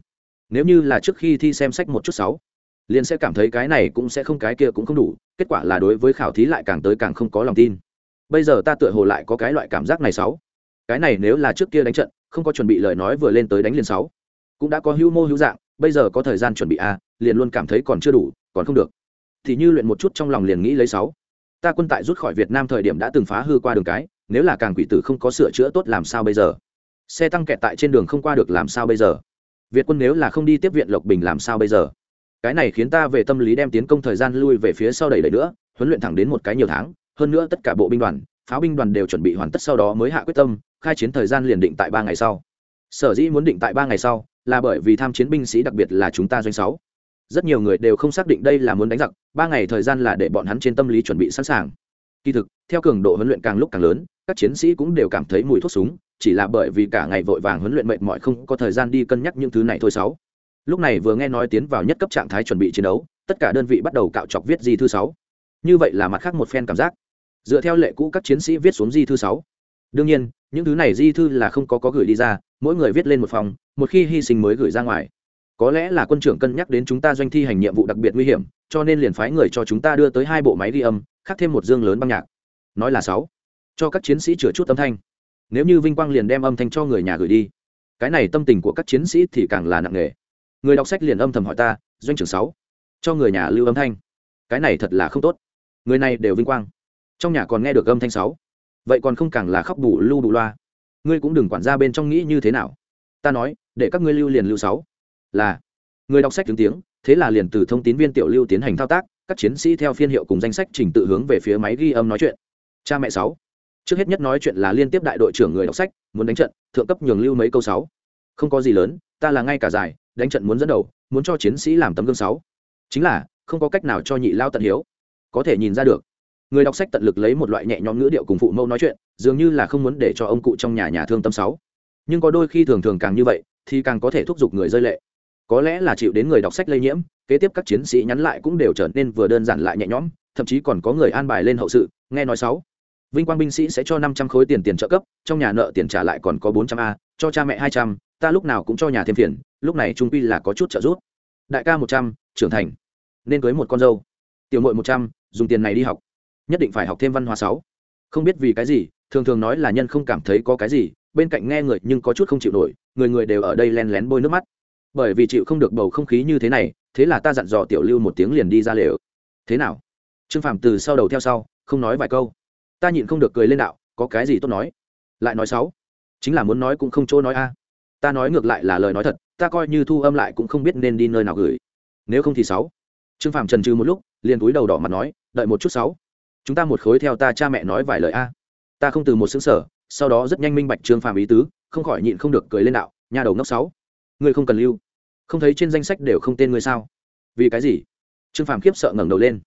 Nếu như là trước khi thi xem sách một chút sáu, liền sẽ cảm thấy cái này cũng sẽ không cái kia cũng không đủ, kết quả là đối với khảo thí lại càng tới càng không có lòng tin. Bây giờ ta tựa hồ lại có cái loại cảm giác này sáu. Cái này nếu là trước kia đánh trận, không có chuẩn bị lời nói vừa lên tới đánh liền sáu, cũng đã có hưu mô hữu dạng, bây giờ có thời gian chuẩn bị a à, liền luôn cảm thấy còn chưa đủ còn không được. Thì như luyện một chút trong lòng liền nghĩ lấy sáu. Ta quân tại rút khỏi việt nam thời điểm đã từng phá hư qua đường cái nếu là càng quỷ tử không có sửa chữa tốt làm sao bây giờ? Xe tăng kẹt tại trên đường không qua được làm sao bây giờ? Việt quân nếu là không đi tiếp viện lộc bình làm sao bây giờ? Cái này khiến ta về tâm lý đem tiến công thời gian lui về phía sau đẩy đẩy nữa huấn luyện thẳng đến một cái nhiều tháng hơn nữa tất cả bộ binh đoàn pháo binh đoàn đều chuẩn bị hoàn tất sau đó mới hạ quyết tâm khai chiến thời gian liền định tại ba ngày sau. Sở dĩ muốn định tại ba ngày sau là bởi vì tham chiến binh sĩ đặc biệt là chúng ta doanh sáu. Rất nhiều người đều không xác định đây là muốn đánh giặc, ba ngày thời gian là để bọn hắn trên tâm lý chuẩn bị sẵn sàng. Kỳ thực, theo cường độ huấn luyện càng lúc càng lớn, các chiến sĩ cũng đều cảm thấy mùi thuốc súng, chỉ là bởi vì cả ngày vội vàng huấn luyện mệt mỏi không có thời gian đi cân nhắc những thứ này thôi sáu. Lúc này vừa nghe nói tiến vào nhất cấp trạng thái chuẩn bị chiến đấu, tất cả đơn vị bắt đầu cạo chọc viết di thư sáu. Như vậy là mặt khác một phen cảm giác. Dựa theo lệ cũ các chiến sĩ viết xuống di thư sáu. Đương nhiên, những thứ này di thư là không có có gửi đi ra, mỗi người viết lên một phòng một khi hy sinh mới gửi ra ngoài. Có lẽ là quân trưởng cân nhắc đến chúng ta doanh thi hành nhiệm vụ đặc biệt nguy hiểm, cho nên liền phái người cho chúng ta đưa tới hai bộ máy ghi âm, khắc thêm một dương lớn băng nhạc. Nói là sáu. Cho các chiến sĩ chữa chút âm thanh. Nếu như vinh quang liền đem âm thanh cho người nhà gửi đi. Cái này tâm tình của các chiến sĩ thì càng là nặng nề. Người đọc sách liền âm thầm hỏi ta, doanh trưởng sáu, cho người nhà lưu âm thanh. Cái này thật là không tốt. Người này đều vinh quang. Trong nhà còn nghe được âm thanh sáu. Vậy còn không càng là khóc bù lưu bù loa. Ngươi cũng đừng quản ra bên trong nghĩ như thế nào ta nói, để các ngươi lưu liền lưu sáu. Là. Người đọc sách tiếng tiếng, thế là liền từ thông tín viên tiểu lưu tiến hành thao tác, các chiến sĩ theo phiên hiệu cùng danh sách trình tự hướng về phía máy ghi âm nói chuyện. Cha mẹ sáu. Trước hết nhất nói chuyện là liên tiếp đại đội trưởng người đọc sách, muốn đánh trận, thượng cấp nhường lưu mấy câu sáu. Không có gì lớn, ta là ngay cả giải, đánh trận muốn dẫn đầu, muốn cho chiến sĩ làm tấm gương sáu. Chính là, không có cách nào cho nhị lao tận hiếu. Có thể nhìn ra được. Người đọc sách tận lực lấy một loại nhẹ nhõm ngữ điệu cùng phụ mẫu nói chuyện, dường như là không muốn để cho ông cụ trong nhà nhà thương tâm sáu nhưng có đôi khi thường thường càng như vậy, thì càng có thể thúc giục người rơi lệ. Có lẽ là chịu đến người đọc sách lây nhiễm, kế tiếp các chiến sĩ nhắn lại cũng đều trở nên vừa đơn giản lại nhẹ nhõm, thậm chí còn có người an bài lên hậu sự, nghe nói sáu. Vinh quang binh sĩ sẽ cho năm trăm khối tiền tiền trợ cấp, trong nhà nợ tiền trả lại còn có bốn trăm a, cho cha mẹ hai trăm, ta lúc nào cũng cho nhà thêm tiền lúc này trung quy là có chút trợ giúp. Đại ca một trăm, trưởng thành. Nên cưới một con dâu. Tiểu mội một trăm, dùng tiền này đi học. Nhất định phải học thêm văn hóa sáu. Không biết vì cái gì, thường thường nói là nhân không cảm thấy có cái gì bên cạnh nghe người nhưng có chút không chịu nổi, người người đều ở đây len lén bôi nước mắt. Bởi vì chịu không được bầu không khí như thế này, thế là ta dặn dò tiểu lưu một tiếng liền đi ra lều. Thế nào? Trương phạm từ sau đầu theo sau, không nói vài câu. Ta nhịn không được cười lên đạo, có cái gì tốt nói? Lại nói sáu chính là muốn nói cũng không chỗ nói a. Ta nói ngược lại là lời nói thật, ta coi như thu âm lại cũng không biết nên đi nơi nào gửi. Nếu không thì sáu trương phạm trần trừ một lúc, liền túi đầu đỏ mặt nói, đợi một chút sáu chúng ta một khối theo ta cha mẹ nói vài lời a. Ta không từ một xứng sở sau đó rất nhanh minh bạch trương phàm ý tứ, không khỏi nhịn không được cười lên đạo nhà đầu ngốc sáu, ngươi không cần lưu. Không thấy trên danh sách đều không tên ngươi sao? Vì cái gì? Trương phàm khiếp sợ ngẩng đầu lên.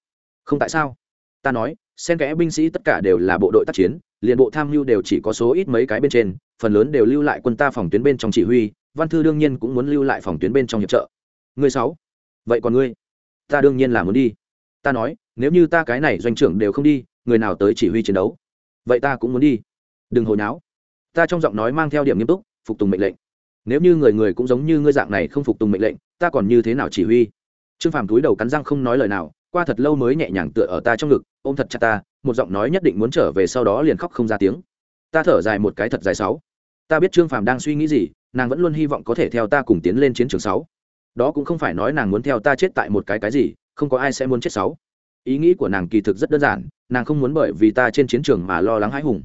Không tại sao? Ta nói, xen kẽ binh sĩ tất cả đều là bộ đội tác chiến, liền bộ tham mưu đều chỉ có số ít mấy cái bên trên, phần lớn đều lưu lại quân ta phòng tuyến bên trong chỉ huy, văn thư đương nhiên cũng muốn lưu lại phòng tuyến bên trong hiệp trợ. Ngươi sáu? Vậy còn ngươi? Ta đương nhiên là muốn đi. Ta nói, nếu như ta cái này doanh trưởng đều không đi, người nào tới chỉ huy chiến đấu? Vậy ta cũng muốn đi đừng hồi náo. Ta trong giọng nói mang theo điểm nghiêm túc, phục tùng mệnh lệnh. Nếu như người người cũng giống như ngươi dạng này không phục tùng mệnh lệnh, ta còn như thế nào chỉ huy? Trương phàm túi đầu cắn răng không nói lời nào, qua thật lâu mới nhẹ nhàng tựa ở ta trong ngực, ôm thật chặt ta, một giọng nói nhất định muốn trở về sau đó liền khóc không ra tiếng. Ta thở dài một cái thật dài sáu. Ta biết trương phàm đang suy nghĩ gì, nàng vẫn luôn hy vọng có thể theo ta cùng tiến lên chiến trường sáu. Đó cũng không phải nói nàng muốn theo ta chết tại một cái cái gì, không có ai sẽ muốn chết sáu. Ý nghĩ của nàng kỳ thực rất đơn giản, nàng không muốn bởi vì ta trên chiến trường mà lo lắng hãi hùng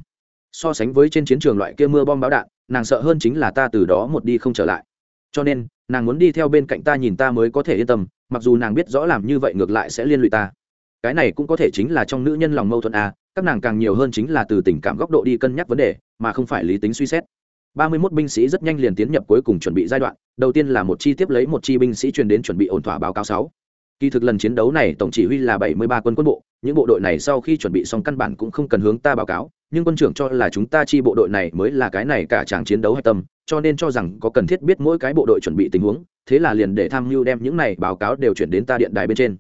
so sánh với trên chiến trường loại kia mưa bom báo đạn, nàng sợ hơn chính là ta từ đó một đi không trở lại. Cho nên, nàng muốn đi theo bên cạnh ta nhìn ta mới có thể yên tâm, mặc dù nàng biết rõ làm như vậy ngược lại sẽ liên lụy ta. Cái này cũng có thể chính là trong nữ nhân lòng mâu thuẫn a, các nàng càng nhiều hơn chính là từ tình cảm góc độ đi cân nhắc vấn đề, mà không phải lý tính suy xét. Ba mươi 31 binh sĩ rất nhanh liền tiến nhập cuối cùng chuẩn bị giai đoạn, đầu tiên là một chi tiếp lấy một chi binh sĩ truyền đến chuẩn bị ổn thỏa báo cáo sáu. Kỳ thực lần chiến đấu này tổng chỉ huy là bảy mươi ba quân quân bộ những bộ đội này sau khi chuẩn bị xong căn bản cũng không cần hướng ta báo cáo, nhưng quân trưởng cho là chúng ta chi bộ đội này mới là cái này cả chàng chiến đấu hạch tâm, cho nên cho rằng có cần thiết biết mỗi cái bộ đội chuẩn bị tình huống, thế là liền để tham mưu đem những này báo cáo đều chuyển đến ta điện đài bên trên.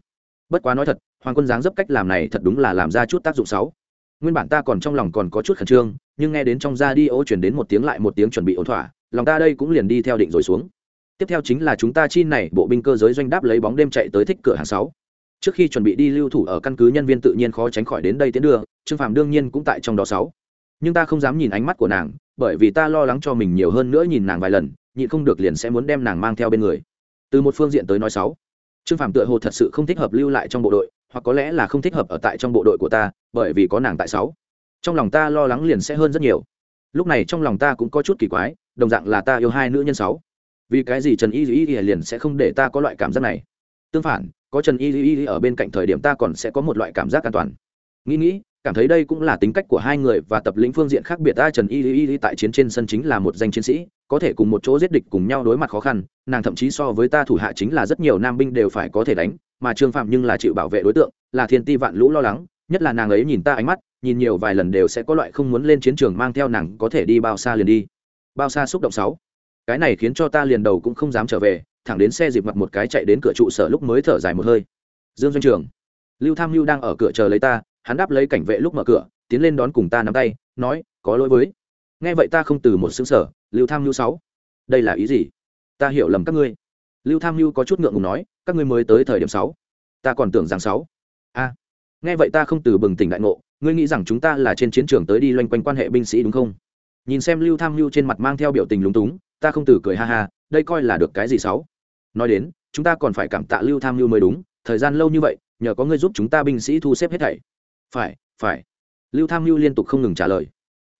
Bất quá nói thật, hoàng quân giáng dấp cách làm này thật đúng là làm ra chút tác dụng xấu. Nguyên bản ta còn trong lòng còn có chút khẩn trương, nhưng nghe đến trong ra đi ô chuyển đến một tiếng lại một tiếng chuẩn bị ổn thỏa, lòng ta đây cũng liền đi theo định rồi xuống. Tiếp theo chính là chúng ta chi này bộ binh cơ giới doanh đáp lấy bóng đêm chạy tới thích cửa hàng sáu trước khi chuẩn bị đi lưu thủ ở căn cứ nhân viên tự nhiên khó tránh khỏi đến đây tiến đưa trương phạm đương nhiên cũng tại trong đó sáu. Nhưng ta không dám nhìn ánh mắt của nàng, bởi vì ta lo lắng cho mình nhiều hơn nữa nhìn nàng vài lần, nhịn không được liền sẽ muốn đem nàng mang theo bên người. Từ một phương diện tới nói sáu, trương phạm tựa hồ thật sự không thích hợp lưu lại trong bộ đội, hoặc có lẽ là không thích hợp ở tại trong bộ đội của ta, bởi vì có nàng tại sáu. Trong lòng ta lo lắng liền sẽ hơn rất nhiều. Lúc này trong lòng ta cũng có chút kỳ quái, đồng dạng là ta yêu hai nữ nhân sáu. Vì cái gì trần y dĩ liền sẽ không để ta có loại cảm giác này? Tương phản có trần y y ở bên cạnh thời điểm ta còn sẽ có một loại cảm giác an toàn. Nghĩ nghĩ, cảm thấy đây cũng là tính cách của hai người và tập lĩnh phương diện khác biệt ta trần y y y tại chiến trên sân chính là một danh chiến sĩ, có thể cùng một chỗ giết địch cùng nhau đối mặt khó khăn, nàng thậm chí so với ta thủ hạ chính là rất nhiều nam binh đều phải có thể đánh, mà trương phạm nhưng là chịu bảo vệ đối tượng, là thiên ti vạn lũ lo lắng, nhất là nàng ấy nhìn ta ánh mắt, nhìn nhiều vài lần đều sẽ có loại không muốn lên chiến trường mang theo nàng có thể đi bao xa liền đi. Bao xa xúc động sáu. Cái này khiến cho ta liền đầu cũng không dám trở về thẳng đến xe dịp mặt một cái chạy đến cửa trụ sở lúc mới thở dài một hơi. Dương doanh trường, lưu tham lưu đang ở cửa chờ lấy ta, hắn đáp lấy cảnh vệ lúc mở cửa, tiến lên đón cùng ta nắm tay, nói, có lỗi với. Nghe vậy ta không từ một xứng sở lưu tham lưu sáu. Đây là ý gì? Ta hiểu lầm các ngươi. Lưu tham lưu có chút ngượng ngùng nói, các ngươi mới tới thời điểm sáu. Ta còn tưởng rằng sáu. A. Nghe vậy ta không từ bừng tỉnh đại ngộ, ngươi nghĩ rằng chúng ta là trên chiến trường tới đi loanh quanh quan hệ binh sĩ đúng không? Nhìn xem lưu tham lưu trên mặt mang theo biểu tình lúng túng, ta không từ cười ha ha, đây coi là được cái gì sáu? Nói đến, chúng ta còn phải cảm tạ lưu tham lưu mới đúng, thời gian lâu như vậy, nhờ có ngươi giúp chúng ta binh sĩ thu xếp hết thảy. Phải phải. Lưu tham lưu liên tục không ngừng trả lời.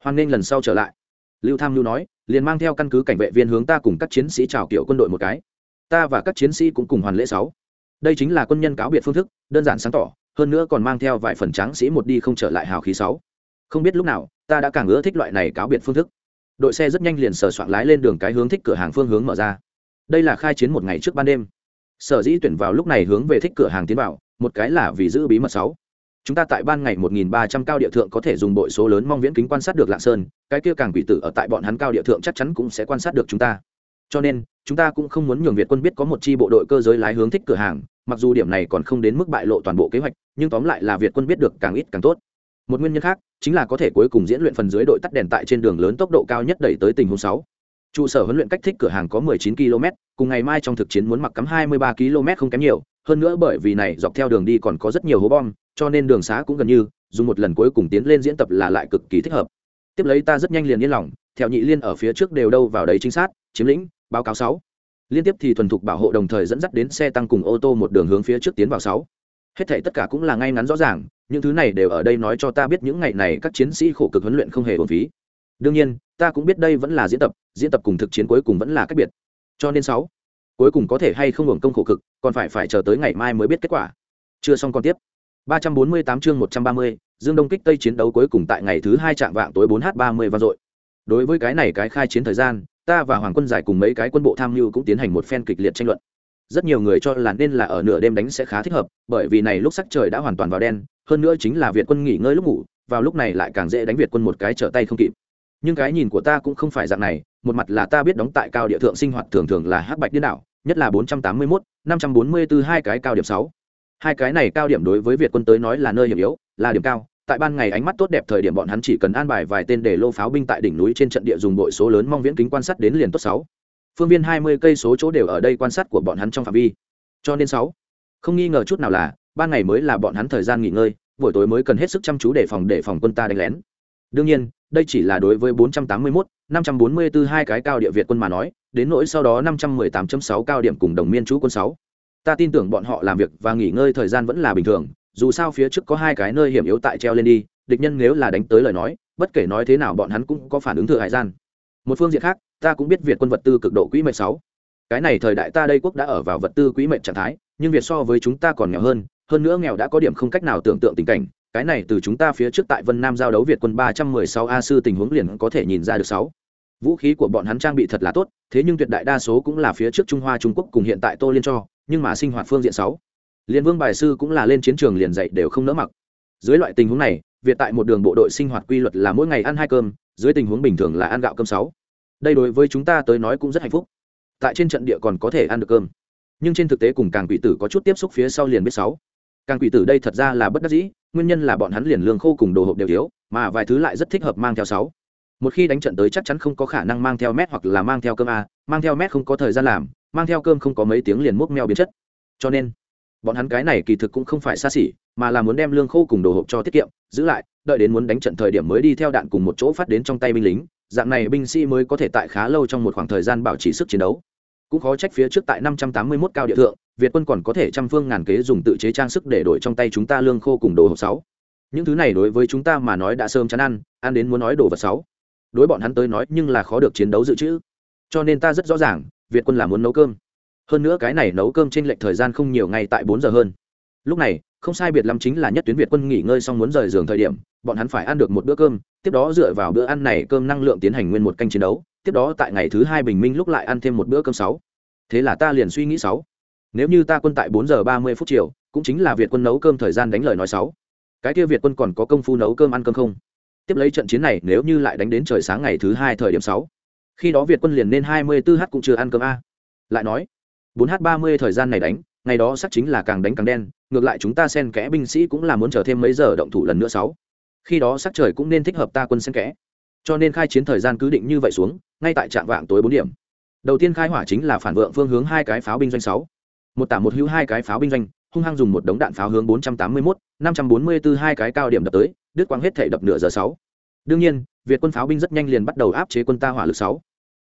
Hoan nghênh lần sau trở lại. Lưu tham lưu nói, liền mang theo căn cứ cảnh vệ viên hướng ta cùng các chiến sĩ chào kiểu quân đội một cái. Ta và các chiến sĩ cũng cùng hoàn lễ sáu. Đây chính là quân nhân cáo biệt phương thức, đơn giản sáng tỏ, hơn nữa còn mang theo vài phần tráng sĩ một đi không trở lại hào khí sáu. Không biết lúc nào, ta đã càng ưa thích loại này cáo biệt phương thức. Đội xe rất nhanh liền sờ soạn lái lên đường cái hướng thích cửa hàng phương hướng mở ra đây là khai chiến một ngày trước ban đêm. Sở dĩ tuyển vào lúc này hướng về thích cửa hàng tiến vào, một cái là vì giữ bí mật sáu. Chúng ta tại ban ngày 1.300 cao địa thượng có thể dùng bội số lớn mong viễn kính quan sát được lạng sơn, cái kia càng quỷ tử ở tại bọn hắn cao địa thượng chắc chắn cũng sẽ quan sát được chúng ta. Cho nên, chúng ta cũng không muốn nhường việt quân biết có một chi bộ đội cơ giới lái hướng thích cửa hàng, mặc dù điểm này còn không đến mức bại lộ toàn bộ kế hoạch, nhưng tóm lại là việt quân biết được càng ít càng tốt. Một nguyên nhân khác, chính là có thể cuối cùng diễn luyện phần dưới đội tắt đèn tại trên đường lớn tốc độ cao nhất đẩy tới tình huống sáu trụ sở huấn luyện cách thích cửa hàng có 19 km, cùng ngày mai trong thực chiến muốn mặc cắm 23 km không kém nhiều, hơn nữa bởi vì này dọc theo đường đi còn có rất nhiều hố bom, cho nên đường xá cũng gần như, dùng một lần cuối cùng tiến lên diễn tập là lại cực kỳ thích hợp. Tiếp lấy ta rất nhanh liền yên lòng, theo nhị liên ở phía trước đều đâu vào đấy chính xác chiếm lĩnh, báo cáo sáu. Liên tiếp thì thuần thục bảo hộ đồng thời dẫn dắt đến xe tăng cùng ô tô một đường hướng phía trước tiến vào sáu. Hết thảy tất cả cũng là ngay ngắn rõ ràng, những thứ này đều ở đây nói cho ta biết những ngày này các chiến sĩ khổ cực huấn luyện không hề uổng phí. Đương nhiên ta cũng biết đây vẫn là diễn tập diễn tập cùng thực chiến cuối cùng vẫn là cách biệt cho nên sáu cuối cùng có thể hay không hưởng công khổ cực còn phải phải chờ tới ngày mai mới biết kết quả chưa xong còn tiếp 348 chương 130, Dương Đông kích Tây chiến đấu cuối cùng tại ngày thứ hai trạng vạng tối 4h30 vang dội. Đối với cái này cái khai chiến thời gian, ta và Hoàng quân giải cùng mấy cái quân bộ tham mưu cũng tiến hành một phen kịch liệt tranh luận. Rất nhiều người cho là nên là ở nửa đêm đánh sẽ khá thích hợp, bởi vì này lúc sắc trời đã hoàn toàn vào đen, hơn nữa chính là Việt quân nghỉ ngơi lúc ngủ, vào lúc này lại càng dễ đánh Việt quân một cái trở tay không kịp. Nhưng cái nhìn của ta cũng không phải dạng này, một mặt là ta biết đóng tại cao địa thượng sinh hoạt thường thường là hắc bạch điên đảo, nhất là 481, 544 hai cái cao điểm sáu. hai cái này cao điểm đối với việt quân tới nói là nơi hiểm yếu là điểm cao. Tại ban ngày ánh mắt tốt đẹp thời điểm bọn hắn chỉ cần an bài vài tên để lô pháo binh tại đỉnh núi trên trận địa dùng bội số lớn mong viễn kính quan sát đến liền tốt sáu. Phương viên hai mươi cây số chỗ đều ở đây quan sát của bọn hắn trong phạm vi. Cho nên sáu. Không nghi ngờ chút nào là ban ngày mới là bọn hắn thời gian nghỉ ngơi buổi tối mới cần hết sức chăm chú để phòng để phòng quân ta đánh lén. Đương nhiên đây chỉ là đối với 481, 544 hai cái cao địa Việt quân mà nói, đến nỗi sau đó 518.6 cao điểm cùng đồng miên chú quân 6 ta tin tưởng bọn họ làm việc và nghỉ ngơi thời gian vẫn là bình thường dù sao phía trước có hai cái nơi hiểm yếu tại treo lên đi địch nhân nếu là đánh tới lời nói bất kể nói thế nào bọn hắn cũng có phản ứng thừa hải gian. Một phương diện khác ta cũng biết việt quân vật tư cực độ quỹ mệnh sáu. Cái này thời đại ta đây quốc đã ở vào vật tư quỹ mệnh trạng thái nhưng việt so với chúng ta còn nghèo hơn hơn nữa nghèo đã có điểm không cách nào tưởng tượng tình cảnh cái này từ chúng ta phía trước tại vân nam giao đấu việt quân ba trăm mười sáu a sư tình huống liền có thể nhìn ra được sáu. Vũ khí của bọn hắn trang bị thật là tốt, thế nhưng tuyệt đại đa số cũng là phía trước trung hoa trung quốc cùng hiện tại tô liên cho, nhưng mà sinh hoạt phương diện sáu. Liên vương bài sư cũng là lên chiến trường liền dạy đều không nỡ mặc. Dưới loại tình huống này, việt tại một đường bộ đội sinh hoạt quy luật là mỗi ngày ăn hai cơm, dưới tình huống bình thường là ăn gạo cơm sáu. Đây đối với chúng ta tới nói cũng rất hạnh phúc. Tại trên trận địa còn có thể ăn được cơm. Nhưng trên thực tế cùng càng quỷ tử có chút tiếp xúc phía sau liền biết sáu. Càng quỷ tử đây thật ra là bất đắc dĩ nguyên nhân là bọn hắn liền lương khô cùng đồ hộp đều thiếu, mà vài thứ lại rất thích hợp mang theo sáu. Một khi đánh trận tới chắc chắn không có khả năng mang theo mét hoặc là mang theo cơm a, mang theo mét không có thời gian làm, mang theo cơm không có mấy tiếng liền múc meo biến chất. Cho nên, bọn hắn cái này kỳ thực cũng không phải xa xỉ, mà là muốn đem lương khô cùng đồ hộp cho tiết kiệm, giữ lại, đợi đến muốn đánh trận thời điểm mới đi theo đạn cùng một chỗ phát đến trong tay binh lính, dạng này binh sĩ mới có thể tại khá lâu trong một khoảng thời gian bảo trì sức chiến đấu cũng khó trách phía trước tại năm trăm tám mươi 581 cao địa thượng, việt quân còn có thể trăm phương ngàn kế dùng tự chế trang sức để đổi trong tay chúng ta lương khô cùng đồ hộp sáu. Những thứ này đối với chúng ta mà nói đã sớm chán ăn ăn đến muốn nói đồ vật sáu. Đối bọn hắn tới nói nhưng là khó được chiến đấu dự trữ. Cho nên ta rất rõ ràng, việt quân là muốn nấu cơm. Hơn nữa cái này nấu cơm trên lệch thời gian không nhiều ngay tại bốn giờ hơn. Lúc này, không sai biệt lắm chính là nhất tuyến việt quân nghỉ ngơi xong muốn rời giường thời điểm, bọn hắn phải ăn được một bữa cơm, tiếp đó dựa vào bữa ăn này cơm năng lượng tiến hành nguyên một canh chiến đấu tiếp đó tại ngày thứ hai bình minh lúc lại ăn thêm một bữa cơm sáu. Thế là ta liền suy nghĩ sáu. Nếu như ta quân tại bốn giờ ba mươi phút chiều, cũng chính là việt quân nấu cơm thời gian đánh lời nói sáu. Cái kia việt quân còn có công phu nấu cơm ăn cơm không? Tiếp lấy trận chiến này nếu như lại đánh đến trời sáng ngày thứ hai thời điểm sáu. Khi đó việt quân liền nên hai mươi 24 h cũng chưa ăn cơm a. Lại nói, bốn h ba mươi thời gian này đánh, ngày đó sắc chính là càng đánh càng đen, ngược lại chúng ta xen kẽ binh sĩ cũng là muốn chờ thêm mấy giờ động thủ lần nữa sáu. Khi đó sắc trời cũng nên thích hợp ta quân xen kẽ cho nên khai chiến thời gian cứ định như vậy xuống ngay tại trạm vạng tối bốn điểm đầu tiên khai hỏa chính là phản vượng phương hướng hai cái pháo binh doanh sáu một tả một hữu hai cái pháo binh doanh hung hăng dùng một đống đạn pháo hướng 481, 544 hai cái cao điểm đập tới, đứt quang hết thể đập nửa giờ sáu. Đương nhiên, Việt quân pháo binh rất nhanh liền bắt đầu áp chế quân ta hỏa lực sáu.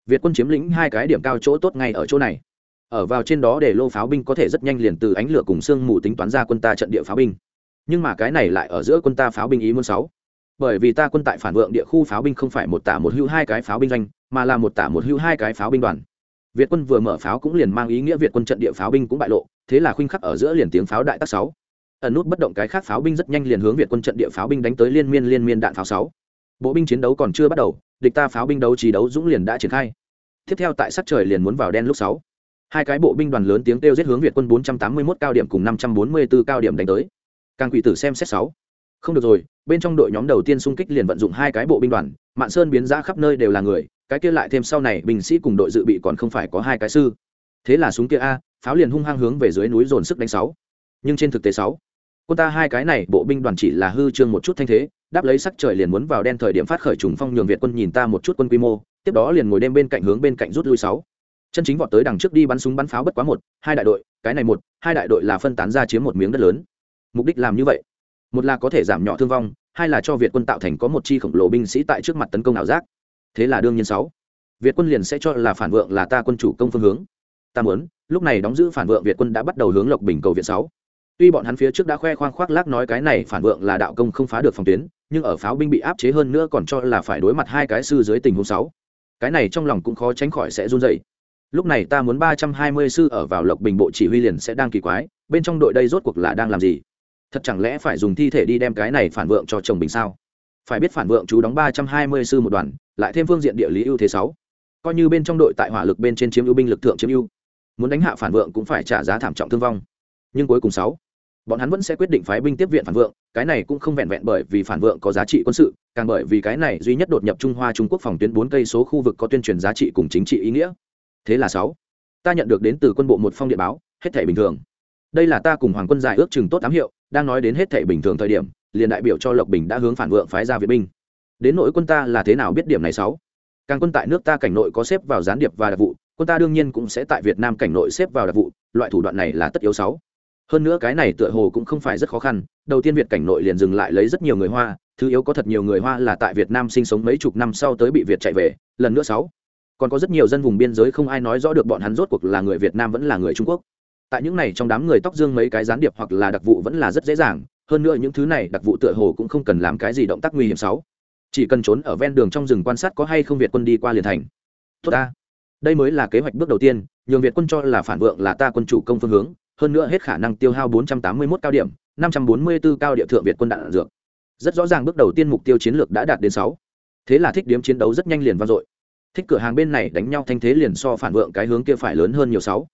Việt quân chiếm lĩnh hai cái điểm cao chỗ tốt ngay ở chỗ này. Ở vào trên đó để lô pháo binh có thể rất nhanh liền từ ánh lửa cùng sương mù tính toán ra quân ta trận địa pháo binh. Nhưng mà cái này lại ở giữa quân ta pháo binh ý muốn sáu. Bởi vì ta quân tại phản vượng địa khu pháo binh không phải một tả một hữu hai cái pháo binh doanh, mà là một tả một hữu hai cái pháo binh đoàn. Việt quân vừa mở pháo cũng liền mang ý nghĩa việt quân trận địa pháo binh cũng bại lộ thế là khuynh khắc ở giữa liền tiếng pháo đại tác sáu. Ẩn nút bất động cái khác pháo binh rất nhanh liền hướng việt quân trận địa pháo binh đánh tới liên miên liên miên đạn pháo sáu. Bộ binh chiến đấu còn chưa bắt đầu địch ta pháo binh đấu trí đấu dũng liền đã triển khai. Tiếp theo tại sát trời liền muốn vào đen lúc sáu. Hai cái bộ binh đoàn lớn tiếng kêu giết hướng việt quân 481 cao điểm cùng 544 cao điểm đánh tới. Càng quỷ tử xem xét sáu không được rồi, bên trong đội nhóm đầu tiên xung kích liền vận dụng hai cái bộ binh đoàn, mạn sơn biến ra khắp nơi đều là người, cái kia lại thêm sau này binh sĩ cùng đội dự bị còn không phải có hai cái sư. Thế là súng kia a, pháo liền hung hăng hướng về dưới núi dồn sức đánh sáu. Nhưng trên thực tế sáu, quân ta hai cái này bộ binh đoàn chỉ là hư trương một chút thanh thế, đáp lấy sắc trời liền muốn vào đen thời điểm phát khởi trùng phong nhường việt quân nhìn ta một chút quân quy mô, tiếp đó liền ngồi đêm bên cạnh hướng bên cạnh rút lui sáu. Chân chính vọt tới đằng trước đi bắn súng bắn pháo bất quá một, hai đại đội, cái này một, hai đại đội là phân tán ra chiếm một miếng đất lớn. Mục đích làm như vậy một là có thể giảm nhỏ thương vong, hai là cho việt quân tạo thành có một chi khổng lồ binh sĩ tại trước mặt tấn công ảo giác. Thế là đương nhiên sáu. Việt quân liền sẽ cho là phản vượng là ta quân chủ công phương hướng. Ta muốn, lúc này đóng giữ phản vượng việt quân đã bắt đầu hướng lộc bình cầu viện sáu. Tuy bọn hắn phía trước đã khoe khoang khoác lác nói cái này phản vượng là đạo công không phá được phòng tuyến, nhưng ở pháo binh bị áp chế hơn nữa còn cho là phải đối mặt hai cái sư dưới tình huống sáu. Cái này trong lòng cũng khó tránh khỏi sẽ run dậy lúc này ta muốn ba trăm hai mươi sư ở vào lộc bình bộ chỉ huy liền sẽ đang kỳ quái, bên trong đội đây rốt cuộc là đang làm gì? Thật chẳng lẽ phải dùng thi thể đi đem cái này phản vượng cho chồng bình sao? Phải biết phản vượng chú đóng ba trăm hai mươi sư một đoàn, lại thêm phương diện địa lý ưu thế sáu. Coi như bên trong đội tại hỏa lực bên trên chiếm ưu binh lực thượng chiếm ưu. Muốn đánh hạ phản vượng cũng phải trả giá thảm trọng thương vong. Nhưng cuối cùng sáu, bọn hắn vẫn sẽ quyết định phái binh tiếp viện phản vượng, cái này cũng không vẹn vẹn bởi vì phản vượng có giá trị quân sự, càng bởi vì cái này duy nhất đột nhập trung hoa trung quốc phòng tuyến bốn cây số khu vực có tuyên truyền giá trị cùng chính trị ý nghĩa. Thế là sáu, ta nhận được đến từ quân bộ một phong điện báo, hết thể bình thường. Đây là ta cùng hoàng quân giải ước chừng tốt tám hiệu đang nói đến hết thể bình thường thời điểm, liền đại biểu cho lộc bình đã hướng phản vượng phái ra viện binh. Đến nội quân ta là thế nào biết điểm này sáu? Càng quân tại nước ta cảnh nội có xếp vào gián điệp và đặc vụ, quân ta đương nhiên cũng sẽ tại việt nam cảnh nội xếp vào đặc vụ, loại thủ đoạn này là tất yếu sáu. Hơn nữa cái này tựa hồ cũng không phải rất khó khăn, đầu tiên việt cảnh nội liền dừng lại lấy rất nhiều người hoa, thứ yếu có thật nhiều người hoa là tại việt nam sinh sống mấy chục năm sau tới bị việt chạy về, lần nữa sáu. Còn có rất nhiều dân vùng biên giới không ai nói rõ được bọn hắn rốt cuộc là người việt nam vẫn là người trung quốc tại những này trong đám người tóc dương mấy cái gián điệp hoặc là đặc vụ vẫn là rất dễ dàng, hơn nữa những thứ này đặc vụ tựa hồ cũng không cần làm cái gì động tác nguy hiểm sáu chỉ cần trốn ở ven đường trong rừng quan sát có hay không việt quân đi qua liền thành. Tốt ta. Đây mới là kế hoạch bước đầu tiên, nhường việt quân cho là phản vượng là ta quân chủ công phương hướng, hơn nữa hết khả năng tiêu hao 481 cao điểm 544 cao địa thượng việt quân đạn dược. Rất rõ ràng bước đầu tiên mục tiêu chiến lược đã đạt đến 6. thế là thích điếm chiến đấu rất nhanh liền vang dội. Thích cửa hàng bên này đánh nhau thanh thế liền so phản vượng cái hướng kia phải lớn hơn nhiều sáu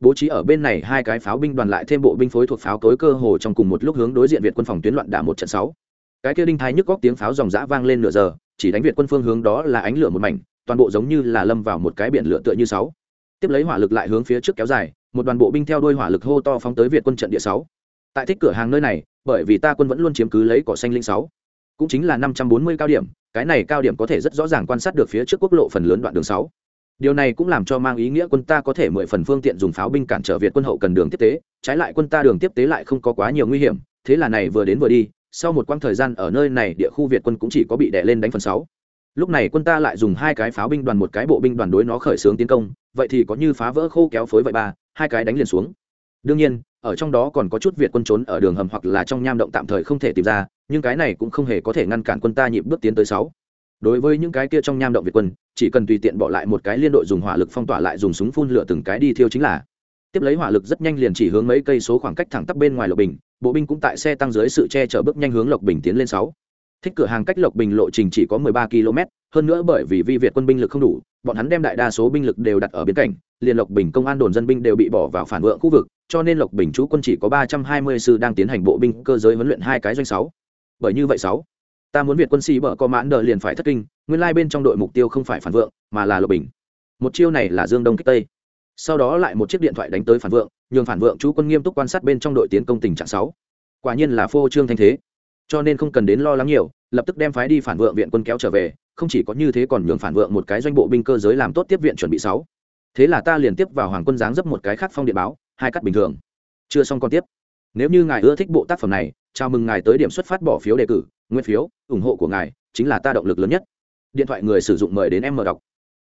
bố trí ở bên này hai cái pháo binh đoàn lại thêm bộ binh phối thuộc pháo tối cơ hồ trong cùng một lúc hướng đối diện việt quân phòng tuyến loạn đả một trận sáu. Cái kia đinh thái nhức góc tiếng pháo dòng dã vang lên nửa giờ, chỉ đánh việt quân phương hướng đó là ánh lửa một mảnh, toàn bộ giống như là lâm vào một cái biển lửa tựa như sáu. Tiếp lấy hỏa lực lại hướng phía trước kéo dài, một đoàn bộ binh theo đuôi hỏa lực hô to phóng tới việt quân trận địa sáu. Tại thích cửa hàng nơi này, bởi vì ta quân vẫn luôn chiếm cứ lấy cỏ xanh linh sáu. Cũng chính là năm trăm bốn mươi cao điểm, cái này cao điểm có thể rất rõ ràng quan sát được phía trước quốc lộ phần lớn đoạn đường sáu điều này cũng làm cho mang ý nghĩa quân ta có thể mười phần phương tiện dùng pháo binh cản trở việt quân hậu cần đường tiếp tế, trái lại quân ta đường tiếp tế lại không có quá nhiều nguy hiểm, thế là này vừa đến vừa đi, sau một quãng thời gian ở nơi này địa khu việt quân cũng chỉ có bị đè lên đánh phần sáu. Lúc này quân ta lại dùng hai cái pháo binh đoàn một cái bộ binh đoàn đối nó khởi xướng tiến công, vậy thì có như phá vỡ khô kéo phối vậy ba, hai cái đánh liền xuống. Đương nhiên, ở trong đó còn có chút việt quân trốn ở đường hầm hoặc là trong nham động tạm thời không thể tìm ra, nhưng cái này cũng không hề có thể ngăn cản quân ta nhịp bước tiến tới sáu đối với những cái kia trong nham động việt quân, chỉ cần tùy tiện bỏ lại một cái liên đội dùng hỏa lực phong tỏa lại dùng súng phun lửa từng cái đi thiêu chính là. Tiếp lấy hỏa lực rất nhanh liền chỉ hướng mấy cây số khoảng cách thẳng tắp bên ngoài lộc bình, bộ binh cũng tại xe tăng dưới sự che chở bước nhanh hướng lộc bình tiến lên sáu. Thích cửa hàng cách lộc bình lộ trình chỉ có mười ba km hơn nữa bởi vì vi việt quân binh lực không đủ, bọn hắn đem đại đa số binh lực đều đặt ở biên cảnh, liền lộc bình công an đồn dân binh đều bị bỏ vào phản vượng khu vực, cho nên lộc bình chú quân chỉ có ba trăm hai mươi sư đang tiến hành bộ binh cơ giới huấn luyện hai cái doanh sáu. Bởi như vậy sáu ta muốn việt quân sĩ bở có mãn đờ liền phải thất kinh, nguyên lai bên trong đội mục tiêu không phải phản vượng, mà là lộc bình. Một chiêu này là dương đông kích tây. Sau đó lại một chiếc điện thoại đánh tới phản vượng, nhường phản vượng chú quân nghiêm túc quan sát bên trong đội tiến công tình trạng sáu. Quả nhiên là phô trương thanh thế. Cho nên không cần đến lo lắng nhiều, lập tức đem phái đi phản vượng viện quân kéo trở về, không chỉ có như thế còn nhường phản vượng một cái doanh bộ binh cơ giới làm tốt tiếp viện chuẩn bị sáu. Thế là ta liền tiếp vào hoàng quân giáng dấp một cái khác phong điện báo, hai cắt bình thường. Chưa xong còn tiếp. Nếu như ngài ưa thích bộ tác phẩm này chào mừng ngài tới điểm xuất phát bỏ phiếu đề cử, nguyên phiếu, ủng hộ của ngài chính là ta động lực lớn nhất. Điện thoại người sử dụng mời đến em mở đọc.